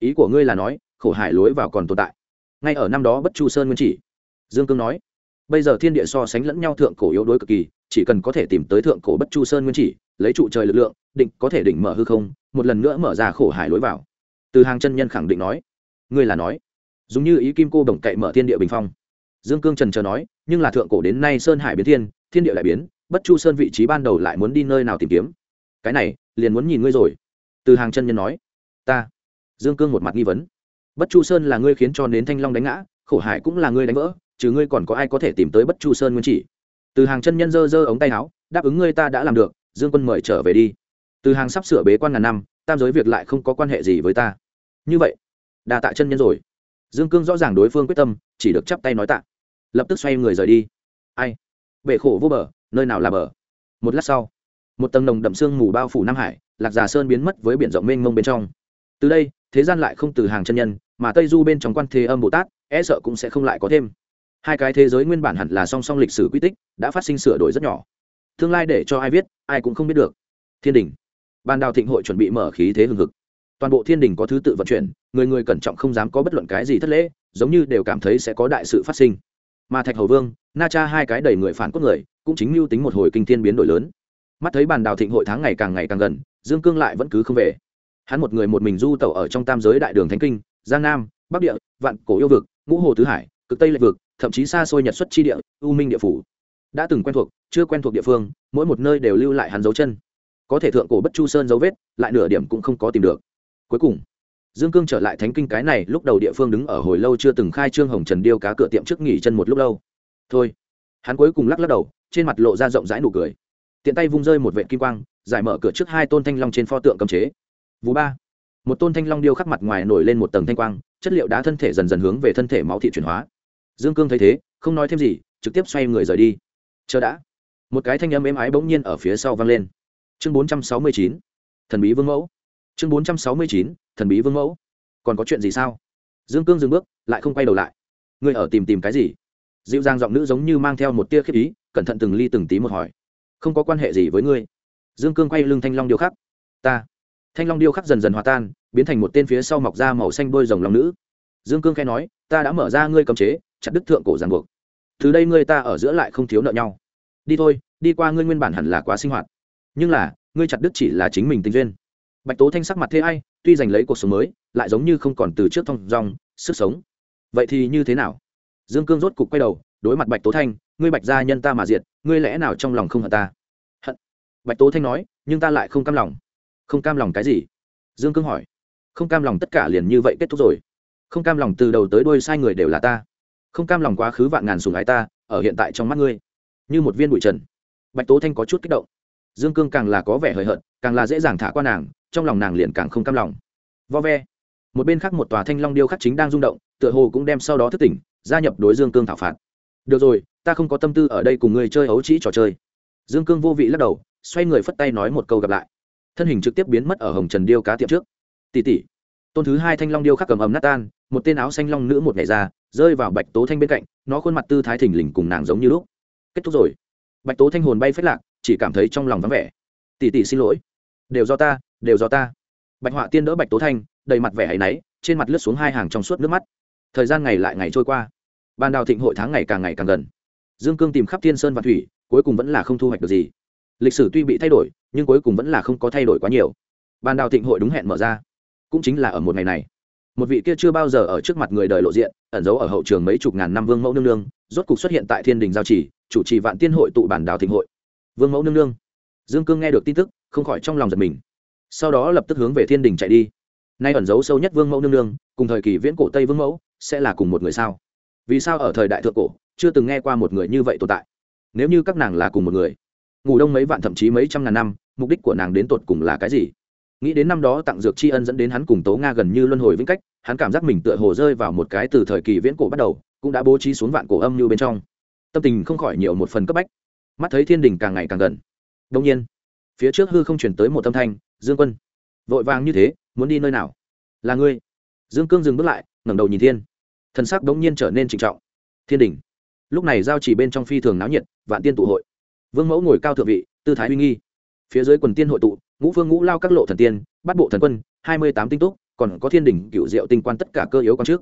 ý của ngươi là nói, khổ hải lối vào còn tồn tại ngay ở năm đó bất chu sơn nguyên chỉ. Dương cương nói, bây giờ thiên địa so sánh lẫn nhau thượng cổ yếu đuối cực kỳ, chỉ cần có thể tìm tới thượng cổ bất chu sơn nguyên chỉ, lấy trụ trời lực lượng, định có thể đỉnh mở hư không, một lần nữa mở ra khổ hải lối vào. Từ hàng chân nhân khẳng định nói, ngươi là nói giống như ý kim cô bổng cậy mở thiên địa bình phong. Dương cương trần chờ nói, nhưng là thượng cổ đến nay sơn hải biến thiên thiên địa lại biến, bất chu sơn vị trí ban đầu lại muốn đi nơi nào tìm kiếm? Cái này, liền muốn nhìn ngươi rồi. Từ hàng chân nhân nói, ta. Dương cương một mặt nghi vấn bất chu sơn là ngươi khiến cho nến thanh long đánh ngã, khổ hải cũng là ngươi đánh vỡ chứ ngươi còn có ai có thể tìm tới bất chu sơn nguyên chỉ. Từ hàng chân nhân dơ dơ ống tay áo, đáp ứng ngươi ta đã làm được, dương quân mời trở về đi. Từ hàng sắp sửa bế quan ngàn năm, tam giới việc lại không có quan hệ gì với ta. Như vậy đà tạ chân nhân rồi. Dương cương rõ ràng đối phương quyết tâm, chỉ được chắp tay nói tạ. Lập tức xoay người rời đi. Ai? Bể khổ vô bờ, nơi nào là bờ? Một lát sau, một tầng nồng đậm sương mù bao phủ nam hải, lạc già sơn biến mất với biển rộng mênh mông bên trong. Từ đây, thế gian lại không từ hàng chân nhân mà tây du bên trong quan thế âm bồ tát e sợ cũng sẽ không lại có thêm. Hai cái thế giới nguyên bản hẳn là song song lịch sử quy tích, đã phát sinh sửa đổi rất nhỏ. Tương lai để cho ai viết, ai cũng không biết được. Thiên đình. Ban đào thịnh hội chuẩn bị mở khí thế hừng hực. Toàn bộ thiên đình có thứ tự vận chuyển, người người cẩn trọng không dám có bất luận cái gì thất lễ, giống như đều cảm thấy sẽ có đại sự phát sinh. Mà thạch hầu vương, na cha hai cái đầy người phản cốt người, cũng chính mưu tính một hồi kinh thiên biến đổi lớn. Mắt thấy bàn đào thịnh hội tháng ngày càng ngày càng gần, dương cương lại vẫn cứ không về. Hắn một người một mình du tẩu ở trong tam giới đại đường thánh kinh giang nam, bắc địa, vạn cổ yêu vực, ngũ hồ tứ hải, cực tây lệ vực, thậm chí xa xôi nhật xuất chi địa, u minh địa phủ. Đã từng quen thuộc, chưa quen thuộc địa phương, mỗi một nơi đều lưu lại hắn dấu chân. Có thể thượng cổ bất chu sơn dấu vết, lại nửa điểm cũng không có tìm được. Cuối cùng, dương cương trở lại thánh kinh cái này lúc đầu địa phương đứng ở hồi lâu chưa từng khai trương hồng trần điêu cá cửa tiệm trước nghỉ chân một lúc lâu. Thôi. Hắn cuối cùng lắc lắc đầu, trên mặt lộ ra rộng rãi nụ cười. Tiện tay vung rơi một vệ kim quang, giải mở cửa trước hai tôn thanh long trên pho tượng cầm chế. Vũ ba một tôn thanh long điêu khắc mặt ngoài nổi lên một tầng thanh quang, chất liệu đá thân thể dần dần hướng về thân thể máu thị chuyển hóa. Dương cương thấy thế, không nói thêm gì, trực tiếp xoay người rời đi. Chờ đã. Một cái thanh âm êm ái bỗng nhiên ở phía sau vang lên. Chương bốn trăm sáu mươi chín, thần bí vương mẫu. Chương bốn trăm sáu mươi chín, thần bí vương mẫu. Còn có chuyện gì sao? Dương cương dừng bước, lại không quay đầu lại. Ngươi ở tìm tìm cái gì? Dịu dàng giọng nữ giống như mang theo một tia khiếp ý, cẩn thận từng ly từng tí một hỏi. Không có quan hệ gì với ngươi. Dương cương quay lưng thanh long điêu khắc. Ta thanh long điêu khắc dần dần hòa tan, biến thành một tên phía sau mọc ra màu xanh đôi rồng lòng nữ. Dương cương khai nói, ta đã mở ra ngươi cầm chế, chặt đứt thượng cổ giàn buộc. Từ đây ngươi ta ở giữa lại không thiếu nợ nhau. Đi thôi, đi qua ngươi nguyên bản hẳn là quá sinh hoạt. Nhưng là, ngươi chặt đứt chỉ là chính mình tình duyên. Bạch tố thanh sắc mặt thế ai, tuy giành lấy cuộc sống mới, lại giống như không còn từ trước thong dong sức sống. Vậy thì như thế nào? Dương cương rốt cục quay đầu, đối mặt bạch tố thanh, ngươi bạch gia nhân ta mà diệt, ngươi lẽ nào trong lòng không hận ta? Hận? Bạch tố thanh nói, nhưng ta lại không cam lòng không cam lòng cái gì? Dương cương hỏi. Không cam lòng tất cả liền như vậy kết thúc rồi. Không cam lòng từ đầu tới đuôi sai người đều là ta. Không cam lòng quá khứ vạn ngàn sùng ái ta, ở hiện tại trong mắt ngươi. Như một viên bụi trần. Bạch tố thanh có chút kích động. Dương cương càng là có vẻ hời hợt, càng là dễ dàng thả qua nàng, trong lòng nàng liền càng không cam lòng. Vo ve. Một bên khác một tòa thanh long điêu khắc chính đang rung động, tựa hồ cũng đem sau đó thức tỉnh, gia nhập đối dương cương thảo phạt. Được rồi, ta không có tâm tư ở đây cùng ngươi chơi ấu trĩ trò chơi. Dương cương vô vị lắc đầu, xoay người phất tay nói một câu gặp lại thân hình trực tiếp biến mất ở hồng trần điêu cá tiệm trước. Tỷ tỷ tôn thứ hai thanh long điêu khắc cầm ầm nát tan, một tên áo xanh long nữ một ngày ra, rơi vào bạch tố thanh bên cạnh, nó khuôn mặt tư thái thình lình cùng nàng giống như lúc. Kết thúc rồi. Bạch tố thanh hồn bay phết lạc, chỉ cảm thấy trong lòng vắng vẻ. Tỷ tỷ xin lỗi. Đều do ta, đều do ta. Bạch họa tiên đỡ bạch tố thanh, đầy mặt vẻ hay náy, trên mặt lướt xuống hai hàng trong suốt nước mắt. Thời gian ngày lại ngày trôi qua. Ban đào thịnh hội tháng ngày càng ngày càng gần. Dương cương tìm khắp thiên sơn và thủy, cuối cùng vẫn là không thu hoạch được gì lịch sử tuy bị thay đổi, nhưng cuối cùng vẫn là không có thay đổi quá nhiều. Bàn đào thịnh hội đúng hẹn mở ra. Cũng chính là ở một ngày này. Một vị kia chưa bao giờ ở trước mặt người đời lộ diện, ẩn giấu ở hậu trường mấy chục ngàn năm vương mẫu nương nương, rốt cục xuất hiện tại thiên đình giao trì, chủ trì vạn tiên hội tụ bản đào thịnh hội. Vương mẫu nương nương. Dương cương nghe được tin tức, không khỏi trong lòng giật mình. Sau đó lập tức hướng về thiên đình chạy đi. Nay ẩn giấu sâu nhất vương mẫu nương nương, cùng thời kỳ viễn cổ tây vương mẫu, sẽ là cùng một người sao? Vì sao ở thời đại thượng cổ, chưa từng nghe qua một người như vậy tồn tại? Nếu như các nàng là cùng một người ngủ đông mấy vạn thậm chí mấy trăm ngàn năm, mục đích của nàng đến tột cùng là cái gì? Nghĩ đến năm đó tặng dược tri ân dẫn đến hắn cùng tố nga gần như luân hồi vĩnh cách, hắn cảm giác mình tựa hồ rơi vào một cái từ thời kỳ viễn cổ bắt đầu, cũng đã bố trí xuống vạn cổ âm như bên trong. Tâm tình không khỏi nhiều một phần cấp bách. Mắt thấy thiên đình càng ngày càng gần. Đông nhiên, phía trước hư không chuyển tới một âm thanh, dương quân, vội vàng như thế, muốn đi nơi nào? Là ngươi. Dương cương dừng bước lại, ngẩng đầu nhìn thiên. Thần sắc đống nhiên trở nên trịnh trọng. Thiên đình. Lúc này giao chỉ bên trong phi thường náo nhiệt, vạn tiên tụ hội vương mẫu ngồi cao thượng vị, tư thái uy nghi. Phía dưới quần tiên hội tụ, ngũ phương ngũ lao các lộ thần tiên, bắt bộ thần quân, hai mươi tám tinh túc, còn có thiên đình cựu diệu tinh quan tất cả cơ yếu con trước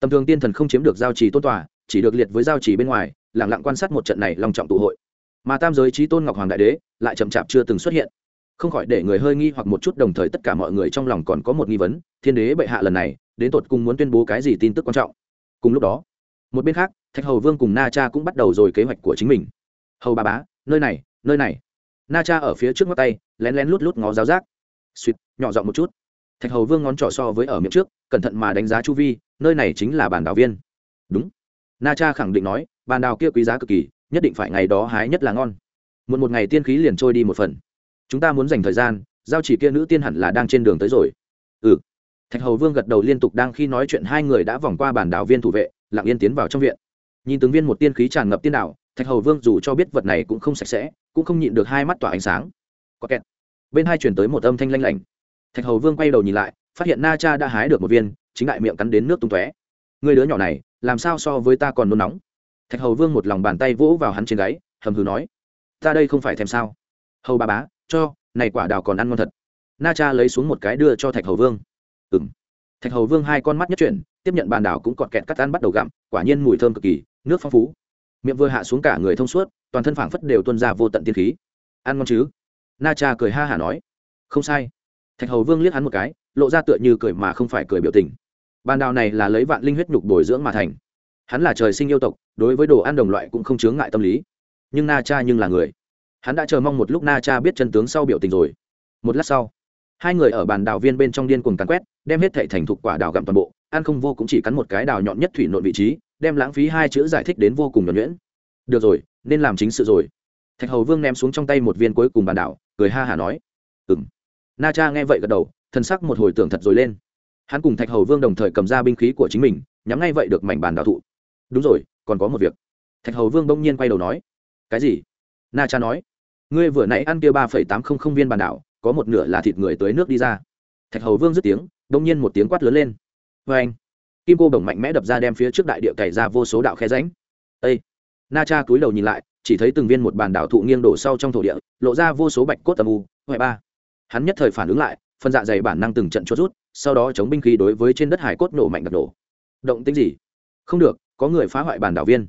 tầm thường tiên thần không chiếm được giao trì tôn tòa, chỉ được liệt với giao trì bên ngoài lẳng lặng quan sát một trận này long trọng tụ hội. Mà tam giới trí tôn ngọc hoàng đại đế, lại chậm chạp chưa từng xuất hiện. Không khỏi để người hơi nghi hoặc một chút đồng thời tất cả mọi người trong lòng còn có một nghi vấn, thiên đế bệ hạ lần này, đến tột cùng muốn tuyên bố cái gì tin tức quan trọng? Cùng lúc đó, một bên khác, thạch hầu vương cùng na cha cũng bắt đầu rồi kế hoạch của chính mình. Hầu ba bá nơi này nơi này. Na cha ở phía trước ngón tay, lén lén lút lút ngó giáo giác. Suýt nhỏ giọng một chút. Thạch hầu vương ngón trỏ so với ở miệng trước, cẩn thận mà đánh giá chu vi, nơi này chính là bàn đào viên. Đúng. Na cha khẳng định nói, bàn đào kia quý giá cực kỳ, nhất định phải ngày đó hái nhất là ngon. Một một ngày tiên khí liền trôi đi một phần. Chúng ta muốn dành thời gian, giao chỉ kia nữ tiên hẳn là đang trên đường tới rồi. Ừ. Thạch hầu vương gật đầu liên tục đang khi nói chuyện hai người đã vòng qua bản đảo viên thủ vệ, lặng yên tiến vào trong viện. Nhìn tướng viên một tiên khí tràn ngập tiên đảo thạch hầu vương dù cho biết vật này cũng không sạch sẽ, cũng không nhịn được hai mắt tỏa ánh sáng. Có kẹt. Bên hai chuyển tới một âm thanh lanh lảnh. Thạch hầu vương quay đầu nhìn lại, phát hiện na cha đã hái được một viên, chính đại miệng cắn đến nước tung tóe. Người đứa nhỏ này, làm sao so với ta còn nôn nóng? Thạch hầu vương một lòng bàn tay vỗ vào hắn trên gáy, hầm hừ nói, ta đây không phải thèm sao? Hầu ba bá, cho, này quả đào còn ăn ngon thật. Na cha lấy xuống một cái đưa cho thạch hầu vương. Ừng thạch hầu vương hai con mắt nhất chuyển, tiếp nhận bàn đảo cũng cọt kẹt cắt ăn bắt đầu gặm, quả nhiên mùi thơm cực kỳ, nước phong phú miệng vừa hạ xuống cả người thông suốt, toàn thân phảng phất đều tuân ra vô tận tiên khí. Ăn ngon chứ? Na cha cười ha hả nói. Không sai. Thạch hầu vương liếc hắn một cái, lộ ra tựa như cười mà không phải cười biểu tình. Bàn đào này là lấy vạn linh huyết nhục bồi dưỡng mà thành. Hắn là trời sinh yêu tộc, đối với đồ ăn đồng loại cũng không chướng ngại tâm lý. Nhưng na cha nhưng là người. Hắn đã chờ mong một lúc na cha biết chân tướng sau biểu tình rồi. Một lát sau, hai người ở bàn đào viên bên trong điên cuồng cắn quét, đem hết thệ thành thục quả đào gặm toàn bộ, ăn không vô cũng chỉ cắn một cái đào nhọn nhất thủy nội vị trí đem lãng phí hai chữ giải thích đến vô cùng nhuẩn nhuyễn. Được rồi, nên làm chính sự rồi. Thạch hầu vương ném xuống trong tay một viên cuối cùng bàn đảo, cười ha hả nói. Ừng na cha nghe vậy gật đầu thân sắc một hồi tưởng thật rồi lên. Hắn cùng thạch hầu vương đồng thời cầm ra binh khí của chính mình, nhắm ngay vậy được mảnh bàn đảo thụ. Đúng rồi, còn có một việc. Thạch hầu vương bỗng nhiên quay đầu nói. Cái gì? Na cha nói. Ngươi vừa nãy ăn kia ba phẩy tám không không viên bàn đảo, có một nửa là thịt người tới nước đi ra. Thạch hầu vương dứt tiếng, bỗng nhiên một tiếng quát lớn lên. Vê anh kim cô bổng mạnh mẽ đập ra đem phía trước đại địa cày ra vô số đạo khe ránh â na cha cúi đầu nhìn lại, chỉ thấy từng viên một bàn đảo thụ nghiêng đổ sau trong thổ địa, lộ ra vô số bạch cốt tầm u huệ ba. Hắn nhất thời phản ứng lại, phân dạ dày bản năng từng trận chốt rút, sau đó chống binh khí đối với trên đất hải cốt nổ mạnh đập nổ. Động tính gì? Không được, có người phá hoại bản đảo viên.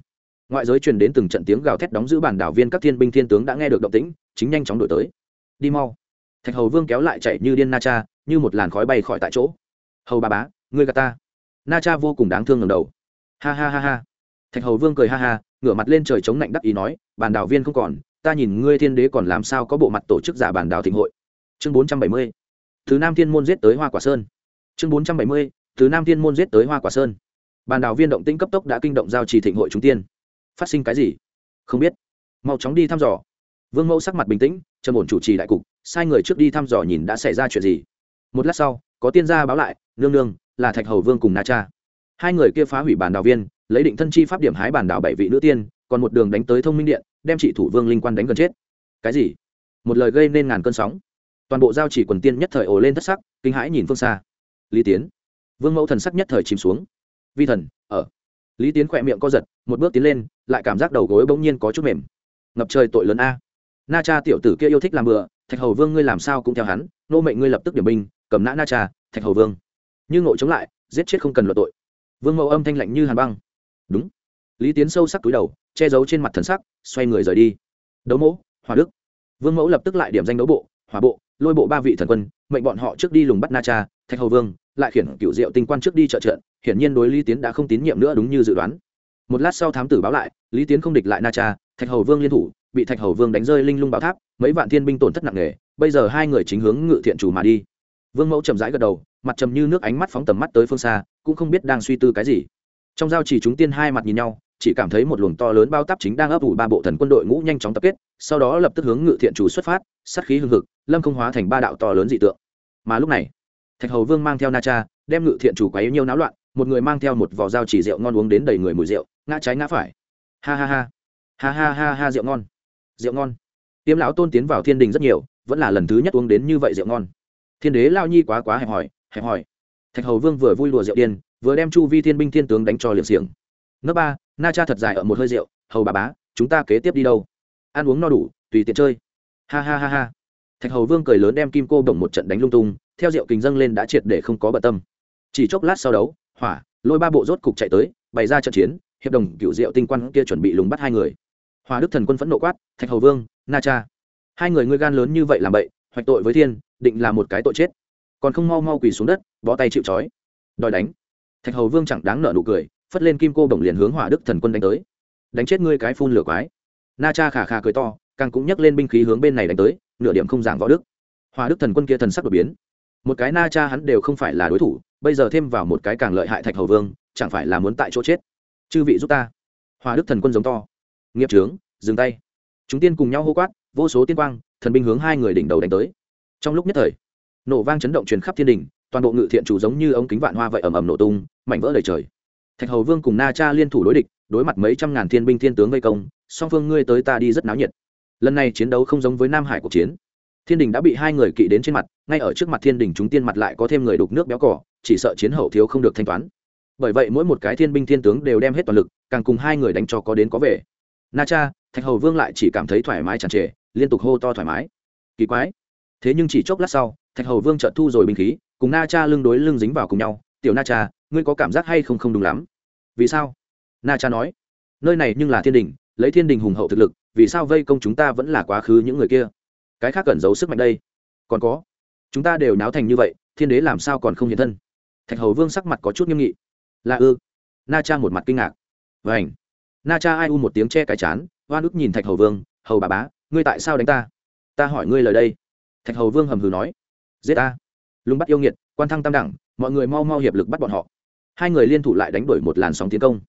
Ngoại giới truyền đến từng trận tiếng gào thét đóng giữ bản đảo viên các thiên binh thiên tướng đã nghe được động tĩnh, chính nhanh chóng đổi tới. Đi mau. Thạch hầu vương kéo lại chạy như điên na cha, như một làn khói bay khỏi tại chỗ. Hầu ba bá, ngươi gà ta na cha vô cùng đáng thương ngầm đầu. Ha ha ha ha. Thạch hầu vương cười ha ha, ngửa mặt lên trời chống lạnh đắc ý nói bàn đảo viên không còn, ta nhìn ngươi thiên đế còn làm sao có bộ mặt tổ chức giả bàn đảo thịnh hội. Chương bốn trăm bảy mươi, thứ nam thiên môn giết tới hoa quả sơn. Chương bốn trăm bảy mươi, thứ nam thiên môn giết tới hoa quả sơn. Bàn đảo viên động tĩnh cấp tốc đã kinh động giao trì thịnh hội chúng tiên. Phát sinh cái gì? Không biết. Mau chóng đi thăm dò. Vương mẫu sắc mặt bình tĩnh, trầm ổn chủ trì đại cục, sai người trước đi thăm dò nhìn đã xảy ra chuyện gì. Một lát sau, có tiên gia báo lại, nương nương là thạch hầu vương cùng na cha. Hai người kia phá hủy bản đào viên, lấy định thân chi pháp điểm hái bản đảo bảy vị nữ tiên, còn một đường đánh tới thông minh điện, đem chị thủ vương linh quan đánh gần chết. Cái gì? Một lời gây nên ngàn cơn sóng. Toàn bộ giao chỉ quần tiên nhất thời ồ lên thất sắc, kinh hãi nhìn phương xa. Lý tiến. Vương mẫu thần sắc nhất thời chìm xuống. Vi thần, ở. Lý tiến khỏe miệng co giật, một bước tiến lên, lại cảm giác đầu gối bỗng nhiên có chút mềm. Ngập trời tội lớn a. Na cha tiểu tử kia yêu thích làm bừa, thạch hầu vương ngươi làm sao cũng theo hắn, nô mệnh ngươi lập tức điểm binh, cầm nã na cha, thạch hầu vương như ngộ chống lại, giết chết không cần luận tội. Vương mẫu âm thanh lạnh như hàn băng. Đúng. Lý tiến sâu sắc túi đầu, che giấu trên mặt thần sắc, xoay người rời đi. Đấu mẫu hòa đức. Vương mẫu lập tức lại điểm danh đấu bộ hòa bộ, lôi bộ ba vị thần quân, mệnh bọn họ trước đi lùng bắt na cha, thạch hầu vương, lại khiển cựu diệu tinh quan trước đi trợ trận, hiển nhiên đối lý tiến đã không tín nhiệm nữa đúng như dự đoán. Một lát sau thám tử báo lại, lý tiến không địch lại na cha, thạch hầu vương liên thủ, bị thạch hầu vương đánh rơi linh lung bảo tháp, mấy vạn thiên binh tổn thất nặng nề, bây giờ hai người chính hướng ngự thiện chủ mà đi vương mẫu chậm rãi gật đầu, mặt trầm như nước ánh mắt phóng tầm mắt tới phương xa, cũng không biết đang suy tư cái gì. Trong giao chỉ chúng tiên hai mặt nhìn nhau, chỉ cảm thấy một luồng to lớn bao tắp chính đang ấp ủ ba bộ thần quân đội ngũ nhanh chóng tập kết, sau đó lập tức hướng ngự thiện chủ xuất phát, sát khí hưng hực, lâm không hóa thành ba đạo to lớn dị tượng. Mà lúc này, thạch hầu vương mang theo na cha, đem ngự thiện chủ quấy nhiều náo loạn, một người mang theo một vỏ dao chỉ rượu ngon uống đến đầy người mùi rượu, ngã trái ngã phải. Ha ha ha. Ha ha ha ha rượu ngon. Rượu ngon. Tiêm lão tôn tiến vào thiên đình rất nhiều, vẫn là lần thứ nhất uống đến như vậy rượu ngon thiên đế lao nhi quá quá hẹp hòi hẹp hòi. Thạch hầu vương vừa vui lùa rượu điên, vừa đem chu vi thiên binh thiên tướng đánh cho liệng xiềng. Nước ba, na cha thật dài ở một hơi rượu, hầu bà bá, chúng ta kế tiếp đi đâu? Ăn uống no đủ, tùy tiện chơi. Ha ha ha ha. Thạch hầu vương cười lớn đem kim cô bổng một trận đánh lung tung, theo rượu kình dâng lên đã triệt để không có bận tâm. Chỉ chốc lát sau đấu, hỏa, lôi ba bộ rốt cục chạy tới, bày ra trận chiến, hiệp đồng cựu diệu tinh quan kia chuẩn bị lùng bắt hai người. Hòa đức thần quân phẫn nộ quát, thạch hầu vương, na cha, hai người ngươi gan lớn như vậy làm bậy hoạch tội với thiên, định là một cái tội chết. Còn không mau mau quỳ xuống đất, bó tay chịu trói. Đòi đánh. Thạch hầu vương chẳng đáng nợ nụ cười, phất lên kim cô bổng liền hướng hỏa đức thần quân đánh tới. Đánh chết ngươi cái phun lửa quái. Na cha khà khà cười to, càng cũng nhấc lên binh khí hướng bên này đánh tới, nửa điểm không giảng võ đức. Hỏa đức thần quân kia thần sắc đột biến. Một cái na cha hắn đều không phải là đối thủ, bây giờ thêm vào một cái càng lợi hại thạch hầu vương, chẳng phải là muốn tại chỗ chết. Chư vị giúp ta. Hòa đức thần quân giống to. Nghiệp trướng, dừng tay. Chúng tiên cùng nhau hô quát vô số tiên quang, thần binh hướng hai người đỉnh đầu đánh tới. Trong lúc nhất thời, nổ vang chấn động truyền khắp thiên đình, toàn bộ ngự thiện chủ giống như ống kính vạn hoa vậy ầm ầm nổ tung, mảnh vỡ đầy trời. Thạch hầu vương cùng na cha liên thủ đối địch, đối mặt mấy trăm ngàn thiên binh thiên tướng vây công, song phương ngươi tới ta đi rất náo nhiệt. Lần này chiến đấu không giống với nam hải cuộc chiến. Thiên đình đã bị hai người kỵ đến trên mặt, ngay ở trước mặt thiên đình chúng tiên mặt lại có thêm người đục nước béo cỏ, chỉ sợ chiến hậu thiếu không được thanh toán. Bởi vậy mỗi một cái thiên binh thiên tướng đều đem hết toàn lực, càng cùng hai người đánh cho có đến có về. Na cha, thạch hầu vương lại chỉ cảm thấy thoải mái tràn trề liên tục hô to thoải mái. Kỳ quái. Thế nhưng chỉ chốc lát sau, thạch hầu vương chợt thu rồi binh khí, cùng na cha lưng đối lưng dính vào cùng nhau. Tiểu na cha, ngươi có cảm giác hay không không đúng lắm? Vì sao? Na cha nói. Nơi này nhưng là thiên đình, lấy thiên đình hùng hậu thực lực, vì sao vây công chúng ta vẫn là quá khứ những người kia? Cái khác cần giấu sức mạnh đây. Còn có, chúng ta đều náo thành như vậy, thiên đế làm sao còn không hiện thân? Thạch hầu vương sắc mặt có chút nghiêm nghị. Là ư? Na cha một mặt kinh ngạc. Vảnh na cha ai u một tiếng che cái chán, oan ức nhìn thạch hầu vương, hầu bà bá ngươi tại sao đánh ta? Ta hỏi ngươi lời đây. Thạch hầu vương hầm hừ nói. Giết ta. Lùng bắt yêu nghiệt, quan thăng tam đẳng, mọi người mau mau hiệp lực bắt bọn họ. Hai người liên thủ lại đánh đổi một làn sóng tiến công.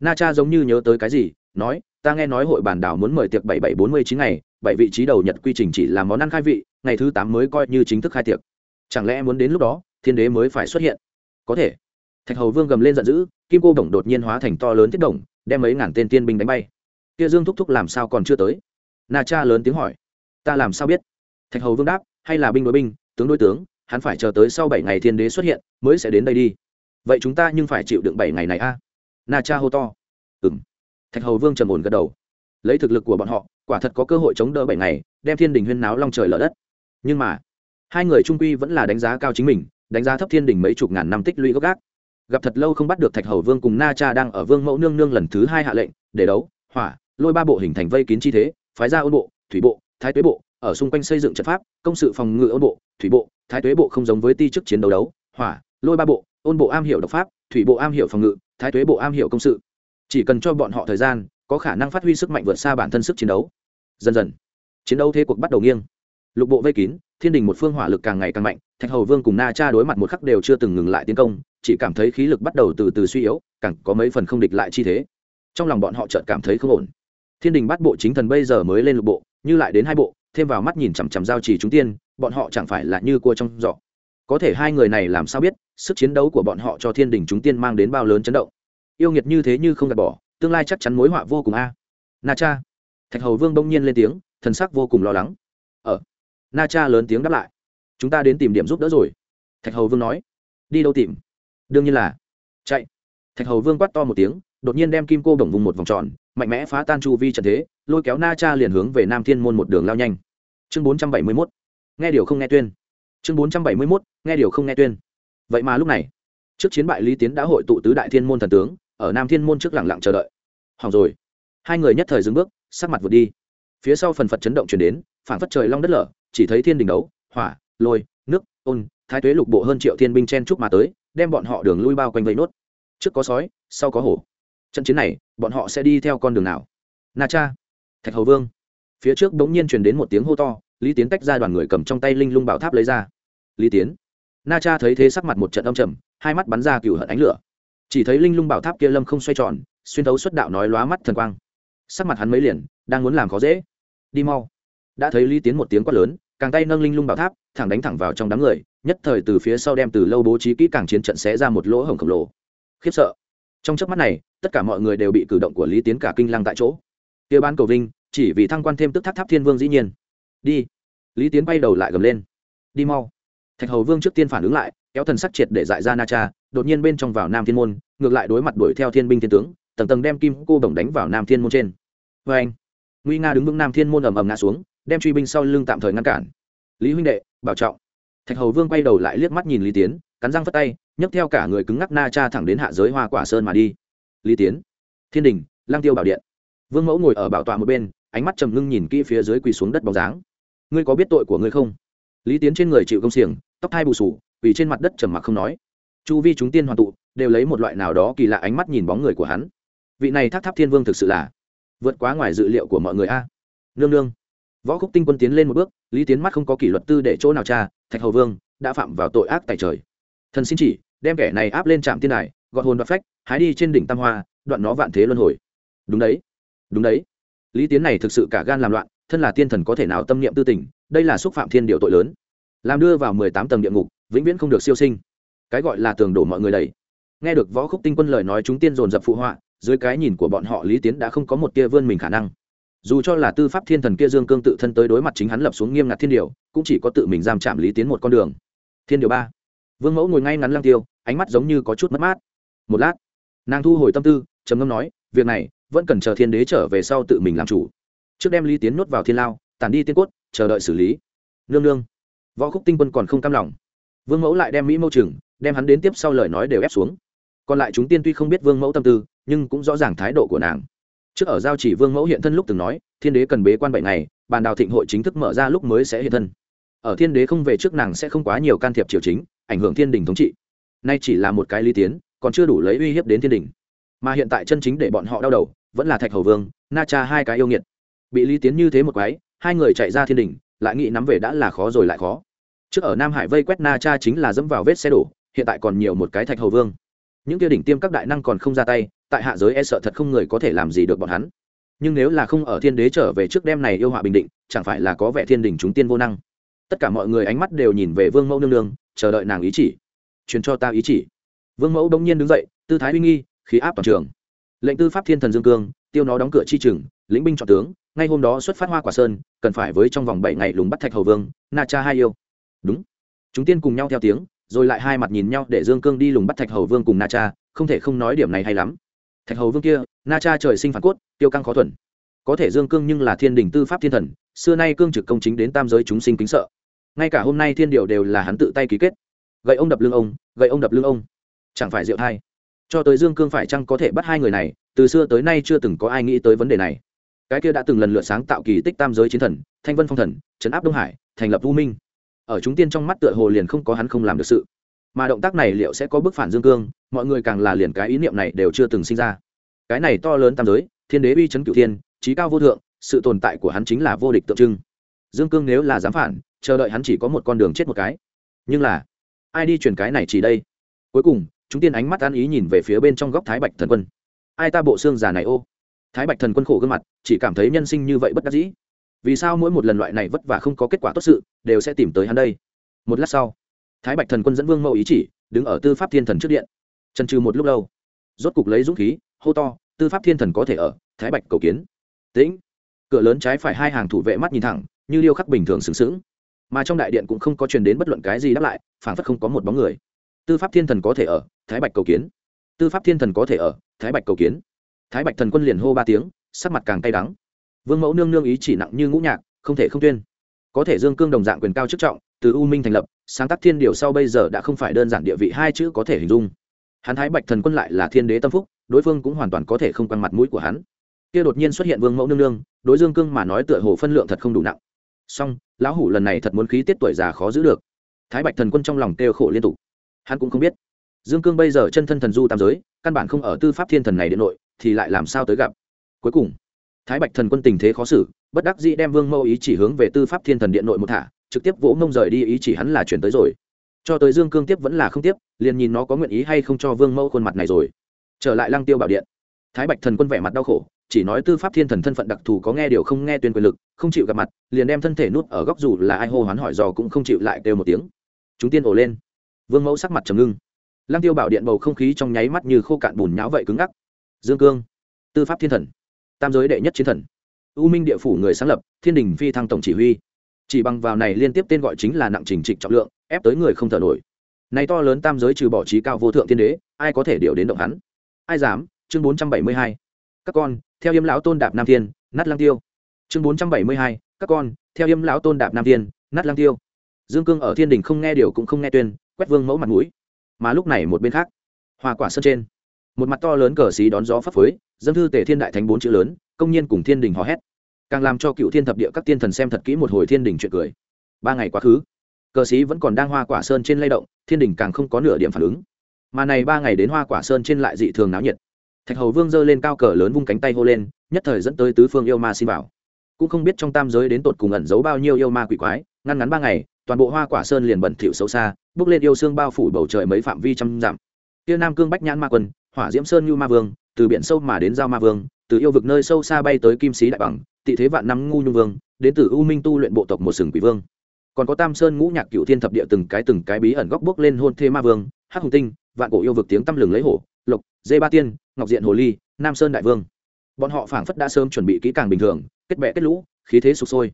Na cha giống như nhớ tới cái gì, nói, ta nghe nói hội bản đảo muốn mời tiệc bảy bảy bốn mươi chín ngày, bảy vị trí đầu nhật quy trình chỉ là món ăn khai vị, ngày thứ tám mới coi như chính thức khai tiệc. Chẳng lẽ muốn đến lúc đó, thiên đế mới phải xuất hiện? Có thể. Thạch hầu vương gầm lên giận dữ, kim cô đồng đột nhiên hóa thành to lớn thiết g đem mấy ngàn tên tiên binh đánh bay. Kia dương thúc thúc làm sao còn chưa tới? Na cha lớn tiếng hỏi. Ta làm sao biết? Thạch hầu vương đáp, hay là binh đối binh, tướng đối tướng, hắn phải chờ tới sau bảy ngày thiên đế xuất hiện, mới sẽ đến đây đi. Vậy chúng ta nhưng phải chịu đựng bảy ngày này a? À? na cha hô to. Ừ m thạch hầu vương trầm ổn gật đầu. Lấy thực lực của bọn họ, quả thật có cơ hội chống đỡ bảy ngày, đem thiên đình huyên náo long trời lở đất. Nhưng mà, hai người trung quy vẫn là đánh giá cao chính mình, đánh giá thấp thiên đình mấy chục ngàn năm tích lũy gốc gác. Gặp thật lâu không bắt được thạch hầu vương cùng na cha đang ở vương mẫu nương nương lần thứ hai hạ lệnh, để đấu, hỏa, lôi ba bộ hình thành vây kín chi thế phái ra ôn bộ, thủy bộ, thái tuế bộ, ở xung quanh xây dựng trận pháp, công sự phòng ngự ôn bộ, thủy bộ, thái tuế bộ không giống với ti chức chiến đấu đấu, hỏa, lôi ba bộ, ôn bộ am hiểu độc pháp, thủy bộ am hiểu phòng ngự, thái tuế bộ am hiểu công sự. Chỉ cần cho bọn họ thời gian, có khả năng phát huy sức mạnh vượt xa bản thân sức chiến đấu. Dần dần, chiến đấu thế cuộc bắt đầu nghiêng. Lục bộ vây kín, thiên đình một phương hỏa lực càng ngày càng mạnh, thạch hầu vương cùng na cha đối mặt một khắc đều chưa từng ngừng lại tiến công, chỉ cảm thấy khí lực bắt đầu từ từ suy yếu, càng có mấy phần không địch lại chi thế. Trong lòng bọn họ chợt cảm thấy không ổn thiên đình bắt bộ chính thần bây giờ mới lên lục bộ, như lại đến hai bộ, thêm vào mắt nhìn chằm chằm giao trì chúng tiên, bọn họ chẳng phải là như cua trong giỏ. Có thể hai người này làm sao biết, sức chiến đấu của bọn họ cho thiên đình chúng tiên mang đến bao lớn chấn động. Yêu nghiệt như thế như không gạt bỏ, tương lai chắc chắn mối họa vô cùng a. Na cha. Thạch hầu vương bỗng nhiên lên tiếng, thần sắc vô cùng lo lắng. Ở na cha lớn tiếng đáp lại. Chúng ta đến tìm điểm giúp đỡ rồi. Thạch hầu vương nói. Đi đâu tìm? Đương nhiên là. Chạy. Thạch hầu vương quát to một tiếng, đột nhiên đem kim cô đồng vùng một vòng tròn mạnh mẽ phá tan chu vi trận thế, lôi kéo na cha liền hướng về nam thiên môn một đường lao nhanh. Chương bốn trăm bảy mươi mốt. Nghe điều không nghe tuyên. Chương bốn trăm bảy mươi mốt. Nghe điều không nghe tuyên. Vậy mà lúc này, trước chiến bại lý tiến đã hội tụ tứ đại thiên môn thần tướng, ở nam thiên môn trước lẳng lặng chờ đợi. Hỏng rồi. Hai người nhất thời dừng bước, sắc mặt vượt đi. Phía sau phần phật chấn động chuyển đến phản phất trời long đất lở, chỉ thấy thiên đình đấu, hỏa, lôi, nước, ôn, thái tuế lục bộ hơn triệu thiên binh chen trúc mà tới, đem bọn họ đường lui bao quanh vây nốt. Trước có sói, sau có hổ trận chiến này, bọn họ sẽ đi theo con đường nào? Na cha, thạch hầu vương. Phía trước bỗng nhiên truyền đến một tiếng hô to, lý tiến tách ra đoàn người cầm trong tay linh lung bảo tháp lấy ra. Lý tiến. Na cha thấy thế sắc mặt một trận âm trầm, hai mắt bắn ra cựu hận ánh lửa. Chỉ thấy linh lung bảo tháp kia lâm không xoay tròn, xuyên thấu xuất đạo nói lóa mắt thần quang. Sắc mặt hắn mấy liền, đang muốn làm khó dễ. Đi mau. Đã thấy lý tiến một tiếng quát lớn, càng tay nâng linh lung bảo tháp, thẳng đánh thẳng vào trong đám người, nhất thời từ phía sau đem từ lâu bố trí kỹ càng chiến trận xé ra một lỗ hổng khổng lồ. Khiếp sợ trong chớp mắt này, tất cả mọi người đều bị cử động của lý tiến cả kinh lăng tại chỗ. Kia ban cầu vinh, chỉ vì thăng quan thêm tức tháp tháp thiên vương dĩ nhiên. Đi. Lý tiến bay đầu lại gầm lên. Đi mau. Thạch hầu vương trước tiên phản ứng lại, kéo thần sắc triệt để dại ra na cha, đột nhiên bên trong vào nam thiên môn, ngược lại đối mặt đuổi theo thiên binh thiên tướng, tầng tầng đem kim cô bổng đánh vào nam thiên môn trên. Vê anh, nguy nga đứng vững nam thiên môn ầm ầm ngã xuống, đem truy binh sau lưng tạm thời ngăn cản. Lý huynh đệ, bảo trọng thạch hầu vương quay đầu lại liếc mắt nhìn lý tiến, cắn răng phất tay, nhấc theo cả người cứng ngắc na cha thẳng đến hạ giới hoa quả sơn mà đi. Lý tiến, thiên đình lang tiêu bảo điện. Vương mẫu ngồi ở bảo tọa một bên, ánh mắt trầm ngưng nhìn kỹ phía dưới quỳ xuống đất bóng dáng. Ngươi có biết tội của ngươi không? Lý tiến trên người chịu công xiềng, tóc hai bù sù vì trên mặt đất trầm mặc không nói. Chu vi chúng tiên hoàn tụ, đều lấy một loại nào đó kỳ lạ ánh mắt nhìn bóng người của hắn. Vị này Thác tháp thiên vương thực sự là vượt quá ngoài dự liệu của mọi người a. Nương nương võ khúc tinh quân tiến lên một bước, lý tiến mắt không có kỷ luật tư để chỗ nào cha, thạch hầu vương đã phạm vào tội ác tại trời. Thần xin chỉ, đem kẻ này áp lên trạm tiên đài, gọt hồn đoạt phách, hái đi trên đỉnh tam hoa, đoạn nó vạn thế luân hồi. Đúng đấy đúng đấy. Lý tiến này thực sự cả gan làm loạn, thân là tiên thần có thể nào tâm niệm tư tình, đây là xúc phạm thiên điều tội lớn. Làm đưa vào mười tám tầng địa ngục, vĩnh viễn không được siêu sinh. Cái gọi là tường đổ mọi người đầy. Nghe được võ khúc tinh quân lời nói chúng tiên dồn dập phụ họa, dưới cái nhìn của bọn họ, lý tiến đã không có một tia vươn mình khả năng dù cho là tư pháp thiên thần kia dương cương tự thân tới đối mặt chính hắn lập xuống nghiêm ngặt thiên điều, cũng chỉ có tự mình giam chạm lý tiến một con đường. Thiên điều ba. Vương mẫu ngồi ngay ngắn lăng tiêu, ánh mắt giống như có chút mất mát. Một lát, nàng thu hồi tâm tư, trầm ngâm nói, việc này, vẫn cần chờ thiên đế trở về sau tự mình làm chủ. Trước đem lý tiến nuốt vào thiên lao, tản đi tiên cốt, chờ đợi xử lý. Nương nương. Võ khúc tinh quân còn không cam lòng. Vương mẫu lại đem mỹ mâu chừng, đem hắn đến tiếp sau lời nói đều ép xuống. Còn lại chúng tiên tuy không biết vương mẫu tâm tư, nhưng cũng rõ ràng thái độ của nàng trước ở giao chỉ vương mẫu hiện thân lúc từng nói, thiên đế cần bế quan bảy ngày, bàn đào thịnh hội chính thức mở ra lúc mới sẽ hiện thân. Ở thiên đế không về trước nàng sẽ không quá nhiều can thiệp triều chính, ảnh hưởng thiên đình thống trị. Nay chỉ là một cái lý tiến, còn chưa đủ lấy uy hiếp đến thiên đình. Mà hiện tại chân chính để bọn họ đau đầu, vẫn là thạch hầu vương, na cha hai cái yêu nghiệt. Bị lý tiến như thế một quái, hai người chạy ra thiên đình, lại nghĩ nắm về đã là khó rồi lại khó. Trước ở nam hải vây quét na cha chính là dẫm vào vết xe đổ, hiện tại còn nhiều một cái thạch hầu vương những kia đỉnh tiêm các đại năng còn không ra tay, tại hạ giới e sợ thật không người có thể làm gì được bọn hắn. Nhưng nếu là không ở thiên đế trở về trước đêm này yêu họa bình định, chẳng phải là có vẻ thiên đình chúng tiên vô năng? Tất cả mọi người ánh mắt đều nhìn về vương mẫu nương nương, chờ đợi nàng ý chỉ. Truyền cho ta ý chỉ. Vương mẫu đông nhiên đứng dậy, tư thái uy nghi, khí áp toàn trường. Lệnh tư pháp thiên thần dương cương, tiêu nó đóng cửa chi chừng, lĩnh binh chọn tướng, ngay hôm đó xuất phát hoa quả sơn, cần phải với trong vòng bảy ngày lùng bắt thạch hầu vương, na cha hai yêu. Đúng. Chúng tiên cùng nhau theo tiếng rồi lại hai mặt nhìn nhau để dương cương đi lùng bắt thạch hầu vương cùng na cha, không thể không nói điểm này hay lắm. Thạch hầu vương kia, na cha trời sinh phản cốt, tiêu căng khó thuần. Có thể dương cương nhưng là thiên đình tư pháp thiên thần, xưa nay cương trực công chính đến tam giới chúng sinh kính sợ. Ngay cả hôm nay thiên điều đều là hắn tự tay ký kết. Gậy ông đập lưng ông, gậy ông đập lưng ông. Chẳng phải diệu thai. Cho tới dương cương phải chăng có thể bắt hai người này, từ xưa tới nay chưa từng có ai nghĩ tới vấn đề này. Cái kia đã từng lần lượt sáng tạo kỳ tích tam giới chiến thần, thanh vân phong thần, trấn áp đông hải, thành lập vũ minh ở chúng tiên trong mắt tựa hồ liền không có hắn không làm được sự. Mà động tác này liệu sẽ có bức phản dương cương, mọi người càng là liền cái ý niệm này đều chưa từng sinh ra. Cái này to lớn tam giới, thiên đế uy chấn cửu thiên, trí cao vô thượng, sự tồn tại của hắn chính là vô địch tượng trưng. Dương cương nếu là dám phản, chờ đợi hắn chỉ có một con đường chết một cái. Nhưng là, ai đi truyền cái này chỉ đây? Cuối cùng, chúng tiên ánh mắt an ý nhìn về phía bên trong góc thái bạch thần quân. Ai ta bộ xương già này ô? Thái bạch thần quân khổ gương mặt, chỉ cảm thấy nhân sinh như vậy bất đắc dĩ vì sao mỗi một lần loại này vất vả không có kết quả tốt sự, đều sẽ tìm tới hắn đây? Một lát sau, thái bạch thần quân dẫn vương mẫu ý chỉ, đứng ở tư pháp thiên thần trước điện. Trần trừ một lúc lâu, rốt cục lấy dũng khí, hô to, tư pháp thiên thần có thể ở, thái bạch cầu kiến. Tĩnh. Cửa lớn trái phải hai hàng thủ vệ mắt nhìn thẳng, như điêu khắc bình thường sừng sững. Mà trong đại điện cũng không có truyền đến bất luận cái gì đáp lại, phảng phất không có một bóng người. Tư pháp thiên thần có thể ở, thái bạch cầu kiến. Tư pháp thiên thần có thể ở, thái bạch cầu kiến. Thái bạch thần quân liền hô ba tiếng, sắc mặt càng cay đắng vương mẫu nương nương ý chỉ nặng như ngũ nhạc, không thể không tuyên. Có thể dương cương đồng dạng quyền cao chức trọng, từ u minh thành lập, sáng tác thiên điều sau bây giờ đã không phải đơn giản địa vị hai chữ có thể hình dung. Hắn thái bạch thần quân lại là thiên đế tâm phúc, đối phương cũng hoàn toàn có thể không quăng mặt mũi của hắn. Kia đột nhiên xuất hiện vương mẫu nương nương, đối dương cương mà nói tựa hồ phân lượng thật không đủ nặng. Song, lão hủ lần này thật muốn khí tiết tuổi già khó giữ được. Thái bạch thần quân trong lòng kêu khổ liên tục. Hắn cũng không biết. Dương cương bây giờ chân thân thần du tam giới, căn bản không ở tư pháp thiên thần này điện nội, thì lại làm sao tới gặp? Cuối cùng thái bạch thần quân tình thế khó xử, bất đắc dĩ đem vương mẫu ý chỉ hướng về tư pháp thiên thần điện nội một thả, trực tiếp vỗ mông rời đi, ý chỉ hắn là chuyển tới rồi. Cho tới dương cương tiếp vẫn là không tiếp, liền nhìn nó có nguyện ý hay không cho vương mẫu khuôn mặt này rồi. Trở lại lăng tiêu bảo điện, thái bạch thần quân vẻ mặt đau khổ, chỉ nói tư pháp thiên thần thân phận đặc thù có nghe điều không nghe tuyên quyền lực, không chịu gặp mặt, liền đem thân thể nút ở góc dù là ai hô hoán hỏi dò cũng không chịu lại kêu một tiếng. Chúng tiên ổ lên. Vương mẫu sắc mặt trầm ngưng. Lăng tiêu bảo điện bầu không khí trong nháy mắt như khô cạn bùn nhão vậy cứng ngắc. Dương cương, tư pháp thiên thần tam giới đệ nhất chiến thần. U minh địa phủ người sáng lập, thiên đình phi thăng tổng chỉ huy. Chỉ bằng vào này liên tiếp tên gọi chính là nặng trình trịch trọng lượng, ép tới người không thở nổi. Này to lớn tam giới trừ bỏ trí cao vô thượng thiên đế, ai có thể điều đến động hắn? Ai dám? Chương bốn trăm bảy mươi hai. Các con, theo yêm lão tôn đạp nam thiên, nát lang tiêu. Chương bốn trăm bảy mươi hai. Các con, theo yêm lão tôn đạp nam thiên, nát lang tiêu. Dương cương ở thiên đình không nghe điều cũng không nghe tuyên, quét vương mẫu mặt mũi. Mà lúc này một bên khác, hoa quả sơn trên một mặt to lớn cờ xí đón gió phấp phới dân thư tể thiên đại thánh bốn chữ lớn, công nhiên cùng thiên đình hò hét. Càng làm cho cựu thiên thập địa các tiên thần xem thật kỹ một hồi thiên đình chuyện cười. Ba ngày quá khứ, cờ xí vẫn còn đang hoa quả sơn trên lay động, thiên đình càng không có nửa điểm phản ứng. Mà này ba ngày đến hoa quả sơn trên lại dị thường náo nhiệt. Thạch hầu vương giơ lên cao cờ lớn vung cánh tay hô lên, nhất thời dẫn tới tứ phương yêu ma xin vào cũng không biết trong tam giới đến tột cùng ẩn giấu bao nhiêu yêu ma quỷ quái, ngăn ngắn ba ngày, toàn bộ hoa quả sơn liền bẩn thỉu xấu xa, bước lên yêu xương bao phủ bầu trời mấy phạm vi trăm dặm. Tia nam cương bách nhãn ma quân hỏa diễm sơn như ma vương, từ biển sâu mà đến giao ma vương, từ yêu vực nơi sâu xa bay tới kim sĩ đại bằng, tị thế vạn năm ngu nhung vương, đến từ u minh tu luyện bộ tộc một sừng quỷ vương. Còn có tam sơn ngũ nhạc cựu thiên thập địa từng cái từng cái bí ẩn góc bước lên hôn thê ma vương, hắc hùng tinh, vạn cổ yêu vực tiếng tăm lừng lấy hổ, lộc, dê ba tiên, ngọc diện hồ ly, nam sơn đại vương. Bọn họ phảng phất đã sớm chuẩn bị kỹ càng bình thường, kết bẹ kết lũ, khí thế sụp sôi.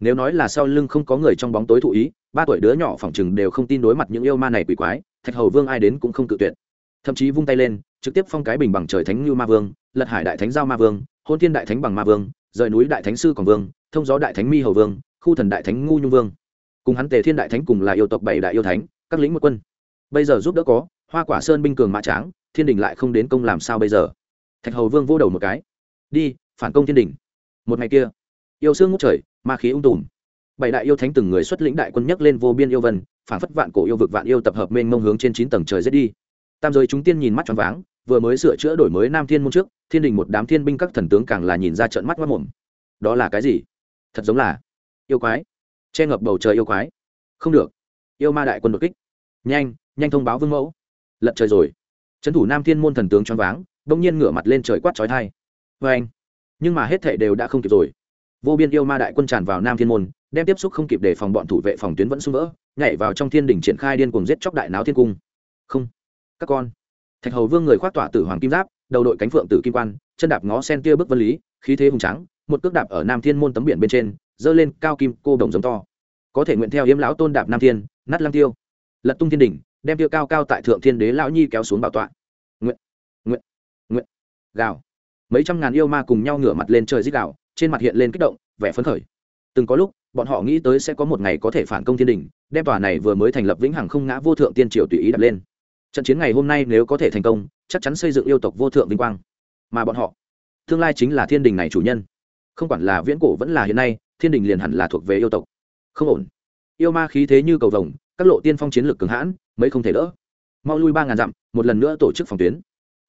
Nếu nói là sau lưng không có người trong bóng tối thụ ý, ba tuổi đứa nhỏ phỏng chừng đều không tin đối mặt những yêu ma này quỷ quái, thạch hầu vương ai đến cũng không cự tuyệt thậm chí vung tay lên, trực tiếp phong cái bình bằng trời thánh như ma vương, lật hải đại thánh giao ma vương, hôn thiên đại thánh bằng ma vương, rời núi đại thánh sư còn vương, thông gió đại thánh mi hầu vương, khu thần đại thánh ngu nhung vương. Cùng hắn tề thiên đại thánh cùng là yêu tộc bảy đại yêu thánh, các lĩnh một quân. Bây giờ giúp đỡ có, hoa quả sơn binh cường mã tráng, thiên đình lại không đến công làm sao bây giờ? Thạch hầu vương vô đầu một cái. Đi, phản công thiên đình. Một ngày kia, yêu sương ngút trời, ma khí ung tùm. Bảy đại yêu thánh từng người xuất lĩnh đại quân nhấc lên vô biên yêu vân, phản phất vạn cổ yêu vực vạn yêu tập hợp mênh mông hướng trên chín tầng trời giết đi tam giới chúng tiên nhìn mắt choáng váng, vừa mới sửa chữa đổi mới nam thiên môn trước, thiên đình một đám thiên binh các thần tướng càng là nhìn ra trận mắt mắt mồm. Đó là cái gì? Thật giống là yêu quái. Che ngập bầu trời yêu quái. Không được. Yêu ma đại quân đột kích. Nhanh nhanh thông báo vương mẫu. Lật trời rồi. Trấn thủ nam thiên môn thần tướng choáng váng, bỗng nhiên ngửa mặt lên trời quát trói thai vê anh. Nhưng mà hết thệ đều đã không kịp rồi. Vô biên yêu ma đại quân tràn vào nam thiên môn, đem tiếp xúc không kịp để phòng bọn thủ vệ phòng tuyến vẫn sung vỡ, nhảy vào trong thiên đỉnh triển khai điên cuồng giết chóc đại náo thiên cung. Không các con. Thạch hầu vương người khoác tỏa tử hoàng kim giáp, đầu đội cánh phượng tử kim quan, chân đạp ngó sen tia bước vân lý, khí thế hùng trắng một cước đạp ở nam thiên môn tấm biển bên trên dơ lên cao kim cô đồng giống to. Có thể nguyện theo yếm lão tôn đạp nam thiên, nát lăng tiêu. Lật tung thiên đỉnh, đem tiêu cao cao tại thượng thiên đế lão nhi kéo xuống bảo tọa. Nguyện nguyện nguyện. Gào. Mấy trăm ngàn yêu ma cùng nhau ngửa mặt lên trời dích gào, trên mặt hiện lên kích động, vẻ phấn khởi. Từng có lúc, bọn họ nghĩ tới sẽ có một ngày có thể phản công thiên đình đem tòa này vừa mới thành lập vĩnh hằng không ngã vô thượng tiên triều tùy ý đặt lên trận chiến ngày hôm nay nếu có thể thành công, chắc chắn xây dựng yêu tộc vô thượng vinh quang. Mà bọn họ, tương lai chính là thiên đình này chủ nhân. Không quản là viễn cổ vẫn là hiện nay, thiên đình liền hẳn là thuộc về yêu tộc. Không ổn. Yêu ma khí thế như cầu vồng, các lộ tiên phong chiến lược cường hãn, mấy không thể đỡ. Mau lui ba ngàn dặm, một lần nữa tổ chức phòng tuyến.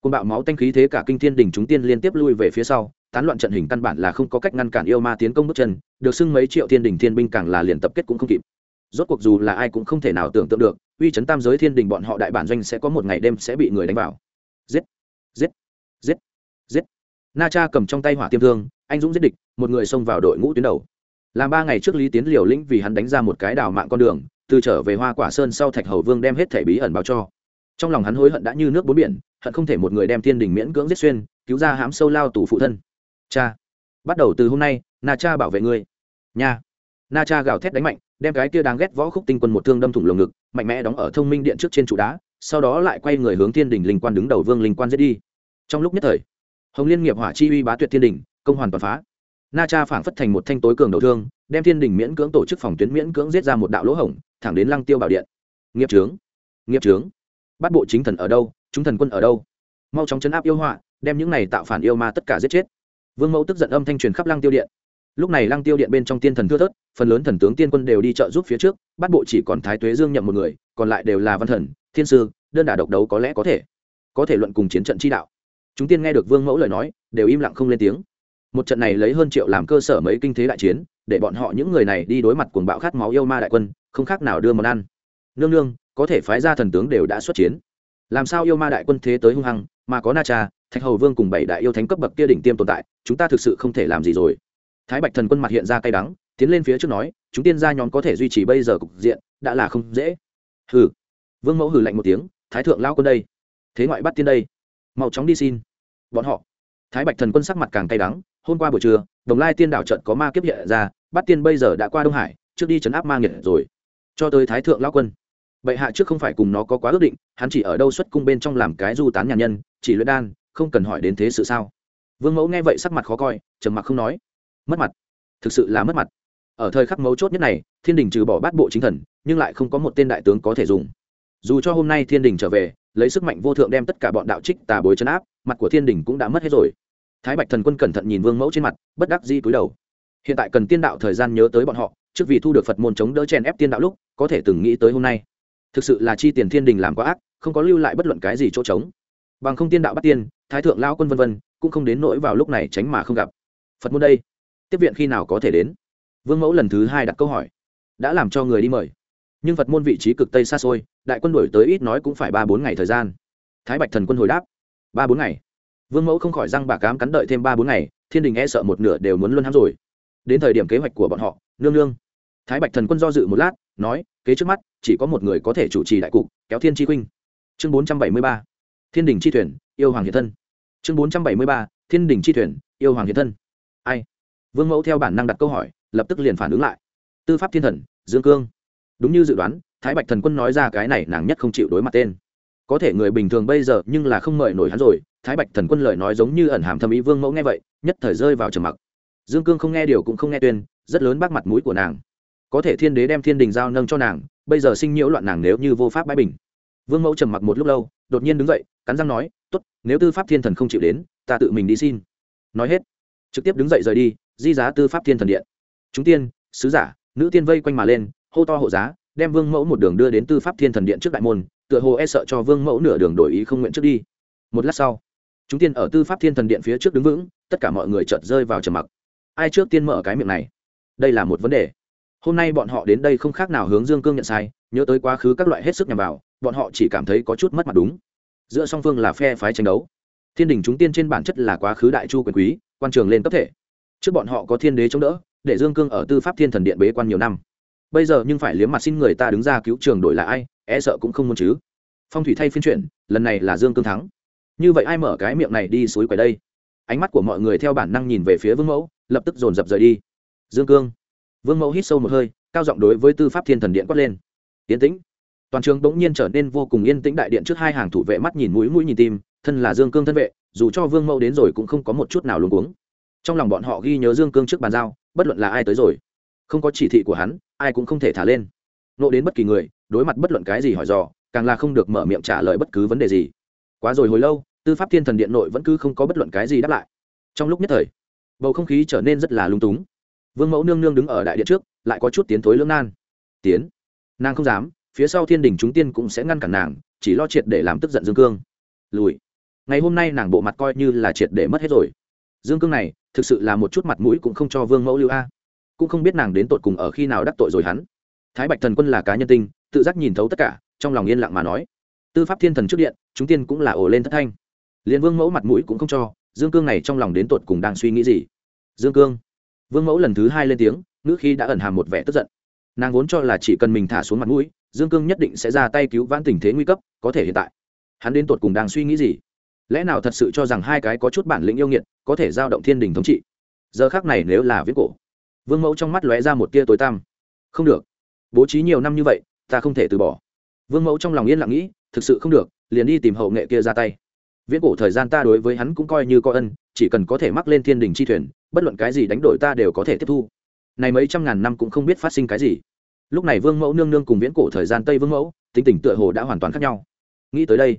Côn bạo máu tanh khí thế cả kinh thiên đình chúng tiên liên tiếp lui về phía sau, tán loạn trận hình căn bản là không có cách ngăn cản yêu ma tiến công bước chân, được xưng mấy triệu thiên đình thiên binh càng là liền tập kết cũng không kịp. Rốt cuộc dù là ai cũng không thể nào tưởng tượng được uy chấn tam giới thiên đình bọn họ đại bản doanh sẽ có một ngày đêm sẽ bị người đánh vào. Giết giết giết giết. Na cha cầm trong tay hỏa tiêm thương, anh dũng giết địch, một người xông vào đội ngũ tuyến đầu. Làm ba ngày trước lý tiến liều lĩnh vì hắn đánh ra một cái đào mạng con đường, từ trở về hoa quả sơn sau thạch hầu vương đem hết thẻ bí ẩn báo cho. Trong lòng hắn hối hận đã như nước bốn biển, hận không thể một người đem thiên đình miễn cưỡng giết xuyên, cứu ra hãm sâu lao tù phụ thân. Cha, bắt đầu từ hôm nay, na cha bảo vệ ngươi. Nha na cha gào thét đánh mạnh, đem cái kia đáng ghét võ khúc tinh quân một thương đâm thủng lồng ngực, mạnh mẽ đóng ở thông minh điện trước trên trụ đá, sau đó lại quay người hướng thiên đình linh quan đứng đầu vương linh quan giết đi. Trong lúc nhất thời, hồng liên nghiệp hỏa chi uy bá tuyệt thiên đình, công hoàn toàn phá. Na cha phảng phất thành một thanh tối cường đầu thương, đem thiên đình miễn cưỡng tổ chức phòng tuyến miễn cưỡng giết ra một đạo lỗ hổng, thẳng đến lăng tiêu bảo điện. Nghiệp trướng nghiệp trướng. Bắt bộ chính thần ở đâu, chúng thần quân ở đâu? Mau chóng chấn áp yêu họa, đem những này tạo phản yêu ma tất cả giết chết. Vương mẫu tức giận âm thanh truyền khắp lăng tiêu điện lúc này lăng tiêu điện bên trong tiên thần thưa thớt, phần lớn thần tướng tiên quân đều đi trợ giúp phía trước, bắt bộ chỉ còn thái tuế dương nhậm một người, còn lại đều là văn thần, thiên sư, đơn đả độc đấu có lẽ có thể có thể luận cùng chiến trận chi đạo. Chúng tiên nghe được vương mẫu lời nói, đều im lặng không lên tiếng. Một trận này lấy hơn triệu làm cơ sở mấy kinh thế đại chiến, để bọn họ những người này đi đối mặt cuồng bạo khát máu yêu ma đại quân, không khác nào đưa món ăn. Nương nương, có thể phái ra thần tướng đều đã xuất chiến. Làm sao yêu ma đại quân thế tới hung hăng, mà có na cha, thạch hầu vương cùng bảy đại yêu thánh cấp bậc kia đỉnh tiêm tồn tại, chúng ta thực sự không thể làm gì rồi thái bạch thần quân mặt hiện ra cay đắng, tiến lên phía trước nói, chúng tiên gia nhóm có thể duy trì bây giờ cục diện, đã là không dễ. Hừ. Vương mẫu hừ lạnh một tiếng, thái thượng lao quân đây, thế ngoại bắt tiên đây, mau chóng đi xin bọn họ. Thái bạch thần quân sắc mặt càng cay đắng, hôm qua buổi trưa, đồng lai tiên đảo trận có ma kiếp hiện ra, bắt tiên bây giờ đã qua đông hải, trước đi chấn áp ma nghiệt rồi, cho tới thái thượng lao quân. Bệ hạ trước không phải cùng nó có quá ước định, hắn chỉ ở đâu xuất cung bên trong làm cái du tán nhà nhân, chỉ luyện đan, không cần hỏi đến thế sự sao. Vương mẫu nghe vậy sắc mặt khó coi, trầm mặc không nói mất mặt. Thực sự là mất mặt. Ở thời khắc mấu chốt nhất này, thiên đình trừ bỏ bát bộ chính thần, nhưng lại không có một tên đại tướng có thể dùng. Dù cho hôm nay thiên đình trở về, lấy sức mạnh vô thượng đem tất cả bọn đạo trích tà bối chấn áp, mặt của thiên đình cũng đã mất hết rồi. Thái bạch thần quân cẩn thận nhìn vương mẫu trên mặt, bất đắc di cúi đầu. Hiện tại cần tiên đạo thời gian nhớ tới bọn họ, trước vì thu được phật môn chống đỡ chèn ép tiên đạo lúc, có thể từng nghĩ tới hôm nay. Thực sự là chi tiền thiên đình làm quá ác, không có lưu lại bất luận cái gì chỗ trống. Bằng không tiên đạo bắt tiên, thái thượng lao quân vân vân, cũng không đến nỗi vào lúc này tránh mà không gặp. Phật môn đây tiếp viện khi nào có thể đến? Vương mẫu lần thứ hai đặt câu hỏi. Đã làm cho người đi mời. Nhưng phật môn vị trí cực tây xa xôi, đại quân đổi tới ít nói cũng phải ba bốn ngày thời gian. Thái bạch thần quân hồi đáp. Ba bốn ngày. Vương mẫu không khỏi răng bà cám cắn đợi thêm ba bốn ngày, thiên đình e sợ một nửa đều muốn luân hãm rồi. Đến thời điểm kế hoạch của bọn họ, nương nương. Thái bạch thần quân do dự một lát, nói, kế trước mắt, chỉ có một người có thể chủ trì đại cục, kéo thiên tri huynh. Chương bốn trăm bảy mươi ba. Thiên đình chi thuyền, yêu hoàng hiện thân. Chương bốn trăm bảy mươi ba, thiên đình chi thuyền, yêu hoàng hiện thân. Ai? Vương mẫu theo bản năng đặt câu hỏi, lập tức liền phản ứng lại. Tư pháp thiên thần, dương cương. Đúng như dự đoán, thái bạch thần quân nói ra cái này nàng nhất không chịu đối mặt tên. Có thể người bình thường bây giờ nhưng là không mời nổi hắn rồi, thái bạch thần quân lời nói giống như ẩn hàm thâm ý vương mẫu nghe vậy, nhất thời rơi vào trầm mặc. Dương cương không nghe điều cũng không nghe tuyên, rất lớn bác mặt mũi của nàng. Có thể thiên đế đem thiên đình giao nâng cho nàng, bây giờ sinh nhiễu loạn nàng nếu như vô pháp bãi bình. Vương mẫu trầm mặc một lúc lâu, đột nhiên đứng dậy, cắn răng nói t ố t nếu tư pháp thiên thần không chịu đến, ta tự mình đi xin. Nói hết, trực tiếp đứng dậy rời đi di giá tư pháp thiên thần điện. Chúng tiên, sứ giả, nữ tiên vây quanh mà lên, hô to hộ giá, đem vương mẫu một đường đưa đến tư pháp thiên thần điện trước đại môn, tựa hồ e sợ cho vương mẫu nửa đường đổi ý không nguyện trước đi. Một lát sau, chúng tiên ở tư pháp thiên thần điện phía trước đứng vững, tất cả mọi người chợt rơi vào trầm mặc. Ai trước tiên mở cái miệng này? Đây là một vấn đề. Hôm nay bọn họ đến đây không khác nào hướng dương cương nhận sai, nhớ tới quá khứ các loại hết sức nhằm vào, bọn họ chỉ cảm thấy có chút mất mặt đúng. Giữa song phương là phe phái tranh đấu. Thiên đình chúng tiên trên bản chất là quá khứ đại chu quyền quý, quan trường lên cấp thể trước bọn họ có thiên đế chống đỡ, để dương cương ở tư pháp thiên thần điện bế quan nhiều năm. Bây giờ nhưng phải liếm mặt xin người ta đứng ra cứu trường đổi là ai e sợ cũng không muốn chứ. Phong thủy thay phiên chuyển, lần này là dương cương thắng. Như vậy ai mở cái miệng này đi suối quầy đây? Ánh mắt của mọi người theo bản năng nhìn về phía vương mẫu, lập tức dồn dập rời đi. Dương cương. Vương mẫu hít sâu một hơi, cao giọng đối với tư pháp thiên thần điện quát lên. Yên tĩnh. Toàn trường bỗng nhiên trở nên vô cùng yên tĩnh đại điện trước hai hàng thủ vệ mắt nhìn mũi mũi nhìn tim, thân là dương cương thân vệ, dù cho vương mẫu đến rồi cũng không có một chút nào luống cuống trong lòng bọn họ ghi nhớ dương cương trước bàn giao, bất luận là ai tới rồi, không có chỉ thị của hắn, ai cũng không thể thả lên. Nộ đến bất kỳ người, đối mặt bất luận cái gì hỏi dò, càng là không được mở miệng trả lời bất cứ vấn đề gì. Quá rồi hồi lâu, tư pháp thiên thần điện nội vẫn cứ không có bất luận cái gì đáp lại. Trong lúc nhất thời, bầu không khí trở nên rất là lung túng. Vương mẫu nương nương đứng ở đại điện trước, lại có chút tiến thối lưỡng nan. Tiến. Nàng không dám, phía sau thiên đình chúng tiên cũng sẽ ngăn cản nàng, chỉ lo triệt để làm tức giận dương cương. Lùi. Ngày hôm nay nàng bộ mặt coi như là triệt để mất hết rồi. Dương cương này thực sự là một chút mặt mũi cũng không cho vương mẫu lưu a. Cũng không biết nàng đến tột cùng ở khi nào đắc tội rồi hắn. Thái bạch thần quân là cá nhân tinh, tự giác nhìn thấu tất cả, trong lòng yên lặng mà nói. Tư pháp thiên thần trước điện, chúng tiên cũng là ồ lên thất thanh. Liền vương mẫu mặt mũi cũng không cho, dương cương này trong lòng đến tột cùng đang suy nghĩ gì? Dương cương. Vương mẫu lần thứ hai lên tiếng, ngữ khi đã ẩn hàm một vẻ tức giận. Nàng vốn cho là chỉ cần mình thả xuống mặt mũi, dương cương nhất định sẽ ra tay cứu vãn tình thế nguy cấp, có thể hiện tại. Hắn đến tột cùng đang suy nghĩ gì? Lẽ nào thật sự cho rằng hai cái có chút bản lĩnh yêu nghiệt có thể giao động thiên đình thống trị? Giờ khác này nếu là viễn cổ, vương mẫu trong mắt lóe ra một tia tối tăm. Không được. Bố trí nhiều năm như vậy, ta không thể từ bỏ. Vương mẫu trong lòng yên lặng nghĩ, thực sự không được, liền đi tìm hậu nghệ kia ra tay. Viễn cổ thời gian ta đối với hắn cũng coi như có ân, chỉ cần có thể mắc lên thiên đình chi thuyền, bất luận cái gì đánh đổi ta đều có thể tiếp thu. Này mấy trăm ngàn năm cũng không biết phát sinh cái gì. Lúc này vương mẫu nương nương cùng viễn cổ thời gian tây vương mẫu, tính tình tựa hồ đã hoàn toàn khác nhau. Nghĩ tới đây,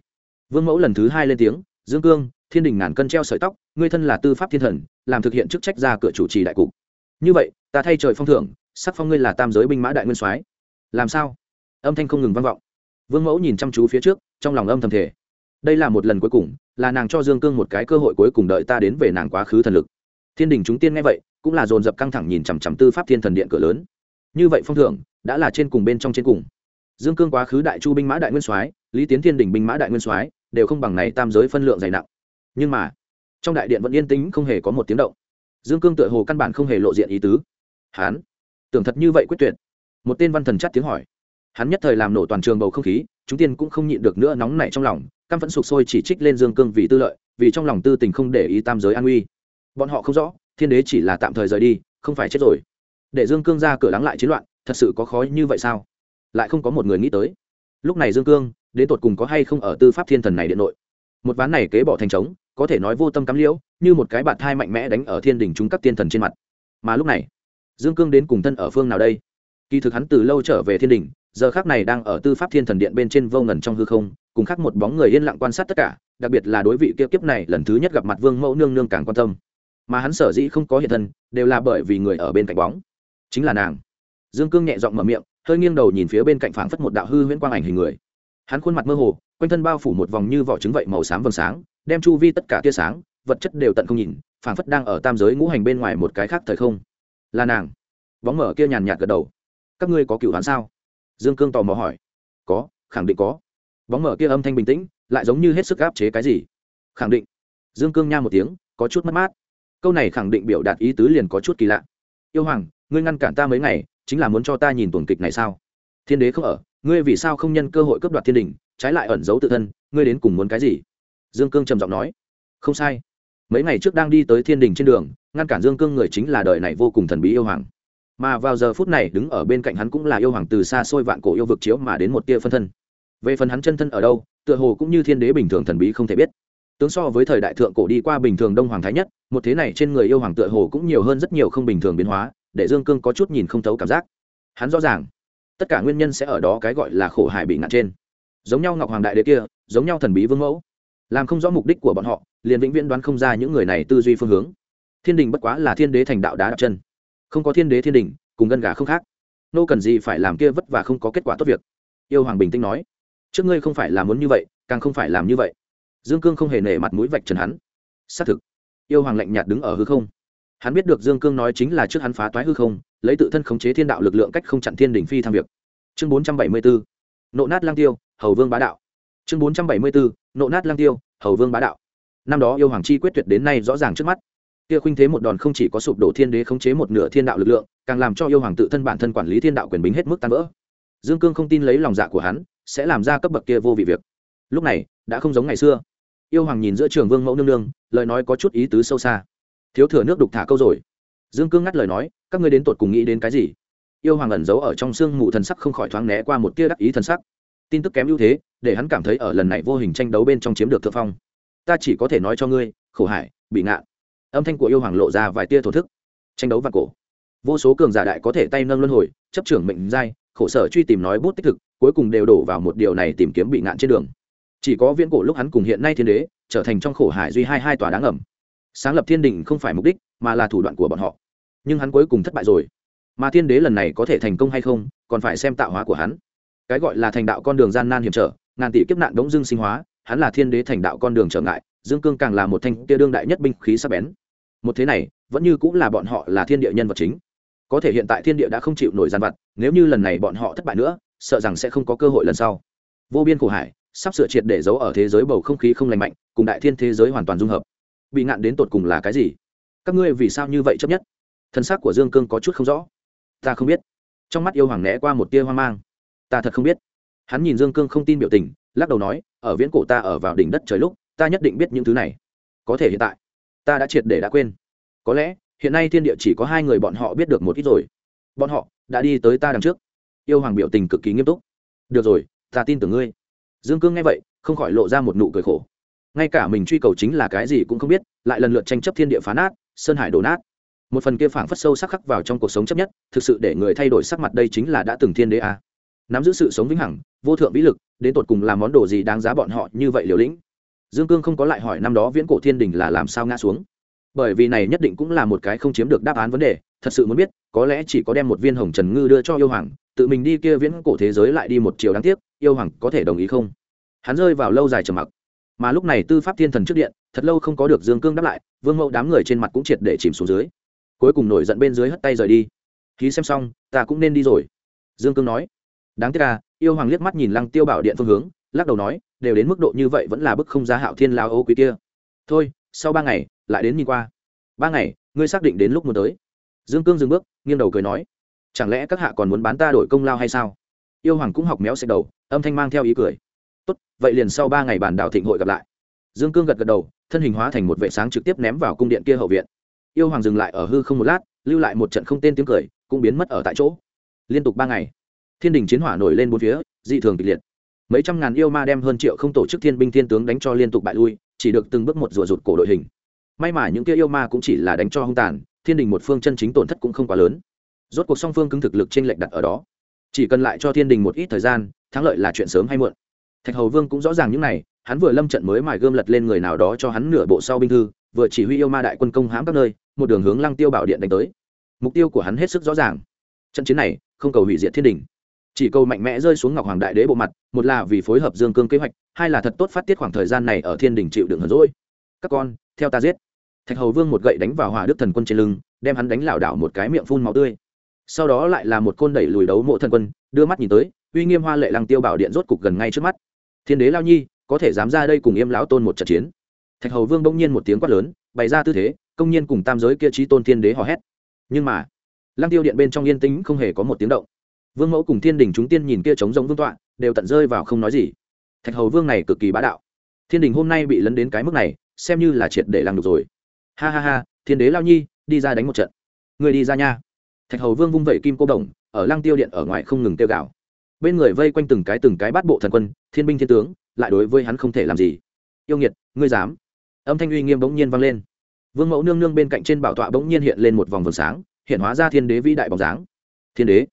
vương mẫu lần thứ hai lên tiếng dương cương, thiên đình ngàn cân treo sợi tóc, ngươi thân là tư pháp thiên thần, làm thực hiện chức trách ra cửa chủ trì đại cục. Như vậy, ta thay trời phong thưởng, sắc phong ngươi là tam giới binh mã đại nguyên soái. Làm sao? Âm thanh không ngừng vang vọng. Vương mẫu nhìn chăm chú phía trước, trong lòng âm thầm thể đây là một lần cuối cùng, là nàng cho dương cương một cái cơ hội cuối cùng đợi ta đến về nàng quá khứ thần lực. Thiên đình chúng tiên nghe vậy, cũng là dồn dập căng thẳng nhìn chằm chằm tư pháp thiên thần điện cửa lớn. Như vậy phong thưởng, đã là trên cùng bên trong trên cùng. Dương cương quá khứ đại chu binh mã đại nguyên soái, lý tiến thiên đình binh mã đại nguyên soái đều không bằng này tam giới phân lượng dày nặng. Nhưng mà, trong đại điện vẫn yên tĩnh, không hề có một tiếng động. Dương cương tựa hồ căn bản không hề lộ diện ý tứ. Hán tưởng thật như vậy quyết tuyệt. Một tên văn thần chắt tiếng hỏi. Hắn nhất thời làm nổ toàn trường bầu không khí, chúng tiên cũng không nhịn được nữa nóng nảy trong lòng, căm vẫn sụp sôi chỉ trích lên dương cương vì tư lợi, vì trong lòng tư tình không để ý tam giới an uy bọn họ không rõ, thiên đế chỉ là tạm thời rời đi, không phải chết rồi. Để dương cương ra cửa lắng lại chiến loạn, thật sự có khó như vậy sao? Lại không có một người nghĩ tới. Lúc này dương cương đến tột cùng có hay không ở tư pháp thiên thần này điện nội. Một ván này kế bỏ thành trống, có thể nói vô tâm cắm liễu, như một cái bạt thai mạnh mẽ đánh ở thiên đình chúng các thiên thần trên mặt. Mà lúc này, dương cương đến cùng thân ở phương nào đây? Kỳ thực hắn từ lâu trở về thiên đình giờ khác này đang ở tư pháp thiên thần điện bên trên vô ngần trong hư không, cùng khác một bóng người yên lặng quan sát tất cả, đặc biệt là đối vị kia kiếp này lần thứ nhất gặp mặt vương mẫu nương nương càng quan tâm. Mà hắn sở dĩ không có hiện thân, đều là bởi vì người ở bên cạnh bóng. Chính là nàng. Dương cương nhẹ giọng mở miệng, hơi nghiêng đầu nhìn phía bên cạnh phảng phất một đạo hư huyễn quang ảnh hình người hắn khuôn mặt mơ hồ, quanh thân bao phủ một vòng như vỏ trứng vậy màu xám vầng sáng, đem chu vi tất cả tia sáng, vật chất đều tận không nhìn, phảng phất đang ở tam giới ngũ hành bên ngoài một cái khác thời không. Là nàng. Bóng mở kia nhàn nhạt gật đầu. Các ngươi có cựu hắn sao? Dương cương tò mò hỏi. Có, khẳng định có. Bóng mở kia âm thanh bình tĩnh, lại giống như hết sức áp chế cái gì. Khẳng định. Dương cương nha một tiếng, có chút mất mát. Câu này khẳng định biểu đạt ý tứ liền có chút kỳ lạ. Yêu hoàng, ngươi ngăn cản ta mấy ngày, chính là muốn cho ta nhìn tuần kịch này sao? Thiên đế không ở ngươi vì sao không nhân cơ hội cướp đoạt thiên đình, trái lại ẩn giấu tự thân, ngươi đến cùng muốn cái gì? Dương cương trầm giọng nói. Không sai. Mấy ngày trước đang đi tới thiên đình trên đường, ngăn cản dương cương người chính là đời này vô cùng thần bí yêu hoàng. Mà vào giờ phút này đứng ở bên cạnh hắn cũng là yêu hoàng từ xa xôi vạn cổ yêu vực chiếu mà đến một tia phân thân. Về phần hắn chân thân ở đâu, tựa hồ cũng như thiên đế bình thường thần bí không thể biết. Tướng so với thời đại thượng cổ đi qua bình thường đông hoàng thái nhất, một thế này trên người yêu hoàng tựa hồ cũng nhiều hơn rất nhiều không bình thường biến hóa, để dương cương có chút nhìn không thấu cảm giác. Hắn rõ ràng tất cả nguyên nhân sẽ ở đó cái gọi là khổ hải bị ngạn trên. Giống nhau ngọc hoàng đại đế kia, giống nhau thần bí vương mẫu. Làm không rõ mục đích của bọn họ, liền vĩnh viễn đoán không ra những người này tư duy phương hướng. Thiên đình bất quá là thiên đế thành đạo đá đặt chân. Không có thiên đế thiên đình, cùng gân gà không khác. Nô cần gì phải làm kia vất và không có kết quả tốt việc. Yêu hoàng bình tĩnh nói, trước ngươi không phải là muốn như vậy, càng không phải làm như vậy. Dương cương không hề nể mặt mũi vạch trần hắn. Xác thực. Yêu hoàng lạnh nhạt đứng ở hư không. Hắn biết được dương cương nói chính là trước hắn phá toái hư không lấy tự thân khống chế thiên đạo lực lượng cách không chặn thiên đỉnh phi tham việc. Chương bốn trăm bảy mươi bốn ộ nát lang tiêu, hầu vương bá đạo. Chương bốn trăm bảy mươi bốn ộ nát lang tiêu, hầu vương bá đạo. Năm đó yêu hoàng chi quyết tuyệt đến nay rõ ràng trước mắt. Kia khuynh thế một đòn không chỉ có sụp đổ thiên đế khống chế một nửa thiên đạo lực lượng, càng làm cho yêu hoàng tự thân bản thân quản lý thiên đạo quyền bính hết mức tan vỡ. Dương cương không tin lấy lòng dạ của hắn, sẽ làm ra cấp bậc kia vô vị việc. Lúc này, đã không giống ngày xưa. Yêu hoàng nhìn giữa trường vương mẫu nương nương, lời nói có chút ý tứ sâu xa. Thiếu thừa nước đục thả câu rồi. Dương cương ngắt lời nói các ngươi đến tột cùng nghĩ đến cái gì? Yêu hoàng ẩn giấu ở trong sương mù thần sắc không khỏi thoáng né qua một tia đắc ý thần sắc. Tin tức kém ưu thế, để hắn cảm thấy ở lần này vô hình tranh đấu bên trong chiếm được thượng phong. Ta chỉ có thể nói cho ngươi, khổ hải, bị ngạn âm thanh của yêu hoàng lộ ra vài tia thổ thức. Tranh đấu và cổ. Vô số cường giả đại có thể tay nâng luân hồi, chấp trưởng mệnh giai, khổ sở truy tìm nói bút tích thực, cuối cùng đều đổ vào một điều này tìm kiếm bị ngạn trên đường. Chỉ có viễn cổ lúc hắn cùng hiện nay thiên đế, trở thành trong khổ hải duy hai hai tòa đáng ẩm sáng lập thiên đình không phải mục đích, mà là thủ đoạn của bọn họ nhưng hắn cuối cùng thất bại rồi. Mà thiên đế lần này có thể thành công hay không, còn phải xem tạo hóa của hắn. Cái gọi là thành đạo con đường gian nan hiểm trở, ngàn tỷ kiếp nạn đống dương sinh hóa, hắn là thiên đế thành đạo con đường trở ngại, dương cương càng là một thanh tia đương đại nhất binh khí sắc bén. Một thế này, vẫn như cũng là bọn họ là thiên địa nhân vật chính. Có thể hiện tại thiên địa đã không chịu nổi gian vật nếu như lần này bọn họ thất bại nữa, sợ rằng sẽ không có cơ hội lần sau. Vô biên khổ hải, sắp sửa triệt để giấu ở thế giới bầu không khí không lành mạnh, cùng đại thiên thế giới hoàn toàn dung hợp. Bị ngạn đến tột cùng là cái gì? Các ngươi vì sao như vậy chấp nhất? Thân xác của dương cương có chút không rõ. Ta không biết. Trong mắt yêu hoàng né qua một tia hoang mang. Ta thật không biết. Hắn nhìn dương cương không tin biểu tình, lắc đầu nói, ở viễn cổ ta ở vào đỉnh đất trời lúc, ta nhất định biết những thứ này. Có thể hiện tại, ta đã triệt để đã quên. Có lẽ, hiện nay thiên địa chỉ có hai người bọn họ biết được một ít rồi. Bọn họ đã đi tới ta đằng trước. Yêu hoàng biểu tình cực kỳ nghiêm túc. Được rồi, ta tin tưởng ngươi. Dương cương nghe vậy, không khỏi lộ ra một nụ cười khổ. Ngay cả mình truy cầu chính là cái gì cũng không biết, lại lần lượt tranh chấp thiên địa phá nát, sơn hải đổ nát một phần kia phảng phất sâu sắc khắc vào trong cuộc sống chấp nhất, thực sự để người thay đổi sắc mặt đây chính là đã từng thiên đế a. À. nắm giữ sự sống vĩnh hằng, vô thượng vĩ lực, đến tột cùng làm món đồ gì đáng giá bọn họ như vậy liều lĩnh? Dương cương không có lại hỏi năm đó viễn cổ thiên đình là làm sao ngã xuống. Bởi vì này nhất định cũng là một cái không chiếm được đáp án vấn đề, thật sự muốn biết, có lẽ chỉ có đem một viên hồng trần ngư đưa cho yêu hoàng, tự mình đi kia viễn cổ thế giới lại đi một chiều đáng tiếc, yêu hoàng có thể đồng ý không? Hắn rơi vào lâu dài trầm mặc. Mà lúc này tư pháp thiên thần trước điện, thật lâu không có được dương cương đáp lại, vương mẫu đám người trên mặt cũng triệt để chìm xuống dưới cuối cùng nổi giận bên dưới hất tay rời đi. Khí xem xong, ta cũng nên đi rồi. Dương cương nói. Đáng tiếc à yêu hoàng liếc mắt nhìn lăng tiêu bảo điện phương hướng, lắc đầu nói, đều đến mức độ như vậy vẫn là bức không giá hạo thiên lao ô quý kia. Thôi, sau ba ngày, lại đến nhìn qua. Ba ngày, ngươi xác định đến lúc muốn tới. Dương cương dừng bước, nghiêng đầu cười nói. Chẳng lẽ các hạ còn muốn bán ta đổi công lao hay sao? Yêu hoàng cũng học méo xẹt đầu, âm thanh mang theo ý cười. Tốt, vậy liền sau ba ngày bản đảo thịnh hội gặp lại. Dương cương gật gật đầu, thân hình hóa thành một vệ sáng trực tiếp ném vào cung điện kia hậu viện yêu hoàng dừng lại ở hư không một lát, lưu lại một trận không tên tiếng cười, cũng biến mất ở tại chỗ. Liên tục ba ngày, thiên đình chiến hỏa nổi lên bốn phía, dị thường kịch liệt. Mấy trăm ngàn yêu ma đem hơn triệu không tổ chức thiên binh thiên tướng đánh cho liên tục bại lui, chỉ được từng bước một rùa rụt cổ đội hình. May mà những kia yêu ma cũng chỉ là đánh cho hung tàn, thiên đình một phương chân chính tổn thất cũng không quá lớn. Rốt cuộc song phương cứng thực lực trên lệnh đặt ở đó. Chỉ cần lại cho thiên đình một ít thời gian, thắng lợi là chuyện sớm hay muộn. Thạch hầu vương cũng rõ ràng những này, hắn vừa lâm trận mới mài gươm lật lên người nào đó cho hắn nửa bộ sau binh thư, vừa chỉ huy yêu ma đại quân công hãm các nơi một đường hướng lăng tiêu bảo điện đánh tới. Mục tiêu của hắn hết sức rõ ràng. Trận chiến này, không cầu hủy diệt thiên đình. Chỉ cầu mạnh mẽ rơi xuống ngọc hoàng đại đế bộ mặt, một là vì phối hợp dương cương kế hoạch, hai là thật tốt phát tiết khoảng thời gian này ở thiên đình chịu đựng hờn rỗi các con, theo ta giết. Thạch hầu vương một gậy đánh vào hỏa đức thần quân trên lưng, đem hắn đánh lảo đảo một cái miệng phun máu tươi. Sau đó lại là một côn đẩy lùi đấu mộ thần quân, đưa mắt nhìn tới, uy nghiêm hoa lệ lăng tiêu bảo điện rốt cục gần ngay trước mắt. Thiên đế lao nhi, có thể dám ra đây cùng yêm lão tôn một trận chiến? Thạch hầu vương bỗng nhiên một tiếng quát lớn, bày ra tư thế công nhiên cùng tam giới kia trí tôn thiên đế hò hét. Nhưng mà, lăng tiêu điện bên trong yên tĩnh không hề có một tiếng động. Vương mẫu cùng thiên đình chúng tiên nhìn kia trống giống vương tọa, đều tận rơi vào không nói gì. Thạch hầu vương này cực kỳ bá đạo. Thiên đình hôm nay bị lấn đến cái mức này, xem như là triệt để lăng được rồi. Ha ha ha, thiên đế lao nhi, đi ra đánh một trận. Người đi ra nha. Thạch hầu vương vung vẩy kim cô đồng, ở lăng tiêu điện ở ngoài không ngừng tiêu gạo bên người vây quanh từng cái từng cái bát bộ thần quân, thiên binh thiên tướng, lại đối với hắn không thể làm gì. Yêu nghiệt, ngươi dám? Âm thanh uy nghiêm bỗng nhiên vang lên vương mẫu nương nương bên cạnh trên bảo tọa bỗng nhiên hiện lên một vòng vầng sáng, hiện hóa ra thiên đế vĩ đại bóng dáng. Thiên đế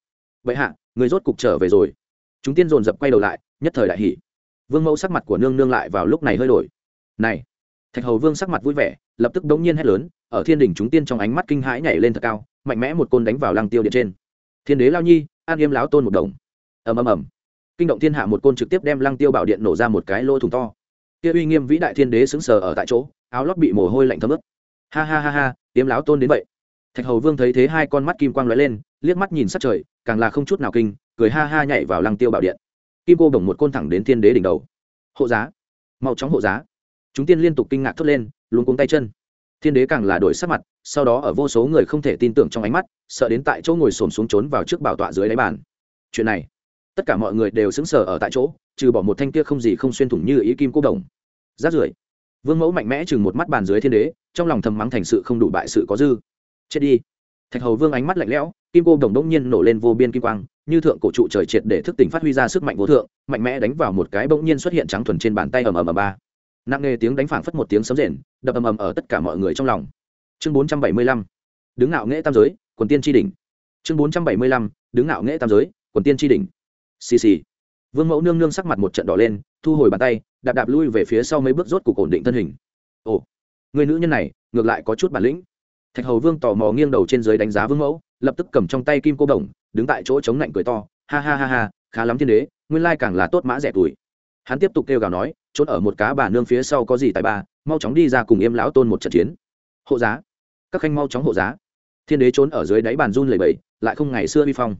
vậy hạ, người rốt cục trở về rồi. Chúng tiên dồn dập quay đầu lại, nhất thời đại hỷ vương mẫu sắc mặt của nương nương lại vào lúc này hơi đổi. Này, thạch hầu vương sắc mặt vui vẻ, lập tức đống nhiên hét lớn, ở thiên đình chúng tiên trong ánh mắt kinh hãi nhảy lên thật cao, mạnh mẽ một côn đánh vào lăng tiêu điện trên. Thiên đế lao nhi, an yêm láo tôn một đồng. Ầm ầm ầm. Kinh động thiên hạ một côn trực tiếp đem lăng tiêu bảo điện nổ ra một cái lỗ thủng to. Kia uy nghiêm vĩ đại thiên đế xứng sờ ở tại chỗ, áo lót bị mồ hôi lạnh thấm ướt ha ha ha ha yếm láo tôn đến vậy. Thạch hầu vương thấy thế hai con mắt kim quang lóe lên, liếc mắt nhìn sát trời, càng là không chút nào kinh, cười ha ha nhảy vào lăng tiêu bảo điện. Kim cô bổng một côn thẳng đến thiên đế đỉnh đầu. Hộ giá. Mau chóng hộ giá. Chúng tiên liên tục kinh ngạc thốt lên, luống cuống tay chân. Thiên đế càng là đổi sắc mặt, sau đó ở vô số người không thể tin tưởng trong ánh mắt, sợ đến tại chỗ ngồi xổm xuống trốn vào trước bảo tọa dưới đáy bàn. Chuyện này, tất cả mọi người đều xứng sở ở tại chỗ, trừ bỏ một thanh kia không gì không xuyên thủng như ý kim cô đồng rát rưởi. Vương mẫu mạnh mẽ chừng một mắt bàn dưới thiên đế trong lòng thầm mắng thành sự không đủ bại sự có dư. Chết đi. Thạch hầu vương ánh mắt lạnh lẽo, kim cô đồng đông nhiên nổ lên vô biên kim quang, như thượng cổ trụ trời triệt để thức tỉnh phát huy ra sức mạnh vô thượng, mạnh mẽ đánh vào một cái bỗng nhiên xuất hiện trắng thuần trên bàn tay ầm ầm ầm ba. Nặng nề tiếng đánh phảng phất một tiếng sấm rền, đập ầm ầm ở tất cả mọi người trong lòng. Chương bốn trăm bảy mươi lăm. Đứng ngạo nghễ tam giới, quần tiên tri đỉnh. Chương bốn trăm bảy mươi lăm. Đứng ngạo nghễ tam giới, quần tiên tri đỉnh. Xì xì. Vương mẫu nương nương sắc mặt một trận đỏ lên, thu hồi bàn tay, đạp đạp lui về phía sau mấy bước rốt cục ổn định thân hình. Ồ người nữ nhân này, ngược lại có chút bản lĩnh. Thạch hầu vương tò mò nghiêng đầu trên dưới đánh giá vương mẫu, lập tức cầm trong tay kim cô đồng, đứng tại chỗ chống lạnh cười to, ha ha ha ha, khá lắm thiên đế, nguyên lai càng là tốt mã rẻ tuổi. Hắn tiếp tục kêu gào nói trốn ở một cá bà nương phía sau có gì tại ba mau chóng đi ra cùng yêm lão tôn một trận chiến. Hộ giá. Các khanh mau chóng hộ giá. Thiên đế trốn ở dưới đáy bàn run lầy bẫy lại không ngày xưa vi phong.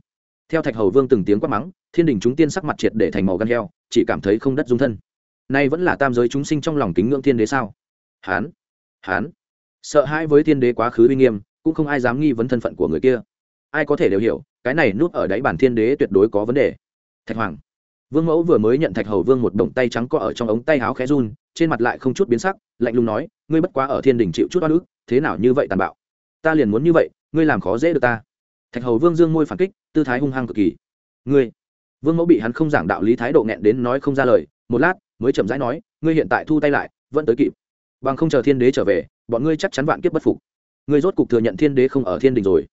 Theo thạch hầu vương từng tiếng quát mắng, thiên đình chúng tiên sắc mặt triệt để thành màu gan heo, chỉ cảm thấy không đất dung thân. Nay vẫn là tam giới chúng sinh trong lòng kính ngưỡng thiên đế sao? Hán hán. Sợ hãi với thiên đế quá khứ uy nghiêm, cũng không ai dám nghi vấn thân phận của người kia. Ai có thể đều hiểu, cái này núp ở đáy bản thiên đế tuyệt đối có vấn đề. Thạch hoàng. Vương mẫu vừa mới nhận thạch hầu vương một động tay trắng co ở trong ống tay áo khẽ run, trên mặt lại không chút biến sắc, lạnh lùng nói, ngươi bất quá ở thiên đình chịu chút oan ức, thế nào như vậy tàn bạo? Ta liền muốn như vậy, ngươi làm khó dễ được ta. Thạch hầu vương dương môi phản kích, tư thái hung hăng cực kỳ. Ngươi? Vương mẫu bị hắn không giảng đạo lý thái độ nghẹn đến nói không ra lời, một lát, mới chậm rãi nói, ngươi hiện tại thu tay lại, vẫn tới kịp bằng không chờ thiên đế trở về, bọn ngươi chắc chắn vạn kiếp bất phục. Ngươi rốt cục thừa nhận thiên đế không ở thiên đình rồi.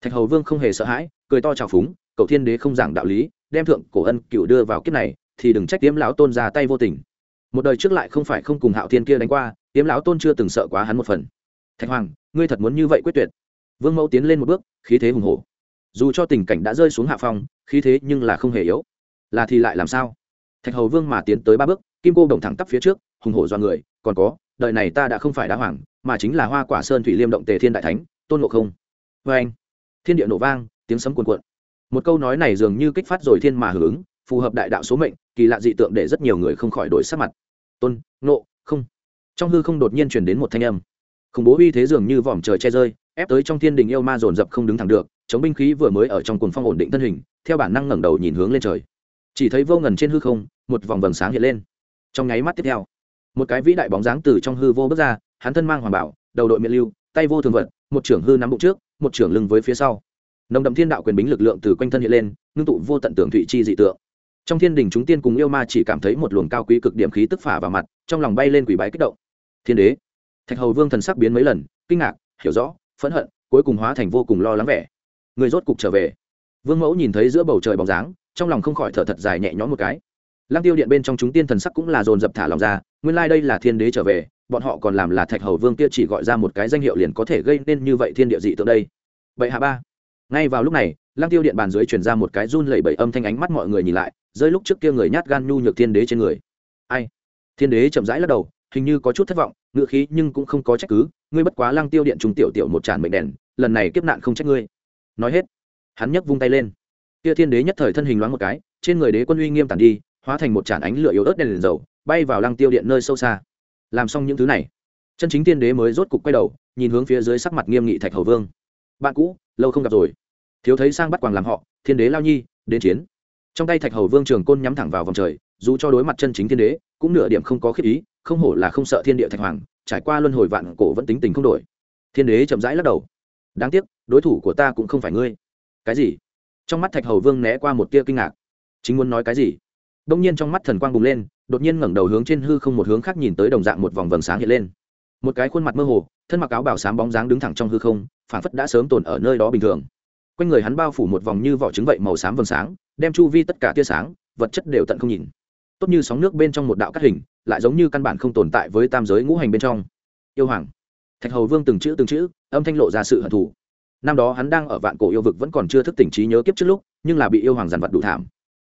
Thạch hầu vương không hề sợ hãi, cười to trào phúng cậu thiên đế không giảng đạo lý, đem thượng cổ ân cựu đưa vào kiếp này, thì đừng trách tiếm lão tôn ra tay vô tình. Một đời trước lại không phải không cùng hạo thiên kia đánh qua, tiếm lão tôn chưa từng sợ quá hắn một phần. Thạch hoàng, ngươi thật muốn như vậy quyết tuyệt? Vương mẫu tiến lên một bước, khí thế hùng hổ. Dù cho tình cảnh đã rơi xuống hạ phong, khí thế nhưng là không hề yếu. Là thì lại làm sao? Thạch hầu vương mà tiến tới ba bước, kim cô đồng thẳng tắp phía trước, hùng hổ do người, còn có đời này ta đã không phải đá hoàng, mà chính là hoa quả sơn thủy liêm động tề thiên đại thánh, tôn ngộ không. Vê anh, thiên địa nổ vang, tiếng sấm cuồn cuộn. Một câu nói này dường như kích phát rồi thiên mà hưởng ứng, phù hợp đại đạo số mệnh, kỳ lạ dị tượng để rất nhiều người không khỏi đổi sắc mặt. Tôn nộ không. Trong hư không đột nhiên chuyển đến một thanh âm. Khủng bố uy thế dường như vòm trời che rơi, ép tới trong thiên đình yêu ma dồn dập không đứng thẳng được, chống binh khí vừa mới ở trong cuồng phong ổn định thân hình, theo bản năng ngẩng đầu nhìn hướng lên trời. Chỉ thấy vô ngần trên hư không, một vòng vầng sáng hiện lên. Trong nháy mắt tiếp theo một cái vĩ đại bóng dáng từ trong hư vô bước ra, hắn thân mang hoàng bảo, đầu đội miệng lưu, tay vô thường vật, một trưởng hư nắm bụng trước, một trưởng lưng với phía sau. Nồng đậm thiên đạo quyền bính lực lượng từ quanh thân hiện lên, ngưng tụ vô tận tưởng thụy chi dị tượng. Trong thiên đình chúng tiên cùng yêu ma chỉ cảm thấy một luồng cao quý cực điểm khí tức phả vào mặt, trong lòng bay lên quỷ bái kích động. Thiên đế, thạch hầu vương thần sắc biến mấy lần, kinh ngạc, hiểu rõ, phẫn hận, cuối cùng hóa thành vô cùng lo lắng vẻ. Người rốt cục trở về. Vương mẫu nhìn thấy giữa bầu trời bóng dáng, trong lòng không khỏi thở thật dài nhẹ nhõm một cái lăng tiêu điện bên trong chúng tiên thần sắc cũng là dồn dập thả lòng ra, nguyên lai、like、đây là thiên đế trở về, bọn họ còn làm là thạch hầu vương kia chỉ gọi ra một cái danh hiệu liền có thể gây nên như vậy thiên địa dị tượng đây. Vậy hạ ba. Ngay vào lúc này, lăng tiêu điện bàn dưới truyền ra một cái run lẩy bẩy âm thanh ánh mắt mọi người nhìn lại, rơi lúc trước kia người nhát gan nhu nhược thiên đế trên người. Ai? Thiên đế chậm rãi lắc đầu, hình như có chút thất vọng, ngựa khí nhưng cũng không có trách cứ, ngươi bất quá lăng tiêu điện trùng tiểu tiểu một tràn mệnh đèn, lần này kiếp nạn không trách ngươi. Nói hết, hắn nhấc vung tay lên. Kia thiên đế nhất thời thân hình loáng một cái, trên người đế quân uy nghiêm tản đi hóa thành một tràn ánh lửa yếu ớt đèn liền dầu, bay vào lăng tiêu điện nơi sâu xa. Làm xong những thứ này, chân chính thiên đế mới rốt cục quay đầu, nhìn hướng phía dưới sắc mặt nghiêm nghị thạch hầu vương. Bạn cũ, lâu không gặp rồi. Thiếu thấy sang bắt quàng làm họ, thiên đế lao nhi, đến chiến. Trong tay thạch hầu vương trường côn nhắm thẳng vào vòng trời, dù cho đối mặt chân chính thiên đế, cũng nửa điểm không có khiếp ý, không hổ là không sợ thiên địa thạch hoàng, trải qua luân hồi vạn cổ vẫn tính tình không đổi. Thiên đế chậm rãi lắc đầu. Đáng tiếc, đối thủ của ta cũng không phải ngươi. Cái gì? Trong mắt thạch hầu vương né qua một tia kinh ngạc. Chính muốn nói cái gì? Đông nhiên trong mắt thần quang bùng lên, đột nhiên ngẩng đầu hướng trên hư không một hướng khác nhìn tới đồng dạng một vòng vầng sáng hiện lên. Một cái khuôn mặt mơ hồ, thân mặc áo bảo sám bóng dáng đứng thẳng trong hư không, phản phất đã sớm tồn ở nơi đó bình thường. Quanh người hắn bao phủ một vòng như vỏ trứng vậy màu xám vầng sáng, đem chu vi tất cả tia sáng, vật chất đều tận không nhìn. Tốt như sóng nước bên trong một đạo cắt hình, lại giống như căn bản không tồn tại với tam giới ngũ hành bên trong. Yêu hoàng. Thạch hầu vương từng chữ từng chữ, âm thanh lộ ra sự hận thù. Năm đó hắn đang ở vạn cổ yêu vực vẫn còn chưa thức tỉnh trí nhớ kiếp trước lúc, nhưng là bị yêu hoàng giàn vật đủ thảm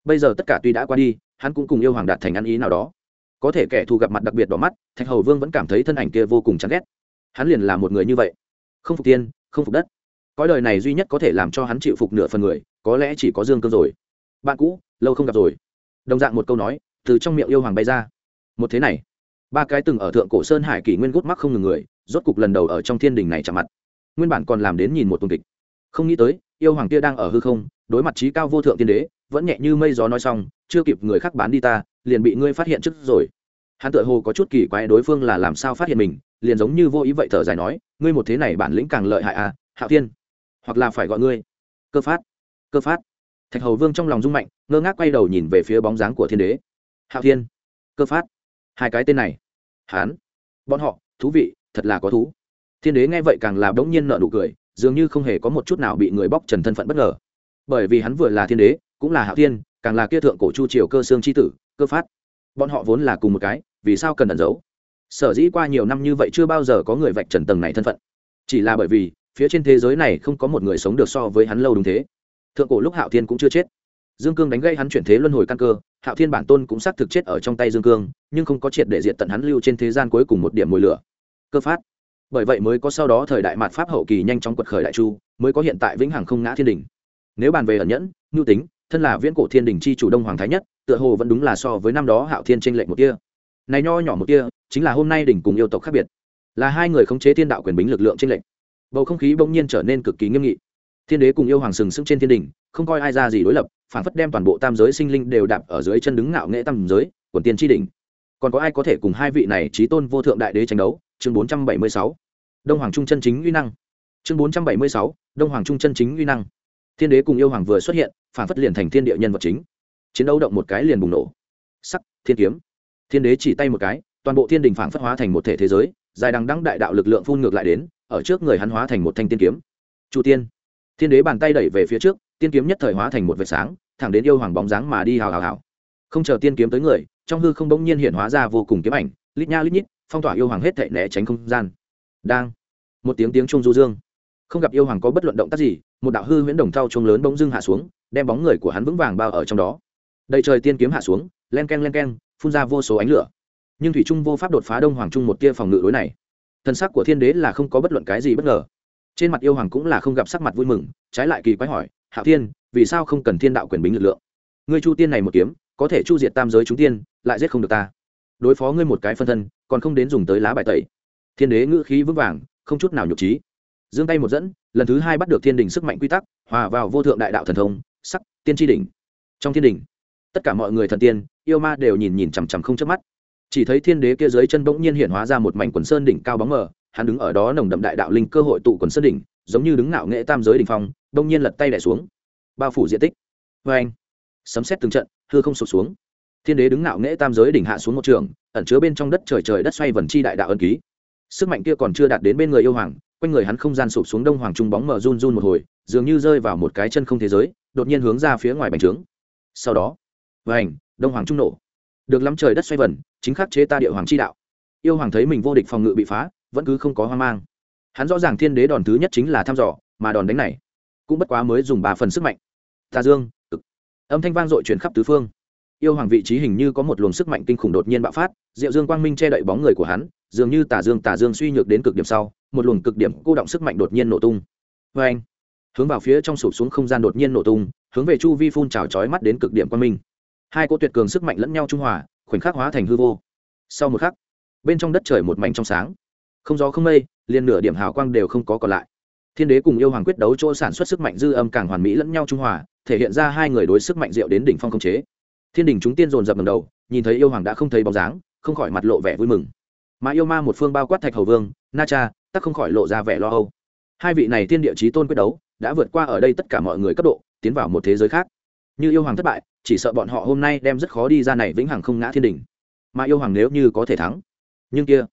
bây giờ tất cả tuy đã qua đi, hắn cũng cùng yêu hoàng đạt thành ăn ý nào đó. Có thể kẻ thù gặp mặt đặc biệt đỏ mắt, thạch hầu vương vẫn cảm thấy thân ảnh kia vô cùng chán ghét. Hắn liền là một người như vậy. Không phục tiên, không phục đất. Cõi đời này duy nhất có thể làm cho hắn chịu phục nửa phần người, có lẽ chỉ có dương cương rồi. Bạn cũ, lâu không gặp rồi. Đồng dạng một câu nói, từ trong miệng yêu hoàng bay ra. Một thế này, ba cái từng ở thượng cổ sơn hải kỷ nguyên gút mắc không ngừng người, rốt cục lần đầu ở trong thiên đình này chạm mặt. Nguyên bản còn làm đến nhìn một tuần kịch. Không nghĩ tới yêu hoàng kia đang ở hư không, đối mặt trí cao vô thượng tiên đế, vẫn nhẹ như mây gió nói xong, chưa kịp người khác bán đi ta, liền bị ngươi phát hiện trước rồi. Hắn tự hồ có chút kỳ quái đối phương là làm sao phát hiện mình, liền giống như vô ý vậy thở dài nói, ngươi một thế này bản lĩnh càng lợi hại à hạo thiên. Hoặc là phải gọi ngươi. Cơ phát. Cơ phát. Thạch hầu vương trong lòng rung mạnh, ngơ ngác quay đầu nhìn về phía bóng dáng của thiên đế. Hạo thiên. Cơ phát. Hai cái tên này. Hán. Bọn họ, thú vị, thật là có thú. Thiên đế nghe vậy càng là đống nhiên nợ nụ cười dường như không hề có một chút nào bị người bóc trần thân phận bất ngờ. Bởi vì hắn vừa là thiên đế, cũng là hạo thiên càng là kia thượng cổ chu triều cơ xương c h i tử, cơ phát. Bọn họ vốn là cùng một cái, vì sao cần ẩn giấu? Sở dĩ qua nhiều năm như vậy chưa bao giờ có người vạch trần tầng này thân phận. Chỉ là bởi vì, phía trên thế giới này không có một người sống được so với hắn lâu đúng thế. Thượng cổ lúc hạo thiên cũng chưa chết. Dương cương đánh gây hắn chuyển thế luân hồi căn cơ, hạo thiên bản tôn cũng xác thực chết ở trong tay dương cương, nhưng không có triệt để diện tận hắn lưu trên thế gian cuối cùng một điểm mùi lửa. Cơ phát bởi vậy mới có sau đó thời đại mạt pháp hậu kỳ nhanh chóng quật khởi đại chu, mới có hiện tại vĩnh hằng không ngã thiên đình. Nếu bàn về ẩn nhẫn, nhu tính, thân là viễn cổ thiên đình chi chủ đông hoàng thái nhất, tựa hồ vẫn đúng là so với năm đó hạo thiên tranh lệch một kia này nho nhỏ một kia chính là hôm nay đỉnh cùng yêu tộc khác biệt. Là hai người khống chế thiên đạo quyền bính lực lượng tranh lệch. Bầu không khí bỗng nhiên trở nên cực kỳ nghiêm nghị. Thiên đế cùng yêu hoàng sừng sững trên thiên đình, không coi ai ra gì đối lập phản phất đem toàn bộ tam giới sinh linh đều đạp ở dưới chân đứng ngạo nghệ tam giới, quần tiên tri đỉnh. Còn có ai có thể cùng hai vị này trí tôn vô thượng đại đế tranh đấu? Chương bốn trăm bảy mươi sáu, đông hoàng trung chân chính uy năng. Chương bốn trăm bảy mươi sáu, đông hoàng trung chân chính uy năng. Thiên đế cùng yêu hoàng vừa xuất hiện, phản phất liền thành thiên địa nhân vật chính. Chiến đấu động một cái liền bùng nổ. Sắc, thiên kiếm. Thiên đế chỉ tay một cái, toàn bộ thiên đình phản phất hóa thành một thể thế giới, dài đằng đẵng đại đạo lực lượng phun ngược lại đến, ở trước người hắn hóa thành một thanh tiên kiếm. Chu tiên. Thiên đế bàn tay đẩy về phía trước, tiên kiếm nhất thời hóa thành một vệt sáng, thẳng đến yêu hoàng bóng dáng mà đi hào hào hào. Không chờ tiên kiếm tới người, trong hư không bỗng nhiên hiện hóa ra vô cùng kiếm ảnh, lít nha lít nhít phong tỏa yêu hoàng hết thệ né tránh không gian. Đang. Một tiếng tiếng trung du dương. Không gặp yêu hoàng có bất luận động tác gì, một đạo hư huyễn đồng thau trông lớn bỗng dưng hạ xuống, đem bóng người của hắn vững vàng bao ở trong đó. Đầy trời tiên kiếm hạ xuống, len k e n len k e n phun ra vô số ánh lửa. Nhưng thủy trung vô pháp đột phá đông hoàng trung một tia phòng ngự đối này. Thân sắc của thiên đế là không có bất luận cái gì bất ngờ. Trên mặt yêu hoàng cũng là không gặp sắc mặt vui mừng, trái lại kỳ quái hỏi, hạ thiên, vì sao không cần thiên đạo quyền bính lực lượng? Ngươi chu tiên này một kiếm, có thể chu diệt tam giới chúng tiên, lại giết không được ta. Đối phó ngươi một cái phân thân còn không đến dùng tới lá bài tẩy. Thiên đế ngữ khí vững vàng, không chút nào nhục trí. Giương tay một dẫn, lần thứ hai bắt được thiên đình sức mạnh quy tắc, hòa vào vô thượng đại đạo thần thông, sắc, tiên tri đỉnh. Trong thiên đình tất cả mọi người thần tiên, yêu ma đều nhìn nhìn chằm chằm không chớp mắt. Chỉ thấy thiên đế kia dưới chân bỗng nhiên hiện hóa ra một mảnh quần sơn đỉnh cao bóng mờ, hắn đứng ở đó nồng đậm đại đạo linh cơ hội tụ quần sơn đỉnh, giống như đứng ngạo nghệ tam giới đỉnh phong, bỗng nhiên lật tay đẻ xuống. Bao phủ diện tích. Vê anh sấm xét từng trận, hư không sụt xuống thiên đế đứng ngạo nghễ tam giới đỉnh hạ xuống một trường, ẩn chứa bên trong đất trời trời đất xoay vần chi đại đạo ân ký. Sức mạnh kia còn chưa đạt đến bên người yêu hoàng, quanh người hắn không gian sụp xuống đông hoàng trung bóng mở run run một hồi, dường như rơi vào một cái chân không thế giới, đột nhiên hướng ra phía ngoài bành trướng. Sau đó vảnh đông hoàng trung nổ. Được lắm trời đất xoay vần, chính khắc chế ta địa hoàng chi đạo. Yêu hoàng thấy mình vô địch phòng ngự bị phá, vẫn cứ không có hoang mang. Hắn rõ ràng thiên đế đòn thứ nhất chính là thăm dò, mà đòn đánh này cũng bất quá mới dùng ba phần sức mạnh. Tà dương cực âm thanh vang dội chuyển khắp tứ phương yêu hoàng vị trí hình như có một luồng sức mạnh kinh khủng đột nhiên bạo phát, diệu dương quang minh che đậy bóng người của hắn, dường như tà dương tà dương suy nhược đến cực điểm sau, một luồng cực điểm cô động sức mạnh đột nhiên nổ tung. Vê anh, hướng vào phía trong sụp xuống không gian đột nhiên nổ tung, hướng về chu vi phun trào chói mắt đến cực điểm quang minh. Hai cỗ tuyệt cường sức mạnh lẫn nhau trung hòa, khoảnh khắc hóa thành hư vô. Sau một khắc, bên trong đất trời một mảnh trong sáng. Không gió không mây, liền nửa điểm hào quang đều không có còn lại. Thiên đế cùng yêu hoàng quyết đấu chỗ sản xuất sức mạnh dư âm càng hoàn mỹ lẫn nhau trung hòa, thể hiện ra hai người đối sức mạnh diệu đến đỉnh phong không chế thiên đình chúng tiên dồn dập ngầm đầu, nhìn thấy yêu hoàng đã không thấy bóng dáng, không khỏi mặt lộ vẻ vui mừng. Mà yêu ma một phương bao quát thạch hầu vương, na cha, tắc không khỏi lộ ra vẻ lo âu. Hai vị này thiên địa chí tôn quyết đấu, đã vượt qua ở đây tất cả mọi người cấp độ, tiến vào một thế giới khác. Như yêu hoàng thất bại, chỉ sợ bọn họ hôm nay đem rất khó đi ra này vĩnh hằng không ngã thiên đình. Mà yêu hoàng nếu như có thể thắng, nhưng kia,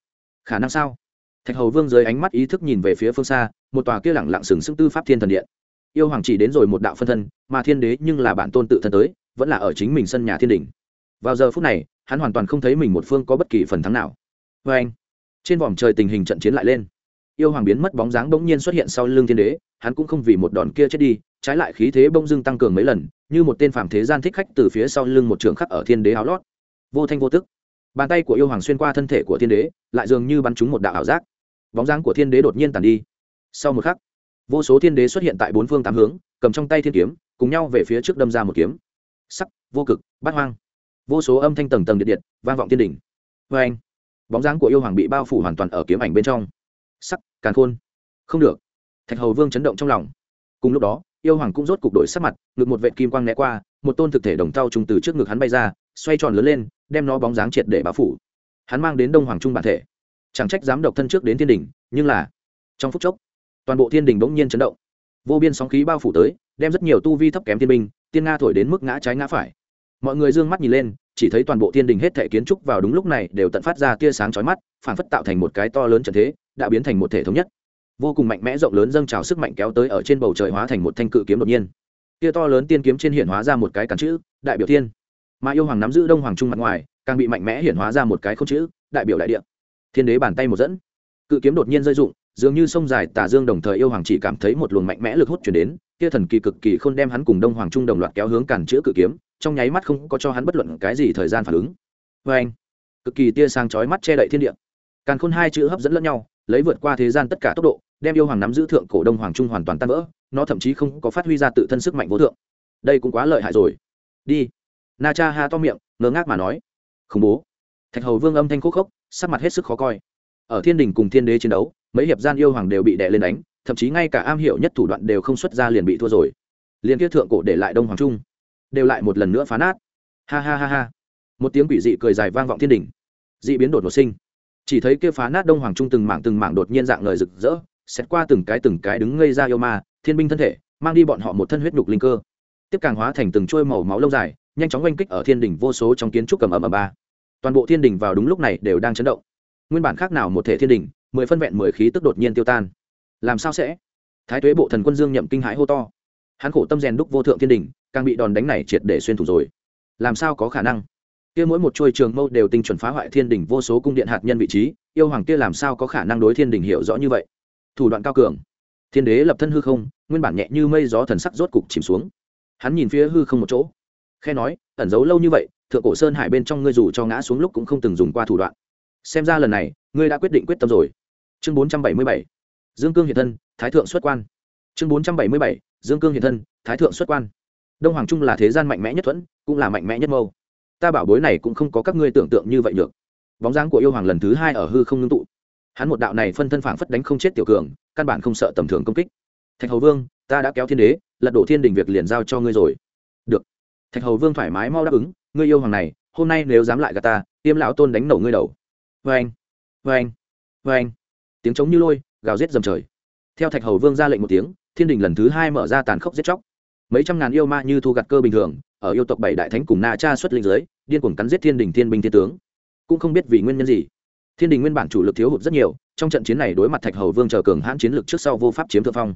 khả năng sao? Thạch hầu vương dưới ánh mắt ý thức nhìn về phía phương xa, một tòa kia lẳng lặng sừng sững tư pháp thiên thần điện. Yêu hoàng chỉ đến rồi một đạo phân thân, mà thiên đế nhưng là bản tôn tự thân tới vẫn là ở chính mình sân nhà thiên đình. Vào giờ phút này, hắn hoàn toàn không thấy mình một phương có bất kỳ phần thắng nào. Vê anh, trên vòm trời tình hình trận chiến lại lên. Yêu hoàng biến mất bóng dáng bỗng nhiên xuất hiện sau lưng thiên đế, hắn cũng không vì một đòn kia chết đi, trái lại khí thế bông dưng tăng cường mấy lần, như một tên phàm thế gian thích khách từ phía sau lưng một trường khắc ở thiên đế áo lót. Vô thanh vô tức. Bàn tay của yêu hoàng xuyên qua thân thể của thiên đế, lại dường như bắn trúng một đạo ảo giác. Bóng dáng của thiên đế đột nhiên tàn đi. Sau một khắc, vô số thiên đế xuất hiện tại bốn phương tám hướng, cầm trong tay thiên kiếm, cùng nhau về phía trước đâm ra một kiếm sắc, vô cực, bát hoang. Vô số âm thanh tầng tầng điện điện, vang vọng thiên đỉnh. Vê anh, bóng dáng của yêu hoàng bị bao phủ hoàn toàn ở kiếm ảnh bên trong. Sắc, càn khôn. Không được. Thạch hầu vương chấn động trong lòng. Cùng lúc đó, yêu hoàng cũng rốt cục đổi sắc mặt, ngực một vệ kim quang né qua, một tôn thực thể đồng thau trùng từ trước ngực hắn bay ra, xoay tròn lớn lên, đem nó bóng dáng triệt để bao phủ. Hắn mang đến đông hoàng trung bản thể. Chẳng trách dám độc thân trước đến thiên đình nhưng là, trong phút chốc, toàn bộ thiên đình bỗng nhiên chấn động. Vô biên sóng khí bao phủ tới, đem rất nhiều tu vi thấp kém thiên binh tiên nga thổi đến mức ngã trái ngã phải. Mọi người d ư ơ n g mắt nhìn lên, chỉ thấy toàn bộ thiên đình hết thể kiến trúc vào đúng lúc này đều tận phát ra tia sáng chói mắt, phản phất tạo thành một cái to lớn trần thế, đã biến thành một thể thống nhất. Vô cùng mạnh mẽ rộng lớn dâng trào sức mạnh kéo tới ở trên bầu trời hóa thành một thanh cự kiếm đột nhiên. Tia to lớn tiên kiếm trên hiện hóa ra một cái cắn chữ, đại biểu thiên. Mà yêu hoàng nắm giữ đông hoàng trung mặt ngoài, càng bị mạnh mẽ hiện hóa ra một cái không chữ, đại biểu đại địa. Thiên đế bàn tay một dẫn. Cự kiếm đột nhiên rơi dụng dường như sông dài tà dương đồng thời yêu hoàng chỉ cảm thấy một luồng mạnh mẽ lực hút chuyển đến, kia thần kỳ cực kỳ không đem hắn cùng đông hoàng trung đồng loạt kéo hướng cản chữa cự kiếm, trong nháy mắt không có cho hắn bất luận cái gì thời gian phản ứng. Vê anh, cực kỳ tia sang chói mắt che đậy thiên địa. Càn khôn hai chữ hấp dẫn lẫn nhau, lấy vượt qua thế gian tất cả tốc độ, đem yêu hoàng nắm giữ thượng cổ đông hoàng trung hoàn toàn tan vỡ, nó thậm chí không có phát huy ra tự thân sức mạnh vô thượng. Đây cũng quá lợi hại rồi. Đi. Na cha ha to miệng, ngơ ngác mà nói. Khủng bố. Thạch hầu vương âm thanh khúc khốc, sắc mặt hết sức khó coi. Ở thiên đình cùng thiên đế chiến đấu mấy hiệp gian yêu hoàng đều bị đè lên đánh, thậm chí ngay cả am hiểu nhất thủ đoạn đều không xuất ra liền bị thua rồi. Liền kia thượng cổ để lại đông hoàng trung, đều lại một lần nữa phá nát. Ha ha ha ha. Một tiếng quỷ dị cười dài vang vọng thiên đình dị biến đột ngột sinh. Chỉ thấy kia phá nát đông hoàng trung từng mảng từng mảng đột nhiên dạng lời rực rỡ xét qua từng cái từng cái đứng ngây ra yêu ma, thiên binh thân thể, mang đi bọn họ một thân huyết nhục linh cơ. Tiếp càng hóa thành từng chuôi màu máu lâu dài, nhanh chóng oanh kích ở thiên đỉnh vô số trong kiến trúc cầm ầm ầm ba. Toàn bộ thiên đỉnh vào đúng lúc này đều đang chấn động. Nguyên bản khác nào một thể thiên đỉnh mười phân vẹn mười khí tức đột nhiên tiêu tan. Làm sao sẽ? Thái tuế bộ thần quân dương nhậm kinh hãi hô to. Hắn khổ tâm rèn đúc vô thượng thiên đỉnh, càng bị đòn đánh này triệt để xuyên thủ rồi. Làm sao có khả năng? Kia mỗi một chuôi trường mâu đều tinh chuẩn phá hoại thiên đỉnh vô số cung điện hạt nhân vị trí, yêu hoàng kia làm sao có khả năng đối thiên đỉnh hiểu rõ như vậy? Thủ đoạn cao cường. Thiên đế lập thân hư không, nguyên bản nhẹ như mây gió thần sắc rốt cục chìm xuống. Hắn nhìn phía hư không một chỗ. Khe nói, ẩn giấu lâu như vậy, thượng cổ sơn hải bên trong ngươi dù cho ngã xuống lúc cũng không từng dùng qua thủ đoạn. Xem ra lần này, ngươi đã quyết định quyết tâm rồi chương bốn trăm bảy mươi bảy, dương cương hiện thân, thái thượng xuất quan. Chương bốn trăm bảy mươi bảy, dương cương hiện thân, thái thượng xuất quan. Đông hoàng trung là thế gian mạnh mẽ nhất thuẫn, cũng là mạnh mẽ nhất mâu. Ta bảo bối này cũng không có các ngươi tưởng tượng như vậy được. Bóng dáng của yêu hoàng lần thứ hai ở hư không ngưng tụ. Hắn một đạo này phân thân phảng phất đánh không chết tiểu cường, căn bản không sợ tầm thường công kích. Thạch hầu vương, ta đã kéo thiên đế, lật đổ thiên đình việc liền giao cho ngươi rồi. Được. Thạch hầu vương thoải mái mau đáp ứng, ngươi yêu hoàng này, hôm nay nếu dám lại gà ta, tiêm lão tôn đánh nổ ngươi đầu. Vê anh vê anh vê anh tiếng trống như lôi, gào rết dầm trời. Theo thạch hầu vương ra lệnh một tiếng, thiên đình lần thứ hai mở ra tàn khốc giết chóc. Mấy trăm ngàn yêu ma như thu gặt cơ bình thường, ở yêu tộc bảy đại thánh cùng na cha xuất linh giới điên cuồng cắn giết thiên đình thiên binh thiên tướng. Cũng không biết vì nguyên nhân gì, thiên đình nguyên bản chủ lực thiếu hụt rất nhiều, trong trận chiến này đối mặt thạch hầu vương chờ cường hãn chiến lực trước sau vô pháp chiếm thượng phong.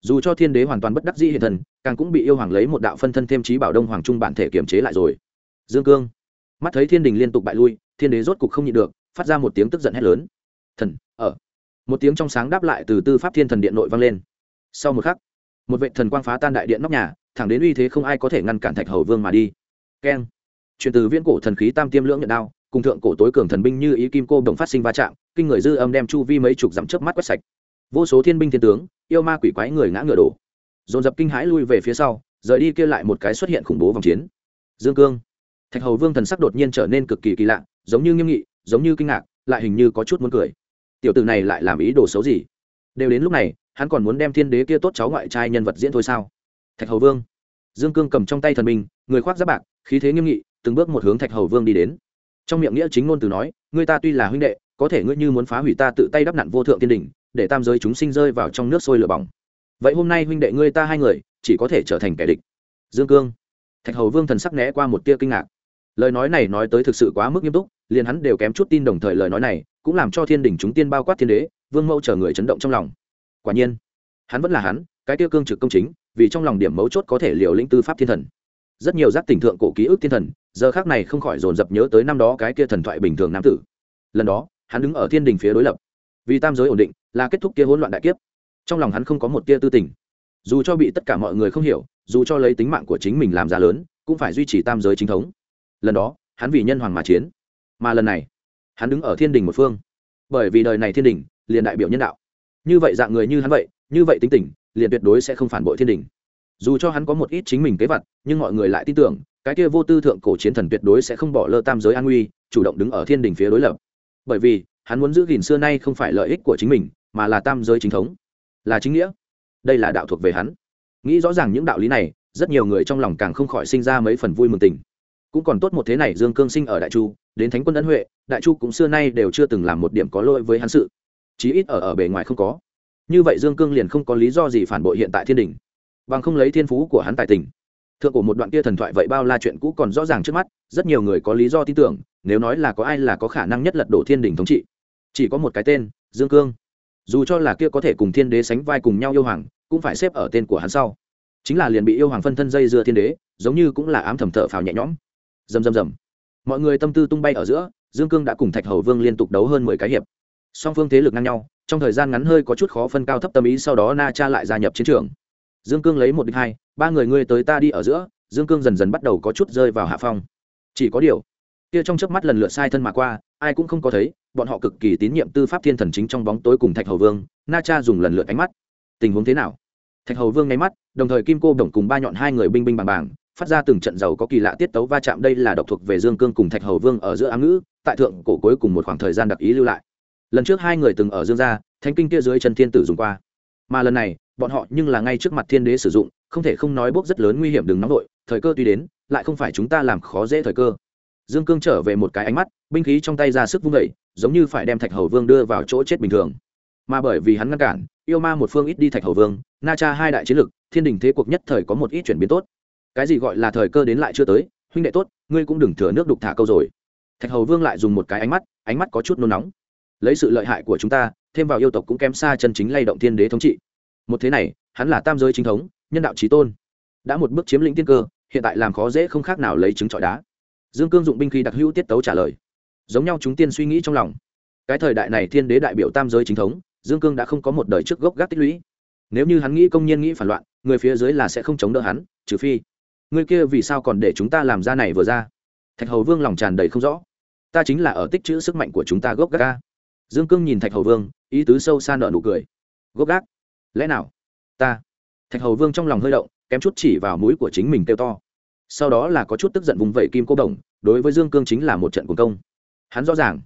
Dù cho thiên đế hoàn toàn bất đắc dĩ hiện thần, càng cũng bị yêu hoàng lấy một đạo phân thân thêm trí bảo đông hoàng trung bản thể kiềm chế lại rồi. Dương cương. Mắt thấy thiên đình liên tục bại lui, thiên đế rốt cục không nhịn được, phát ra một tiếng tức giận hét lớn. Thần, ở một tiếng trong sáng đáp lại từ tư pháp thiên thần điện nội vang lên. Sau một khắc, một vệ thần quang phá tan đại điện nóc nhà, thẳng đến uy thế không ai có thể ngăn cản thạch hầu vương mà đi. Keng. Truyền từ viễn cổ thần khí tam tiêm lưỡng nhận đao, cùng thượng cổ tối cường thần binh như ý kim cô đồng phát sinh va chạm, kinh người dư âm đem chu vi mấy chục dặm chớp mắt quét sạch. Vô số thiên binh thiên tướng, yêu ma quỷ quái người ngã ngựa đổ. Dồn dập kinh hãi lui về phía sau, rời đi kia lại một cái xuất hiện khủng bố vòng chiến. Dương cương. Thạch hầu vương thần sắc đột nhiên trở nên cực kỳ kỳ lạ, giống như nghiêm nghị, giống như kinh ngạc, lại hình như có chút muốn cười tiểu tử này lại làm ý đồ xấu gì? Đều đến lúc này, hắn còn muốn đem thiên đế kia tốt cháu ngoại trai nhân vật diễn thôi sao? Thạch hầu vương. Dương cương cầm trong tay thần minh, người khoác giáp bạc, khí thế nghiêm nghị, từng bước một hướng thạch hầu vương đi đến. Trong miệng nghĩa chính ngôn từ nói, ngươi ta tuy là huynh đệ, có thể ngươi như muốn phá hủy ta tự tay đắp nặn vô thượng tiên đỉnh để tam giới chúng sinh rơi vào trong nước sôi lửa bỏng. Vậy hôm nay huynh đệ ngươi ta hai người, chỉ có thể trở thành kẻ địch. Dương cương. Thạch hầu vương thần sắc né qua một tia kinh ngạc. Lời nói này nói tới thực sự quá mức nghiêm túc liền hắn đều kém chút tin đồng thời lời nói này, cũng làm cho thiên đình chúng tiên bao quát thiên đế, vương mẫu chờ người chấn động trong lòng. Quả nhiên, hắn vẫn là hắn, cái tiêu cương trực công chính, vì trong lòng điểm mấu chốt có thể liều lĩnh tư pháp thiên thần. Rất nhiều giác tỉnh thượng cổ ký ức thiên thần, giờ khác này không khỏi dồn dập nhớ tới năm đó cái kia thần thoại bình thường nam tử. Lần đó, hắn đứng ở thiên đình phía đối lập. Vì tam giới ổn định, là kết thúc kia hỗn loạn đại kiếp. Trong lòng hắn không có một tia tư tình. Dù cho bị tất cả mọi người không hiểu, dù cho lấy tính mạng của chính mình làm giá lớn, cũng phải duy trì tam giới chính thống. Lần đó, hắn vì nhân hoàng mà chiến mà lần này, hắn đứng ở thiên đình một phương. Bởi vì đời này thiên đình, liền đại biểu nhân đạo. Như vậy dạng người như hắn vậy, như vậy tính tình, liền tuyệt đối sẽ không phản bội thiên đình. Dù cho hắn có một ít chính mình kế vật, nhưng mọi người lại tin tưởng, cái kia vô tư thượng cổ chiến thần tuyệt đối sẽ không bỏ lơ tam giới an nguy, chủ động đứng ở thiên đình phía đối lập. Bởi vì, hắn muốn giữ gìn xưa nay không phải lợi ích của chính mình, mà là tam giới chính thống. Là chính nghĩa. Đây là đạo thuộc về hắn. Nghĩ rõ ràng những đạo lý này, rất nhiều người trong lòng càng không khỏi sinh ra mấy phần vui mừng tình cũng còn tốt một thế này dương cương sinh ở đại chu, đến thánh quân ân huệ, đại chu cũng xưa nay đều chưa từng làm một điểm có lỗi với hắn sự. Chí ít ở ở bề ngoài không có. Như vậy dương cương liền không có lý do gì phản bội hiện tại thiên đình. Bằng không lấy thiên phú của hắn tài tình. Thượng cổ một đoạn kia thần thoại vậy bao la chuyện cũ còn rõ ràng trước mắt, rất nhiều người có lý do tin tưởng, nếu nói là có ai là có khả năng nhất lật đổ thiên đình thống trị. Chỉ có một cái tên, dương cương. Dù cho là kia có thể cùng thiên đế sánh vai cùng nhau yêu hoàng, cũng phải xếp ở tên của hắn sau. Chính là liền bị yêu hoàng phân thân dây dưa thiên đế, giống như cũng là ám thầm thở phào nhẹ nhõm rầm rầm rầm. Mọi người tâm tư tung bay ở giữa, dương cương đã cùng thạch hầu vương liên tục đấu hơn mười cái hiệp. Song phương thế lực ngang nhau, trong thời gian ngắn hơi có chút khó phân cao thấp tâm ý sau đó na cha lại gia nhập chiến trường. Dương cương lấy một địch hai, ba người ngươi tới ta đi ở giữa, dương cương dần dần bắt đầu có chút rơi vào hạ phong. Chỉ có điều, kia trong chớp mắt lần lượt sai thân mà qua, ai cũng không có thấy, bọn họ cực kỳ tín nhiệm tư pháp thiên thần chính trong bóng tối cùng thạch hầu vương, na cha dùng lần lượt ánh mắt. Tình huống thế nào? Thạch hầu vương nháy mắt, đồng thời kim cô đồng cùng ba nhọn hai người binh binh bằng bảng phát ra từng trận giàu có kỳ lạ tiết tấu va chạm đây là độc thuộc về dương cương cùng thạch hầu vương ở giữa ám ngữ, tại thượng cổ cuối cùng một khoảng thời gian đặc ý lưu lại. Lần trước hai người từng ở dương gia thanh kinh kia dưới chân thiên tử dùng qua. Mà lần này, bọn họ nhưng là ngay trước mặt thiên đế sử dụng, không thể không nói bốc rất lớn nguy hiểm đừng nóng vội, thời cơ tuy đến, lại không phải chúng ta làm khó dễ thời cơ. Dương cương trở về một cái ánh mắt, binh khí trong tay ra sức vung vẩy giống như phải đem thạch hầu vương đưa vào chỗ chết bình thường. Mà bởi vì hắn ngăn cản, yêu ma một phương ít đi thạch hầu vương, na cha hai đại chiến lực, thiên đình thế cuộc nhất thời có một ít chuyển biến tốt cái gì gọi là thời cơ đến lại chưa tới, huynh đệ tốt, ngươi cũng đừng thừa nước đục thả câu rồi. Thạch hầu vương lại dùng một cái ánh mắt ánh mắt có chút nôn nóng. Lấy sự lợi hại của chúng ta, thêm vào yêu tộc cũng kém xa chân chính lay động thiên đế thống trị. Một thế này, hắn là tam giới chính thống, nhân đạo trí tôn. Đã một bước chiếm lĩnh tiên cơ, hiện tại làm khó dễ không khác nào lấy trứng trọi đá. Dương cương dụng binh khí đặc hữu tiết tấu trả lời. Giống nhau chúng tiên suy nghĩ trong lòng. Cái thời đại này thiên đế đại biểu tam giới chính thống, dương cương đã không có một đời trước gốc gác tích lũy. Nếu như hắn nghĩ công nhiên nghĩ phản loạn, người phía dưới là sẽ không chống đỡ hắn, trừ phi người kia vì sao còn để chúng ta làm ra này vừa ra? Thạch hầu vương lòng tràn đầy không rõ. Ta chính là ở tích chữ sức mạnh của chúng ta gốc gác ca dương cương nhìn thạch hầu vương, ý tứ sâu xa nợ nụ cười. Gốc gác? Lẽ nào? Ta. Thạch hầu vương trong lòng hơi động, kém chút chỉ vào mũi của chính mình kêu to. Sau đó là có chút tức giận vùng vẫy kim cô đồng, đối với dương cương chính là một trận cuồng công. Hắn rõ ràng,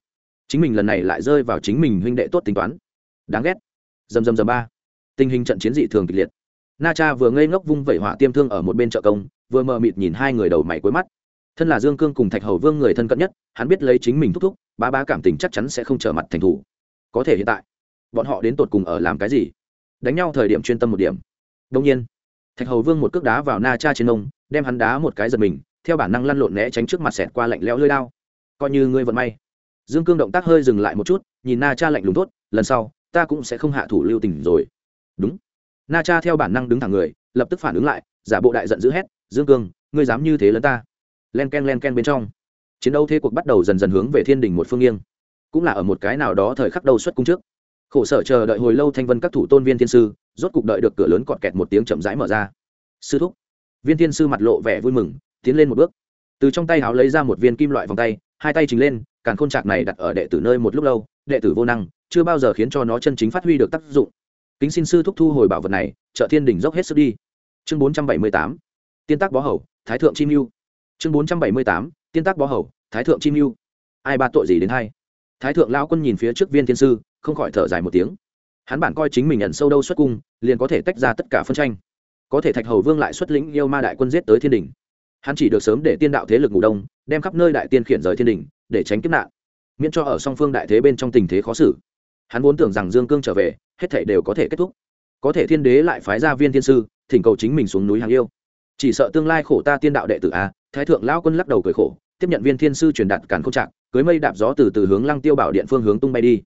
chính mình lần này lại rơi vào chính mình huynh đệ tốt tính toán. Đáng ghét. Dầm dầm dầm ba. Tình hình trận chiến dị thường kịch liệt na cha vừa ngây ngốc vung vẩy hỏa tiêm thương ở một bên chợ công, vừa mờ mịt nhìn hai người đầu mày cuối mắt. Thân là dương cương cùng thạch hầu vương người thân cận nhất, hắn biết lấy chính mình thúc thúc ba ba cảm tình chắc chắn sẽ không trở mặt thành thủ. Có thể hiện tại, bọn họ đến tột cùng ở làm cái gì? Đánh nhau thời điểm chuyên tâm một điểm. Đông nhiên, thạch hầu vương một cước đá vào na cha trên ông, đem hắn đá một cái giật mình, theo bản năng lăn lộn né tránh trước mặt xẹt qua lạnh lẽo lơi đao. Coi như ngươi vận may. Dương cương động tác hơi dừng lại một chút, nhìn na cha lạnh lùng tốt lần sau, ta cũng sẽ không hạ thủ lưu tình rồi. Đúng na cha theo bản năng đứng thẳng người, lập tức phản ứng lại, giả bộ đại giận dữ hét, dương cương, ngươi dám như thế lớn ta? Len k e n len k e n bên trong. Chiến đấu thế cuộc bắt đầu dần dần hướng về thiên đình một phương nghiêng. Cũng là ở một cái nào đó thời khắc đầu xuất cung trước. Khổ sở chờ đợi hồi lâu thanh vân các thủ tôn viên thiên sư, rốt cục đợi được cửa lớn cọt kẹt một tiếng chậm rãi mở ra. Sư thúc. Viên thiên sư mặt lộ vẻ vui mừng, tiến lên một bước. Từ trong tay háo lấy ra một viên kim loại vòng tay, hai tay chính lên càng khôn trạc này đặt ở đệ tử nơi một lúc lâu, đệ tử vô năng, chưa bao giờ khiến cho nó chân chính phát huy được tác dụng kính xin sư thúc thu hồi bảo vật này, trợ thiên đỉnh dốc hết sức đi. Chương bốn trăm bảy mươi tám, tiên tác bó hầu, thái thượng chi mưu. Chương bốn trăm bảy mươi tám, tiên tác bó hầu, thái thượng chi mưu. Ai ba tội gì đến hay thái thượng lao quân nhìn phía trước viên thiên sư, không khỏi thở dài một tiếng. Hắn bản coi chính mình nhận sâu đâu xuất cung, liền có thể tách ra tất cả phân tranh. Có thể thạch hầu vương lại xuất lĩnh yêu ma đại quân giết tới thiên đình hắn chỉ được sớm để tiên đạo thế lực ngủ đông, đem khắp nơi đại tiên khiển rời thiên đình để tránh kiếp nạn. Miễn cho ở song phương đại thế bên trong tình thế khó xử hắn vốn tưởng rằng dương cương trở về, hết thể đều có thể kết thúc. Có thể thiên đế lại phái ra viên thiên sư, thỉnh cầu chính mình xuống núi hàng yêu. Chỉ sợ tương lai khổ ta tiên đạo đệ tử a, thái thượng lão quân lắc đầu cười khổ, tiếp nhận viên thiên sư truyền đạt cản không trạng, cưới mây đạp gió từ từ hướng lăng tiêu bảo điện phương hướng tung bay đi.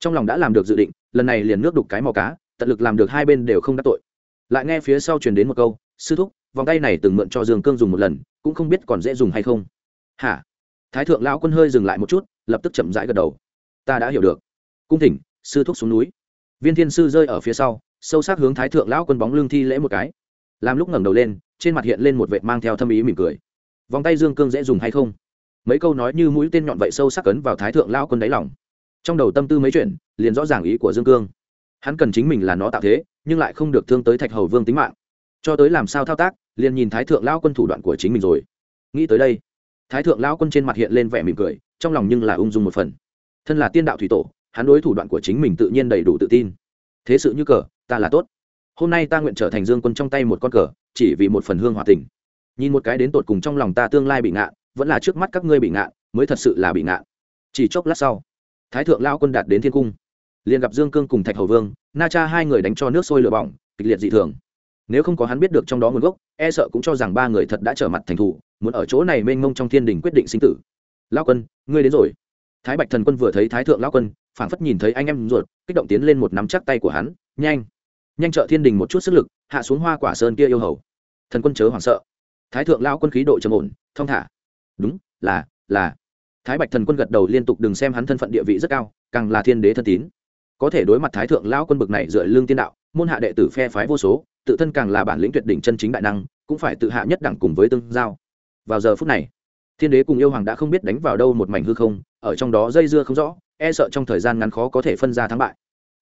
Trong lòng đã làm được dự định, lần này liền nước đục cái mò cá, tận lực làm được hai bên đều không đắc tội. Lại nghe phía sau truyền đến một câu, sư thúc, vòng tay này từng mượn cho dương cương dùng một lần, cũng không biết còn dễ dùng hay không. Hả? Thái thượng lão quân hơi dừng lại một chút, lập tức chậm rãi gật đầu. Ta đã hiểu được. Cung thỉnh sư thúc xuống núi. Viên thiên sư rơi ở phía sau, sâu sắc hướng thái thượng lão quân bóng lưng thi lễ một cái. Làm lúc ngẩng đầu lên, trên mặt hiện lên một vệ mang theo thâm ý mỉm cười. Vòng tay dương cương dễ dùng hay không? Mấy câu nói như mũi tên nhọn vậy sâu sắc cấn vào thái thượng lão quân đáy lòng. Trong đầu tâm tư mấy chuyện, liền rõ ràng ý của dương cương. Hắn cần chính mình là nó tạo thế, nhưng lại không được thương tới thạch hầu vương tính mạng. Cho tới làm sao thao tác, liền nhìn thái thượng lão quân thủ đoạn của chính mình rồi. Nghĩ tới đây, thái thượng lão quân trên mặt hiện lên vẻ mỉm cười, trong lòng nhưng là ung dung một phần. Thân là tiên đạo thủy tổ hắn đối thủ đoạn của chính mình tự nhiên đầy đủ tự tin. Thế sự như cờ, ta là tốt. Hôm nay ta nguyện trở thành dương quân trong tay một con cờ, chỉ vì một phần hương hòa tình. Nhìn một cái đến tột cùng trong lòng ta tương lai bị ngạn vẫn là trước mắt các ngươi bị ngạn mới thật sự là bị ngạn chỉ chốc lát sau, thái thượng lao quân đạt đến thiên cung. Liền gặp dương cương cùng thạch hầu vương, na cha hai người đánh cho nước sôi lửa bỏng, kịch liệt dị thường. Nếu không có hắn biết được trong đó nguồn gốc e sợ cũng cho rằng ba người thật đã trở mặt thành thủ, muốn ở chỗ này mênh mông trong thiên đình quyết định sinh tử. Lao quân, ngươi đến rồi thái bạch thần quân vừa thấy thái thượng lao quân, phảng phất nhìn thấy anh em ruột, kích động tiến lên một nắm chắc tay của hắn. Nhanh! Nhanh trợ thiên đình một chút sức lực, hạ xuống hoa quả sơn kia yêu hầu. Thần quân chớ hoảng sợ. Thái thượng lao quân khí độ trầm ổn, thong thả. Đúng, là là. Thái bạch thần quân gật đầu liên tục đừng xem hắn thân phận địa vị rất cao, càng là thiên đế thân tín. Có thể đối mặt thái thượng lao quân bực này dựa lương tiên đạo, môn hạ đệ tử phe phái vô số, tự thân càng là bản lĩnh tuyệt đỉnh chân chính đại năng, cũng phải tự hạ nhất đẳng cùng với tương giao. Vào giờ phút này thiên đế cùng yêu hoàng đã không biết đánh vào đâu một mảnh hư không, ở trong đó dây dưa không rõ e sợ trong thời gian ngắn khó có thể phân ra thắng bại.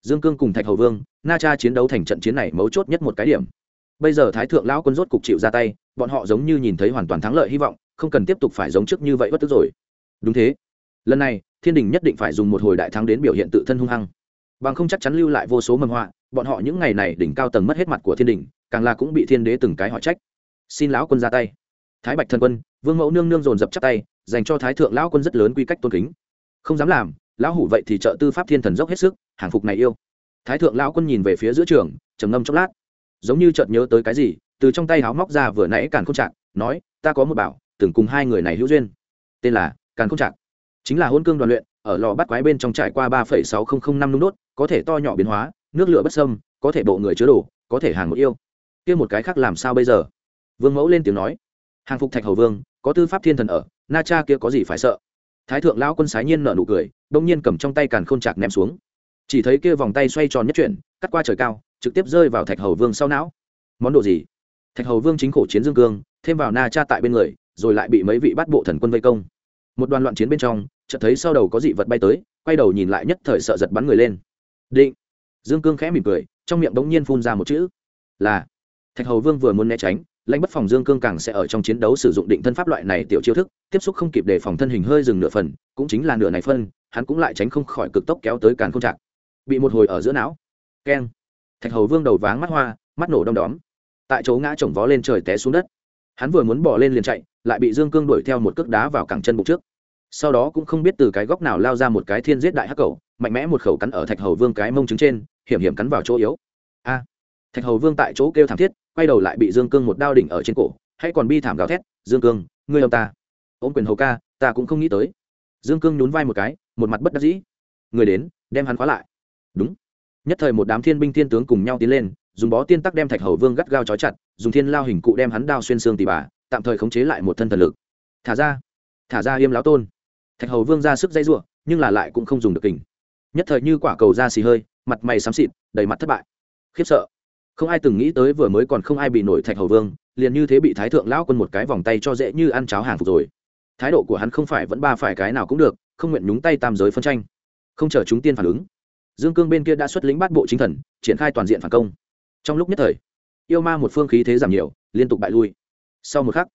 Dương cương cùng thạch hầu vương, na cha chiến đấu thành trận chiến này mấu chốt nhất một cái điểm. Bây giờ thái thượng lão quân rốt cục chịu ra tay, bọn họ giống như nhìn thấy hoàn toàn thắng lợi hy vọng, không cần tiếp tục phải giống trước như vậy bất tức rồi. Đúng thế. Lần này, thiên đình nhất định phải dùng một hồi đại thắng đến biểu hiện tự thân hung hăng. Bằng không chắc chắn lưu lại vô số mầm họa, bọn họ những ngày này đỉnh cao tầng mất hết mặt của thiên đình, càng là cũng bị thiên đế từng cái họ trách. Xin lão quân ra tay thái bạch thần quân, vương mẫu nương nương dồn dập chắc tay, dành cho thái thượng lão quân rất lớn quy cách tôn kính. Không dám làm, lão hủ vậy thì trợ tư pháp thiên thần dốc hết sức, hàng phục này yêu. Thái thượng lão quân nhìn về phía giữa trường, trầm ngâm chốc lát. Giống như chợt nhớ tới cái gì, từ trong tay háo móc ra vừa nãy càn không trạng nói, ta có một bảo, từng cùng hai người này hữu duyên. Tên là càn không trạng chính là hôn cương đoàn luyện, ở lò bắt quái bên trong trải qua ba phẩy sáu không năm nung đốt, có thể to nhỏ biến hóa, nước lửa bất sâm có thể bộ người chứa đồ, có thể hàng một yêu. Kia một cái khác làm sao bây giờ? Vương mẫu lên tiếng nói hàng phục thạch hầu vương, có tư pháp thiên thần ở, na cha kia có gì phải sợ? Thái thượng lão quân sái nhiên nở nụ cười, đông nhiên cầm trong tay càn khôn chạc ném xuống. Chỉ thấy kia vòng tay xoay tròn nhất chuyển, cắt qua trời cao, trực tiếp rơi vào thạch hầu vương sau não. Món đồ gì? Thạch hầu vương chính khổ chiến dương cương, thêm vào na cha tại bên người, rồi lại bị mấy vị bắt bộ thần quân vây công. Một đoàn loạn chiến bên trong, chợt thấy sau đầu có dị vật bay tới, quay đầu nhìn lại nhất thời sợ giật bắn người lên. Định! Dương cương khẽ mỉm cười, trong miệng đống nhiên phun ra một chữ, là, thạch hầu vương vừa muốn né tránh lãnh bất phòng dương cương càng sẽ ở trong chiến đấu sử dụng định thân pháp loại này tiểu chiêu thức, tiếp xúc không kịp để phòng thân hình hơi dừng nửa phần, cũng chính là nửa này phân, hắn cũng lại tránh không khỏi cực tốc kéo tới càn không chặt bị một hồi ở giữa não. Keng. Thạch hầu vương đầu váng mắt hoa, mắt nổ đom đóm. Tại chỗ ngã chồng vó lên trời té xuống đất. Hắn vừa muốn bỏ lên liền chạy, lại bị dương cương đuổi theo một cước đá vào cẳng chân bụng trước. Sau đó cũng không biết từ cái góc nào lao ra một cái thiên giết đại hắc cầu, mạnh mẽ một khẩu cắn ở thạch hầu vương cái mông trứng trên, hiểm hiểm cắn vào chỗ yếu. A. Thạch hầu vương tại chỗ kêu thảm thiết quay đầu lại bị dương cương một đao đỉnh ở trên cổ, hãy còn bi thảm gào thét, dương cương, ngươi ông ta. Ôm quyền hầu ca, ta cũng không nghĩ tới. Dương cương nhún vai một cái, một mặt bất đắc dĩ. Người đến, đem hắn khóa lại. Đúng. Nhất thời một đám thiên binh thiên tướng cùng nhau tiến lên, dùng bó tiên tắc đem thạch hầu vương gắt gao trói chặt, dùng thiên lao hình cụ đem hắn đao xuyên xương tỉ bà, tạm thời khống chế lại một thân thần lực. Thả ra thả ra yêm láo tôn. Thạch hầu vương ra sức dây ruộng nhưng là lại cũng không dùng được kình. Nhất thời như quả cầu ra xì hơi, mặt mày xám xịt, đầy mặt thất bại. Khiếp sợ không ai từng nghĩ tới vừa mới còn không ai bị nổi thạch hầu vương, liền như thế bị thái thượng lão quân một cái vòng tay cho dễ như ăn cháo hàng phục rồi. Thái độ của hắn không phải vẫn ba phải cái nào cũng được, không nguyện nhúng tay tam giới phân tranh. Không chờ chúng tiên phản ứng, dương cương bên kia đã xuất lĩnh bắt bộ chính thần, triển khai toàn diện phản công. Trong lúc nhất thời, yêu ma một phương khí thế giảm nhiều, liên tục bại lui. Sau một khắc,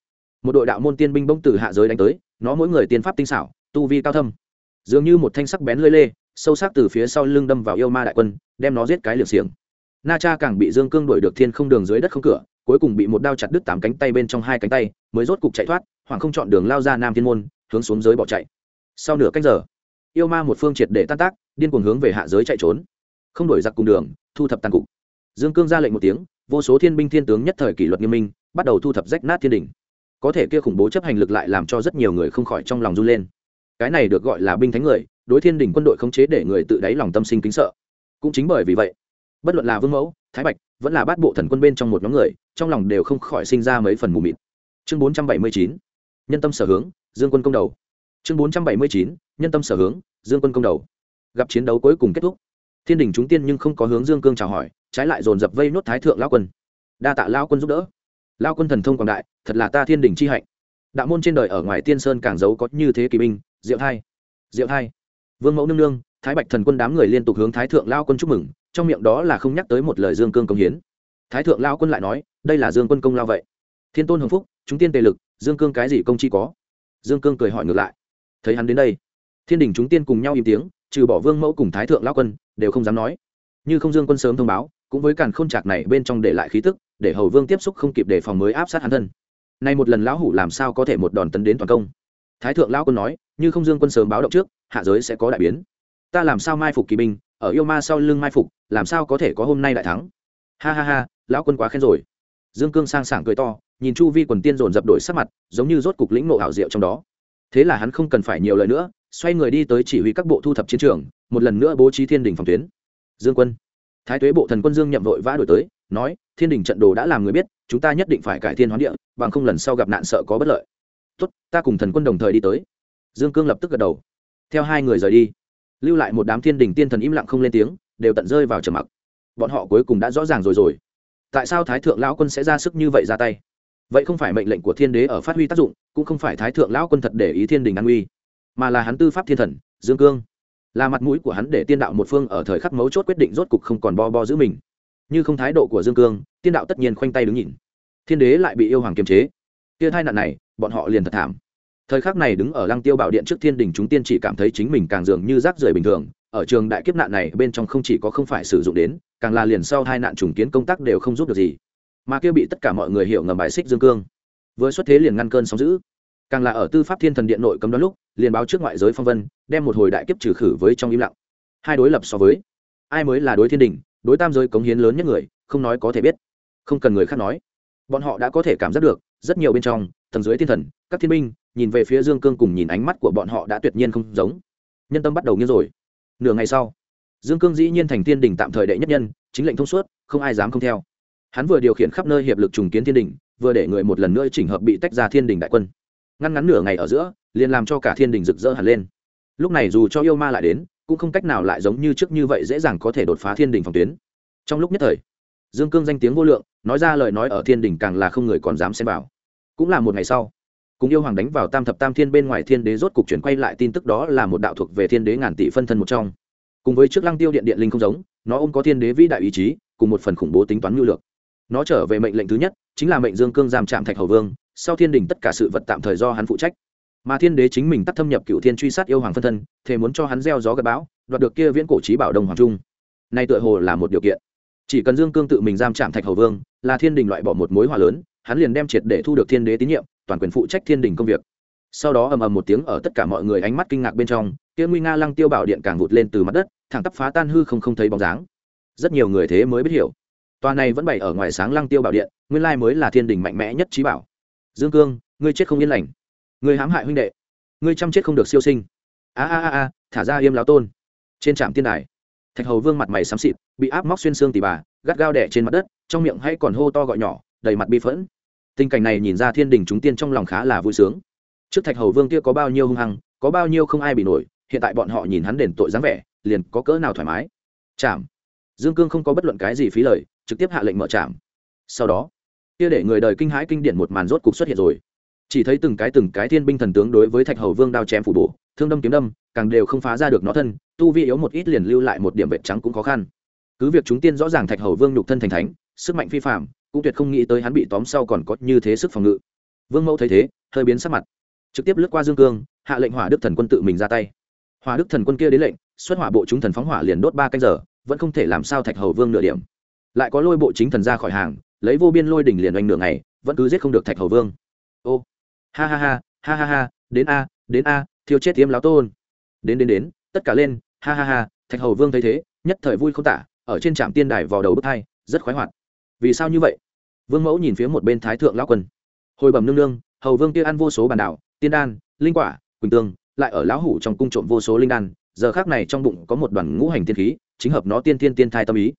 một đội đạo môn tiên binh bông từ hạ giới đánh tới, nó mỗi người tiên pháp tinh xảo, tu vi cao thâm. Dường như một thanh sắc bén lơi lê, sâu sắc từ phía sau lưng đâm vào yêu ma đại quân, đem nó giết cái liều xiềng na cha càng bị dương cương đuổi được thiên không đường dưới đất không cửa, cuối cùng bị một đao chặt đứt tám cánh tay bên trong hai cánh tay, mới rốt cục chạy thoát hoàng không chọn đường lao ra nam thiên môn, hướng xuống dưới bỏ chạy. Sau nửa canh giờ, yêu ma một phương triệt để tan tác, điên cuồng hướng về hạ giới chạy trốn. Không đổi giặc cùng đường, thu thập tàn cục. Dương cương ra lệnh một tiếng, vô số thiên binh thiên tướng nhất thời kỷ luật nghiêm minh, bắt đầu thu thập rách nát thiên đình. Có thể kia khủng bố chấp hành lực lại làm cho rất nhiều người không khỏi trong lòng run lên. Cái này được gọi là binh thánh người, đối thiên đình quân đội khống chế để người tự đáy lòng tâm sinh kính sợ. Cũng chính bởi vì vậy bất luận là vương mẫu, thái bạch, vẫn là bát bộ thần quân bên trong một nhóm người, trong lòng đều không khỏi sinh ra mấy phần mù mịt. Chương bốn trăm bảy mươi chín, nhân tâm sở hướng, dương quân công đầu. Chương bốn trăm bảy mươi chín, nhân tâm sở hướng, dương quân công đầu. Gặp chiến đấu cuối cùng kết thúc, thiên đình chúng tiên nhưng không có hướng dương cương chào hỏi, trái lại dồn dập vây nốt thái thượng lao quân. Đa tạ lao quân giúp đỡ. Lao quân thần thông quảng đại, thật là ta thiên đình chi hạnh. Đạo môn trên đời ở ngoài tiên sơn càng giấu có như thế kỳ binh, diệu thai diệu thai. Vương mẫu nương nương thái bạch thần quân đám người liên tục hướng thái thượng lao quân chúc mừng, trong miệng đó là không nhắc tới một lời dương cương công hiến. Thái thượng lao quân lại nói, đây là dương quân công lao vậy. Thiên tôn hồng phúc, chúng tiên tề lực, dương cương cái gì công chi có? Dương cương cười hỏi ngược lại, thấy hắn đến đây. Thiên đình chúng tiên cùng nhau im tiếng, trừ bỏ vương mẫu cùng thái thượng lao quân, đều không dám nói. Như không dương quân sớm thông báo, cũng với càn khôn trạc này bên trong để lại khí tức, để hầu vương tiếp xúc không kịp đề phòng mới áp sát hắn thân. Nay một lần lão hủ làm sao có thể một đòn tấn đến toàn công? Thái thượng lão quân nói, như không dương quân sớm báo động trước, hạ giới sẽ có đại biến ta làm sao mai phục kỳ binh, ở yêu ma sau lưng mai phục, làm sao có thể có hôm nay đại thắng? Ha ha ha, lão quân quá khen rồi. Dương cương sang sảng cười to, nhìn chu vi quần tiên dồn dập đổi sắc mặt, giống như rốt cục lĩnh nộ ảo diệu trong đó. Thế là hắn không cần phải nhiều lời nữa, xoay người đi tới chỉ huy các bộ thu thập chiến trường, một lần nữa bố trí thiên đình phòng tuyến. Dương quân. Thái tuế bộ thần quân dương nhậm vội vã đổi tới, nói, thiên đình trận đồ đã làm người biết, chúng ta nhất định phải cải thiên hoán địa, bằng không lần sau gặp nạn sợ có bất lợi. Tốt, ta cùng thần quân đồng thời đi tới. Dương cương lập tức gật đầu. Theo hai người rời đi lưu lại một đám thiên đình tiên thần im lặng không lên tiếng, đều tận rơi vào trầm mặc. Bọn họ cuối cùng đã rõ ràng rồi rồi. Tại sao thái thượng lão quân sẽ ra sức như vậy ra tay? Vậy không phải mệnh lệnh của thiên đế ở phát huy tác dụng, cũng không phải thái thượng lão quân thật để ý thiên đình an uy mà là hắn tư pháp thiên thần, dương cương. Là mặt mũi của hắn để tiên đạo một phương ở thời khắc mấu chốt quyết định rốt cục không còn bo bo giữ mình. Như không thái độ của dương cương, tiên đạo tất nhiên khoanh tay đứng nhìn. Thiên đế lại bị yêu hoàng kiềm chế. Tia tai nạn này, bọn họ liền thật thảm thời khắc này đứng ở lăng tiêu bảo điện trước thiên đình chúng tiên chỉ cảm thấy chính mình càng dường như rác rưởi bình thường, ở trường đại kiếp nạn này bên trong không chỉ có không phải sử dụng đến, càng là liền sau hai nạn trùng kiến công tác đều không giúp được gì. Mà kia bị tất cả mọi người hiểu ngầm bài xích dương cương với xuất thế liền ngăn cơn sóng giữ càng là ở tư pháp thiên thần điện nội cấm đoán lúc, liền báo trước ngoại giới phong vân, đem một hồi đại kiếp trừ khử với trong im lặng. Hai đối lập so với, ai mới là đối thiên đình, đối tam giới cống hiến lớn nhất người, không nói có thể biết. Không cần người khác nói. Bọn họ đã có thể cảm giác được, rất nhiều bên trong tầng dưới thiên thần, các thiên binh, nhìn về phía dương cương cùng nhìn ánh mắt của bọn họ đã tuyệt nhiên không giống. Nhân tâm bắt đầu nghiêng rồi. Nửa ngày sau, dương cương dĩ nhiên thành thiên đình tạm thời đệ nhất nhân, chính lệnh thông suốt, không ai dám không theo. Hắn vừa điều khiển khắp nơi hiệp lực trùng kiến thiên đình, vừa để người một lần nữa chỉnh hợp bị tách ra thiên đình đại quân. Ngăn ngắn nửa ngày ở giữa, liền làm cho cả thiên đình rực rỡ hẳn lên. Lúc này dù cho yêu ma lại đến, cũng không cách nào lại giống như trước như vậy dễ dàng có thể đột phá thiên đình phòng tuyến. Trong lúc nhất thời, dương cương danh tiếng vô lượng, nói ra lời nói ở thiên đình càng là không người còn dám xem vào cũng là một ngày sau, cùng yêu hoàng đánh vào tam thập tam thiên bên ngoài thiên đế rốt cục chuyển quay lại tin tức đó là một đạo thuộc về thiên đế ngàn tỷ phân thân một trong. Cùng với trước lăng tiêu điện điện linh không giống, nó ôm có thiên đế vĩ đại ý chí, cùng một phần khủng bố tính toán nhu lược. Nó trở về mệnh lệnh thứ nhất, chính là mệnh dương cương giam trạm thạch hầu vương, sau thiên đình tất cả sự vật tạm thời do hắn phụ trách. Mà thiên đế chính mình tắt thâm nhập cựu thiên truy sát yêu hoàng phân thân thể muốn cho hắn gieo gió gặp bão, đoạt được kia viễn cổ trí bảo đông hoàng trung. Nay tựa hồ là một điều kiện. Chỉ cần dương cương tự mình giam trạm thạch hầu vương, là thiên đình loại bỏ một mối hòa lớn hắn liền đem triệt để thu được thiên đế tín nhiệm, toàn quyền phụ trách thiên đình công việc. Sau đó ầm ầm một tiếng ở tất cả mọi người ánh mắt kinh ngạc bên trong, kia nguy nga lăng tiêu bảo điện càng vụt lên từ mặt đất, thẳng tắp phá tan hư không không thấy bóng dáng. Rất nhiều người thế mới biết hiểu. Tòa này vẫn bày ở ngoài sáng lăng tiêu bảo điện, nguyên lai mới là thiên đình mạnh mẽ nhất trí bảo. Dương cương, ngươi chết không yên lành. Ngươi hãm hại huynh đệ. Ngươi chăm chết không được siêu sinh. A a a a, thả ra yêm lão tôn. Trên trạm tiên đài, thạch hầu vương mặt mày xám xịt, bị áp móc xuyên xương tỉ bà, gắt gao đẻ trên mặt đất, trong miệng hay còn hô to gọi nhỏ, đầy mặt bi phẫn tình cảnh này nhìn ra thiên đình chúng tiên trong lòng khá là vui sướng. Trước thạch hầu vương kia có bao nhiêu hung hăng, có bao nhiêu không ai bị nổi, hiện tại bọn họ nhìn hắn đền tội dáng vẻ, liền có cỡ nào thoải mái. Chạm dương cương không có bất luận cái gì phí lời, trực tiếp hạ lệnh mở chạm sau đó, kia để người đời kinh hãi kinh điển một màn rốt cục xuất hiện rồi. Chỉ thấy từng cái từng cái thiên binh thần tướng đối với thạch hầu vương đao chém phủ bổ, thương đâm kiếm đâm, càng đều không phá ra được nó thân, tu vi yếu một ít liền lưu lại một điểm vệ trắng cũng khó khăn. Cứ việc chúng tiên rõ ràng thạch hầu vương nhục thân thành thánh, sức mạnh phi phạm cũng tuyệt không nghĩ tới hắn bị tóm sau còn có như thế sức phòng ngự. Vương mẫu thấy thế, hơi biến sắc mặt. Trực tiếp lướt qua dương cương, hạ lệnh hỏa đức thần quân tự mình ra tay. Hỏa đức thần quân kia đến lệnh, xuất hỏa bộ chúng thần phóng hỏa liền đốt ba canh giờ, vẫn không thể làm sao thạch hầu vương nửa điểm. Lại có lôi bộ chính thần ra khỏi hàng, lấy vô biên lôi đỉnh liền oanh nửa ngày, vẫn cứ giết không được thạch hầu vương. Ô, ha ha ha ha ha ha, đến a đến a, thiêu chết tiêm láo tôn. Đến đến đến, tất cả lên, ha ha ha, thạch hầu vương thấy thế, nhất thời vui không tả, ở trên trạm tiên đài vào đầu bức thai rất khoái hoạt. Vì sao như vậy? Vương mẫu nhìn phía một bên thái thượng lão quân. Hồi bẩm nương nương, hầu vương kia ăn vô số bàn đảo, tiên đan, linh quả, quỳnh tương, lại ở lão hủ trong cung trộm vô số linh đan, giờ khác này trong bụng có một đoàn ngũ hành tiên khí, chính hợp nó tiên tiên tiên thai tâm ý.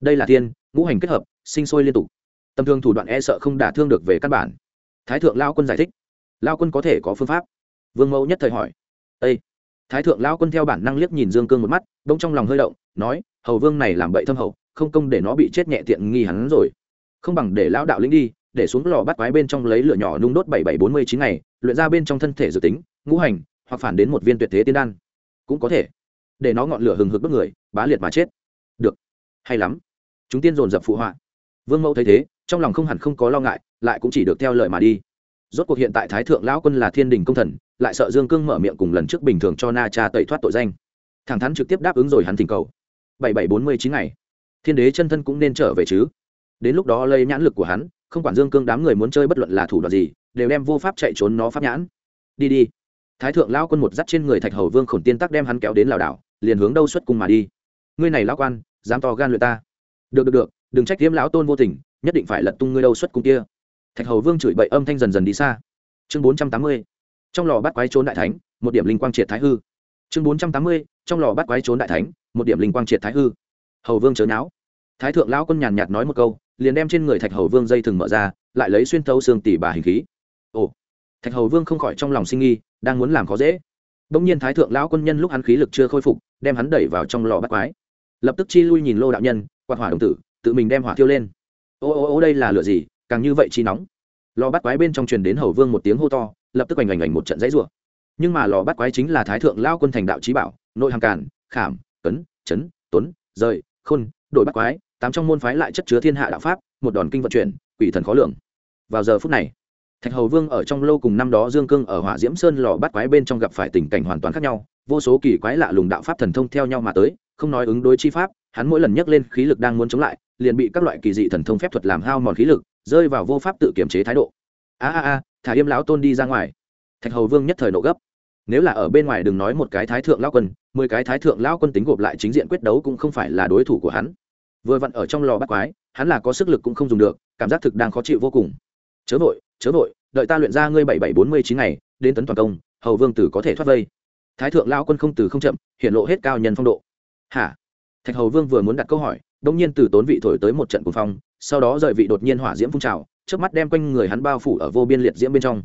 Đây là tiên, ngũ hành kết hợp, sinh sôi liên tục. Tầm thương thủ đoạn e sợ không đả thương được về căn bản. Thái thượng lao quân giải thích. Lao quân có thể có phương pháp. Vương mẫu nhất thời hỏi. Ây thái thượng lao quân theo bản năng liếc nhìn dương cương một mắt đông trong lòng hơi động, nói, hầu vương này làm bậy thâm hậu, không công để nó bị chết nhẹ tiện nghi hắn rồi không bằng để lão đạo lĩnh đi, để xuống lò bắt quái bên trong lấy lửa nhỏ nung đốt bảy bảy bốn mươi chín ngày, luyện ra bên trong thân thể dự tính, ngũ hành, hoặc phản đến một viên tuyệt thế tiên đan. Cũng có thể. Để nó ngọn lửa hừng hực bất người, bá liệt mà chết. Được. Hay lắm. Chúng tiên dồn dập phụ họa. Vương mẫu thấy thế, trong lòng không hẳn không có lo ngại, lại cũng chỉ được theo lời mà đi. Rốt cuộc hiện tại thái thượng lão quân là thiên đình công thần, lại sợ dương cương mở miệng cùng lần trước bình thường cho na cha tẩy thoát tội danh. Thẳng thắn trực tiếp đáp ứng rồi hắn thỉnh cầu. Bảy bảy bốn mươi chín ngày. Thiên đế chân thân cũng nên trở về chứ? Đến lúc đó lây nhãn lực của hắn, không quản dương cương đám người muốn chơi bất luận là thủ đoạn gì, đều đem vô pháp chạy trốn nó pháp nhãn. Đi đi. Thái thượng lao quân một dắt trên người thạch hầu vương khổn tiên tắc đem hắn kéo đến lảo đảo, liền hướng đâu xuất cung mà đi. Ngươi này lao quan, dám to gan luyện ta. Được được được, đừng trách tiêm lão tôn vô tình, nhất định phải lật tung ngươi đâu xuất cung kia. Thạch hầu vương chửi bậy âm thanh dần dần đi xa. Chương bốn trăm tám mươi, trong lò bắt quái trốn đại thánh, một điểm linh quang triệt thái hư. Chương bốn trăm tám mươi, trong lò bắt quái trốn đại thánh, một điểm linh quang triệt thái hư. Hầu vương chớ nháo thái thượng lão quân nhàn nhạt nói một câu liền đem trên người thạch hầu vương dây thừng mở ra, lại lấy xuyên thấu xương tỷ bà hình khí. Ồ, thạch hầu vương không khỏi trong lòng sinh nghi, đang muốn làm khó dễ. Bỗng nhiên thái thượng lão quân nhân lúc hắn khí lực chưa khôi phục, đem hắn đẩy vào trong lò bắt quái. Lập tức chi lui nhìn lô đạo nhân, quạt hỏa đồng tử, tự mình đem hỏa thiêu lên. Ô ô ô, đây là lửa gì? Càng như vậy chi nóng. Lò bắt quái bên trong truyền đến hầu vương một tiếng hô to, lập tức oành oành oành một trận dãy rủa. Nhưng mà lò bắt quái chính là thái thượng lao quân thành đạo trí bảo, nội hàng cản khảm, cấn, chấn, tuấn, rời, khôn đội bắt quái tám trong môn phái lại chất chứa thiên hạ đạo pháp, một đòn kinh vận chuyển, quỷ thần khó lường. Vào giờ phút này, thạch hầu vương ở trong lâu cùng năm đó dương cương ở hỏa diễm sơn lò bắt quái bên trong gặp phải tình cảnh hoàn toàn khác nhau, vô số kỳ quái lạ lùng đạo pháp thần thông theo nhau mà tới, không nói ứng đối chi pháp, hắn mỗi lần nhấc lên khí lực đang muốn chống lại, liền bị các loại kỳ dị thần thông phép thuật làm hao mòn khí lực, rơi vào vô pháp tự kiểm chế thái độ. A a a, thả yêm lão tôn đi ra ngoài. Thạch hầu vương nhất thời nộ gấp. Nếu là ở bên ngoài đừng nói một cái thái thượng lao quân, mười cái thái thượng lão quân tính gộp lại chính diện quyết đấu cũng không phải là đối thủ của hắn vừa vặn ở trong lò bắt quái, hắn là có sức lực cũng không dùng được, cảm giác thực đang khó chịu vô cùng. Chớ vội chớ vội, đợi ta luyện ra ngươi bảy bảy bốn mươi chín ngày, đến tấn toàn công, hầu vương tử có thể thoát vây. Thái thượng lao quân không từ không chậm hiện lộ hết cao nhân phong độ. Hả? Thạch hầu vương vừa muốn đặt câu hỏi, đông nhiên từ tốn vị thổi tới một trận cuồng phong, sau đó rời vị đột nhiên hỏa diễm phun trào trước mắt đem quanh người hắn bao phủ ở vô biên liệt diễm bên trong.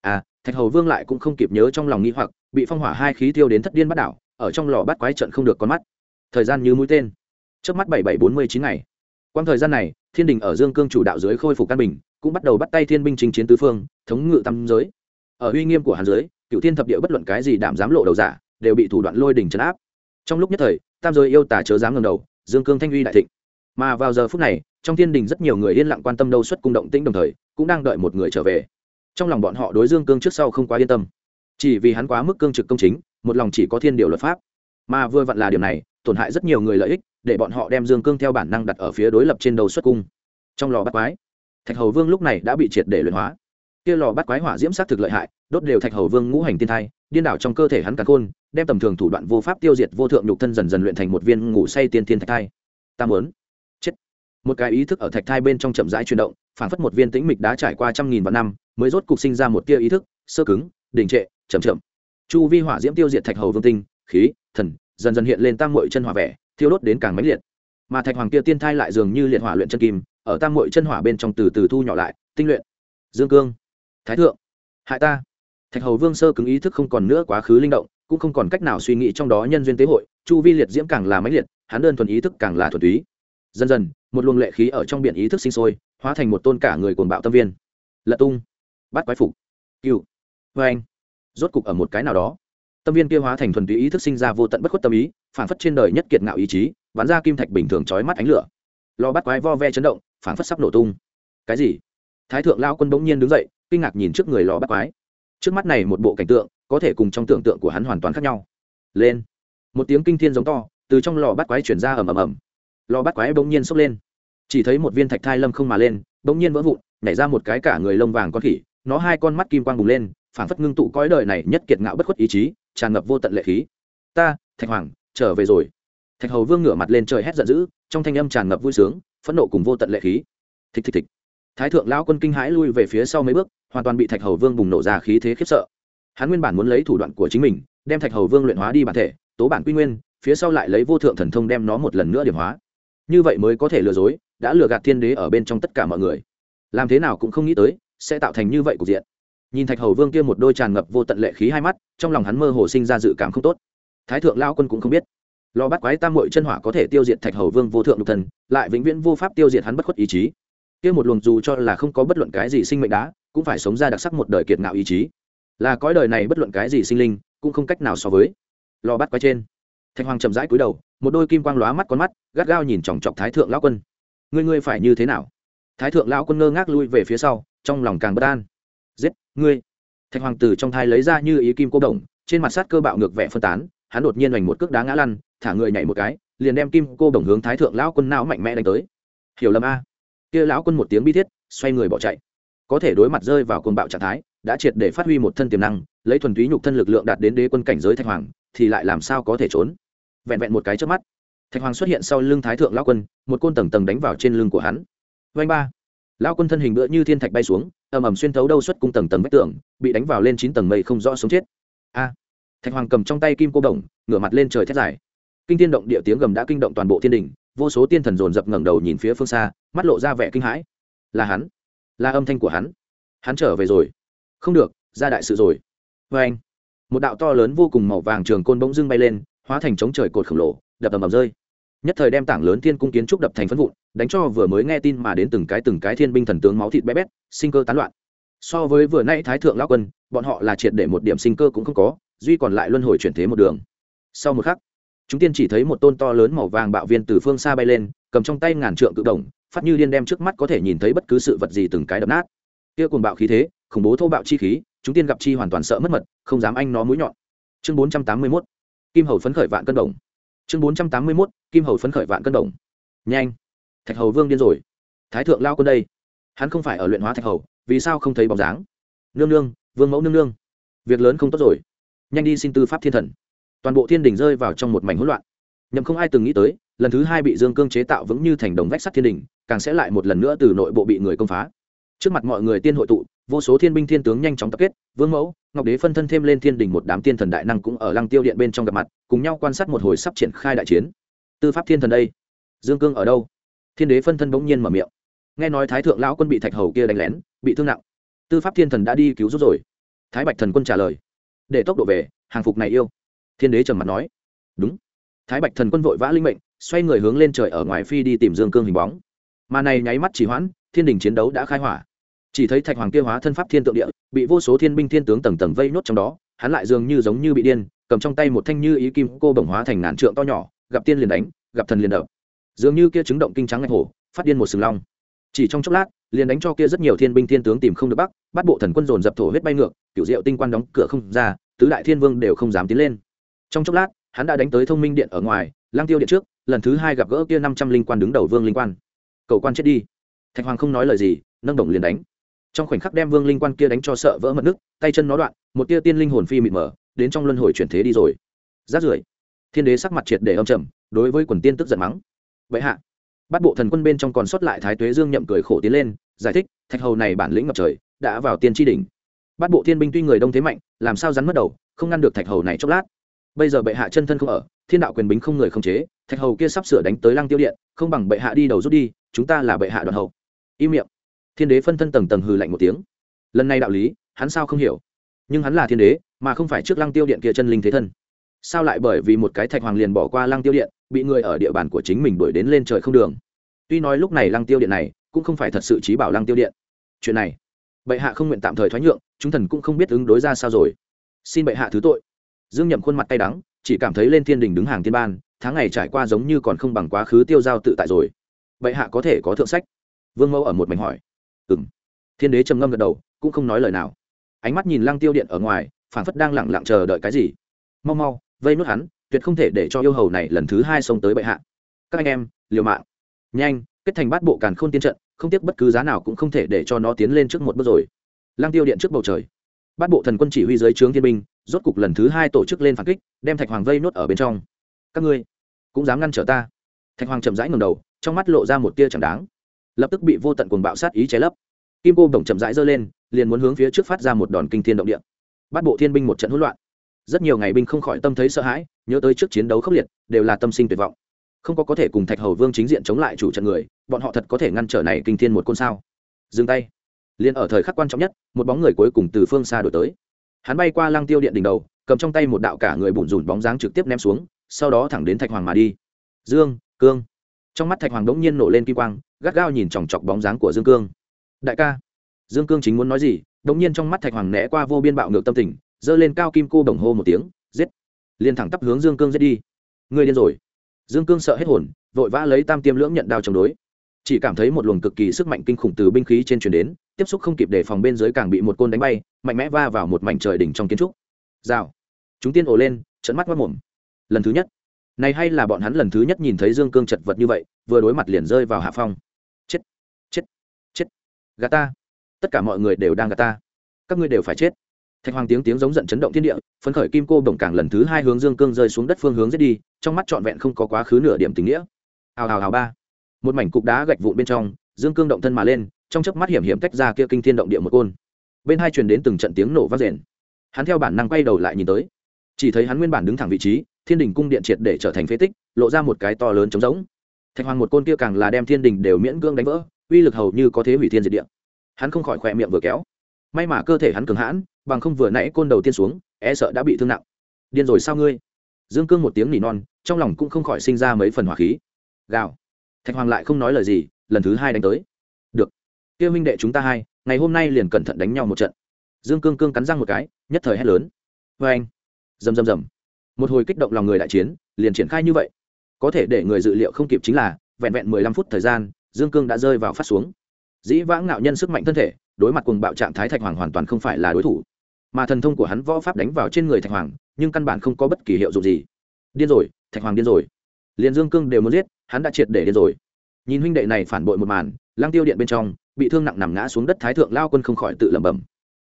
À thạch hầu vương lại cũng không kịp nhớ trong lòng nghĩ hoặc, bị phong hỏa hai khí tiêu đến thất điên bắt đảo, ở trong lò bắt quái trận không được con mắt. Thời gian như mũi tên trước mắt bảy bảy bốn mươi chín ngày. Quang thời gian này, thiên đình ở dương cương chủ đạo dưới khôi phục căn bình, cũng bắt đầu bắt tay thiên binh chính chiến tứ phương, thống ngự tam giới. Ở uy nghiêm của hàn giới cựu thiên thập địa bất luận cái gì đảm dám lộ đầu giả, đều bị thủ đoạn lôi đỉnh trấn áp. Trong lúc nhất thời, tam giới yêu tả chớ dám ngầm đầu, dương cương thanh uy đại thịnh. Mà vào giờ phút này, trong thiên đình rất nhiều người yên lặng quan tâm đâu xuất cung động tĩnh đồng thời, cũng đang đợi một người trở về. Trong lòng bọn họ đối dương cương trước sau không quá yên tâm. Chỉ vì hắn quá mức cương trực công chính, một lòng chỉ có thiên điều luật pháp mà vừa vặn là điều này, tổn hại rất nhiều người lợi ích, để bọn họ đem dương cương theo bản năng đặt ở phía đối lập trên đầu xuất cung. Trong lò bắt quái, thạch hầu vương lúc này đã bị triệt để luyện hóa. Kia lò bắt quái hỏa diễm sát thực lợi hại, đốt đều thạch hầu vương ngũ hành tiên thai, điên đảo trong cơ thể hắn cả khôn, đem tầm thường thủ đoạn vô pháp tiêu diệt vô thượng nhục thân dần dần luyện thành một viên ngủ say tiên thiên thạch thai. Ta muốn chết. Một cái ý thức ở thạch thai bên trong chậm rãi chuyển động, phản phất một viên tĩnh mịch đã trải qua trăm nghìn vạn năm, mới rốt cục sinh ra một tia ý thức, sơ cứng, đình trệ, chậm chậm. Chu vi hỏa diễm tiêu diệt thạch hầu vương tinh, khí thần, dần dần hiện lên tam mội chân hỏa vẻ, thiêu đốt đến càng mãnh liệt. Mà thạch hoàng kia tiên thai lại dường như liệt hỏa luyện chân kim, ở tam mội chân hỏa bên trong từ từ thu nhỏ lại, tinh luyện. Dương cương, thái thượng, hại ta. Thạch hầu vương sơ cứng ý thức không còn nữa quá khứ linh động, cũng không còn cách nào suy nghĩ trong đó nhân duyên tế hội, chu vi liệt diễm càng là mãnh liệt, hắn đơn thuần ý thức càng là thuần túy. Dần dần, một luồng lệ khí ở trong biển ý thức sinh sôi, hóa thành một tôn cả người cồn bạo tâm viên. Lật tung, bắt quái phục. Cựu vê anh rốt cục ở một cái nào đó tâm viên kia hóa thành thuần túy ý thức sinh ra vô tận bất khuất tâm ý phản phất trên đời nhất kiệt ngạo ý chí, bắn ra kim thạch bình thường trói mắt ánh lửa. Lò bắt quái vo ve chấn động phản phất sắp nổ tung. Cái gì? Thái thượng lao quân bỗng nhiên đứng dậy, kinh ngạc nhìn trước người lò bắt quái. Trước mắt này một bộ cảnh tượng, có thể cùng trong tưởng tượng của hắn hoàn toàn khác nhau. Lên. Một tiếng kinh thiên giống to, từ trong lò bắt quái chuyển ra ầm ầm ầm. Lò bắt quái bỗng nhiên sốc lên. Chỉ thấy một viên thạch thai lâm không mà lên, bỗng nhiên vỡ vụn, nhảy ra một cái cả người lông vàng con khỉ, nó hai con mắt kim quang bùng lên, phảng phất ngưng tụ cõi đời này nhất kiệt ngạo bất khuất ý chí tràn ngập vô tận lệ khí. Ta, thạch hoàng, trở về rồi. Thạch hầu vương ngửa mặt lên trời hét giận dữ, trong thanh âm tràn ngập vui sướng, phẫn nộ cùng vô tận lệ khí. Thịch thịch thịch. Thái thượng lão quân kinh hãi lui về phía sau mấy bước, hoàn toàn bị thạch hầu vương bùng nổ ra khí thế khiếp sợ. Hắn nguyên bản muốn lấy thủ đoạn của chính mình, đem thạch hầu vương luyện hóa đi bản thể, tố bản quy nguyên, phía sau lại lấy vô thượng thần thông đem nó một lần nữa điểm hóa. Như vậy mới có thể lừa dối, đã lừa gạt thiên đế ở bên trong tất cả mọi người. Làm thế nào cũng không nghĩ tới, sẽ tạo thành như vậy cục diện nhìn thạch hầu vương kia một đôi tràn ngập vô tận lệ khí hai mắt, trong lòng hắn mơ hồ sinh ra dự cảm không tốt. Thái thượng lao quân cũng không biết. Lo bắt quái tam mội chân hỏa có thể tiêu diệt thạch hầu vương vô thượng nhục thần, lại vĩnh viễn vô pháp tiêu diệt hắn bất khuất ý chí. Kia một luồng dù cho là không có bất luận cái gì sinh mệnh đá, cũng phải sống ra đặc sắc một đời kiệt ngạo ý chí. Là cõi đời này bất luận cái gì sinh linh, cũng không cách nào so với. Lò bắt quái trên, thạch hoàng chậm rãi cúi đầu, một đôi kim quang lóa mắt con mắt, gắt gao nhìn chòng chọc thái thượng lão quân. Ngươi ngươi phải như thế nào? Thái thượng lão quân ngơ ngác lui về phía sau, trong lòng càng bất an ngươi. Thạch hoàng tử trong thai lấy ra như ý kim cô đồng, trên mặt sát cơ bạo ngược vẻ phân tán, hắn đột nhiên hoành một cước đá ngã lăn, thả người nhảy một cái, liền đem kim cô đồng hướng thái thượng lão quân não mạnh mẽ đánh tới. Hiểu lầm a. Kia lão quân một tiếng bi thiết, xoay người bỏ chạy. Có thể đối mặt rơi vào cồn bạo trạng thái, đã triệt để phát huy một thân tiềm năng, lấy thuần túy nhục thân lực lượng đạt đến đế quân cảnh giới thạch hoàng, thì lại làm sao có thể trốn? Vẹn vẹn một cái trước mắt, thạch hoàng xuất hiện sau lưng thái thượng lão quân, một côn tầng tầng đánh vào trên lưng của hắn. Vanh ba lão quân thân hình bữa như thiên thạch bay xuống, ầm ầm xuyên thấu đâu xuất cung tầng tầng vách tường, bị đánh vào lên chín tầng mây không rõ sống chết. A! Thạch hoàng cầm trong tay kim cô đồng, ngửa mặt lên trời thét dài. Kinh thiên động địa tiếng gầm đã kinh động toàn bộ thiên đình, vô số tiên thần dồn dập ngẩng đầu nhìn phía phương xa, mắt lộ ra vẻ kinh hãi. Là hắn? Là âm thanh của hắn? Hắn trở về rồi. Không được, ra đại sự rồi. Vê anh, một đạo to lớn vô cùng màu vàng trường côn bỗng dưng bay lên, hóa thành chống trời cột khổng lồ, đập ầm ầm rơi nhất thời đem tảng lớn thiên cung kiến trúc đập thành phân vụn, đánh cho vừa mới nghe tin mà đến từng cái từng cái thiên binh thần tướng máu thịt bé bét, sinh cơ tán loạn. So với vừa nay thái thượng lão quân, bọn họ là triệt để một điểm sinh cơ cũng không có, duy còn lại luân hồi chuyển thế một đường. Sau một khắc, chúng tiên chỉ thấy một tôn to lớn màu vàng bạo viên từ phương xa bay lên, cầm trong tay ngàn trượng cự đồng, phát như liên đem trước mắt có thể nhìn thấy bất cứ sự vật gì từng cái đập nát. Kia cùng bạo khí thế, khủng bố thô bạo chi khí, chúng tiên gặp chi hoàn toàn sợ mất mật, không dám anh nó mũi nhọn. Chương bốn trăm tám mươi mốt, kim hầu phấn khởi vạn cân đồng chương bốn trăm tám mươi mốt, kim hầu phấn khởi vạn cân đồng. Nhanh. Thạch hầu vương điên rồi. Thái thượng lao quân đây. Hắn không phải ở luyện hóa thạch hầu, vì sao không thấy bóng dáng? Nương nương, vương mẫu nương nương. Việc lớn không tốt rồi. Nhanh đi xin tư pháp thiên thần. Toàn bộ thiên đình rơi vào trong một mảnh hỗn loạn. Nhậm không ai từng nghĩ tới, lần thứ hai bị dương cương chế tạo vững như thành đồng vách sắt thiên đình, càng sẽ lại một lần nữa từ nội bộ bị người công phá. Trước mặt mọi người tiên hội tụ, vô số thiên binh thiên tướng nhanh chóng tập kết, vương mẫu ngọc đế phân thân thêm lên thiên đình một đám tiên thần đại năng cũng ở lăng tiêu điện bên trong gặp mặt, cùng nhau quan sát một hồi sắp triển khai đại chiến. Tư pháp thiên thần đây, dương cương ở đâu? Thiên đế phân thân bỗng nhiên mở miệng. Nghe nói thái thượng lão quân bị thạch hầu kia đánh lén, bị thương nặng. Tư pháp thiên thần đã đi cứu giúp rồi. Thái bạch thần quân trả lời. Để tốc độ về, hàng phục này yêu. Thiên đế trầm mặt nói. Đúng. Thái bạch thần quân vội vã linh mệnh, xoay người hướng lên trời ở ngoài phi đi tìm dương cương hình bóng. Mà này nháy mắt chỉ hoãn, thiên đình chiến đấu đã khai hỏa chỉ thấy thạch hoàng kia hóa thân pháp thiên tượng địa, bị vô số thiên binh thiên tướng tầng tầng vây nốt trong đó, hắn lại dường như giống như bị điên, cầm trong tay một thanh như ý kim cô bổng hóa thành ngàn trượng to nhỏ, gặp tiên liền đánh, gặp thần liền đập. Dường như kia chứng động kinh trắng ngạch hổ, phát điên một sừng long. Chỉ trong chốc lát, liền đánh cho kia rất nhiều thiên binh thiên tướng tìm không được bắc, bắt bộ thần quân dồn dập thổ huyết bay ngược cựu diệu tinh quan đóng cửa không ra, tứ đại thiên vương đều không dám tiến lên. Trong chốc lát, hắn đã đánh tới thông minh điện ở ngoài lang tiêu điện trước, lần thứ hai gặp gỡ kia năm trăm linh quan đứng đầu vương linh quan. Cầu quan chết đi. Thạch hoàng không nói lời gì, nâng đồng liền đánh trong khoảnh khắc đem vương linh quan kia đánh cho sợ vỡ mật nước, tay chân nó đoạn, một tia tiên linh hồn phi mịt mờ, đến trong luân hồi chuyển thế đi rồi. Rát rưởi, thiên đế sắc mặt triệt để âm trầm, đối với quần tiên tức giận mắng. Vậy hạ, bắt bộ thần quân bên trong còn sót lại thái tuế dương nhậm cười khổ tiến lên, giải thích, thạch hầu này bản lĩnh ngập trời, đã vào tiên tri đỉnh. Bắt bộ thiên binh tuy người đông thế mạnh, làm sao rắn mất đầu, không ngăn được thạch hầu này chốc lát. Bây giờ bệ hạ chân thân không ở, thiên đạo quyền bính không người không chế, thạch hầu kia sắp sửa đánh tới lăng tiêu điện, không bằng bệ hạ đi đầu rút đi, chúng ta là bệ hạ đoàn hầu im miệng thiên đế phân thân tầng tầng hừ lạnh một tiếng. Lần này đạo lý, hắn sao không hiểu? Nhưng hắn là thiên đế, mà không phải trước lăng tiêu điện kia chân linh thế thân. Sao lại bởi vì một cái thạch hoàng liền bỏ qua lăng tiêu điện, bị người ở địa bàn của chính mình đuổi đến lên trời không đường? Tuy nói lúc này lăng tiêu điện này, cũng không phải thật sự trí bảo lăng tiêu điện. Chuyện này, bệ hạ không nguyện tạm thời thoái nhượng, chúng thần cũng không biết ứng đối ra sao rồi. Xin bệ hạ thứ tội. Dương nhậm khuôn mặt tay đắng, chỉ cảm thấy lên thiên đình đứng hàng thiên ban, tháng ngày trải qua giống như còn không bằng quá khứ tiêu giao tự tại rồi. Bệ hạ có thể có thượng sách? Vương mẫu ở một mảnh hỏi ừng thiên đế trầm ngâm gật đầu, cũng không nói lời nào. Ánh mắt nhìn lăng tiêu điện ở ngoài, phảng phất đang lẳng lặng chờ đợi cái gì. Mau mau, vây nuốt hắn, tuyệt không thể để cho yêu hầu này lần thứ hai xông tới bệ hạ. Các anh em, liều mạng. Nhanh, kết thành bát bộ càn khôn tiên trận, không tiếc bất cứ giá nào cũng không thể để cho nó tiến lên trước một bước rồi. Lăng tiêu điện trước bầu trời. Bát bộ thần quân chỉ huy dưới trướng thiên binh, rốt cục lần thứ hai tổ chức lên phản kích, đem thạch hoàng vây nuốt ở bên trong. Các ngươi, cũng dám ngăn trở ta. Thạch hoàng chậm rãi ngầm đầu, trong mắt lộ ra một tia chẳng đáng lập tức bị vô tận cuồng bạo sát ý cháy lấp. Kim cô bổng chậm rãi giơ lên, liền muốn hướng phía trước phát ra một đòn kinh thiên động địa. Bắt bộ thiên binh một trận hỗn loạn. Rất nhiều ngày binh không khỏi tâm thấy sợ hãi, nhớ tới trước chiến đấu khốc liệt, đều là tâm sinh tuyệt vọng. Không có có thể cùng thạch hầu vương chính diện chống lại chủ trận người, bọn họ thật có thể ngăn trở này kinh thiên một côn sao? Dừng tay. Liền ở thời khắc quan trọng nhất, một bóng người cuối cùng từ phương xa đổi tới. Hắn bay qua lăng tiêu điện đỉnh đầu, cầm trong tay một đạo cả người bùn rùn bóng dáng trực tiếp ném xuống, sau đó thẳng đến thạch hoàng mà đi. Dương, cương trong mắt thạch hoàng đống nhiên nổ lên kim quang, gắt gao nhìn chòng chọc bóng dáng của dương cương. Đại ca. Dương cương chính muốn nói gì, đống nhiên trong mắt thạch hoàng né qua vô biên bạo ngược tâm tình, giơ lên cao kim cô đồng hô một tiếng, giết! Liền thẳng tắp hướng dương cương giết đi. Người điên rồi. Dương cương sợ hết hồn, vội vã lấy tam tiêm lưỡng nhận đao chống đối. Chỉ cảm thấy một luồng cực kỳ sức mạnh kinh khủng từ binh khí trên truyền đến, tiếp xúc không kịp để phòng bên dưới càng bị một côn đánh bay, mạnh mẽ va vào một mảnh trời đỉnh trong kiến trúc. Rào. Chúng tiên ồ lên trận mắt mất mồm. Lần thứ nhất này hay là bọn hắn lần thứ nhất nhìn thấy dương cương chật vật như vậy, vừa đối mặt liền rơi vào hạ phong. Chết chết chết. Gà ta. Tất cả mọi người đều đang gà ta. Các ngươi đều phải chết. Thạch hoàng tiếng tiếng giống giận chấn động thiên địa, phấn khởi kim cô đồng càng lần thứ hai hướng dương cương rơi xuống đất phương hướng giết đi, trong mắt trọn vẹn không có quá khứ nửa điểm tình nghĩa. Hào hào hào ba. Một mảnh cục đá gạch vụn bên trong, dương cương động thân mà lên, trong chớp mắt hiểm hiểm tách ra kia kinh thiên động địa một côn. Bên hai truyền đến từng trận tiếng nổ vang rền. Hắn theo bản năng quay đầu lại nhìn tới. Chỉ thấy hắn nguyên bản đứng thẳng vị trí thiên đình cung điện triệt để trở thành phế tích, lộ ra một cái to lớn trống rỗng. Thạch hoàng một côn kia càng là đem thiên đình đều miễn gương đánh vỡ, uy lực hầu như có thế hủy thiên diệt địa. Hắn không khỏi khỏe miệng vừa kéo. May mà cơ thể hắn cường hãn, bằng không vừa nãy côn đầu tiên xuống e sợ đã bị thương nặng. Điên rồi sao ngươi? Dương cương một tiếng nỉ non, trong lòng cũng không khỏi sinh ra mấy phần hỏa khí. Gào. Thạch hoàng lại không nói lời gì, lần thứ hai đánh tới. Được. Kia minh đệ chúng ta hai, ngày hôm nay liền cẩn thận đánh nhau một trận. Dương cương cương cắn răng một cái, nhất thời hét lớn. Vê anh rầm rầm rầm một hồi kích động lòng người đại chiến, liền triển khai như vậy. Có thể để người dự liệu không kịp chính là, vẹn vẹn mười lăm phút thời gian, dương cương đã rơi vào phát xuống. Dĩ vãng ngạo nhân sức mạnh thân thể, đối mặt cùng bạo trạng thái thạch hoàng hoàn toàn không phải là đối thủ. Mà thần thông của hắn võ pháp đánh vào trên người thạch hoàng, nhưng căn bản không có bất kỳ hiệu dụng gì. Điên rồi, thạch hoàng điên rồi. Liền dương cương đều muốn giết, hắn đã triệt để điên rồi. Nhìn huynh đệ này phản bội một màn lang tiêu điện bên trong, bị thương nặng nằm ngã xuống đất thái thượng lao quân không khỏi tự lẩm bẩm.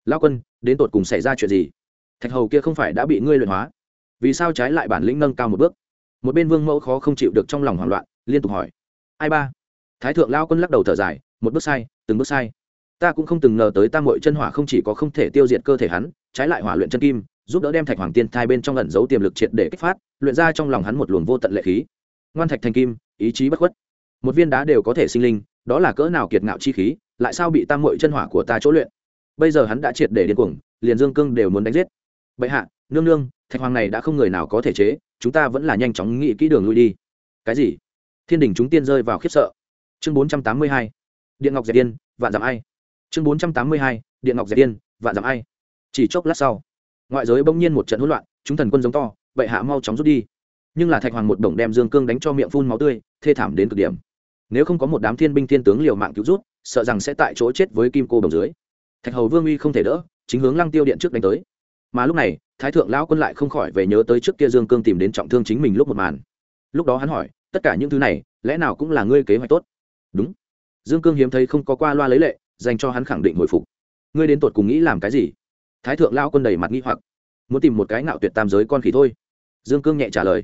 Lao quân, đến tột cùng xảy ra chuyện gì? Thạch hầu kia không phải đã bị ngươi luyện hóa vì sao trái lại bản lĩnh nâng cao một bước? Một bên vương mẫu khó không chịu được trong lòng hoảng loạn, liên tục hỏi. Ai ba? Thái thượng lao quân lắc đầu thở dài, một bước sai, từng bước sai. Ta cũng không từng ngờ tới tam mội chân hỏa không chỉ có không thể tiêu diệt cơ thể hắn, trái lại hỏa luyện chân kim, giúp đỡ đem thạch hoàng tiên thai bên trong ẩn giấu tiềm lực triệt để kích phát, luyện ra trong lòng hắn một luồng vô tận lệ khí. Ngoan thạch thành kim, ý chí bất khuất. Một viên đá đều có thể sinh linh, đó là cỡ nào kiệt ngạo chi khí, lại sao bị tam mội chân hỏa của ta chỗ luyện? Bây giờ hắn đã triệt để điên cuồng, liền dương cương đều muốn đánh giết. Bệ hạ nương nương, thạch hoàng này đã không người nào có thể chế, chúng ta vẫn là nhanh chóng nghĩ kỹ đường lui đi. Cái gì? Thiên đình chúng tiên rơi vào khiếp sợ. Chương bốn trăm tám mươi hai, điện ngọc dẹp tiên vạn dặm ai. Chương bốn trăm tám mươi hai, điện ngọc dẹp tiên vạn dặm ai. Chỉ chốc lát sau, ngoại giới bỗng nhiên một trận hỗn loạn, chúng thần quân giống to, vậy hạ mau chóng rút đi. Nhưng là thạch hoàng một đồng đem dương cương đánh cho miệng phun máu tươi, thê thảm đến cực điểm. Nếu không có một đám thiên binh thiên tướng liều mạng cứu rút, sợ rằng sẽ tại chỗ chết với kim cô đồng dưới. Thạch hầu vương uy không thể đỡ, chính hướng lăng tiêu điện trước đánh tới mà lúc này, thái thượng lão quân lại không khỏi về nhớ tới trước kia dương cương tìm đến trọng thương chính mình lúc một màn. Lúc đó hắn hỏi, tất cả những thứ này, lẽ nào cũng là ngươi kế hoạch tốt? Đúng. Dương cương hiếm thấy không có qua loa lấy lệ, dành cho hắn khẳng định hồi phục. Ngươi đến tột cùng nghĩ làm cái gì? Thái thượng lao quân đầy mặt nghi hoặc. Muốn tìm một cái ngạo tuyệt tam giới con khỉ thôi. Dương cương nhẹ trả lời.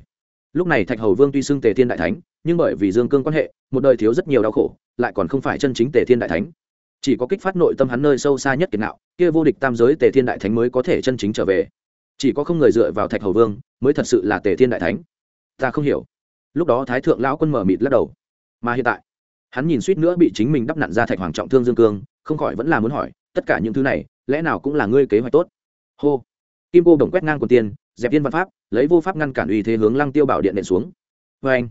Lúc này thạch hầu vương tuy xưng tề thiên đại thánh, nhưng bởi vì dương cương quan hệ, một đời thiếu rất nhiều đau khổ, lại còn không phải chân chính tề thiên đại thánh chỉ có kích phát nội tâm hắn nơi sâu xa nhất kiệt nạo, kia vô địch tam giới tề thiên đại thánh mới có thể chân chính trở về. Chỉ có không người dựa vào thạch hầu vương mới thật sự là tề thiên đại thánh. Ta không hiểu. Lúc đó thái thượng lão quân mở mịt lắc đầu. Mà hiện tại, hắn nhìn suýt nữa bị chính mình đắp nặn ra thạch hoàng trọng thương dương cương, không khỏi vẫn là muốn hỏi, tất cả những thứ này, lẽ nào cũng là ngươi kế hoạch tốt? Hô. Kim cô đồng quét ngang quần tiên dẹp viên văn pháp, lấy vô pháp ngăn cản uy thế hướng lăng tiêu bảo điện nện xuống. Vê anh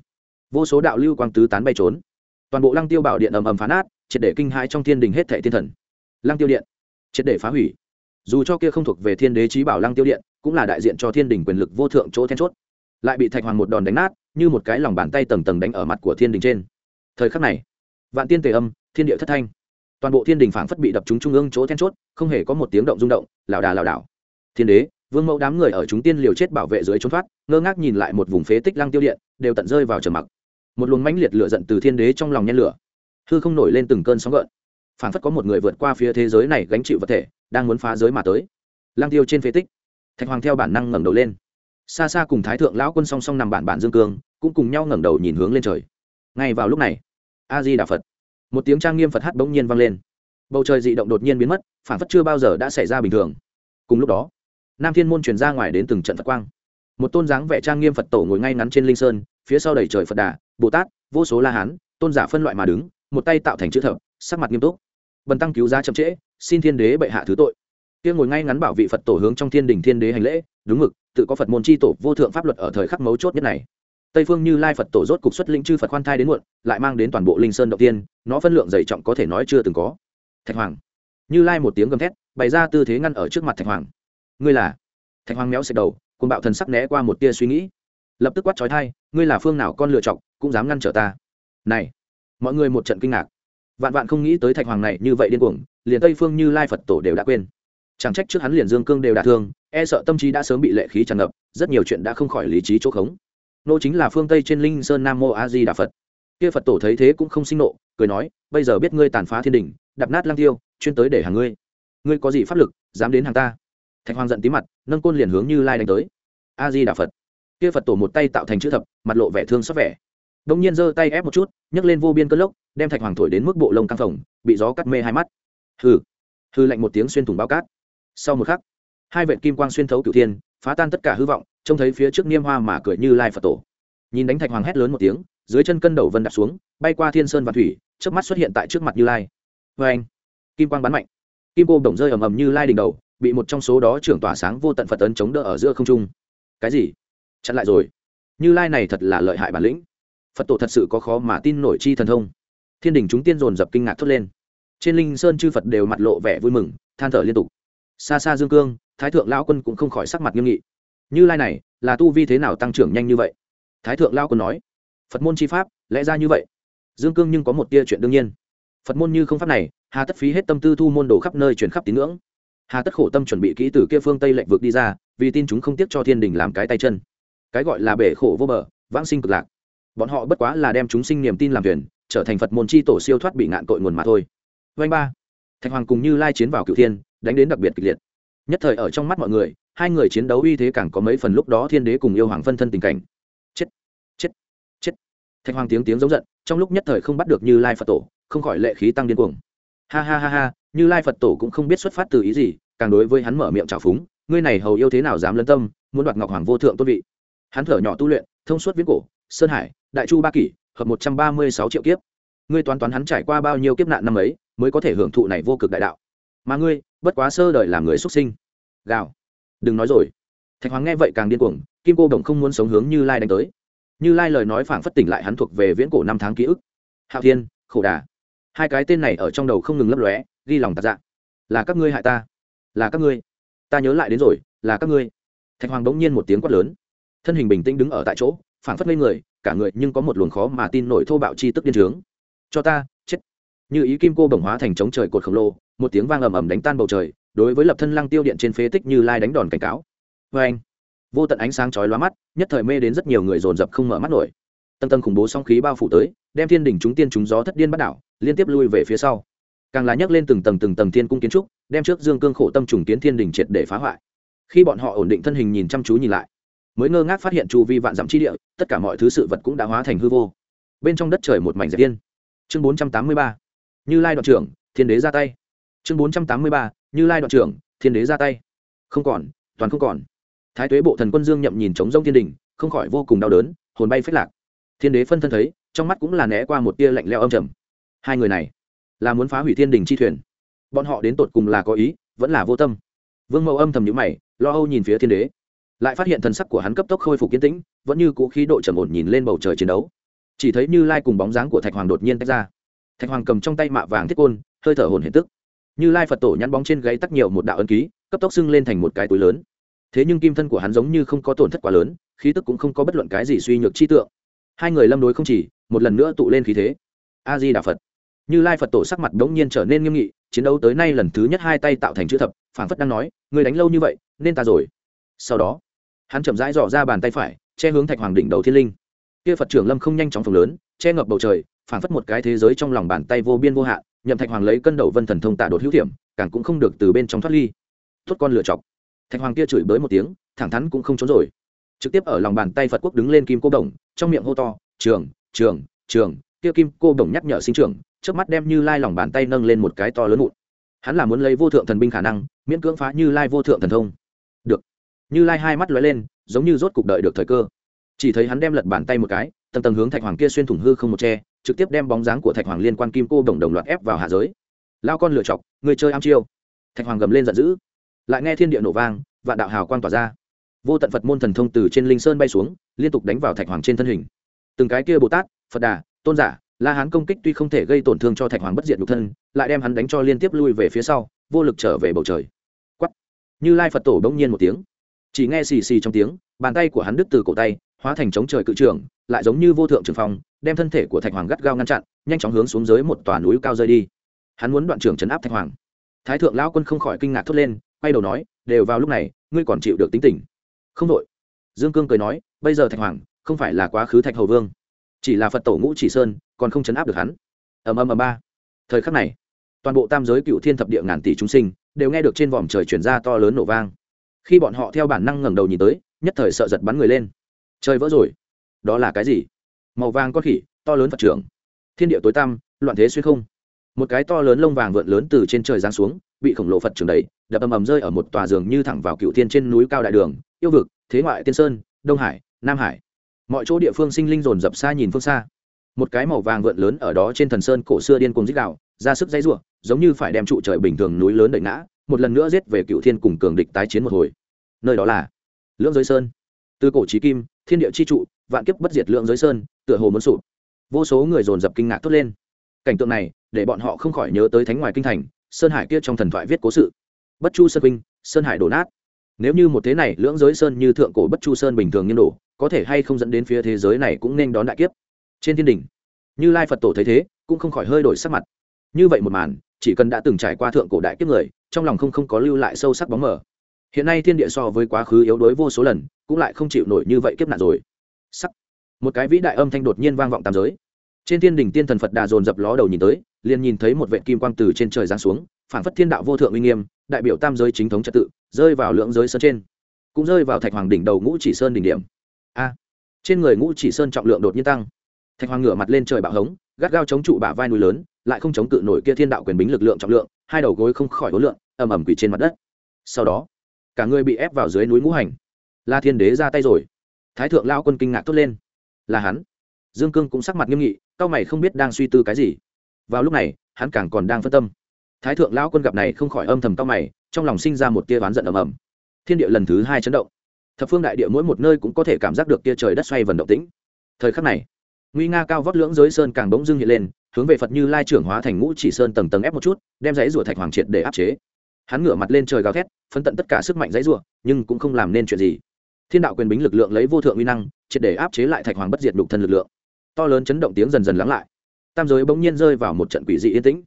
vô số đạo lưu quang tứ tán bay trốn. Toàn bộ lăng tiêu bảo điện ầm ầm phá nát triệt để kinh hãi trong thiên đình hết thệ thiên thần. Lăng tiêu điện, triệt để phá hủy. Dù cho kia không thuộc về thiên đế trí bảo lăng tiêu điện, cũng là đại diện cho thiên đình quyền lực vô thượng chỗ then chốt. Lại bị thạch hoàng một đòn đánh nát, như một cái lòng bàn tay tầng tầng đánh ở mặt của thiên đình trên. Thời khắc này, vạn tiên tề âm, thiên địa thất thanh. Toàn bộ thiên đình phảng phất bị đập trúng trung ương chỗ then chốt, không hề có một tiếng động rung động, lảo đà lảo đảo. Thiên đế, vương mẫu đám người ở chúng tiên liều chết bảo vệ dưới trốn thoát, ngơ ngác nhìn lại một vùng phế tích lăng tiêu điện, đều tận rơi vào trầm mặc. Một luồng mãnh liệt lửa giận từ thiên đế trong lòng nhen lửa hư không nổi lên từng cơn sóng gợn. Phản phất có một người vượt qua phía thế giới này gánh chịu vật thể, đang muốn phá giới mà tới. Lăng tiêu trên phế tích. Thạch hoàng theo bản năng ngẩng đầu lên. Xa xa cùng thái thượng lão quân song song nằm bản bản dương cương, cũng cùng nhau ngẩng đầu nhìn hướng lên trời. Ngay vào lúc này a di đà phật. Một tiếng trang nghiêm phật hát bỗng nhiên vang lên. Bầu trời dị động đột nhiên biến mất phản phất chưa bao giờ đã xảy ra bình thường. Cùng lúc đó, nam thiên môn truyền ra ngoài đến từng trận phật quang. Một tôn dáng vẻ trang nghiêm phật tổ ngồi ngay ngắn trên linh sơn, phía sau đầy trời phật đà, bồ tát, vô số la hán, tôn giả phân loại mà đứng một tay tạo thành chữ thập, sắc mặt nghiêm túc. Bần tăng cứu giá chậm trễ, xin thiên đế bệ hạ thứ tội. Kia ngồi ngay ngắn bảo vị phật tổ hướng trong thiên đình thiên đế hành lễ, đúng mực, tự có phật môn c h i tổ, vô thượng pháp luật ở thời khắc mấu chốt nhất này. Tây phương như lai phật tổ rốt cục xuất linh chư phật khoan thai đến muộn, lại mang đến toàn bộ linh sơn đầu tiên, nó phân lượng dày trọng có thể nói chưa từng có. Thạch hoàng. Như lai một tiếng gầm thét, bày ra tư thế ngăn ở trước mặt thạch hoàng. Ngươi là? Thạch hoàng méo xẹt đầu cùng bạo thần sắc né qua một tia suy nghĩ. Lập tức quát trói thai ngươi là phương nào con lựa chọc cũng dám ngăn trở ta. Này! Mọi người một trận kinh ngạc. Vạn vạn không nghĩ tới thạch hoàng này như vậy điên cuồng, liền tây phương như lai phật tổ đều đã quên. Chẳng trách trước hắn liền dương cương đều đả thương e sợ tâm trí đã sớm bị lệ khí tràn ngập, rất nhiều chuyện đã không khỏi lý trí chỗ khống. Nô chính là phương tây trên linh sơn nam mô a di đà phật. Kia phật tổ thấy thế cũng không sinh nộ, cười nói, bây giờ biết ngươi tàn phá thiên đình đập nát lang tiêu, chuyên tới để hàng ngươi. Ngươi có gì pháp lực, dám đến hàng ta? Thạch hoàng giận tí mặt, nâng côn liền hướng như lai đánh tới. A di đà phật. Kia phật tổ một tay tạo thành chữ thập, mặt lộ vẻ thương xót vẻ đông nhiên giơ tay ép một chút, nhấc lên vô biên cơn lốc, đem thạch hoàng thổi đến mức bộ lông căng phồng, bị gió cắt mê hai mắt. Hừ hư lạnh một tiếng xuyên thủng bao cát. Sau một khắc, hai vệt kim quang xuyên thấu cửu thiên, phá tan tất cả hư vọng, trông thấy phía trước niêm hoa mà cười như lai phật tổ. Nhìn đánh thạch hoàng hét lớn một tiếng, dưới chân cân đầu vân đặt xuống, bay qua thiên sơn và thủy trước mắt xuất hiện tại trước mặt như lai. Vê anh, kim quang bắn mạnh. Kim cô đồng rơi ầm ầm như lai đỉnh đầu, bị một trong số đó trưởng tỏa sáng vô tận phật tấn chống đỡ ở giữa không trung. Cái gì? Chặn lại rồi. Như lai này thật là lợi hại bản lĩnh phật tổ thật sự có khó mà tin nổi chi thần thông. Thiên đình chúng tiên dồn dập kinh ngạc thốt lên. Trên linh sơn chư phật đều mặt lộ vẻ vui mừng, than thở liên tục. Xa xa dương cương, thái thượng lão quân cũng không khỏi sắc mặt nghiêm nghị. Như lai này, là tu vi thế nào tăng trưởng nhanh như vậy? Thái thượng lao quân nói, phật môn chi pháp, lẽ ra như vậy. Dương cương nhưng có một tia chuyện đương nhiên. Phật môn như không pháp này, hà tất phí hết tâm tư thu môn đồ khắp nơi chuyển khắp tín ngưỡng. Hà tất khổ tâm chuẩn bị kỹ từ kia phương tây lệnh vực đi ra, vì tin chúng không tiếc cho thiên đình làm cái tay chân. Cái gọi là bể khổ vô bờ, vãng sinh cực lạc bọn họ bất quá là đem chúng sinh niềm tin làm thuyền, trở thành phật môn chi tổ siêu thoát bị ngạn tội nguồn mà thôi. Vanh ba. Thạch hoàng cùng như lai chiến vào cựu thiên, đánh đến đặc biệt kịch liệt. Nhất thời ở trong mắt mọi người, hai người chiến đấu uy thế càng có mấy phần lúc đó thiên đế cùng yêu hoàng phân thân tình cảnh. Chết chết chết. Thạch hoàng tiếng tiếng giống giận, trong lúc nhất thời không bắt được như lai phật tổ, không khỏi lệ khí tăng điên cuồng. Ha ha ha ha, như lai phật tổ cũng không biết xuất phát từ ý gì, càng đối với hắn mở miệng trào phúng, ngươi này hầu yêu thế nào dám lân tâm, muốn đoạt ngọc hoàng vô thượng tôn vị. Hắn thở nhỏ tu luyện, thông suốt viết cổ, sơn hải đại chu ba kỷ, hợp một trăm ba mươi sáu triệu kiếp. Ngươi toán toán hắn trải qua bao nhiêu kiếp nạn năm ấy, mới có thể hưởng thụ này vô cực đại đạo. Mà ngươi, bất quá sơ đời làm người xuất sinh. Gào. Đừng nói rồi. Thạch hoàng nghe vậy càng điên cuồng, kim cô đồng không muốn sống hướng như lai đánh tới. Như lai lời nói phảng phất tỉnh lại hắn thuộc về viễn cổ năm tháng ký ức. Hạo thiên, khổ đà. Hai cái tên này ở trong đầu không ngừng lấp lóe, ghi lòng tạc dạ. Là các ngươi hại ta. Là các ngươi. Ta nhớ lại đến rồi, là các ngươi. Thạch hoàng bỗng nhiên một tiếng quát lớn. Thân hình bình tĩnh đứng ở tại chỗ, phảng phất lên người cả người nhưng có một luồng khó mà tin nổi thô bạo chi tức điên trướng. Cho ta, chết. Như ý kim cô bổng hóa thành chống trời cột khổng lồ, một tiếng vang ầm ầm đánh tan bầu trời, đối với lập thân lăng tiêu điện trên phế tích như lai đánh đòn cảnh cáo. Vê anh, vô tận ánh sáng chói lóa mắt, nhất thời mê đến rất nhiều người dồn dập không mở mắt nổi. Tầng tầng khủng bố song khí bao phủ tới, đem thiên đỉnh chúng tiên chúng gió thất điên bắt đảo, liên tiếp lui về phía sau. Càng là nhấc lên từng tầng từng tầng thiên cung kiến trúc, đem trước dương cương khổ tâm trùng kiến thiên đỉnh triệt để phá hoại. Khi bọn họ ổn định thân hình nhìn chăm chú nhìn lại mới ngơ ngác phát hiện chu vi vạn dặm chi địa, tất cả mọi thứ sự vật cũng đã hóa thành hư vô. Bên trong đất trời một mảnh dẹp yên. Chương bốn trăm tám mươi ba, như lai đoạn trưởng, thiên đế ra tay. Chương bốn trăm tám mươi ba, như lai đoạn trưởng, thiên đế ra tay. Không còn, toàn không còn. Thái tuế bộ thần quân dương nhậm nhìn trống rông thiên đình, không khỏi vô cùng đau đớn, hồn bay phết lạc. Thiên đế phân thân thấy, trong mắt cũng là né qua một tia lạnh leo âm trầm. Hai người này, là muốn phá hủy thiên đình chi thuyền. Bọn họ đến tột cùng là có ý, vẫn là vô tâm. Vương mẫu âm thầm nhữ mày, lo âu nhìn phía thiên đế lại phát hiện thần sắc của hắn cấp tốc khôi phục kiến tĩnh, vẫn như cũ khí độ trầm ổn nhìn lên bầu trời chiến đấu. Chỉ thấy như lai cùng bóng dáng của thạch hoàng đột nhiên tách ra. Thạch hoàng cầm trong tay mạ vàng thiết côn, hơi thở hồn hiện tức. Như lai phật tổ nhăn bóng trên gáy tắc nhiều một đạo ân ký, cấp tốc xưng lên thành một cái túi lớn. Thế nhưng kim thân của hắn giống như không có tổn thất quá lớn, khí tức cũng không có bất luận cái gì suy nhược chi tượng. Hai người lâm đối không chỉ, một lần nữa tụ lên khí thế. A di đà phật. Như lai phật tổ sắc mặt đống nhiên trở nên nghiêm nghị, chiến đấu tới nay lần thứ nhất hai tay tạo thành chữ thập phản phất đang nói người đánh lâu như vậy, nên ta rồi. Sau đó hắn chậm rãi dò ra bàn tay phải, che hướng thạch hoàng đỉnh đầu thiên linh. Kia phật trưởng lâm không nhanh chóng phồng lớn, che ngập bầu trời phản phất một cái thế giới trong lòng bàn tay vô biên vô hạn, nhậm thạch hoàng lấy cân đầu vân thần thông tạ đột hữu thiểm càng cũng không được từ bên trong thoát ly. Thốt con lựa chọc. Thạch hoàng kia chửi bới một tiếng, thẳng thắn cũng không trốn rồi. Trực tiếp ở lòng bàn tay phật quốc đứng lên kim cô đồng, trong miệng hô to, trường trường trường. Kia kim cô đồng nhắc nhở sinh trưởng trước mắt đem như lai lòng bàn tay nâng lên một cái to lớn mụn. Hắn là muốn lấy vô thượng thần binh khả năng, miễn cưỡng phá như lai vô thượng thần thông như lai hai mắt lóe lên, giống như rốt cục đợi được thời cơ. Chỉ thấy hắn đem lật bàn tay một cái, tầng tầng hướng thạch hoàng kia xuyên thủng hư không một tre trực tiếp đem bóng dáng của thạch hoàng liên quan kim cô đồng đồng loạt ép vào hạ giới. Lao con lựa chọc, người chơi am chiêu. Thạch hoàng gầm lên giận dữ. Lại nghe thiên địa nổ vang và đạo hào quang tỏa ra. Vô tận phật môn thần thông từ trên linh sơn bay xuống, liên tục đánh vào thạch hoàng trên thân hình. Từng cái kia bồ tát, phật đà, tôn giả, la hán công kích tuy không thể gây tổn thương cho thạch hoàng bất diệt nhục thân, lại đem hắn đánh cho liên tiếp lui về phía sau, vô lực trở về bầu trời. Quắt như lai phật tổ bỗng nhiên một tiếng chỉ nghe xì xì trong tiếng, bàn tay của hắn đứt từ cổ tay, hóa thành chống trời cự trường, lại giống như vô thượng trường phong, đem thân thể của thạch hoàng gắt gao ngăn chặn, nhanh chóng hướng xuống dưới một tòa núi cao rơi đi. Hắn muốn đoạn trường chấn áp thạch hoàng. Thái thượng lão quân không khỏi kinh ngạc thốt lên, quay đầu nói, đều vào lúc này, ngươi còn chịu được tính tình. Không đội. Dương cương cười nói, bây giờ thạch hoàng, không phải là quá khứ thạch hầu vương, chỉ là phật tổ ngũ chỉ sơn, còn không chấn áp được hắn. Ầm ầm ầm ba. Thời khắc này, toàn bộ tam giới cựu thiên thập địa ngàn tỷ chúng sinh, đều nghe được trên vòm trời chuyển ra to lớn nổ vang khi bọn họ theo bản năng ngẩng đầu nhìn tới nhất thời sợ giật bắn người lên. Trời vỡ rồi. Đó là cái gì? Màu vàng con khỉ to lớn phật trưởng. Thiên địa tối tăm loạn thế xuyên không. Một cái to lớn lông vàng vượn lớn từ trên trời giáng xuống bị khổng lồ phật trưởng đầy đập ầm ầm rơi ở một tòa giường như thẳng vào cựu thiên trên núi cao đại đường yêu vực thế ngoại tiên sơn đông hải nam hải. Mọi chỗ địa phương sinh linh dồn dập xa nhìn phương xa. Một cái màu vàng vượn lớn ở đó trên thần sơn cổ xưa điên cuồng dích đạo ra sức dãy rủa, giống như phải đem trụ trời bình thường núi lớn đẩy ngã một lần nữa giết về cựu thiên cùng cường địch tái chiến một hồi. Nơi đó là lưỡng giới sơn. Từ cổ trí kim, thiên địa chi trụ, vạn kiếp bất diệt lưỡng giới sơn, tựa hồ muốn sụp. Vô số người dồn dập kinh ngạc thốt lên. Cảnh tượng này, để bọn họ không khỏi nhớ tới thánh ngoài kinh thành, sơn hải kia trong thần thoại viết cố sự. Bất chu sơn vinh sơn hải đổ nát. Nếu như một thế này lưỡng giới sơn như thượng cổ bất chu sơn bình thường nghiêng đổ, có thể hay không dẫn đến phía thế giới này cũng nên đón đại kiếp. Trên thiên đình như lai phật tổ thấy thế, cũng không khỏi hơi đổi sắc mặt. Như vậy một màn, chỉ cần đã từng trải qua thượng cổ đại kiếp người trong lòng không không có lưu lại sâu sắc bóng mờ. Hiện nay thiên địa so với quá khứ yếu đuối vô số lần, cũng lại không chịu nổi như vậy kiếp nạn rồi. Sắc. Một cái vĩ đại âm thanh đột nhiên vang vọng tam giới. Trên thiên đình tiên thần phật đà dồn dập ló đầu nhìn tới, liền nhìn thấy một vệ kim quang từ trên trời giáng xuống, phản phất thiên đạo vô thượng uy nghiêm, đại biểu tam giới chính thống trật tự, rơi vào lượng giới sơn trên. Cũng rơi vào thạch hoàng đỉnh đầu ngũ chỉ sơn đỉnh điểm. A. Trên người ngũ chỉ sơn trọng lượng đột nhiên tăng. Thạch hoàng ngửa mặt lên trời bạo hống, gắt gao chống trụ bả vai núi lớn, lại không chống cự nổi kia thiên đạo quyền bính lực lượng trọng lượng, hai đầu gối không khỏi hối lượng ầm ầm quỳ trên mặt đất. Sau đó, cả người bị ép vào dưới núi ngũ hành. La thiên đế ra tay rồi. Thái thượng lao quân kinh ngạc thốt lên. Là hắn. Dương cương cũng sắc mặt nghiêm nghị, cao mày không biết đang suy tư cái gì. Vào lúc này, hắn càng còn đang phân tâm. Thái thượng lao quân gặp này không khỏi âm thầm cao mày, trong lòng sinh ra một tia oán giận ầm ầm. Thiên địa lần thứ hai chấn động. Thập phương đại địa mỗi một nơi cũng có thể cảm giác được tia trời đất xoay vần động tĩnh. Thời khắc này, nguy nga cao vót lưỡng giới sơn càng bỗng dưng hiện lên, hướng về phật như lai trưởng hóa thành ngũ chỉ sơn tầng tầng ép một chút, đem giấy rủa thạch hoàng triệt để áp chế hắn ngửa mặt lên trời gào thét phân tận tất cả sức mạnh giấy rủa, nhưng cũng không làm nên chuyện gì. Thiên đạo quyền bính lực lượng lấy vô thượng uy năng, triệt để áp chế lại thạch hoàng bất diệt đục thân lực lượng. To lớn chấn động tiếng dần dần lắng lại. Tam giới bỗng nhiên rơi vào một trận quỷ dị yên tĩnh.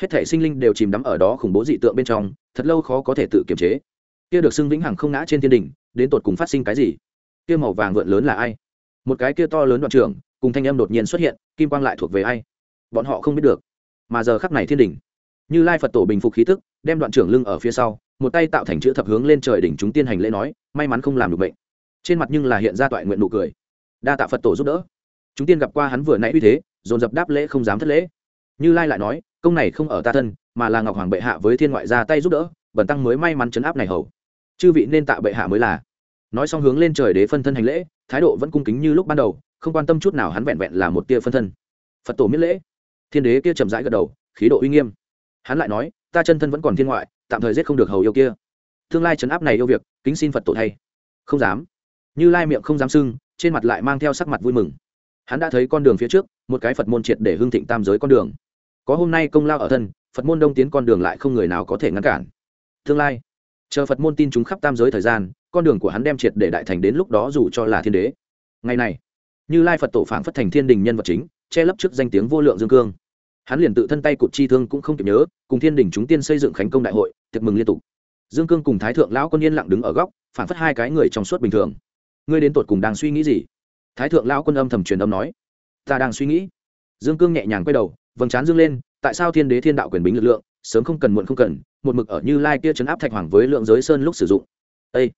Hết thể sinh linh đều chìm đắm ở đó khủng bố dị tượng bên trong, thật lâu khó có thể tự kiềm chế. Kia được xưng vĩnh hằng không ngã trên thiên đình đến tột cùng phát sinh cái gì? Kia màu vàng vượn lớn là ai? Một cái kia to lớn đoạn trưởng, cùng thanh âm đột nhiên xuất hiện, kim quang lại thuộc về ai? Bọn họ không biết được. Mà giờ khắc này thiên đình như lai phật tổ bình phục khí tức, đem đoạn trưởng lưng ở phía sau, một tay tạo thành chữ thập hướng lên trời đỉnh chúng tiên hành lễ nói, may mắn không làm được bệnh. Trên mặt nhưng là hiện ra toại nguyện nụ cười. Đa tạ phật tổ giúp đỡ. Chúng tiên gặp qua hắn vừa nãy uy thế, dồn dập đáp lễ không dám thất lễ. Như lai lại nói, công này không ở ta thân, mà là ngọc hoàng bệ hạ với thiên ngoại ra tay giúp đỡ bẩn tăng mới may mắn chấn áp này hầu. Chư vị nên tạ bệ hạ mới là. Nói xong hướng lên trời đế phân thân hành lễ, thái độ vẫn cung kính như lúc ban đầu, không quan tâm chút nào hắn vẹn vẹn là một tia phân thân. Phật tổ miết lễ. Thiên đế kia chậm rãi gật đầu, khí độ uy nghiêm hắn lại nói, ta chân thân vẫn còn thiên ngoại, tạm thời giết không được hầu yêu kia. Tương lai chấn áp này yêu việc, kính xin phật tổ thay. Không dám. Như lai miệng không dám sưng, trên mặt lại mang theo sắc mặt vui mừng. Hắn đã thấy con đường phía trước, một cái phật môn triệt để hưng thịnh tam giới con đường. Có hôm nay công lao ở thân, phật môn đông tiến con đường lại không người nào có thể ngăn cản. Tương lai, chờ phật môn tin chúng khắp tam giới thời gian, con đường của hắn đem triệt để đại thành đến lúc đó dù cho là thiên đế. Ngày này, như lai phật tổ phảng phất thành thiên đình nhân vật chính, che lấp trước danh tiếng vô lượng dương cương hắn liền tự thân tay cụt chi thương cũng không kịp nhớ, cùng thiên đình chúng tiên xây dựng khánh công đại hội, tiệc mừng liên tục. Dương cương cùng thái thượng lão quân yên lặng đứng ở góc, phản phất hai cái người trong suốt bình thường. Ngươi đến tột cùng đang suy nghĩ gì? Thái thượng lão quân âm thầm truyền âm nói. Ta đang suy nghĩ. Dương cương nhẹ nhàng quay đầu, vầng trán dương lên, tại sao thiên đế thiên đạo quyền bính lực lượng, sớm không cần muộn không cần, một mực ở như lai kia chấn áp thạch hoàng với lượng giới sơn lúc sử dụng. Ê!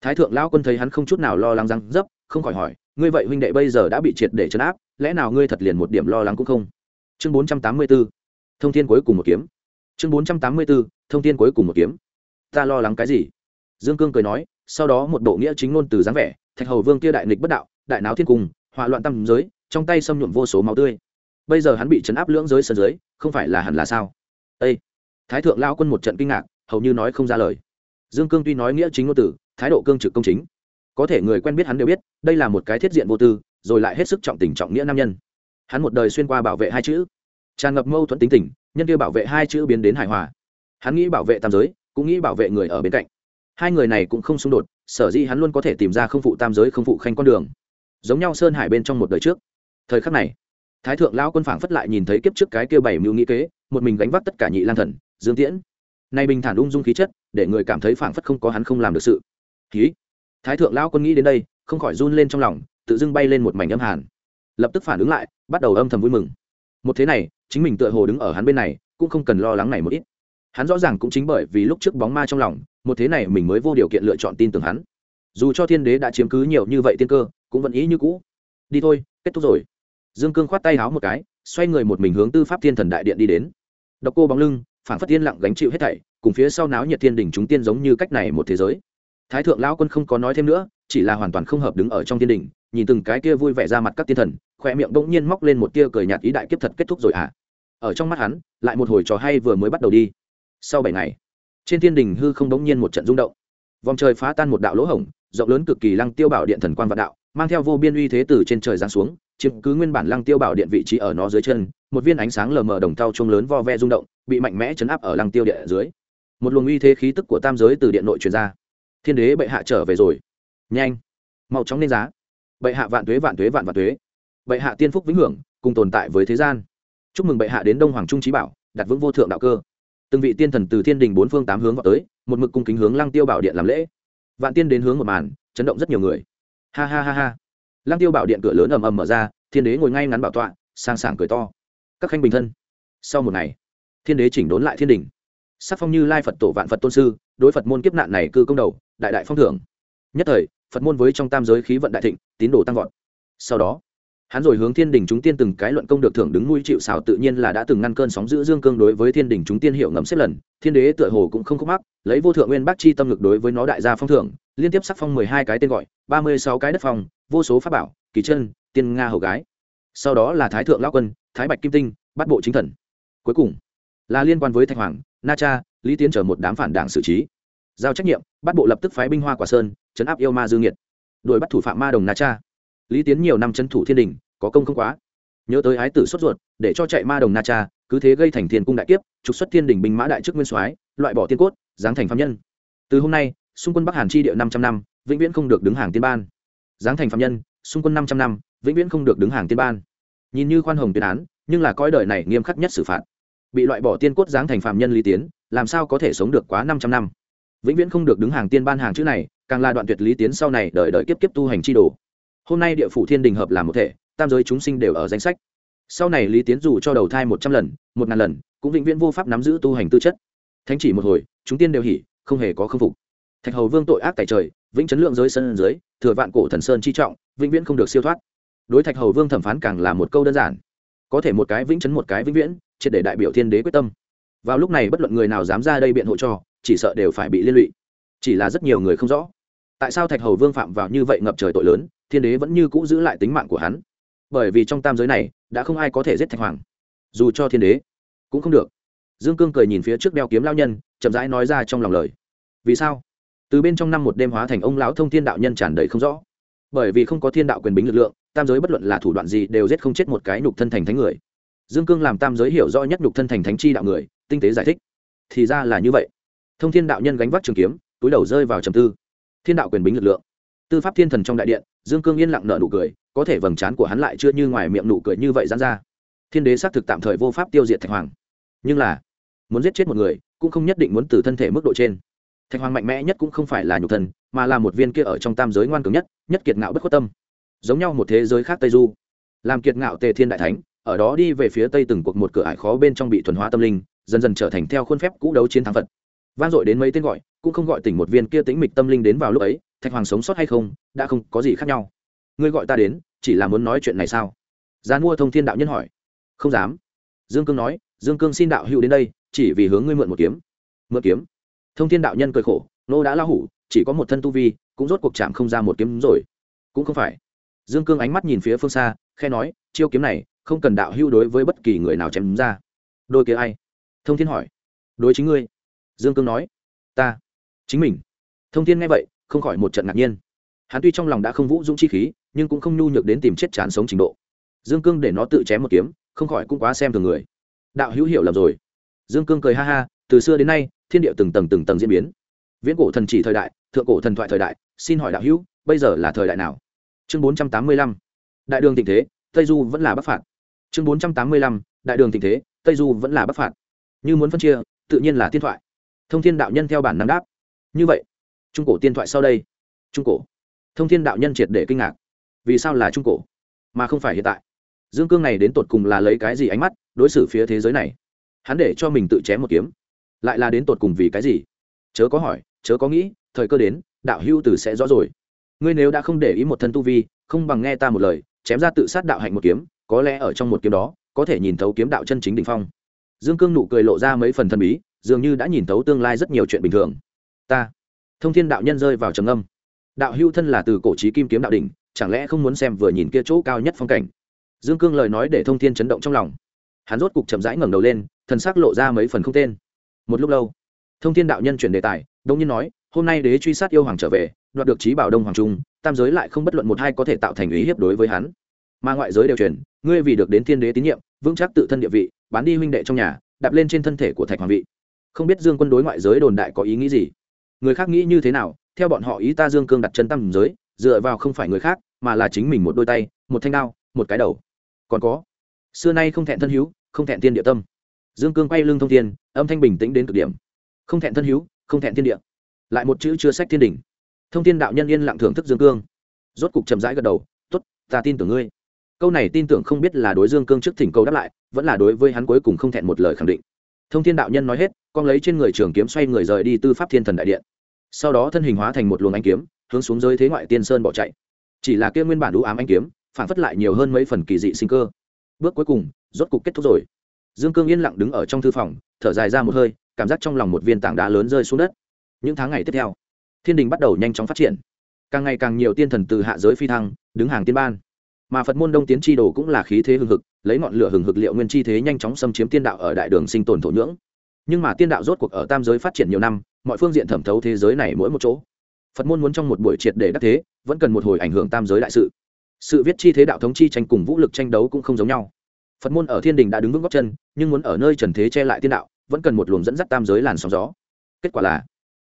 thái thượng lão quân thấy hắn không chút nào lo lắng răng dấp, không khỏi hỏi, ngươi vậy huynh đệ bây giờ đã bị triệt để chấn áp, lẽ nào ngươi thật liền một điểm lo lắng cũng không? Chương bốn trăm tám mươi b ố thông tin cuối cùng một kiếm. Chương bốn trăm tám mươi b ố thông tin cuối cùng một kiếm. Ta lo lắng cái gì? Dương cương cười nói, sau đó một bộ nghĩa chính ngôn từ dáng vẻ, thạch hầu vương kia đại nghịch bất đạo, đại náo thiên cung hỏa loạn tâm giới, trong tay xâm nhuộm vô số máu tươi. Bây giờ hắn bị chấn áp lưỡng giới sân giới, không phải là hẳn là sao? Â thái thượng lao quân một trận kinh ngạc, hầu như nói không ra lời. Dương cương tuy nói nghĩa chính ngôn từ, thái độ cương trực công chính. Có thể người quen biết hắn đều biết, đây là một cái thiết diện vô tư, rồi lại hết sức trọng tình trọng nghĩa nam nhân hắn một đời xuyên qua bảo vệ hai chữ. Tràn ngập mâu thuẫn tính tình, nhân kia bảo vệ hai chữ biến đến hài hòa. Hắn nghĩ bảo vệ tam giới, cũng nghĩ bảo vệ người ở bên cạnh. Hai người này cũng không xung đột, sở dĩ hắn luôn có thể tìm ra không phụ tam giới, không phụ khanh con đường. Giống nhau sơn hải bên trong một đời trước. Thời khắc này, thái thượng lao quân phảng phất lại nhìn thấy kiếp trước cái kia bảy mưu nghĩ kế, một mình gánh vác tất cả nhị lang thần, dương tiễn. Nay bình thản ung dung khí chất, để người cảm thấy phảng phất không có hắn không làm được sự. Khí thái thượng lao quân nghĩ đến đây, không khỏi run lên trong lòng, tự dưng bay lên một mảnh âm hàn lập tức phản ứng lại, bắt đầu âm thầm vui mừng. Một thế này, chính mình tựa hồ đứng ở hắn bên này, cũng không cần lo lắng này một ít. Hắn rõ ràng cũng chính bởi vì lúc trước bóng ma trong lòng, một thế này mình mới vô điều kiện lựa chọn tin tưởng hắn. Dù cho thiên đế đã chiếm cứ nhiều như vậy tiên cơ, cũng vẫn ý như cũ. Đi thôi, kết thúc rồi. Dương cương khoát tay háo một cái, xoay người một mình hướng tư pháp thiên thần đại điện đi đến. Độc cô bóng lưng phản phất tiên lặng gánh chịu hết thảy, cùng phía sau náo nhiệt thiên đỉnh chúng tiên giống như cách này một thế giới. Thái thượng lão quân không có nói thêm nữa chỉ là hoàn toàn không hợp đứng ở trong thiên đỉnh nhìn từng cái kia vui vẻ ra mặt các tiên thần khoe miệng bỗng nhiên móc lên một tia cười nhạt ý đại kiếp thật kết thúc rồi à. Ở trong mắt hắn, lại một hồi trò hay vừa mới bắt đầu đi. Sau bảy ngày, trên thiên đình hư không bỗng nhiên một trận rung động. Vòng trời phá tan một đạo lỗ hổng, rộng lớn cực kỳ lăng tiêu bảo điện thần quan vạn đạo, mang theo vô biên uy thế từ trên trời giáng xuống, chiếm cứ nguyên bản lăng tiêu bảo điện vị trí ở nó dưới chân, một viên ánh sáng lờ mờ đồng thau trung lớn vo ve rung động, bị mạnh mẽ chấn áp ở lăng tiêu điện dưới. Một luồng uy thế khí tức của tam giới từ điện nội truyền ra. Thiên đế bệ hạ trở về rồi nhanh. Mau chóng lên giá. Bệ hạ vạn tuế vạn tuế, vạn vạn tuế. Bệ hạ tiên phúc vĩnh hưởng, cùng tồn tại với thế gian. Chúc mừng bệ hạ đến đông hoàng trung trí bảo, đặt vững vô thượng đạo cơ. Từng vị tiên thần từ thiên đình bốn phương tám hướng vào tới, một mực cung kính hướng lăng tiêu bảo điện làm lễ. Vạn tiên đến hướng một màn, chấn động rất nhiều người. Ha ha ha ha. Lăng tiêu bảo điện cửa lớn ầm ầm mở ra, thiên đế ngồi ngay ngắn bảo tọa, sang sảng cười to. Các khanh bình thân. Sau một ngày, thiên đế chỉnh đốn lại thiên đình. Sắc phong như lai phật tổ vạn phật tôn sư, đối phật môn kiếp nạn này cư công đầu, đại đại phong thưởng. Nhất thời phật môn với trong tam giới khí vận đại thịnh, tín đồ tăng vọt. Sau đó, hắn rồi hướng thiên đình chúng tiên từng cái luận công được thưởng đứng nuôi chịu xảo tự nhiên là đã từng ngăn cơn sóng giữ dương cương đối với thiên đình chúng tiên hiệu ngầm xếp lần. Thiên đế tựa hồ cũng không khúc mắc, lấy vô thượng nguyên bác chi tâm lực đối với nó đại gia phong thưởng, liên tiếp sắc phong mười hai cái tên gọi, ba mươi sáu cái đất phong, vô số pháp bảo, kỳ chân, tiên nga hầu gái. Sau đó là thái thượng lao quân, thái bạch kim tinh bắt bộ chính thần. Cuối cùng là liên quan với thạch hoàng, na cha, lý tiến trở một đám phản đảng xử trí giao trách nhiệm, bắt bộ lập tức phái binh hoa quả sơn chấn áp yêu ma dương nhiệt đuổi bắt thủ phạm ma đồng na cha. Lý tiến nhiều năm chân thủ thiên đình, có công không quá. Nhớ tới ái tử sốt ruột, để cho chạy ma đồng na cha, cứ thế gây thành thiên cung đại kiếp, trục xuất thiên đình binh mã đại chức nguyên soái, loại bỏ tiên cốt, giáng thành phạm nhân. Từ hôm nay, xung quân bắc hàn chi địa năm trăm năm, vĩnh viễn không được đứng hàng tiên ban. Giáng thành phạm nhân, xung quân năm trăm năm, vĩnh viễn không được đứng hàng tiên ban. Nhìn như khoan hồng tuyên án, nhưng là coi đời này nghiêm khắc nhất xử phạt. Bị loại bỏ tiên cốt giáng thành phạm nhân lý tiến, làm sao có thể sống được quá năm trăm năm? Vĩnh viễn không được đứng hàng tiên ban hàng chữ này, càng là đoạn tuyệt lý tiến sau này đợi đợi kiếp kiếp tu hành chi đồ. Hôm nay địa phủ thiên đình hợp làm một thể, tam giới chúng sinh đều ở danh sách. Sau này lý tiến dù cho đầu thai một trăm lần, một ngàn lần, cũng vĩnh viễn vô pháp nắm giữ tu hành tư chất. Thánh chỉ một hồi, chúng tiên đều hỉ, không hề có khâm phục. Thạch hầu vương tội ác tại trời, vĩnh chấn lượng giới sân dưới, thừa vạn cổ thần sơn chi trọng, vĩnh viễn không được siêu thoát. Đối thạch hầu vương thẩm phán càng là một câu đơn giản. Có thể một cái vĩnh chấn một cái vĩnh viễn, triệt để đại biểu thiên đế quyết tâm. Vào lúc này bất luận người nào dám ra đây biện hộ cho chỉ sợ đều phải bị liên lụy. Chỉ là rất nhiều người không rõ. Tại sao thạch hầu vương phạm vào như vậy ngập trời tội lớn, thiên đế vẫn như cũ giữ lại tính mạng của hắn? Bởi vì trong tam giới này, đã không ai có thể giết thạch hoàng. Dù cho thiên đế, cũng không được. Dương cương cười nhìn phía trước đeo kiếm lao nhân, chậm rãi nói ra trong lòng lời. Vì sao? Từ bên trong năm một đêm hóa thành ông lão thông thiên đạo nhân tràn đầy không rõ. Bởi vì không có thiên đạo quyền bính lực lượng, tam giới bất luận là thủ đoạn gì đều giết không chết một cái nhục thân thành thánh người. Dương cương làm tam giới hiểu rõ nhất nhục thân thành thánh chi đạo người, tinh tế giải thích. Thì ra là như vậy thông thiên đạo nhân gánh vác trường kiếm, túi đầu rơi vào trầm tư. Thiên đạo quyền bính lực lượng. Tư pháp thiên thần trong đại điện, dương cương yên lặng nợ nụ cười, có thể vầng trán của hắn lại chưa như ngoài miệng nụ cười như vậy dán ra. Thiên đế xác thực tạm thời vô pháp tiêu diệt thạch hoàng. Nhưng là, muốn giết chết một người, cũng không nhất định muốn từ thân thể mức độ trên. Thạch hoàng mạnh mẽ nhất cũng không phải là nhục thần mà là một viên kia ở trong tam giới ngoan cường nhất nhất kiệt ngạo bất khuất tâm. Giống nhau một thế giới khác tây du. Làm kiệt ngạo tề thiên đại thánh, ở đó đi về phía tây từng cuộc một cửa ải khó bên trong bị thuần hóa tâm linh, dần dần trở thành theo khuôn phép cũ đấu chiến thắng phật vang dội đến mấy tên gọi, cũng không gọi tỉnh một viên kia tính mịch tâm linh đến vào lúc ấy, thạch hoàng sống sót hay không, đã không có gì khác nhau. Ngươi gọi ta đến, chỉ là muốn nói chuyện này sao? Gian mua thông thiên đạo nhân hỏi. Không dám. Dương cương nói, dương cương xin đạo hữu đến đây, chỉ vì hướng ngươi mượn một kiếm. Mượn kiếm? Thông thiên đạo nhân cười khổ, nô đã lao hủ, chỉ có một thân tu vi, cũng rốt cuộc chạm không ra một kiếm rồi. Cũng không phải. Dương cương ánh mắt nhìn phía phương xa, khe nói, chiêu kiếm này, không cần đạo hữu đối với bất kỳ người nào chém ra. Đôi kia ai? Thông thiên hỏi. Đối chính ngươi dương cương nói, ta, chính mình. Thông thiên nghe vậy, không khỏi một trận ngạc nhiên. Hắn tuy trong lòng đã không vũ dũng chi khí, nhưng cũng không nhu nhược đến tìm chết chán sống trình độ. Dương cương để nó tự chém một kiếm, không khỏi cũng quá xem thường người. Đạo hữu hiểu lầm rồi. Dương cương cười ha ha, từ xưa đến nay, thiên địa từng tầng từng tầng diễn biến. Viễn cổ thần chỉ thời đại, thượng cổ thần thoại thời đại, xin hỏi đạo hữu, bây giờ là thời đại nào? Chương bốn trăm tám mươi lăm. Đại đường tình thế, tây du vẫn là bắc phạt. Chương bốn trăm tám mươi lăm. Đại đường tình thế, tây du vẫn là bắc phạt. Như muốn phân chia, tự nhiên là tiên thoại thông thiên đạo nhân theo bản năng đáp. Như vậy, trung cổ tiên thoại sau đây. Trung cổ. Thông thiên đạo nhân triệt để kinh ngạc. Vì sao là trung cổ, mà không phải hiện tại? Dương cương này đến tột cùng là lấy cái gì ánh mắt đối xử phía thế giới này? Hắn để cho mình tự chém một kiếm, lại là đến tột cùng vì cái gì? Chớ có hỏi, chớ có nghĩ, thời cơ đến, đạo hưu tử sẽ rõ rồi. Ngươi nếu đã không để ý một thân tu vi, không bằng nghe ta một lời, chém ra tự sát đạo hạnh một kiếm, có lẽ ở trong một kiếm đó, có thể nhìn thấu kiếm đạo chân chính đ ỉ n h phong. Dương cương nụ cười lộ ra mấy phần thần bí dường như đã nhìn thấu tương lai rất nhiều chuyện bình thường. Ta, thông thiên đạo nhân rơi vào trầm âm đạo hưu thân là từ cổ trí kim kiếm đạo đỉnh, chẳng lẽ không muốn xem vừa nhìn kia chỗ cao nhất phong cảnh? Dương cương lời nói để thông thiên chấn động trong lòng. Hắn rốt cục chậm rãi ngẩng đầu lên, thần sắc lộ ra mấy phần không tên. Một lúc lâu, thông thiên đạo nhân chuyển đề tài đông nhiên nói, hôm nay đế truy sát yêu hoàng trở về, đoạt được trí bảo đông hoàng trung, tam giới lại không bất luận một hai có thể tạo thành ý hiếp đối với hắn. Mà ngoại giới đều truyền, ngươi vì được đến thiên đế tín nhiệm, vững chắc tự thân địa vị, bán đi huynh đệ trong nhà, đạp lên trên thân thể của thạch hoàng vị không biết dương quân đối ngoại giới đồn đại có ý nghĩ gì. Người khác nghĩ như thế nào theo bọn họ ý ta dương cương đặt chân tam giới dựa vào không phải người khác mà là chính mình một đôi tay một thanh đao một cái đầu. Còn có xưa nay không thẹn thân hữu không thẹn tiên địa tâm. Dương cương quay lưng thông thiên âm thanh bình tĩnh đến cực điểm. Không thẹn thân hữu không thẹn thiên địa. Lại một chữ chưa sách thiên đỉnh, thông thiên đạo nhân yên lặng thưởng thức dương cương. Rốt cục chậm rãi gật đầu t ố t ta tin tưởng ngươi. Câu này tin tưởng không biết là đối dương cương trước thỉnh cầu đáp lại vẫn là đối với hắn cuối cùng không thẹn một lời khẳng định. Thông thiên đạo nhân nói hết con lấy trên người trường kiếm xoay người rời đi tư pháp thiên thần đại điện. Sau đó thân hình hóa thành một luồng anh kiếm, hướng xuống dưới thế ngoại tiên sơn bỏ chạy. Chỉ là kia nguyên bản đũ ám anh kiếm, phản phất lại nhiều hơn mấy phần kỳ dị sinh cơ. Bước cuối cùng, rốt cục kết thúc rồi. Dương cương yên lặng đứng ở trong thư phòng, thở dài ra một hơi, cảm giác trong lòng một viên tảng đá lớn rơi xuống đất. Những tháng ngày tiếp theo, thiên đình bắt đầu nhanh chóng phát triển. Càng ngày càng nhiều tiên thần từ hạ giới phi thăng, đứng hàng tiên ban. Mà phật môn đông tiến tri đồ cũng là khí thế hừng hực, lấy ngọn lửa hừng hực liệu nguyên chi thế nhanh chóng xâm chiếm tiên đạo ở đại đường sinh tồn thổ nhưỡng nhưng mà tiên đạo rốt cuộc ở tam giới phát triển nhiều năm, mọi phương diện thẩm thấu thế giới này mỗi một chỗ. Phật môn muốn trong một buổi triệt để đắc thế, vẫn cần một hồi ảnh hưởng tam giới đại sự. Sự viết chi thế đạo thống chi tranh cùng vũ lực tranh đấu cũng không giống nhau. Phật môn ở thiên đình đã đứng vững góc chân, nhưng muốn ở nơi trần thế che lại tiên đạo, vẫn cần một luồng dẫn dắt tam giới làn sóng gió. Kết quả là,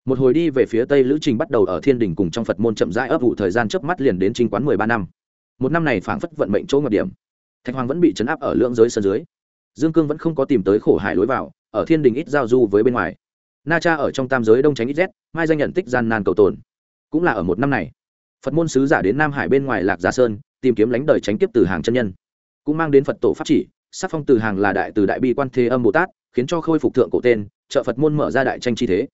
một hồi đi về phía tây lữ trình bắt đầu ở thiên đình cùng trong phật môn chậm rãi ấp vụ thời gian chớp mắt liền đến chính quán mười ba năm. Một năm này phảng phất vận mệnh chỗ ngập điểm. Thạch hoàng vẫn bị chấn áp ở lưỡng giới sân dưới. Dương cương vẫn không có tìm tới khổ hải lối vào ở thiên đình ít giao du với bên ngoài. Na cha ở trong tam giới đông tránh ít rét mai danh nhận tích gian nan cầu tồn. Cũng là ở một năm này. Phật môn sứ giả đến nam hải bên ngoài lạc gia sơn, tìm kiếm lánh đời tránh tiếp từ hàng chân nhân. Cũng mang đến phật tổ pháp chỉ, sắc phong từ hàng là đại từ đại bi quan thế âm bồ tát, khiến cho khôi phục thượng cổ tên, trợ phật môn mở ra đại tranh chi thế.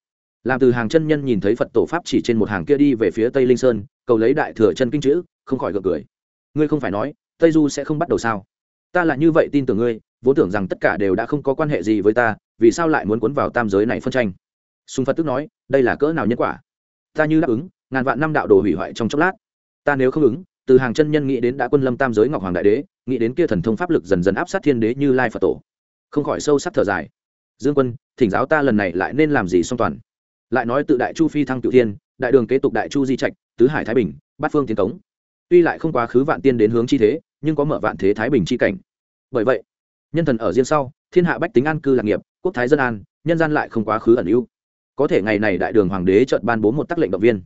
Làm từ hàng chân nhân nhìn thấy phật tổ pháp chỉ trên một hàng kia đi về phía tây linh sơn, cầu lấy đại thừa chân kinh chữ, không khỏi gượng cười. Ngươi không phải nói, tây du sẽ không bắt đầu sao? Ta là như vậy tin tưởng ngươi, vốn tưởng rằng tất cả đều đã không có quan hệ gì với ta, vì sao lại muốn cuốn vào tam giới này phân tranh? Sùng phật tức nói, đây là cỡ nào nhân quả? Ta như đáp ứng, ngàn vạn năm đạo đồ hủy hoại trong chốc lát. Ta nếu không ứng, từ hàng chân nhân nghĩ đến đã quân lâm tam giới ngọc hoàng đại đế, nghĩ đến kia thần thông pháp lực dần dần áp sát thiên đế như lai phật tổ. Không khỏi sâu sắc thở dài. Dương quân, thỉnh giáo ta lần này lại nên làm gì song toàn? Lại nói tự đại chu phi thăng cựu thiên, đại đường kế tục đại chu di trạch, tứ hải thái bình, bát phương tiến cống. Tuy lại không quá khứ vạn tiên đến hướng chi thế nhưng có mở vạn thế thái bình chi cảnh. Bởi vậy, nhân thần ở riêng sau, thiên hạ bách tính an cư lạc nghiệp, quốc thái dân an, nhân gian lại không quá khứ ẩn ưu. Có thể ngày này đại đường hoàng đế chợt ban bố một tắc lệnh động viên.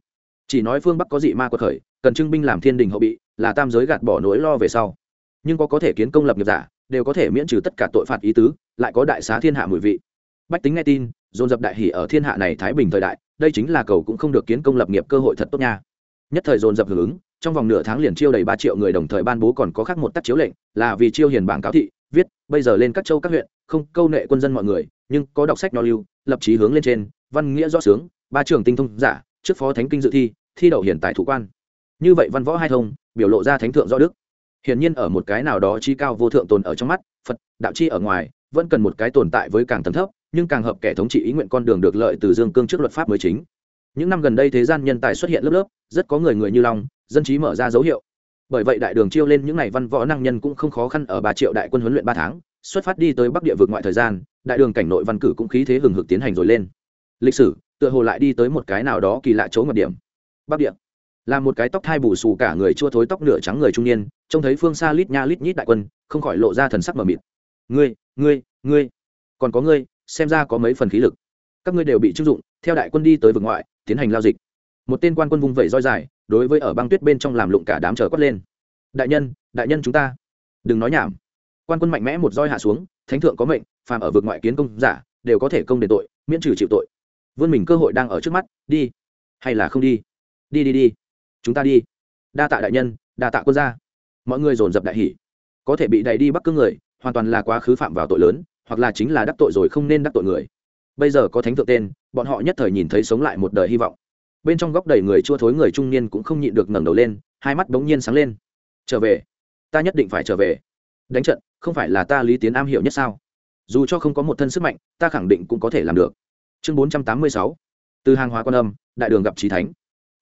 Chỉ nói phương bắc có dị ma quật khởi, cần trưng binh làm thiên đình hậu bị, là tam giới gạt bỏ nỗi lo về sau. Nhưng có có thể kiến công lập nghiệp giả, đều có thể miễn trừ tất cả tội phạt ý tứ, lại có đại xá thiên hạ mùi vị. Bách tính nghe tin, dồn dập đại hỷ ở thiên hạ này thái bình thời đại, đây chính là cầu cũng không được kiến công lập nghiệp cơ hội thật tốt nha. Nhất thời dồn dập hưởng ứng trong vòng nửa tháng liền chiêu đầy ba triệu người đồng thời ban bố còn có khác một tác chiếu lệnh, là vì chiêu hiền bảng cáo thị, viết, bây giờ lên các châu các huyện, không câu nệ quân dân mọi người, nhưng có đọc sách nho lưu, lập chí hướng lên trên, văn nghĩa rõ sướng, ba trường tinh thông giả, trước phó thánh kinh dự thi thi đậu hiển tại thủ quan. Như vậy văn võ hai thông, biểu lộ ra thánh thượng rõ đức. Hiển nhiên ở một cái nào đó chi cao vô thượng tồn ở trong mắt, phật, đạo chi ở ngoài, vẫn cần một cái tồn tại với càng tầng thấp, nhưng càng hợp kẻ thống trị ý nguyện con đường được lợi từ dương cương trước luật pháp mới chính. Những năm gần đây thế gian nhân tài xuất hiện lớp lớp, rất có người người như long dân trí mở ra dấu hiệu. Bởi vậy đại đường chiêu lên những ngày văn võ năng nhân cũng không khó khăn ở ba triệu đại quân huấn luyện ba tháng, xuất phát đi tới bắc địa vượt ngoại thời gian, đại đường cảnh nội văn cử cũng khí thế hừng hực tiến hành rồi lên. Lịch sử, tựa hồ lại đi tới một cái nào đó kỳ lạ chỗ ngập điểm. Bắc địa, là một cái tóc thai bù xù cả người chua thối tóc nửa trắng người trung niên, trông thấy phương xa lít nha lít nhít đại quân, không khỏi lộ ra thần sắc mờ mịt. Ngươi ngươi ngươi, còn có ngươi, xem ra có mấy phần khí lực. Các ngươi đều bị chưng dụng, theo đại quân đi tới vực ngoại, tiến hành lao dịch. Một tên quan quân vung vẩy roi dài đối với ở băng tuyết bên trong làm lụng cả đám chờ quất lên. Đại nhân đại nhân chúng ta, đừng nói nhảm. Quan quân mạnh mẽ một roi hạ xuống, thánh thượng có mệnh, phàm ở vực ngoại kiến công giả, đều có thể công đền tội, miễn trừ chịu tội. Vươn mình cơ hội đang ở trước mắt, đi. Hay là không đi? Đi đi đi. Chúng ta đi. Đa tạ đại nhân, đa tạ quân gia. Mọi người dồn dập đại hỷ có thể bị đẩy đi bắc cương người, hoàn toàn là quá khứ phạm vào tội lớn, hoặc là chính là đắc tội rồi không nên đắc tội người. Bây giờ có thánh thượng tên, bọn họ nhất thời nhìn thấy sống lại một đời hy vọng bên trong góc đầy người chua thối người trung niên cũng không nhịn được ngẩng đầu lên, hai mắt bỗng nhiên sáng lên. Trở về. Ta nhất định phải trở về. Đánh trận, không phải là ta lý tiến am hiểu nhất sao? Dù cho không có một thân sức mạnh, ta khẳng định cũng có thể làm được. Chương bốn trăm tám mươi sáu. Từ hàng hóa quan âm, đại đường gặp trí thánh.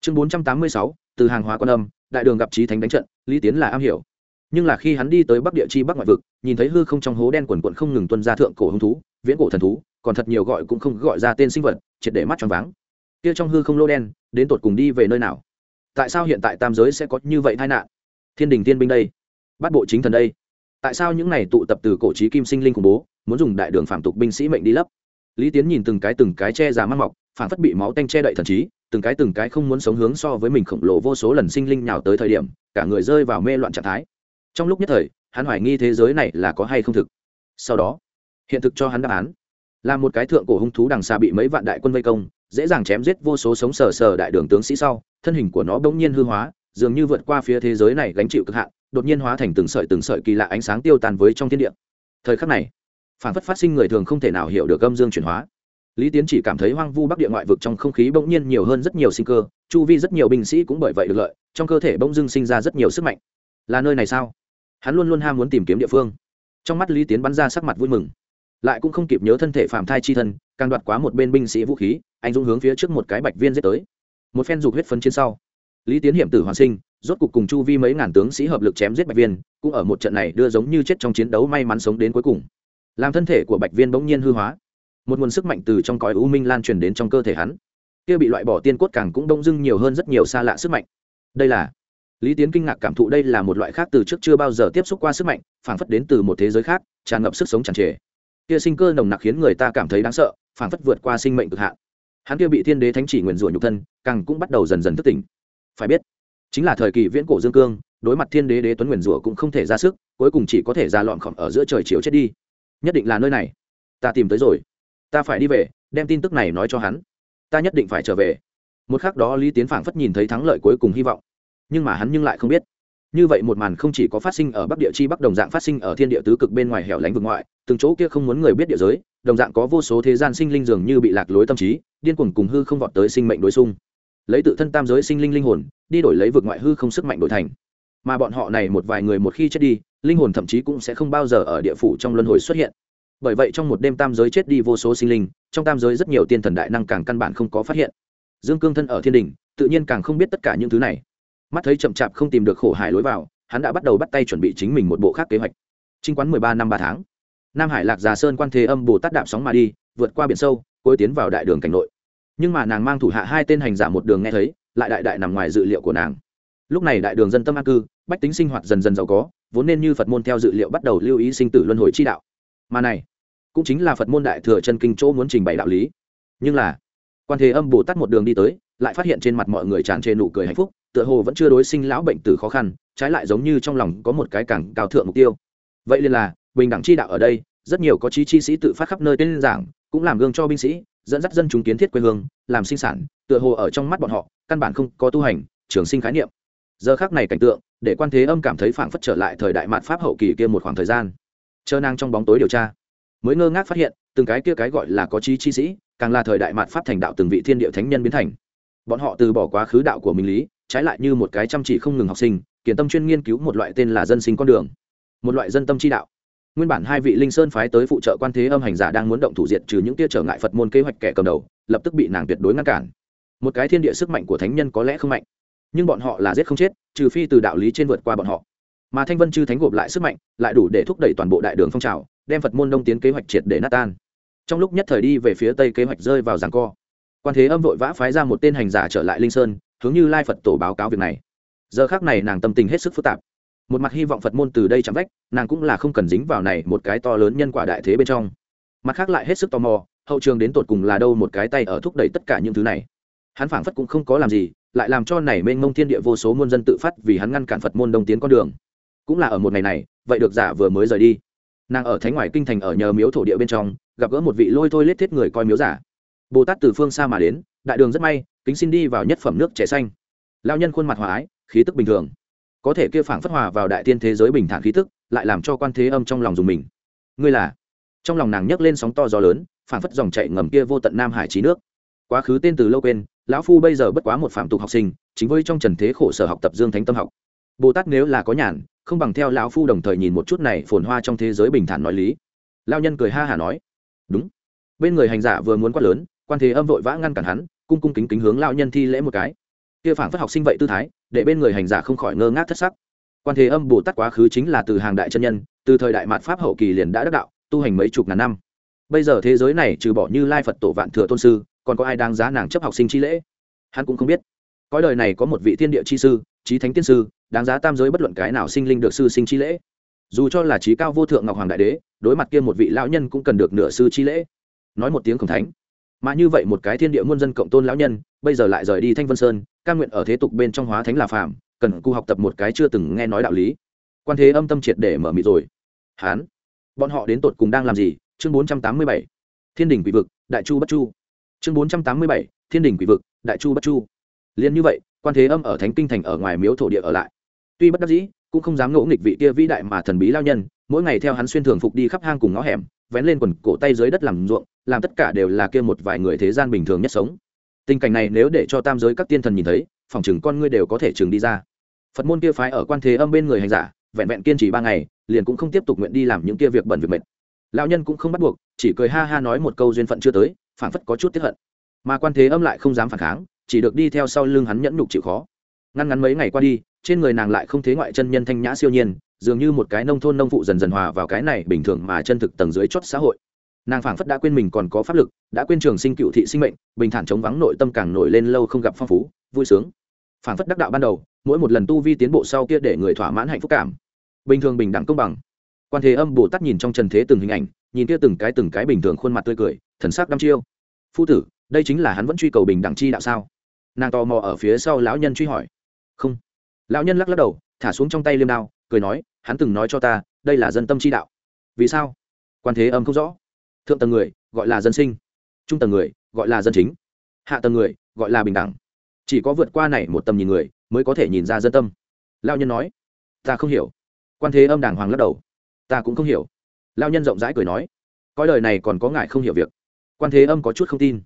Chương bốn trăm tám mươi sáu. Từ hàng hóa quan âm, đại đường gặp trí thánh đánh trận, lý tiến là am hiểu. Nhưng là khi hắn đi tới bắc địa chi bắc ngoại vực, nhìn thấy hư không trong hố đen quần quận không ngừng tuân ra thượng cổ hung thú, viễn cổ thần thú, còn thật nhiều gọi cũng không gọi ra tên sinh vật, triệt để mắt tròn váng kia trong hư không lô đen, đến tột cùng đi về nơi nào? Tại sao hiện tại tam giới sẽ có như vậy tai nạn? Thiên đình tiên binh đây, bắt bộ chính thần đây. Tại sao những này tụ tập từ cổ trí kim sinh linh khủng bố, muốn dùng đại đường phạm tục binh sĩ mệnh đi lấp? Lý tiến nhìn từng cái từng cái che già mang mọc, phản phất bị máu tanh che đậy thần trí, từng cái từng cái không muốn sống hướng so với mình khổng lồ vô số lần sinh linh nhào tới thời điểm, cả người rơi vào mê loạn trạng thái. Trong lúc nhất thời, hắn hoài nghi thế giới này là có hay không thực. Sau đó, hiện thực cho hắn đáp án. Là một cái thượng cổ hung thú đằng xa bị mấy vạn đại quân vây công dễ dàng chém giết vô số sống sờ sờ đại đường tướng sĩ sau, thân hình của nó bỗng nhiên hư hóa, dường như vượt qua phía thế giới này gánh chịu cực hạn, đột nhiên hóa thành từng sợi từng sợi kỳ lạ ánh sáng tiêu tan với trong thiên địa. Thời khắc này, phản phất phát sinh người thường không thể nào hiểu được âm dương chuyển hóa. Lý tiến chỉ cảm thấy hoang vu bắc địa ngoại vực trong không khí bỗng nhiên nhiều hơn rất nhiều sinh cơ, chu vi rất nhiều binh sĩ cũng bởi vậy được lợi, trong cơ thể bỗng dưng sinh ra rất nhiều sức mạnh. Là nơi này sao? Hắn luôn luôn ham muốn tìm kiếm địa phương. Trong mắt lý tiến bắn ra sắc mặt vui mừng, lại cũng không kịp nhớ thân thể phạm thai chi thân càng đoạt quá một bên binh sĩ vũ khí, anh dũng hướng phía trước một cái bạch viên giết tới. Một phen dục huyết phấn chiến sau, lý tiến hiểm tử hoàn sinh, rốt cục cùng chu vi mấy ngàn tướng sĩ hợp lực chém giết bạch viên, cũng ở một trận này đưa giống như chết trong chiến đấu may mắn sống đến cuối cùng. Làm thân thể của bạch viên bỗng nhiên hư hóa, một nguồn sức mạnh từ trong cõi u minh lan truyền đến trong cơ thể hắn. Kia bị loại bỏ tiên cốt càng cũng đông dưng nhiều hơn rất nhiều xa lạ sức mạnh. Đây là, lý tiến kinh ngạc cảm thụ đây là một loại khác từ trước chưa bao giờ tiếp xúc qua sức mạnh, phảng phất đến từ một thế giới khác, tràn ngập sức sống tràn trề kia sinh cơ nồng nặc khiến người ta cảm thấy đáng sợ, phảng phất vượt qua sinh mệnh cực hạn. Hắn kia bị thiên đế thánh chỉ nguyền rủa nhục thân, càng cũng bắt đầu dần dần thức tỉnh. Phải biết, chính là thời kỳ viễn cổ dương cương, đối mặt thiên đế đế tuấn nguyền rủa cũng không thể ra sức, cuối cùng chỉ có thể ra lọn khỏm ở giữa trời chiều chết đi. Nhất định là nơi này. Ta tìm tới rồi. Ta phải đi về, đem tin tức này nói cho hắn. Ta nhất định phải trở về. Một khắc đó lý tiến phảng phất nhìn thấy thắng lợi cuối cùng hy vọng. Nhưng mà hắn nhưng lại không biết như vậy một màn không chỉ có phát sinh ở bắc địa chi bắc, đồng dạng phát sinh ở thiên địa tứ cực bên ngoài hẻo lánh vực ngoại, từng chỗ kia không muốn người biết địa giới, đồng dạng có vô số thế gian sinh linh dường như bị lạc lối tâm trí, điên cuồng cùng hư không vọt tới sinh mệnh đối xung. Lấy tự thân tam giới sinh linh linh hồn, đi đổi lấy vực ngoại hư không sức mạnh đổi thành. Mà bọn họ này một vài người một khi chết đi, linh hồn thậm chí cũng sẽ không bao giờ ở địa phủ trong luân hồi xuất hiện. Bởi vậy trong một đêm tam giới chết đi vô số sinh linh, trong tam giới rất nhiều tiên thần đại năng càng căn bản không có phát hiện. Dương cương thân ở thiên đình, tự nhiên càng không biết tất cả những thứ này mắt thấy chậm chạp không tìm được khổ hải lối vào, hắn đã bắt đầu bắt tay chuẩn bị chính mình một bộ khác kế hoạch. Trinh quán mười ba năm ba tháng, nam hải lạc già sơn quan thế âm bồ tát đạp sóng mà đi, vượt qua biển sâu, cuối tiến vào đại đường cảnh nội. Nhưng mà nàng mang thủ hạ hai tên hành giả một đường nghe thấy, lại đại đại nằm ngoài dự liệu của nàng. Lúc này đại đường dân tâm an cư, bách tính sinh hoạt dần dần giàu có, vốn nên như phật môn theo dự liệu bắt đầu lưu ý sinh tử luân hồi chi đạo. Mà này, cũng chính là phật môn đại thừa chân kinh chỗ muốn trình bày đạo lý. Nhưng là, quan thế âm bồ tát một đường đi tới, lại phát hiện trên mặt mọi người tràn trề nụ cười hạnh phúc tựa hồ vẫn chưa đối sinh lão bệnh tử khó khăn, trái lại giống như trong lòng có một cái càng cao thượng mục tiêu. Vậy liền là, bình đẳng chi đạo ở đây, rất nhiều có chí chi sĩ tự phát khắp nơi tên giảng, cũng làm gương cho binh sĩ, dẫn dắt dân chúng kiến thiết quê hương, làm sinh sản, tựa hồ ở trong mắt bọn họ, căn bản không có tu hành, trường sinh khái niệm. Giờ khác này cảnh tượng, để quan thế âm cảm thấy phảng phất trở lại thời đại mạt pháp hậu kỳ kia một khoảng thời gian. Chờ nàng trong bóng tối điều tra. Mới ngơ ngác phát hiện, từng cái kia cái gọi là có chí chi sĩ, càng là thời đại mạt pháp thành đạo từng vị thiên địa thánh nhân biến thành. Bọn họ từ bỏ quá khứ đạo của minh lý trái lại như một cái chăm chỉ không ngừng học sinh kiển tâm chuyên nghiên cứu một loại tên là dân sinh con đường, một loại dân tâm chi đạo. Nguyên bản hai vị linh sơn phái tới phụ trợ quan thế âm hành giả đang muốn động thủ diệt trừ những tia trở ngại phật môn kế hoạch kẻ cầm đầu, lập tức bị nàng tuyệt đối ngăn cản. Một cái thiên địa sức mạnh của thánh nhân có lẽ không mạnh, nhưng bọn họ là giết không chết, trừ phi từ đạo lý trên vượt qua bọn họ. Mà thanh vân chư thánh gộp lại sức mạnh, lại đủ để thúc đẩy toàn bộ đại đường phong trào, đem phật môn đông tiến kế hoạch triệt để nát tan. Trong lúc nhất thời đi về phía tây kế hoạch rơi vào giảng co. Quan thế âm vội vã phái ra một tên hành giả trở lại linh sơn hướng như lai phật tổ báo cáo việc này giờ khác này nàng tâm tình hết sức phức tạp một mặt hy vọng phật môn từ đây chạm vách nàng cũng là không cần dính vào này một cái to lớn nhân quả đại thế bên trong mặt khác lại hết sức tò mò hậu trường đến tột cùng là đâu một cái tay ở thúc đẩy tất cả những thứ này hắn phảng phất cũng không có làm gì lại làm cho này mênh mông thiên địa vô số muôn dân tự phát vì hắn ngăn cản phật môn đông tiến con đường cũng là ở một ngày này vậy được giả vừa mới rời đi nàng ở thánh ngoài kinh thành ở nhờ miếu thổ địa bên trong gặp gỡ một vị lôi thôi lết thiết người coi miếu giả bồ tát từ phương xa mà đến đại đường rất may kính xin đi vào nhất phẩm nước trẻ xanh. Lao nhân khuôn mặt hòa ái, khí tức bình thường. Có thể kia phảng phất hòa vào đại tiên thế giới bình thản khí tức, lại làm cho quan thế âm trong lòng dùng mình. Ngươi là? Trong lòng nàng nhấc lên sóng to gió lớn, phảng phất dòng chạy ngầm kia vô tận nam hải trí nước. Quá khứ tên từ lâu quên, lão phu bây giờ bất quá một phạm tục học sinh, chính với trong trần thế khổ sở học tập dương thánh tâm học. Bồ tát nếu là có nhàn, không bằng theo lão phu đồng thời nhìn một chút này phồn hoa trong thế giới bình thản nói lý. Lao nhân cười ha hả nói, đúng. Bên người hành giả vừa muốn quát lớn, quan thế âm vội vã ngăn cản hắn cung cung kính kính hướng lao nhân thi lễ một cái. Kia phản phất học sinh vậy tư thái, để bên người hành giả không khỏi ngơ ngác thất sắc. Quan thế âm bồ tát quá khứ chính là từ hàng đại chân nhân, từ thời đại mạt pháp hậu kỳ liền đã đắc đạo, tu hành mấy chục ngàn năm. Bây giờ thế giới này trừ bỏ như lai phật tổ vạn thừa tôn sư, còn có ai đáng giá nàng chấp học sinh chi lễ? Hắn cũng không biết. Cõi đời này có một vị thiên địa chi sư trí thánh tiên sư, đáng giá tam giới bất luận cái nào sinh linh được sư sinh chi lễ. Dù cho là trí cao vô thượng ngọc hoàng đại đế, đối mặt kia một vị lão nhân cũng cần được nửa sư chi lễ. Nói một tiếng khổng thánh mà như vậy một cái thiên địa muôn dân cộng tôn lão nhân, bây giờ lại rời đi thanh vân sơn, ca nguyện ở thế tục bên trong hóa thánh là phạm cần cụ học tập một cái chưa từng nghe nói đạo lý. Quan thế âm tâm triệt để mở mịt rồi. Hán, bọn họ đến tột cùng đang làm gì? Chương bốn trăm tám mươi bảy, thiên đình quỷ vực, đại chu bất chu. Chương bốn trăm tám mươi bảy, thiên đình quỷ vực, đại chu bất chu. Liền như vậy, quan thế âm ở thánh kinh thành ở ngoài miếu thổ địa ở lại. Tuy bất đắc dĩ, cũng không dám ngỗ nghịch vị kia vĩ đại mà thần bí lao nhân, mỗi ngày theo hắn xuyên thường phục đi khắp hang cùng ngõ hẻm vén lên quần cổ tay dưới đất làm ruộng, làm tất cả đều là kia một vài người thế gian bình thường nhất sống. Tình cảnh này nếu để cho tam giới các tiên thần nhìn thấy, phòng chừng con ngươi đều có thể chừng đi ra. Phật môn kia phái ở quan thế âm bên người hành giả, vẹn vẹn kiên trì ba ngày, liền cũng không tiếp tục nguyện đi làm những kia việc bẩn việc mệt. Lão nhân cũng không bắt buộc, chỉ cười ha ha nói một câu duyên phận chưa tới phản phất có chút tiếp hận. Mà quan thế âm lại không dám phản kháng, chỉ được đi theo sau lưng hắn nhẫn nhục chịu khó. Ngăn ngắn mấy ngày qua đi, trên người nàng lại không thế ngoại chân nhân thanh nhã siêu nhiên dường như một cái nông thôn nông phụ dần dần hòa vào cái này bình thường mà chân thực tầng dưới chót xã hội. Nàng phảng phất đã quên mình còn có pháp lực, đã quên trường sinh cựu thị sinh mệnh, bình thản chống vắng nội tâm càng nổi lên lâu không gặp phong phú, vui sướng. Phảng phất đắc đạo ban đầu, mỗi một lần tu vi tiến bộ sau kia để người thỏa mãn hạnh phúc cảm. Bình thường bình đẳng công bằng. Quan thế âm, bồ tát nhìn trong trần thế từng hình ảnh, nhìn kia từng cái từng cái bình thường khuôn mặt tươi cười, thần sắc đăm chiêu. Phu tử, đây chính là hắn vẫn truy cầu bình đẳng chi đạo sao? Nàng tò mò ở phía sau lão nhân truy hỏi. Không. Lão nhân lắc lắc đầu, thả xuống trong tay liêm đao cười nói, hắn từng nói cho ta, đây là dân tâm chi đạo. Vì sao? Quan thế âm không rõ. Thượng tầng người, gọi là dân sinh. Trung tầng người, gọi là dân chính. Hạ tầng người, gọi là bình đẳng. Chỉ có vượt qua này một tầm nhìn người, mới có thể nhìn ra dân tâm. Lao nhân nói. Ta không hiểu. Quan thế âm đàng hoàng lắc đầu. Ta cũng không hiểu. Lao nhân rộng rãi cười nói. Coi đời này còn có ngài không hiểu việc. Quan thế âm có chút không tin.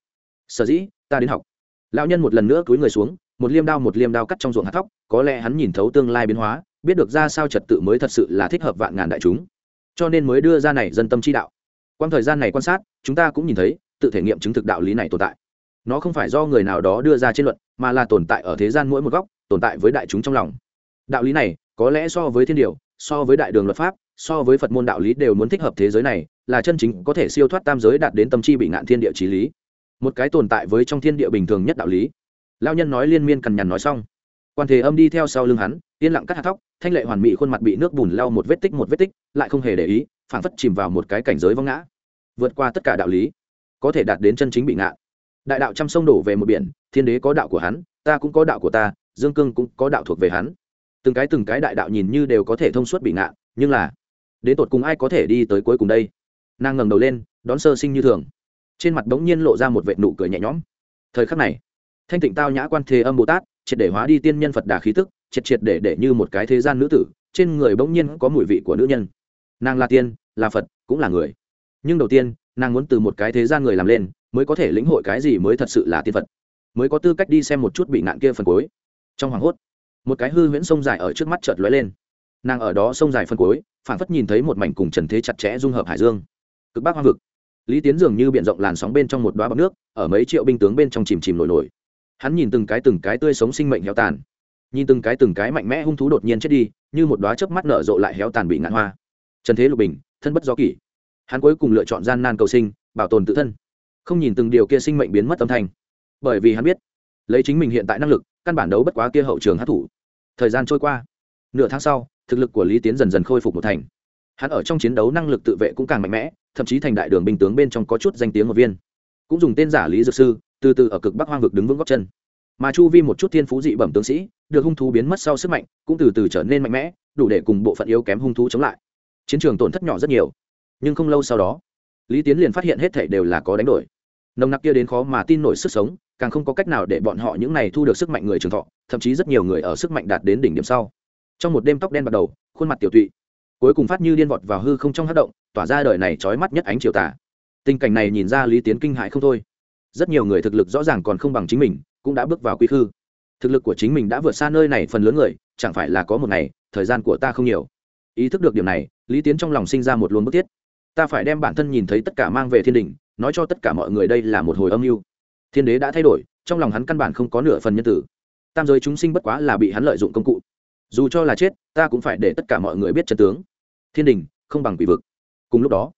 Sở dĩ, ta đến học. Lao nhân một lần nữa cúi người xuống, một liêm đao một liêm đao cắt trong ruộng hạt thóc, có lẽ hắn nhìn thấu tương lai biến hóa biết được ra sao trật tự mới thật sự là thích hợp vạn ngàn đại chúng. Cho nên mới đưa ra này dân tâm chi đạo. Quang thời gian này quan sát, chúng ta cũng nhìn thấy, tự thể nghiệm chứng thực đạo lý này tồn tại. Nó không phải do người nào đó đưa ra trên luận, mà là tồn tại ở thế gian mỗi một góc, tồn tại với đại chúng trong lòng. Đạo lý này, có lẽ so với thiên điều, so với đại đường luật pháp, so với phật môn đạo lý đều muốn thích hợp thế giới này, là chân chính có thể siêu thoát tam giới đạt đến tâm chi bị ngạn thiên địa trí lý. Một cái tồn tại với trong thiên địa bình thường nhất đạo lý. Lao nhân nói liên miên cằn nhằn nói xong. Quan thế âm đi theo sau lưng hắn, yên lặng cắt hạt thóc thanh lệ hoàn mỹ khuôn mặt bị nước bùn lau một vết tích một vết tích, lại không hề để ý, phảng phất chìm vào một cái cảnh giới vong ngã. Vượt qua tất cả đạo lý, có thể đạt đến chân chính bị ngạn đại đạo trăm sông đổ về một biển, thiên đế có đạo của hắn, ta cũng có đạo của ta, dương cương cũng có đạo thuộc về hắn. Từng cái từng cái đại đạo nhìn như đều có thể thông suốt bị ngạ nhưng là, đến tột cùng ai có thể đi tới cuối cùng đây? Nàng ngẩng đầu lên, đón sơ sinh như thường. Trên mặt bỗng nhiên lộ ra một vệ nụ cười nhẹ nhõm. Thời khắc này, thanh tịnh tao nhã quan thế âm bồ tát, triệt để hóa đi tiên nhân phật đà khí tức triệt triệt để để như một cái thế gian nữ tử, trên người bỗng nhiên có mùi vị của nữ nhân. Nàng là tiên, là phật, cũng là người. Nhưng đầu tiên, nàng muốn từ một cái thế gian người làm lên, mới có thể lĩnh hội cái gì mới thật sự là tiên phật. Mới có tư cách đi xem một chút bị nạn kia phần cuối. Trong hoàng hốt, một cái hư huyễn sông dài ở trước mắt chợt lóe lên. Nàng ở đó sông dài phần cuối phản phất nhìn thấy một mảnh cùng trần thế chặt chẽ dung hợp hải dương. Cực bắc hoang vực. Lý tiến dường như b i ể n rộng làn sóng bên trong một đoá bọc nước, ở mấy triệu binh tướng bên trong chìm chìm nổi nổi. Hắn nhìn từng cái từng cái tươi sống sinh mệnh heo tàn nhìn từng cái từng cái mạnh mẽ hung thú đột nhiên chết đi, như một đoá chớp mắt nở rộ lại héo tàn bị ngạn hoa. Trần thế lục bình, thân bất do kỷ. Hắn cuối cùng lựa chọn gian nan cầu sinh, bảo tồn tự thân. Không nhìn từng điều kia sinh mệnh biến mất âm thanh. Bởi vì hắn biết, lấy chính mình hiện tại năng lực, căn bản đấu bất quá kia hậu trường hát thủ. Thời gian trôi qua. Nửa tháng sau, thực lực của lý tiến dần dần khôi phục một thành. Hắn ở trong chiến đấu năng lực tự vệ cũng càng mạnh mẽ, thậm chí thành đại đường binh tướng bên trong có chút danh tiếng một viên. Cũng dùng tên giả lý dược sư, từ từ ở cực bắc hoang vực đứng vững góc chân mà chu vi một chút thiên phú dị bẩm tướng sĩ, được hung thú biến mất sau sức mạnh, cũng từ từ trở nên mạnh mẽ, đủ để cùng bộ phận yếu kém hung thú chống lại. Chiến trường tổn thất nhỏ rất nhiều. Nhưng không lâu sau đó, lý tiến liền phát hiện hết thảy đều là có đánh đổi. Nồng nặc kia đến khó mà tin nổi sức sống, càng không có cách nào để bọn họ những này thu được sức mạnh người trường thọ, thậm chí rất nhiều người ở sức mạnh đạt đến đỉnh điểm sau. Trong một đêm tóc đen bắt đầu, khuôn mặt tiểu tụy, cuối cùng phát như điên vọt vào hư không trong hát động, tỏa ra đời này trói mắt nhất ánh chiều tà. Tình cảnh này nhìn ra lý tiến kinh hại không thôi. Rất nhiều người thực lực rõ ràng còn không bằng chính mình cũng đã bước vào quy khư. Thực lực của chính mình đã vượt xa nơi này phần lớn người, chẳng phải là có một ngày, thời gian của ta không nhiều. Ý thức được điểm này, lý tiến trong lòng sinh ra một luồng bức thiết. Ta phải đem bản thân nhìn thấy tất cả mang về thiên đình, nói cho tất cả mọi người đây là một hồi âm mưu. Thiên đế đã thay đổi, trong lòng hắn căn bản không có nửa phần nhân tử. Tam giới chúng sinh bất quá là bị hắn lợi dụng công cụ. Dù cho là chết, ta cũng phải để tất cả mọi người biết chân tướng. Thiên đình, không bằng quỷ vực. Cùng lúc đó,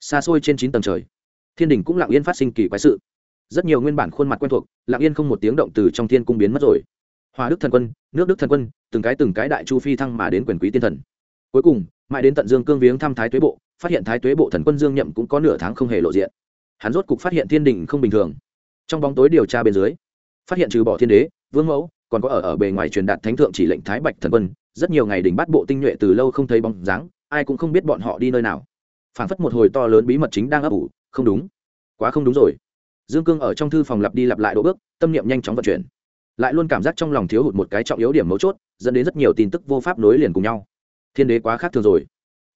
xa xôi trên chín tầng trời, thiên đình cũng lặng yên phát sinh kỳ quái sự rất nhiều nguyên bản khuôn mặt quen thuộc, lặng yên không một tiếng động từ trong thiên cung biến mất rồi. Hòa đức thần quân, nước đức thần quân, từng cái từng cái đại chu phi thăng mà đến quyền quý tiên thần. Cuối cùng, mãi đến tận dương cương viếng thăm thái tuế bộ, phát hiện thái tuế bộ thần quân dương nhậm cũng có nửa tháng không hề lộ diện. Hắn rốt cục phát hiện thiên đình không bình thường. Trong bóng tối điều tra bên dưới, phát hiện trừ bỏ thiên đế, vương mẫu, còn có ở ở bề ngoài truyền đạt thánh thượng chỉ lệnh thái bạch thần quân, rất nhiều ngày đình bắt bộ tinh nhuệ từ lâu không thấy bóng dáng, ai cũng không biết bọn họ đi nơi nào. Phảng phất một hồi to lớn bí mật chính đang ấp ủ, không đúng. Quá không đúng rồi dương cương ở trong thư phòng lặp đi lặp lại đỗ bước, tâm niệm nhanh chóng vận chuyển. Lại luôn cảm giác trong lòng thiếu hụt một cái trọng yếu điểm mấu chốt, dẫn đến rất nhiều tin tức vô pháp nối liền cùng nhau. Thiên đế quá khác thường rồi.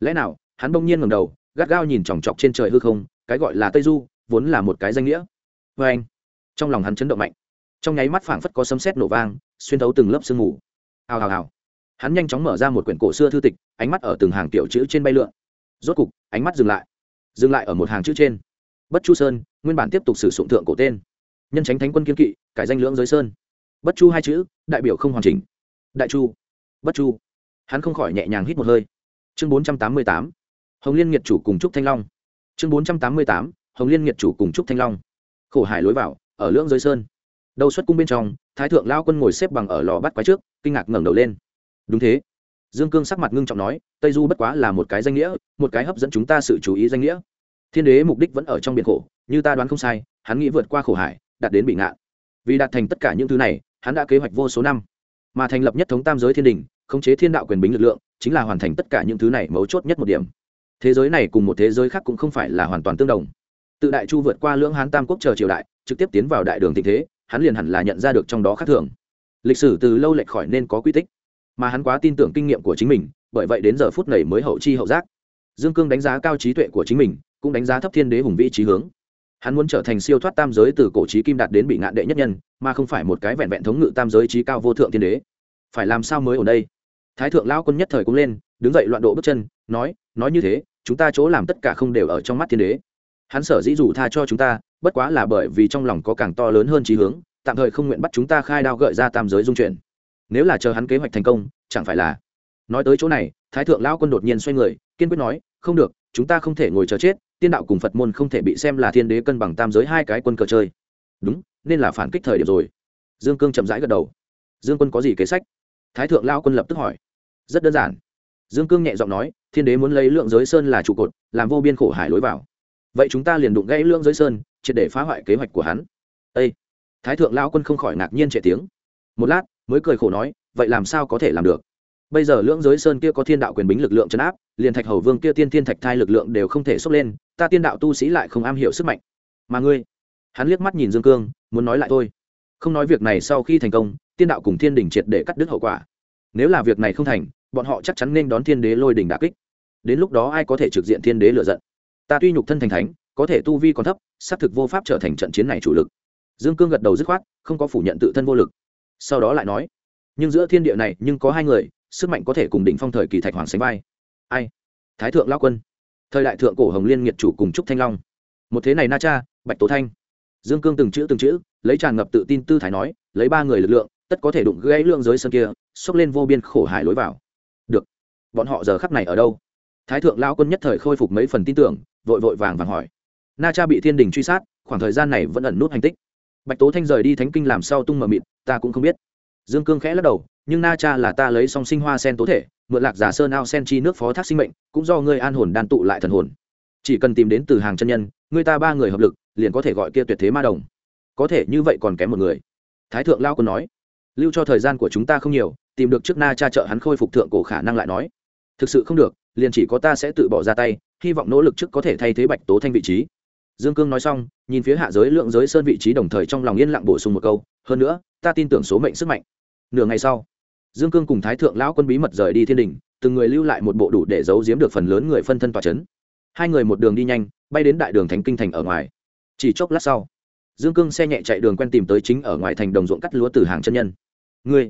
Lẽ nào, hắn bỗng nhiên ngầm đầu, gắt gao nhìn chòng chọc trên trời hư không, cái gọi là tây du, vốn là một cái danh nghĩa. Vê anh, trong lòng hắn chấn động mạnh. Trong nháy mắt phảng phất có sấm sét nổ vang, xuyên thấu từng lớp sương mù. Hào hào hào. Hắn nhanh chóng mở ra một quyển cổ xưa thư tịch, ánh mắt ở từng hàng tiểu chữ trên bay lượn. Rốt cục, ánh mắt dừng lại. Dừng lại ở một hàng chữ trên bất chu sơn, nguyên bản tiếp tục sử dụng thượng cổ tên. Nhân tránh thánh quân kiên kỵ, cải danh lưỡng giới sơn. Bất chu hai chữ, đại biểu không hoàn chỉnh. Đại chu. Bất chu. Hắn không khỏi nhẹ nhàng hít một hơi. Chương bốn trăm tám mươi tám. Hồng liên nghiệt chủ cùng trúc thanh long. Chương bốn trăm tám mươi tám. Hồng liên nghiệt chủ cùng trúc thanh long. Khổ hải lối vào, ở lưỡng giới sơn. Đầu xuất cung bên trong, thái thượng lao quân ngồi xếp bằng ở lò bắt quái trước, kinh ngạc ngẩng đầu lên. Đúng thế. Dương cương sắc mặt ngưng trọng nói, tây du bất quá là một cái danh nghĩa, một cái hấp dẫn chúng ta sự chú ý danh nghĩa thiên đế mục đích vẫn ở trong biển khổ, như ta đoán không sai, hắn nghĩ vượt qua khổ hải, đạt đến bị ngạn. Vì đạt thành tất cả những thứ này, hắn đã kế hoạch vô số năm, mà thành lập nhất thống tam giới thiên đình, khống chế thiên đạo quyền bính lực lượng, chính là hoàn thành tất cả những thứ này mấu chốt nhất một điểm. Thế giới này cùng một thế giới khác cũng không phải là hoàn toàn tương đồng. Tự đại chu vượt qua lưỡng hán tam quốc chờ triều đại, trực tiếp tiến vào đại đường tình thế, hắn liền hẳn là nhận ra được trong đó khác thường. Lịch sử từ lâu lệch khỏi nên có quy tích, mà hắn quá tin tưởng kinh nghiệm của chính mình, bởi vậy đến giờ phút này mới hậu chi hậu giác. Dương cương đánh giá cao trí tuệ của chính mình cũng đánh giá thấp thiên đế hùng vĩ trí hướng. Hắn muốn trở thành siêu thoát tam giới từ cổ trí kim đạt đến bị ngạn đệ nhất nhân, mà không phải một cái vẹn vẹn thống ngự tam giới trí cao vô thượng thiên đế. Phải làm sao mới ở đây? Thái thượng lão quân nhất thời cũng lên, đứng dậy loạn độ bước chân, nói nói như thế, chúng ta chỗ làm tất cả không đều ở trong mắt thiên đế. Hắn sở dĩ dù tha cho chúng ta, bất quá là bởi vì trong lòng có càng to lớn hơn trí hướng, tạm thời không nguyện bắt chúng ta khai đao gợi ra tam giới dung chuyển. Nếu là chờ hắn kế hoạch thành công, chẳng phải là nói tới chỗ này, thái thượng lão quân đột nhiên xoay người, kiên quyết nói, không được, chúng ta không thể ngồi chờ chết tiên đạo cùng phật môn không thể bị xem là thiên đế cân bằng tam giới hai cái quân cờ chơi. Đúng, nên là phản kích thời điểm rồi. Dương cương chậm rãi gật đầu. Dương quân có gì kế sách? Thái thượng lao quân lập tức hỏi. Rất đơn giản. Dương cương nhẹ giọng nói, thiên đế muốn lấy lượng giới sơn là trụ cột, làm vô biên khổ hải lối vào. Vậy chúng ta liền đụng gãy lượng giới sơn, triệt để phá hoại kế hoạch của hắn. Â thái thượng lao quân không khỏi ngạc nhiên trẻ tiếng. Một lát, mới cười khổ nói, vậy làm sao có thể làm được? Bây giờ lưỡng giới sơn kia có thiên đạo quyền bính lực lượng chấn áp liền thạch hầu vương kia tiên thiên thạch thai lực lượng đều không thể xốc lên, ta tiên đạo tu sĩ lại không am hiểu sức mạnh. Mà ngươi? Hắn liếc mắt nhìn dương cương, muốn nói lại thôi. Không nói việc này sau khi thành công, tiên đạo cùng thiên đình triệt để cắt đứt hậu quả. Nếu là việc này không thành, bọn họ chắc chắn nên đón thiên đế lôi đình đà kích. Đến lúc đó ai có thể trực diện thiên đế lựa giận? Ta tuy nhục thân thành thánh, có thể tu vi còn thấp, xác thực vô pháp trở thành trận chiến này chủ lực. Dương cương gật đầu dứt khoát, không có phủ nhận tự thân vô lực. Sau đó lại nói, nhưng giữa thiên địa này nhưng có hai người, sức mạnh có thể cùng đỉnh phong thời kỳ thạch hoàng sánh vai ai? Thái thượng lao quân. Thời đại thượng cổ hồng liên nghiệt chủ cùng trúc thanh long. Một thế này na cha, bạch tố thanh. Dương cương từng chữ từng chữ, lấy tràn ngập tự tin tư thái nói, lấy ba người lực lượng, tất có thể đụng gãy lượng giới sân kia, xốc lên vô biên khổ hải lối vào. Được. Bọn họ giờ khắc này ở đâu? Thái thượng lao quân nhất thời khôi phục mấy phần tin tưởng, vội vội vàng vàng hỏi. Na cha bị thiên đình truy sát, khoảng thời gian này vẫn ẩn nút hành tích. Bạch tố thanh rời đi thánh kinh làm sao tung mờ mịt, ta cũng không biết. Dương cương khẽ lắc đầu nhưng na cha là ta lấy song sinh hoa sen tố thể, mượn lạc giả sơn ao sen chi nước phó thác sinh mệnh, cũng do ngươi an hồn đan tụ lại thần hồn. Chỉ cần tìm đến từ hàng chân nhân, ngươi ta ba người hợp lực, liền có thể gọi kia tuyệt thế ma đồng. Có thể như vậy còn kém một người. Thái thượng lao còn nói. Lưu cho thời gian của chúng ta không nhiều, tìm được trước na cha trợ hắn khôi phục thượng cổ khả năng lại nói. Thực sự không được, liền chỉ có ta sẽ tự bỏ ra tay, hy vọng nỗ lực trước có thể thay thế bạch tố thanh vị trí. Dương cương nói xong, nhìn phía hạ giới lượng giới sơn vị trí đồng thời trong lòng yên lặng bổ sung một câu, hơn nữa, ta tin tưởng số mệnh sức mạnh. Nửa ngày sau dương cương cùng thái thượng lão quân bí mật rời đi thiên đình, từng người lưu lại một bộ đủ để giấu giếm được phần lớn người phân thân tòa c h ấ n hai người một đường đi nhanh, bay đến đại đường thánh kinh thành ở ngoài. Chỉ chốc lát sau, dương cương xe nhẹ chạy đường quen tìm tới chính ở ngoài thành đồng ruộng cắt lúa từ hàng chân nhân. Ngươi,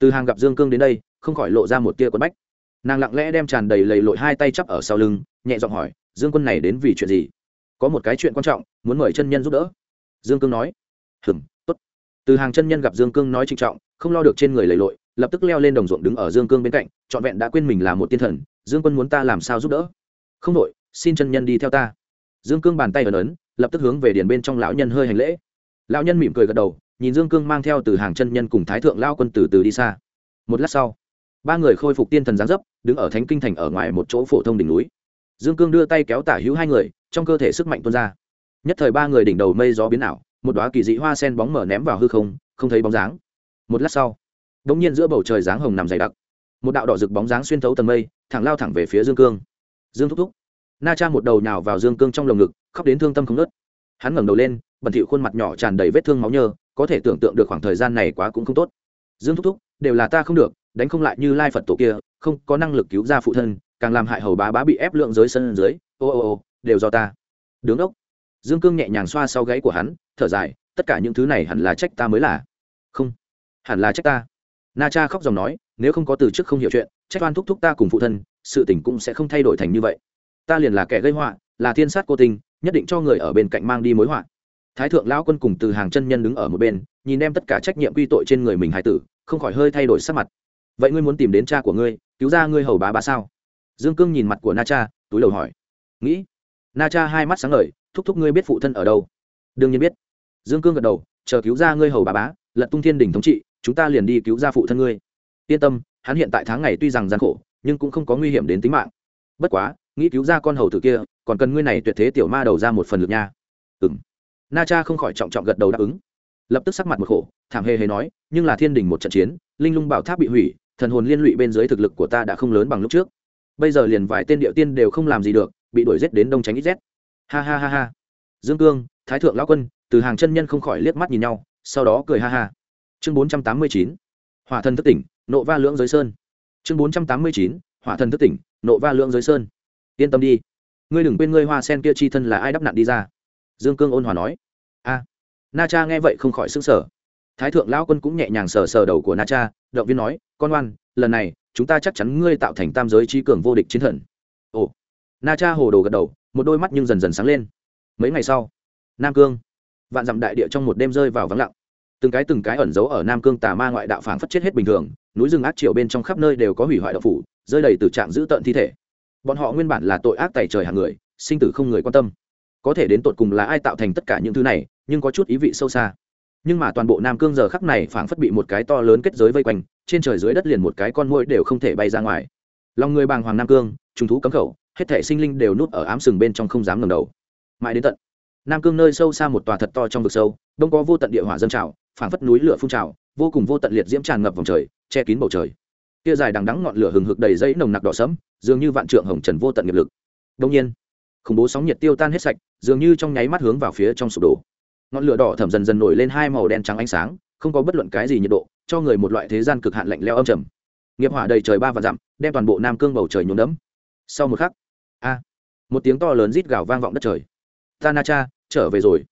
từ hàng gặp dương cương đến đây, không khỏi lộ ra một tia quần bách. Nàng lặng lẽ đem tràn đầy lầy lội hai tay chắp ở sau lưng, nhẹ giọng hỏi, dương quân này đến vì chuyện gì? Có một cái chuyện quan trọng, muốn mời chân nhân giúp đỡ. Dương cương nói, hừm t ố t từ hàng chân nhân gặp dương cương nói trịnh trọng, không lo được trên người lầy lội lập tức leo lên đồng ruộng đứng ở dương cương bên cạnh, trọn vẹn đã quên mình là một tiên thần, dương quân muốn ta làm sao giúp đỡ? Không đội xin chân nhân đi theo ta. Dương cương bàn tay ấn ấn, lập tức hướng về điền bên trong lão nhân hơi hành lễ. Lão nhân mỉm cười gật đầu, nhìn dương cương mang theo từ hàng chân nhân cùng thái thượng lao quân từ từ đi xa. Một lát sau, ba người khôi phục tiên thần giáng dấp, đứng ở thánh kinh thành ở ngoài một chỗ phổ thông đỉnh núi. Dương cương đưa tay kéo tả hữu hai người, trong cơ thể sức mạnh tuôn ra. Nhất thời ba người đỉnh đầu mây gió biến ảo, một đoá kỳ dị hoa sen bóng mở ném vào hư không không thấy bóng dáng. Một lát sau đống nhiên giữa bầu trời dáng hồng nằm dày đặc. Một đạo đỏ rực bóng dáng xuyên thấu tầng mây, thẳng lao thẳng về phía dương cương. Dương thúc thúc. Na cha một đầu nhào vào dương cương trong lồng ngực, khóc đến thương tâm không nớt hắn ngẩng đầu lên, bẩn thịu khuôn mặt nhỏ tràn đầy vết thương máu nhơ, có thể tưởng tượng được khoảng thời gian này quá cũng không tốt. Dương thúc thúc, đều là ta không được, đánh không lại như lai phật tổ kia, không có năng lực cứu ra phụ thân, càng làm hại hầu bá bá bị ép lượng dưới sân dưới, ô ô ô, đều do ta. Đứng ốc. Dương cương nhẹ nhàng xoa sau gáy của hắn, thở dài, tất cả những thứ này hẳn là trách ta mới là. Không. Hẳn là trách ta na cha khóc dòng nói, nếu không có từ chức không hiểu chuyện, trách oan thúc thúc ta cùng phụ thân, sự tình cũng sẽ không thay đổi thành như vậy. Ta liền là kẻ gây họa, là thiên sát cô tình nhất định cho người ở bên cạnh mang đi mối họa. Thái thượng lão quân cùng từ hàng chân nhân đứng ở một bên, nhìn đem tất cả trách nhiệm quy tội trên người mình hài tử, không khỏi hơi thay đổi sắc mặt. Vậy ngươi muốn tìm đến cha của ngươi, cứu ra ngươi hầu bá bá sao? Dương cương nhìn mặt của na cha, túi đầu hỏi. Nghĩ. Na cha hai mắt sáng ngời, thúc thúc ngươi biết phụ thân ở đâu? Đương nhiên biết. Dương cương gật đầu, chờ cứu ra ngươi hầu bá bá, lật tung thiên đình thống trị chúng ta liền đi cứu ra phụ thân ngươi. Yên tâm, hắn hiện tại tháng ngày tuy rằng gian khổ, nhưng cũng không có nguy hiểm đến tính mạng. Bất quá, nghĩ cứu ra con hầu tử kia, còn cần ngươi này tuyệt thế tiểu ma đầu ra một phần lực nha. Ừng na cha không khỏi trọng trọng gật đầu đáp ứng. Lập tức sắc mặt một khổ, thảm hề hề nói, nhưng là thiên đình một trận chiến, linh lung bảo tháp bị hủy, thần hồn liên lụy bên dưới thực lực của ta đã không lớn bằng lúc trước. Bây giờ liền vài tên địa tiên đều không làm gì được, bị đuổi g đến đông tránh ít rét. Ha ha ha ha. Dương cương, thái thượng lão quân, từ hàng chân nhân không khỏi liếc mắt nhìn nhau, sau đó cười ha ha chương bốn trăm tám mươi chín, hỏa thần thức tỉnh, nộ va lưỡng giới sơn. Chương bốn trăm tám mươi chín, hỏa thần thức tỉnh, nộ va lưỡng giới sơn. Yên tâm đi. Ngươi đừng quên ngươi hoa sen kia chi thân là ai đắp nặn đi ra. Dương cương ôn hòa nói. A. Na cha nghe vậy không khỏi s ư n g sở thái thượng lão quân cũng nhẹ nhàng sờ sờ đầu của na cha, động viên nói, con oan lần này, chúng ta chắc chắn ngươi tạo thành tam giới trí cường vô địch chiến thần. Ồ. Na cha hồ đồ gật đầu, một đôi mắt nhưng dần dần sáng lên. Mấy ngày sau, nam cương, vạn dặm đại địa trong một đêm rơi vào vắng lặng từng cái từng cái ẩn giấu ở nam cương tà ma ngoại đạo phảng phất chết hết bình thường, núi rừng ác triệu bên trong khắp nơi đều có hủy hoại đạo phủ, rơi đầy từ trạng giữ tận thi thể. Bọn họ nguyên bản là tội ác tài trời hàng người, sinh tử không người quan tâm. Có thể đến tột cùng là ai tạo thành tất cả những thứ này, nhưng có chút ý vị sâu xa. Nhưng mà toàn bộ nam cương giờ khắc này phảng phất bị một cái to lớn kết giới vây quanh, trên trời dưới đất liền một cái con môi đều không thể bay ra ngoài. Lòng người bàng hoàng nam cương, trùng thú cấm khẩu, hết thể sinh linh đều núp ở ám sừng bên trong không dám ngầm đầu. Mãi đến tận nam cương nơi sâu xa một tòa thật to trong vực sâu, đông có vô tận địa hỏa dân trào phảng phất núi lửa phun trào, vô cùng vô tận liệt diễm tràn ngập vòng trời, che kín bầu trời. Kia dài đằng đắng ngọn lửa hừng hực đầy dây nồng nặc đỏ sẫm, dường như vạn trượng hồng trần vô tận nghiệp lực. Đông nhiên, khủng bố sóng nhiệt tiêu tan hết sạch, dường như trong nháy mắt hướng vào phía trong sụp đổ. Ngọn lửa đỏ thẩm dần dần nổi lên hai màu đen trắng ánh sáng, không có bất luận cái gì nhiệt độ, cho người một loại thế gian cực hạn lạnh leo âm trầm. Nghiệp hỏa đầy trời ba và dặm, đem toàn bộ nam cương bầu trời nhuốm đẫm. Sau một khắc, a, một tiếng to lớn rít gào vang vọng đất trời. Ta na cha, trở về rồi.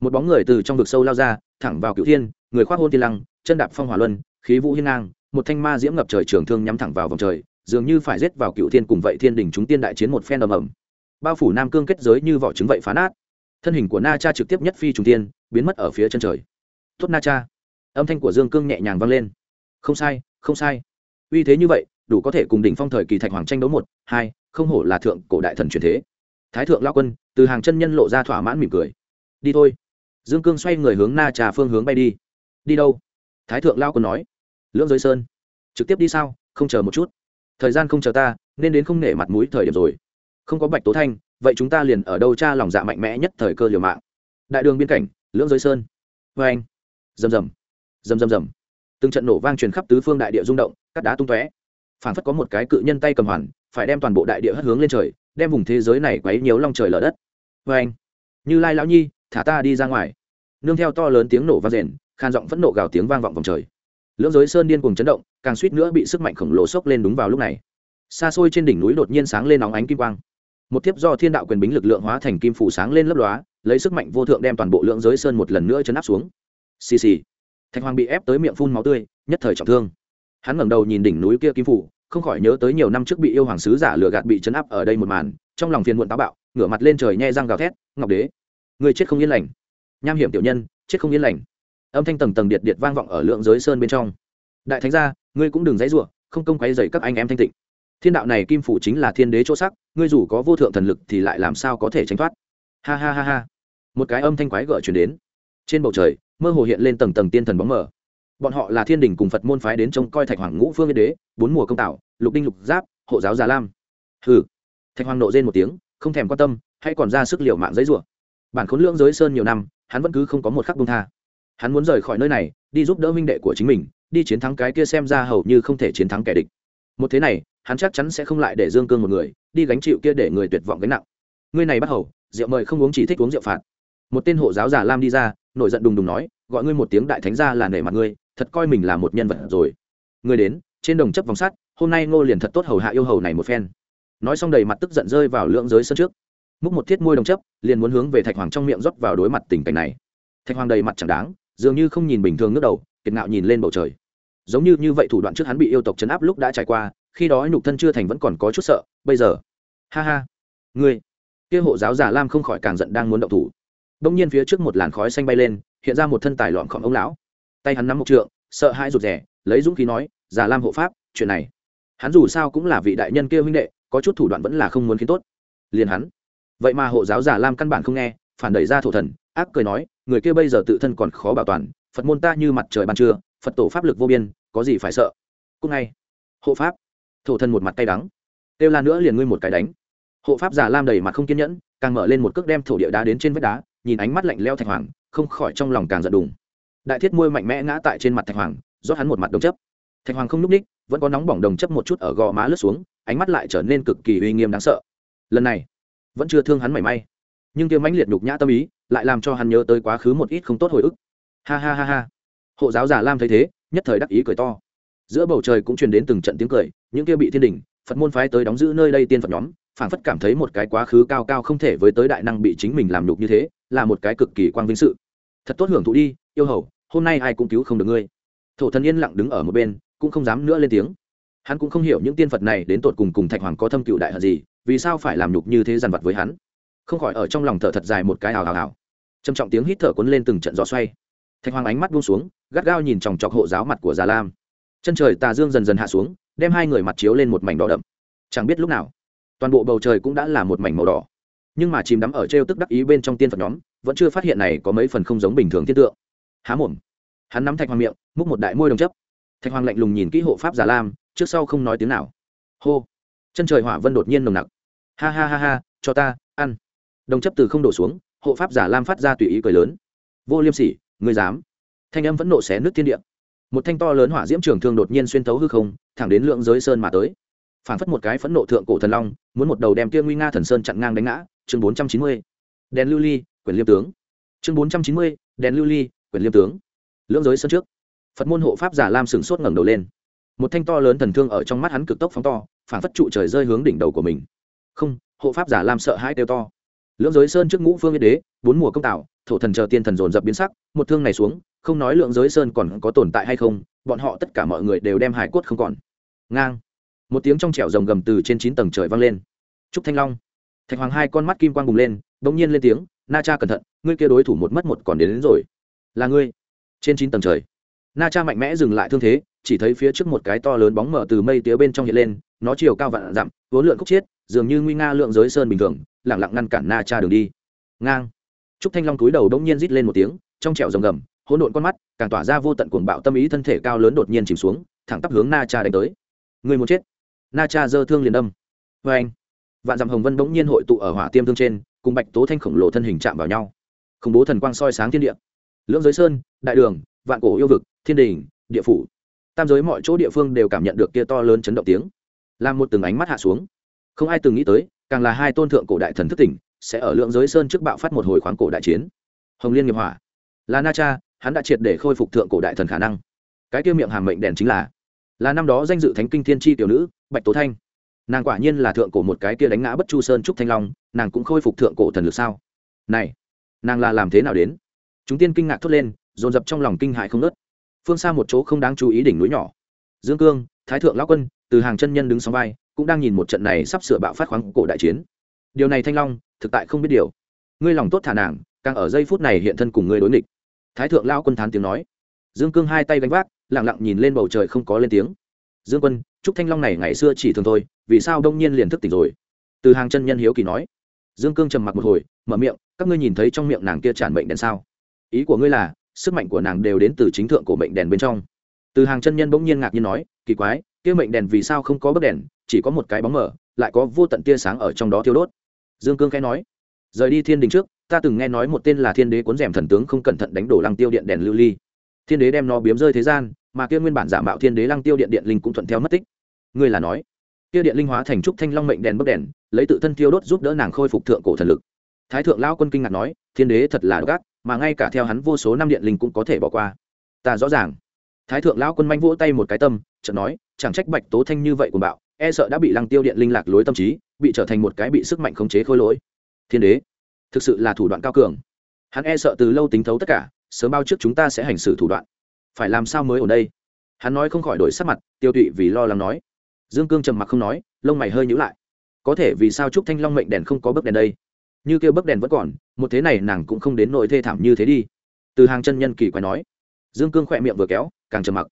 Một bóng người từ trong vực sâu lao ra thẳng vào cựu thiên, người khoác hôn thiên lăng, chân đạp phong hỏa luân, khí vũ hiên ngang, một thanh ma diễm ngập trời trường thương nhắm thẳng vào vòng trời, dường như phải giết vào cựu thiên cùng vậy thiên đình chúng tiên đại chiến một phen ầm ầm. Bao phủ nam cương kết giới như vỏ trứng vậy phá nát. Thân hình của na cha trực tiếp nhất phi trung tiên biến mất ở phía chân trời. Tốt na cha, âm thanh của dương cương nhẹ nhàng vang lên. Không sai không sai. Uy thế như vậy, đủ có thể cùng đỉnh phong thời kỳ thạch hoàng tranh đấu một, hai, không hổ là thượng cổ đại thần truyền thế. Thái thượng lao quân, từ hàng chân nhân lộ ra thỏa mãn mỉm cười. Đi thôi dương cương xoay người hướng na trà phương hướng bay đi. Đi đâu? Thái thượng lao còn nói. Lưỡng giới sơn. Trực tiếp đi sao? Không chờ một chút. Thời gian không chờ ta, nên đến không nể mặt mũi thời điểm rồi. Không có bạch tố thanh, vậy chúng ta liền ở đâu cha lòng dạ mạnh mẽ nhất thời cơ liều mạng? Đại đường biên cảnh, lưỡng giới sơn. Vê anh. Rầm rầm. Rầm rầm rầm. Từng trận nổ vang truyền khắp tứ phương đại địa rung động, cắt đá tung tóe. Phản phất có một cái cự nhân tay cầm hoàn, phải đem toàn bộ đại địa hất hướng lên trời, đem vùng thế giới này quấy nhiều long trời lở đất. Vê anh. Như lai lão nhi, thả ta đi ra ngoài nương theo to lớn tiếng nổ vang rền, khan giọng phẫn nộ gào tiếng vang vọng vòng trời. Lưỡng giới sơn điên cùng chấn động, càng suýt nữa bị sức mạnh khổng lồ sốc lên đúng vào lúc này. Xa xôi trên đỉnh núi đột nhiên sáng lên nóng ánh kim quang. Một thiếp do thiên đạo quyền bính lực lượng hóa thành kim phủ sáng lên lấp lóa, lấy sức mạnh vô thượng đem toàn bộ lưỡng giới sơn một lần nữa chấn áp xuống. Xì xì. Thạch hoàng bị ép tới miệng phun máu tươi, nhất thời trọng thương. Hắn ngẩng đầu nhìn đỉnh núi kia kim phủ, không khỏi nhớ tới nhiều năm trước bị yêu hoàng sứ giả lừa gạt bị chấn áp ở đây một màn, trong lòng phiền muộn táo bạo, ngửa mặt lên trời nhe răng gào thét, ngọc đế người chết không yên lành nham hiểm tiểu nhân, chết không yên lành. Âm thanh tầng tầng điệt điệt vang vọng ở lượng giới sơn bên trong. Đại thánh gia, ngươi cũng đừng dãy rủa, không công quấy dày các anh em thanh tịnh. Thiên đạo này kim phủ chính là thiên đế chỗ sắc, ngươi dù có vô thượng thần lực thì lại làm sao có thể tránh thoát? Ha ha ha ha. Một cái âm thanh quái gở chuyển đến. Trên bầu trời, mơ hồ hiện lên tầng tầng tiên thần bóng mờ. Bọn họ là thiên đình cùng phật môn phái đến trông coi thạch hoàng ngũ phương yên đế, bốn mùa công tạo, lục đinh lục giáp, hộ giáo già lam. Hừ. Thạch hoàng nộ rên một tiếng, không thèm quan tâm hay còn ra sức liệu mạng giấy rủa. Bản khốn lưỡng giới sơn nhiều năm hắn vẫn cứ không có một khắc bông tha. Hắn muốn rời khỏi nơi này, đi giúp đỡ minh đệ của chính mình, đi chiến thắng cái kia xem ra hầu như không thể chiến thắng kẻ địch. Một thế này, hắn chắc chắn sẽ không lại để dương cương một người, đi gánh chịu kia để người tuyệt vọng gánh nặng. Ngươi này bắt hầu, rượu mời không uống chỉ thích uống rượu phạt. Một tên hộ giáo giả lam đi ra, nổi giận đùng đùng nói, gọi ngươi một tiếng đại thánh ra là nể mặt ngươi, thật coi mình là một nhân vật rồi. Ngươi đến, trên đồng chấp vòng sắt, hôm nay ngô liền thật tốt hầu hạ yêu hầu này một phen. Nói xong đầy mặt tức giận rơi vào lưỡng giới sân trước múc một thiết môi đồng chấp liền muốn hướng về thạch hoàng trong miệng rót vào đối mặt tình cảnh này. Thạch hoàng đầy mặt chẳng đáng dường như không nhìn bình thường ngước đầu kiệt ngạo nhìn lên bầu trời. Giống như như vậy thủ đoạn trước hắn bị yêu tộc chấn áp lúc đã trải qua khi đó nhục thân chưa thành vẫn còn có chút sợ bây giờ ha ha ngươi kia hộ giáo giả lam không khỏi càng giận đang muốn động thủ. Đông nhiên phía trước một làn khói xanh bay lên hiện ra một thân tài lọn khỏng ông lão. Tay hắn nắm một trượng sợ hãi rụt rẻ, lấy dũng khí nói giả lam hộ pháp chuyện này hắn dù sao cũng là vị đại nhân kia huynh đệ có chút thủ đoạn vẫn là không muốn khiến tốt. Liền hắn vậy mà hộ giáo giả lam căn bản không nghe, phản đẩy ra thổ thần, ác cười nói, người kia bây giờ tự thân còn khó bảo toàn, phật môn ta như mặt trời ban trưa, phật tổ pháp lực vô biên, có gì phải sợ? Cúc ngay. Hộ pháp. Thổ thần một mặt tay đắng. Kêu la nữa liền ngươi một cái đánh. Hộ pháp giả lam đầy mặt không kiên nhẫn, càng mở lên một cước đem thổ địa đá đến trên vách đá, nhìn ánh mắt lạnh leo thạch hoàng, không khỏi trong lòng càng giận đùng. Đại thiết môi mạnh mẽ ngã tại trên mặt thạch hoàng, rót hắn một mặt đồng chấp. Thạch hoàng không n ú c ních, vẫn có nóng bỏng đồng chấp một chút ở gò má lướt xuống, ánh mắt lại trở nên cực kỳ uy nghiêm đáng sợ. Lần này vẫn chưa thương hắn mảy may. Nhưng tiêu mãnh liệt nhục nhã tâm ý lại làm cho hắn nhớ tới quá khứ một ít không tốt hồi ức. Ha ha ha ha. Hộ giáo giả lam thấy thế, nhất thời đắc ý cười to. Giữa bầu trời cũng truyền đến từng trận tiếng cười, những kia bị thiên đình, phật môn phái tới đóng giữ nơi đây tiên phật nhóm, phảng phất cảm thấy một cái quá khứ cao cao không thể với tới đại năng bị chính mình làm nhục như thế, là một cái cực kỳ quang vinh sự. Thật tốt hưởng thụ đi, yêu hầu, hôm nay ai cũng cứu không được ngươi. Thổ thần yên lặng đứng ở một bên, cũng không dám nữa lên tiếng. Hắn cũng không hiểu những tiên phật này đến tột cùng cùng thạch hoàng có thâm cựu đại hận gì vì sao phải làm nhục như thế dằn vặt với hắn? Không khỏi ở trong lòng thở thật dài một cái hào hào hào. Trầm trọng tiếng hít thở cuốn lên từng trận gió xoay. Thạch hoàng ánh mắt buông xuống, gắt gao nhìn chòng chọc hộ giáo mặt của già lam. Chân trời tà dương dần dần hạ xuống, đem hai người mặt chiếu lên một mảnh đỏ đậm. Chẳng biết lúc nào, toàn bộ bầu trời cũng đã là một mảnh màu đỏ. Nhưng mà chìm đắm ở t tức đắc ý bên trong tiên phật nhóm, vẫn chưa phát hiện này có mấy phần không giống bình thường thiên tượng. Há mồm. Hắn nắm thạch hoàng miệng, múc một đại môi đồng chấp. Thạch hoàng lạnh lùng nhìn kỹ hộ pháp già lam, trước sau không nói tiếng nào. Hô chân trời hỏa vân đột nhiên nồng nặc. Ha ha ha ha, cho ta, ăn. Đồng chấp từ không đổ xuống, hộ pháp giả lam phát ra tùy ý cười lớn. Vô liêm sỉ người dám. Thanh âm vẫn nộ xé nước thiên địa. Một thanh to lớn hỏa diễm trường thương đột nhiên xuyên tấu hư không, thẳng đến lượng giới sơn mà tới. Phản phất một cái phẫn nộ thượng cổ thần long, muốn một đầu đem kia nguy nga thần sơn chặn ngang đánh ngã. Chương bốn trăm chín mươi. Đèn lưu ly, quyền liêm tướng. Chương bốn trăm chín mươi. Đèn lưu ly, quyền liêm tướng. Lưỡng giới sơn trước. Phật môn hộ pháp giả lam sừng sốt ngẩng đầu lên. Một thanh to lớn thần thương ở trong mắt hắn cực tốc phóng to phản phất trụ trời rơi hướng đỉnh đầu của mình. Không hộ pháp giả lam sợ hãi kêu to. Lưỡng giới sơn trước ngũ phương yên đế bốn mùa công tạo thổ thần chờ tiên thần dồn dập biến sắc một thương này xuống không nói lượng giới sơn còn có tồn tại hay không bọn họ tất cả mọi người đều đem hải cốt không còn. Ngang. Một tiếng trong trẻo rồng gầm từ trên chín tầng trời vang lên. Trúc thanh long. Thạch hoàng hai con mắt kim quang bùng lên bỗng nhiên lên tiếng na cha cẩn thận ngươi kia đối thủ một mất một còn đến, đến rồi. Là ngươi. Trên chín tầng trời na cha mạnh mẽ dừng lại thương thế chỉ thấy phía trước một cái to lớn bóng mở từ mây tía bên trong hiện lên, nó chiều cao vạn dặm, vốn lượn khúc chiết, dường như nguy nga lượng giới sơn bình thường, lẳng lặng ngăn cản na cha đường đi. Ngang. Trúc thanh long túi đầu đông nhiên rít lên một tiếng, trong trẻo rồng gầm, hỗn độn con mắt, càng tỏa ra vô tận cuồng bạo tâm ý thân thể cao lớn đột nhiên chìm xuống, thẳng tắp hướng na cha đánh tới. Người muốn chết. Na cha dơ thương liền đâm. Vê anh, vạn dặm hồng vân bỗng nhiên hội tụ ở hỏa tiêm thương trên, cùng bạch tố thanh khổng lồ thân hình chạm vào nhau. Khủng bố thần quang soi sáng thiên địa. Lưỡng giới sơn, đại đường, vạn cổ yêu vực, thiên đình, địa phủ tam giới mọi chỗ địa phương đều cảm nhận được kia to lớn chấn động tiếng. Làm một từng ánh mắt hạ xuống. Không ai từng nghĩ tới, càng là hai tôn thượng cổ đại thần thức tỉnh, sẽ ở lượng giới sơn trước bạo phát một hồi khoáng cổ đại chiến. Hồng liên nghiệp hỏa. Là na cha, hắn đã triệt để khôi phục thượng cổ đại thần khả năng. Cái kia miệng hàm mệnh đèn chính là là năm đó danh dự thánh kinh thiên tri tiểu nữ, bạch tố thanh. Nàng quả nhiên là thượng cổ một cái kia đánh ngã bất chu sơn trúc thanh long, nàng cũng khôi phục thượng cổ thần lực sao? Này, nàng là làm thế nào đến? Chúng tiên kinh ngạc thốt lên, dồn dập trong lòng kinh hại không nớt phương xa một chỗ không đáng chú ý đỉnh núi nhỏ. Dương cương, thái thượng lão quân, từ hàng chân nhân đứng sóng vai, cũng đang nhìn một trận này sắp sửa bạo phát khoáng cổ đại chiến. Điều này thanh long, thực tại không biết điều. Ngươi lòng tốt thả nàng, càng ở giây phút này hiện thân cùng ngươi đối nghịch. Thái thượng lao quân thán tiếng nói. Dương cương hai tay gánh vác lẳng lặng nhìn lên bầu trời không có lên tiếng. Dương quân trúc thanh long này ngày xưa chỉ thường thôi, vì sao đông nhiên liền thức tỉnh rồi? Từ hàng chân nhân hiếu kỳ nói. Dương cương trầm mặc một hồi, mở miệng, các ngươi nhìn thấy trong miệng nàng kia tràn bệnh đèn sao? Ý của ngươi là sức mạnh của nàng đều đến từ chính thượng của mệnh đèn bên trong. Từ hàng chân nhân bỗng nhiên ngạc nhiên nói, kỳ quái, kia mệnh đèn vì sao không có bấc đèn, chỉ có một cái bóng mở lại có vô tận tia sáng ở trong đó thiêu đốt. Dương cương khẽ nói, rời đi thiên đình trước, ta từng nghe nói một tên là thiên đế cuốn rèm thần tướng không cẩn thận đánh đổ lăng tiêu điện đèn lưu ly. Thiên đế đem nó biếm rơi thế gian, mà kia nguyên bản giả mạo thiên đế lăng tiêu điện điện linh cũng thuận theo mất tích. Ngươi là nói, kia điện linh hóa thành trúc thanh long mệnh đèn bấc đèn, lấy tự thân tiêu đốt giúp đỡ nàng khôi phục thượng cổ thần lực. Thái thượng lao quân kinh ngạc nói, thiên đế thật là gác mà ngay cả theo hắn vô số năm điện linh cũng có thể bỏ qua. Ta rõ ràng. Thái thượng lão quân manh vỗ tay một cái tâm, chợt nói, chẳng trách bạch tố thanh như vậy của bạo e sợ đã bị lăng tiêu điện linh lạc lối tâm trí, bị trở thành một cái bị sức mạnh khống chế khôi lỗi. Thiên đế, thực sự là thủ đoạn cao cường. Hắn e sợ từ lâu tính thấu tất cả, sớm bao trước chúng ta sẽ hành xử thủ đoạn. Phải làm sao mới ở đây? Hắn nói không khỏi đổi sắc mặt, tiêu tụy vì lo lắng nói. Dương cương trầm mặc không nói, lông mày hơi nhữ lại. Có thể vì sao trúc thanh long mệnh đèn không có bấc đèn đây? Như kêu bấc đèn vẫn còn một thế này nàng cũng không đến nỗi thê thảm như thế đi. Từ hàng chân nhân kỳ quái nói. Dương cương khỏe miệng vừa kéo, càng trầm mặc.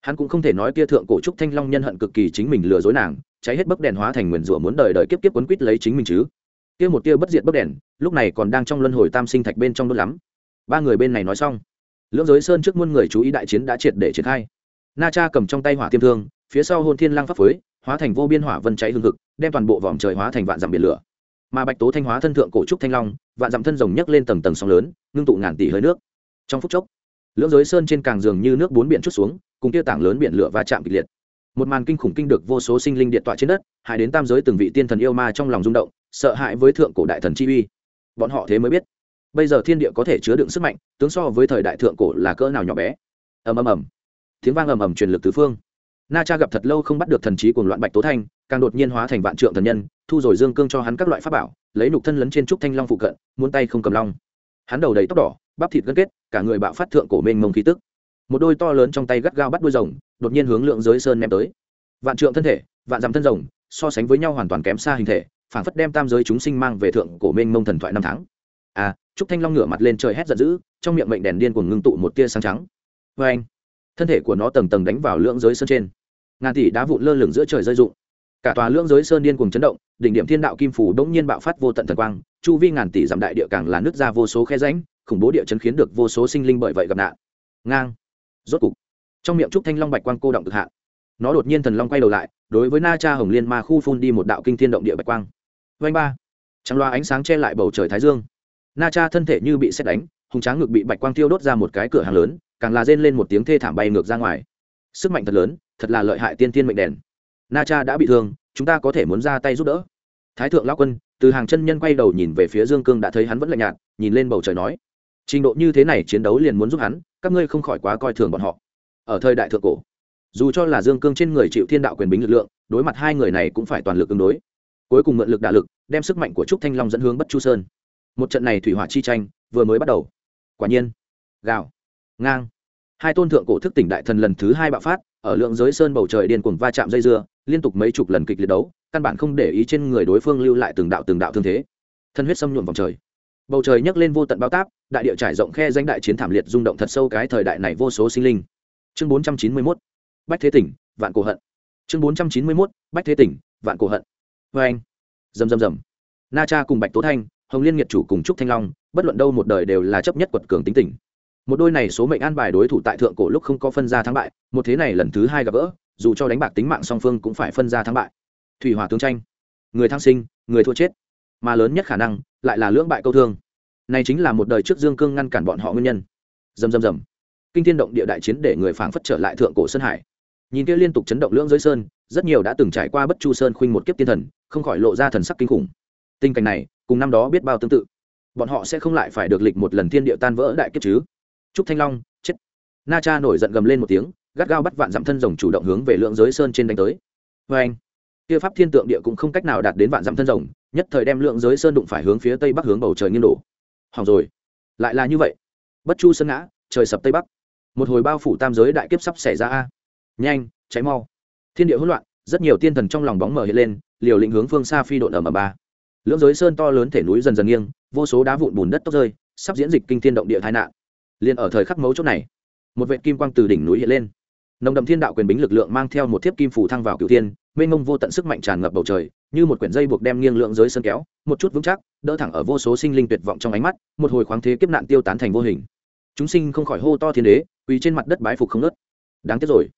Hắn cũng không thể nói kia thượng cổ trúc thanh long nhân hận cực kỳ chính mình lừa dối nàng, cháy hết bấc đèn hóa thành nguyền rủa muốn đời đời kiếp kiếp quấn quýt lấy chính mình chứ. Kia một tia bất diệt bấc đèn, lúc này còn đang trong luân hồi tam sinh thạch bên trong đốt lắm. Ba người bên này nói xong. Lưỡng giới sơn trước muôn người chú ý đại chiến đã triệt để triển khai. Na cha cầm trong tay hỏa tiêm thương, phía sau hôn thiên lang pháp phối, hóa thành vô biên hỏa vân cháy hương thực đem toàn bộ vòm trời hóa thành vạn dặm biển lửa mà bạch tố thanh hóa thân thượng cổ trúc thanh long, vạn dặm thân rồng nhấc lên tầng tầng sóng lớn, ngưng tụ ngàn tỷ hơi nước. Trong phút chốc, lưỡng giới sơn trên càng giường như nước bốn biển chút xuống, cùng tiêu tảng lớn biển lửa va chạm kịch liệt. Một màn kinh khủng kinh được vô số sinh linh điện tọa trên đất, hại đến tam giới từng vị tiên thần yêu ma trong lòng rung động, sợ hãi với thượng cổ đại thần chi uy. Bọn họ thế mới biết, bây giờ thiên địa có thể chứa đựng sức mạnh tướng so với thời đại thượng cổ là cỡ nào nhỏ bé. Ầm ầm ầm. Tiếng vang ầm ầm truyền lực tứ phương na cha gặp thật lâu không bắt được thần trí cuồng loạn bạch tố thanh, càng đột nhiên hóa thành vạn trượng thần nhân, thu rồi dương cương cho hắn các loại pháp bảo, lấy nục thân lấn trên trúc thanh long phụ cận, muốn tay không cầm long. Hắn đầu đầy tóc đỏ, bắp thịt gân kết, cả người bạo phát thượng cổ mênh mông khí tức. Một đôi to lớn trong tay gắt gao bắt đuôi rồng, đột nhiên hướng lượng giới sơn ném tới. Vạn trượng thân thể, vạn dặm thân rồng, so sánh với nhau hoàn toàn kém xa hình thể, phảng phất đem tam giới chúng sinh mang về thượng cổ mênh mông thần thoại năm tháng. À trúc thanh long ngửa mặt lên trời hét giận dữ, trong miệng mệnh đèn điên cuồng ngưng tụ một tia sáng trắng. Vê anh thân thể của nó tầng tầng đánh vào lưỡng giới sơn trên ngàn tỷ đá vụn lơ lửng giữa trời rơi rụng. Cả tòa lưỡng giới sơn điên cùng chấn động, đỉnh điểm thiên đạo kim phủ đ nhiên bạo phát vô tận thần quang, chu vi ngàn tỷ dặm đại địa càng là nước ra vô số khe ránh khủng bố địa chấn khiến được vô số sinh linh bởi vậy gặp nạn. Ngang. Rốt cục, trong miệng trúc thanh long bạch quang cô động cực hạn. Nó đột nhiên thần long quay đầu lại, đối với na cha hồng liên ma khu phun đi một đạo kinh thiên động địa bạch quang. Vanh ba. Trắng loa ánh sáng che lại bầu trời thái dương. Na cha thân thể như bị xét đánh, hùng tráng ngực bị bạch quang tiêu đốt ra một cái cửa hàng lớn, càng là rên lên một tiếng thê thảm bay ngược ra ngoài. Sức mạnh thật lớn thật là lợi hại tiên tiên mệnh đèn. Na cha đã bị thương, chúng ta có thể muốn ra tay giúp đỡ. Thái thượng lao quân, từ hàng chân nhân quay đầu nhìn về phía dương cương đã thấy hắn vẫn lạnh nhạt, nhìn lên bầu trời nói, trình độ như thế này chiến đấu liền muốn giúp hắn, các ngươi không khỏi quá coi thường bọn họ. Ở thời đại thượng cổ, dù cho là dương cương trên người chịu thiên đạo quyền bính lực lượng, đối mặt hai người này cũng phải toàn lực ứng đối. Cuối cùng mượn lực đả lực, đem sức mạnh của trúc thanh long dẫn hướng bất chu sơn. Một trận này thủy hỏa chi tranh, vừa mới bắt đầu. Quả nhiên, gào, ngang. Hai tôn thượng cổ thức tỉnh đại thần lần thứ hai bạo phát ở lượng giới sơn bầu trời điên cuồng va chạm dây dưa, liên tục mấy chục lần kịch liệt đấu, căn bản không để ý trên người đối phương lưu lại từng đạo từng đạo thương thế. Thân huyết xâm nhuộm vòng trời. Bầu trời nhấc lên vô tận bao táp, đại địa trải rộng khe danh đại chiến thảm liệt rung động thật sâu cái thời đại này vô số sinh linh. Chương bốn trăm chín mươi mốt, bách thế tỉnh, vạn cổ hận. Chương bốn trăm chín mươi mốt, bách thế tỉnh, vạn cổ hận. Vê anh. Dầm dầm dầm na cha cùng bạch tố thanh, hồng liên nghiệt chủ cùng trúc thanh long, bất luận đâu một đời đều là chấp nhất quật cường tính tình một đôi này số mệnh an bài đối thủ tại thượng cổ lúc không có phân ra thắng bại, một thế này lần thứ hai gặp gỡ, dù cho đánh bạc tính mạng song phương cũng phải phân ra thắng bại. Thủy hỏa tương tranh. Người thăng sinh, người thua chết. Mà lớn nhất khả năng, lại là lưỡng bại câu thương. Này chính là một đời trước dương cương ngăn cản bọn họ nguyên nhân. Dầm dầm dầm kinh thiên động địa đại chiến để người phảng phất trở lại thượng cổ sơn hải. Nhìn kia liên tục chấn động lưỡng giới sơn, rất nhiều đã từng trải qua bất chu sơn khuynh một kiếp tiên thần, không khỏi lộ ra thần sắc kinh khủng. Tình cảnh này, cùng năm đó biết bao tương tự. Bọn họ sẽ không lại phải được lịch một lần thiên địa tan vỡ đại kiếp chứ? Trúc thanh long, chết. Na cha nổi giận gầm lên một tiếng, gắt gao bắt vạn dặm thân rồng chủ động hướng về lượng giới sơn trên đánh tới. Vê anh, kia pháp thiên tượng địa cũng không cách nào đạt đến vạn dặm thân rồng, nhất thời đem lượng giới sơn đụng phải hướng phía tây bắc hướng bầu trời nghiêng đổ. Hỏng rồi, lại là như vậy. Bất chu sơn ngã, trời sập tây bắc. Một hồi bao phủ tam giới đại kiếp sắp xảy ra a. Nhanh cháy mau. Thiên địa hỗn loạn, rất nhiều tiên thần trong lòng bóng mở hiện lên, liều lĩnh hướng phương xa phi độn ở mà ba. Lưỡng giới sơn to lớn thể núi dần dần nghiêng, vô số đá vụn bùn đất tốc rơi, sắp diễn dịch kinh thiên động địa tai nạn liền ở thời khắc mấu chốt này, một vệ kim quang từ đỉnh núi hiện lên. Nồng đậm thiên đạo quyền bính lực lượng mang theo một thiếp kim phủ thăng vào cựu thiên, mênh mông vô tận sức mạnh tràn ngập bầu trời, như một quyển dây buộc đem nghiêng lượng giới sơn kéo, một chút vững chắc, đỡ thẳng ở vô số sinh linh tuyệt vọng trong ánh mắt, một hồi khoáng thế kiếp nạn tiêu tán thành vô hình. Chúng sinh không khỏi hô to thiên đế quỳ trên mặt đất bái phục không nớt đáng tiếc rồi.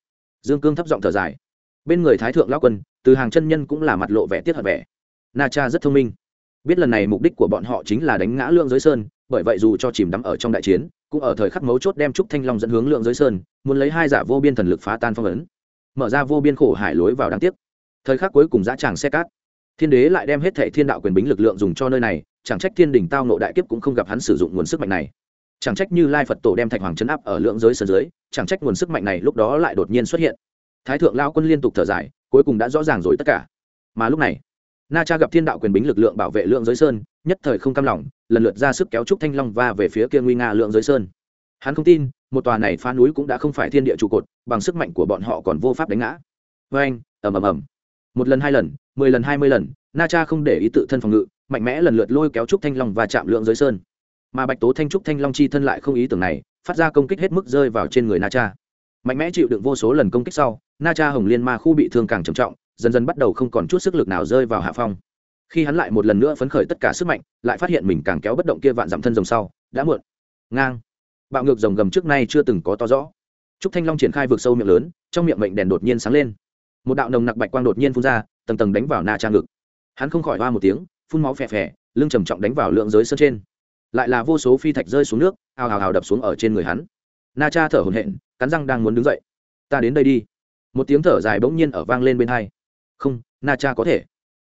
Dương cương thấp giọng thở dài. Bên người thái thượng lão quân, từ hàng chân nhân cũng là mặt lộ vẻ tiết hận vẻ. Na cha rất thông minh. Biết lần này mục đích của bọn họ chính là đánh ngã lượng giới sơn bởi vậy dù cho chìm đắm ở trong đại chiến, cũng ở thời khắc mấu chốt đem trúc thanh long dẫn hướng lượng giới sơn, muốn lấy hai giả vô biên thần lực phá tan phong ấn. Mở ra vô biên khổ hải lối vào đáng tiếc. Thời khắc cuối cùng dã tràng xe cát. Thiên đế lại đem hết thệ thiên đạo quyền bính lực lượng dùng cho nơi này, chẳng trách thiên đình tao nộ đại kiếp cũng không gặp hắn sử dụng nguồn sức mạnh này. Chẳng trách như lai phật tổ đem thạch hoàng chấn áp ở lượng giới sơn dưới, chẳng trách nguồn sức mạnh này lúc đó lại đột nhiên xuất hiện. Thái thượng lao quân liên tục thở dài, cuối cùng đã rõ ràng rồi tất cả. Mà lúc này na cha gặp thiên đạo quyền bính lực lượng bảo vệ lượng giới sơn, nhất thời không cam lòng, lần lượt ra sức kéo trúc thanh long va về phía kia nguy nga lượng giới sơn. Hắn không tin, một tòa này phá núi cũng đã không phải thiên địa trụ cột, bằng sức mạnh của bọn họ còn vô pháp đánh ngã. Vê anh, ầm ầm ầm. Một lần hai lần, mười lần hai mươi lần, na cha không để ý tự thân phòng ngự, mạnh mẽ lần lượt lôi kéo trúc thanh long và chạm lượng giới sơn. Mà bạch tố thanh trúc thanh long chi thân lại không ý tưởng này, phát ra công kích hết mức rơi vào trên người na cha. Mạnh mẽ chịu đựng vô số lần công kích sau, na cha hồng liên ma khu bị thương càng trầm trọng dần dần bắt đầu không còn chút sức lực nào rơi vào hạ phong. Khi hắn lại một lần nữa phấn khởi tất cả sức mạnh, lại phát hiện mình càng kéo bất động kia vạn dặm thân rồng sau, đã muộn. Ngang. Bạo ngược rồng gầm trước nay chưa từng có to rõ. Trúc thanh long triển khai vượt sâu miệng lớn, trong miệng mệnh đèn đột nhiên sáng lên. Một đạo nồng nặc bạch quang đột nhiên phun ra, tầng tầng đánh vào na trang ngực. Hắn không khỏi hoa một tiếng, phun máu phè phè, lưng trầm trọng đánh vào lượng giới sơn trên. Lại là vô số phi thạch rơi xuống nước ào ào ào đập xuống ở trên người hắn. Na cha thở hổn hển, cắn răng đang muốn đứng dậy. Ta đến đây đi. Một tiếng thở dài bỗng nhiên ở vang lên bên hai không, na cha có thể.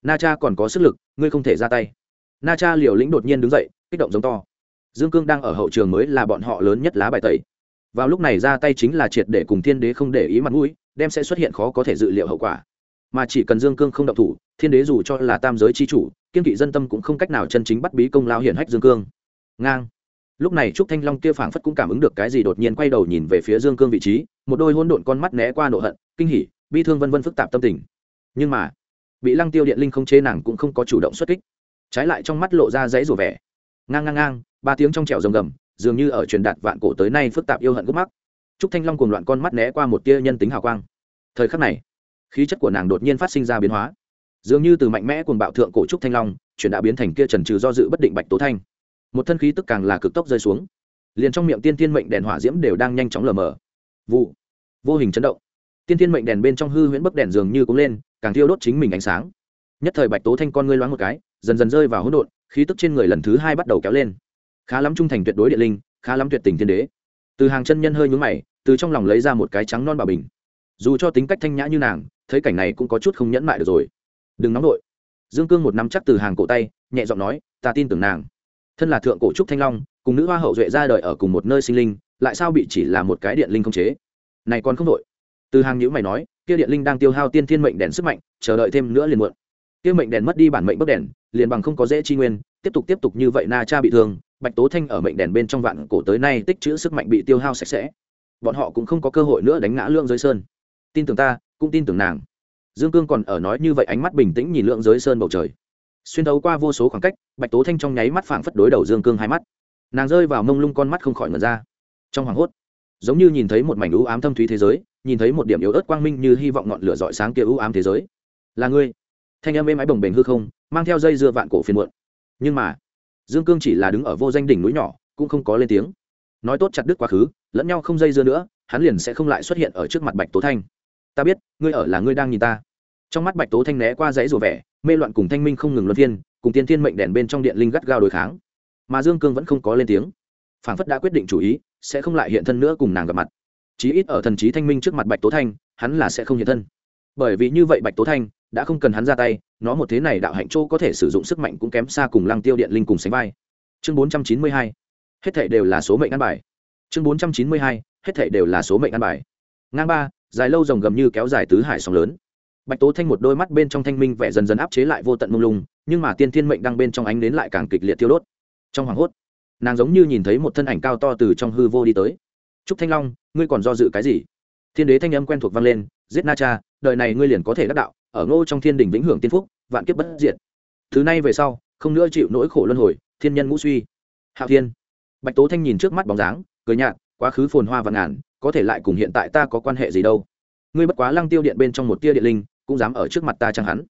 Na cha còn có sức lực, ngươi không thể ra tay. Na cha liều lĩnh đột nhiên đứng dậy, kích động giống to. Dương cương đang ở hậu trường mới là bọn họ lớn nhất lá bài tẩy. Vào lúc này ra tay chính là triệt để cùng thiên đế không để ý mặt mũi, đem sẽ xuất hiện khó có thể dự liệu hậu quả. Mà chỉ cần dương cương không động thủ, thiên đế dù cho là tam giới c h i chủ, kiên kỵ dân tâm cũng không cách nào chân chính bắt bí công lao hiển hách dương cương. Ngang. Lúc này trúc thanh long kia phảng phất cũng cảm ứng được cái gì đột nhiên quay đầu nhìn về phía dương cương vị trí, một đôi hôn độn con mắt né qua nộ hận, kinh hỉ, bi thương vân vân phức tạp tâm tình nhưng mà, bị lăng tiêu điện linh không chế nàng cũng không có chủ động xuất kích. Trái lại trong mắt lộ ra dãy rủ vẻ. Ngang ngang ngang, ba tiếng trong trẻo rồng gầm, dường như ở truyền đạt vạn cổ tới nay phức tạp yêu hận gốc mắc. Trúc thanh long cùng loạn con mắt né qua một tia nhân tính hào quang. Thời khắc này, khí chất của nàng đột nhiên phát sinh ra biến hóa. Dường như từ mạnh mẽ cùng bạo thượng cổ trúc thanh long, chuyển đã biến thành kia trần trừ do dự bất định bạch tố thanh. Một thân khí tức càng là cực tốc rơi xuống. Liền trong miệng tiên tiên mệnh đèn hỏa diễm đều đang nhanh chóng lờ mờ. Vụ. Vô hình chấn động. Tiên tiên mệnh đèn bên trong hư huyễn bấc đèn dường như cũng lên càng thiêu đốt chính mình ánh sáng. Nhất thời bạch tố thanh con ngươi loáng một cái, dần dần rơi vào hỗn độn, khí tức trên người lần thứ hai bắt đầu kéo lên. Khá lắm trung thành tuyệt đối địa linh, khá lắm tuyệt tình thiên đế. Từ hàng chân nhân hơi nhúng mày, từ trong lòng lấy ra một cái trắng non bảo bình. Dù cho tính cách thanh nhã như nàng, thấy cảnh này cũng có chút không nhẫn mại được rồi. Đừng nóng đội dương cương một nắm chắc từ hàng cổ tay, nhẹ giọng nói, ta tin tưởng nàng. Thân là thượng cổ trúc thanh long, cùng nữ hoa hậu duệ ra đời ở cùng một nơi sinh linh, lại sao bị chỉ là một cái điện linh không chế? Này còn không đội từ hàng nhữ mày nói kia điện linh đang tiêu hao tiên thiên mệnh đèn sức mạnh, chờ đợi thêm nữa liền muộn. Kia mệnh đèn mất đi bản mệnh bất đèn, liền bằng không có dễ chi nguyên, tiếp tục tiếp tục như vậy na cha bị thương, bạch tố thanh ở mệnh đèn bên trong vạn cổ tới nay tích trữ sức mạnh bị tiêu hao sạch sẽ. Bọn họ cũng không có cơ hội nữa đánh ngã lượng giới sơn. Tin tưởng ta, cũng tin tưởng nàng. Dương cương còn ở nói như vậy ánh mắt bình tĩnh nhìn lượng giới sơn bầu trời. Xuyên thấu qua vô số khoảng cách, bạch tố thanh trong nháy mắt phảng phất đối đầu dương cương hai mắt. Nàng rơi vào mông lung con mắt không khỏi ngờ ra. Trong hoảng hốt, giống như nhìn thấy một mảnh u ám thâm thúy thế giới nhìn thấy một điểm yếu ớt quang minh như hy vọng ngọn lửa dọi sáng kia ưu ám thế giới. Là ngươi. Thanh âm êm ái bồng bềnh hư không, mang theo dây dưa vạn cổ phiền muộn. Nhưng mà, dương cương chỉ là đứng ở vô danh đỉnh núi nhỏ, cũng không có lên tiếng. Nói tốt chặt đứt quá khứ, lẫn nhau không dây dưa nữa, hắn liền sẽ không lại xuất hiện ở trước mặt bạch tố thanh. Ta biết, ngươi ở là ngươi đang nhìn ta. Trong mắt bạch tố thanh né qua dãy rùa vẻ, mê loạn cùng thanh minh không ngừng luân phiên, cùng tiên thiên mệnh đèn bên trong điện linh gắt gao đối kháng. Mà dương cương vẫn không có lên tiếng. Phản phất đã quyết định chủ ý, sẽ không lại hiện thân nữa cùng nàng gặp mặt chí ít ở thần trí thanh minh trước mặt bạch tố thanh, hắn là sẽ không hiện thân. Bởi vì như vậy bạch tố thanh đã không cần hắn ra tay, nó một thế này đạo hạnh châu có thể sử dụng sức mạnh cũng kém xa cùng lăng tiêu điện linh cùng sánh vai. Chương bốn trăm chín mươi hai, hết thể đều là số mệnh ăn bài. Chương bốn trăm chín mươi hai, hết thể đều là số mệnh ăn bài. Ngang ba, dài lâu rồng gầm như kéo dài tứ hải sóng lớn. Bạch tố thanh một đôi mắt bên trong thanh minh vẻ dần dần áp chế lại vô tận mông lung, nhưng mà tiên thiên mệnh đang bên trong ánh đến lại càng kịch liệt thiêu đốt. Trong hoảng hốt, nàng giống như nhìn thấy một thân ảnh cao to từ trong hư vô đi tới. Trúc thanh long ngươi còn do dự cái gì? Thiên đế thanh âm quen thuộc vang lên, giết na cha, đời này ngươi liền có thể đắc đạo, ở ngô trong thiên đình vĩnh hưởng tiên phúc, vạn kiếp bất diệt. Thứ này về sau, không nữa chịu nỗi khổ luân hồi, thiên nhân ngũ suy. Hạo thiên. Bạch tố thanh nhìn trước mắt bóng dáng, cười nhạt, quá khứ phồn hoa và ngàn, có thể lại cùng hiện tại ta có quan hệ gì đâu? Ngươi bất quá lăng tiêu điện bên trong một tia điện linh, cũng dám ở trước mặt ta chẳng hắn?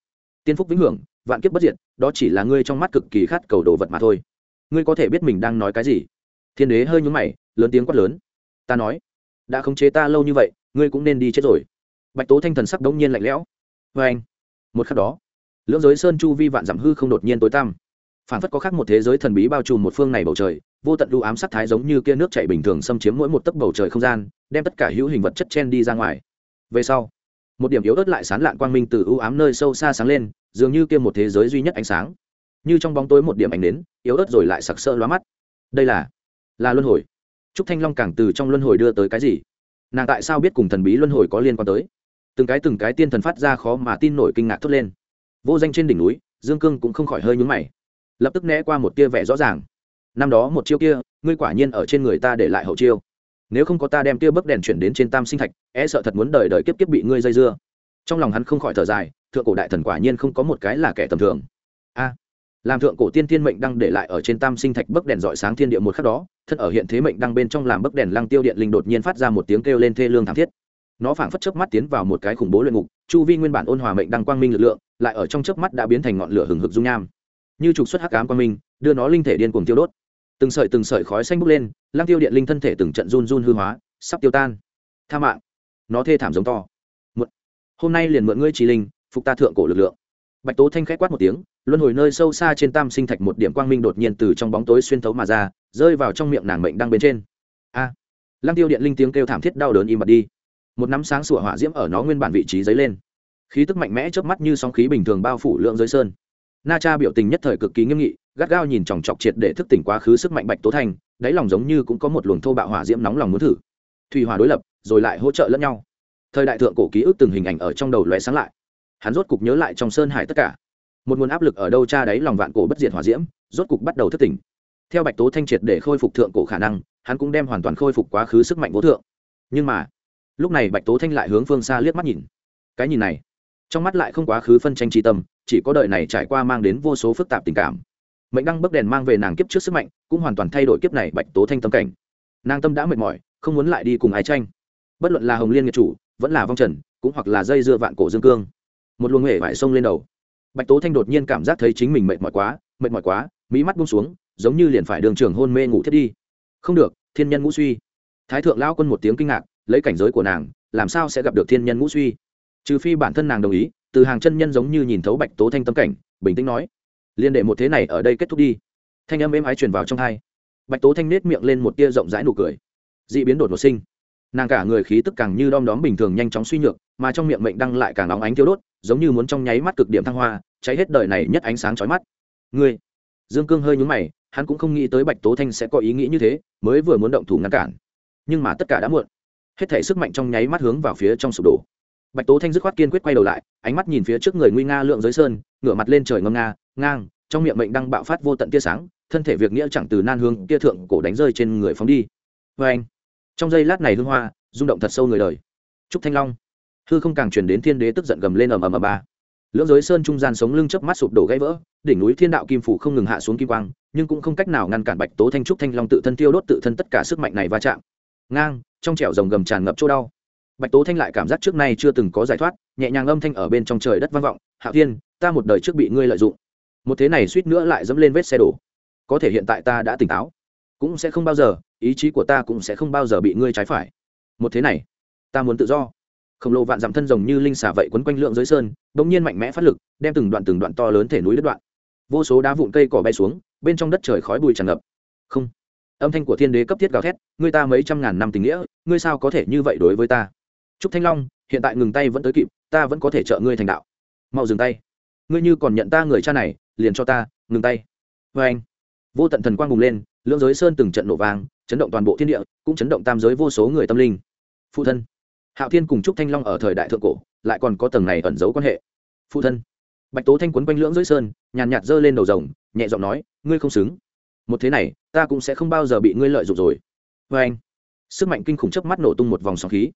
Tiên phúc vĩnh hưởng, vạn kiếp bất diệt, đó chỉ là ngươi trong mắt cực kỳ khát cầu đồ vật mà thôi. Ngươi có thể biết mình đang nói cái gì? Thiên đế hơi nhúng mày, lớn tiếng quát lớn. Ta nói đã khống chế ta lâu như vậy, ngươi cũng nên đi chết rồi. Bạch tố thanh thần sắc đống nhiên lạnh lẽo. Vê anh, một khắc đó, lưỡng giới sơn chu vi vạn dặm hư không đột nhiên tối tăm. Phản phất có khác một thế giới thần bí bao trùm một phương này bầu trời, vô tận đu ám sắc thái giống như kia nước chảy bình thường xâm chiếm mỗi một tấc bầu trời không gian, đem tất cả hữu hình vật chất chen đi ra ngoài. Về sau, một điểm yếu ớt lại sán lạn quang minh từ ưu ám nơi sâu xa sáng lên, dường như kia một thế giới duy nhất ánh sáng. Như trong bóng tối một điểm ánh đến yếu ớt rồi lại sặc sỡ lóa mắt. Đây là là luân hồi trúc thanh long càng từ trong luân hồi đưa tới cái gì? Nàng tại sao biết cùng thần bí luân hồi có liên quan tới? Từng cái từng cái tiên thần phát ra khó mà tin nổi kinh ngạc thốt lên. Vô danh trên đỉnh núi, dương cương cũng không khỏi hơi nhúng mày. Lập tức né qua một tia vẻ rõ ràng. Năm đó một chiêu kia, ngươi quả nhiên ở trên người ta để lại hậu chiêu. Nếu không có ta đem tia bấc đèn chuyển đến trên tam sinh thạch e sợ thật muốn đời đời kiếp kiếp bị ngươi dây dưa. Trong lòng hắn không khỏi thở dài, thượng cổ đại thần quả nhiên không có một cái là kẻ tầm thường làm thượng cổ tiên thiên mệnh đăng để lại ở trên tam sinh thạch bấc đèn dọi sáng thiên địa một khắc đó, thân ở hiện thế mệnh đăng bên trong làm bấc đèn lăng tiêu điện linh đột nhiên phát ra một tiếng kêu lên thê lương thảm thiết. Nó phảng phất chớp mắt tiến vào một cái khủng bố luyện ngục, chu vi nguyên bản ôn hòa mệnh đăng quang minh lực lượng, lại ở trong chớp mắt đã biến thành ngọn lửa hừng hực dung nham. Như trục xuất hắc ám quang minh, đưa nó linh thể điên cuồng tiêu đốt. Từng sợi từng sợi khói xanh bốc lên, lăng tiêu điện linh thân thể từng trận run run hư hóa, sắp tiêu tan. Tha mạng. Nó thê thảm giống to. Một hôm nay liền mượn ngươi trí linh, phục ta thượng cổ lực lượng. Bạch tố thanh khẽ quát một tiếng luân hồi nơi sâu xa trên tam sinh thạch một điểm quang minh đột nhiên từ trong bóng tối xuyên thấu mà ra, rơi vào trong miệng nàng mệnh đang bên trên. A! Lăng tiêu điện linh tiếng kêu thảm thiết đau đớn im bặt đi. Một nắm sáng sủa hỏa diễm ở nó nguyên bản vị trí dấy lên. Khí tức mạnh mẽ chớp mắt như sóng khí bình thường bao phủ lượng giới sơn. Na cha biểu tình nhất thời cực kỳ nghiêm nghị, gắt gao nhìn chòng chọc triệt để thức tỉnh quá khứ sức mạnh bạch tố thành, đáy lòng giống như cũng có một luồng thô bạo hỏa diễm nóng lòng muốn thử. Thủy hỏa đối lập, rồi lại hỗ trợ lẫn nhau. Thời đại thượng cổ ký ức từng hình ảnh ở trong đầu lóe sáng lại. Hắn rốt cục nhớ lại trong sơn hải tất cả một nguồn áp lực ở đâu cha đáy lòng vạn cổ bất diệt hỏa diễm, rốt cục bắt đầu thất tỉnh. Theo bạch tố thanh triệt để khôi phục thượng cổ khả năng, hắn cũng đem hoàn toàn khôi phục quá khứ sức mạnh vô thượng. Nhưng mà, lúc này bạch tố thanh lại hướng phương xa liếc mắt nhìn. Cái nhìn này, trong mắt lại không quá khứ phân tranh tri tâm, chỉ có đợi này trải qua mang đến vô số phức tạp tình cảm. Mệnh đăng bấc đèn mang về nàng kiếp trước sức mạnh, cũng hoàn toàn thay đổi kiếp này bạch tố thanh tâm cảnh. Nàng tâm đã mệt mỏi, không muốn lại đi cùng ái tranh. Bất luận là hồng liên nghiệt chủ, vẫn là vong trần, cũng hoặc là dây dưa vạn cổ dương cương. Một luồng huệ vải sông lên đầu bạch tố thanh đột nhiên cảm giác thấy chính mình mệt mỏi quá, mệt mỏi quá, mỹ mắt bung xuống, giống như liền phải đường trường hôn mê ngủ thiết đi. Không được, thiên nhân ngũ suy. Thái thượng lao quân một tiếng kinh ngạc, lấy cảnh giới của nàng, làm sao sẽ gặp được thiên nhân ngũ suy? Trừ phi bản thân nàng đồng ý, từ hàng chân nhân giống như nhìn thấu bạch tố thanh tâm cảnh, bình tĩnh nói, liên đệ một thế này ở đây kết thúc đi. Thanh âm êm ái truyền vào trong hai. Bạch tố thanh nết miệng lên một tia rộng rãi nụ cười. D ị biến đột ngột sinh. Nàng cả người khí tức càng như đom đóm bình thường nhanh chóng suy nhược mà trong miệng mệnh đăng lại càng óng ánh thiêu đốt, giống như muốn trong nháy mắt cực điểm thăng hoa, cháy hết đời này nhất ánh sáng chói mắt. Ngươi, dương cương hơi nhúng mày, hắn cũng không nghĩ tới bạch tố thanh sẽ có ý nghĩ như thế, mới vừa muốn động thủ ngăn cản. Nhưng mà tất cả đã muộn. Hết thể sức mạnh trong nháy mắt hướng vào phía trong sụp đổ. Bạch tố thanh dứt khoát kiên quyết quay đầu lại, ánh mắt nhìn phía trước người nguy nga lượng giới sơn, ngửa mặt lên trời ngâm nga, ngang, trong miệng mệnh đang bạo phát vô tận tia sáng, thân thể việc nghĩa chẳng từ nan hương tia thượng cổ đánh rơi trên người phóng đi. Vê anh trong giây lát này hương hoa, rung động thật sâu người đời. Trúc thanh long hư không càng truyền đến thiên đế tức giận gầm lên ầm ầm ầm ba. Lưỡng giới sơn trung gian sống lưng chớp mắt sụp đổ gãy vỡ, đỉnh núi thiên đạo kim phủ không ngừng hạ xuống kim quang, nhưng cũng không cách nào ngăn cản bạch tố thanh trúc thanh long tự thân tiêu đốt tự thân tất cả sức mạnh này va chạm. Ngang, trong trẻo rồng gầm tràn ngập chỗ đau. Bạch tố thanh lại cảm giác trước nay chưa từng có giải thoát, nhẹ nhàng âm thanh ở bên trong trời đất vang vọng, hạ thiên, ta một đời trước bị ngươi lợi dụng. Một thế này suýt nữa lại dẫm lên vết xe đổ. Có thể hiện tại ta đã tỉnh táo, cũng sẽ không bao giờ, ý chí của ta cũng sẽ không bao giờ bị ngươi trái phải. Một thế này, ta muốn tự do khổng lồ vạn dặm thân rồng như linh xà vậy quấn quanh lượng dưới sơn, bỗng nhiên mạnh mẽ phát lực, đem từng đoạn từng đoạn to lớn thể núi đất đoạn. Vô số đá vụn cây cỏ bay xuống, bên trong đất trời khói bụi tràn ngập. Không. Âm thanh của thiên đế cấp thiết gào thét, ngươi ta mấy trăm ngàn năm tình nghĩa, ngươi sao có thể như vậy đối với ta? Trúc thanh long, hiện tại ngừng tay vẫn tới kịp, ta vẫn có thể trợ ngươi thành đạo. Mau dừng tay. Ngươi như còn nhận ta người cha này, liền cho ta, ngừng tay. Vê anh, vô tận thần quang bùng lên lưỡng giới sơn từng trận nổ vàng chấn động toàn bộ thiên địa, cũng chấn động tam giới vô số người tâm linh. Phụ thân hạo thiên cùng trúc thanh long ở thời đại thượng cổ, lại còn có tầng này ẩn giấu quan hệ. Phụ thân, bạch tố thanh quấn quanh lưỡng dưới sơn, nhàn nhạt giơ lên đầu rồng, nhẹ giọng nói, ngươi không xứng. Một thế này, ta cũng sẽ không bao giờ bị ngươi lợi dụng rồi. Vê anh, sức mạnh kinh khủng chớp mắt nổ tung một vòng sóng khí.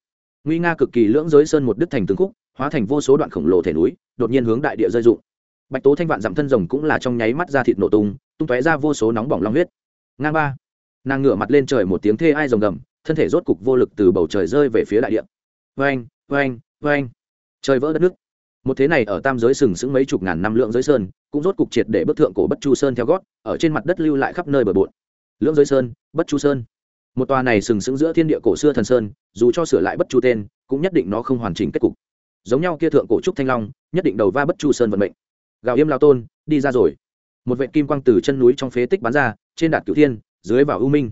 Nguy nga cực kỳ lưỡng giới sơn một đứt thành từng khúc, hóa thành vô số đoạn khổng lồ thể núi, đột nhiên hướng đại địa rơi dụng bạch tố thanh vạn dặm thân rồng cũng là trong nháy mắt ra thịt nổ tung tung tóe ra vô số nóng bỏng long huyết. Ngang ba, nàng ngửa mặt lên trời một tiếng thê ai rồng gầm, thân thể rốt cục vô lực từ bầu trời rơi về phía đại địa vang vang vang trời vỡ đất nước. Một thế này ở tam giới sừng sững mấy chục ngàn năm lượng giới sơn, cũng rốt cục triệt để bức thượng cổ bất chu sơn theo gót, ở trên mặt đất lưu lại khắp nơi bờ bộn. Lưỡng giới sơn, bất chu sơn. Một tòa này sừng sững giữa thiên địa cổ xưa thần sơn, dù cho sửa lại bất chu tên, cũng nhất định nó không hoàn chỉnh kết cục. Giống nhau kia thượng cổ trúc thanh long, nhất định đầu va bất chu sơn vận mệnh. Gào yêm lao tôn, đi ra rồi. Một vệ kim quang từ chân núi trong phế tích bắn ra, trên đạt cửu thiên, dưới vào ưu minh.